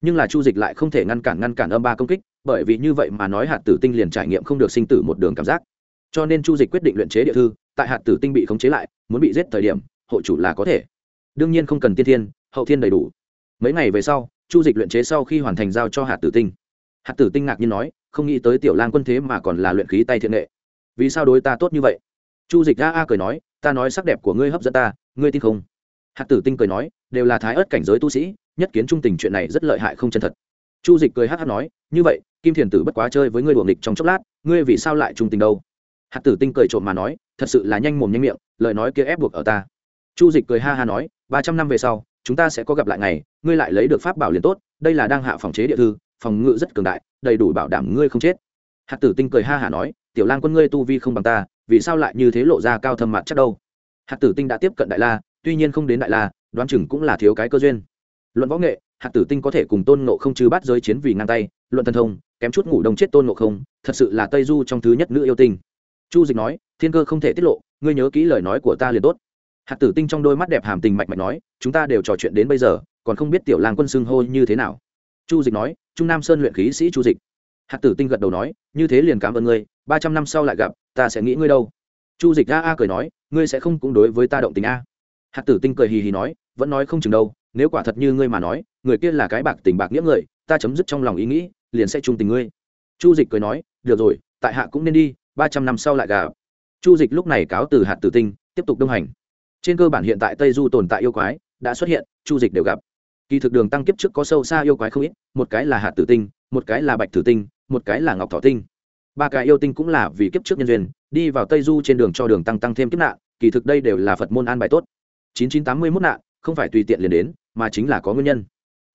Nhưng là chu dịch lại không thể ngăn cản ngăn cản âm ba công kích, bởi vì như vậy mà nói hạt tử tinh liền trải nghiệm không được sinh tử một đường cảm giác. Cho nên chu dịch quyết định luyện chế địa thư, tại hạt tử tinh bị khống chế lại, muốn bị giết thời điểm, hộ chủ là có thể đương nhiên không cần tiên thiên, hậu thiên đầy đủ. Mấy ngày về sau, chu dịch luyện chế sau khi hoàn thành giao cho hạt tử tinh. Hạt tử tinh ngạc nhiên nói, không nghĩ tới tiểu lang quân thế mà còn là luyện khí tay thiện nghệ. Vì sao đối ta tốt như vậy? Chu dịch a a cười nói, ta nói sắc đẹp của ngươi hấp dẫn ta, ngươi tin không? Hạt tử tinh cười nói, đều là thái ớt cảnh giới tu sĩ, nhất kiến trung tình chuyện này rất lợi hại không chân thật. Chu dịch cười hát hát nói, như vậy, kim thiền tử bất quá chơi với ngươi đuồng địch trong chốc lát, ngươi vì sao lại trung tình đâu? Hạt tử tinh cười trộm mà nói, thật sự là nhanh mồm nhanh miệng, lời nói kia ép buộc ở ta chu dịch cười ha ha nói, ba trăm năm về sau, chúng ta sẽ có gặp lại ngày, ngươi lại lấy được pháp bảo liền tốt, đây là đang hạ phòng chế địa thư, phòng ngự rất cường đại, đầy đủ bảo đảm ngươi không chết. Hạt tử tinh cười ha hả nói, tiểu lang quân ngươi tu vi không bằng ta, vì sao lại như thế lộ ra cao thâm mặt chắc đâu? Hạt tử tinh đã tiếp cận đại la, tuy nhiên không đến đại la, đoán chừng cũng là thiếu cái cơ duyên. Luận võ nghệ hạt tử tinh có thể cùng tôn nộ không trừ bắt giới chiến vì ngang tay, luận thần thông, kém chút ngủ đông chết tôn nộ không, thật sự là tây du trong thứ nhất nữ yêu tinh. Chu dịch nói, thiên cơ không thể tiết lộ, ngươi nhớ kỹ lời nói của ta liền tốt hạt tử tinh trong đôi mắt đẹp hàm tình mạch mạch nói, chúng ta đều trò chuyện đến bây giờ, còn không biết tiểu lang quân xưng hô như thế nào. Chu dịch nói, trung nam sơn luyện khí sĩ chu dịch. Hạt tử tinh gật đầu nói, như thế liền cảm ơn ngươi, ba trăm năm sau lại gặp, ta sẽ nghĩ ngươi đâu. Chu dịch a a cười nói, ngươi sẽ không cũng đối với ta động tình a? Hạt tử tinh cười hì hì nói, vẫn nói không chừng đâu, nếu quả thật như ngươi mà nói, người kia là cái bạc tình bạc nghĩa người, ta chấm dứt trong lòng ý nghĩ, liền sẽ trung tình ngươi. Chu dịch cười nói, được rồi, tại hạ cũng nên đi, ba trăm năm sau lại gặp. Chu dịch lúc này cáo từ hạt tử tinh, tiếp tục đông hành trên cơ bản hiện tại tây du tồn tại yêu quái, đã xuất hiện, chu dịch đều gặp. Kỳ thực đường tăng kiếp trước có sâu xa yêu quái không ít, một cái là hạt tử tinh, một cái là bạch tử tinh, một cái là ngọc thọ tinh. Ba cái yêu tinh cũng là vì kiếp trước nhân duyên, đi vào tây du trên đường cho đường tăng tăng thêm kiếp nạn, kỳ thực đây đều là phật môn an bài tốt. Chín chín tám mươi mốt nạn, không phải tùy tiện liền đến, mà chính là có nguyên nhân.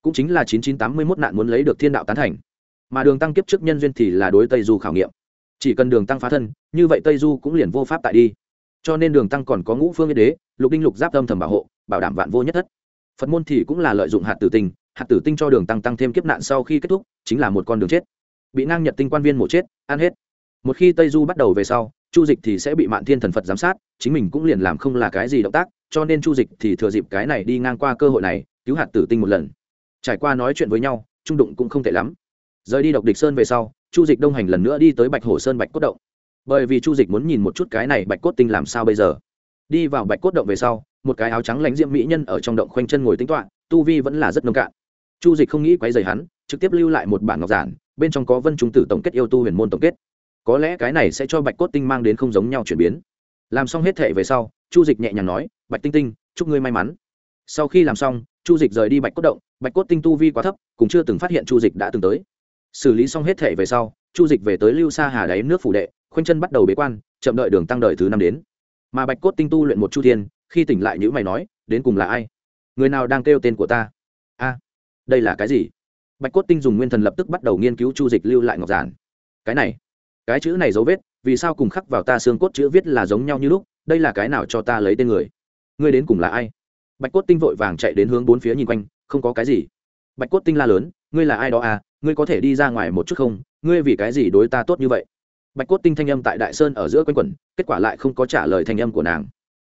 Cũng chính là chín chín tám mươi mốt nạn muốn lấy được thiên đạo tán thành. Mà đường tăng kiếp trước nhân duyên thì là đối tây du khảo nghiệm. Chỉ cần đường tăng phá thân, như vậy tây du cũng liền vô pháp tại đi cho nên đường tăng còn có ngũ phương yên đế, lục đinh lục giáp âm thầm bảo hộ, bảo đảm vạn vô nhất thất. Phật môn thì cũng là lợi dụng hạt tử tinh, hạt tử tinh cho đường tăng tăng thêm kiếp nạn sau khi kết thúc, chính là một con đường chết. Bị ngang nhật tinh quan viên mổ chết, ăn hết. Một khi tây du bắt đầu về sau, chu dịch thì sẽ bị mạn thiên thần phật giám sát, chính mình cũng liền làm không là cái gì động tác, cho nên chu dịch thì thừa dịp cái này đi ngang qua cơ hội này, cứu hạt tử tinh một lần. Trải qua nói chuyện với nhau, trung đụng cũng không tệ lắm. Rời đi độc địch sơn về sau, chu dịch đông hành lần nữa đi tới bạch hồ sơn bạch cốt động bởi vì chu dịch muốn nhìn một chút cái này bạch cốt tinh làm sao bây giờ. Đi vào bạch cốt động về sau, một cái áo trắng lãnh diễm mỹ nhân ở trong động khoanh chân ngồi tính toạ tu vi vẫn là rất nông cạn. Chu dịch không nghĩ quấy dày hắn, trực tiếp lưu lại một bản ngọc giản, bên trong có vân trung tử tổng kết yêu tu huyền môn tổng kết. Có lẽ cái này sẽ cho bạch cốt tinh mang đến không giống nhau chuyển biến. Làm xong hết thể về sau, chu dịch nhẹ nhàng nói, bạch tinh tinh, chúc ngươi may mắn. Sau khi làm xong, chu dịch rời đi bạch cốt động, bạch cốt tinh tu vi quá thấp, cũng chưa từng phát hiện chu dịch đã từng tới. Xử lý xong hết thể về sau, chu dịch về tới lưu sa hà đáy nước phủ đệ khoanh chân bắt đầu bế quan, chậm đợi đường tăng đợi thứ năm đến. Mà bạch cốt tinh tu luyện một chu thiên, khi tỉnh lại nhữ mày nói, đến cùng là ai? Người nào đang kêu tên của ta? A, đây là cái gì? Bạch cốt tinh dùng nguyên thần lập tức bắt đầu nghiên cứu chu dịch lưu lại ngọc giản. Cái này, cái chữ này dấu vết, vì sao cùng khắc vào ta xương cốt chữ viết là giống nhau như lúc, đây là cái nào cho ta lấy tên người? Ngươi đến cùng là ai? Bạch cốt tinh vội vàng chạy đến hướng bốn phía nhìn quanh, không có cái gì. Bạch cốt tinh la lớn, ngươi là ai đó à? Ngươi có thể đi ra ngoài một chút không? Ngươi vì cái gì đối ta tốt như vậy? Bạch cốt tinh thanh âm tại đại sơn ở giữa quanh quẩn, kết quả lại không có trả lời thanh âm của nàng.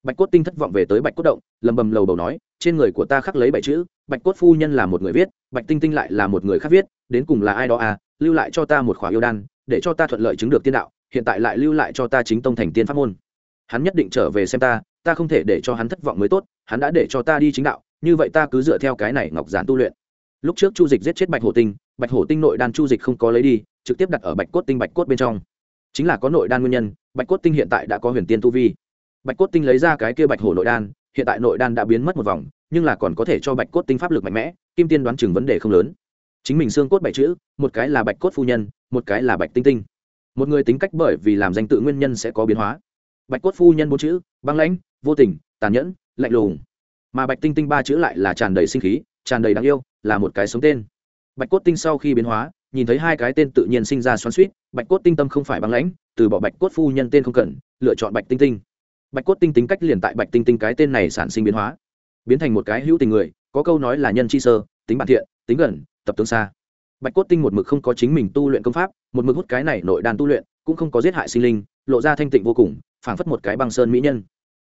Bạch cốt tinh thất vọng về tới bạch cốt động, lầm bầm lầu bầu nói, trên người của ta khắc lấy bảy chữ, bạch cốt phu nhân là một người viết, bạch tinh tinh lại là một người khác viết, đến cùng là ai đó à lưu lại cho ta một khóa yêu đan, để cho ta thuận lợi chứng được tiên đạo, hiện tại lại lưu lại cho ta chính tông thành tiên pháp môn. Hắn nhất định trở về xem ta ta không thể để cho hắn thất vọng mới tốt, hắn đã để cho ta đi chính đạo, như vậy ta cứ dựa theo cái này ngọc giản tu luyện. Lúc trước chu dịch giết chết bạch hổ tinh, bạch hổ tinh nội đan chu dịch không có lấy đi, trực tiếp đặt ở bạch cốt tinh bạch cốt bên trong chính là có nội đan nguyên nhân, bạch cốt tinh hiện tại đã có huyền tiên tu vi. Bạch cốt tinh lấy ra cái kia bạch hổ nội đan, hiện tại nội đan đã biến mất một vòng, nhưng là còn có thể cho bạch cốt tinh pháp lực mạnh mẽ, kim tiên đoán chừng vấn đề không lớn. Chính mình xương cốt bảy chữ, một cái là bạch cốt phu nhân, một cái là bạch tinh tinh. Một người tính cách bởi vì làm danh tự nguyên nhân sẽ có biến hóa. Bạch cốt phu nhân bốn chữ, băng lãnh, vô tình, tàn nhẫn, lạnh lùng. Mà bạch tinh tinh ba chữ lại là tràn đầy sinh khí, tràn đầy đáng yêu, là một cái sống tên. Bạch cốt tinh sau khi biến hóa nhìn thấy hai cái tên tự nhiên sinh ra xoắn suýt, bạch cốt tinh tâm không phải băng lãnh, từ bỏ bạch cốt phu nhân tên không cần, lựa chọn bạch tinh tinh. Bạch cốt tinh tính cách liền tại bạch tinh tinh cái tên này sản sinh biến hóa, biến thành một cái hữu tình người, có câu nói là nhân chi sơ, tính bản thiện, tính gần, tập tướng xa. Bạch cốt tinh một mực không có chính mình tu luyện công pháp, một mực hút cái này nội đàn tu luyện, cũng không có giết hại sinh linh, lộ ra thanh tịnh vô cùng, phảng phất một cái băng sơn mỹ nhân.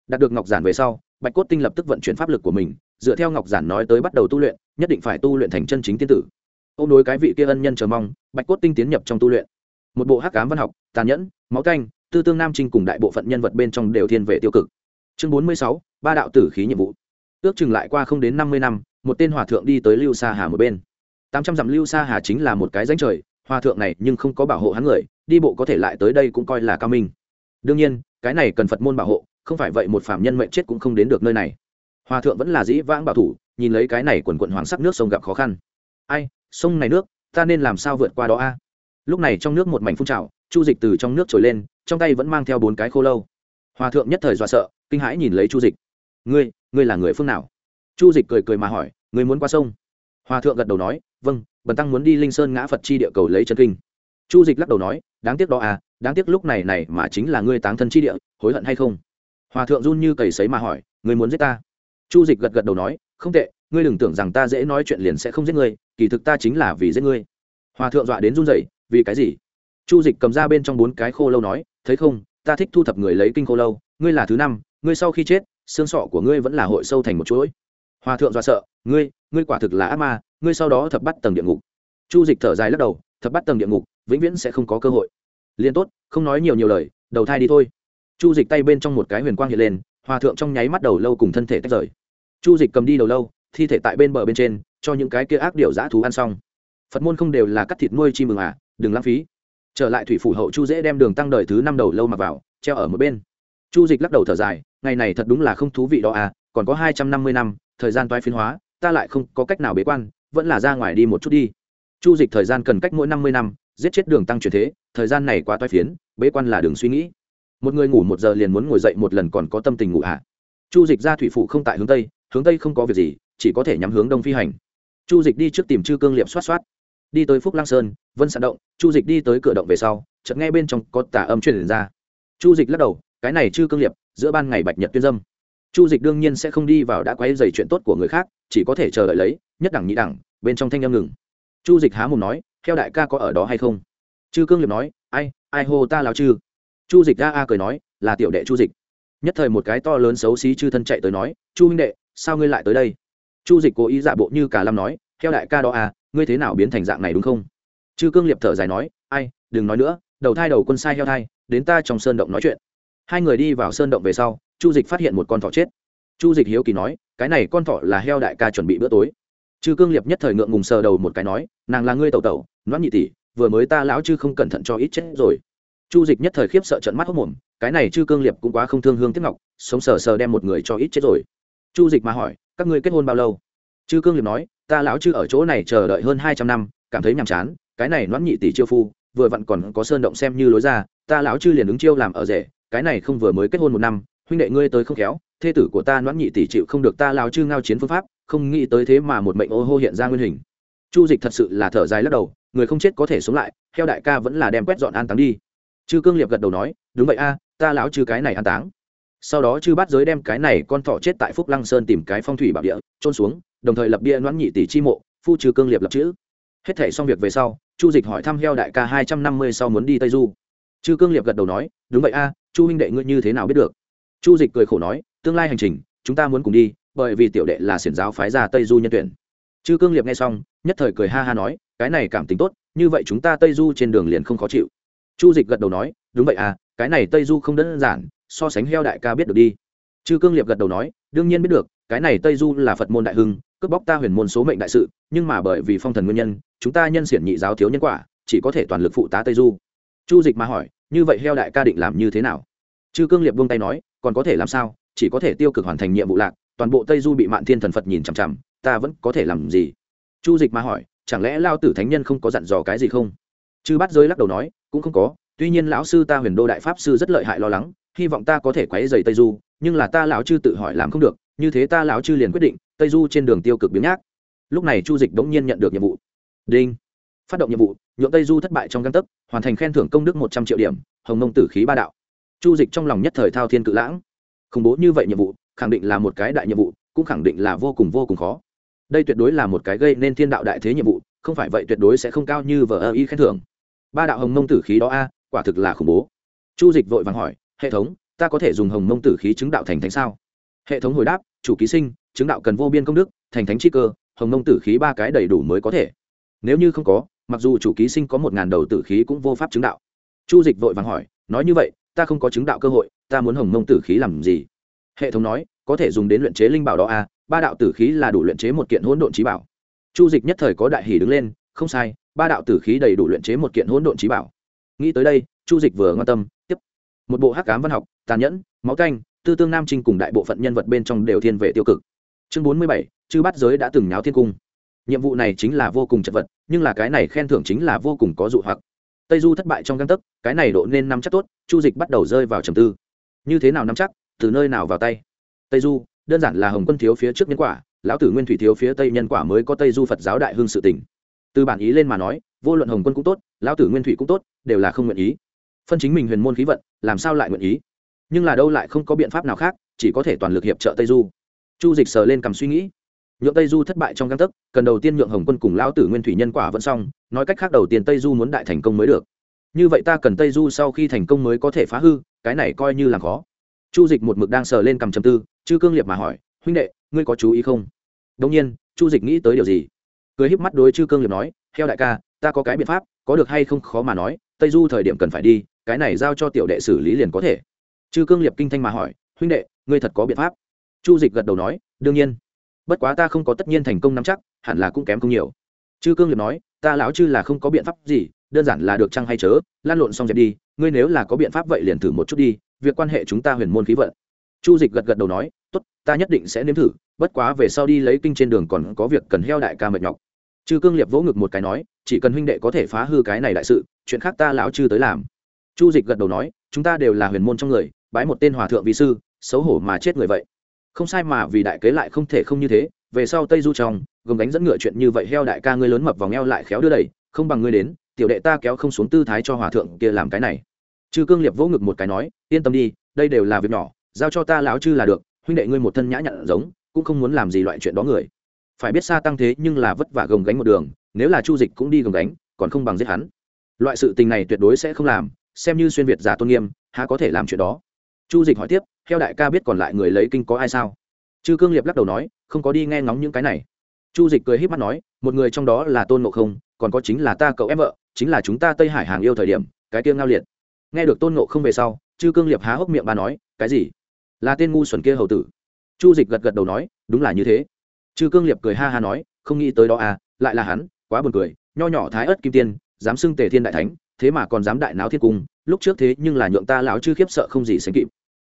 Đạt được ngọc giản về sau, bạch cốt tinh lập tức vận chuyển pháp lực của mình, dựa theo ngọc giản nói tới bắt đầu tu luyện, nhất định phải tu luyện thành chân chính tiên tử ô m đối cái vị kia ân nhân chờ mong, bạch cốt tinh tiến nhập trong tu luyện. Một bộ hắc cám văn học, tàn nhẫn, máu canh, tư tương nam trinh cùng đại bộ phận nhân vật bên trong đều thiên về tiêu cực. Chương bốn mươi sáu, ba đạo tử khí nhiệm vụ. Ước chừng lại qua không đến năm mươi năm, một tên hòa thượng đi tới lưu sa hà một bên. Tám trăm dặm lưu sa hà chính là một cái danh trời, hòa thượng này nhưng không có bảo hộ hắn người, đi bộ có thể lại tới đây cũng coi là cao minh. Đương nhiên, cái này cần phật môn bảo hộ, không phải vậy một phạm nhân mệnh chết cũng không đến được nơi này. Hòa thượng vẫn là dĩ vãng bảo thủ, nhìn lấy cái này quần quận hoàng sắc nước sông gặp khó khăn. Ai sông này nước, ta nên làm sao vượt qua đó a? Lúc này trong nước một mảnh phun trào, chu dịch từ trong nước trồi lên, trong tay vẫn mang theo bốn cái khô lâu. Hòa thượng nhất thời dọa sợ, kinh hãi nhìn lấy chu dịch. Ngươi ngươi là người phương nào? Chu dịch cười cười mà hỏi, ngươi muốn qua sông? Hòa thượng gật đầu nói vâng bần tăng muốn đi linh sơn ngã phật chi địa cầu lấy chân kinh. Chu dịch lắc đầu nói, đáng tiếc đó à đáng tiếc lúc này này mà chính là ngươi táng thân chi địa, hối hận hay không? Hòa thượng run như cầy sấy mà hỏi, ngươi muốn giết ta? Chu dịch gật gật đầu nói, không tệ, ngươi đừng tưởng rằng ta dễ nói chuyện liền sẽ không giết ngươi kỳ thực ta chính là vì giết ngươi. Hòa thượng dọa đến run rẩy, vì cái gì? Chu dịch cầm ra bên trong bốn cái khô lâu nói, thấy không, ta thích thu thập người lấy kinh khô lâu, ngươi là thứ năm, ngươi sau khi chết, xương sọ của ngươi vẫn là hội sâu thành một chuỗi. Hòa thượng dọa sợ, ngươi ngươi quả thực là ác ma, ngươi sau đó thập bắt tầng địa ngục. Chu dịch thở dài lắc đầu, thập bắt tầng địa ngục, vĩnh viễn sẽ không có cơ hội. Liền tốt, không nói nhiều nhiều lời, đầu thai đi thôi. Chu dịch tay bên trong một cái huyền quang hiện lên, hòa thượng trong nháy mắt đầu lâu cùng thân thể tách rời. Chu dịch cầm đi đầu lâu thi thể tại bên bờ bên trên, cho những cái kia ác điệu dã thú ăn xong. Phật môn không đều là cắt thịt nuôi chim mừng à đừng lãng phí. Trở lại thủy phủ hậu chu dễ đem đường tăng đời thứ năm đầu lâu mặc vào, treo ở một bên. Chu dịch lắc đầu thở dài, ngày này thật đúng là không thú vị đó à còn có hai trăm năm mươi năm, thời gian toái phiến hóa, ta lại không có cách nào bế quan, vẫn là ra ngoài đi một chút đi. Chu dịch thời gian cần cách mỗi năm mươi năm, giết chết đường tăng chuyển thế, thời gian này quá toái phiến, bế quan là đường suy nghĩ. Một người ngủ một giờ liền muốn ngồi dậy một lần còn có tâm tình ngủ à. chu dịch ra thủy phủ không tại hướng tây hướng tây không có việc gì chỉ có thể nhắm hướng đông phi hành. Chu dịch đi trước tìm chư cương liệm xoát xoát. Đi tới phúc Lang sơn, vân sạn động, chu dịch đi tới cửa động về sau, chợt nghe bên trong có tà âm truyền ra. Chu dịch lắc đầu, cái này chư cương liệp giữa ban ngày bạch nhật tuyên dâm. Chu dịch đương nhiên sẽ không đi vào đã quay dày chuyện tốt của người khác, chỉ có thể chờ đợi lấy, nhất đẳng nhị đẳng, bên trong thanh âm ngừng. Chu dịch há mồm nói, theo đại ca có ở đó hay không? Chư cương liệp nói, ai ai hô ta lao chư? Chu dịch a a cười nói, là tiểu đệ chu dịch. Nhất thời một cái to lớn xấu xí chư thân chạy tới nói, chu huynh đệ, sao ngươi lại tới đây? Chu dịch cố ý giả bộ như cả lâm nói, theo đại ca đó à ngươi thế nào biến thành dạng này đúng không? Chư cương liệp thở dài nói, ai, đừng nói nữa, đầu thai đầu quân sai heo thai, đến ta trong sơn động nói chuyện. Hai người đi vào sơn động về sau, chu dịch phát hiện một con thỏ chết. Chu dịch hiếu kỳ nói, cái này con thỏ là heo đại ca chuẩn bị bữa tối. Chư cương liệp nhất thời ngượng ngùng sờ đầu một cái nói, nàng là ngươi tẩu tẩu, noãn nhị tỷ, vừa mới ta lão chư không cẩn thận cho ít chết rồi. Chu dịch nhất thời khiếp sợ trận mắt hốc mồm, cái này chư cương liệp cũng quá không thương hương tiếc ngọc, sống sờ sờ đem một người cho ít chết rồi chu dịch mà hỏi, các ngươi kết hôn bao lâu? Chư cương liệp nói, ta lão chư ở chỗ này chờ đợi hơn hai trăm năm, cảm thấy nhàm chán, cái này noãn nhị tỷ chiêu phu, vừa vặn còn có sơn động xem như lối ra, ta lão chư liền ứng chiêu làm ở rể, cái này không vừa mới kết hôn một năm, huynh đệ ngươi tới không khéo, thê tử của ta noãn nhị tỷ chịu không được ta lão chư ngao chiến phương pháp, không nghĩ tới thế mà một mệnh ô hô hiện ra nguyên hình. Chu dịch thật sự là thở dài lắc đầu, người không chết có thể sống lại theo đại ca vẫn là đem quét dọn an táng đi. Chư cương liệp gật đầu nói, đúng vậy a, ta lão chư cái này an táng sau đó chư bát giới đem cái này con thỏ chết tại phúc lăng sơn tìm cái phong thủy bảo địa trôn xuống, đồng thời lập bia noãn nhị tỷ chi mộ, phu trừ cương liệp lập chữ. Hết thể xong việc về sau, chu dịch hỏi thăm heo đại ca hai trăm năm mươi sau muốn đi tây du. Chư cương liệp gật đầu nói, đúng vậy a, chu huynh đệ ngươi như thế nào biết được? Chu dịch cười khổ nói, tương lai hành trình, chúng ta muốn cùng đi, bởi vì tiểu đệ là xiển giáo phái ra tây du nhân tuyển. Chư cương liệp nghe xong, nhất thời cười ha ha nói, cái này cảm tính tốt, như vậy chúng ta tây du trên đường liền không khó chịu. Chu dịch gật đầu nói, đúng vậy à cái này tây du không đơn giản so sánh heo đại ca biết được đi. Chư cương liệp gật đầu nói, đương nhiên biết được, cái này tây du là phật môn đại hưng, cướp bóc ta huyền môn số mệnh đại sự, nhưng mà bởi vì phong thần nguyên nhân, chúng ta nhân xiển nhị giáo thiếu nhân quả, chỉ có thể toàn lực phụ tá tây du. Chu dịch mà hỏi, như vậy heo đại ca định làm như thế nào? Chư cương liệp buông tay nói, còn có thể làm sao? Chỉ có thể tiêu cực hoàn thành nhiệm vụ lạc, toàn bộ tây du bị mạn thiên thần phật nhìn chằm chằm, ta vẫn có thể làm gì? Chu dịch mà hỏi, chẳng lẽ lao tử thánh nhân không có dặn dò cái gì không? Chư bắt giới lắc đầu nói, cũng không có, tuy nhiên lão sư ta huyền đô đại pháp sư rất lợi hại lo lắng hy vọng ta có thể quấy dày tây du, nhưng là ta lão chư tự hỏi làm không được, như thế ta lão chư liền quyết định, tây du trên đường tiêu cực biến nhác. Lúc này chu dịch bỗng nhiên nhận được nhiệm vụ. Đinh. Phát động nhiệm vụ nhuộm tây du thất bại trong găng tấc, hoàn thành khen thưởng công đức một trăm triệu điểm, hồng nông tử khí ba đạo. Chu dịch trong lòng nhất thời thao thiên cự lãng. Khủng bố như vậy nhiệm vụ, khẳng định là một cái đại nhiệm vụ, cũng khẳng định là vô cùng vô cùng khó. Đây tuyệt đối là một cái gây nên thiên đạo đại thế nhiệm vụ, không phải vậy tuyệt đối sẽ không cao như vờ ơ y khen thưởng. Ba đạo hồng mông tử khí đó a, quả thực là khủng bố. Chu dịch vội vàng hỏi hệ thống, ta có thể dùng hồng mông tử khí chứng đạo thành thánh sao? Hệ thống hồi đáp, chủ ký sinh, chứng đạo cần vô biên công đức, thành thánh chi cơ, hồng mông tử khí ba cái đầy đủ mới có thể. Nếu như không có, mặc dù chủ ký sinh có một ngàn đầu tử khí cũng vô pháp chứng đạo. Chu dịch vội vàng hỏi, nói như vậy, ta không có chứng đạo cơ hội, ta muốn hồng mông tử khí làm gì? Hệ thống nói, có thể dùng đến luyện chế linh bảo đó a ba đạo tử khí là đủ luyện chế một kiện hỗn độn trí bảo. Chu dịch nhất thời có đại hỷ đứng lên, không sai, ba đạo tử khí đầy đủ luyện chế một kiện hỗn độn trí bảo. Nghĩ tới đây, chu dịch vừa quan tâm một bộ hắc cám văn học, tàn nhẫn, máu canh, tư tương nam trinh cùng đại bộ phận nhân vật bên trong đều thiên về tiêu cực. Chương bốn mươi bảy, chư bắt giới đã từng nháo thiên cung. Nhiệm vụ này chính là vô cùng chật vật, nhưng là cái này khen thưởng chính là vô cùng có dụ hoặc. Tây du thất bại trong găng tấc, cái này độ nên nắm chắc tốt, chu dịch bắt đầu rơi vào trầm tư. Như thế nào nắm chắc, từ nơi nào vào tay? Tây du, đơn giản là hồng quân thiếu phía trước nhân quả, lão tử nguyên thủy thiếu phía tây nhân quả mới có tây du phật giáo đại hương sự tỉnh từ bản ý lên mà nói, vô luận hồng quân cũng tốt, lão tử nguyên thủy cũng tốt, đều là không nguyện ý phân chính mình huyền môn khí vận, làm sao lại nguyện ý? Nhưng là đâu lại không có biện pháp nào khác, chỉ có thể toàn lực hiệp trợ tây du. Chu dịch sờ lên cầm suy nghĩ. Nhượng tây du thất bại trong găng tấc, cần đầu tiên nhượng hồng quân cùng lão tử nguyên thủy nhân quả vẫn xong, nói cách khác đầu tiên tây du muốn đại thành công mới được. Như vậy ta cần tây du sau khi thành công mới có thể phá hư, cái này coi như là khó. Chu dịch một mực đang sờ lên cầm chầm tư, chư cương liệt mà hỏi, huynh đệ, ngươi có chú ý không? Đông nhiên, chu dịch nghĩ tới điều gì? Cười híp mắt đối chư cương liệt nói theo đại ca, ta có cái biện pháp, có được hay không khó mà nói, tây du thời điểm cần phải đi cái này giao cho tiểu đệ xử lý liền có thể. Chư cương liệt kinh thanh mà hỏi, huynh đệ, ngươi thật có biện pháp? Chu dịch gật đầu nói, đương nhiên. Bất quá ta không có tất nhiên thành công nắm chắc, hẳn là cũng kém không nhiều. Chư cương liệt nói, ta lão chư là không có biện pháp gì, đơn giản là được chăng hay chớ, lan lộn xong dẹp đi, ngươi nếu là có biện pháp vậy liền thử một chút đi, việc quan hệ chúng ta huyền môn khí vận. Chu dịch gật gật đầu nói, tốt, ta nhất định sẽ nếm thử, bất quá về sau đi lấy kinh trên đường còn có việc cần heo đại ca mệt nhọc. Chư cương liệp vỗ ngực một cái nói, chỉ cần huynh đệ có thể phá hư cái này đại sự, chuyện khác ta lão chư tới làm chu dịch gật đầu nói, chúng ta đều là huyền môn trong người, bái một tên hòa thượng vị sư, xấu hổ mà chết người vậy. Không sai mà, vì đại kế lại không thể không như thế, về sau tây du trong gồm đánh dẫn ngựa chuyện như vậy heo đại ca ngươi lớn mập vòng eo lại khéo đưa đẩy, không bằng ngươi đến, tiểu đệ ta kéo không xuống tư thái cho hòa thượng kia làm cái này. Chư cương liệp vỗ ngực một cái nói, yên tâm đi, đây đều là việc nhỏ, giao cho ta lão chư là được, huynh đệ ngươi một thân nhã nhặn giống, cũng không muốn làm gì loại chuyện đó người. Phải biết xa tăng thế nhưng là vất vả gồng gánh một đường, nếu là chu dịch cũng đi gồng gánh, còn không bằng giết hắn. Loại sự tình này tuyệt đối sẽ không làm xem như xuyên việt giả tôn nghiêm, há có thể làm chuyện đó? Chu dịch hỏi tiếp theo đại ca biết còn lại người lấy kinh có ai sao? Chư cương liệp lắc đầu nói, không có đi nghe ngóng những cái này. Chu dịch cười h í p mắt nói, một người trong đó là tôn ngộ không, còn có chính là ta cậu em vợ, chính là chúng ta tây hải hàng yêu thời điểm, cái kia ngao liệt. Nghe được tôn ngộ không về sau, chư cương liệp há hốc miệng bà nói, cái gì? Là tên ngu xuẩn kia hầu tử. Chu dịch gật gật đầu nói, đúng là như thế. Chư cương liệp cười ha ha nói, không nghĩ tới đó à lại là hắn, quá buồn cười, nho nhỏ thái ớt kim tiên, dám xưng tề thiên đại thánh thế mà còn dám đại náo thiên cung lúc trước thế nhưng là nhượng ta lão chư khiếp sợ không gì sánh kịp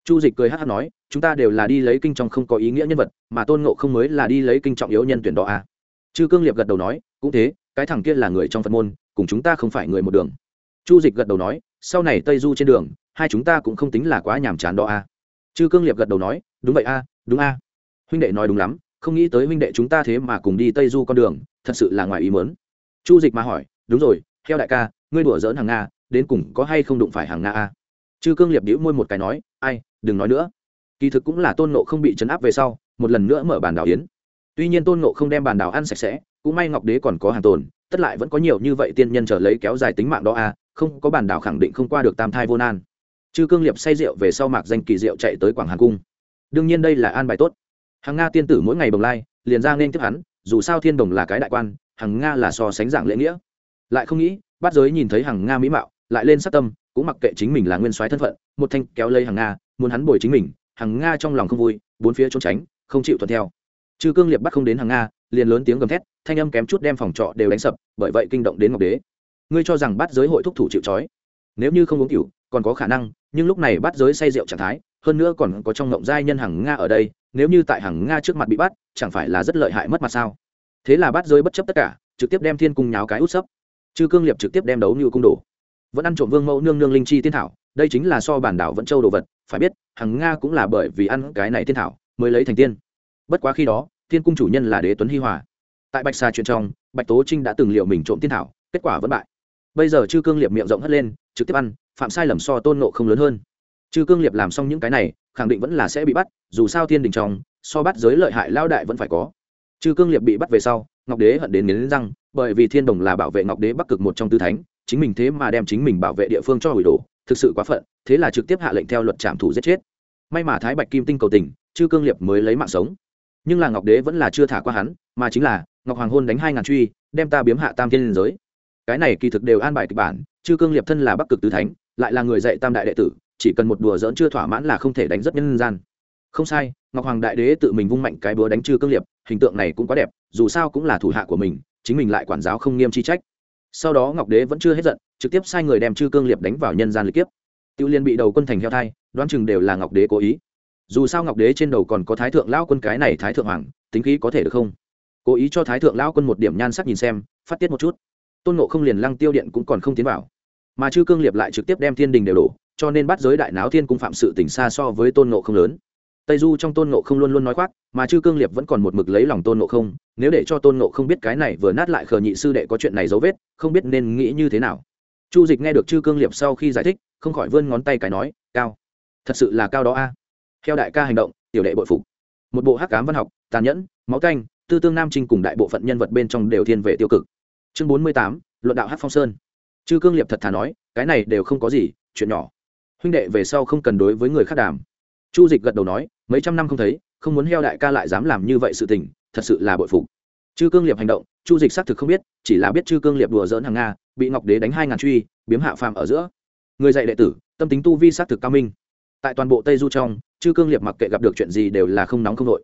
chu dịch cười hát hát nói chúng ta đều là đi lấy kinh trọng không có ý nghĩa nhân vật mà tôn ngộ không mới là đi lấy kinh trọng yếu nhân tuyển đó à. chư cương liệp gật đầu nói cũng thế cái thằng kia là người trong phật môn cùng chúng ta không phải người một đường chu dịch gật đầu nói sau này tây du trên đường hai chúng ta cũng không tính là quá nhàm chán đó à. chư cương liệp gật đầu nói đúng vậy a à, đúng a à. huynh đệ nói đúng lắm không nghĩ tới huynh đệ chúng ta thế mà cùng đi tây du con đường thật sự là ngoài ý mớn chu dịch mà hỏi đúng rồi theo đại ca ngươi đùa dỡn hàng nga, đến cùng có hay không đụng phải hàng nga a? Chư cương liệp đĩu môi một cái nói, ai, đừng nói nữa. Kỳ thực cũng là tôn nộ không bị chấn áp về sau, một lần nữa mở bàn đảo yến. Tuy nhiên tôn nộ không đem bàn đảo ăn sạch sẽ, cũng may ngọc đế còn có hàng tồn, tất lại vẫn có nhiều như vậy tiên nhân trở lấy kéo dài tính mạng đó a, không có bàn đảo khẳng định không qua được tam thai vô nan. Chư cương liệp say rượu về sau mạc danh kỳ rượu chạy tới quảng hà cung. Đương nhiên đây là an bài tốt. Hàng nga tiên tử mỗi ngày bồng lai, liền ra nên tiếp hắn, dù sao thiên đồng là cái đại quan, hàng nga là so sánh dạng lễ nghĩa. Lại không nghĩ bắt giới nhìn thấy hàng nga mỹ mạo, lại lên sát tâm, cũng mặc kệ chính mình là nguyên soái thân phận, một thanh kéo lấy hàng nga, muốn hắn bồi chính mình, hàng nga trong lòng không vui, bốn phía trốn tránh, không chịu thuận theo. Chư cương liệt bắt không đến hàng nga, liền lớn tiếng gầm thét, thanh âm kém chút đem phòng trọ đều đánh sập, bởi vậy kinh động đến ngọc đế. Ngươi cho rằng bắt giới hội thúc thủ chịu trói? Nếu như không uống cửu còn có khả năng, nhưng lúc này bắt giới say rượu trạng thái, hơn nữa còn có trong ngộng giai nhân hàng nga ở đây, nếu như tại hàng nga trước mặt bị bắt, chẳng phải là rất lợi hại mất mặt sao? Thế là bắt giới bất chấp tất cả, trực tiếp đem thiên cung nháo cái út sấp chư cương liệp trực tiếp đem đấu như cung đổ vẫn ăn trộm vương mẫu nương nương linh chi tiên thảo, đây chính là so bản đảo vẫn châu đồ vật, phải biết, hằng nga cũng là bởi vì ăn cái này tiên thảo mới lấy thành tiên. Bất quá khi đó, thiên cung chủ nhân là đế tuấn hi hòa. Tại bạch xà chuyện trong, bạch tố trinh đã từng liệu mình trộm tiên thảo, kết quả vẫn bại. Bây giờ chư cương liệp miệng rộng hất lên, trực tiếp ăn, phạm sai lầm so tôn nộ không lớn hơn. Chư cương liệp làm xong những cái này, khẳng định vẫn là sẽ bị bắt, dù sao thiên đình trong, so bắt giới lợi hại lao đại vẫn phải có. Chư cương liệp bị bắt về sau ngọc đế hận đến nghiến răng, bởi vì thiên đồng là bảo vệ ngọc đế bắc cực một trong tư thánh, chính mình thế mà đem chính mình bảo vệ địa phương cho hủy đổ, thực sự quá phận, thế là trực tiếp hạ lệnh theo luật trảm thủ giết chết. May mà thái bạch kim tinh cầu tình chư cương liệp mới lấy mạng sống. Nhưng là ngọc đế vẫn là chưa thả qua hắn, mà chính là, ngọc hoàng hôn đánh hai ngàn truy, đem ta biếm hạ tam thiên liên giới. Cái này kỳ thực đều an bài kịch bản, chư cương liệp thân là bắc cực tứ thánh, lại là người dạy tam đại đệ tử, chỉ cần một đùa dỡn chưa thỏa mãn là không thể đánh rất nhân gian. Không sai ngọc hoàng đại đế tự mình vung mạnh cái búa đánh chư cương liệp hình tượng này cũng quá đẹp, dù sao cũng là thủ hạ của mình, chính mình lại quản giáo không nghiêm chi trách. Sau đó ngọc đế vẫn chưa hết giận, trực tiếp sai người đem chư cương liệp đánh vào nhân gian lịch kiếp. Tiêu liên bị đầu quân thành heo thai, đoán chừng đều là ngọc đế cố ý. Dù sao ngọc đế trên đầu còn có thái thượng lao quân cái này thái thượng hoàng, tính khí có thể được không? Cố ý cho thái thượng lao quân một điểm nhan sắc nhìn xem, phát tiết một chút. Tôn nộ không liền lăng tiêu điện cũng còn không tiến vào. Mà chư cương liệp lại trực tiếp đem thiên đình đều đổ, cho nên bắt giới đại náo thiên cung phạm sự tỉnh xa so với tôn nộ không lớn tây du trong tôn nộ không luôn luôn nói khoác, mà chư cương liệp vẫn còn một mực lấy lòng tôn nộ không, nếu để cho tôn nộ không biết cái này vừa nát lại khờ nhị sư đệ có chuyện này dấu vết, không biết nên nghĩ như thế nào. Chu dịch nghe được chư cương liệp sau khi giải thích, không khỏi vươn ngón tay cái nói, cao, thật sự là cao đó a. Theo đại ca hành động, tiểu đệ bội phục. Một bộ hắc cám văn học, tàn nhẫn, máu canh tư tương nam trinh cùng đại bộ phận nhân vật bên trong đều thiên về tiêu cực. Chương bốn mươi tám, luận đạo hát phong sơn. Chư cương liệp thật thà nói, cái này đều không có gì, chuyện nhỏ. Huynh đệ về sau không cần đối với người khác đàm. Chu dịch gật đầu nói mấy trăm năm không thấy, không muốn heo đại ca lại dám làm như vậy sự tình, thật sự là bội phục. Chư cương liệp hành động, chu dịch xác thực không biết, chỉ là biết chư cương liệp đùa dỡn hàng nga, bị ngọc đế đánh hai ngàn truy, biếm hạ phàm ở giữa. Người dạy đệ tử, tâm tính tu vi xác thực cao minh. Tại toàn bộ tây du trong, chư cương liệp mặc kệ gặp được chuyện gì đều là không nóng không nội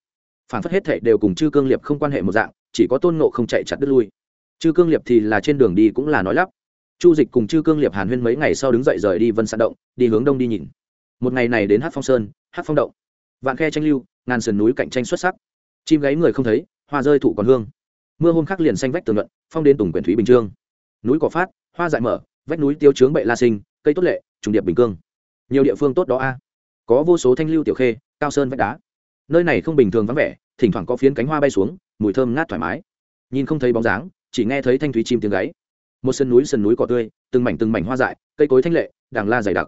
phản phất hết thệ đều cùng chư cương liệp không quan hệ một dạng, chỉ có tôn nộ không chạy chặt đứt lui. Chư cương liệp thì là trên đường đi cũng là nói lắp. Chu dịch cùng chư cương liệp hàn huyên mấy ngày sau đứng dậy rời đi vân sạn động, đi hướng đông đi nhìn. Một ngày này đến hát phong sơn hát phong động vạn khe tranh lưu, ngàn sườn núi cạnh tranh xuất sắc. Chim gáy người không thấy, hoa rơi thụ còn hương. Mưa hôm khắc liền xanh vách tường luận, phong đến tùng quyển thúy bình trương. Núi cỏ phát, hoa dại mở, vách núi tiêu trướng bệ la sinh, cây tốt lệ, trùng điệp bình cương. Nhiều địa phương tốt đó a. À. Có vô số thanh lưu tiểu khê, cao sơn vách đá. Nơi này không bình thường vắng vẻ, thỉnh thoảng có phiến cánh hoa bay xuống, mùi thơm ngát thoải mái. Nhìn không thấy bóng dáng, chỉ nghe thấy thanh thúy chim tiếng gáy. Một sân núi sân núi cỏ tươi, từng mảnh từng mảnh hoa dại, cây cối thanh lệ, đàng la dày đặc.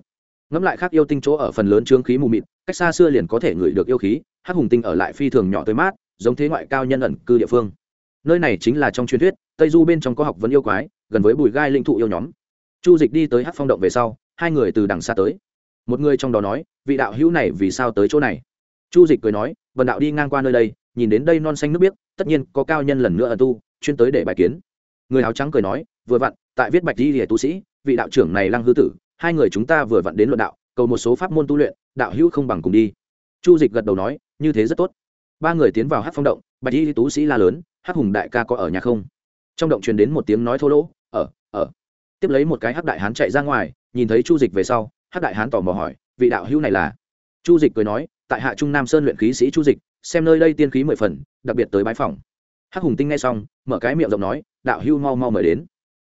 Ngẫm lại khác yêu tinh chỗ ở phần lớn trướng khí mù mịt cách xa xưa liền có thể ngửi được yêu khí, hắc hùng tinh ở lại phi thường nhỏ tới mát, giống thế ngoại cao nhân ẩn cư địa phương. Nơi này chính là trong truyền thuyết, tây du bên trong có học vấn yêu quái, gần với bùi gai linh thụ yêu nhóm. Chu dịch đi tới hát phong động về sau, hai người từ đằng xa tới. Một người trong đó nói, vị đạo hữu này vì sao tới chỗ này? Chu dịch cười nói vần đạo đi ngang qua nơi đây, nhìn đến đây non xanh nước biếc, tất nhiên có cao nhân lần nữa ở tu, chuyên tới để bài kiến. Người áo trắng cười nói, vừa vặn, tại viết bạch di rìa tu sĩ, vị đạo trưởng này lăng hư tử, hai người chúng ta vừa vặn đến luận đạo, cầu một số pháp môn tu luyện đạo hữu không bằng cùng đi. Chu dịch gật đầu nói, như thế rất tốt. Ba người tiến vào hát phong động, bạch Y tú sĩ la lớn, hát hùng đại ca có ở nhà không? Trong động truyền đến một tiếng nói thô lỗ, ở ở. Tiếp lấy một cái hát đại hán chạy ra ngoài, nhìn thấy chu dịch về sau Hát đại hán tò mò hỏi, vị đạo hữu này là? Chu dịch cười nói, tại hạ trung nam sơn luyện khí sĩ chu dịch, xem nơi đây tiên khí mười phần, đặc biệt tới bãi phòng. Hắc hùng tinh nghe xong, mở cái miệng rộng nói, đạo Hưu mau mau mời đến.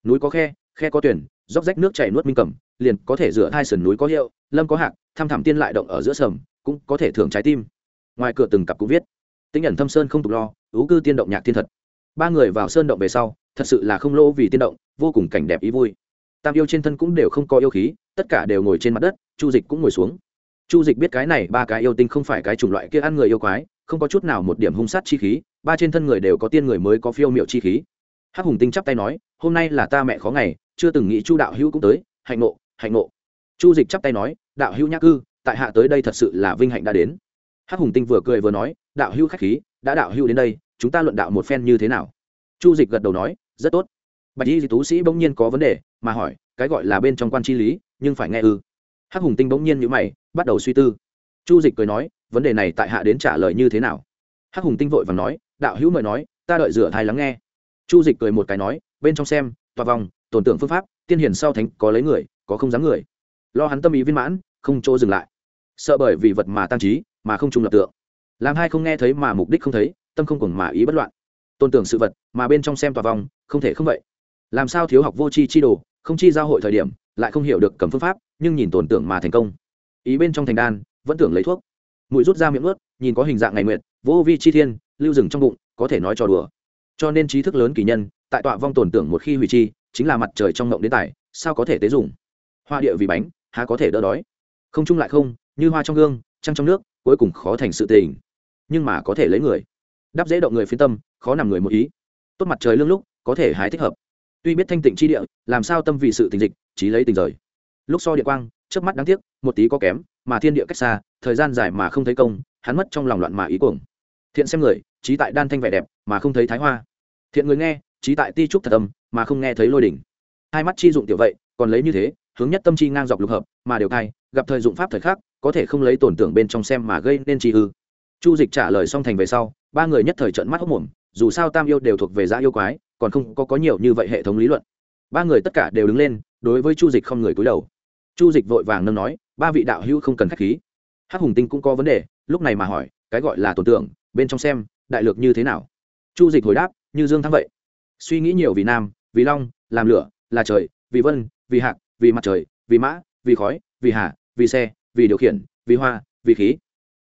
Núi có khe khe có tuyển, dốc rách nước chảy nuốt minh cầm liền có thể rửa hai sườn núi có hiệu, lâm có hạc tham thẳm tiên lại động ở giữa sầm, cũng có thể thưởng trái tim. Ngoài cửa từng cặp cũng viết tinh nhận thâm sơn không tục lo ú cư tiên động nhạc thiên thật. Ba người vào sơn động về sau, thật sự là không lỗ vì tiên động, vô cùng cảnh đẹp ý vui. Tam yêu trên thân cũng đều không có yêu khí, tất cả đều ngồi trên mặt đất, chu dịch cũng ngồi xuống. Chu dịch biết cái này, ba cái yêu tinh không phải cái chủng loại kia ăn người yêu quái, không có chút nào một điểm hung sát chi khí, ba trên thân người đều có tiên người mới có phiêu m chi khí. Hắc hùng tinh chắp tay nói, hôm nay là ta mẹ khó ngày, chưa từng nghĩ chu đạo hữu cũng tới, hạnh nộ hạnh nộ chu dịch chắp tay nói, đạo hữu nhắc cư, tại hạ tới đây thật sự là vinh hạnh đã đến. Hắc hùng tinh vừa cười vừa nói, đạo hữu k h á c h khí, đã đạo hữu đến đây, chúng ta luận đạo một phen như thế nào? Chu dịch gật đầu nói, rất tốt. Bạch y tú sĩ bỗng nhiên có vấn đề, mà hỏi, cái gọi là bên trong quan chi lý, nhưng phải nghe ư? Hắc hùng tinh bỗng nhiên nhữ mày, bắt đầu suy tư. Chu dịch cười nói, vấn đề này tại hạ đến trả lời như thế nào? Hắc hùng tinh vội và nói, đạo hữu mời nói, ta đợi rửa thai lắng nghe. Chu dịch cười một cái nói, bên trong xem, tòa vòng, tổn tượng phương pháp, tiên hiển sau thánh có lấy người có không dám người. Lo hắn tâm ý viên mãn, không chỗ dừng lại. Sợ bởi vì vật mà tăng trí, mà không trung lập tượng. Làm hai không nghe thấy mà mục đích không thấy, tâm không cùng mà ý bất loạn. Tôn tưởng sự vật, mà bên trong xem tòa vòng không thể không vậy. Làm sao thiếu học vô chi chi đồ, không chi giao hội thời điểm, lại không hiểu được cầm phương pháp, nhưng nhìn tổn tưởng mà thành công. Ý bên trong thành đan, vẫn tưởng lấy thuốc. Mũi rút ra miệng ướt nhìn có hình dạng ngày nguyện vô vi chi thiên, lưu rừng trong bụng, có thể nói trò đùa. Cho nên trí thức lớn kỳ nhân, tại tọa vong tổn tưởng một khi hủy chi, chính là mặt trời trong ngộng đến tài sao có thể tế dùng? Hoa địa vì bánh, há có thể đỡ đói. Không chung lại không, như hoa trong gương, trăng trong nước, cuối cùng khó thành sự tình. Nhưng mà có thể lấy người. Đắp dễ động người phiến tâm, khó nằm người một ý. Tốt mặt trời lương lúc, có thể hái thích hợp. Tuy biết thanh tịnh chi địa, làm sao tâm vì sự tình dịch trí lấy tình rời. Lúc so địa quang trước mắt đáng tiếc, một tí có kém, mà thiên địa cách xa, thời gian dài mà không thấy công, hắn mất trong lòng loạn mà ý cuồng. Thiện xem người, trí tại đan thanh vẻ đẹp, mà không thấy thái hoa. Thiện người nghe, trí tại ti trúc thật âm, mà không nghe thấy lôi đỉnh. Hai mắt chi dụng tiểu vậy, còn lấy như thế hướng nhất tâm chi ngang dọc lục hợp, mà đều thay gặp thời dụng pháp thời khác có thể không lấy tổn tưởng bên trong xem mà gây nên chi hư. Chu dịch trả lời xong thành về sau, ba người nhất thời trận mắt hốc mồm, dù sao tam yêu đều thuộc về giã yêu quái, còn không có có nhiều như vậy hệ thống lý luận. Ba người tất cả đều đứng lên, đối với chu dịch không người cúi đầu. Chu dịch vội vàng nâng nói, ba vị đạo hữu không cần k h á c h khí. Hắc hùng tinh cũng có vấn đề, lúc này mà hỏi, cái gọi là tổn tưởng, bên trong xem, đại lược như thế nào? Chu dịch hồi đáp, như dương thắng vậy. Suy nghĩ nhiều vì nam, vì long, làm lửa, là trời, vì vân, vì hạc vì mặt trời, vì mã, vì khói, vì hà, vì xe, vì điều khiển, vì hoa, vì khí.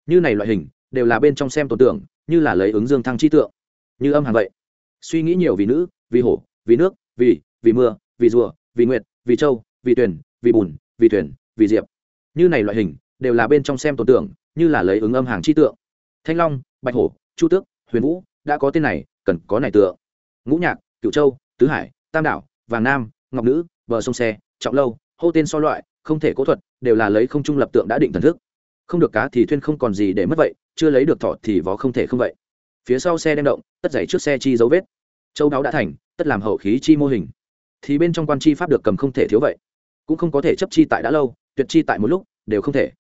Như này loại hình đều là bên trong xem tổn tượng như là lấy ứng dương thăng chi tượng. Như âm hàng vậy. Suy nghĩ nhiều vì nữ, vì hổ, vì nước, vì vì mưa, vì rùa, vì nguyệt, vì châu, vì tuyển vì bùn, vì thuyền, vì diệp. Như này loại hình đều là bên trong xem tổn tượng như là lấy ứng âm hàng chi tượng. Thanh long, bạch hổ, chu tước, huyền vũ đã có tên này, cần có này tượng. Ngũ nhạc cựu châu, tứ hải, tam đảo, vàng nam, ngọc nữ, bờ sông xe trọng lâu, hô tên so loại, không thể cố thuật, đều là lấy không trung lập tượng đã định thần thức. Không được cá thì thuyên không còn gì để mất vậy, chưa lấy được thọ thì vó không thể không vậy. Phía sau xe đem động, tất dày trước xe chi dấu vết. Châu đáo đã thành, tất làm hậu khí chi mô hình. Thì bên trong quan chi pháp được cầm không thể thiếu vậy. Cũng không có thể chấp chi tại đã lâu, tuyệt chi tại một lúc, đều không thể.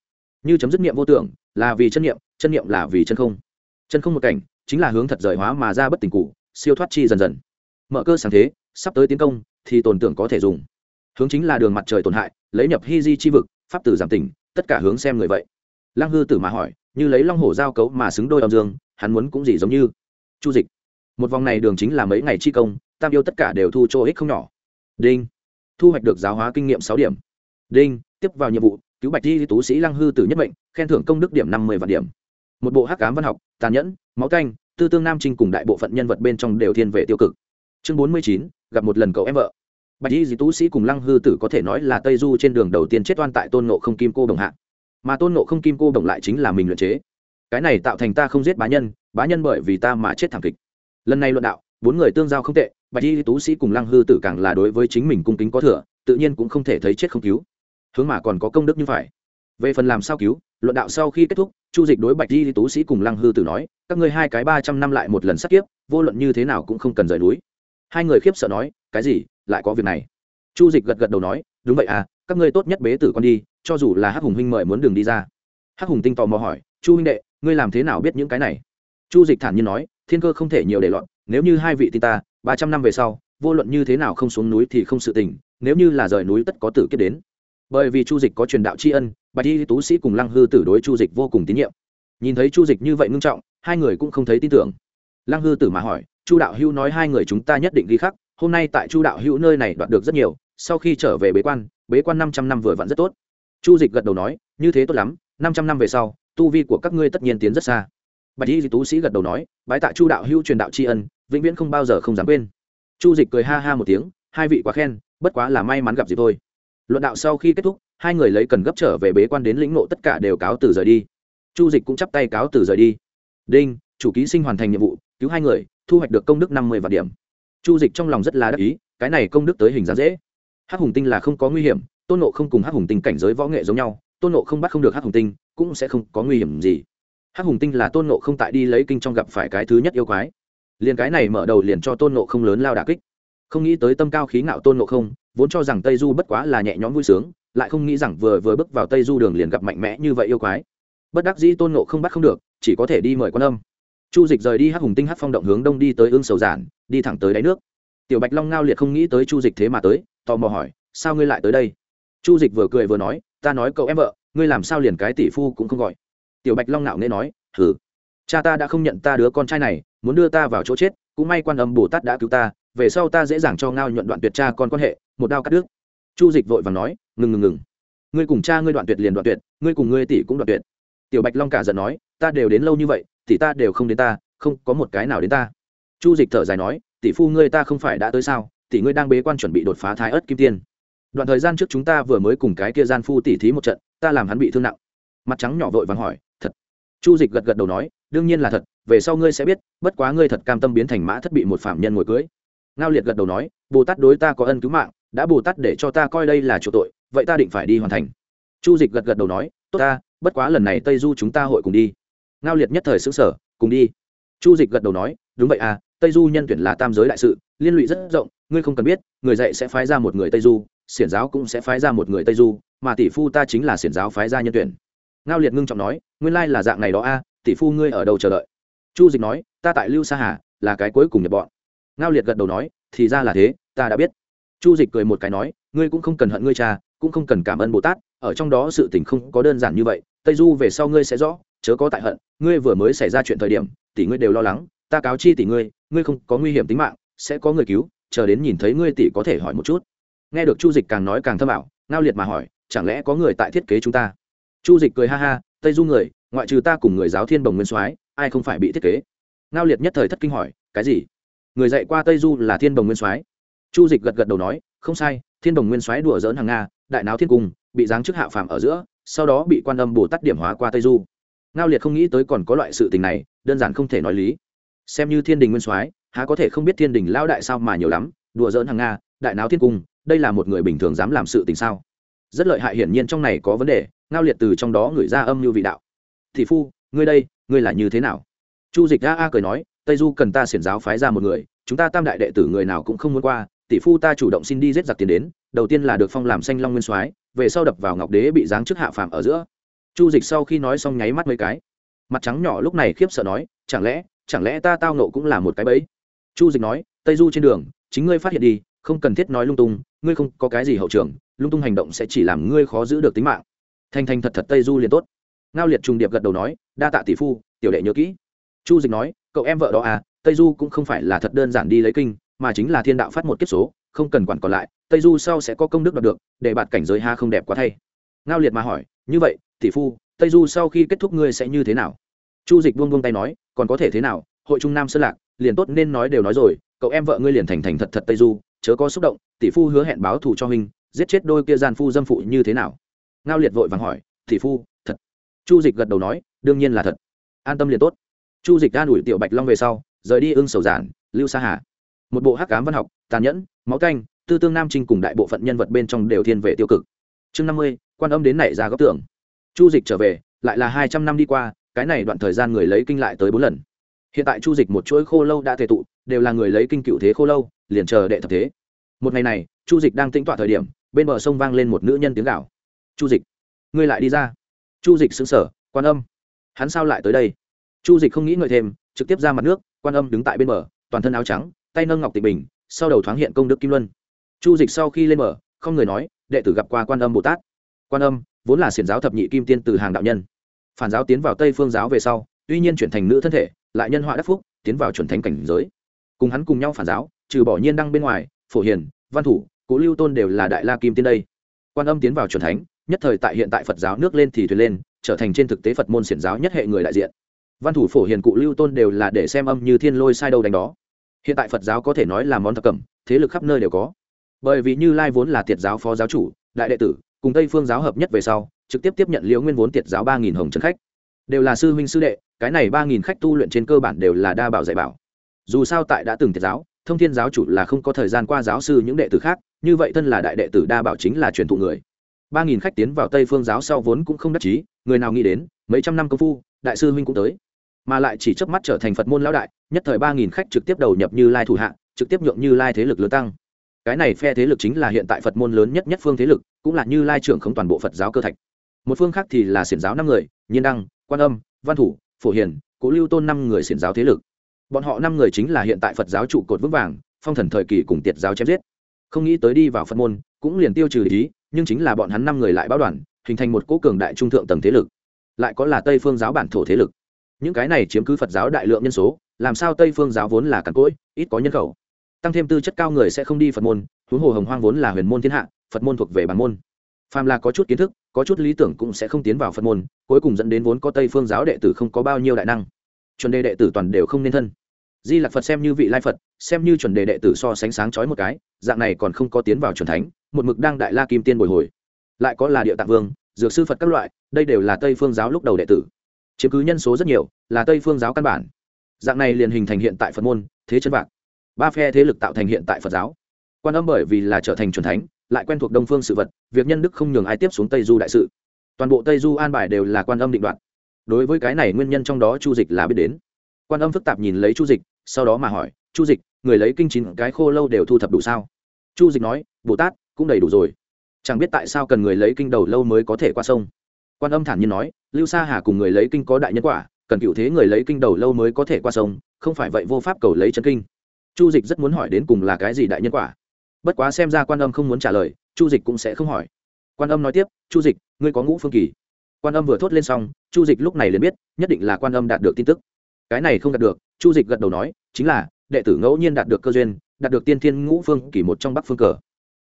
Như chấm dứt niệm vô tưởng, là vì chân niệm chân niệm là vì chân không. Chân không một cảnh, chính là hướng thật rời hóa mà ra bất tình cụ siêu thoát chi dần dần. Mở cơ sáng thế, sắp tới tiến công, thì tồn tưởng có thể dùng hướng chính là đường mặt trời tổn hại, lấy nhập hy di chi vực, pháp tử giảm tình tất cả hướng xem người vậy. Lăng hư tử mà hỏi, như lấy long hổ giao cấu mà xứng đôi âm dương, hắn muốn cũng gì giống như? Chu dịch, một vòng này đường chính là mấy ngày chi công, tam yêu tất cả đều thu chỗ ích không nhỏ. Đinh, thu hoạch được giáo hóa kinh nghiệm sáu điểm. Đinh, tiếp vào nhiệm vụ, cứu bạch di tú sĩ lăng hư tử nhất mệnh, khen thưởng công đức điểm năm mươi vạn điểm. Một bộ hắc cám văn học, tàn nhẫn, máu canh, tư tương nam trinh cùng đại bộ phận nhân vật bên trong đều thiên về tiêu cực. Chương bốn mươi chín, gặp một lần cậu em vợ bạch y dì tú sĩ cùng lăng hư tử có thể nói là tây du trên đường đầu tiên chết oan tại tôn nộ không kim cô đồng hạ. Mà tôn nộ không kim cô đồng lại chính là mình luyện chế. Cái này tạo thành ta không giết bá nhân bá nhân bởi vì ta mà chết thảm kịch. Lần này luận đạo, bốn người tương giao không tệ, bạch y tú sĩ cùng lăng hư tử càng là đối với chính mình cung kính có thừa, tự nhiên cũng không thể thấy chết không cứu. Hướng mà còn có công đức như phải. Về phần làm sao cứu, luận đạo sau khi kết thúc, chu dịch đối bạch y tú sĩ cùng lăng hư tử nói, các ngươi hai cái ba trăm năm lại một lần sát kiếp, vô luận như thế nào cũng không cần rời núi. Hai người khiếp sợ nói, cái gì? Lại có việc này. Chu dịch gật gật đầu nói, đúng vậy à các ngươi tốt nhất bế tử con đi, cho dù là hắc hùng huynh mời muốn đường đi ra. Hắc hùng tinh tò mò hỏi, chu huynh đệ, ngươi làm thế nào biết những cái này? Chu dịch thản nhiên nói, thiên cơ không thể nhiều để loạn nếu như hai vị tin ta, ba trăm năm về sau, vô luận như thế nào không xuống núi thì không sự tình, nếu như là rời núi tất có tử kết đến. Bởi vì chu dịch có truyền đạo tri ân, bạch y tú sĩ cùng lăng hư tử đối chu dịch vô cùng tín nhiệm. Nhìn thấy chu dịch như vậy ngưng trọng, hai người cũng không thấy tin tưởng. Lăng hư tử mà hỏi, chu đạo Hưu nói hai người chúng ta nhất định ghi khắc hôm nay tại chu đạo hữu nơi này đoạt được rất nhiều, sau khi trở về bế quan bế quan năm trăm năm vừa vặn rất tốt. Chu dịch gật đầu nói, như thế tốt lắm, năm trăm năm về sau, tu vi của các ngươi tất nhiên tiến rất xa. Bạch y tú sĩ gật đầu nói, bái tạ chu đạo hữu truyền đạo tri ân, vĩnh viễn không bao giờ không dám quên. Chu dịch cười ha ha một tiếng, hai vị quá khen, bất quá là may mắn gặp dịp thôi. Luận đạo sau khi kết thúc, hai người lấy cần gấp trở về bế quan đến lĩnh nộ tất cả đều cáo từ rời đi. Chu dịch cũng chắp tay cáo từ rời đi. Đinh, chủ ký sinh hoàn thành nhiệm vụ, cứu hai người, thu hoạch được công đức năm mươi vạn điểm chu dịch trong lòng rất là đắc ý, cái này công đức tới hình dáng dễ. Hắc hùng tinh là không có nguy hiểm, tôn nộ không cùng hắc hùng tinh cảnh giới võ nghệ giống nhau, tôn nộ không bắt không được hắc hùng tinh, cũng sẽ không có nguy hiểm gì. Hắc hùng tinh là tôn nộ không tại đi lấy kinh trong gặp phải cái thứ nhất yêu quái. Liền cái này mở đầu liền cho tôn nộ không lớn lao đà kích. Không nghĩ tới tâm cao khí ngạo tôn nộ không, vốn cho rằng tây du bất quá là nhẹ nhõm vui sướng, lại không nghĩ rằng vừa vừa bước vào tây du đường liền gặp mạnh mẽ như vậy yêu quái. Bất đắc dĩ tôn nộ không bắt không được, chỉ có thể đi mời quan âm. Chu dịch rời đi hắc hùng tinh hắc phong động hướng đông đi tới ương sầu giản đi thẳng tới đáy nước. Tiểu bạch long ngao liệt không nghĩ tới chu dịch thế mà tới, tò mò hỏi, sao ngươi lại tới đây? Chu dịch vừa cười vừa nói, ta nói cậu em vợ, ngươi làm sao liền cái tỷ phu cũng không gọi? Tiểu bạch long nạo nghe nói thử cha ta đã không nhận ta đứa con trai này, muốn đưa ta vào chỗ chết, cũng may quan âm bồ tát đã cứu ta, về sau ta dễ dàng cho ngao nhuận đoạn tuyệt cha con quan hệ, một đao cắt đứt. Chu dịch vội và nói, ngừng ngừng ngừng. Ngươi cùng cha ngươi đoạn tuyệt liền đoạn tuyệt, ngươi cùng ngươi tỷ cũng đoạn tuyệt. Tiểu bạch long cả giận nói, ta đều đến lâu như vậy, tỷ ta đều không đến ta, không có một cái nào đến ta chu dịch thở dài nói, tỷ phu ngươi ta không phải đã tới sao? Tỷ ngươi đang bế quan chuẩn bị đột phá thái ớt kim tiên. Đoạn thời gian trước chúng ta vừa mới cùng cái kia gian phu tỷ thí một trận, ta làm hắn bị thương nặng. Mặt trắng nhỏ vội vàng hỏi, thật? Chu dịch gật gật đầu nói, đương nhiên là thật, về sau ngươi sẽ biết, bất quá ngươi thật cam tâm biến thành mã thất bị một phạm nhân ngồi cưới. Ngao liệt gật đầu nói, bồ tát đối ta có ân cứu mạng, đã bồ tát để cho ta coi đây là chỗ tội, vậy ta định phải đi hoàn thành. Chu dịch gật gật đầu nói, tốt ta, bất quá lần này tây du chúng ta hội cùng đi. Ngao liệt nhất thời xứng sở cùng đi. Chu dịch gật đầu nói, đúng vậy à tây du nhân tuyển là tam giới đại sự, liên lụy rất rộng, ngươi không cần biết, người dạy sẽ phái ra một người tây du, xiển giáo cũng sẽ phái ra một người tây du, mà tỷ phu ta chính là xiển giáo phái ra nhân tuyển. Ngao liệt ngưng trọng nói, nguyên lai là dạng này đó a, tỷ phu ngươi ở đâu chờ đợi? Chu dịch nói, ta tại lưu sa hà, là cái cuối cùng nhập bọn. Ngao liệt gật đầu nói, thì ra là thế, ta đã biết. Chu dịch cười một cái nói, ngươi cũng không cần hận ngươi cha, cũng không cần cảm ơn bồ tát, ở trong đó sự tình không có đơn giản như vậy, tây du về sau ngươi sẽ rõ, chớ có tại hận, ngươi vừa mới xảy ra chuyện thời điểm, tỷ ngươi đều lo lắng ta cáo chi tỷ ngươi ngươi không có nguy hiểm tính mạng, sẽ có người cứu, chờ đến nhìn thấy ngươi tỷ có thể hỏi một chút. Nghe được chu dịch càng nói càng thâm ảo, ngao liệt mà hỏi, chẳng lẽ có người tại thiết kế chúng ta? Chu dịch cười ha ha, tây du người, ngoại trừ ta cùng người giáo thiên bồng nguyên soái, ai không phải bị thiết kế? Ngao liệt nhất thời thất kinh hỏi, cái gì? Người dạy qua tây du là thiên bồng nguyên soái? Chu dịch gật gật đầu nói, không sai, thiên bồng nguyên soái đùa dỡn hàng nga, đại náo thiên cung, bị giáng chức hạ phàm ở giữa, sau đó bị quan âm bồ tát điểm hóa qua tây du. Ngao liệt không nghĩ tới còn có loại sự tình này, đơn giản không thể nói lý xem như thiên đình nguyên soái, há có thể không biết thiên đình lao đại sao mà nhiều lắm, đùa dỡn hàng nga, đại náo thiên cung, đây là một người bình thường dám làm sự tình sao? Rất lợi hại hiển nhiên trong này có vấn đề, ngao liệt từ trong đó gửi ra âm như vị đạo. Thị phu, ngươi đây, ngươi là như thế nào? Chu dịch a a cười nói, tây du cần ta xiển giáo phái ra một người, chúng ta tam đại đệ tử người nào cũng không muốn qua, tỷ phu ta chủ động xin đi giết giặc tiền đến, đầu tiên là được phong làm xanh long nguyên soái, về sau đập vào ngọc đế bị giáng chức hạ phàm ở giữa. Chu dịch sau khi nói xong nháy mắt mấy cái. Mặt trắng nhỏ lúc này khiếp sợ nói, chẳng lẽ chẳng lẽ ta tao nộ cũng là một cái bẫy? Chu dịch nói, tây du trên đường, chính ngươi phát hiện đi, không cần thiết nói lung tung, ngươi không có cái gì hậu trường, lung tung hành động sẽ chỉ làm ngươi khó giữ được tính mạng. Thanh thanh thật thật tây du liền tốt. Ngao liệt trùng điệp gật đầu nói, đa tạ tỷ phu, tiểu đệ nhớ kỹ. Chu dịch nói, cậu em vợ đó à tây du cũng không phải là thật đơn giản đi lấy kinh, mà chính là thiên đạo phát một kiếp số, không cần quản còn lại, tây du sau sẽ có công đức đoạt được, để bạt cảnh giới ha không đẹp quá thay. Ngao liệt mà hỏi, như vậy, tỷ phu, tây du sau khi kết thúc ngươi sẽ như thế nào? Chu dịch buông buông tay nói, còn có thể thế nào? Hội trung nam sơn lạc, liền tốt nên nói đều nói rồi, cậu em vợ ngươi liền thành thành thật thật tây du, chớ có xúc động, tỷ phu hứa hẹn báo thù cho huynh, giết chết đôi kia gian phu dâm phụ như thế nào? Ngao liệt vội vàng hỏi, tỷ phu, thật? Chu dịch gật đầu nói, đương nhiên là thật. An tâm liền tốt. Chu dịch an ủi tiểu bạch long về sau, rời đi ưng sầu giản, lưu sa hà. Một bộ hắc cám văn học, tàn nhẫn, máu canh, tư tương nam trinh cùng đại bộ phận nhân vật bên trong đều thiên về tiêu cực. Chương năm mươi, quan âm đến nảy ra góc tưởng. Chu dịch trở về, lại là hai trăm năm đi qua cái này đoạn thời gian người lấy kinh lại tới bốn lần. Hiện tại chu dịch một chuỗi khô lâu đã thể tụ, đều là người lấy kinh cựu thế khô lâu, liền chờ đệ thập thế. Một ngày này, chu dịch đang tĩnh tọa thời điểm, bên bờ sông vang lên một nữ nhân tiếng gạo chu dịch, ngươi lại đi ra. Chu dịch xứng sở quan âm, hắn sao lại tới đây? Chu dịch không nghĩ ngợi thêm, trực tiếp ra mặt nước, quan âm đứng tại bên bờ, toàn thân áo trắng, tay nâng ngọc tịch bình, sau đầu thoáng hiện công đức kim luân. Chu dịch sau khi lên bờ, không người nói, đệ tử gặp qua quan âm bồ tát. Quan âm vốn là xiển giáo thập nhị kim tiên từ hàng đạo nhân phản giáo tiến vào tây phương giáo về sau, tuy nhiên chuyển thành nữ thân thể, lại nhân họa đắc phúc, tiến vào chuẩn thánh cảnh giới. Cùng hắn cùng nhau phản giáo, trừ bỏ nhiên đăng bên ngoài, phổ hiền, văn thủ cụ lưu tôn đều là đại la kim tiên đây. Quan âm tiến vào chuẩn thánh, nhất thời tại hiện tại phật giáo nước lên thì thuyền lên, trở thành trên thực tế phật môn xiển giáo nhất hệ người đại diện. Văn thủ, phổ hiền, cụ lưu tôn đều là để xem âm như thiên lôi sai đâu đánh đó. Hiện tại phật giáo có thể nói là món thập cẩm, thế lực khắp nơi đều có. Bởi vì như lai vốn là tiệt giáo phó giáo chủ, đại đệ tử, cùng tây phương giáo hợp nhất về sau trực tiếp tiếp nhận liễu nguyên vốn tiệt giáo ba nghìn hồng trần khách. Đều là sư huynh sư đệ, cái này ba nghìn khách tu luyện trên cơ bản đều là đa bảo dạy bảo. Dù sao tại đã từng tiệt giáo, thông thiên giáo chủ là không có thời gian qua giáo sư những đệ tử khác, như vậy thân là đại đệ tử đa bảo chính là truyền thụ người. Ba nghìn khách tiến vào tây phương giáo sau vốn cũng không đắc chí, người nào nghĩ đến, mấy trăm năm công phu, đại sư huynh cũng tới. Mà lại chỉ chớp mắt trở thành phật môn lão đại, nhất thời ba nghìn khách trực tiếp đầu nhập như lai thủ hạ, trực tiếp nhượng như lai thế lực lớn tăng. Cái này phe thế lực chính là hiện tại phật môn lớn nhất nhất phương thế lực, cũng là như lai trưởng không toàn bộ phật giáo cơ thạch một phương khác thì là xiển giáo năm người, nhiên đăng, quan âm, văn thủ, phổ hiền, cố lưu tôn năm người xiển giáo thế lực. Bọn họ năm người chính là hiện tại phật giáo trụ cột vững vàng, phong thần thời kỳ cùng tiệt giáo chém giết. Không nghĩ tới đi vào phật môn, cũng liền tiêu trừ ý, nhưng chính là bọn hắn năm người lại báo đoàn, hình thành một cố cường đại trung thượng tầng thế lực. Lại có là tây phương giáo bản thổ thế lực. Những cái này chiếm cứ phật giáo đại lượng nhân số, làm sao tây phương giáo vốn là cằn cỗi, ít có nhân khẩu. Tăng thêm tư chất cao người sẽ không đi phật môn, huống hồ hồng hoang vốn là huyền môn thiên hạ, phật môn thuộc về bản môn. Phàm là có chút kiến thức có chút lý tưởng cũng sẽ không tiến vào phật môn, cuối cùng dẫn đến vốn có tây phương giáo đệ tử không có bao nhiêu đại năng. Chuẩn đề đệ tử toàn đều không nên thân. Di lạc phật xem như vị lai phật, xem như chuẩn đề đệ tử so sánh sáng chói một cái, dạng này còn không có tiến vào chuẩn thánh, một mực đang đại la kim tiên bồi hồi. Lại có là địa tạng vương, dược sư phật các loại, đây đều là tây phương giáo lúc đầu đệ tử. Chiếm cứ nhân số rất nhiều, là tây phương giáo căn bản. Dạng này liền hình thành hiện tại phật môn, thế chân vạc. Ba phe thế lực tạo thành hiện tại phật giáo. Quan âm bởi vì là trở thành c thánh lại quen thuộc đông phương sự vật, việc nhân đức không nhường ai tiếp xuống tây du đại sự. Toàn bộ tây du an bài đều là quan âm định đoạt. Đối với cái này nguyên nhân trong đó chu dịch là biết đến. Quan âm phức tạp nhìn lấy chu dịch, sau đó mà hỏi, chu dịch, người lấy kinh chín cái khô lâu đều thu thập đủ sao? Chu dịch nói, bồ tát, cũng đầy đủ rồi. Chẳng biết tại sao cần người lấy kinh đầu lâu mới có thể qua sông. Quan âm thản nhiên nói, lưu sa hà cùng người lấy kinh có đại nhân quả, cần cựu thế người lấy kinh đầu lâu mới có thể qua sông, không phải vậy vô pháp cầu lấy chân kinh. Chu dịch rất muốn hỏi đến cùng là cái gì đại nhân quả bất quá xem ra quan âm không muốn trả lời, chu dịch cũng sẽ không hỏi. Quan âm nói tiếp, chu dịch, ngươi có ngũ phương kỳ. Quan âm vừa thốt lên xong, chu dịch lúc này liền biết, nhất định là quan âm đạt được tin tức. Cái này không đạt được, chu dịch gật đầu nói, chính là, đệ tử ngẫu nhiên đạt được cơ duyên, đạt được tiên thiên ngũ phương kỳ một trong bắc phương cờ.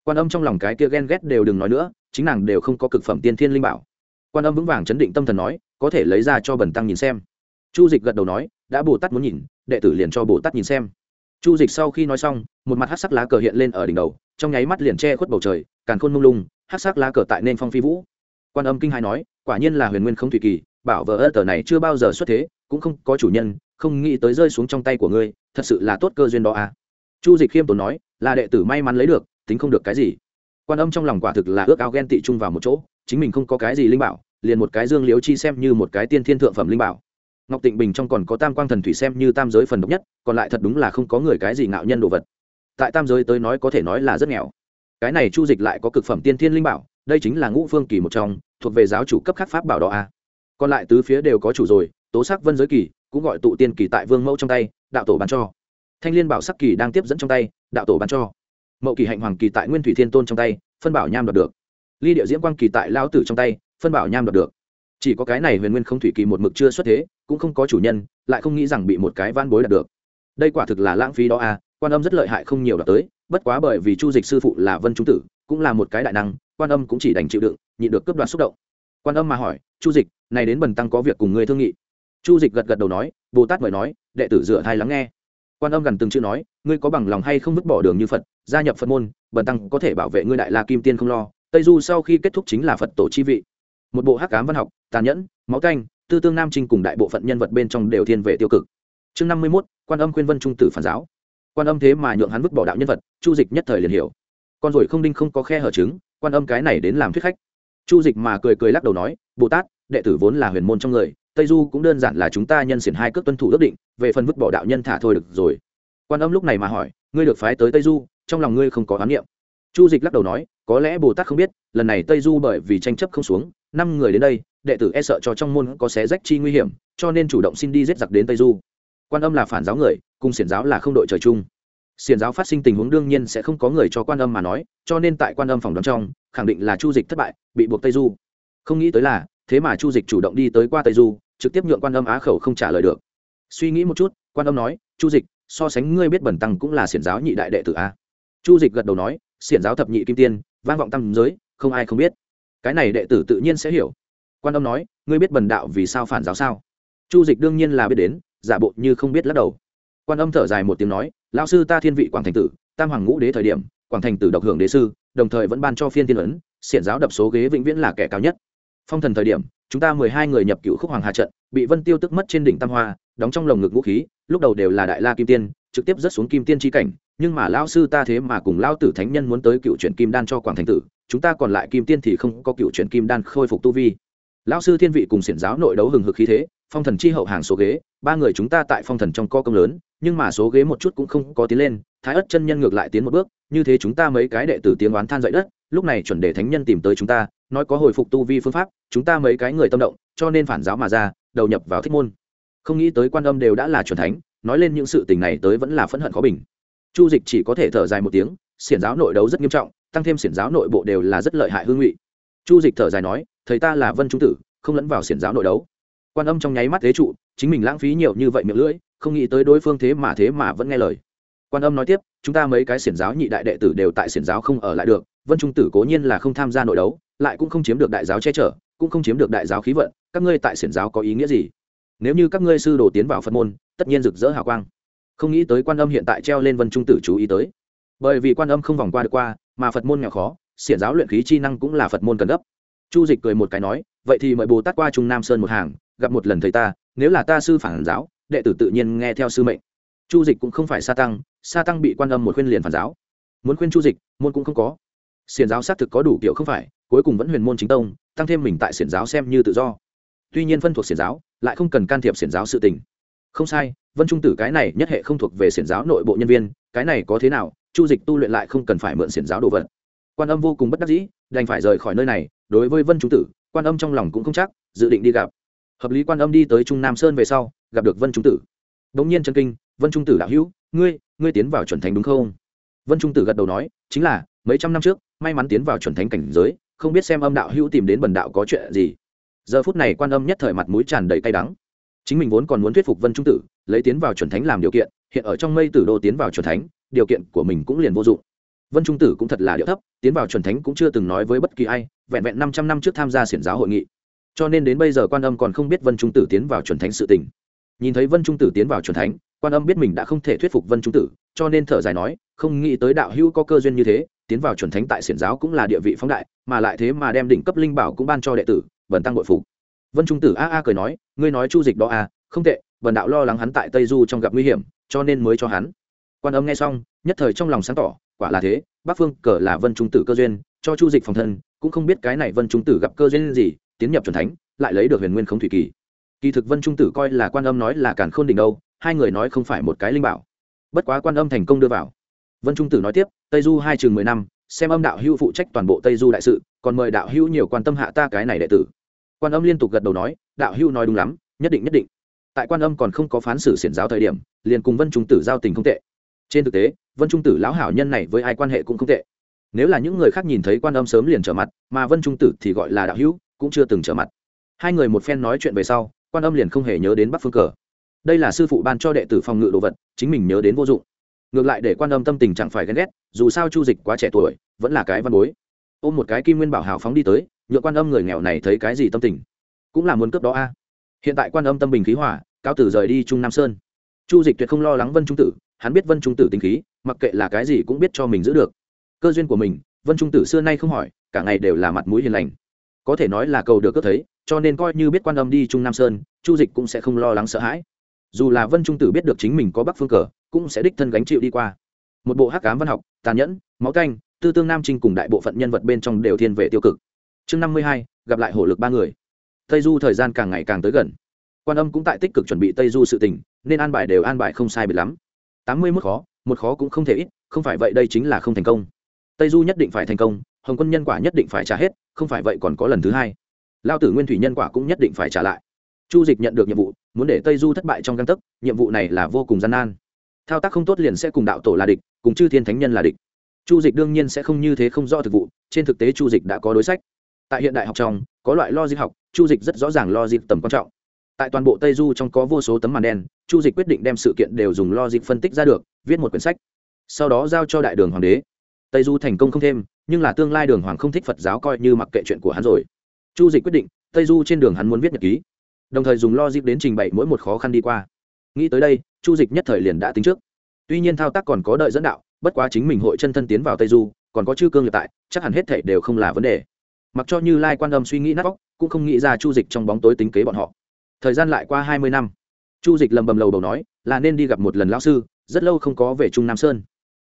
Quan âm trong lòng cái kia ghen ghét đều đừng nói nữa, chính nàng đều không có cực phẩm tiên thiên linh bảo. Quan âm vững vàng chấn định tâm thần nói, có thể lấy ra cho bần tăng nhìn xem. Chu dịch gật đầu nói, đã bồ tát muốn nhìn, đệ tử liền cho bồ tát nhìn xem chu dịch sau khi nói xong, một mặt hát sắc lá cờ hiện lên ở đỉnh đầu, trong nháy mắt liền che khuất bầu trời, càn khôn mông lung, hát sắc lá cờ tại nên phong phi vũ. Quan âm kinh hai nói, quả nhiên là huyền nguyên không thủy kỳ, bảo vợ ơ tờ này chưa bao giờ xuất thế, cũng không có chủ nhân, không nghĩ tới rơi xuống trong tay của ngươi, thật sự là tốt cơ duyên đó à. Chu dịch khiêm tốn nói, là đệ tử may mắn lấy được, tính không được cái gì. Quan âm trong lòng quả thực là ước ao ghen tị chung vào một chỗ, chính mình không có cái gì linh bảo, liền một cái dương liễu chi xem như một cái tiên thiên thượng phẩm linh bảo ngọc tịnh bình trong còn có tam quang thần thủy xem như tam giới phần độc nhất, còn lại thật đúng là không có người cái gì ngạo nhân đồ vật. Tại tam giới tới nói có thể nói là rất nghèo. Cái này chu dịch lại có cực phẩm tiên thiên linh bảo, đây chính là ngũ phương kỳ một trong, thuộc về giáo chủ cấp khắc pháp bảo đó a. Còn lại tứ phía đều có chủ rồi, tố sắc vân giới kỳ cũng gọi tụ tiên kỳ tại vương mẫu trong tay, đạo tổ bán cho. Thanh liên bảo sắc kỳ đang tiếp dẫn trong tay, đạo tổ bán cho. Mậu kỳ hạnh hoàng kỳ tại nguyên thủy thiên tôn trong tay, phân bảo nham đoạt được. Ly địa diễm quang kỳ tại lao tử trong tay, phân bảo nham đoạt được chỉ có cái này huyền nguyên không thủy kỳ một mực chưa xuất thế, cũng không có chủ nhân, lại không nghĩ rằng bị một cái van bối đạt được. Đây quả thực là lãng phí đó à quan âm rất lợi hại không nhiều đạt tới, bất quá bởi vì chu dịch sư phụ là vân trung tử, cũng là một cái đại năng, quan âm cũng chỉ đành chịu đựng, nhịn được cướp đoạt xúc động. Quan âm mà hỏi, chu dịch, này đến bần tăng có việc cùng ngươi thương nghị? Chu dịch gật gật đầu nói, bồ tát mời nói, đệ tử dựa thai lắng nghe. Quan âm gần từng chữ nói, ngươi có bằng lòng hay không vứt bỏ đường như phật, gia nhập phật môn, bần tăng có thể bảo vệ ngươi đại la kim tiên không lo, tây du sau khi kết thúc chính là phật tổ chi vị. Một bộ hắc cám văn học tàn nhẫn máu canh tư tương nam trinh cùng đại bộ phận nhân vật bên trong đều thiên về tiêu cực. Chương năm mươi mốt quan âm khuyên vân trung tử phản giáo. Quan âm thế mà nhượng hắn vứt bỏ đạo nhân vật chu dịch nhất thời liền hiểu. Con rồi không đinh không có khe hở chứng, quan âm cái này đến làm thuyết khách. Chu dịch mà cười cười lắc đầu nói bồ tát đệ tử vốn là huyền môn trong người tây du cũng đơn giản là chúng ta nhân xiển hai cước tuân thủ ước định về phần vứt bỏ đạo nhân thả thôi được rồi. Quan âm lúc này mà hỏi ngươi được phái tới tây du trong lòng ngươi không có oán niệm? Chu dịch lắc đầu nói có lẽ bồ tát không biết lần này tây du bởi vì tranh chấp không xuống năm người đến đây đệ tử e sợ cho trong môn có xé rách chi nguy hiểm, cho nên chủ động xin đi giết giặc đến tây du. Quan âm là phản giáo người, cùng xiển giáo là không đội trời chung. Xiển giáo phát sinh tình huống đương nhiên sẽ không có người cho quan âm mà nói, cho nên tại quan âm phòng đoán trong, khẳng định là chu dịch thất bại, bị buộc tây du. Không nghĩ tới là, thế mà chu dịch chủ động đi tới qua tây du, trực tiếp nhượng quan âm á khẩu không trả lời được. Suy nghĩ một chút, quan âm nói, chu dịch, so sánh ngươi biết bẩn tăng cũng là xiển giáo nhị đại đệ tử a. Chu dịch gật đầu nói, xiển giáo thập nhị kim tiên, vang vọng tam giới, không ai không biết. Cái này đệ tử tự nhiên sẽ hiểu quan âm nói, ngươi biết bần đạo vì sao phản giáo sao? Chu dịch đương nhiên là biết đến, giả bộ như không biết lắc đầu. Quan âm thở dài một tiếng nói, lão sư ta thiên vị quảng thành tử, tam hoàng ngũ đế thời điểm, quảng thành tử độc hưởng đế sư, đồng thời vẫn ban cho phiên thiên ấn, xiển giáo đập số ghế vĩnh viễn là kẻ cao nhất. Phong thần thời điểm, chúng ta mười hai người nhập cựu khúc hoàng hà trận, bị vân tiêu tức mất trên đỉnh tam hoa, đóng trong lồng ngực vũ khí, lúc đầu đều là đại la kim tiên, trực tiếp rớt xuống kim tiên tri cảnh, nhưng mà lão sư ta thế mà cùng lao tử thánh nhân muốn tới cựu chuyển kim đan cho quảng thành tử, chúng ta còn lại kim tiên thì không có cựu chuyển kim đan khôi phục tu vi lão sư thiên vị cùng xiển giáo nội đấu hừng hực khí thế, phong thần chi hậu hàng số ghế, ba người chúng ta tại phong thần trong co công lớn, nhưng mà số ghế một chút cũng không có tiến lên, thái ất chân nhân ngược lại tiến một bước, như thế chúng ta mấy cái đệ tử tiếng oán than dậy đất, lúc này chuẩn đề thánh nhân tìm tới chúng ta, nói có hồi phục tu vi phương pháp, chúng ta mấy cái người tâm động, cho nên phản giáo mà ra, đầu nhập vào thích môn. Không nghĩ tới quan âm đều đã là chuẩn thánh, nói lên những sự tình này tới vẫn là phẫn hận khó bình. Chu dịch chỉ có thể thở dài một tiếng, xiển giáo nội đấu rất nghiêm trọng, tăng thêm xiển giáo nội bộ đều là rất lợi hại hương ngụy. Chu dịch thở dài nói thầy ta là vân trung tử, không lẫn vào xiển giáo nội đấu. Quan âm trong nháy mắt thế trụ, chính mình lãng phí nhiều như vậy miệng lưỡi, không nghĩ tới đối phương thế mà thế mà vẫn nghe lời. Quan âm nói tiếp, chúng ta mấy cái xiển giáo nhị đại đệ tử đều tại xiển giáo không ở lại được, vân trung tử cố nhiên là không tham gia nội đấu, lại cũng không chiếm được đại giáo che chở, cũng không chiếm được đại giáo khí vận, các ngươi tại xiển giáo có ý nghĩa gì? Nếu như các ngươi sư đồ tiến vào phật môn, tất nhiên rực rỡ hào quang. Không nghĩ tới quan âm hiện tại treo lên vân trung tử chú ý tới. Bởi vì quan âm không vòng qua được qua, mà phật môn nghèo khó, xiển giáo luyện khí chi năng cũng là phật môn cần gấp chu dịch cười một cái nói, vậy thì mời bồ tát qua trung nam sơn một hàng, gặp một lần thầy ta, nếu là ta sư phản giáo, đệ tử tự nhiên nghe theo sư mệnh. Chu dịch cũng không phải sa tăng sa tăng bị quan âm một khuyên liền phản giáo. Muốn khuyên chu dịch, môn cũng không có. Xiển giáo xác thực có đủ kiểu không phải, cuối cùng vẫn huyền môn chính tông, tăng thêm mình tại xiển giáo xem như tự do. Tuy nhiên phân thuộc xiển giáo, lại không cần can thiệp xiển giáo sự tình. Không sai, vân trung tử cái này nhất hệ không thuộc về xiển giáo nội bộ nhân viên, cái này có thế nào, chu dịch tu luyện lại không cần phải mượn xiển giáo đồ vật. Quan âm vô cùng bất đắc dĩ, đành phải rời khỏi nơi này đối với vân trung tử, quan âm trong lòng cũng không chắc, dự định đi gặp. Hợp lý quan âm đi tới trung nam sơn về sau, gặp được vân trung tử. Đ ỗ n g nhiên chân kinh, vân trung tử đạo hữu, ngươi ngươi tiến vào chuẩn thánh đúng không? Vân trung tử gật đầu nói, chính là, mấy trăm năm trước, may mắn tiến vào chuẩn thánh cảnh giới, không biết xem âm đạo hữu tìm đến bần đạo có chuyện gì. Giờ phút này quan âm nhất thời mặt mũi tràn đầy cay đắng. Chính mình vốn còn muốn thuyết phục vân trung tử, lấy tiến vào chuẩn thánh làm điều kiện, hiện ở trong mây tử đô tiến vào chuẩn thánh, điều kiện của mình cũng liền vô dụng vân trung tử cũng thật là điệu thấp tiến vào chuẩn thánh cũng chưa từng nói với bất kỳ ai vẹn vẹn năm trăm năm trước tham gia xiển giáo hội nghị. Cho nên đến bây giờ quan âm còn không biết vân trung tử tiến vào chuẩn thánh sự tình. Nhìn thấy vân trung tử tiến vào chuẩn thánh quan âm biết mình đã không thể thuyết phục vân trung tử cho nên thở dài nói không nghĩ tới đạo hữu có cơ duyên như thế tiến vào chuẩn thánh tại xiển giáo cũng là địa vị phóng đại mà lại thế mà đem đỉnh cấp linh bảo cũng ban cho đệ tử vần tăng bội phục. Vân trung tử a a cười nói ngươi nói chu dịch đó a, à, không tệ vần đạo lo lắng hắn tại tây du trong gặp nguy hiểm cho nên mới cho hắn. Quan âm nghe xong nhất thời trong lòng sáng tỏ quả là thế, bắc phương cờ là vân trung tử cơ duyên, cho chu dịch phòng thân, cũng không biết cái này vân trung tử gặp cơ duyên gì, tiến nhập c thánh, lại lấy được huyền nguyên không thủy kỳ. Kỳ thực vân trung tử coi là quan âm nói là càn khôn đỉnh đâu, hai người nói không phải một cái linh bảo. Bất quá quan âm thành công đưa vào. Vân trung tử nói tiếp, tây du hai trường mười năm, xem âm đạo hữu phụ trách toàn bộ tây du đại sự, còn mời đạo hữu nhiều quan tâm hạ ta cái này đệ tử. Quan âm liên tục gật đầu nói, đạo hữu nói đúng lắm, nhất định nhất định. Tại quan âm còn không có phán xử xiển giáo thời điểm, liền cùng vân trung tử giao tình không tệ. Trên thực tế vân trung tử lão hảo nhân này với ai quan hệ cũng không tệ. Nếu là những người khác nhìn thấy quan âm sớm liền trở mặt, mà vân trung tử thì gọi là đạo hữu, cũng chưa từng trở mặt. Hai người một phen nói chuyện về sau, quan âm liền không hề nhớ đến bắc phương cờ. Đây là sư phụ ban cho đệ tử phòng ngự đồ vật, chính mình nhớ đến vô dụng. Ngược lại để quan âm tâm tình chẳng phải ghen ghét, dù sao chu dịch quá trẻ tuổi, vẫn là cái văn bối. Ôm một cái kim nguyên bảo hào phóng đi tới nhựa quan âm người nghèo này thấy cái gì tâm tình? Cũng là muốn cướp đó a. Hiện tại quan âm tâm bình khí hỏa cao tử rời đi trung nam sơn. Chu dịch tuyệt không lo lắng vân trung tử, hắn biết vân trung tử tính khí mặc kệ là cái gì cũng biết cho mình giữ được. Cơ duyên của mình, vân trung tử xưa nay không hỏi, cả ngày đều là mặt mũi hiền lành. Có thể nói là cầu được cơ thấy, cho nên coi như biết quan âm đi trung nam sơn, chu dịch cũng sẽ không lo lắng sợ hãi. Dù là vân trung tử biết được chính mình có bắc phương cờ, cũng sẽ đích thân gánh chịu đi qua. Một bộ hắc cám văn học, tàn nhẫn, máu canh tư tương nam trinh cùng đại bộ phận nhân vật bên trong đều thiên về tiêu cực. Chương năm mươi hai, gặp lại hổ lực ba người. Tây du thời gian càng ngày càng tới gần. Quan âm cũng tại tích cực chuẩn bị tây du sự tình, nên an bài đều an bài không sai biệt lắm. Tám mươi mức khó một khó cũng không thể ít, không phải vậy đây chính là không thành công. Tây du nhất định phải thành công, hồng quân nhân quả nhất định phải trả hết, không phải vậy còn có lần thứ hai. Lao tử nguyên thủy nhân quả cũng nhất định phải trả lại. Chu dịch nhận được nhiệm vụ, muốn để tây du thất bại trong găng tấc, nhiệm vụ này là vô cùng gian nan. Thao tác không tốt liền sẽ cùng đạo tổ là địch, cùng chư thiên thánh nhân là địch. Chu dịch đương nhiên sẽ không như thế không rõ thực vụ, trên thực tế chu dịch đã có đối sách. Tại hiện đại học trong, có loại logic học, chu dịch rất rõ ràng logic tầm quan trọng. Tại toàn bộ tây du trong có vô số tấm màn đen, chu dịch quyết định đem sự kiện đều dùng logic phân tích ra được viết một quyển sách, sau đó giao cho đại đường hoàng đế. Tây du thành công không thêm, nhưng là tương lai đường hoàng không thích phật giáo coi như mặc kệ chuyện của hắn rồi. Chu dịch quyết định, tây du trên đường hắn muốn viết nhật ký, đồng thời dùng lo dịp đến trình bày mỗi một khó khăn đi qua. Nghĩ tới đây, chu dịch nhất thời liền đã tính trước. Tuy nhiên thao tác còn có đợi dẫn đạo, bất quá chính mình hội chân thân tiến vào tây du, còn có chư cương hiện tại, chắc hẳn hết thể đều không là vấn đề. Mặc cho như lai quan âm suy nghĩ nát vóc cũng không nghĩ ra chu dịch trong bóng tối tính kế bọn họ. Thời gian lại qua hai mươi năm. Chu dịch lầm bầm lầu đầu nói là nên đi gặp một lần lão sư, rất lâu không có về trung nam sơn.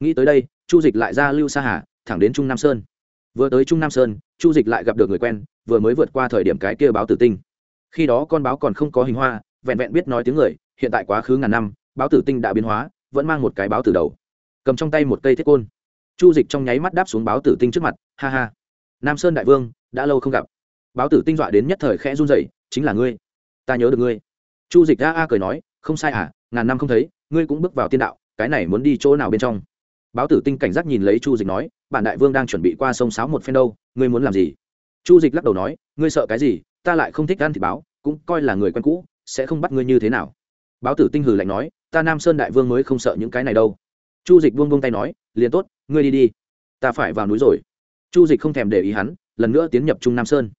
Nghĩ tới đây, chu dịch lại ra lưu sa hà, thẳng đến trung nam sơn. Vừa tới trung nam sơn, chu dịch lại gặp được người quen, vừa mới vượt qua thời điểm cái kia báo tử tinh. Khi đó con báo còn không có hình hoa, vẹn vẹn biết nói tiếng người, hiện tại quá khứ ngàn năm, báo tử tinh đã biến hóa, vẫn mang một cái báo tử đầu. Cầm trong tay một cây thiết côn. Chu dịch trong nháy mắt đáp xuống báo tử tinh trước mặt, ha ha. Nam sơn đại vương, đã lâu không gặp. Báo tử tinh dọa đến nhất thời khẽ run rẩy, chính là ngươi. Ta nhớ được ngươi. Chu dịch a a cười nói không sai à ngàn năm không thấy, ngươi cũng bước vào tiên đạo, cái này muốn đi chỗ nào bên trong? Báo tử tinh cảnh giác nhìn lấy chu dịch nói, bản đại vương đang chuẩn bị qua sông sáo một phen đâu, ngươi muốn làm gì? Chu dịch lắc đầu nói, ngươi sợ cái gì, ta lại không thích ăn thịt báo, cũng coi là người quen cũ, sẽ không bắt ngươi như thế nào. Báo tử tinh hừ lạnh nói, ta nam sơn đại vương mới không sợ những cái này đâu. Chu dịch buông buông tay nói, liền tốt, ngươi đi đi. Ta phải vào núi rồi. Chu dịch không thèm để ý hắn, lần nữa tiến nhập trung nam sơn.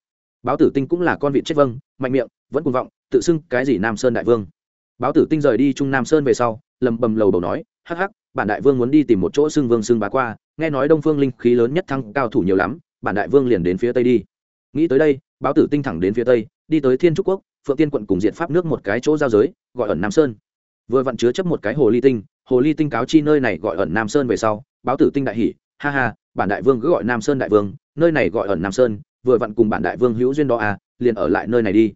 Báo tử tinh cũng là con vịt chết vâng mạnh miệng, vẫn cuồng vọng, tự xưng cái gì nam sơn đại vương? Báo tử tinh rời đi trung nam sơn về sau, lầm bầm lầu đầu nói, hắc hắc, bản đại vương muốn đi tìm một chỗ xưng vương xưng bá qua, nghe nói đông phương linh khí lớn nhất thăng cao thủ nhiều lắm, bản đại vương liền đến phía tây đi. Nghĩ tới đây, báo tử tinh thẳng đến phía tây, đi tới thiên trúc quốc, phượng tiên quận cùng diện pháp nước một cái chỗ giao giới, gọi ẩn nam sơn. Vừa vặn chứa chấp một cái hồ ly tinh, hồ ly tinh cáo chi nơi này gọi ẩn nam sơn về sau, báo tử tinh đại hỷ ha ha, bản đại vương cứ gọi nam sơn đại vương, nơi này gọi ẩn nam sơn, vừa vặn cùng bản đại vương hữu duyên đó à liền ở lại nơi này đi.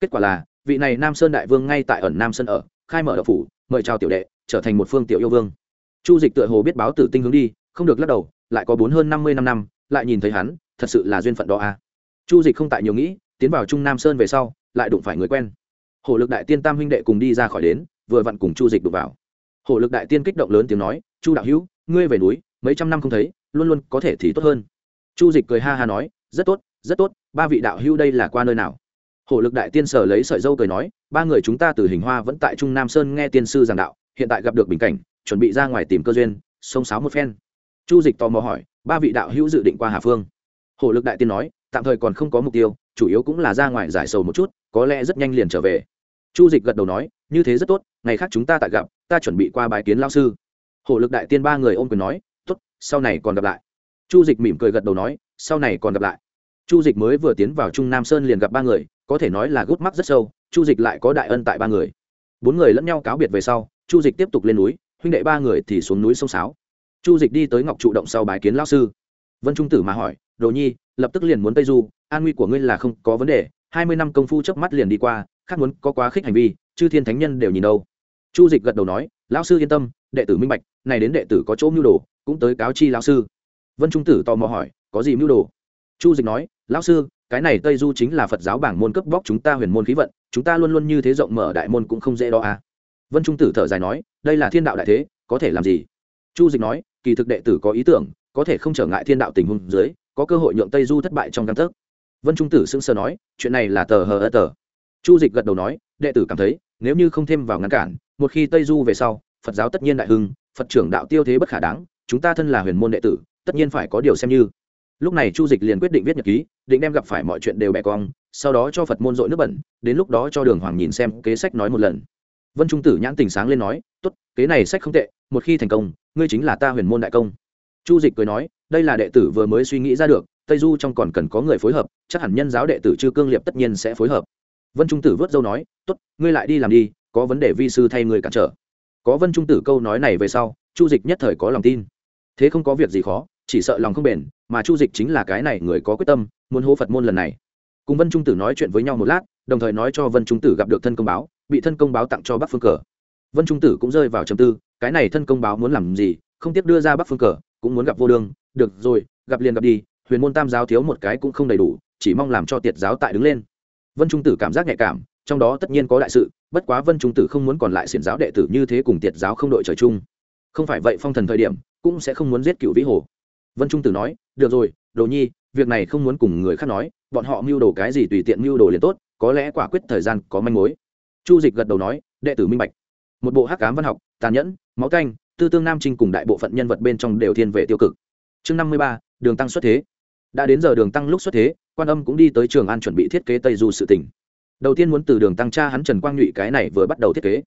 Kết quả là vị này nam sơn đại vương ngay tại ẩn nam sơn ở, khai mở đậu phủ, mời chào tiểu đệ, trở thành một phương tiểu yêu vương. Chu dịch tựa hồ biết báo tử tinh hướng đi, không được lắc đầu, lại có bốn hơn năm mươi năm năm, lại nhìn thấy hắn, thật sự là duyên phận đó à. Chu dịch không tại nhiều nghĩ, tiến vào trung nam sơn về sau, lại đụng phải người quen. Hổ lực đại tiên tam huynh đệ cùng đi ra khỏi đến, vừa vặn cùng chu dịch đụng vào. Hổ lực đại tiên kích động lớn tiếng nói, chu đạo hữu, ngươi về núi, mấy trăm năm không thấy, luôn luôn có thể thì tốt hơn. Chu dịch cười ha ha nói, rất tốt rất tốt, ba vị đạo hữu đây là qua nơi nào? Hổ lực đại tiên sở lấy sợi dâu cười nói, ba người chúng ta từ hình hoa vẫn tại trung nam sơn nghe tiên sư giảng đạo, hiện tại gặp được bình cảnh, chuẩn bị ra ngoài tìm cơ duyên, sông sáo một phen. Chu dịch tò mò hỏi, ba vị đạo hữu dự định qua hà phương? Hổ lực đại tiên nói, tạm thời còn không có mục tiêu, chủ yếu cũng là ra ngoài giải sầu một chút, có lẽ rất nhanh liền trở về. Chu dịch gật đầu nói, như thế rất tốt, ngày khác chúng ta tại gặp, ta chuẩn bị qua bài kiến lao sư. Hổ lực đại tiên ba người ôm quyền nói t ố t sau này còn gặp lại. Chu dịch mỉm cười gật đầu nói, sau này còn gặp lại chu dịch mới vừa tiến vào trung nam sơn liền gặp ba người, có thể nói là gút mắt rất sâu, chu dịch lại có đại ân tại ba người. Bốn người lẫn nhau cáo biệt về sau, chu dịch tiếp tục lên núi, huynh đệ ba người thì xuống núi sông sáo. Chu dịch đi tới ngọc trụ động sau bài kiến lao sư. Vân trung tử mà hỏi, đồ nhi, lập tức liền muốn tây du, an nguy của ngươi là không có vấn đề, hai mươi năm công phu chớp mắt liền đi qua, khác muốn có quá khích hành vi, chư thiên thánh nhân đều nhìn đâu. Chu dịch gật đầu nói, lão sư yên tâm, đệ tử minh bạch, này đến đệ tử có chỗ mưu đồ, cũng tới cáo chi lão sư. Vân trung tử tò mò hỏi, có gì mưu đồ? Chu dịch nói lão sư, cái này tây du chính là phật giáo bảng môn cướp bóc chúng ta huyền môn khí vận, chúng ta luôn luôn như thế rộng mở đại môn cũng không dễ đo à. Vân trung tử thở dài nói, đây là thiên đạo đại thế, có thể làm gì? Chu dịch nói, kỳ thực đệ tử có ý tưởng, có thể không trở ngại thiên đạo tình huống dưới, có cơ hội nhượng tây du thất bại trong căn thức vân trung tử sững sờ nói, chuyện này là tờ hờ ơ tờ. Chu dịch gật đầu nói, đệ tử cảm thấy, nếu như không thêm vào ngăn cản, một khi tây du về sau, phật giáo tất nhiên đại hưng, phật trưởng đạo tiêu thế bất khả đáng, chúng ta thân là huyền môn đệ tử, tất nhiên phải có điều xem như lúc này chu dịch liền quyết định viết nhật ký, định đem gặp phải mọi chuyện đều bẻ cong, sau đó cho phật môn dội nước bẩn, đến lúc đó cho đường hoàng nhìn xem kế sách nói một lần. Vân trung tử nhãn tình sáng lên nói, tốt, kế này sách không tệ, một khi thành công, ngươi chính là ta huyền môn đại công. Chu dịch cười nói, đây là đệ tử vừa mới suy nghĩ ra được, tây du trong còn cần có người phối hợp, chắc hẳn nhân giáo đệ tử chư cương liệp tất nhiên sẽ phối hợp. Vân trung tử vớt dâu nói, tốt, ngươi lại đi làm đi, có vấn đề vi sư thay người cản trở. Có vân trung tử câu nói này về sau, chu dịch nhất thời có lòng tin. Thế không có việc gì khó chỉ sợ lòng không bền, mà chu dịch chính là cái này người có quyết tâm, muốn hô phật môn lần này. Cùng vân trung tử nói chuyện với nhau một lát, đồng thời nói cho vân trung tử gặp được thân công báo, bị thân công báo tặng cho bắc phương cờ. Vân trung tử cũng rơi vào trầm tư, cái này thân công báo muốn làm gì, không tiếc đưa ra bắc phương cờ, cũng muốn gặp vô đương, được rồi, gặp liền gặp đi, huyền môn tam giáo thiếu một cái cũng không đầy đủ, chỉ mong làm cho tiệt giáo tại đứng lên. Vân trung tử cảm giác nhạy cảm, trong đó tất nhiên có đại sự, bất quá vân trung tử không muốn còn lại xiển giáo đệ tử như thế cùng tiệt giáo không đội trời chung. Không phải vậy phong thần thời điểm, cũng sẽ không muốn giết cựu vĩ hồ vân trung tử nói, được rồi, đồ nhi, việc này không muốn cùng người khác nói, bọn họ mưu đồ cái gì tùy tiện mưu đồ liền tốt, có lẽ quả quyết thời gian có manh mối. Chu dịch gật đầu nói, đệ tử minh bạch. Một bộ hắc cám văn học, tàn nhẫn, máu canh, tư tương nam trinh cùng đại bộ phận nhân vật bên trong đều thiên về tiêu cực. Chương năm mươi ba, đường tăng xuất thế. Đã đến giờ đường tăng lúc xuất thế, quan âm cũng đi tới trường an chuẩn bị thiết kế tây du sự tỉnh. Đầu tiên muốn từ đường tăng cha hắn trần quang nhụy cái này vừa bắt đầu thiết kế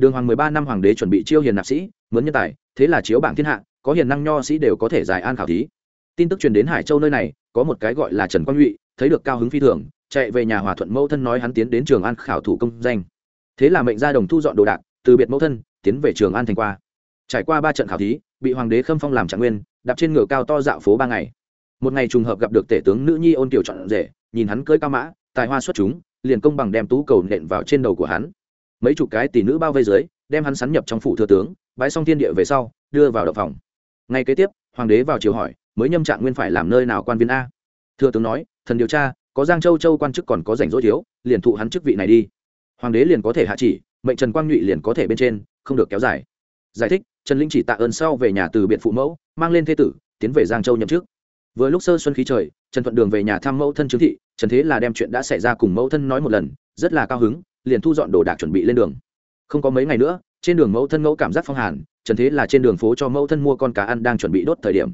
đường hoàng mười ba năm hoàng đế chuẩn bị chiêu hiền nạp sĩ, mướn nhân tài, thế là chiếu bảng thiên hạ, có hiền năng nho sĩ đều có thể giải an khảo thí. Tin tức truyền đến hải châu nơi này, có một cái gọi là trần quang nhụy, thấy được cao hứng phi thường, chạy về nhà hòa thuận mẫu thân nói hắn tiến đến trường an khảo thủ công danh. Thế là mệnh ra đồng thu dọn đồ đạc, từ biệt mẫu thân, tiến về trường an thành qua. Trải qua ba trận khảo thí, bị hoàng đế khâm phong làm trạng nguyên, đạp trên ngựa cao to dạo phố ba ngày. Một ngày trùng hợp gặp được tể tướng nữ nhi ôn kiều chọn rể, nhìn hắn cưỡi cao mã, tài hoa xuất chúng, liền công bằng đem tú cầu nện vào trên đầu của hắn mấy chục cái tỷ nữ bao vây dưới, đem hắn sắn nhập trong phủ thừa tướng bãi xong thiên địa về sau, đưa vào động phòng. Ngay kế tiếp, hoàng đế vào chiều hỏi, mới nhâm trạng nguyên phải làm nơi nào quan viên a? Thừa tướng nói, thần điều tra, có giang châu châu quan chức còn có rảnh rỗi thiếu, liền thụ hắn chức vị này đi. Hoàng đế liền có thể hạ chỉ, mệnh trần quang nhụy liền có thể bên trên, không được kéo dài. Giải thích, trần linh chỉ tạ ơn sau về nhà từ biện phụ mẫu, mang lên thê tử, tiến về giang châu nhậm chức. Vừa lúc sơ xuân khí trời, trần thuận đường về nhà thăm mẫu thân trương thị, trần thế là đem chuyện đã xảy ra cùng mẫu thân nói một lần, rất là cao hứng liền thu dọn đồ đạc chuẩn bị lên đường. Không có mấy ngày nữa, trên đường mẫu thân mẫu cảm giác phong hàn, trần thế là trên đường phố cho mẫu thân mua con cá ăn đang chuẩn bị đốt thời điểm.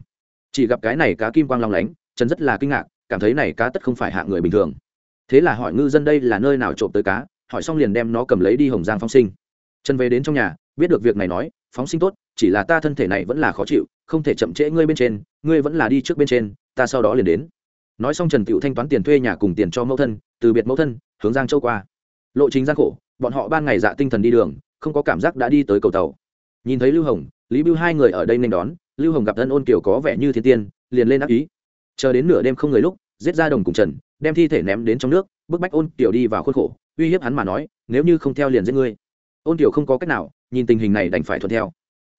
Chỉ gặp cái này cá kim quang long lánh, trần rất là kinh ngạc, cảm thấy này cá tất không phải hạ người bình thường. Thế là hỏi ngư dân đây là nơi nào trộm tới cá, hỏi xong liền đem nó cầm lấy đi hồng giang phóng sinh. Trần về đến trong nhà, biết được việc này nói, phóng sinh tốt, chỉ là ta thân thể này vẫn là khó chịu, không thể chậm trễ ngươi bên trên, ngươi vẫn là đi trước bên trên, ta sau đó liền đến. Nói xong trần cựu thanh toán tiền thuê nhà cùng tiền cho mẫu thân, từ biệt mẫu thân, hướng giang châu qua lộ trình gian khổ, bọn họ ban ngày dạ tinh thần đi đường, không có cảm giác đã đi tới cầu tàu. Nhìn thấy lưu hồng, lý bưu hai người ở đây nên đón, lưu hồng gặp thân ôn kiều có vẻ như thiên tiên, liền lên ác ý. Chờ đến nửa đêm không người lúc, giết ra đồng cùng trần, đem thi thể ném đến trong nước, bức bách ôn kiều đi vào khuôn khổ, uy hiếp hắn mà nói, nếu như không theo liền giết ngươi. Ôn kiều không có cách nào, nhìn tình hình này đành phải thuận theo.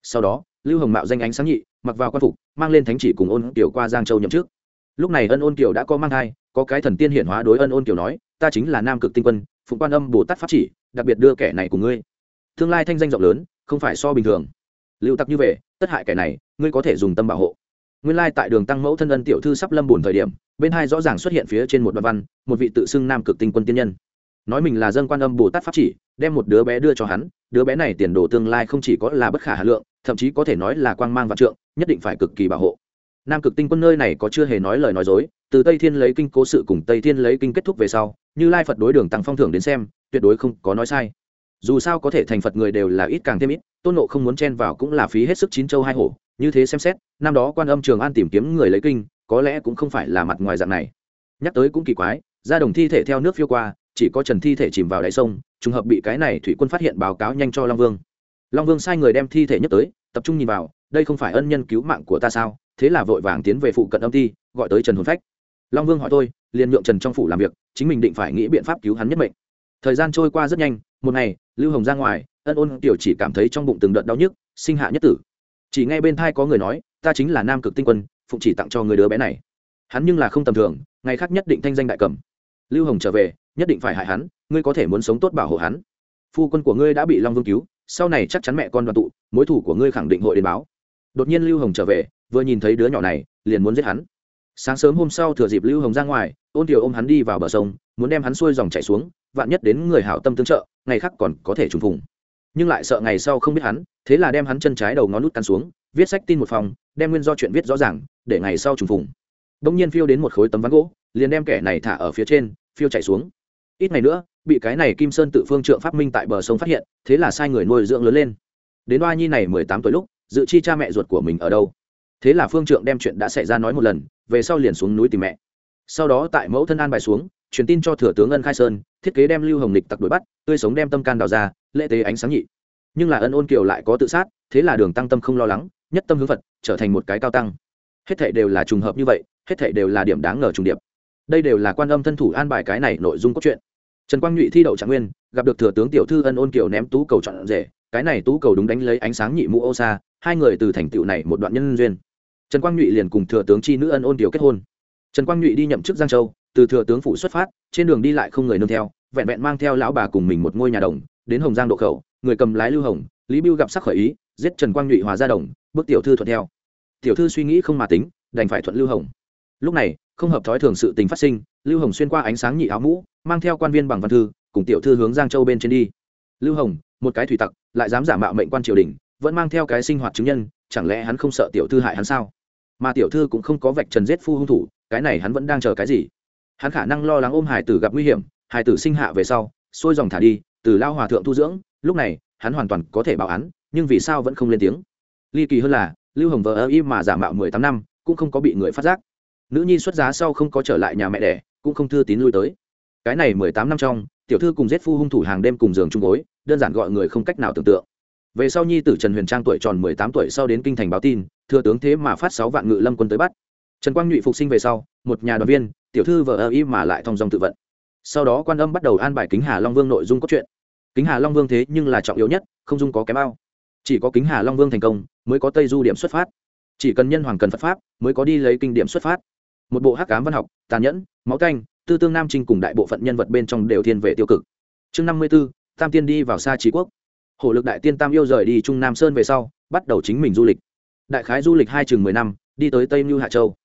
Sau đó, lưu hồng mạo danh ánh sáng nhị, mặc vào quan phục, mang lên thánh chỉ cùng ôn kiều qua giang châu nhậm trước lúc này ân ôn kiều đã có mang thai, có cái thần tiên hiển hóa đối ân ôn kiều nói, ta chính là nam cực tinh quân phụng quan âm bồ tát pháp chỉ, đặc biệt đưa kẻ này cùng ngươi. Tương lai thanh danh rộng lớn, không phải so bình thường. Lưu tặc như vậy, tất hại kẻ này, ngươi có thể dùng tâm bảo hộ. Nguyên lai tại đường tăng mẫu thân ân tiểu thư sắp lâm buồn thời điểm, bên hai rõ ràng xuất hiện phía trên một đoạn văn, một vị tự xưng nam cực tinh quân tiên nhân. Nói mình là dân quan âm bồ tát pháp chỉ, đem một đứa bé đưa cho hắn, đứa bé này tiền đồ tương lai không chỉ có là bất khả hà lượng, thậm chí có thể nói là quang mang vạn trượng, nhất định phải cực kỳ bảo hộ. Nam cực tinh quân nơi này có chưa hề nói lời nói dối, từ tây thiên lấy kinh cố sự cùng tây thiên lấy kinh kết thúc về sau như lai phật đối đường tăng phong thưởng đến xem, tuyệt đối không có nói sai. Dù sao có thể thành phật người đều là ít càng thêm ít, tôn nộ không muốn chen vào cũng là phí hết sức chín châu hai hổ, như thế xem xét, năm đó quan âm trường an tìm kiếm người lấy kinh, có lẽ cũng không phải là mặt ngoài dạng này. Nhắc tới cũng kỳ quái, ra đồng thi thể theo nước phiêu qua, chỉ có trần thi thể chìm vào đáy sông, trùng hợp bị cái này thủy quân phát hiện báo cáo nhanh cho long vương. Long vương sai người đem thi thể nhất tới, tập trung nhìn vào, đây không phải ân nhân cứu mạng của ta sao? Thế là vội vàng tiến về phụ cận âm thi, gọi tới trần hồn phách long vương hỏi tôi, liền nhượng trần trong phủ làm việc, chính mình định phải nghĩ biện pháp cứu hắn nhất mệnh. Thời gian trôi qua rất nhanh, một ngày, lưu hồng ra ngoài, ân ôn tiểu chỉ cảm thấy trong bụng từng đợt đau nhức, sinh hạ nhất tử. Chỉ nghe bên thai có người nói, ta chính là nam cực tinh quân, phụng chỉ tặng cho người đứa bé này. Hắn nhưng là không tầm thường, ngày khác nhất định thanh danh đại cầm. Lưu hồng trở về, nhất định phải hại hắn, ngươi có thể muốn sống tốt bảo hộ hắn. Phu quân của ngươi đã bị long vương cứu, sau này chắc chắn mẹ con đoàn tụ, mối thủ của ngươi khẳng định hội đến báo. Đột nhiên lưu hồng trở về, vừa nhìn thấy đứa nhỏ này, liền muốn giết hắn sáng sớm hôm sau thừa dịp lưu hồng ra ngoài, ôn tiểu ôm hắn đi vào bờ sông, muốn đem hắn xuôi dòng chảy xuống, vạn nhất đến người hảo tâm tương trợ, ngày khác còn có thể trùng phùng. Nhưng lại sợ ngày sau không biết hắn, thế là đem hắn chân trái đầu ngón nút cắn xuống, viết sách tin một phòng, đem nguyên do chuyện viết rõ ràng, để ngày sau trùng phùng. Đông nhiên phiêu đến một khối tấm ván gỗ, liền đem kẻ này thả ở phía trên, phiêu chạy xuống. Ít ngày nữa, bị cái này kim sơn tự phương trượng phát minh tại bờ sông phát hiện, thế là sai người nuôi dưỡng lớn lên. Đến oa nhi này mười tám tuổi lúc, dự chi cha mẹ ruột của mình ở đâu? Thế là phương trượng đem chuyện đã xảy ra nói một lần về sau liền xuống núi tìm mẹ. Sau đó tại mẫu thân an bài xuống, truyền tin cho thừa tướng ân khai sơn, thiết kế đem lưu hồng lịch tặc đuổi bắt, tươi sống đem tâm can đào ra, lễ tế ánh sáng nhị. Nhưng là ân ôn kiều lại có tự sát, thế là đường tăng tâm không lo lắng, nhất tâm hướng phật, trở thành một cái cao tăng. Hết thảy đều là trùng hợp như vậy, hết thảy đều là điểm đáng ngờ trùng điệp. Đây đều là quan âm thân thủ an bài cái này nội dung cốt truyện. Trần quang nhụy thi đậu trạng nguyên, gặp được thừa tướng tiểu thư ân ôn kiều ném tú cầu chọn rể, cái này tú cầu đúng đánh lấy ánh sáng nhị mũ ô xa, hai người từ thành tựu này một đoạn nhân duyên trần quang nhụy liền cùng thừa tướng chi nữ ân ôn điều kết hôn. Trần quang nhụy đi nhậm chức giang châu, từ thừa tướng phủ xuất phát, trên đường đi lại không người nương theo, vẹn vẹn mang theo lão bà cùng mình một ngôi nhà đồng, đến hồng giang độ khẩu, người cầm lái lưu hồng, lý bưu gặp sắc khởi ý, giết trần quang nhụy hòa ra đồng, bước tiểu thư thuận theo. Tiểu thư suy nghĩ không mà tính, đành phải thuận lưu hồng. Lúc này, không hợp thói thường sự tình phát sinh, lưu hồng xuyên qua ánh sáng nhị áo mũ, mang theo quan viên bằng văn thư, cùng tiểu thư hướng giang châu bên trên đi. Lưu hồng, một cái thủy tặc, lại dám giả mạo mệnh quan triều đình, vẫn mang theo cái sinh hoạt chứng nhân, chẳng lẽ hắn không sợ tiểu thư hại hắn sao? Mà tiểu thư cũng không có vạch trần giết phu hung thủ, cái này hắn vẫn đang chờ cái gì? Hắn khả năng lo lắng ôm hải tử gặp nguy hiểm, hải tử sinh hạ về sau, xuôi dòng thả đi, từ lao hòa thượng tu dưỡng, lúc này, hắn hoàn toàn có thể bảo án, nhưng vì sao vẫn không lên tiếng? Ly kỳ hơn là, lưu hồng vợ ơ y mà giả mạo mười tám năm, cũng không có bị người phát giác. Nữ nhi xuất giá sau không có trở lại nhà mẹ đẻ, cũng không thư tín lui tới. Cái này mười tám năm trong, tiểu thư cùng giết phu hung thủ hàng đêm cùng giường chung gối, đơn giản gọi người không cách nào tưởng tượng về sau nhi tử trần huyền trang tuổi tròn mười tám tuổi sau đến kinh thành báo tin, thừa tướng thế mà phát sáu vạn ngự lâm quân tới bắt. Trần quang nhụy phục sinh về sau, một nhà đoàn viên, tiểu thư vợ ơ y mà lại thong dòng tự vận. Sau đó quan âm bắt đầu an bài kính hà long vương nội dung cốt truyện. Kính hà long vương thế nhưng là trọng yếu nhất, không dung có kém ao chỉ có kính hà long vương thành công, mới có tây du điểm xuất phát. Chỉ cần nhân hoàng cần phật pháp, mới có đi lấy kinh điểm xuất phát. Một bộ hắc cám văn học, tàn nhẫn, máu canh tư tương nam trinh cùng đại bộ phận nhân vật bên trong đều thiên về tiêu cực. Chương năm mươi b ố tam tiên đi vào xa trí quốc hổ lực đại tiên tam yêu rời đi trung nam sơn về sau, bắt đầu chính mình du lịch. Đại khái du lịch hai chừng mười năm, đi tới tây mưu hạ châu.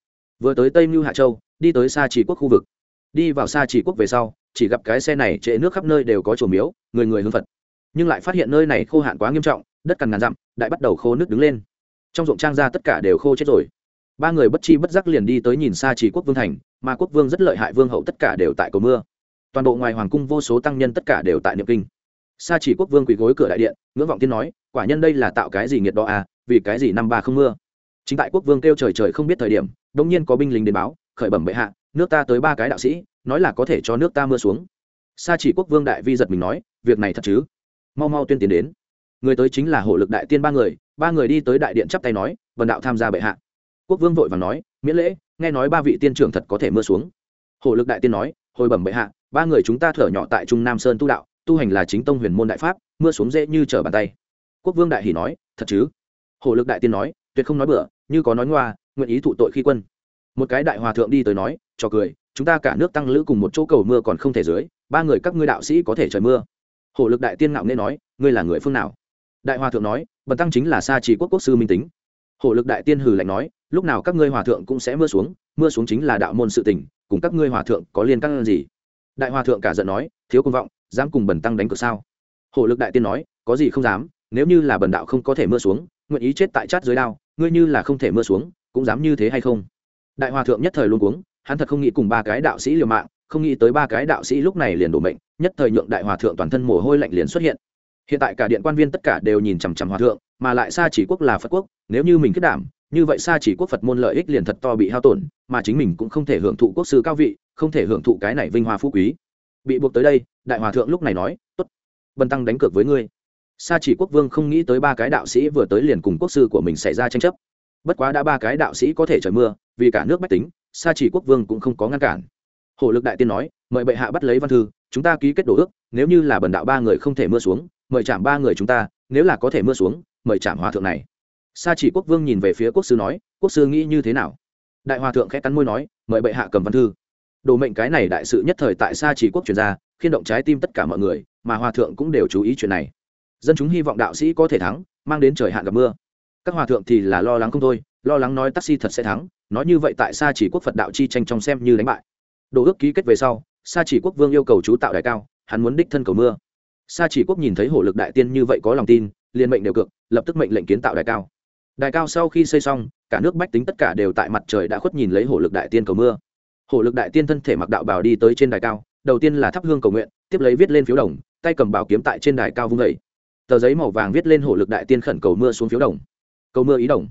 Vừa tới tây mưu hạ châu, đi tới xa chỉ quốc khu vực. Đi vào xa chỉ quốc về sau, chỉ gặp cái xe này trễ nước khắp nơi đều có chùa miếu, người người hướng phật. Nhưng lại phát hiện nơi này khô hạn quá nghiêm trọng, đất cằn ngàn dặm, đại bắt đầu khô nước đứng lên. Trong ruộng trang ra tất cả đều khô chết rồi. Ba người bất chi bất giác liền đi tới nhìn xa chỉ quốc vương thành, mà quốc vương rất lợi hại vương hậu tất cả đều tại cầu mưa. Toàn bộ ngoài hoàng cung vô số tăng nhân tất cả đều tại niệm kinh sa chỉ quốc vương quỳ gối cửa đại điện, ngưỡng vọng tiên nói, quả nhân đây là tạo cái gì nghiệt đó à vì cái gì năm ba không mưa? Chính tại quốc vương kêu trời trời không biết thời điểm đông nhiên có binh lính đến báo, khởi bẩm bệ hạ, nước ta tới ba cái đạo sĩ, nói là có thể cho nước ta mưa xuống. Sa chỉ quốc vương đại vi giật mình nói, việc này thật chứ? Mau mau tuyên tiến đến. Người tới chính là hộ lực đại tiên ba người ba người đi tới đại điện chắp tay nói, vần đạo tham gia bệ hạ. Quốc vương vội và nói, miễn lễ, nghe nói ba vị tiên trưởng thật có thể mưa xuống. Hộ lực đại tiên nói, hồi bẩm bệ hạ, ba người chúng ta thở nhỏ tại trung nam sơn tu đạo tu hành là chính tông huyền môn đại pháp, mưa xuống dễ như trở bàn tay. Quốc vương đại hỷ nói, thật chứ? Hổ lực đại tiên nói, tuyệt không nói bừa, như có nói ngoa, nguyện ý thụ tội khi quân. Một cái đại hòa thượng đi tới nói, cho cười, chúng ta cả nước tăng lữ cùng một chỗ cầu mưa còn không thể dưới, ba người các ngươi đạo sĩ có thể trời mưa. Hổ lực đại tiên ngạo nghe nói, ngươi là người phương nào? Đại hòa thượng nói, bần tăng chính là sa chỉ quốc quốc sư minh tính. Hổ lực đại tiên hừ lạnh nói, lúc nào các ngươi hòa thượng cũng sẽ mưa xuống mưa xuống chính là đạo môn sự tình, cùng các ngươi hòa thượng có liên các gì? Đại hòa thượng cả giận nói, thiếu công vọng dám cùng bần tăng đánh cược sao? Hổ lực đại tiên nói, có gì không dám, nếu như là bần đạo không có thể mưa xuống, nguyện ý chết tại chát dưới đao, ngươi như là không thể mưa xuống, cũng dám như thế hay không? Đại hòa thượng nhất thời luôn cuống, hắn thật không nghĩ cùng ba cái đạo sĩ liều mạng, không nghĩ tới ba cái đạo sĩ lúc này liền đổ mệnh, nhất thời nhượng đại hòa thượng toàn thân mồ hôi lạnh liền xuất hiện. Hiện tại cả điện quan viên tất cả đều nhìn chằm chằm hòa thượng, mà lại xa chỉ quốc là phật quốc, nếu như mình kết đảm, như vậy xa chỉ quốc phật môn lợi ích liền thật to bị hao tổn, mà chính mình cũng không thể hưởng thụ quốc sư cao vị, không thể hưởng thụ cái này vinh hoa phú quý bị buộc tới đây, đại hòa thượng lúc này nói, tốt bần tăng đánh cược với ngươi. Sa chỉ quốc vương không nghĩ tới ba cái đạo sĩ vừa tới liền cùng quốc sư của mình xảy ra tranh chấp. Bất quá đã ba cái đạo sĩ có thể trời mưa, vì cả nước bách tính, sa chỉ quốc vương cũng không có ngăn cản. Hổ lực đại tiên nói, mời bệ hạ bắt lấy văn thư, chúng ta ký kết đồ ước, nếu như là bần đạo ba người không thể mưa xuống, mời chạm ba người chúng ta, nếu là có thể mưa xuống, mời chạm hòa thượng này. Sa chỉ quốc vương nhìn về phía quốc sư nói, quốc sư nghĩ như thế nào? Đại hòa thượng khẽ cắn môi nói, mời bệ hạ cầm văn thư đồ mệnh cái này đại sự nhất thời tại sa chỉ quốc truyền ra khiên động trái tim tất cả mọi người, mà hòa thượng cũng đều chú ý chuyện này. Dân chúng hy vọng đạo sĩ có thể thắng, mang đến trời hạn gặp mưa. Các hòa thượng thì là lo lắng không thôi, lo lắng nói taxi thật sẽ thắng, nói như vậy tại sa chỉ quốc phật đạo chi tranh trong xem như đánh bại. Đồ ước ký kết về sau, sa chỉ quốc vương yêu cầu chú tạo đài cao, hắn muốn đích thân cầu mưa. Sa chỉ quốc nhìn thấy hổ lực đại tiên như vậy có lòng tin, liền mệnh đều cực lập tức mệnh lệnh kiến tạo đài cao. Đài cao sau khi xây xong, cả nước bách tính tất cả đều tại mặt trời đã khuất nhìn lấy hổ lực đại tiên cầu mưa hổ lực đại tiên thân thể mặc đạo bảo đi tới trên đài cao, đầu tiên là thắp hương cầu nguyện, tiếp lấy viết lên phiếu đồng, tay cầm bảo kiếm tại trên đài cao vung vẩy tờ giấy màu vàng viết lên hổ lực đại tiên khẩn cầu mưa xuống phiếu đồng. Cầu mưa ý đồng.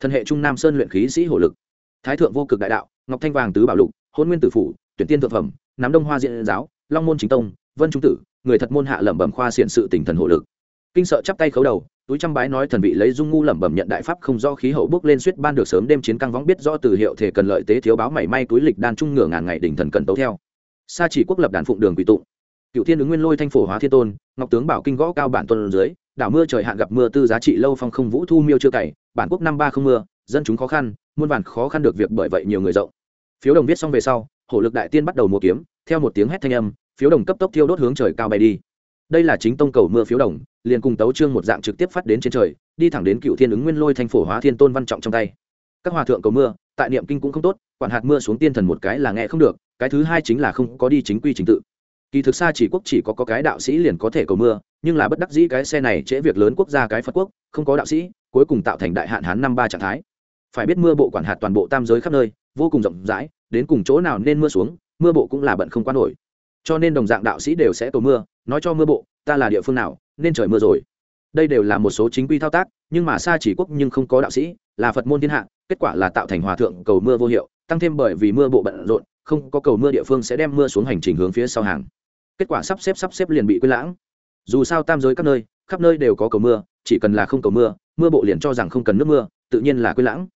Thân hệ trung nam sơn luyện khí sĩ hổ lực. Thái thượng vô cực đại đạo, ngọc thanh vàng tứ bảo lục, hôn nguyên tử phủ, tuyển tiên thượng phẩm nắm đông hoa diện giáo, long môn chính tông, vân trung tử, người thật môn hạ lẩm bẩm khoa xiển sự tỉnh thần hộ lực. Kinh sợ chắp tay khấu đầu túi trăm bái nói thần vị lấy dung ngu lẩm bẩm nhận đại pháp không do khí hậu bước lên suýt ban được sớm đêm chiến căng võng biết do từ hiệu thể cần lợi tế thiếu báo mảy may túi lịch đan trung ngửa ngàn ngày đỉnh thần cần tấu theo. Sa chỉ quốc lập đàn phụng đường quỷ tụng. Cựu thiên ứng nguyên lôi thanh phổ hóa thiên tôn, ngọc tướng bảo kinh gõ cao bản tuần dưới, đảo mưa trời hạn gặp mưa tư giá trị lâu phong không vũ thu miêu chưa cày, bản quốc năm ba không mưa, dân chúng khó khăn, muôn vàn khó khăn được việc bởi vậy nhiều người rộng. Phiếu đồng viết xong về sau, hổ lực đại tiên bắt đầu mua kiếm, theo một tiếng hét thanh âm, phiếu đồng cấp tốc thiêu đốt hướng trời cao bay đi. Đây là chính tông cầu mưa phiếu đồng liền cùng tấu trương một dạng trực tiếp phát đến trên trời đi thẳng đến cựu thiên ứng nguyên lôi thành phổ hóa thiên tôn văn trọng trong tay. Các hòa thượng cầu mưa tại niệm kinh cũng không tốt quản hạt mưa xuống tiên thần một cái là nghe không được cái thứ hai chính là không có đi chính quy trình tự. Kỳ thực xa chỉ quốc chỉ có, có cái đạo sĩ liền có thể cầu mưa nhưng là bất đắc dĩ cái xe này trễ việc lớn quốc gia cái phật quốc không có đạo sĩ cuối cùng tạo thành đại hạn hán năm ba trạng thái. Phải biết mưa bộ quản hạt toàn bộ tam giới khắp nơi vô cùng rộng rãi đến cùng chỗ nào nên mưa xuống mưa bộ cũng là bận không quan nổi. Cho nên đồng dạng đạo sĩ đều sẽ cầu mưa nói cho mưa bộ ta là địa phương nào nên trời mưa rồi. Đây đều là một số chính quy thao tác, nhưng mà xa chỉ quốc nhưng không có đạo sĩ, là phật môn thiên hạ, kết quả là tạo thành hòa thượng cầu mưa vô hiệu, tăng thêm bởi vì mưa bộ bận rộn, không có cầu mưa địa phương sẽ đem mưa xuống hành trình hướng phía sau hàng. Kết quả sắp xếp sắp xếp liền bị quên lãng. Dù sao tam giới các nơi, khắp nơi đều có cầu mưa, chỉ cần là không cầu mưa mưa bộ liền cho rằng không cần nước mưa, tự nhiên là quên lãng.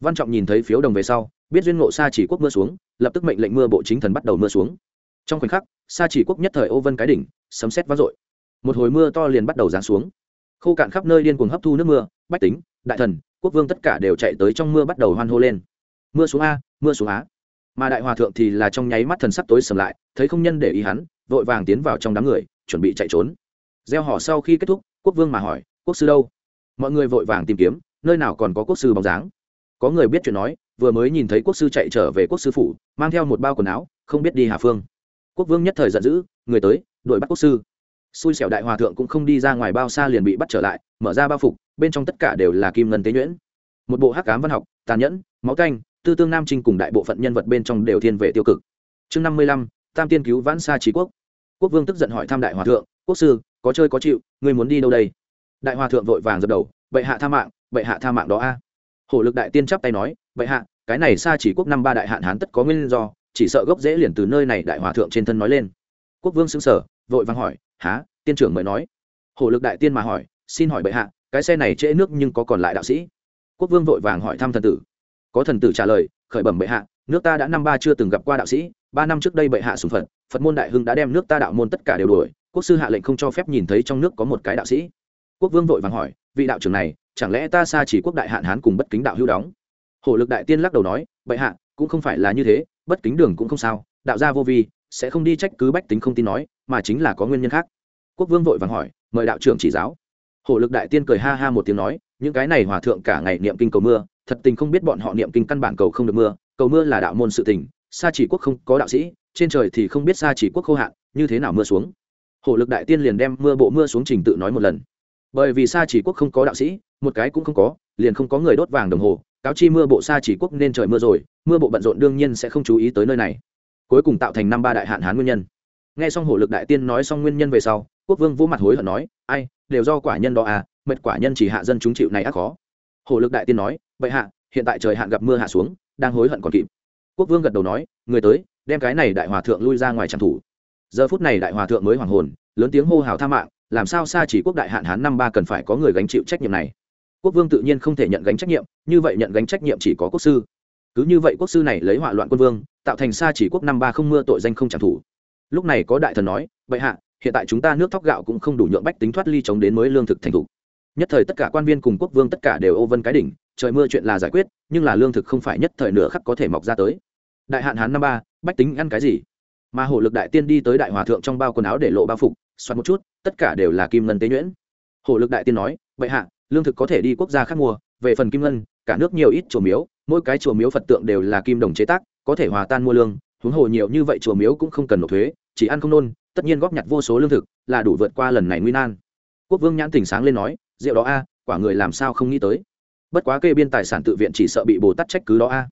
Văn trọng nhìn thấy phiếu đồng về sau, biết duyên ngộ xa chỉ quốc mưa xuống, lập tức mệnh lệnh mưa bộ chính thần bắt đầu mưa xuống. Trong khoảnh khắc xa chỉ quốc nhất thời ô vân cái đỉnh, sấm xét vang dội một hồi mưa to liền bắt đầu giáng xuống. Khô cạn khắp nơi điên cuồng hấp thu nước mưa, bách tính, đại thần, quốc vương tất cả đều chạy tới trong mưa bắt đầu hoan hô lên. Mưa xuống a, mưa xuống á. Mà đại hòa thượng thì là trong nháy mắt thần sắc tối sầm lại, thấy không nhân để ý hắn, vội vàng tiến vào trong đám người, chuẩn bị chạy trốn. Gieo họ sau khi kết thúc, quốc vương mà hỏi, quốc sư đâu? Mọi người vội vàng tìm kiếm, nơi nào còn có quốc sư bóng dáng. Có người biết chuyện nói, vừa mới nhìn thấy quốc sư chạy trở về quốc sư phủ, mang theo một bao quần áo, không biết đi hà phương. Quốc vương nhất thời giận dữ, người tới, đuổi bắt quốc sư xui xẻo đại hòa thượng cũng không đi ra ngoài bao xa liền bị bắt trở lại, mở ra bao phục, bên trong tất cả đều là kim ngân tế nhuyễn. Một bộ hắc cám văn học, tàn nhẫn, máu canh, tư tương nam trinh cùng đại bộ phận nhân vật bên trong đều thiên về tiêu cực. Chương năm mươi lăm, tam tiên cứu vãn xa trí quốc. Quốc vương tức giận hỏi tham đại hòa thượng, quốc sư, có chơi có chịu, ngươi muốn đi đâu đây? Đại hòa thượng vội vàng dập đầu, bệ hạ tha mạng, bệ hạ tha mạng đó a. Hổ lực đại tiên chắp tay nói, bệ hạ, cái này xa chỉ quốc năm ba đại hạn hán tất có nguyên do, chỉ sợ gốc dễ liền từ nơi này đại hòa thượng trên thân nói lên. Quốc vương xứng sở vội vàng hỏi há tiên trưởng mới nói? Hổ lực đại tiên mà hỏi, xin hỏi bệ hạ, cái xe này trễ nước nhưng có còn lại đạo sĩ? Quốc vương vội vàng hỏi thăm thần tử. Có thần tử trả lời, khởi bẩm bệ hạ, nước ta đã năm ba chưa từng gặp qua đạo sĩ, ba năm trước đây bệ hạ sùng phật phật môn đại hưng đã đem nước ta đạo môn tất cả đều đuổi, quốc sư hạ lệnh không cho phép nhìn thấy trong nước có một cái đạo sĩ. Quốc vương vội vàng hỏi, vị đạo trưởng này, chẳng lẽ ta xa chỉ quốc đại hạn hán cùng bất kính đạo hữu đóng? Hổ lực đại tiên lắc đầu nói, bệ hạ, cũng không phải là như thế, bất kính đường cũng không sao, đạo gia vô vi, sẽ không đi trách cứ bách tính không tin nói mà chính là có nguyên nhân khác. Quốc vương vội vàng hỏi, mời đạo trưởng chỉ giáo. Hổ lực đại tiên cười ha ha một tiếng nói, những cái này hòa thượng cả ngày niệm kinh cầu mưa, thật tình không biết bọn họ niệm kinh căn bản cầu không được mưa, cầu mưa là đạo môn sự tình xa chỉ quốc không có đạo sĩ, trên trời thì không biết xa chỉ quốc khô hạn, như thế nào mưa xuống? Hổ lực đại tiên liền đem mưa bộ mưa xuống trình tự nói một lần. Bởi vì xa chỉ quốc không có đạo sĩ, một cái cũng không có, liền không có người đốt vàng đồng hồ, cáo chi mưa bộ xa chỉ quốc nên trời mưa rồi, mưa bộ bận rộn đương nhiên sẽ không chú ý tới nơi này. Cuối cùng tạo thành năm ba đại hạn hán nguyên nhân nghe xong hổ lực đại tiên nói xong nguyên nhân về sau, quốc vương vỗ mặt hối hận nói, ai, đều do quả nhân đó à mệt quả nhân chỉ hạ dân chúng chịu này ác khó. Hổ lực đại tiên nói, vậy hạ, hiện tại trời hạn gặp mưa hạ xuống, đang hối hận còn kịp. Quốc vương gật đầu nói, người tới, đem cái này đại hòa thượng lui ra ngoài trang thủ. Giờ phút này đại hòa thượng mới hoàng hồn, lớn tiếng hô hào tha mạng, làm sao xa chỉ quốc đại hạn hán năm ba cần phải có người gánh chịu trách nhiệm này? Quốc vương tự nhiên không thể nhận gánh trách nhiệm, như vậy nhận gánh trách nhiệm chỉ có quốc sư. Cứ như vậy quốc sư này lấy hỏa loạn quân vương, tạo thành xa chỉ quốc năm ba không mưa tội danh không trả thủ lúc này có đại thần nói vậy hạ, hiện tại chúng ta nước thóc gạo cũng không đủ nhượng bách tính thoát ly chống đến mới lương thực thành thủ nhất thời tất cả quan viên cùng quốc vương tất cả đều ô vân cái đỉnh, trời mưa chuyện là giải quyết, nhưng là lương thực không phải nhất thời nửa khắc có thể mọc ra tới. Đại hạn hán năm ba, bách tính ăn cái gì? Mà hổ lực đại tiên đi tới đại hòa thượng trong bao quần áo để lộ bao phục, xoắn một chút, tất cả đều là kim ngân tế nhuyễn. Hổ lực đại tiên nói vậy hạ, lương thực có thể đi quốc gia khác mua, về phần kim ngân, cả nước nhiều ít chùa miếu, mỗi cái chùa miếu phật tượng đều là kim đồng chế tác, có thể hòa tan mua lương, huống hồ nhiều như vậy chùa miếu cũng không cần nộp thuế chỉ ăn không nôn, tất nhiên góp nhặt vô số lương thực, là đủ vượt qua lần này nguy nan. Quốc vương nhãn tỉnh sáng lên nói, rượu đó a, quả người làm sao không nghĩ tới? Bất quá kê biên tài sản tự viện chỉ sợ bị bồ tát trách cứ đó a.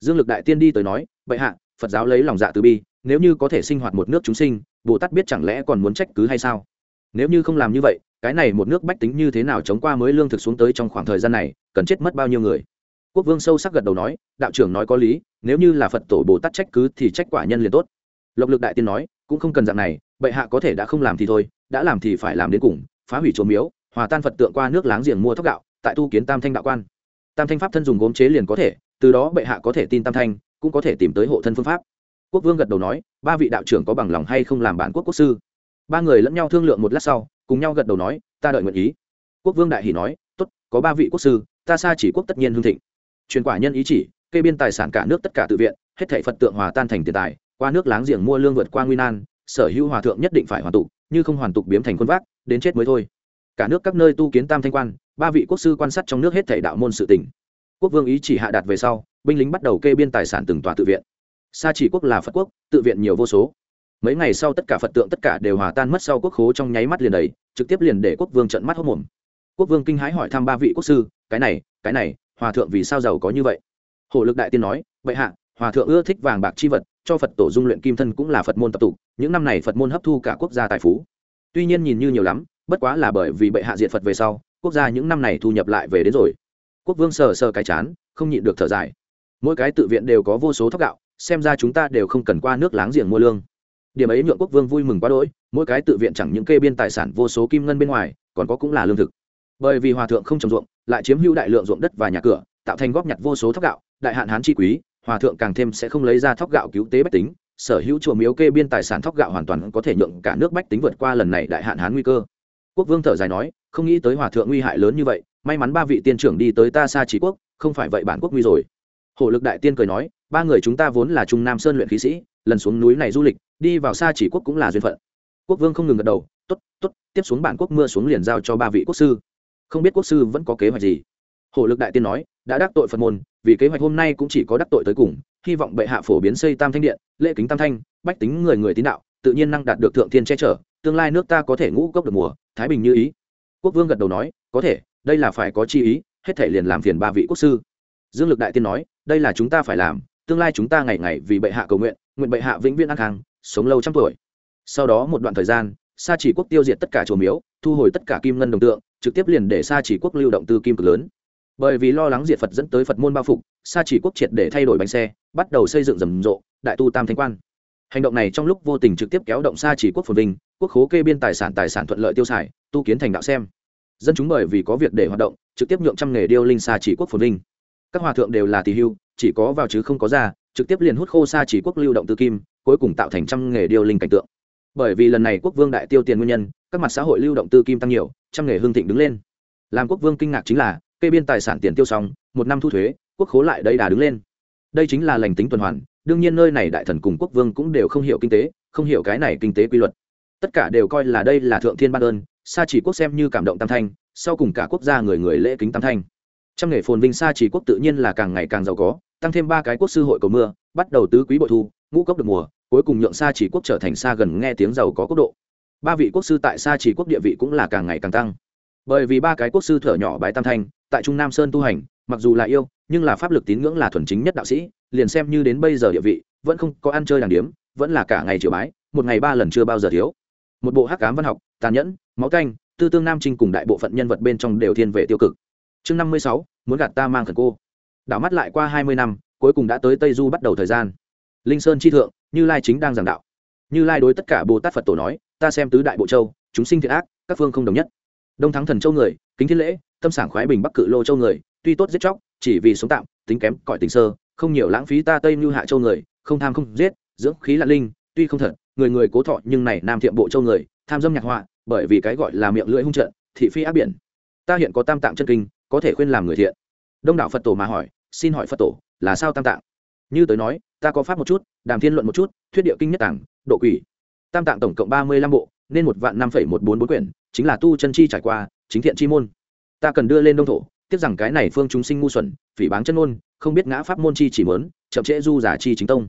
Dương lực đại tiên đi tới nói vậy hạ, phật giáo lấy lòng dạ từ bi, nếu như có thể sinh hoạt một nước chúng sinh, bồ tát biết chẳng lẽ còn muốn trách cứ hay sao? Nếu như không làm như vậy, cái này một nước bách tính như thế nào chống qua mới lương thực xuống tới trong khoảng thời gian này, cần chết mất bao nhiêu người? Quốc vương sâu sắc gật đầu nói, đạo trưởng nói có lý, nếu như là phật tổ bồ tát trách cứ thì trách quả nhân liền tốt. Lộc lực đại tiên nói cũng không cần dạng này, bệ hạ có thể đã không làm thì thôi, đã làm thì phải làm đến cùng, phá hủy chùa miếu, hòa tan phật tượng qua nước láng giềng mua thóc gạo, tại tu kiến tam thanh đạo quan. Tam thanh pháp thân dùng gốm chế liền có thể, từ đó bệ hạ có thể tin tam thanh, cũng có thể tìm tới hộ thân phương pháp. Quốc vương gật đầu nói, ba vị đạo trưởng có bằng lòng hay không làm bản quốc quốc sư? Ba người lẫn nhau thương lượng một lát sau, cùng nhau gật đầu nói, ta đợi nguyện ý. Quốc vương đại hỷ nói, tốt, có ba vị quốc sư, ta xa chỉ quốc tất nhiên hương thịnh. Truyền quả nhân ý chỉ, kê biên tài sản cả nước tất cả tự viện, hết thảy phật tượng hòa tan thành tiền tài qua nước láng giềng mua lương vượt qua nguy nan, sở hữu hòa thượng nhất định phải hoàn tụ như không hoàn tục biếm thành quân vác, đến chết mới thôi. Cả nước các nơi tu kiến tam thanh quan, ba vị quốc sư quan sát trong nước hết thảy đạo môn sự tỉnh quốc vương ý chỉ hạ đạt về sau, binh lính bắt đầu kê biên tài sản từng tòa tự viện. Sa chỉ quốc là phật quốc, tự viện nhiều vô số. Mấy ngày sau tất cả phật tượng tất cả đều hòa tan mất sau quốc khố trong nháy mắt liền đầy, trực tiếp liền để quốc vương trận mắt hốc mồm quốc vương kinh hãi hỏi thăm ba vị quốc sư, cái này cái này, hòa thượng vì sao giàu có như vậy? Hồ lực đại tiên nói vậy hạ, hòa thượng ưa thích vàng bạc chi vật cho phật tổ dung luyện kim thân cũng là phật môn tập tục những năm này phật môn hấp thu cả quốc gia tài phú. Tuy nhiên nhìn như nhiều lắm, bất quá là bởi vì bệ hạ diện phật về sau, quốc gia những năm này thu nhập lại về đến rồi. Quốc vương sờ sờ cái chán, không nhịn được thở dài. Mỗi cái tự viện đều có vô số thóc gạo, xem ra chúng ta đều không cần qua nước láng giềng mua lương. Điểm ấy nhượng quốc vương vui mừng quá đỗi, mỗi cái tự viện chẳng những kê biên tài sản vô số kim ngân bên ngoài, còn có cũng là lương thực. Bởi vì hòa thượng không trồng ruộng, lại chiếm hữu đại lượng ruộng đất và nhà cửa, tạo thành góp nhặt vô số thóc gạo, đại hạn hán chi quý hòa thượng càng thêm sẽ không lấy ra thóc gạo cứu tế bách tính, sở hữu chùa miếu kê biên tài sản thóc gạo hoàn toàn có thể nhượng cả nước bách tính vượt qua lần này đại hạn hán nguy cơ. Quốc vương thở dài nói, không nghĩ tới hòa thượng nguy hại lớn như vậy, may mắn ba vị tiên trưởng đi tới ta xa trí quốc, không phải vậy bản quốc nguy rồi. Hổ lực đại tiên cười nói, ba người chúng ta vốn là trung nam sơn luyện khí sĩ, lần xuống núi này du lịch, đi vào xa chỉ quốc cũng là duyên phận. Quốc vương không ngừng gật đầu t ố t t ố t tiếp xuống bản quốc mưa xuống liền giao cho ba vị quốc sư. Không biết quốc sư vẫn có kế hoạch gì. Hổ lực đại tiên nói đã đắc tội phật môn, vì kế hoạch hôm nay cũng chỉ có đắc tội tới cùng, hy vọng bệ hạ phổ biến xây tam thanh điện, lễ kính tam thanh, bách tính người người tín đạo, tự nhiên năng đạt được thượng thiên che chở, tương lai nước ta có thể ngũ cốc được mùa, thái bình như ý. Quốc vương gật đầu nói, có thể, đây là phải có chi ý, hết thể liền làm phiền ba vị quốc sư. Dương lực đại tiên nói, đây là chúng ta phải làm, tương lai chúng ta ngày ngày vì bệ hạ cầu nguyện nguyện bệ hạ vĩnh viễn an khang, sống lâu trăm tuổi. Sau đó một đoạn thời gian, sa chỉ quốc tiêu diệt tất cả chùa miếu, thu hồi tất cả kim ngân đồng tượng, trực tiếp liền để sa chỉ quốc lưu động tư kim cực lớn bởi vì lo lắng diệt phật dẫn tới phật môn bao phục, sa chỉ quốc triệt để thay đổi bánh xe, bắt đầu xây dựng rầm rộ, đại tu tam thanh quan. Hành động này trong lúc vô tình trực tiếp kéo động sa chỉ quốc phồn vinh, quốc khố kê biên tài sản tài sản thuận lợi tiêu xài, tu kiến thành đạo xem. Dân chúng bởi vì có việc để hoạt động, trực tiếp nhượng trăm nghề điêu linh sa chỉ quốc phồn vinh. Các hòa thượng đều là tỷ hưu, chỉ có vào chứ không có ra, trực tiếp liền hút khô sa chỉ quốc lưu động tư kim, cuối cùng tạo thành trăm nghề điêu linh cảnh tượng. Bởi vì lần này quốc vương đại tiêu tiền nguyên nhân, các mặt xã hội lưu động tư kim tăng nhiều, trăm nghề hương thịnh đứng lên. Làm quốc vương kinh ngạc chính là kê biên tài sản tiền tiêu xong, một năm thu thuế, quốc khố lại đây đà đứng lên. Đây chính là lành tính tuần hoàn, đương nhiên nơi này đại thần cùng quốc vương cũng đều không hiểu kinh tế, không hiểu cái này kinh tế quy luật. Tất cả đều coi là đây là thượng thiên ban ơn, sa chỉ quốc xem như cảm động tam thanh, sau cùng cả quốc gia người người lễ kính tam thanh. Trong nghề phồn vinh sa chỉ quốc tự nhiên là càng ngày càng giàu có, tăng thêm ba cái quốc sư hội cầu mưa, bắt đầu tứ quý bội thu, ngũ cốc được mùa, cuối cùng nhượng sa chỉ quốc trở thành xa gần nghe tiếng giàu có quốc độ. Ba vị quốc sư tại sa chỉ quốc địa vị cũng là càng ngày càng tăng. Bởi vì ba cái quốc sư thở nhỏ bái tam thanh tại trung nam sơn tu hành, mặc dù là yêu, nhưng là pháp lực tín ngưỡng là thuần chính nhất đạo sĩ, liền xem như đến bây giờ địa vị, vẫn không có ăn chơi đàng điếm, vẫn là cả ngày chiều bái, một ngày ba lần chưa bao giờ thiếu. Một bộ hắc cám văn học, tàn nhẫn, máu canh, tư tương nam trinh cùng đại bộ phận nhân vật bên trong đều thiên về tiêu cực. Chương năm mươi sáu, muốn gạt ta mang thần cô. Đảo mắt lại qua hai mươi năm, cuối cùng đã tới tây du bắt đầu thời gian. Linh sơn chi thượng, như lai chính đang giảng đạo. Như lai đối tất cả bồ tát phật tổ nói, ta xem tứ đại bộ châu, chúng sinh thiện ác, các phương không đồng nhất. Đông thắng thần châu người, kính thiên lễ tâm sảng khoái bình bắc cự lô châu người, tuy tốt giết chóc, chỉ vì sống tạm, tính kém, cõi tình sơ, không nhiều lãng phí ta tây như hạ châu người, không tham không giết, dưỡng khí lạ linh, tuy không thật, người người cố thọ nhưng này nam thiệm bộ châu người, tham dâm nhạc họa, bởi vì cái gọi là miệng lưỡi hung trận, thị phi áp biển. Ta hiện có tam tạng chân kinh, có thể khuyên làm người thiện. Đông đảo phật tổ mà hỏi, xin hỏi phật tổ, là sao tam tạng? Như tới nói, ta có pháp một chút, đàm thiên luận một chút, thuyết địa kinh nhất tảng độ quỷ. Tam tạng tổng cộng ba mươi lăm bộ, nên một vạn năm phẩy một bốn bốn quyển, chính là tu chân chi trải qua, chính thiện chi môn ta cần đưa lên đông thổ, tiếc rằng cái này phương chúng sinh ngu xuẩn, phỉ báng chân ôn không biết ngã pháp môn chi chỉ mớn chậm trễ du giả chi chính tông.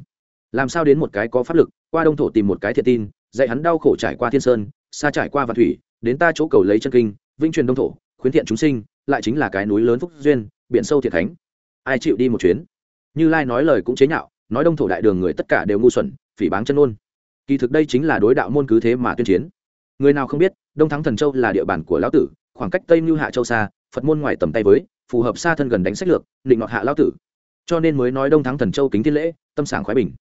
Làm sao đến một cái có pháp lực, qua đông thổ tìm một cái thiện tin, dạy hắn đau khổ trải qua thiên sơn, xa trải qua vạn thủy, đến ta chỗ cầu lấy chân kinh vinh truyền đông thổ, khuyến thiện chúng sinh, lại chính là cái núi lớn phúc duyên, biển sâu thiệt thánh. Ai chịu đi một chuyến? Như lai nói lời cũng chế nhạo, nói đông thổ đại đường người tất cả đều ngu xuẩn, phỉ báng chân ôn kỳ thực đây chính là đối đạo môn cứ thế mà tuyên chiến. Người nào không biết, đông thắng thần châu là địa bàn của lão tử khoảng cách tây mưu hạ châu xa, phật môn ngoài tầm tay với, phù hợp xa thân gần đánh sách lược định ngọt hạ lao tử. Cho nên mới nói đông thắng thần châu kính thiên lễ, tâm sản khoái bình.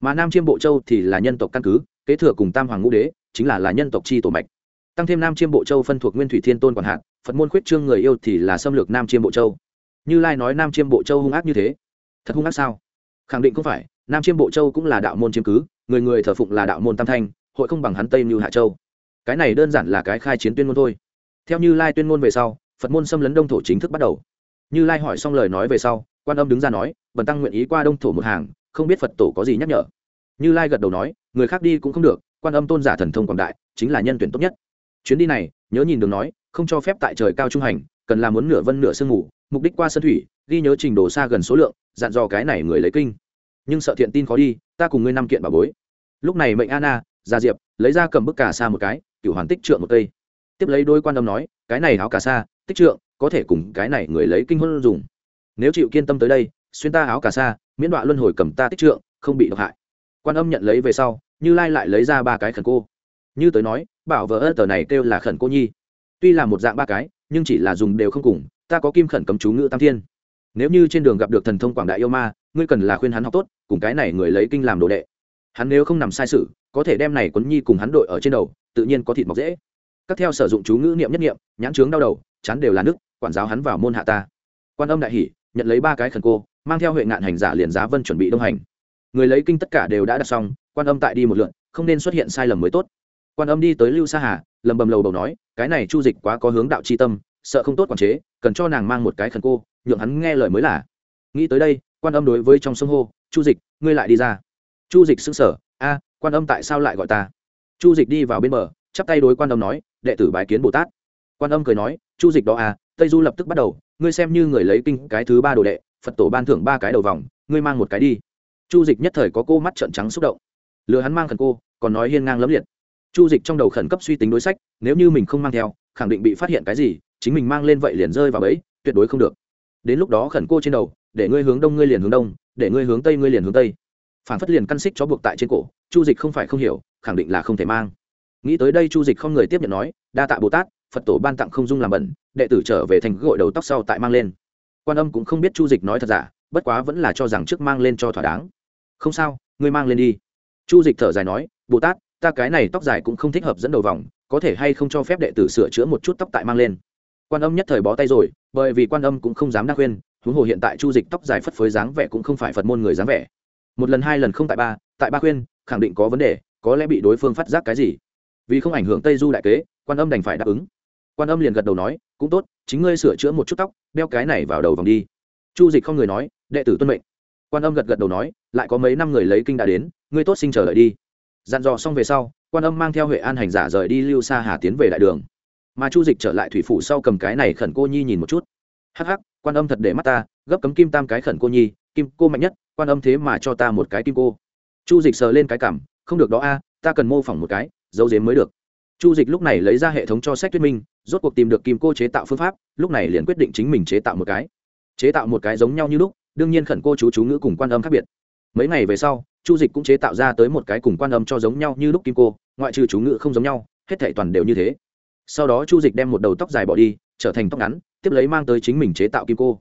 Mà nam chiêm bộ châu thì là nhân tộc căn cứ, kế thừa cùng tam hoàng ngũ đế, chính là là nhân tộc chi tổ mạch. Tăng thêm nam chiêm bộ châu phân thuộc nguyên thủy thiên tôn quản hạt, phật môn khuyết trương người yêu thì là xâm lược nam chiêm bộ châu. Như lai nói nam chiêm bộ châu hung ác như thế. Thật hung ác sao? Khẳng định không phải, nam chiêm bộ châu cũng là đạo môn chiếm cứ, người người thờ phụng là đạo môn tam thanh, hội không bằng hắn tây mưu hạ châu. Cái này đơn giản là cái khai chiến tuyên ngôn thôi theo như lai tuyên ngôn về sau, phật môn xâm lấn đông thổ chính thức bắt đầu. Như lai hỏi xong lời nói về sau, quan âm đứng ra nói, bần tăng nguyện ý qua đông thổ một hàng, không biết phật tổ có gì nhắc nhở? Như lai gật đầu nói, người khác đi cũng không được, quan âm tôn giả thần thông quảng đại, chính là nhân tuyển tốt nhất. Chuyến đi này, nhớ nhìn đường nói, không cho phép tại trời cao trung hành, cần làm muốn nửa vân nửa sương ngủ mục đích qua sân thủy, ghi nhớ trình đồ xa gần số lượng, dặn dò cái này người lấy kinh. Nhưng sợ thiện tin khó đi, ta cùng ngươi năm kiện bà bối. Lúc này mệnh anna ra diệp, lấy ra cầm bức cà sa một cái, cửu hoàn tích trượng một cây tiếp lấy đôi quan âm nói, cái này áo cà sa, tích trượng, có thể cùng cái này người lấy kinh hôn dùng. Nếu chịu kiên tâm tới đây, xuyên ta áo cà sa, miễn đoạn luân hồi cầm ta tích trượng, không bị độc hại. Quan âm nhận lấy về sau, như lai lại lấy ra ba cái khẩn cô. Như tới nói, bảo vợ ơ tờ này kêu là khẩn cô nhi. Tuy là một dạng ba cái, nhưng chỉ là dùng đều không cùng, ta có kim khẩn cấm chú ngữ tam thiên. Nếu như trên đường gặp được thần thông quảng đại yêu ma, ngươi cần là khuyên hắn học tốt, cùng cái này người lấy kinh làm đồ đệ. Hắn nếu không nằm sai sự, có thể đem này quấn nhi cùng hắn đội ở trên đầu, tự nhiên có thịt mọc dễ các theo sử dụng chú ngữ niệm nhất niệm, nhãn trướng đau đầu, chán đều là nước, quản giáo hắn vào môn hạ ta. Quan âm đại hỉ, nhận lấy ba cái khẩn cô, mang theo huệ ngạn hành giả liền giá vân chuẩn bị đông hành. Người lấy kinh tất cả đều đã đặt xong, quan âm tại đi một lượn, không nên xuất hiện sai lầm mới tốt. Quan âm đi tới lưu sa hà, lầm bầm lầu đầu nói, cái này chu dịch quá có hướng đạo c tâm, sợ không tốt quản chế, cần cho nàng mang một cái khẩn cô, nhượng hắn nghe lời mới là. Nghĩ tới đây, quan âm đối với trong sông hô, chu dịch, ngươi lại đi ra. Chu dịch xưng sở a, quan âm tại sao lại gọi ta? Chu dịch đi vào bên bờ, chắp tay đối quan âm nói đệ tử bái kiến bồ tát. Quan âm cười nói, chu dịch đó à tây du lập tức bắt đầu, ngươi xem như người lấy kinh cái thứ ba đồ đệ, phật tổ ban thưởng ba cái đầu vòng, ngươi mang một cái đi. Chu dịch nhất thời có cô mắt trợn trắng xúc động. Lừa hắn mang khẩn cô, còn nói hiên ngang lẫm liệt. Chu dịch trong đầu khẩn cấp suy tính đối sách, nếu như mình không mang theo, khẳng định bị phát hiện cái gì, chính mình mang lên vậy liền rơi vào bẫy, tuyệt đối không được. Đến lúc đó khẩn cô trên đầu, để ngươi hướng đông ngươi liền hướng đông, để ngươi hướng tây ngươi liền hướng tây. Phản phất liền căn xích chó buộc tại trên cổ, chu dịch không phải không hiểu, khẳng định là không thể mang nghĩ tới đây chu dịch không người tiếp nhận nói, đa tạ bồ tát, phật tổ ban tặng không dung làm bẩn, đệ tử trở về thành gội đầu tóc sau tại mang lên. Quan âm cũng không biết chu dịch nói thật giả, bất quá vẫn là cho rằng trước mang lên cho thỏa đáng. Không sao, ngươi mang lên đi. Chu dịch thở dài nói, bồ tát, ta cái này tóc dài cũng không thích hợp dẫn đầu vòng, có thể hay không cho phép đệ tử sửa chữa một chút tóc tại mang lên? Quan âm nhất thời bó tay rồi, bởi vì quan âm cũng không dám đa khuyên, huống hồ hiện tại chu dịch tóc dài phất phới dáng vẻ cũng không phải phật môn người dáng vẻ. Một lần hai lần không tại ba tại ba khuyên, khẳng định có vấn đề, có lẽ bị đối phương phát giác cái gì vì không ảnh hưởng tây du đại kế, quan âm đành phải đáp ứng. Quan âm liền gật đầu nói, cũng tốt, chính ngươi sửa chữa một chút tóc, đeo cái này vào đầu vòng đi. Chu dịch không người nói, đệ tử tuân mệnh. Quan âm gật gật đầu nói, lại có mấy năm người lấy kinh đã đến, ngươi tốt sinh chờ lại đi. Dặn dò xong về sau, quan âm mang theo huệ an hành giả rời đi lưu xa hà tiến về đại đường. Mà chu dịch trở lại thủy phủ sau cầm cái này khẩn cô nhi nhìn một chút. Hắc hắc, quan âm thật để mắt ta, gấp cấm kim tam cái khẩn cô nhi, kim cô mạnh nhất, quan âm thế mà cho ta một cái kim cô. Chu dịch sờ lên cái cảm, không được đó a, ta cần mô phỏng một cái dấu dếm mới được. Chu dịch lúc này lấy ra hệ thống cho sách thuyết minh, rốt cuộc tìm được kim cô chế tạo phương pháp, lúc này liền quyết định chính mình chế tạo một cái. Chế tạo một cái giống nhau như lúc, đương nhiên khẩn cô chú chú ngữ cùng quan âm khác biệt. Mấy ngày về sau, chu dịch cũng chế tạo ra tới một cái cùng quan âm cho giống nhau như lúc kim cô, ngoại trừ chú ngữ không giống nhau, hết thảy toàn đều như thế. Sau đó chu dịch đem một đầu tóc dài bỏ đi, trở thành tóc ngắn, tiếp lấy mang tới chính mình chế tạo kim cô.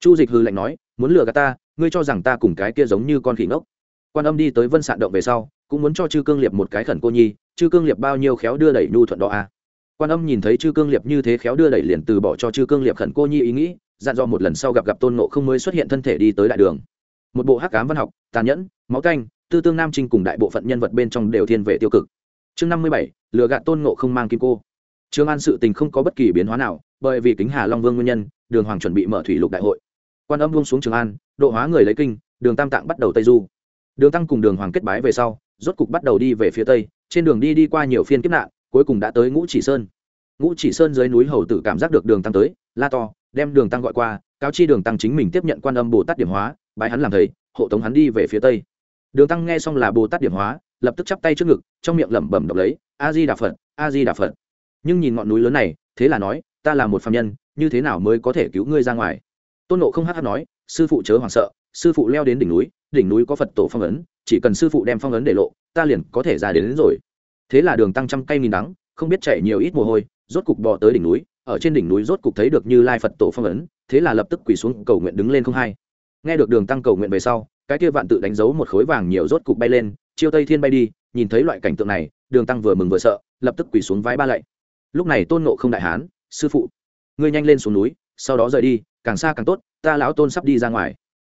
Chu dịch hư lạnh nói, muốn lừa gạt ta, ngươi cho rằng ta cùng cái kia giống như con khỉ ngốc. Quan âm đi tới vân sạn động về sau cũng muốn cho chư cương liệp một cái khẩn cô nhi chư cương liệp bao nhiêu khéo đưa đẩy nhu thuận đó a à. quan âm nhìn thấy chư cương liệp như thế khéo đưa đẩy liền từ bỏ cho chư cương liệp khẩn cô nhi ý nghĩ dặn dò một lần sau gặp gặp tôn nộ không mới xuất hiện thân thể đi tới đại đường một bộ hắc cám văn học tàn nhẫn máu canh tư tương nam trinh cùng đại bộ phận nhân vật bên trong đều thiên về tiêu cực chương năm mươi bảy lừa gạt tôn nộ không mang kim cô Trương An sự tình không có bất kỳ biến hóa nào, bởi vì kính Hà Long Vương nguyên nhân, Đường Hoàng chuẩn bị mở thủy lục đại hội. Quan âm buông xuống Trường An, độ hóa người lấy kinh, Đường Tam Tạng bắt đầu tây du. Đường Tăng cùng Đường Hoàng kết bái về sau, rốt cục bắt đầu đi về phía tây, trên đường đi đi qua nhiều phiên kiếp nạn, cuối cùng đã tới Ngũ Chỉ Sơn. Ngũ Chỉ Sơn dưới núi hầu tử cảm giác được Đường Tăng tới, la to, đem Đường Tăng gọi qua, cáo chi đường tăng chính mình tiếp nhận quan âm bồ tát điểm hóa bái hắn làm thầy hộ tống hắn đi về phía tây. Đường tăng nghe xong là bồ tát điểm hóa lập tức chắp tay trước ngực trong miệng lẩm bẩm đọc lấy a di đà phật a di đà phật. Nhưng nhìn ngọn núi lớn này thế là nói ta là một phạm nhân như thế nào mới có thể cứu ngươi ra ngoài? Tôn nộ không hát hát nói sư phụ chớ hoảng sợ sư phụ leo đến đỉnh núi đỉnh núi có phật tổ phong ấn chỉ cần sư phụ đem phong ấn để lộ ta liền có thể ra đến, đến rồi. Thế là đường tăng trăm cây nghìn đắng không biết chạy nhiều ít mồ hôi rốt cục bò tới đỉnh núi ở trên đỉnh núi rốt cục thấy được như lai phật tổ phong ấn thế là lập tức quỳ xuống cầu nguyện đứng lên không hai nghe được đường tăng cầu nguyện về sau cái kia vạn tự đánh dấu một khối vàng nhiều rốt cục bay lên chiêu tây thiên bay đi nhìn thấy loại cảnh tượng này đường tăng vừa mừng vừa sợ lập tức quỳ xuống vái ba lạy. Lúc này tôn nộ không đại hán sư phụ ngươi nhanh lên xuống núi sau đó rời đi càng xa càng tốt ta lão tôn sắp đi ra ngoài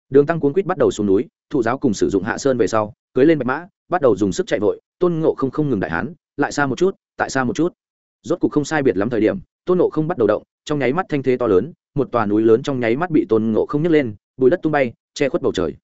đường tăng cuốn quýt bắt đầu xuống núi, thụ giáo cùng sử dụng hạ sơn về sau, cưới lên bạch mã, bắt đầu dùng sức chạy vội, tôn ngộ không không ngừng đại hán, lại xa một chút, tại xa một chút. Rốt cục không sai biệt lắm thời điểm, tôn ngộ không bắt đầu động, trong nháy mắt thanh thế to lớn, một tòa núi lớn trong nháy mắt bị tôn ngộ không nhấc lên bụi đất tung bay, che khuất bầu trời.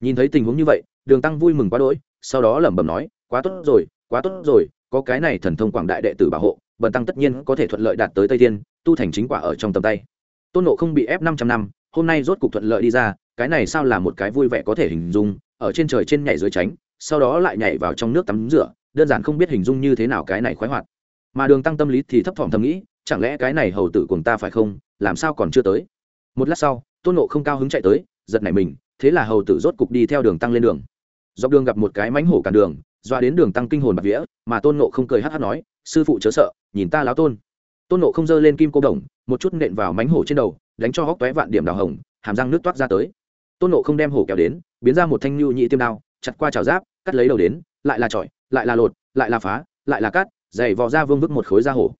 Nhìn thấy tình huống như vậy, đường tăng vui mừng quá đỗi, sau đó lẩm bẩm nói, quá tốt rồi, quá tốt rồi, có cái này thần thông quảng đại đệ tử bảo hộ, bần tăng tất nhiên có thể thuận lợi đạt tới tây tiên tu thành chính quả ở trong tầm tay. Tôn nộ không bị ép năm trăm năm, hôm nay rốt cục thuận lợi đi ra cái này sao là một cái vui vẻ có thể hình dung, ở trên trời trên nhảy dưới tránh, sau đó lại nhảy vào trong nước tắm rửa, đơn giản không biết hình dung như thế nào cái này khoái hoạt. Mà đường tăng tâm lý thì thấp thỏm thầm nghĩ, chẳng lẽ cái này hầu tử cùng ta phải không, làm sao còn chưa tới? Một lát sau, tôn nộ không cao hứng chạy tới, giật nảy mình, thế là hầu tử rốt cục đi theo đường tăng lên đường. Dọc đường gặp một cái mánh hổ cản đường doa đến đường tăng kinh hồn bạc vía, mà tôn nộ không cười hát hát nói, sư phụ chớ sợ, nhìn ta láo tôn. Tôn nộ không giơ lên kim cô đồng, một chút nện vào mánh hổ trên đầu, đánh cho hóc tóe vạn điểm đào hồng, hàm răng nước toát ra tới tôn nộ không đem hổ kéo đến, biến ra một thanh nhu nhị tiêm đao, chặt qua trào giáp, cắt lấy đầu đến, lại là trọi lại là lột, lại là phá, lại là cắt dày vò ra vương vức một khối da hổ.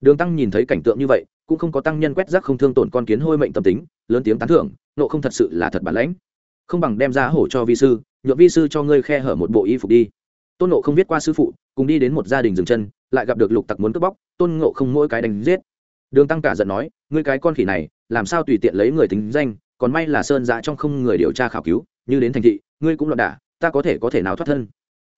Đường tăng nhìn thấy cảnh tượng như vậy, cũng không có tăng nhân quét rác không thương tổn con kiến hôi mệnh tâm tính, lớn tiếng tán thưởng, nộ không thật sự là thật bản lãnh. Không bằng đem ra hổ cho vi sư nhuộm vi sư cho ngươi khe hở một bộ y phục đi. Tôn nộ không viết qua sư phụ, cùng đi đến một gia đình dừng chân, lại gặp được lục tặc muốn cướp bóc, tôn Nộ không mỗi cái đánh giết. Đường tăng cả giận nói, ngươi cái con khỉ này, làm sao tùy tiện lấy người tính danh còn may là sơn giã trong không người điều tra khảo cứu, như đến thành thị, ngươi cũng loạn đả, ta có thể có thể nào thoát thân?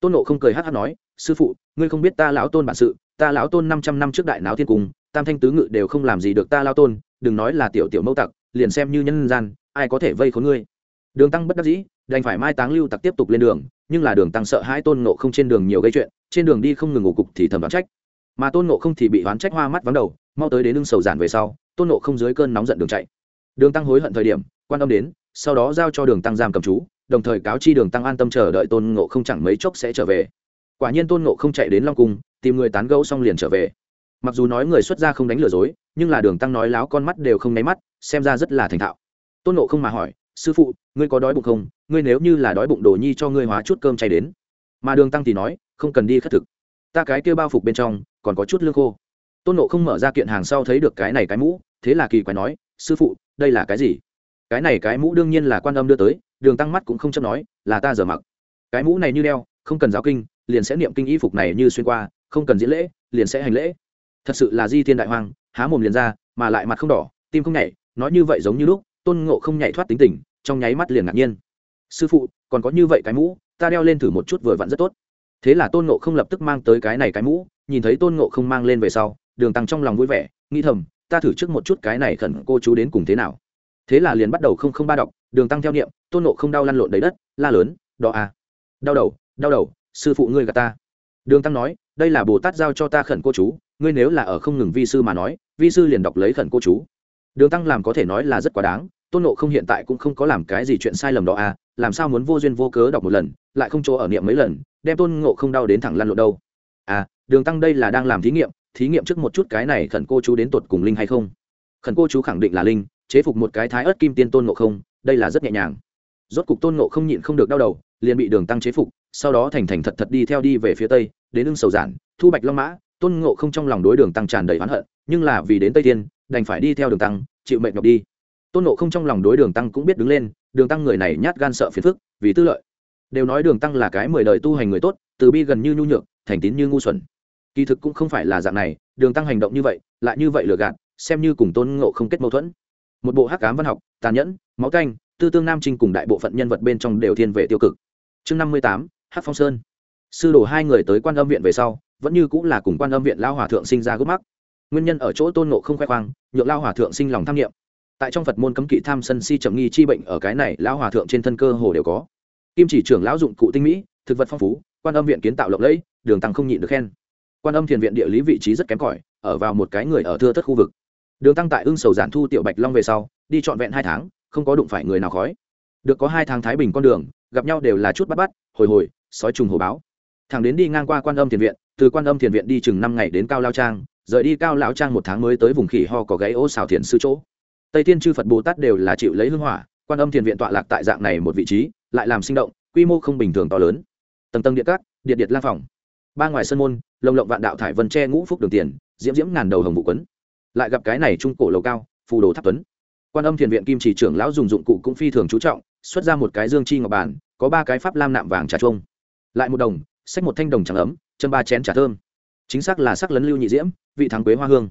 Tôn nộ không cười hát hát nói, sư phụ, ngươi không biết ta lão tôn bản sự, ta lão tôn năm trăm năm trước đại náo thiên cung, tam thanh tứ ngự đều không làm gì được ta lao tôn, đừng nói là tiểu tiểu mẫu tặc, liền xem như nhân gian, ai có thể vây khốn ngươi? Đường tăng bất đắc dĩ, đành phải mai táng lưu tặc tiếp tục lên đường, nhưng là đường tăng sợ hai tôn nộ không trên đường nhiều gây chuyện, trên đường đi không ngừng ngủ cục thì thầm đoán trách. Mà tôn nộ không thì bị đoán trách hoa mắt vắng đầu, mau tới đến lưng sầu giản về sau, tôn nộ không dưới cơn nóng giận đường chạy đường tăng hối hận thời điểm, quan âm đến, sau đó giao cho đường tăng giam cầm chú, đồng thời cáo chi đường tăng an tâm chờ đợi tôn ngộ không chẳng mấy chốc sẽ trở về. Quả nhiên tôn ngộ không chạy đến long cung, tìm người tán gẫu xong liền trở về. Mặc dù nói người xuất gia không đánh lừa dối, nhưng là đường tăng nói láo con mắt đều không nháy mắt, xem ra rất là thành thạo. Tôn ngộ không mà hỏi, sư phụ, ngươi có đói bụng không? Ngươi nếu như là đói bụng đồ nhi cho ngươi hóa chút cơm chay đến. Mà đường tăng thì nói, không cần đi khất thực. Ta cái kêu bao phục bên trong, còn có chút lương khô. Tôn nộ không mở ra kiện hàng sau thấy được cái này cái mũ, thế là kỳ quái nói, sư phụ đây là cái gì? Cái này cái mũ đương nhiên là quan âm đưa tới, đường tăng mắt cũng không chấp nói, là ta giờ mặc. Cái mũ này như đeo, không cần giáo kinh, liền sẽ niệm kinh y phục này như xuyên qua, không cần diễn lễ, liền sẽ hành lễ. Thật sự là di thiên đại hoang, há mồm liền ra, mà lại mặt không đỏ, tim không nhảy, nói như vậy giống như lúc, tôn ngộ không nhảy thoát tính tình, trong nháy mắt liền ngạc nhiên. Sư phụ, còn có như vậy cái mũ, ta đeo lên thử một chút vừa vặn rất tốt. Thế là tôn ngộ không lập tức mang tới cái này cái mũ, nhìn thấy tôn ngộ không mang lên về sau, đường tăng trong lòng vui vẻ, nghĩ thầm ta thử trước một chút cái này khẩn cô chú đến cùng thế nào. Thế là liền bắt đầu không không ba đọc, đường tăng theo niệm, tôn nộ không đau lăn lộn đầy đất, la lớn đỏ à đau đầu đau đầu, sư phụ ngươi gà ta. Đường tăng nói, đây là bồ tát giao cho ta khẩn cô chú, ngươi nếu là ở không ngừng vi sư mà nói, vi sư liền đọc lấy khẩn cô chú. Đường tăng làm có thể nói là rất quá đáng, tôn nộ không hiện tại cũng không có làm cái gì chuyện sai lầm đó à làm sao muốn vô duyên vô cớ đọc một lần, lại không chỗ ở niệm mấy lần, đem tôn ngộ không đau đến thẳng lăn lộn đâu. À đường tăng đây là đang làm thí nghiệm thí nghiệm trước một chút cái này khẩn cô chú đến tột cùng linh hay không. Khẩn cô chú khẳng định là linh, chế phục một cái thái ớt kim tiên tôn ngộ không, đây là rất nhẹ nhàng. Rốt cục tôn ngộ không nhịn không được đau đầu, liền bị đường tăng chế phục, sau đó thành thành thật thật đi theo đi về phía tây, đến ưng sầu giản, thu bạch long mã, tôn ngộ không trong lòng đối đường tăng tràn đầy oán hận, nhưng là vì đến tây tiên đành phải đi theo đường tăng, chịu mệnh nhọc đi. Tôn ngộ không trong lòng đối đường tăng cũng biết đứng lên, đường tăng người này nhát gan sợ phiền phức, vì tư lợi. Đều nói đường tăng là cái mười đời tu hành người tốt, từ bi gần như nhu nhược, thành tín như ngu xuẩn kỳ thực cũng không phải là dạng này, đường tăng hành động như vậy, lại như vậy lừa gạt, xem như cùng tôn ngộ không kết mâu thuẫn. Một bộ hắc cám văn học, tàn nhẫn, máu canh, tư tương nam trinh cùng đại bộ phận nhân vật bên trong đều thiên về tiêu cực. Chương năm mươi tám, hắc phong sơn. Sư đồ hai người tới quan âm viện về sau, vẫn như cũng là cùng quan âm viện lao hòa thượng sinh ra gốc mắc. Nguyên nhân ở chỗ tôn nộ không khoe khoang, nhượng lao hòa thượng sinh lòng tham nghiệm tại trong phật môn cấm kỵ tham sân si chậm nghi chi bệnh ở cái này, lao hòa thượng trên thân cơ hồ đều có. Kim chỉ trưởng lão dụng cụ tinh mỹ, thực vật phong phú, quan âm viện kiến tạo lộng lẫy, đường tăng không nhịn được khen quan âm thiền viện địa lý vị trí rất kém cỏi, ở vào một cái người ở thưa thất khu vực. Đường tăng tại ưng sầu giản thu tiểu bạch long về sau, đi trọn vẹn hai tháng, không có đụng phải người nào khói. Được có hai tháng thái bình con đường, gặp nhau đều là chút bắt bắt, hồi hồi, sói trùng hồ báo. Thằng đến đi ngang qua quan âm thiền viện, từ quan âm thiền viện đi chừng năm ngày đến cao lao trang, rời đi cao lão trang một tháng mới tới vùng khỉ ho có gáy ô xào thiền sư chỗ. Tây thiên chư phật bồ tát đều là chịu lấy hưng hỏa, quan âm thiền viện tọa lạc tại dạng này một vị trí, lại làm sinh động, quy mô không bình thường to lớn. Tầng tầng điện cát, điện điện lang phòng ba ngoài sân môn, lồng lộng vạn đạo thải vân tre ngũ phúc đường tiền, diễm diễm ngàn đầu hồng vụ quấn. Lại gặp cái này trung cổ lầu cao, phù đồ tháp tuấn. Quan âm thiền viện kim chỉ trưởng lão dùng dụng cụ cũng phi thường chú trọng, xuất ra một cái dương chi ngọc bản có ba cái pháp lam nạm vàng trà trông lại một đồng, xách một thanh đồng trắng ấm chân ba chén trà thơm. Chính xác là sắc lấn lưu nhị diễm, vị thắng quế hoa hương.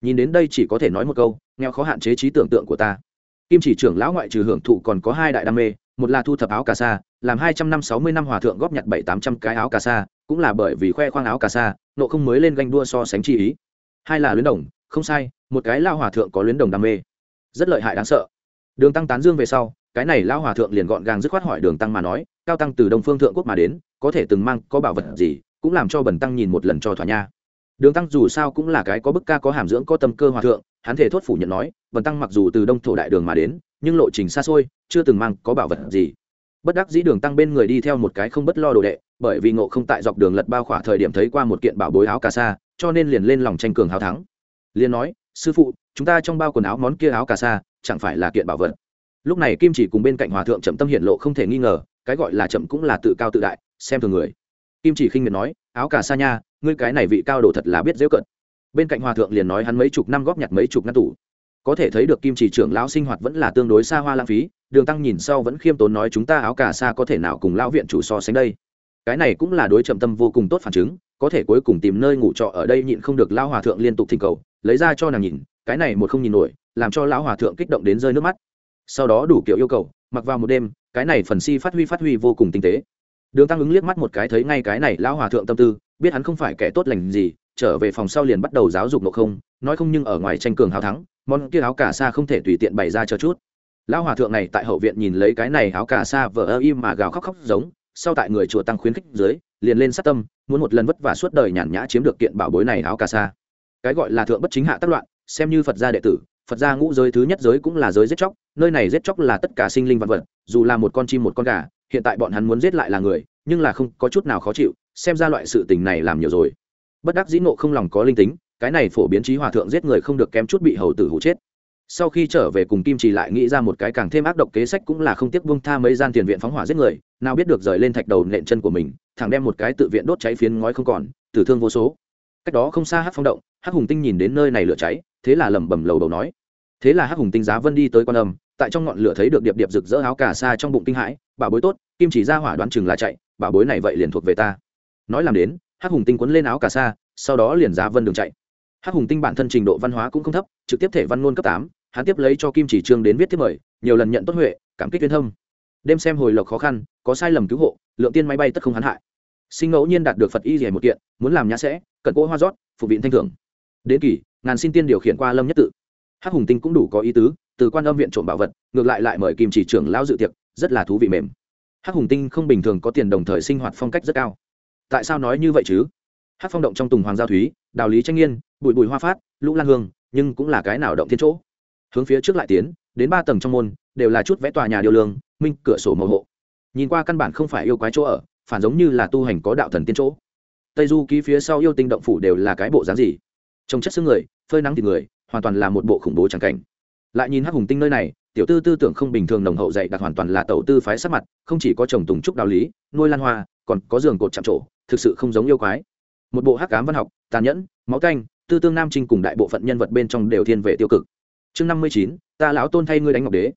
Nhìn đến đây chỉ có thể nói một câu, nghèo khó hạn chế trí tưởng tượng của ta. Kim chỉ trưởng lão ngoại trừ hưởng thụ còn có hai đại đam mê, một là thu thập áo cà sa, làm hai trăm năm sáu mươi năm hòa thượng góp nhặt bảy tám trăm cái áo cà sa cũng là bởi vì khoe khoang áo cà sa, nộ không mới lên ganh đua so sánh chi ý. Hai là luyến đồng, không sai, một cái lao hòa thượng có luyến đồng đam mê. Rất lợi hại đáng sợ. Đường tăng tán dương về sau, cái này lao hòa thượng liền gọn gàng dứt khoát hỏi đường tăng mà nói, cao tăng từ đông phương thượng quốc mà đến, có thể từng mang có bảo vật gì, cũng làm cho bần tăng nhìn một lần cho thỏa nha. Đường tăng dù sao cũng là cái có bức ca có hàm dưỡng có tâm cơ hòa thượng, hắn thể thốt phủ nhận nói, bần tăng mặc dù từ đông thổ đại đường mà đến, nhưng lộ trình xa xôi, chưa từng mang có bảo vật gì bất đắc dĩ đường tăng bên người đi theo một cái không bất lo đồ đệ, bởi vì ngộ không tại dọc đường lật bao khỏa thời điểm thấy qua một kiện bảo bối áo cà sa, cho nên liền lên lòng tranh cường hào thắng. Liền nói, sư phụ, chúng ta trong bao quần áo món kia áo cà sa, chẳng phải là kiện bảo vật? Lúc này kim chỉ cùng bên cạnh hòa thượng chậm tâm hiện lộ không thể nghi ngờ, cái gọi là chậm cũng là tự cao tự đại, xem thường người. Kim chỉ khinh miệt nói, áo cà sa nha, ngươi cái này vị cao đồ thật là biết dễ cận. Bên cạnh hòa thượng liền nói hắn mấy chục năm góp nhặt mấy chục ngăn tủ có thể thấy được kim chỉ trưởng lão sinh hoạt vẫn là tương đối xa hoa lãng phí, đường tăng nhìn sau vẫn khiêm tốn nói chúng ta áo cà sa có thể nào cùng lão viện chủ so sánh đây. Cái này cũng là đối trầm tâm vô cùng tốt phản chứng, có thể cuối cùng tìm nơi ngủ trọ ở đây nhịn không được lão hòa thượng liên tục thỉnh cầu, lấy ra cho nàng nhìn, cái này một không nhìn nổi, làm cho lão hòa thượng kích động đến rơi nước mắt. Sau đó đủ kiểu yêu cầu, mặc vào một đêm, cái này phần si phát huy phát huy vô cùng tinh tế. Đường tăng ứng liếc mắt một cái thấy ngay cái này lão hòa thượng tâm tư, biết hắn không phải kẻ tốt lành gì, trở về phòng sau liền bắt đầu giáo dục nộ không, nói không nhưng ở ngoài tranh cường hào thắng món kia áo cà sa không thể tùy tiện bày ra cho chút. Lão hòa thượng này tại hậu viện nhìn lấy cái này áo cà sa vờ ơ im mà gào khóc khóc giống, sau tại người chùa tăng khuyến khích dưới, liền lên sát tâm, muốn một lần vất vả suốt đời nhàn nhã chiếm được kiện bảo bối này áo cà sa. Cái gọi là thượng bất chính hạ tác loạn, xem như phật gia đệ tử, phật gia ngũ giới thứ nhất giới cũng là giới giết chóc, nơi này giết chóc là tất cả sinh linh vật vật, dù là một con chim một con gà, hiện tại bọn hắn muốn giết lại là người, nhưng là không có chút nào khó chịu, xem ra loại sự tình này làm nhiều rồi. Bất đắc dĩ nộ không lòng có linh tính cái này phổ biến trí hòa thượng giết người không được kém chút bị hầu tử hụ chết. Sau khi trở về cùng kim trì lại nghĩ ra một cái càng thêm ác độc kế sách cũng là không tiếc buông tha mấy gian tiền viện phóng hỏa giết người, nào biết được rời lên thạch đầu nện chân của mình thằng đem một cái tự viện đốt cháy phiến ngói không còn, tử thương vô số. Cách đó không xa hát phong động, hắc hùng tinh nhìn đến nơi này lửa cháy, thế là lẩm bẩm lầu đầu nói. Thế là hắc hùng tinh giá vân đi tới quan âm, tại trong ngọn lửa thấy được điệp điệp rực rỡ áo cà sa trong bụng kinh hãi, bà bối tốt, kim chỉ ra hỏa đoán chừng là chạy, bà bối này vậy liền thuộc về ta. Nói làm đến, hắc hùng tinh quấn lên áo cà sa, sau đó liền giá vân đường chạy hắc hùng tinh bản thân trình độ văn hóa cũng không thấp, trực tiếp thể văn ngôn cấp tám, hắn tiếp lấy cho kim chỉ trương đến viết tiếp mời, nhiều lần nhận tốt huệ, cảm kích viên thông đêm xem hồi lộc khó khăn, có sai lầm cứu hộ, lượng tiên máy bay tất không hắn hại. Sinh ngẫu nhiên đạt được phật y rẻ một kiện, muốn làm nhã sẽ, cận cỗ hoa rót, phục viện thanh thưởng. Đến kỳ, ngàn xin tiên điều khiển qua lâm nhất tự. Hắc hùng tinh cũng đủ có ý tứ, từ quan âm viện trộm bảo vật, ngược lại lại mời kim chỉ trưởng lao dự tiệc, rất là thú vị mềm. Hắc hùng tinh không bình thường có tiền đồng thời sinh hoạt phong cách rất cao. Tại sao nói như vậy chứ? Hát phong động trong tùng hoàng giao thúy, đào lý tranh nghiên bụi bụi hoa phát, lũ lan hương, nhưng cũng là cái nào động thiên chỗ. Hướng phía trước lại tiến, đến ba tầng trong môn, đều là chút vẽ tòa nhà điều lương, minh cửa sổ màu hộ. Nhìn qua căn bản không phải yêu quái chỗ ở, phản giống như là tu hành có đạo thần tiên chỗ. Tây du ký phía sau yêu tinh động phủ đều là cái bộ dáng gì? Trông chất xương người, phơi nắng thì người, hoàn toàn là một bộ khủng bố tràng cảnh. Lại nhìn hắc hùng tinh nơi này, tiểu tư tư tưởng không bình thường nồng hậu dạy đặc hoàn toàn là tẩu tư phái sắc mặt, không chỉ có trồng tùng trúc đạo lý, nuôi lan hoa, còn có giường cột chạm trổ, thực sự không giống yêu quái một bộ hắc cám văn học, tàn nhẫn, máu canh, tư tương nam trinh cùng đại bộ phận nhân vật bên trong đều thiên về tiêu cực. Chương năm mươi chín, ta lão tôn thay ngươi đánh ngọc đế.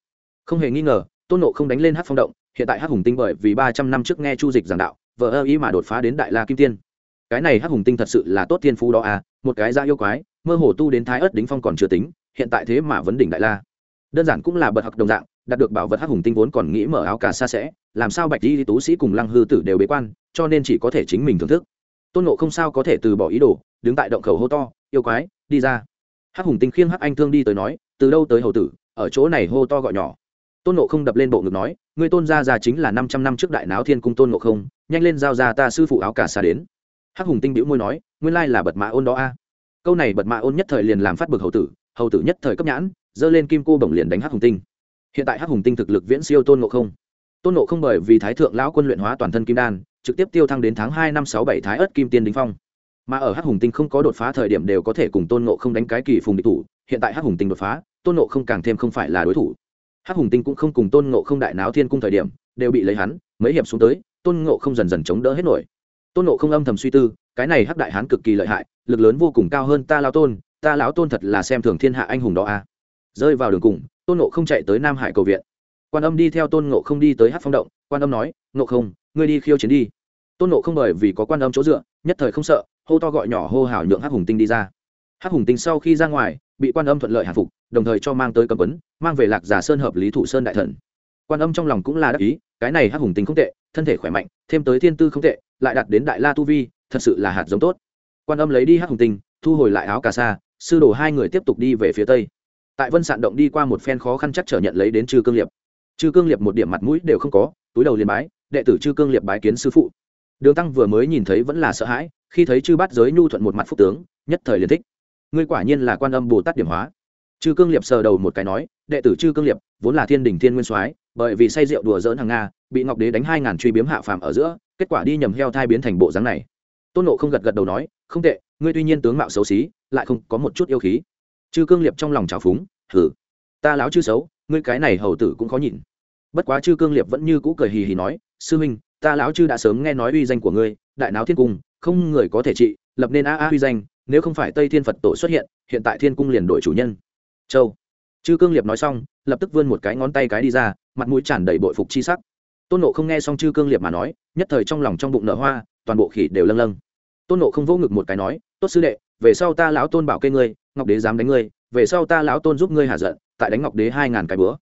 Không hề nghi ngờ, tôn nộ không đánh lên hát phong động, hiện tại hát hùng tinh bởi vì ba trăm năm trước nghe chu dịch giảng đạo vợ ơ ý mà đột phá đến đại la kim tiên. Cái này hát hùng tinh thật sự là tốt tiên phú đó à một cái da yêu quái, mơ hồ tu đến thái ớt đính phong còn chưa tính, hiện tại thế mà vấn đỉnh đại la. Đơn giản cũng là bậc học đồng dạng, đạt được bảo vật hắc hùng tinh vốn còn nghĩ mở áo cà xa sẽ, làm sao bạch di tú sĩ cùng lăng hư tử đều bế quan, cho nên chỉ có thể chính mình thưởng thức tôn nộ không sao có thể từ bỏ ý đồ, đứng tại động khẩu hô to, yêu quái, đi ra. Hắc hùng tinh khiêng hắc anh thương đi tới nói, từ đâu tới hầu tử, ở chỗ này hô to gọi nhỏ. Tôn nộ không đập lên bộ ngực nói, ngươi tôn gia già chính là năm trăm năm trước đại náo thiên cung tôn nộ không, nhanh lên giao ra ta sư phụ áo cả xa đến. Hắc hùng tinh bĩu môi nói, nguyên lai là bật mã ôn đó a. Câu này bật mã ôn nhất thời liền làm phát bực hầu tử hầu tử nhất thời cấp nhãn, giơ lên kim cô bổng liền đánh hắc hùng tinh. Hiện tại hắc hùng tinh thực lực viễn siêu tôn nộ không. Tôn nộ không bởi vì thái thượng lão quân luyện hóa toàn thân kim đan trực tiếp tiêu thăng đến tháng hai năm sáu bảy thái ất kim tiên đỉnh phong. Mà ở hắc hùng tinh không có đột phá thời điểm đều có thể cùng tôn ngộ không đánh cái kỳ phùng địch thủ, hiện tại hắc hùng tinh đột phá, tôn ngộ không càng thêm không phải là đối thủ. Hắc hùng tinh cũng không cùng tôn ngộ không đại náo thiên cung thời điểm, đều bị lấy hắn, mấy hiệp xuống tới, tôn ngộ không dần dần chống đỡ hết nổi. Tôn ngộ không âm thầm suy tư, cái này hắc đại hán cực kỳ lợi hại, lực lớn vô cùng cao hơn ta lão tôn, ta lão tôn thật là xem thường thiên hạ anh hùng đó a à. rơi vào đường cùng, tôn ngộ không chạy tới nam hải cầu viện. Quan âm đi theo tôn ngộ không đi tới Hắc phong động, quan âm nói, ngộ không ngươi đi khiêu chiến đi. Tôn nộ không bởi vì có quan âm chỗ dựa nhất thời không sợ hô to gọi nhỏ hô hào nhượng hắc hùng tinh đi ra. Hắc hùng tinh sau khi ra ngoài bị quan âm thuận lợi hạ phục đồng thời cho mang tới cầm quấn, mang về lạc giả sơn hợp lý thủ sơn đại thần. Quan âm trong lòng cũng là đắc ý cái này hắc hùng tinh không tệ thân thể khỏe mạnh thêm tới thiên tư không tệ lại đạt đến đại la tu vi thật sự là hạt giống tốt. Quan âm lấy đi hắc hùng tinh thu hồi lại áo cà sa sư đồ hai người tiếp tục đi về phía tây. Tại vân sạn động đi qua một phen khó khăn chắc trở nhận lấy đến trừ cương liệp. Trừ cương liệp một điểm mặt mũi đều không có túi đầu liền bái đệ tử chư cương liệp bái kiến sư phụ. Đường tăng vừa mới nhìn thấy vẫn là sợ hãi, khi thấy chư bát giới nhu thuận một mặt phúc tướng, nhất thời liền thích. Ngươi quả nhiên là quan âm bồ tát điểm hóa. Chư cương liệp sờ đầu một cái nói, đệ tử chư cương liệp vốn là thiên đình thiên nguyên soái, bởi vì say rượu đùa dỡn hàng nga, bị ngọc đế đánh hai ngàn truy biếm hạ phàm ở giữa, kết quả đi nhầm heo thai biến thành bộ dáng này. Tôn nộ không gật gật đầu nói, không tệ, ngươi tuy nhiên tướng mạo xấu xí, lại không có một chút yêu khí. Chư cương liệp trong lòng trào phúng hử ta láo chư xấu, ngươi cái này hầu tử cũng khó nhìn. Bất quá chư cương liệp vẫn như cũ cười hì hì nói sư minh ta lão chư đã sớm nghe nói uy danh của ngươi, đại náo thiên cung, không người có thể trị, lập nên a a uy danh, nếu không phải tây thiên phật tổ xuất hiện hiện tại thiên cung liền đổi chủ nhân. Châu. Chư cương liệp nói xong, lập tức vươn một cái ngón tay cái đi ra, mặt mũi tràn đầy bội phục chi sắc. Tôn nộ không nghe xong chư cương liệp mà nói, nhất thời trong lòng trong bụng nở hoa, toàn bộ khỉ đều lâng lâng. Tôn nộ không vỗ ngực một cái nói, tốt sư đệ, về sau ta lão tôn bảo kê ngươi, ngọc đế dám đánh ngươi, về sau ta lão tôn giúp ngươi hạ giận, tại đánh ngọc đế hai ngàn cái bữa.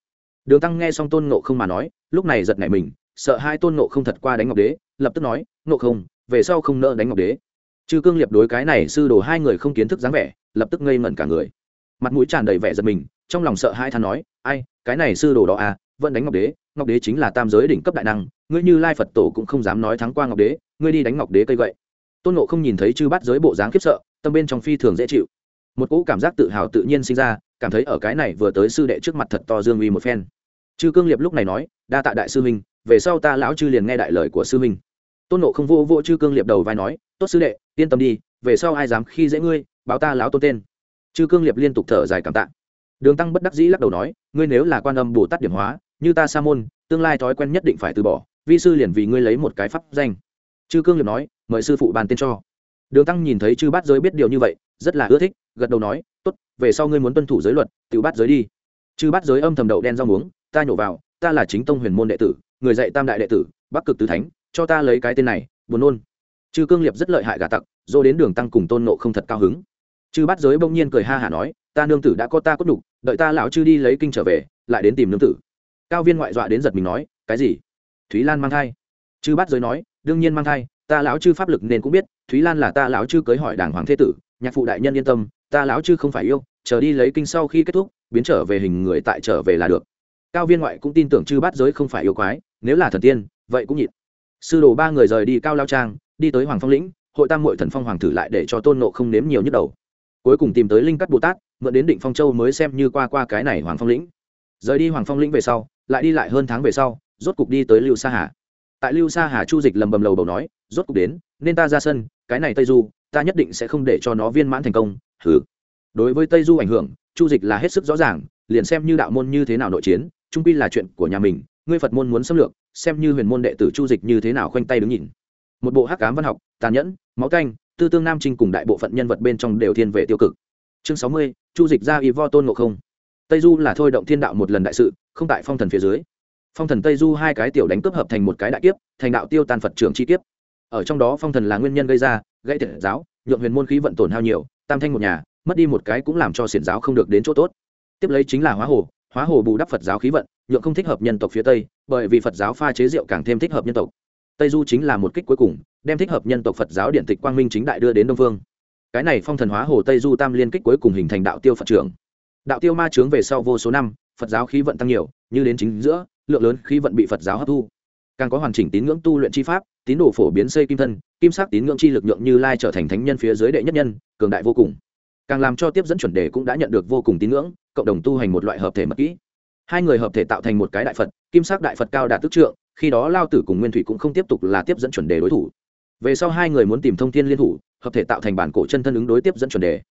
Đường tăng nghe xong tôn nộ không mà nói, lúc này giật nảy mình sợ hai tôn nộ không thật qua đánh ngọc đế, lập tức nói nộ không, về sau không nỡ đánh ngọc đế. Chư cương liệp đối cái này sư đồ hai người không kiến thức dáng vẻ, lập tức ngây ngẩn cả người. Mặt mũi tràn đầy vẻ giật mình, trong lòng sợ hai than nói, ai, cái này sư đồ đó à vẫn đánh ngọc đế ngọc đế chính là tam giới đỉnh cấp đại năng, ngươi như lai phật tổ cũng không dám nói thắng qua ngọc đế, ngươi đi đánh ngọc đế cây gậy. Tôn nộ không nhìn thấy chư bắt giới bộ dáng khiếp sợ, tâm bên trong phi thường dễ chịu. Một cỗ cảm giác tự hào tự nhiên sinh ra, cảm thấy ở cái này vừa tới sư đệ trước mặt thật to dương uy một phen. Chư cương liệp lúc này nói đa tạ đại sư minh về sau ta lão chư liền nghe đại lời của sư minh tôn nộ không vô vô chư cương liệp đầu vai nói, tốt sư đệ, yên tâm đi, về sau ai dám khi dễ ngươi, báo ta lão tôn tên. Chư cương liệp liên tục thở dài cảm tạ. Đường tăng bất đắc dĩ lắc đầu nói, ngươi nếu là quan âm bồ tát điểm hóa, như ta sa môn, tương lai thói quen nhất định phải từ bỏ, vi sư liền vì ngươi lấy một cái pháp danh. Chư cương liệp nói, mời sư phụ bàn tên cho. Đường tăng nhìn thấy chư bát giới biết điều như vậy, rất là ưa thích, gật đầu nói, tốt, về sau ngươi muốn tuân thủ giới luật, tự bát giới đi. Chư bát giới âm thầm đậu đen rau muống, ta nhổ vào ta là chính tông huyền môn đệ tử, người dạy tam đại đệ tử, bắc cực tứ thánh, cho ta lấy cái tên này, buồn nôn. Chư cương liệp rất lợi hại gà tặc, dô đến đường tăng cùng tôn nộ không thật cao hứng. Chư bát giới bỗng nhiên cười ha hả nói, ta nương tử đã có ta cốt đục đợi ta lão chư đi lấy kinh trở về, lại đến tìm nương tử. Cao viên ngoại dọa đến giật mình nói, cái gì? Thúy lan mang thai. Chư bát giới nói, đương nhiên mang thai, ta lão chư pháp lực nên cũng biết, thúy lan là ta lão chư cưới hỏi đảng hoàng thế tử, nhạc phụ đại nhân yên tâm, ta lão chư không phải yêu, chờ đi lấy kinh sau khi kết thúc, biến trở về hình người tại trở về là được cao viên ngoại cũng tin tưởng chư bát giới không phải yêu quái, nếu là thần tiên, vậy cũng nhịn. Sư đồ ba người rời đi cao lao trang, đi tới hoàng phong lĩnh, hội tam hội thần phong hoàng thử lại để cho tôn nộ không nếm nhiều nhức đầu. Cuối cùng tìm tới linh cắt bồ tát, mượn đến định phong châu mới xem như qua qua cái này hoàng phong lĩnh. Rời đi hoàng phong lĩnh về sau, lại đi lại hơn tháng về sau, rốt cục đi tới lưu sa hà. Tại lưu sa hà chu dịch lầm bầm lầu bầu nói, rốt cục đến, nên ta ra sân, cái này tây du, ta nhất định sẽ không để cho nó viên mãn thành công thử đối với tây du ảnh hưởng, chu dịch là hết sức rõ ràng, liền xem như đạo môn như thế nào nội chiến trung quy là chuyện của nhà mình, ngươi phật môn muốn xâm lược, xem như huyền môn đệ tử chu dịch như thế nào khoanh tay đứng nhìn. Một bộ hắc cám văn học, tàn nhẫn, máu canh tư tương nam trinh cùng đại bộ phận nhân vật bên trong đều thiên về tiêu cực. Chương sáu mươi, chu dịch ra y vo tôn ngộ không. Tây du là thôi động thiên đạo một lần đại sự, không tại phong thần phía dưới. Phong thần tây du hai cái tiểu đánh cướp hợp thành một cái đại kiếp, thành đạo tiêu tan phật trưởng chi kiếp. Ở trong đó phong thần là nguyên nhân gây ra gây thiệt giáo, nhượng huyền môn khí vận tổn hao nhiều, tam thanh một nhà, mất đi một cái cũng làm cho xiển giáo không được đến chỗ tốt. Tiếp lấy chính là hóa hồ hóa hồ bù đắp phật giáo khí vận, nhượng không thích hợp nhân tộc phía tây, bởi vì phật giáo pha chế rượu càng thêm thích hợp nhân tộc. Tây du chính là một kích cuối cùng, đem thích hợp nhân tộc phật giáo điện tịch quang minh chính đại đưa đến đông phương. Cái này phong thần hóa hồ tây du tam liên kích cuối cùng hình thành đạo tiêu phật trưởng. Đạo tiêu ma trướng về sau vô số năm, phật giáo khí vận tăng nhiều, như đến chính giữa, lượng lớn khí vận bị phật giáo hấp thu. Càng có hoàn chỉnh tín ngưỡng tu luyện chi pháp, tín đồ phổ biến xây kim thân, kim sắc tín ngưỡng chi lực lượng như lai trở thành thánh nhân phía dưới đệ nhất nhân, cường đại vô cùng. Càng làm cho tiếp dẫn chuẩn đề cũng đã nhận được vô cùng tín ngưỡng cộng đồng tu hành một loại hợp thể mật kỹ. Hai người hợp thể tạo thành một cái đại phật, kim sắc đại phật cao đạt tức trượng, khi đó lao tử cùng nguyên thủy cũng không tiếp tục là tiếp dẫn chuẩn đề đối thủ. Về sau hai người muốn tìm thông thiên liên thủ, hợp thể tạo thành bản cổ chân thân ứng đối tiếp dẫn chuẩn đề.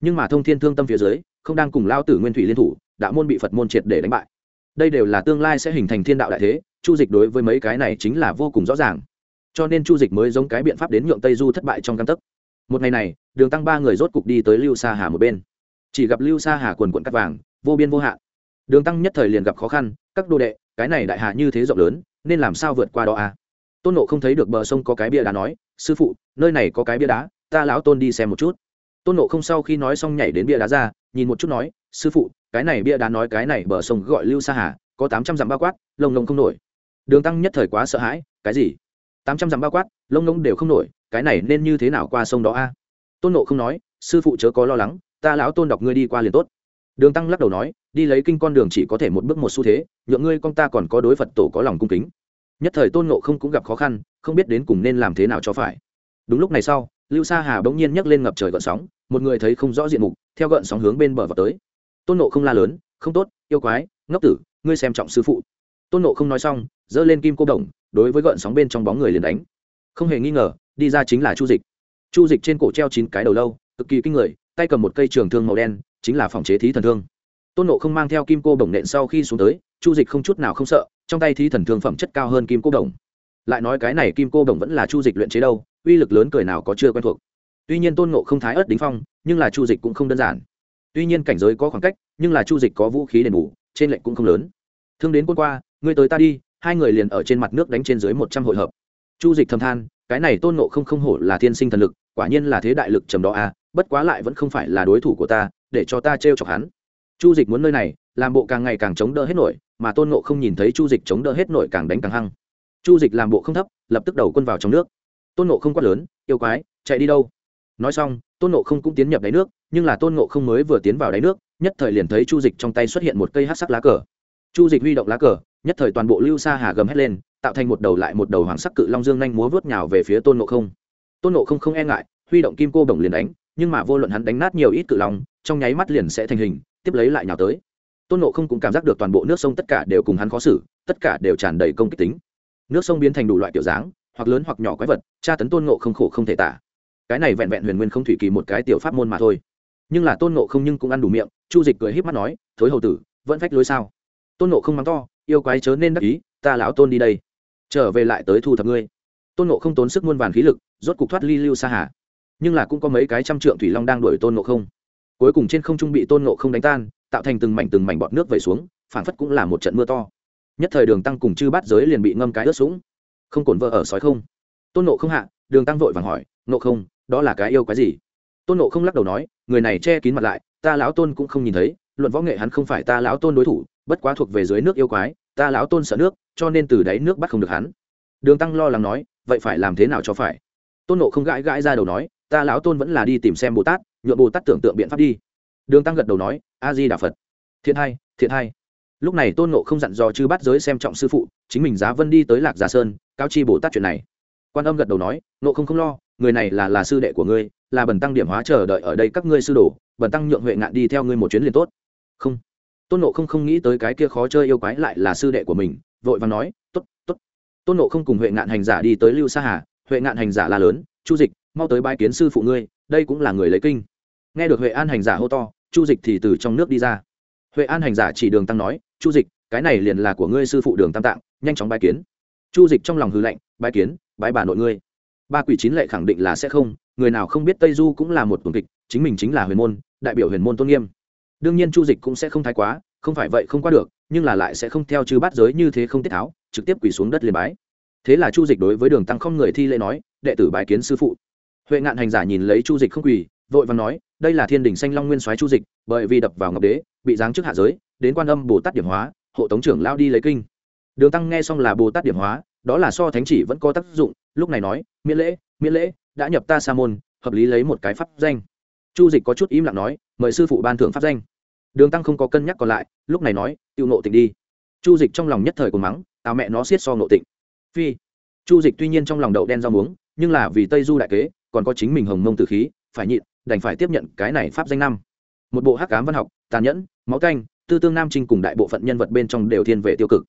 Nhưng mà thông thiên thương tâm phía dưới, không đang cùng lao tử nguyên thủy liên thủ, đạo môn bị phật môn triệt để đánh bại. Đây đều là tương lai sẽ hình thành thiên đạo đại thế, chu dịch đối với mấy cái này chính là vô cùng rõ ràng. Cho nên chu dịch mới giống cái biện pháp đến nhượng tây du thất bại trong căn tấc. Một ngày này, đường tăng ba người rốt cục đi tới lưu sa hà một bên chỉ gặp lưu sa hà quần quận cắt vàng, vô biên vô hạn. Đường tăng nhất thời liền gặp khó khăn, các đô đệ, cái này đại hạ như thế rộng lớn, nên làm sao vượt qua đó à? Tôn nộ không thấy được bờ sông có cái bia đá nói, sư phụ, nơi này có cái bia đá, ta lão tôn đi xem một chút. Tôn nộ không sau khi nói xong nhảy đến bia đá ra, nhìn một chút nói, sư phụ, cái này bia đá nói cái này bờ sông gọi lưu sa hà, có tám trăm dặm bao quát, lông lông không nổi. Đường tăng nhất thời quá sợ hãi, cái gì? Tám trăm dặm bao quát, lông lông đều không nổi, cái này nên như thế nào qua sông đó a? Tôn nộ không nói, sư phụ chớ có lo lắng ta lão tôn đọc ngươi đi qua liền tốt. Đường tăng lắc đầu nói, đi lấy kinh con đường chỉ có thể một bước một xu thế, nhượng ngươi con ta còn có đối phật tổ có lòng cung kính. Nhất thời tôn nộ không cũng gặp khó khăn, không biết đến cùng nên làm thế nào cho phải. Đúng lúc này sau, lưu sa hà bỗng nhiên nhấc lên ngập trời gợn sóng, một người thấy không rõ diện mục, theo gợn sóng hướng bên bờ vào tới. Tôn nộ không la lớn, không tốt, yêu quái, ngốc tử, ngươi xem trọng sư phụ. Tôn nộ không nói xong, giơ lên kim cô đồng, đối với gợn sóng bên trong bóng người liền đánh. Không hề nghi ngờ, đi ra chính là chu dịch. Chu dịch trên cổ treo chín cái đầu lâu, cực kỳ kinh người tay cầm một cây trường thương màu đen chính là phòng chế thí thần thương. Tôn nộ không mang theo kim cô đồng nện sau khi xuống tới chu dịch không chút nào không sợ trong tay thí thần thương phẩm chất cao hơn kim cô đồng. Lại nói cái này kim cô đồng vẫn là chu dịch luyện chế đâu uy lực lớn cười nào có chưa quen thuộc. Tuy nhiên tôn nộ không thái ớt đính phong nhưng là chu dịch cũng không đơn giản. Tuy nhiên cảnh giới có khoảng cách nhưng là chu dịch có vũ khí đền bù trên lệnh cũng không lớn. Thương đến quân qua ngươi tới ta đi hai người liền ở trên mặt nước đánh trên dưới một trăm hội hợp. Chu dịch thầm than cái này tôn nộ không không hổ là thiên sinh thần lực quả nhiên là thế đại lực trầm đó a à, bất quá lại vẫn không phải là đối thủ của ta, để cho ta t chọc hắn. Chu dịch muốn nơi này, làm bộ càng ngày càng chống đỡ hết nổi, mà tôn nộ không nhìn thấy chu dịch chống đỡ hết nổi càng đánh càng hăng. Chu dịch làm bộ không thấp, lập tức đầu quân vào trong nước. Tôn nộ không quát lớn, yêu quái, chạy đi đâu? Nói xong, tôn nộ không cũng tiến nhập đáy nước, nhưng là tôn nộ không mới vừa tiến vào đáy nước, nhất thời liền thấy chu dịch trong tay xuất hiện một cây hát sắc lá cờ. Chu dịch huy động lá cờ, nhất thời toàn bộ lưu xa hà gầm hét lên, tạo thành một đầu lại một đầu hoàng sắc cự long dương nhanh múa vớt nhào về phía tôn nộ không. Tôn nộ không không e ngại, huy động kim cô đồng liền đánh nhưng mà vô luận hắn đánh nát nhiều ít cự long, trong nháy mắt liền sẽ thành hình, tiếp lấy lại nhào tới. Tôn nộ không cũng cảm giác được toàn bộ nước sông tất cả đều cùng hắn khó xử, tất cả đều tràn đầy công kích tính. Nước sông biến thành đủ loại kiểu dáng, hoặc lớn hoặc nhỏ quái vật, tra tấn tôn nộ không khổ không thể tả. Cái này vẹn vẹn huyền nguyên không thủy kỳ một cái tiểu pháp môn mà thôi. Nhưng là tôn nộ không nhưng cũng ăn đủ miệng, chu dịch cười h í p mắt nói, thối hầu tử, vẫn phách lối sao? Tôn nộ không mắng to, yêu quái chớ nên đắc ý, ta lão tôn đi đây, trở về lại tới thu thập ngươi. Tôn nộ không tốn sức muôn vàn khí lực, rốt cục thoát ly lưu xa hà nhưng là cũng có mấy cái trăm trượng thủy long đang đuổi tôn nộ không. Cuối cùng trên không trung bị tôn nộ không đánh tan, tạo thành từng mảnh từng mảnh bọt nước vẩy xuống phản phất cũng là một trận mưa to. Nhất thời đường tăng cùng chư bát giới liền bị ngâm cái ướt sũng. Không cồn vợ ở sói không. Tôn nộ không hạ, đường tăng vội vàng hỏi nộ không, đó là cái yêu cái gì? Tôn nộ không lắc đầu nói, người này che kín mặt lại, ta lão tôn cũng không nhìn thấy, luận võ nghệ hắn không phải ta lão tôn đối thủ, bất quá thuộc về dưới nước yêu quái, ta lão tôn sợ nước, cho nên từ đáy nước bắt không được hắn. Đường tăng lo lắng nói, vậy phải làm thế nào cho phải? Tôn nộ không gãi gãi ra đầu nói ta lão tôn vẫn là đi tìm xem bồ tát nhuộm bồ tát tưởng tượng biện pháp đi. Đường tăng gật đầu nói, a di đà phật. Thiện hai thiện hai lúc này tôn nộ không dặn dò chư bắt giới xem trọng sư phụ, chính mình giá vân đi tới lạc già sơn cao chi bồ tát chuyện này. Quan âm gật đầu nói nộ không không lo, người này là là sư đệ của ngươi, là bần tăng điểm hóa chờ đợi ở đây các ngươi sư đồ, bần tăng nhượng huệ ngạn đi theo ngươi một chuyến liền tốt. Không. Tôn nộ không không nghĩ tới cái kia khó chơi yêu quái lại là sư đệ của mình, vội và nói t ố t t ố t tôn nộ không cùng huệ ngạn hành giả đi tới lưu sa hà, huệ ngạn hành giả là lớn, chu dịch mau tới bái kiến sư phụ ngươi, đây cũng là người lấy kinh. Nghe được huệ an hành giả hô to, chu dịch thì từ trong nước đi ra. Huệ an hành giả chỉ đường tăng nói, chu dịch, cái này liền là của ngươi sư phụ đường tam tạng, nhanh chóng bái kiến. Chu dịch trong lòng hư lệnh bái kiến, bái bà nội ngươi. Ba quỷ chín lệ khẳng định là sẽ không, người nào không biết tây du cũng là một tuần kịch, chính mình chính là huyền môn, đại biểu huyền môn tôn nghiêm. Đương nhiên chu dịch cũng sẽ không thái quá, không phải vậy không qua được, nhưng là lại sẽ không theo chư bát giới như thế không tiết tháo, trực tiếp quỳ xuống đất liền bái. Thế là chu dịch đối với đường tăng không người thi lễ nói, đệ tử bái kiến sư phụ huệ ngạn hành giả nhìn lấy chu dịch không quỳ, vội và nói, đây là thiên đình xanh long nguyên soái chu dịch, bởi vì đập vào ngọc đế, bị giáng trước hạ giới, đến quan âm bồ tát điểm hóa, hộ tống trưởng lao đi lấy kinh. Đường tăng nghe xong là bồ tát điểm hóa, đó là so thánh chỉ vẫn có tác dụng, lúc này nói, miễn lễ miễn lễ, đã nhập ta sa môn, hợp lý lấy một cái pháp danh. Chu dịch có chút im lặng nói, mời sư phụ ban thưởng pháp danh. Đường tăng không có cân nhắc còn lại, lúc này nói, tiêu nộ tịnh đi. Chu dịch trong lòng nhất thời của mắng tào mẹ nó xiết so nộ tịnh. Phi. Chu dịch tuy nhiên trong lòng đậu đen rau muống, nhưng là vì tây du đại kế còn có chính mình hồng mông tử khí, phải nhịn, đành phải tiếp nhận cái này pháp danh năm. Một bộ hắc cám văn học, tàn nhẫn, máu canh, tư tương nam trinh cùng đại bộ phận nhân vật bên trong đều thiên về tiêu cực.